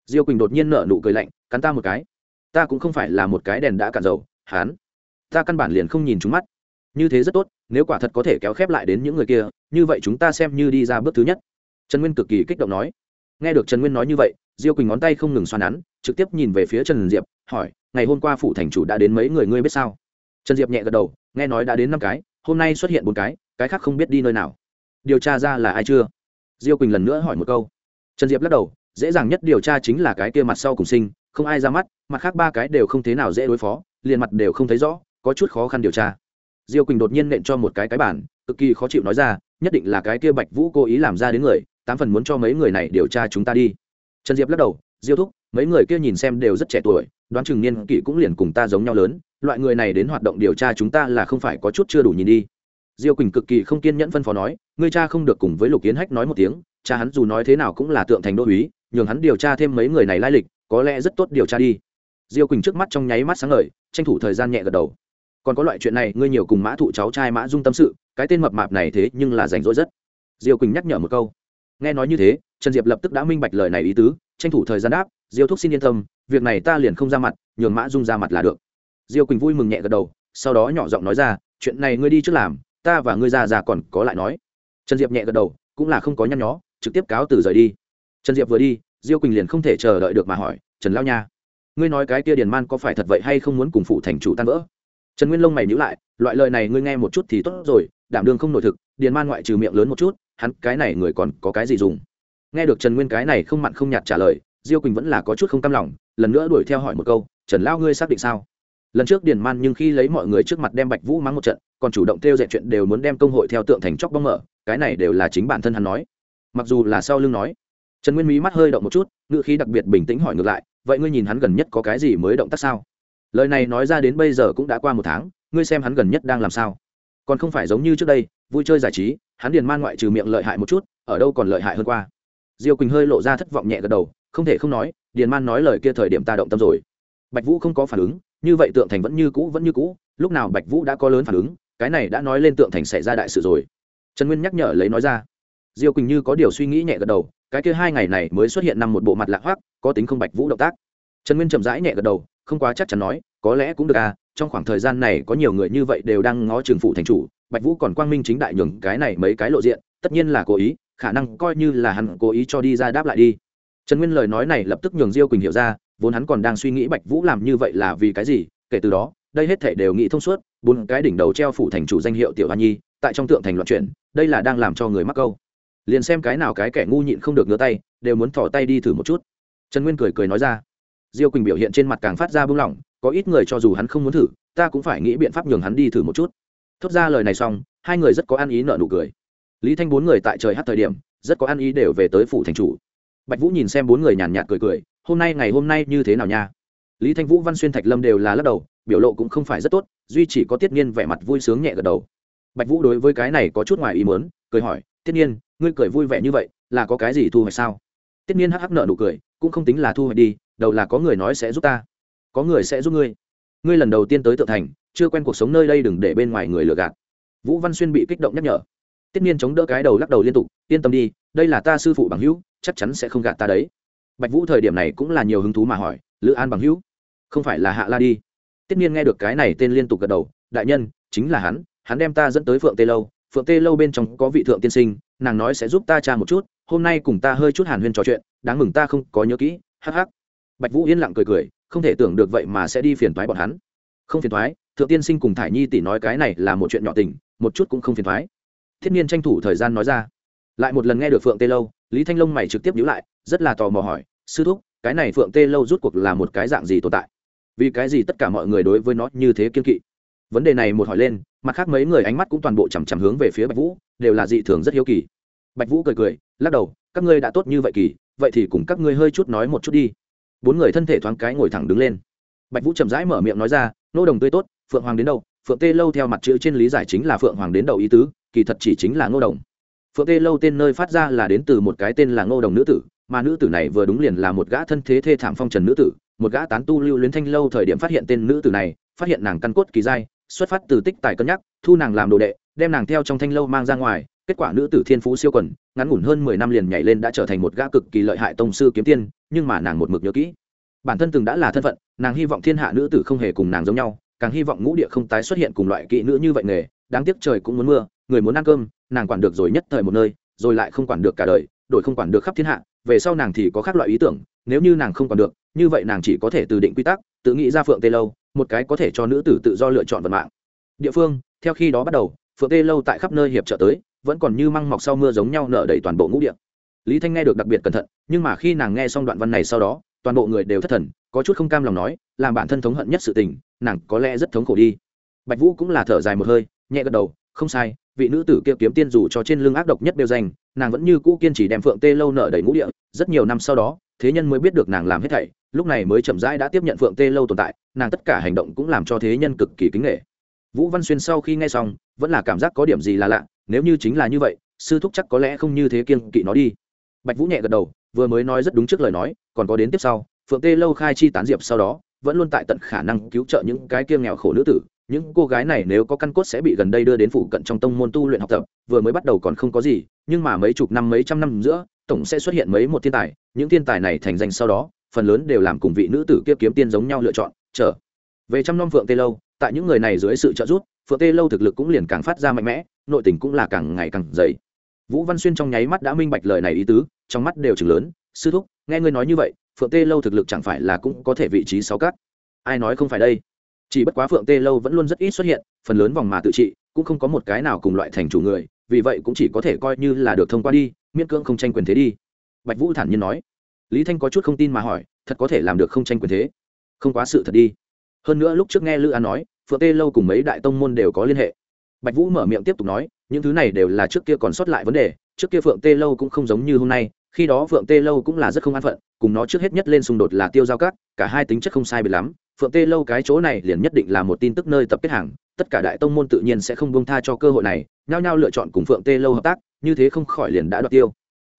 Diêu quỳnh đột nhiên nở nụ cười lạnh, cắn ta một cái? Ta cũng không phải là một cái đèn đã cạn dầu, hắn, ta căn bản liền không nhìn chúng mắt. Như thế rất tốt, nếu quả thật có thể kéo khép lại đến những người kia, như vậy chúng ta xem như đi ra bước thứ nhất. Trần nguyên cực kỳ kích động nói nghe được trần nguyên nói như vậy, diêu quỳnh ngón tay không ngừng xoan nắn, trực tiếp nhìn về phía trần diệp, hỏi, ngày hôm qua phủ thành chủ đã đến mấy người ngươi biết sao? Trần diệp nhẹ gật đầu, nghe nói đã đến năm cái, hôm nay xuất hiện bốn cái cái khác không biết đi nơi nào. Điều tra ra là ai chưa? Diêu quỳnh lần nữa hỏi một câu. Trần diệp lắc đầu, dễ dàng nhất điều tra chính là cái kia mặt sau cùng sinh, không ai ra mắt, mặt khác ba cái đều không thế nào dễ đối phó, liền mặt đều không thấy rõ, có chút khó khăn điều tra. Diêu quỳnh đột nhiên nện cho một cái cái bản cực kỳ khó chịu nói ra, nhất định là cái kia bạch vũ cố ý làm ra đến người tám phần muốn cho mấy người này điều tra chúng ta đi. Trần diệp lắc đầu diêu thúc mấy người kia nhìn xem đều rất trẻ tuổi đoán chừng niên kỷ cũng liền cùng ta giống nhau lớn loại người này đến hoạt động điều tra chúng ta là không phải có chút chưa đủ nhìn đi. Diêu quỳnh cực kỳ không kiên nhẫn phân phó nói ngươi cha không được cùng với lục kiến hách nói một tiếng cha hắn dù nói thế nào cũng là tượng thành đô uý nhường hắn điều tra thêm mấy người này lai lịch có lẽ rất tốt điều tra đi. Diêu quỳnh trước mắt trong nháy mắt sáng lời, tranh thủ thời gian nhẹ gật đầu. Còn có loại chuyện này ngươi nhiều cùng mã thụ cháu trai mã dung tâm sự cái tên mập mạp này thế nhưng là rảnh rỗi rất. Diêu quỳnh nhắc nhở một câu nghe nói như thế, trần diệp lập tức đã minh bạch lời này ý tứ, tranh thủ thời gian đáp, diêu thúc xin yên tâm, việc này ta liền không ra mặt, nhường mã dung ra mặt là được. Diêu quỳnh vui mừng nhẹ gật đầu, sau đó nhỏ giọng nói ra, chuyện này ngươi đi trước làm, ta và ngươi già già còn có lại nói. Trần diệp nhẹ gật đầu, cũng là không có nhăn nhó, trực tiếp cáo từ rời đi. Trần diệp vừa đi, diêu quỳnh liền không thể chờ đợi được mà hỏi, trần lao nha, ngươi nói cái kia điền man có phải thật vậy hay không muốn cùng phụ thành chủ tan vỡ? Trần nguyên lông mày nhữ lại, loại lời này ngươi nghe một chút thì tốt rồi, đảm đương không nổi thực, điền man ngoại trừ miệng lớn một chút hắn cái này người còn có cái gì dùng? Nghe được trần nguyên cái này không mặn không nhạt trả lời, diêu quỳnh vẫn là có chút không cam lòng, lần nữa đuổi theo hỏi một câu, trần lao ngươi xác định sao? Lần trước điền man nhưng khi lấy mọi người trước mặt đem bạch vũ mắng một trận, còn chủ động theo dệt chuyện đều muốn đem công hội theo tượng thành chóc bóng mở, cái này đều là chính bản thân hắn nói. Mặc dù là sau lưng nói, trần nguyên mỹ mắt hơi động một chút ngựa khí đặc biệt bình tĩnh hỏi ngược lại, vậy ngươi nhìn hắn gần nhất có cái gì mới động tác sao? Lời này nói ra đến bây giờ cũng đã qua một tháng, ngươi xem hắn gần nhất đang làm sao? Còn không phải giống như trước đây, vui chơi giải trí, hắn điền man ngoại trừ miệng lợi hại một chút, ở đâu còn lợi hại hơn qua. Diêu quỳnh hơi lộ ra thất vọng nhẹ gật đầu, không thể không nói, điền man nói lời kia thời điểm ta động tâm rồi. Bạch vũ không có phản ứng, như vậy tượng thành vẫn như cũ, vẫn như cũ, lúc nào bạch vũ đã có lớn phản ứng, cái này đã nói lên tượng thành xảy ra đại sự rồi. Trần nguyên nhắc nhở lấy nói ra. Diêu quỳnh như có điều suy nghĩ nhẹ gật đầu, cái kia hai ngày này mới xuất hiện năm một bộ mặt lạ hoác có tính không bạch vũ động tác. Trần nguyên chậm rãi nhẹ gật đầu, không quá chắc chắn nói, có lẽ cũng được à trong khoảng thời gian này có nhiều người như vậy đều đang ngó trường phụ thành chủ, bạch vũ còn quang minh chính đại nhường cái này mấy cái lộ diện, tất nhiên là cố ý, khả năng coi như là hắn cố ý cho đi ra đáp lại đi. Trần nguyên lời nói này lập tức nhường diêu quỳnh hiểu ra, vốn hắn còn đang suy nghĩ bạch vũ làm như vậy là vì cái gì, kể từ đó, đây hết thể đều nghĩ thông suốt, bốn cái đỉnh đầu treo phủ thành chủ danh hiệu tiểu hoa nhi, tại trong tượng thành loạn chuyển, đây là đang làm cho người mắc câu. Liền xem cái nào cái kẻ ngu nhịn không được ngửa tay, đều muốn thỏ tay đi thử một chút. Trần nguyên cười cười nói ra. Diêu quỳnh biểu hiện trên mặt càng phát ra bưng lỏng có ít người cho dù hắn không muốn thử, ta cũng phải nghĩ biện pháp nhường hắn đi thử một chút. Thốt ra lời này xong, hai người rất có ăn ý nợ nụ cười. Lý thanh bốn người tại trời hát thời điểm, rất có ăn ý đều về tới phủ thành chủ. Bạch vũ nhìn xem bốn người nhàn nhạt cười cười, hôm nay ngày hôm nay như thế nào nha? Lý thanh vũ, văn xuyên thạch lâm đều là lắc đầu, biểu lộ cũng không phải rất tốt, duy chỉ có tiết nhiên vẻ mặt vui sướng nhẹ gật đầu. Bạch vũ đối với cái này có chút ngoài ý mớn cười hỏi, tiết nhiên ngươi cười vui vẻ như vậy, là có cái gì thu hoạch sao? Tiết nhiên hắc hắc nợ nụ cười, cũng không tính là thu hoạch đi, đầu là có người nói sẽ giúp ta có người sẽ giúp ngươi. Ngươi lần đầu tiên tới tự thành, chưa quen cuộc sống nơi đây đừng để bên ngoài người lừa gạt. Vũ văn xuyên bị kích động nhắc nhở. Tiết Niên chống đỡ cái đầu lắc đầu liên tục, yên tâm đi, đây là ta sư phụ bằng hữu, chắc chắn sẽ không gạt ta đấy. Bạch vũ thời điểm này cũng là nhiều hứng thú mà hỏi, lữ an bằng hữu, không phải là hạ la đi? Tiết Niên nghe được cái này tên liên tục gật đầu, đại nhân, chính là hắn hắn đem ta dẫn tới phượng tê lâu, phượng tê lâu bên trong có vị thượng tiên sinh, nàng nói sẽ giúp ta tra một chút, hôm nay cùng ta hơi chút hàn huyên trò chuyện, đáng mừng ta không có nhớ kỹ, hắc hắc. Bạch vũ yên lặng cười cười không thể tưởng được vậy mà sẽ đi phiền toái bọn hắn. Không phiền toái, thượng tiên sinh cùng thải nhi tỷ nói cái này là một chuyện nhỏ tình một chút cũng không phiền toái. thiết nhiên tranh thủ thời gian nói ra. Lại một lần nghe được phượng tê lâu lý thanh long mày trực tiếp nhữ lại rất là tò mò hỏi sư thúc cái này phượng tê lâu rút cuộc là một cái dạng gì tồn tại? Vì cái gì tất cả mọi người đối với nó như thế kiên kỵ? Vấn đề này một hỏi lên mặt khác mấy người ánh mắt cũng toàn bộ chằm chằm hướng về phía bạch vũ đều là dị thường rất hiếu kỳ. Bạch vũ cười cười lắc đầu các ngươi đã tốt như vậy kỳ vậy thì cùng các ngươi hơi chút nói một chút đi bốn người thân thể thoáng cái ngồi thẳng đứng lên. Bạch vũ chậm rãi mở miệng nói ra, nô đồng tươi tốt, phượng hoàng đến đâu? Phượng tê lâu theo mặt chữ trên lý giải chính là phượng hoàng đến đầu ý tứ, kỳ thật chỉ chính là ngô đồng. Phượng tê lâu tên nơi phát ra là đến từ một cái tên là ngô đồng nữ tử, mà nữ tử này vừa đúng liền là một gã thân thế thê thảm phong trần nữ tử, một gã tán tu lưu luyến thanh lâu thời điểm phát hiện tên nữ tử này, phát hiện nàng căn cốt kỳ giai, xuất phát từ tích tài cân nhắc, thu nàng làm đồ đệ, đem nàng theo trong thanh lâu mang ra ngoài kết quả nữ tử thiên phú siêu quần, ngắn ngủn hơn mười năm liền nhảy lên đã trở thành một gã cực kỳ lợi hại tông sư kiếm tiên, nhưng mà nàng một mực nhớ kỹ. Bản thân từng đã là thân phận, nàng hy vọng thiên hạ nữ tử không hề cùng nàng giống nhau, càng hy vọng ngũ địa không tái xuất hiện cùng loại kỹ nữ như vậy nghề, đáng tiếc trời cũng muốn mưa, người muốn ăn cơm, nàng quản được rồi nhất thời một nơi, rồi lại không quản được cả đời, đổi không quản được khắp thiên hạ, về sau nàng thì có các loại ý tưởng, nếu như nàng không quản được, như vậy nàng chỉ có thể từ định quy tắc, tự nghĩ ra phượng tê lâu, một cái có thể cho nữ tử tự do lựa chọn vận mạng. Địa phương, theo khi đó bắt đầu, phượng tê lâu tại khắp nơi hiệp trợ tới vẫn còn như măng mọc sau mưa giống nhau nở đầy toàn bộ ngũ địa. Lý thanh nghe được đặc biệt cẩn thận, nhưng mà khi nàng nghe xong đoạn văn này sau đó, toàn bộ người đều thất thần, có chút không cam lòng nói, làm bản thân thống hận nhất sự tình, nàng có lẽ rất thống khổ đi. Bạch vũ cũng là thở dài một hơi, nhẹ gật đầu, không sai, vị nữ tử kia kiếm tiên dù cho trên lưng ác độc nhất đều danh, nàng vẫn như cũ kiên trì đem phượng tê lâu nợ đầy ngũ địa, rất nhiều năm sau đó, thế nhân mới biết được nàng làm hết thảy, lúc này mới chậm rãi đã tiếp nhận phượng tê lâu tồn tại, nàng tất cả hành động cũng làm cho thế nhân cực kỳ kính nghệ vũ văn xuyên sau khi nghe xong, vẫn là cảm giác có điểm gì là lạ nếu như chính là như vậy, sư thúc chắc có lẽ không như thế kiên kỵ nó đi. Bạch vũ nhẹ gật đầu, vừa mới nói rất đúng trước lời nói, còn có đến tiếp sau, phượng tê lâu khai chi tán diệp sau đó, vẫn luôn tại tận khả năng cứu trợ những cái kiêng nghèo khổ nữ tử. Những cô gái này nếu có căn cốt sẽ bị gần đây đưa đến phụ cận trong tông môn tu luyện học tập, vừa mới bắt đầu còn không có gì, nhưng mà mấy chục năm, mấy trăm năm giữa, tổng sẽ xuất hiện mấy một thiên tài. Những thiên tài này thành danh sau đó, phần lớn đều làm cùng vị nữ tử kia kiếm tiên giống nhau lựa chọn trở về trăm năm phượng tê lâu, tại những người này dưới sự trợ giúp phượng tê lâu thực lực cũng liền càng phát ra mạnh mẽ, nội tình cũng là càng ngày càng dày. Vũ văn xuyên trong nháy mắt đã minh bạch lời này ý tứ, trong mắt đều chừng lớn, sư thúc, nghe ngươi nói như vậy, phượng tê lâu thực lực chẳng phải là cũng có thể vị trí sáu cát ai nói không phải đây? Chỉ bất quá phượng tê lâu vẫn luôn rất ít xuất hiện, phần lớn vòng mà tự trị, cũng không có một cái nào cùng loại thành chủ người, vì vậy cũng chỉ có thể coi như là được thông qua đi, miễn cưỡng không tranh quyền thế đi. Bạch vũ thản nhiên nói. Lý thanh có chút không tin mà hỏi, thật có thể làm được không tranh quyền thế? Không quá sự thật đi. Hơn nữa lúc trước nghe lữ an nói phượng tê lâu cùng mấy đại tông môn đều có liên hệ. Bạch vũ mở miệng tiếp tục nói, những thứ này đều là trước kia còn sót lại vấn đề, trước kia phượng tê lâu cũng không giống như hôm nay, khi đó phượng tê lâu cũng là rất không an phận, cùng nó trước hết nhất lên xung đột là tiêu giao cát cả hai tính chất không sai biệt lắm. Phượng tê lâu cái chỗ này liền nhất định là một tin tức nơi tập kết hàng, tất cả đại tông môn tự nhiên sẽ không buông tha cho cơ hội này, nhao nhao lựa chọn cùng phượng tê lâu hợp tác, như thế không khỏi liền đã đoạt tiêu.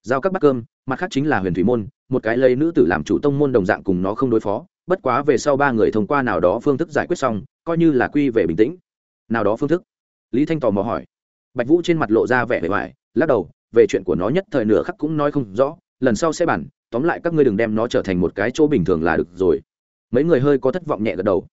Giao các bát cơm, mặt khác chính là huyền thủy môn, một cái lấy nữ tử làm chủ tông môn đồng dạng cùng nó không đối phó bất quá về sau ba người thông qua nào đó phương thức giải quyết xong, coi như là quy về bình tĩnh. Nào đó phương thức? Lý thanh tò mò hỏi. Bạch vũ trên mặt lộ ra vẻ vẻ vải lắc đầu, về chuyện của nó nhất thời nửa khắc cũng nói không rõ, lần sau sẽ bản tóm lại các ngươi đừng đem nó trở thành một cái chỗ bình thường là được rồi. Mấy người hơi có thất vọng nhẹ gật đầu.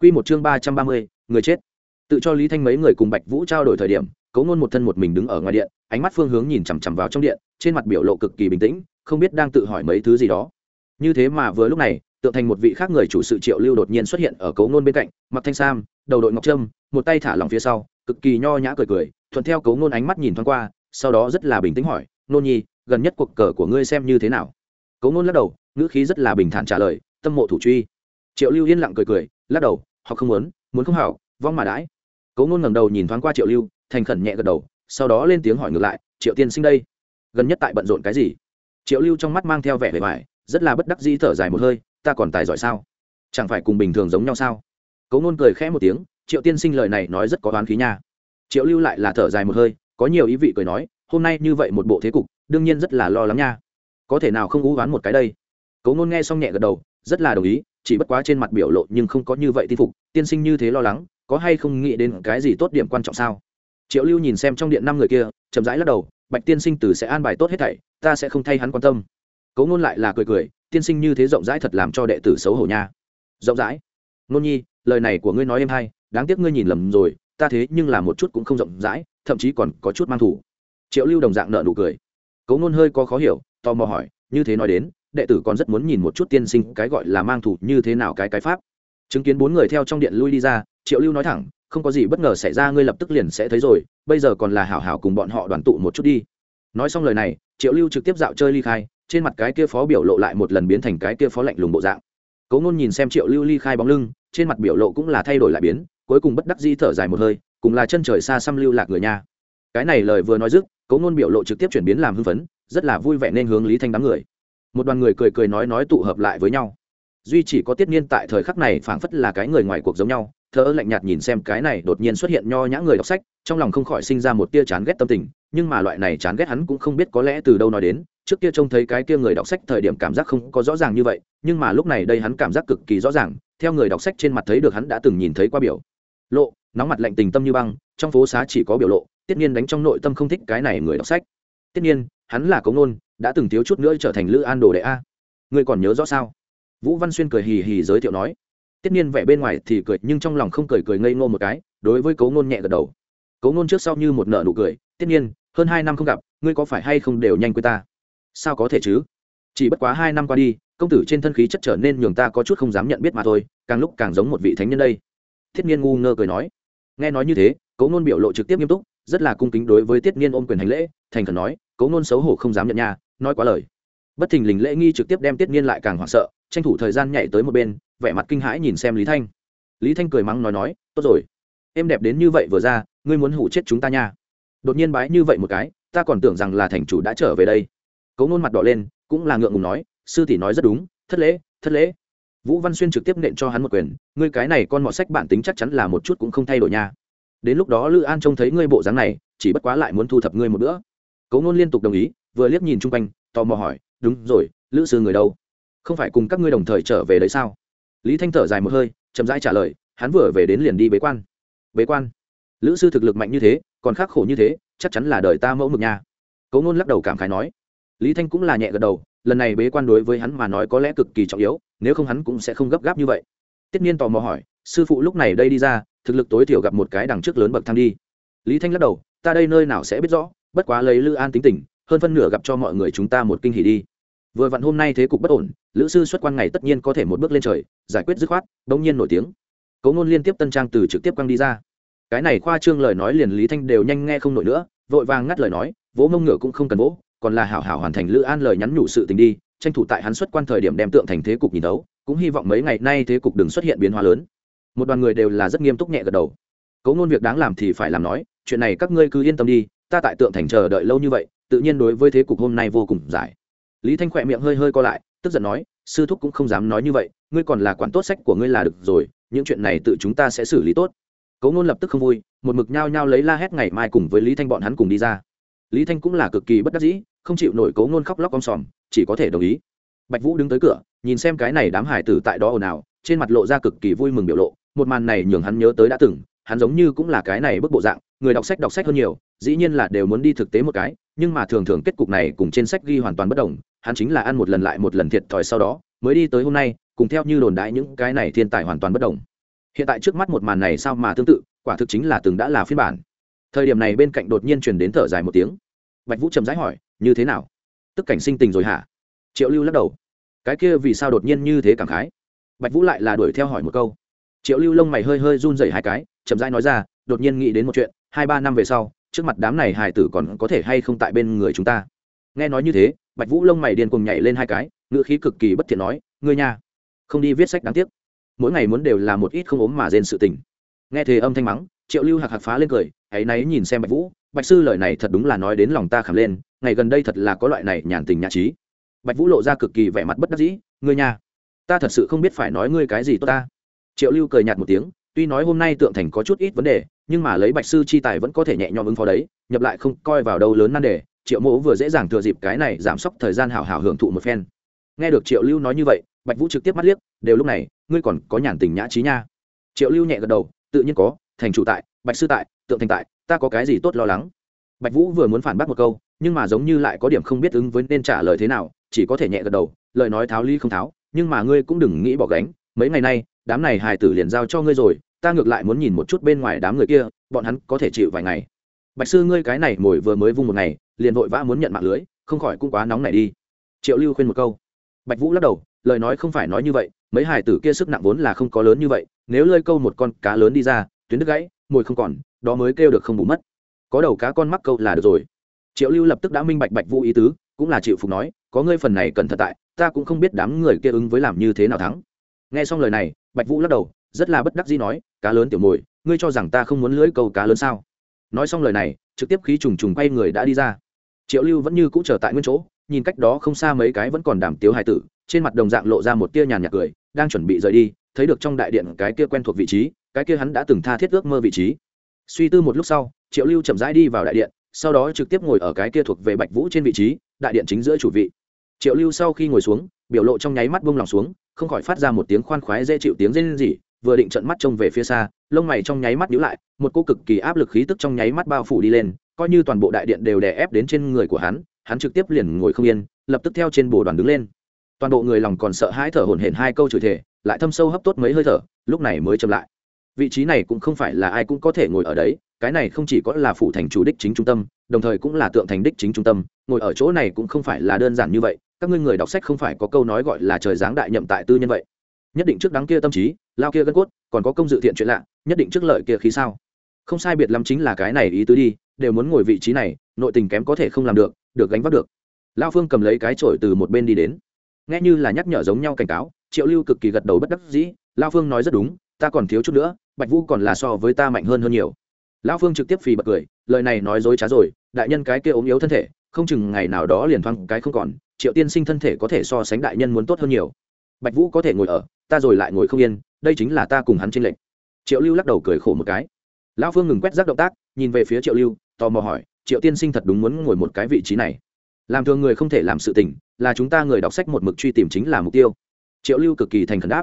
Q một chương ba trăm ba mươi, người chết. Tự cho lý thanh mấy người cùng bạch vũ trao đổi thời điểm, cấu ngôn một thân một mình đứng ở ngoài điện, ánh mắt phương hướng nhìn chằm chằm vào trong điện, trên mặt biểu lộ cực kỳ bình tĩnh, không biết đang tự hỏi mấy thứ gì đó. Như thế mà vừa lúc này tượng thành một vị khác người chủ sự triệu lưu đột nhiên xuất hiện ở cấu ngôn bên cạnh, mặc thanh sam, đầu đội ngọc trâm, một tay thả lòng phía sau, cực kỳ nho nhã cười cười, thuận theo cấu ngôn ánh mắt nhìn thoáng qua, sau đó rất là bình tĩnh hỏi nôn nhi, gần nhất cuộc cờ của ngươi xem như thế nào? Cấu ngôn lắc đầu, ngữ khí rất là bình thản trả lời, tâm mộ thủ truy. Triệu lưu yên lặng cười cười, lắc đầu họ không muốn muốn không hảo vong mà đãi. Cấu ngôn ngẩng đầu nhìn thoáng qua triệu lưu, thành khẩn nhẹ gật đầu, sau đó lên tiếng hỏi ngược lại, triệu tiên sinh đây, gần nhất tại bận rộn cái gì? Triệu lưu trong mắt mang theo vẻ vẻ vải, rất là bất đắc dĩ thở dài một hơi ta còn tài giỏi sao? Chẳng phải cùng bình thường giống nhau sao? Cấu ngôn cười khẽ một tiếng, triệu tiên sinh lời này nói rất có oán khí nha. Triệu lưu lại là thở dài một hơi, có nhiều ý vị cười nói, hôm nay như vậy một bộ thế cục, đương nhiên rất là lo lắng nha. Có thể nào không ú oán một cái đây? Cấu ngôn nghe xong nhẹ gật đầu, rất là đồng ý, chỉ bất quá trên mặt biểu lộ nhưng không có như vậy tin phục, tiên sinh như thế lo lắng, có hay không nghĩ đến cái gì tốt điểm quan trọng sao? Triệu lưu nhìn xem trong điện năm người kia, chậm rãi lắc đầu, bạch tiên sinh từ sẽ an bài tốt hết thảy, ta sẽ không thay hắn quan tâm. Cấu ngôn lại là cười cười tiên sinh như thế rộng rãi thật làm cho đệ tử xấu hổ nha. Rộng rãi? Nôn nhi, lời này của ngươi nói em hay, đáng tiếc ngươi nhìn lầm rồi, ta thế nhưng là một chút cũng không rộng rãi, thậm chí còn có chút mang thủ. Triệu lưu đồng dạng nợ nụ cười. Cấu nôn hơi có khó hiểu, tò mò hỏi, như thế nói đến, đệ tử còn rất muốn nhìn một chút tiên sinh cái gọi là mang thủ như thế nào cái cái pháp. Chứng kiến bốn người theo trong điện lui đi ra, triệu lưu nói thẳng, không có gì bất ngờ xảy ra, ngươi lập tức liền sẽ thấy rồi, bây giờ còn là hảo hảo cùng bọn họ đoàn tụ một chút đi. Nói xong lời này, triệu lưu trực tiếp dạo chơi ly khai trên mặt cái kia phó biểu lộ lại một lần biến thành cái kia phó lạnh lùng bộ dạng. Cố ngôn nhìn xem triệu lưu ly khai bóng lưng, trên mặt biểu lộ cũng là thay đổi lại biến, cuối cùng bất đắc di thở dài một hơi, cùng là chân trời xa xăm lưu lạc người nha. Cái này lời vừa nói dứt, cố ngôn biểu lộ trực tiếp chuyển biến làm hưng phấn, rất là vui vẻ nên hướng lý thanh đám người. Một đoàn người cười cười nói nói tụ hợp lại với nhau. Duy chỉ có tiết niên tại thời khắc này phảng phất là cái người ngoài cuộc giống nhau thơ lạnh nhạt nhìn xem cái này đột nhiên xuất hiện nho nhã người đọc sách, trong lòng không khỏi sinh ra một tia chán ghét tâm tình, nhưng mà loại này chán ghét hắn cũng không biết có lẽ từ đâu nói đến trước kia trông thấy cái kia người đọc sách thời điểm cảm giác không có rõ ràng như vậy, nhưng mà lúc này đây hắn cảm giác cực kỳ rõ ràng, theo người đọc sách trên mặt thấy được hắn đã từng nhìn thấy qua biểu. Lộ, nóng mặt lạnh tình tâm như băng, trong phố xá chỉ có biểu lộ, tiết nhiên đánh trong nội tâm không thích cái này người đọc sách. Tiết nhiên hắn là cống nôn, đã từng thiếu chút nữa trở thành lữ an đồ đệ a. Ngươi còn nhớ rõ sao? Vũ văn xuyên cười hì hì giới thiệu nói. Tiết nhiên vẻ bên ngoài thì cười, nhưng trong lòng không cười cười ngây ngô một cái, đối với cấu ngôn nhẹ gật đầu. Cấu ngôn trước sau như một nợ nụ cười, tiết nhiên hơn hai năm không gặp, ngươi có phải hay không đều nhanh quên ta? Sao có thể chứ? Chỉ bất quá hai năm qua đi, công tử trên thân khí chất trở nên nhường ta có chút không dám nhận biết mà thôi, càng lúc càng giống một vị thánh nhân đây. Thiết Niên ngu ngơ cười nói. Nghe nói như thế cấu Nôn biểu lộ trực tiếp nghiêm túc, rất là cung kính đối với tiết Niên ôm quyền hành lễ, thành khẩn nói cấu Nôn xấu hổ không dám nhận nha, nói quá lời. Bất thình lình lễ nghi trực tiếp đem tiết Niên lại càng hoảng sợ, tranh thủ thời gian nhảy tới một bên, vẻ mặt kinh hãi nhìn xem lý thanh. Lý thanh cười mắng nói nói, tốt rồi, em đẹp đến như vậy vừa ra, ngươi muốn hủ chết chúng ta nha. Đột nhiên bái như vậy một cái, ta còn tưởng rằng là thành chủ đã trở về đây cấu nôn mặt đỏ lên, cũng là ngượng ngùng nói, sư tỷ nói rất đúng, thất lễ thất lễ. Vũ văn xuyên trực tiếp nện cho hắn một quyền, ngươi cái này con mọt sách bản tính chắc chắn là một chút cũng không thay đổi nha. Đến lúc đó lữ an trông thấy ngươi bộ dáng này, chỉ bất quá lại muốn thu thập ngươi một bữa. Cấu nôn liên tục đồng ý, vừa liếc nhìn chung quanh, tò mò hỏi, đúng rồi, lữ sư người đâu? Không phải cùng các ngươi đồng thời trở về đấy sao? Lý thanh thở dài một hơi, chậm rãi trả lời, hắn vừa về đến liền đi bế quan. Bế quan? Lữ sư thực lực mạnh như thế, còn khắc khổ như thế, chắc chắn là đời ta mẫu mực nha. Cấu ngôn lắc đầu cảm khái nói lý thanh cũng là nhẹ gật đầu, lần này bế quan đối với hắn mà nói có lẽ cực kỳ trọng yếu, nếu không hắn cũng sẽ không gấp gáp như vậy. Tất nhiên tò mò hỏi, sư phụ lúc này đây đi ra, thực lực tối thiểu gặp một cái đằng trước lớn bậc thang đi. Lý thanh lắc đầu, ta đây nơi nào sẽ biết rõ, bất quá lấy lư an tính tình, hơn phân nửa gặp cho mọi người chúng ta một kinh hỉ đi. Vừa vặn hôm nay thế cục bất ổn, lữ sư xuất quan ngày tất nhiên có thể một bước lên trời, giải quyết dứt khoát đông nhiên nổi tiếng. Cấu ngôn liên tiếp tân trang từ trực tiếp quăng đi ra. Cái này khoa trương lời nói liền lý thanh đều nhanh nghe không nổi nữa, vội vàng ngắt lời nói, vỗ mông ngựa cũng không cần vỗ còn là hảo hảo hoàn thành lữ an lời nhắn nhủ sự tình đi, tranh thủ tại hắn xuất quan thời điểm đem tượng thành thế cục nhìn đấu cũng hy vọng mấy ngày nay thế cục đừng xuất hiện biến hóa lớn. Một đoàn người đều là rất nghiêm túc nhẹ gật đầu. Cấu ngôn việc đáng làm thì phải làm nói, chuyện này các ngươi cứ yên tâm đi, ta tại tượng thành chờ đợi lâu như vậy, tự nhiên đối với thế cục hôm nay vô cùng giải. Lý thanh khỏe miệng hơi hơi co lại, tức giận nói, sư thúc cũng không dám nói như vậy, ngươi còn là quản tốt sách của ngươi là được rồi, những chuyện này tự chúng ta sẽ xử lý tốt. Cấu ngôn lập tức không vui, một mực nhao nhao lấy la hét ngày mai cùng với lý thanh bọn hắn cùng đi ra lý thanh cũng là cực kỳ bất đắc dĩ, không chịu nổi cấu ngôn khóc lóc om sòm, chỉ có thể đồng ý. Bạch vũ đứng tới cửa, nhìn xem cái này đám hải tử tại đó ồn ào, trên mặt lộ ra cực kỳ vui mừng biểu lộ, một màn này nhường hắn nhớ tới đã từng, hắn giống như cũng là cái này bức bộ dạng, người đọc sách đọc sách hơn nhiều, dĩ nhiên là đều muốn đi thực tế một cái, nhưng mà thường thường kết cục này cùng trên sách ghi hoàn toàn bất đồng, hắn chính là ăn một lần lại một lần thiệt thòi sau đó, mới đi tới hôm nay, cùng theo như đồn đại những cái này thiên tài hoàn toàn bất đồng. Hiện tại trước mắt một màn này sao mà tương tự, quả thực chính là từng đã là phiên bản thời điểm này bên cạnh đột nhiên truyền đến thở dài một tiếng. Bạch vũ trầm rãi hỏi, như thế nào? Tức cảnh sinh tình rồi hả? Triệu lưu lắc đầu. Cái kia vì sao đột nhiên như thế cảm khái? Bạch vũ lại là đuổi theo hỏi một câu. Triệu lưu lông mày hơi hơi run dày hai cái, chậm rãi nói ra, đột nhiên nghĩ đến một chuyện, hai ba năm về sau, trước mặt đám này hài tử còn có thể hay không tại bên người chúng ta? Nghe nói như thế, bạch vũ lông mày điên cùng nhảy lên hai cái, ngữ khí cực kỳ bất thiện nói, ngươi nha, không đi viết sách đáng tiếc. Mỗi ngày muốn đều là một ít không ốm mà rên sự tình. Nghe thế âm thanh mắng triệu lưu hạc hạc phá lên cười hãy náy nhìn xem bạch vũ bạch sư lời này thật đúng là nói đến lòng ta khảm lên ngày gần đây thật là có loại này nhàn tình nhã trí. Bạch vũ lộ ra cực kỳ vẻ mặt bất đắc dĩ ngươi nhà, ta thật sự không biết phải nói ngươi cái gì tốt ta. Triệu lưu cười nhạt một tiếng tuy nói hôm nay tượng thành có chút ít vấn đề nhưng mà lấy bạch sư chi tài vẫn có thể nhẹ nhõm ứng phó đấy nhập lại không coi vào đâu lớn nan đề. Triệu mỗ vừa dễ dàng thừa dịp cái này giảm sốc thời gian hảo hảo hưởng thụ một phen. Nghe được triệu lưu nói như vậy bạch vũ trực tiếp mắt liếc đều lúc này ngươi còn có nhàn tình nhã trí nha. Triệu lưu nhẹ gật đầu tự nhiên có thành chủ tại, bạch sư tại, tượng thành tại, ta có cái gì tốt lo lắng? Bạch vũ vừa muốn phản bác một câu, nhưng mà giống như lại có điểm không biết ứng với nên trả lời thế nào, chỉ có thể nhẹ gật đầu, lời nói tháo ly không tháo, nhưng mà ngươi cũng đừng nghĩ bỏ gánh, mấy ngày nay, đám này hài tử liền giao cho ngươi rồi, ta ngược lại muốn nhìn một chút bên ngoài đám người kia, bọn hắn có thể chịu vài ngày. Bạch sư ngươi cái này mồi vừa mới vung một ngày, liền vội vã muốn nhận mạng lưới, không khỏi cũng quá nóng này đi. Triệu lưu khuyên một câu. Bạch vũ lắc đầu, lời nói không phải nói như vậy, mấy hải tử kia sức nặng vốn là không có lớn như vậy, nếu lơi câu một con cá lớn đi ra tuyến đứt gãy, mồi không còn, đó mới kêu được không bù mất. Có đầu cá con mắc câu là được rồi. Triệu lưu lập tức đã minh bạch bạch vũ ý tứ, cũng là chịu phục nói, có ngươi phần này cần thật tại, ta cũng không biết đám người kia ứng với làm như thế nào thắng. Nghe xong lời này, bạch vũ lắc đầu, rất là bất đắc dĩ nói, cá lớn tiểu mồi, ngươi cho rằng ta không muốn lưỡi câu cá lớn sao? Nói xong lời này, trực tiếp khí trùng trùng quay người đã đi ra. Triệu lưu vẫn như cũ chờ tại nguyên chỗ, nhìn cách đó không xa mấy cái vẫn còn đảm tiếu hài tử, trên mặt đồng dạng lộ ra một tia nhàn nhạt cười, đang chuẩn bị rời đi, thấy được trong đại điện cái kia quen thuộc vị trí cái kia hắn đã từng tha thiết ước mơ vị trí. Suy tư một lúc sau, triệu lưu chậm rãi đi vào đại điện, sau đó trực tiếp ngồi ở cái kia thuộc về bạch vũ trên vị trí, đại điện chính giữa chủ vị. Triệu lưu sau khi ngồi xuống, biểu lộ trong nháy mắt buông lòng xuống, không khỏi phát ra một tiếng khoan khoái dễ chịu tiếng rên rỉ, vừa định trận mắt trông về phía xa, lông mày trong nháy mắt nhíu lại, một cô cực kỳ áp lực khí tức trong nháy mắt bao phủ đi lên, coi như toàn bộ đại điện đều đè ép đến trên người của hắn hắn trực tiếp liền ngồi không yên, lập tức theo trên bồ đoàn đứng lên. Toàn bộ người lòng còn sợ hãi thở hổn hển hai câu chửi thể lại thâm sâu hấp tốt mấy hơi thở, lúc này mới chậm lại vị trí này cũng không phải là ai cũng có thể ngồi ở đấy, cái này không chỉ có là phủ thành chủ đích chính trung tâm, đồng thời cũng là tượng thành đích chính trung tâm. Ngồi ở chỗ này cũng không phải là đơn giản như vậy, các ngươi người đọc sách không phải có câu nói gọi là trời giáng đại nhậm tại tư nhân vậy. Nhất định trước đắng kia tâm trí, lao kia gân cốt, còn có công dự thiện chuyện lạ, nhất định trước lợi kia khí sao? Không sai biệt lắm chính là cái này ý tứ đi, đều muốn ngồi vị trí này, nội tình kém có thể không làm được được gánh vác được. Lao phương cầm lấy cái chổi từ một bên đi đến. Nghe như là nhắc nhở giống nhau cảnh cáo, triệu lưu cực kỳ gật đầu bất đắc dĩ, lao phương nói rất đúng ta còn thiếu chút nữa, bạch vũ còn là so với ta mạnh hơn hơn nhiều. Lão phương trực tiếp phì bật cười, lời này nói dối trá rồi, đại nhân cái kia ốm yếu thân thể, không chừng ngày nào đó liền thoáng cái không còn, triệu tiên sinh thân thể có thể so sánh đại nhân muốn tốt hơn nhiều. Bạch vũ có thể ngồi ở, ta rồi lại ngồi không yên, đây chính là ta cùng hắn tranh lệch. Triệu lưu lắc đầu cười khổ một cái. Lão phương ngừng quét rác động tác, nhìn về phía triệu lưu, tò mò hỏi, triệu tiên sinh thật đúng muốn ngồi một cái vị trí này? Làm thường người không thể làm sự tình, là chúng ta người đọc sách một mực truy tìm chính là mục tiêu. Triệu lưu cực kỳ thành khẩn đáp.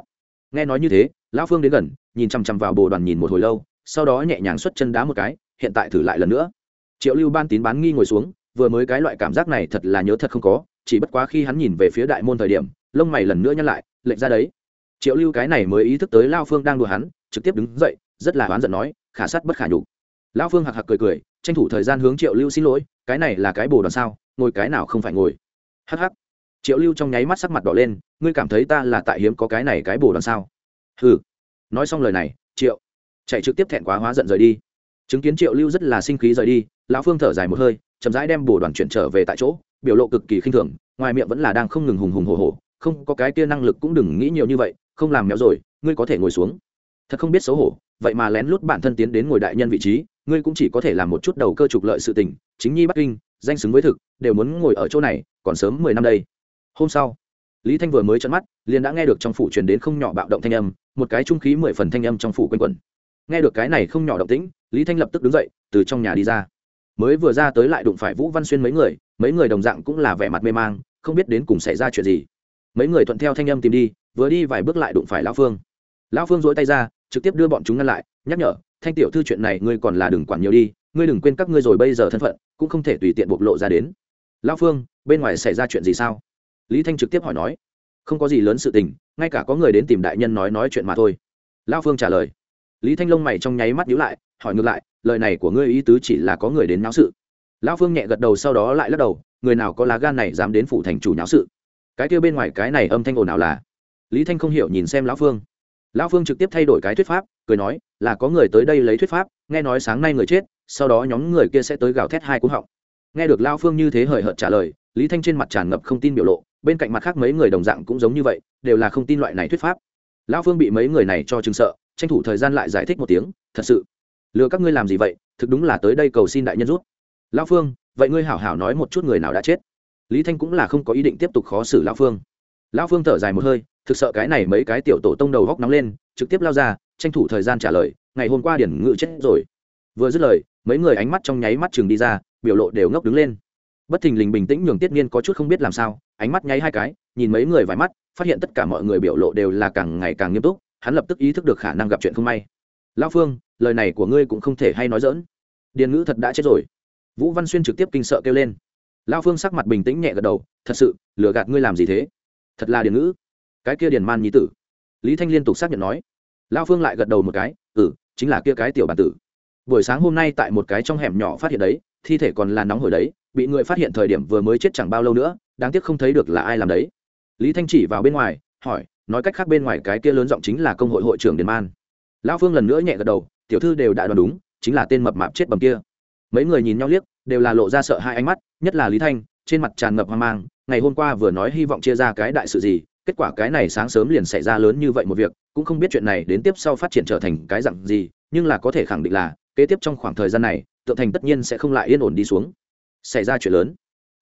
Nghe nói như thế lão phương đến gần, nhìn chằm chằm vào bồ đoàn nhìn một hồi lâu, sau đó nhẹ nhàng xuất chân đá một cái, hiện tại thử lại lần nữa. Triệu lưu ban tín bán nghi ngồi xuống, vừa mới cái loại cảm giác này thật là nhớ thật không có, chỉ bất quá khi hắn nhìn về phía đại môn thời điểm, lông mày lần nữa nhăn lại lệnh ra đấy. Triệu lưu cái này mới ý thức tới lao phương đang đùa hắn, trực tiếp đứng dậy, rất là oán giận nói, khả sắt bất khả nhục. Lao phương hạc hạc cười cười, tranh thủ thời gian hướng triệu lưu xin lỗi, cái này là cái bồ đoàn sao, ngồi cái nào không phải ngồi. Hắc hắc. Triệu lưu trong nháy mắt sắc mặt đỏ lên, ngươi cảm thấy ta là tại hiếm có cái này cái bồ đoàn sao? Hừ. Nói xong lời này, triệu chạy trực tiếp thẹn quá hóa giận rời đi. Chứng kiến triệu lưu rất là sinh khí rời đi, lão phương thở dài một hơi, chậm rãi đem bồ đoàn chuyển trở về tại chỗ, biểu lộ cực kỳ khinh thường, ngoài miệng vẫn là đang không ngừng hùng hùng hồ hồ không có cái kia năng lực cũng đừng nghĩ nhiều như vậy, không làm méo rồi, ngươi có thể ngồi xuống. Thật không biết xấu hổ, vậy mà lén lút bản thân tiến đến ngồi đại nhân vị trí, ngươi cũng chỉ có thể làm một chút đầu cơ trục lợi sự tình, chính nhi bắc kinh, danh xứng với thực, đều muốn ngồi ở chỗ này, còn sớm mười năm đây. Hôm sau lý thanh vừa mới trận mắt, liền đã nghe được trong phủ truyền đến không nhỏ bạo động thanh âm, một cái trung khí mười phần thanh âm trong phủ quanh quẩn. Nghe được cái này không nhỏ động tĩnh, lý thanh lập tức đứng dậy, từ trong nhà đi ra. Mới vừa ra tới lại đụng phải vũ văn xuyên mấy người mấy người đồng dạng cũng là vẻ mặt mê mang, không biết đến cùng xảy ra chuyện gì. Mấy người thuận theo thanh âm tìm đi, vừa đi vài bước lại đụng phải lão phương. Lão phương dỗi tay ra, trực tiếp đưa bọn chúng ngăn lại, nhắc nhở, thanh tiểu thư chuyện này ngươi còn là đừng quản nhiều đi, ngươi đừng quên các ngươi rồi bây giờ thân phận, cũng không thể tùy tiện bộc lộ ra đến. Lão phương, bên ngoài xảy ra chuyện gì sao? Lý thanh trực tiếp hỏi nói, không có gì lớn sự tình, ngay cả có người đến tìm đại nhân nói nói chuyện mà thôi. Lão phương trả lời. Lý thanh long mày trong nháy mắt nhíu lại, hỏi ngược lại, lời này của ngươi ý tứ chỉ là có người đến náo sự? Lão phương nhẹ gật đầu sau đó lại lắc đầu, người nào có lá gan này dám đến phủ thành chủ nháo sự? Cái kia bên ngoài cái này âm thanh ồn ào là, lý thanh không hiểu nhìn xem lão phương. Lão phương trực tiếp thay đổi cái thuyết pháp, cười nói, là có người tới đây lấy thuyết pháp, nghe nói sáng nay người chết, sau đó nhóm người kia sẽ tới gào thét hai cú họng. Nghe được lão phương như thế hời hợt trả lời, lý thanh trên mặt tràn ngập không tin biểu lộ bên cạnh mặt khác mấy người đồng dạng cũng giống như vậy, đều là không tin loại này thuyết pháp. Lão phương bị mấy người này cho chừng sợ, tranh thủ thời gian lại giải thích một tiếng, thật sự, lừa các ngươi làm gì vậy? Thực đúng là tới đây cầu xin đại nhân rút lão phương, vậy ngươi hảo hảo nói một chút người nào đã chết? Lý thanh cũng là không có ý định tiếp tục khó xử lão phương. Lão phương thở dài một hơi, thực sợ cái này mấy cái tiểu tổ tông đầu góc nóng lên, trực tiếp lao ra, tranh thủ thời gian trả lời, ngày hôm qua điển ngự chết rồi. Vừa dứt lời, mấy người ánh mắt trong nháy mắt chừng đi ra, biểu lộ đều ngốc đứng lên. Bất thình lình bình tĩnh nhường tiết niên có chút không biết làm sao ánh mắt nháy hai cái, nhìn mấy người vài mắt, phát hiện tất cả mọi người biểu lộ đều là càng ngày càng nghiêm túc, hắn lập tức ý thức được khả năng gặp chuyện không may. Lao phương, lời này của ngươi cũng không thể hay nói dỡn điền ngữ thật đã chết rồi. Vũ văn xuyên trực tiếp kinh sợ kêu lên. Lao phương sắc mặt bình tĩnh nhẹ gật đầu, thật sự, lừa gạt ngươi làm gì thế? Thật là điền ngữ. Cái kia điền man nhi tử. Lý thanh liên tục xác nhận nói. Lao phương lại gật đầu một cái ừ chính là kia cái tiểu bản tử. Buổi sáng hôm nay tại một cái trong hẻm nhỏ phát hiện đấy, thi thể còn là nóng hổi đấy bị người phát hiện thời điểm vừa mới chết chẳng bao lâu nữa, đáng tiếc không thấy được là ai làm đấy. Lý thanh chỉ vào bên ngoài, hỏi, nói cách khác bên ngoài cái kia lớn giọng chính là công hội hội trưởng điền man. Lão phương lần nữa nhẹ gật đầu, tiểu thư đều đã đoán đúng, chính là tên mập mạp chết bầm kia. Mấy người nhìn nhau liếc, đều là lộ ra sợ hai ánh mắt, nhất là lý thanh, trên mặt tràn ngập hoang mang, ngày hôm qua vừa nói hy vọng chia ra cái đại sự gì, kết quả cái này sáng sớm liền xảy ra lớn như vậy một việc, cũng không biết chuyện này đến tiếp sau phát triển trở thành cái dặn gì, nhưng là có thể khẳng định là, kế tiếp trong khoảng thời gian này, tượng thành tất nhiên sẽ không lại yên ổn đi xuống xảy ra chuyện lớn.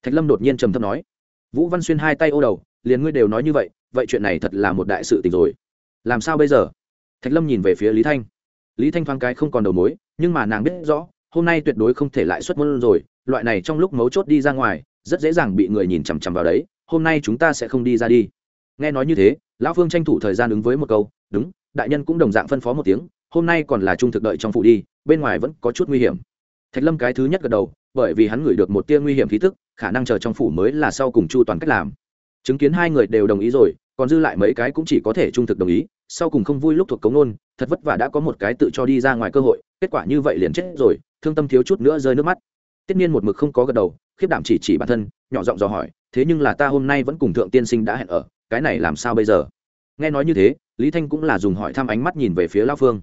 Thạch lâm đột nhiên trầm thấp nói, vũ văn xuyên hai tay ô đầu, liền ngươi đều nói như vậy vậy chuyện này thật là một đại sự tình rồi. Làm sao bây giờ? Thạch lâm nhìn về phía lý thanh. Lý thanh thoáng cái không còn đầu mối, nhưng mà nàng biết rõ, hôm nay tuyệt đối không thể lại xuất môn rồi, loại này trong lúc mấu chốt đi ra ngoài, rất dễ dàng bị người nhìn chằm chằm vào đấy, hôm nay chúng ta sẽ không đi ra đi. Nghe nói như thế, lão phương tranh thủ thời gian ứng với một câu, đúng, đại nhân cũng đồng dạng phân phó một tiếng, hôm nay còn là trung thực đợi trong phụ đi, bên ngoài vẫn có chút nguy hiểm thạch lâm cái thứ nhất gật đầu, bởi vì hắn ngửi được một tia nguy hiểm khí thức khả năng chờ trong phủ mới là sau cùng chu toàn cách làm. Chứng kiến hai người đều đồng ý rồi, còn dư lại mấy cái cũng chỉ có thể trung thực đồng ý, sau cùng không vui lúc thuộc cống nôn, thật vất vả đã có một cái tự cho đi ra ngoài cơ hội, kết quả như vậy liền chết rồi, thương tâm thiếu chút nữa rơi nước mắt. Tất nhiên một mực không có gật đầu, khiếp đảm chỉ chỉ bản thân, nhỏ giọng dò hỏi, thế nhưng là ta hôm nay vẫn cùng thượng tiên sinh đã hẹn ở, cái này làm sao bây giờ? Nghe nói như thế, lý thanh cũng là dùng hỏi thăm ánh mắt nhìn về phía lao phương.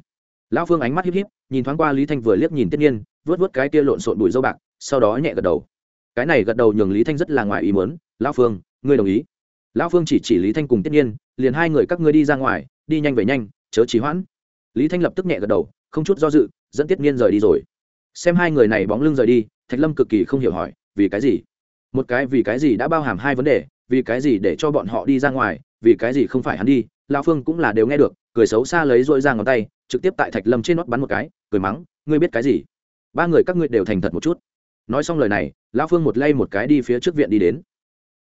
Lao phương ánh mắt híp híp, nhìn thoáng qua lý thanh vừa liếc nhìn tất nhiên vớt vớt cái kia lộn xộn bụi dâu bạc, sau đó nhẹ gật đầu. Cái này gật đầu nhường lý thanh rất là ngoài ý muốn. Lao phương, ngươi đồng ý? Lão phương chỉ chỉ lý thanh cùng tất nhiên, liền hai người các ngươi đi ra ngoài, đi nhanh về nhanh, chớ trì hoãn. Lý thanh lập tức nhẹ gật đầu, không chút do dự, dẫn tiết niên rời đi rồi. Xem hai người này bóng lưng rời đi, thạch lâm cực kỳ không hiểu hỏi, vì cái gì? Một cái vì cái gì đã bao hàm hai vấn đề, vì cái gì để cho bọn họ đi ra ngoài, vì cái gì không phải hắn đi? Lao phương cũng là đều nghe được, cười xấu xa lấy dội ra ngón tay, trực tiếp tại thạch lâm trên nót bắn một cái, cười mắng, ngươi biết cái gì? Ba người các ngươi đều thành thật một chút nói xong lời này Lão phương một lay một cái đi phía trước viện đi đến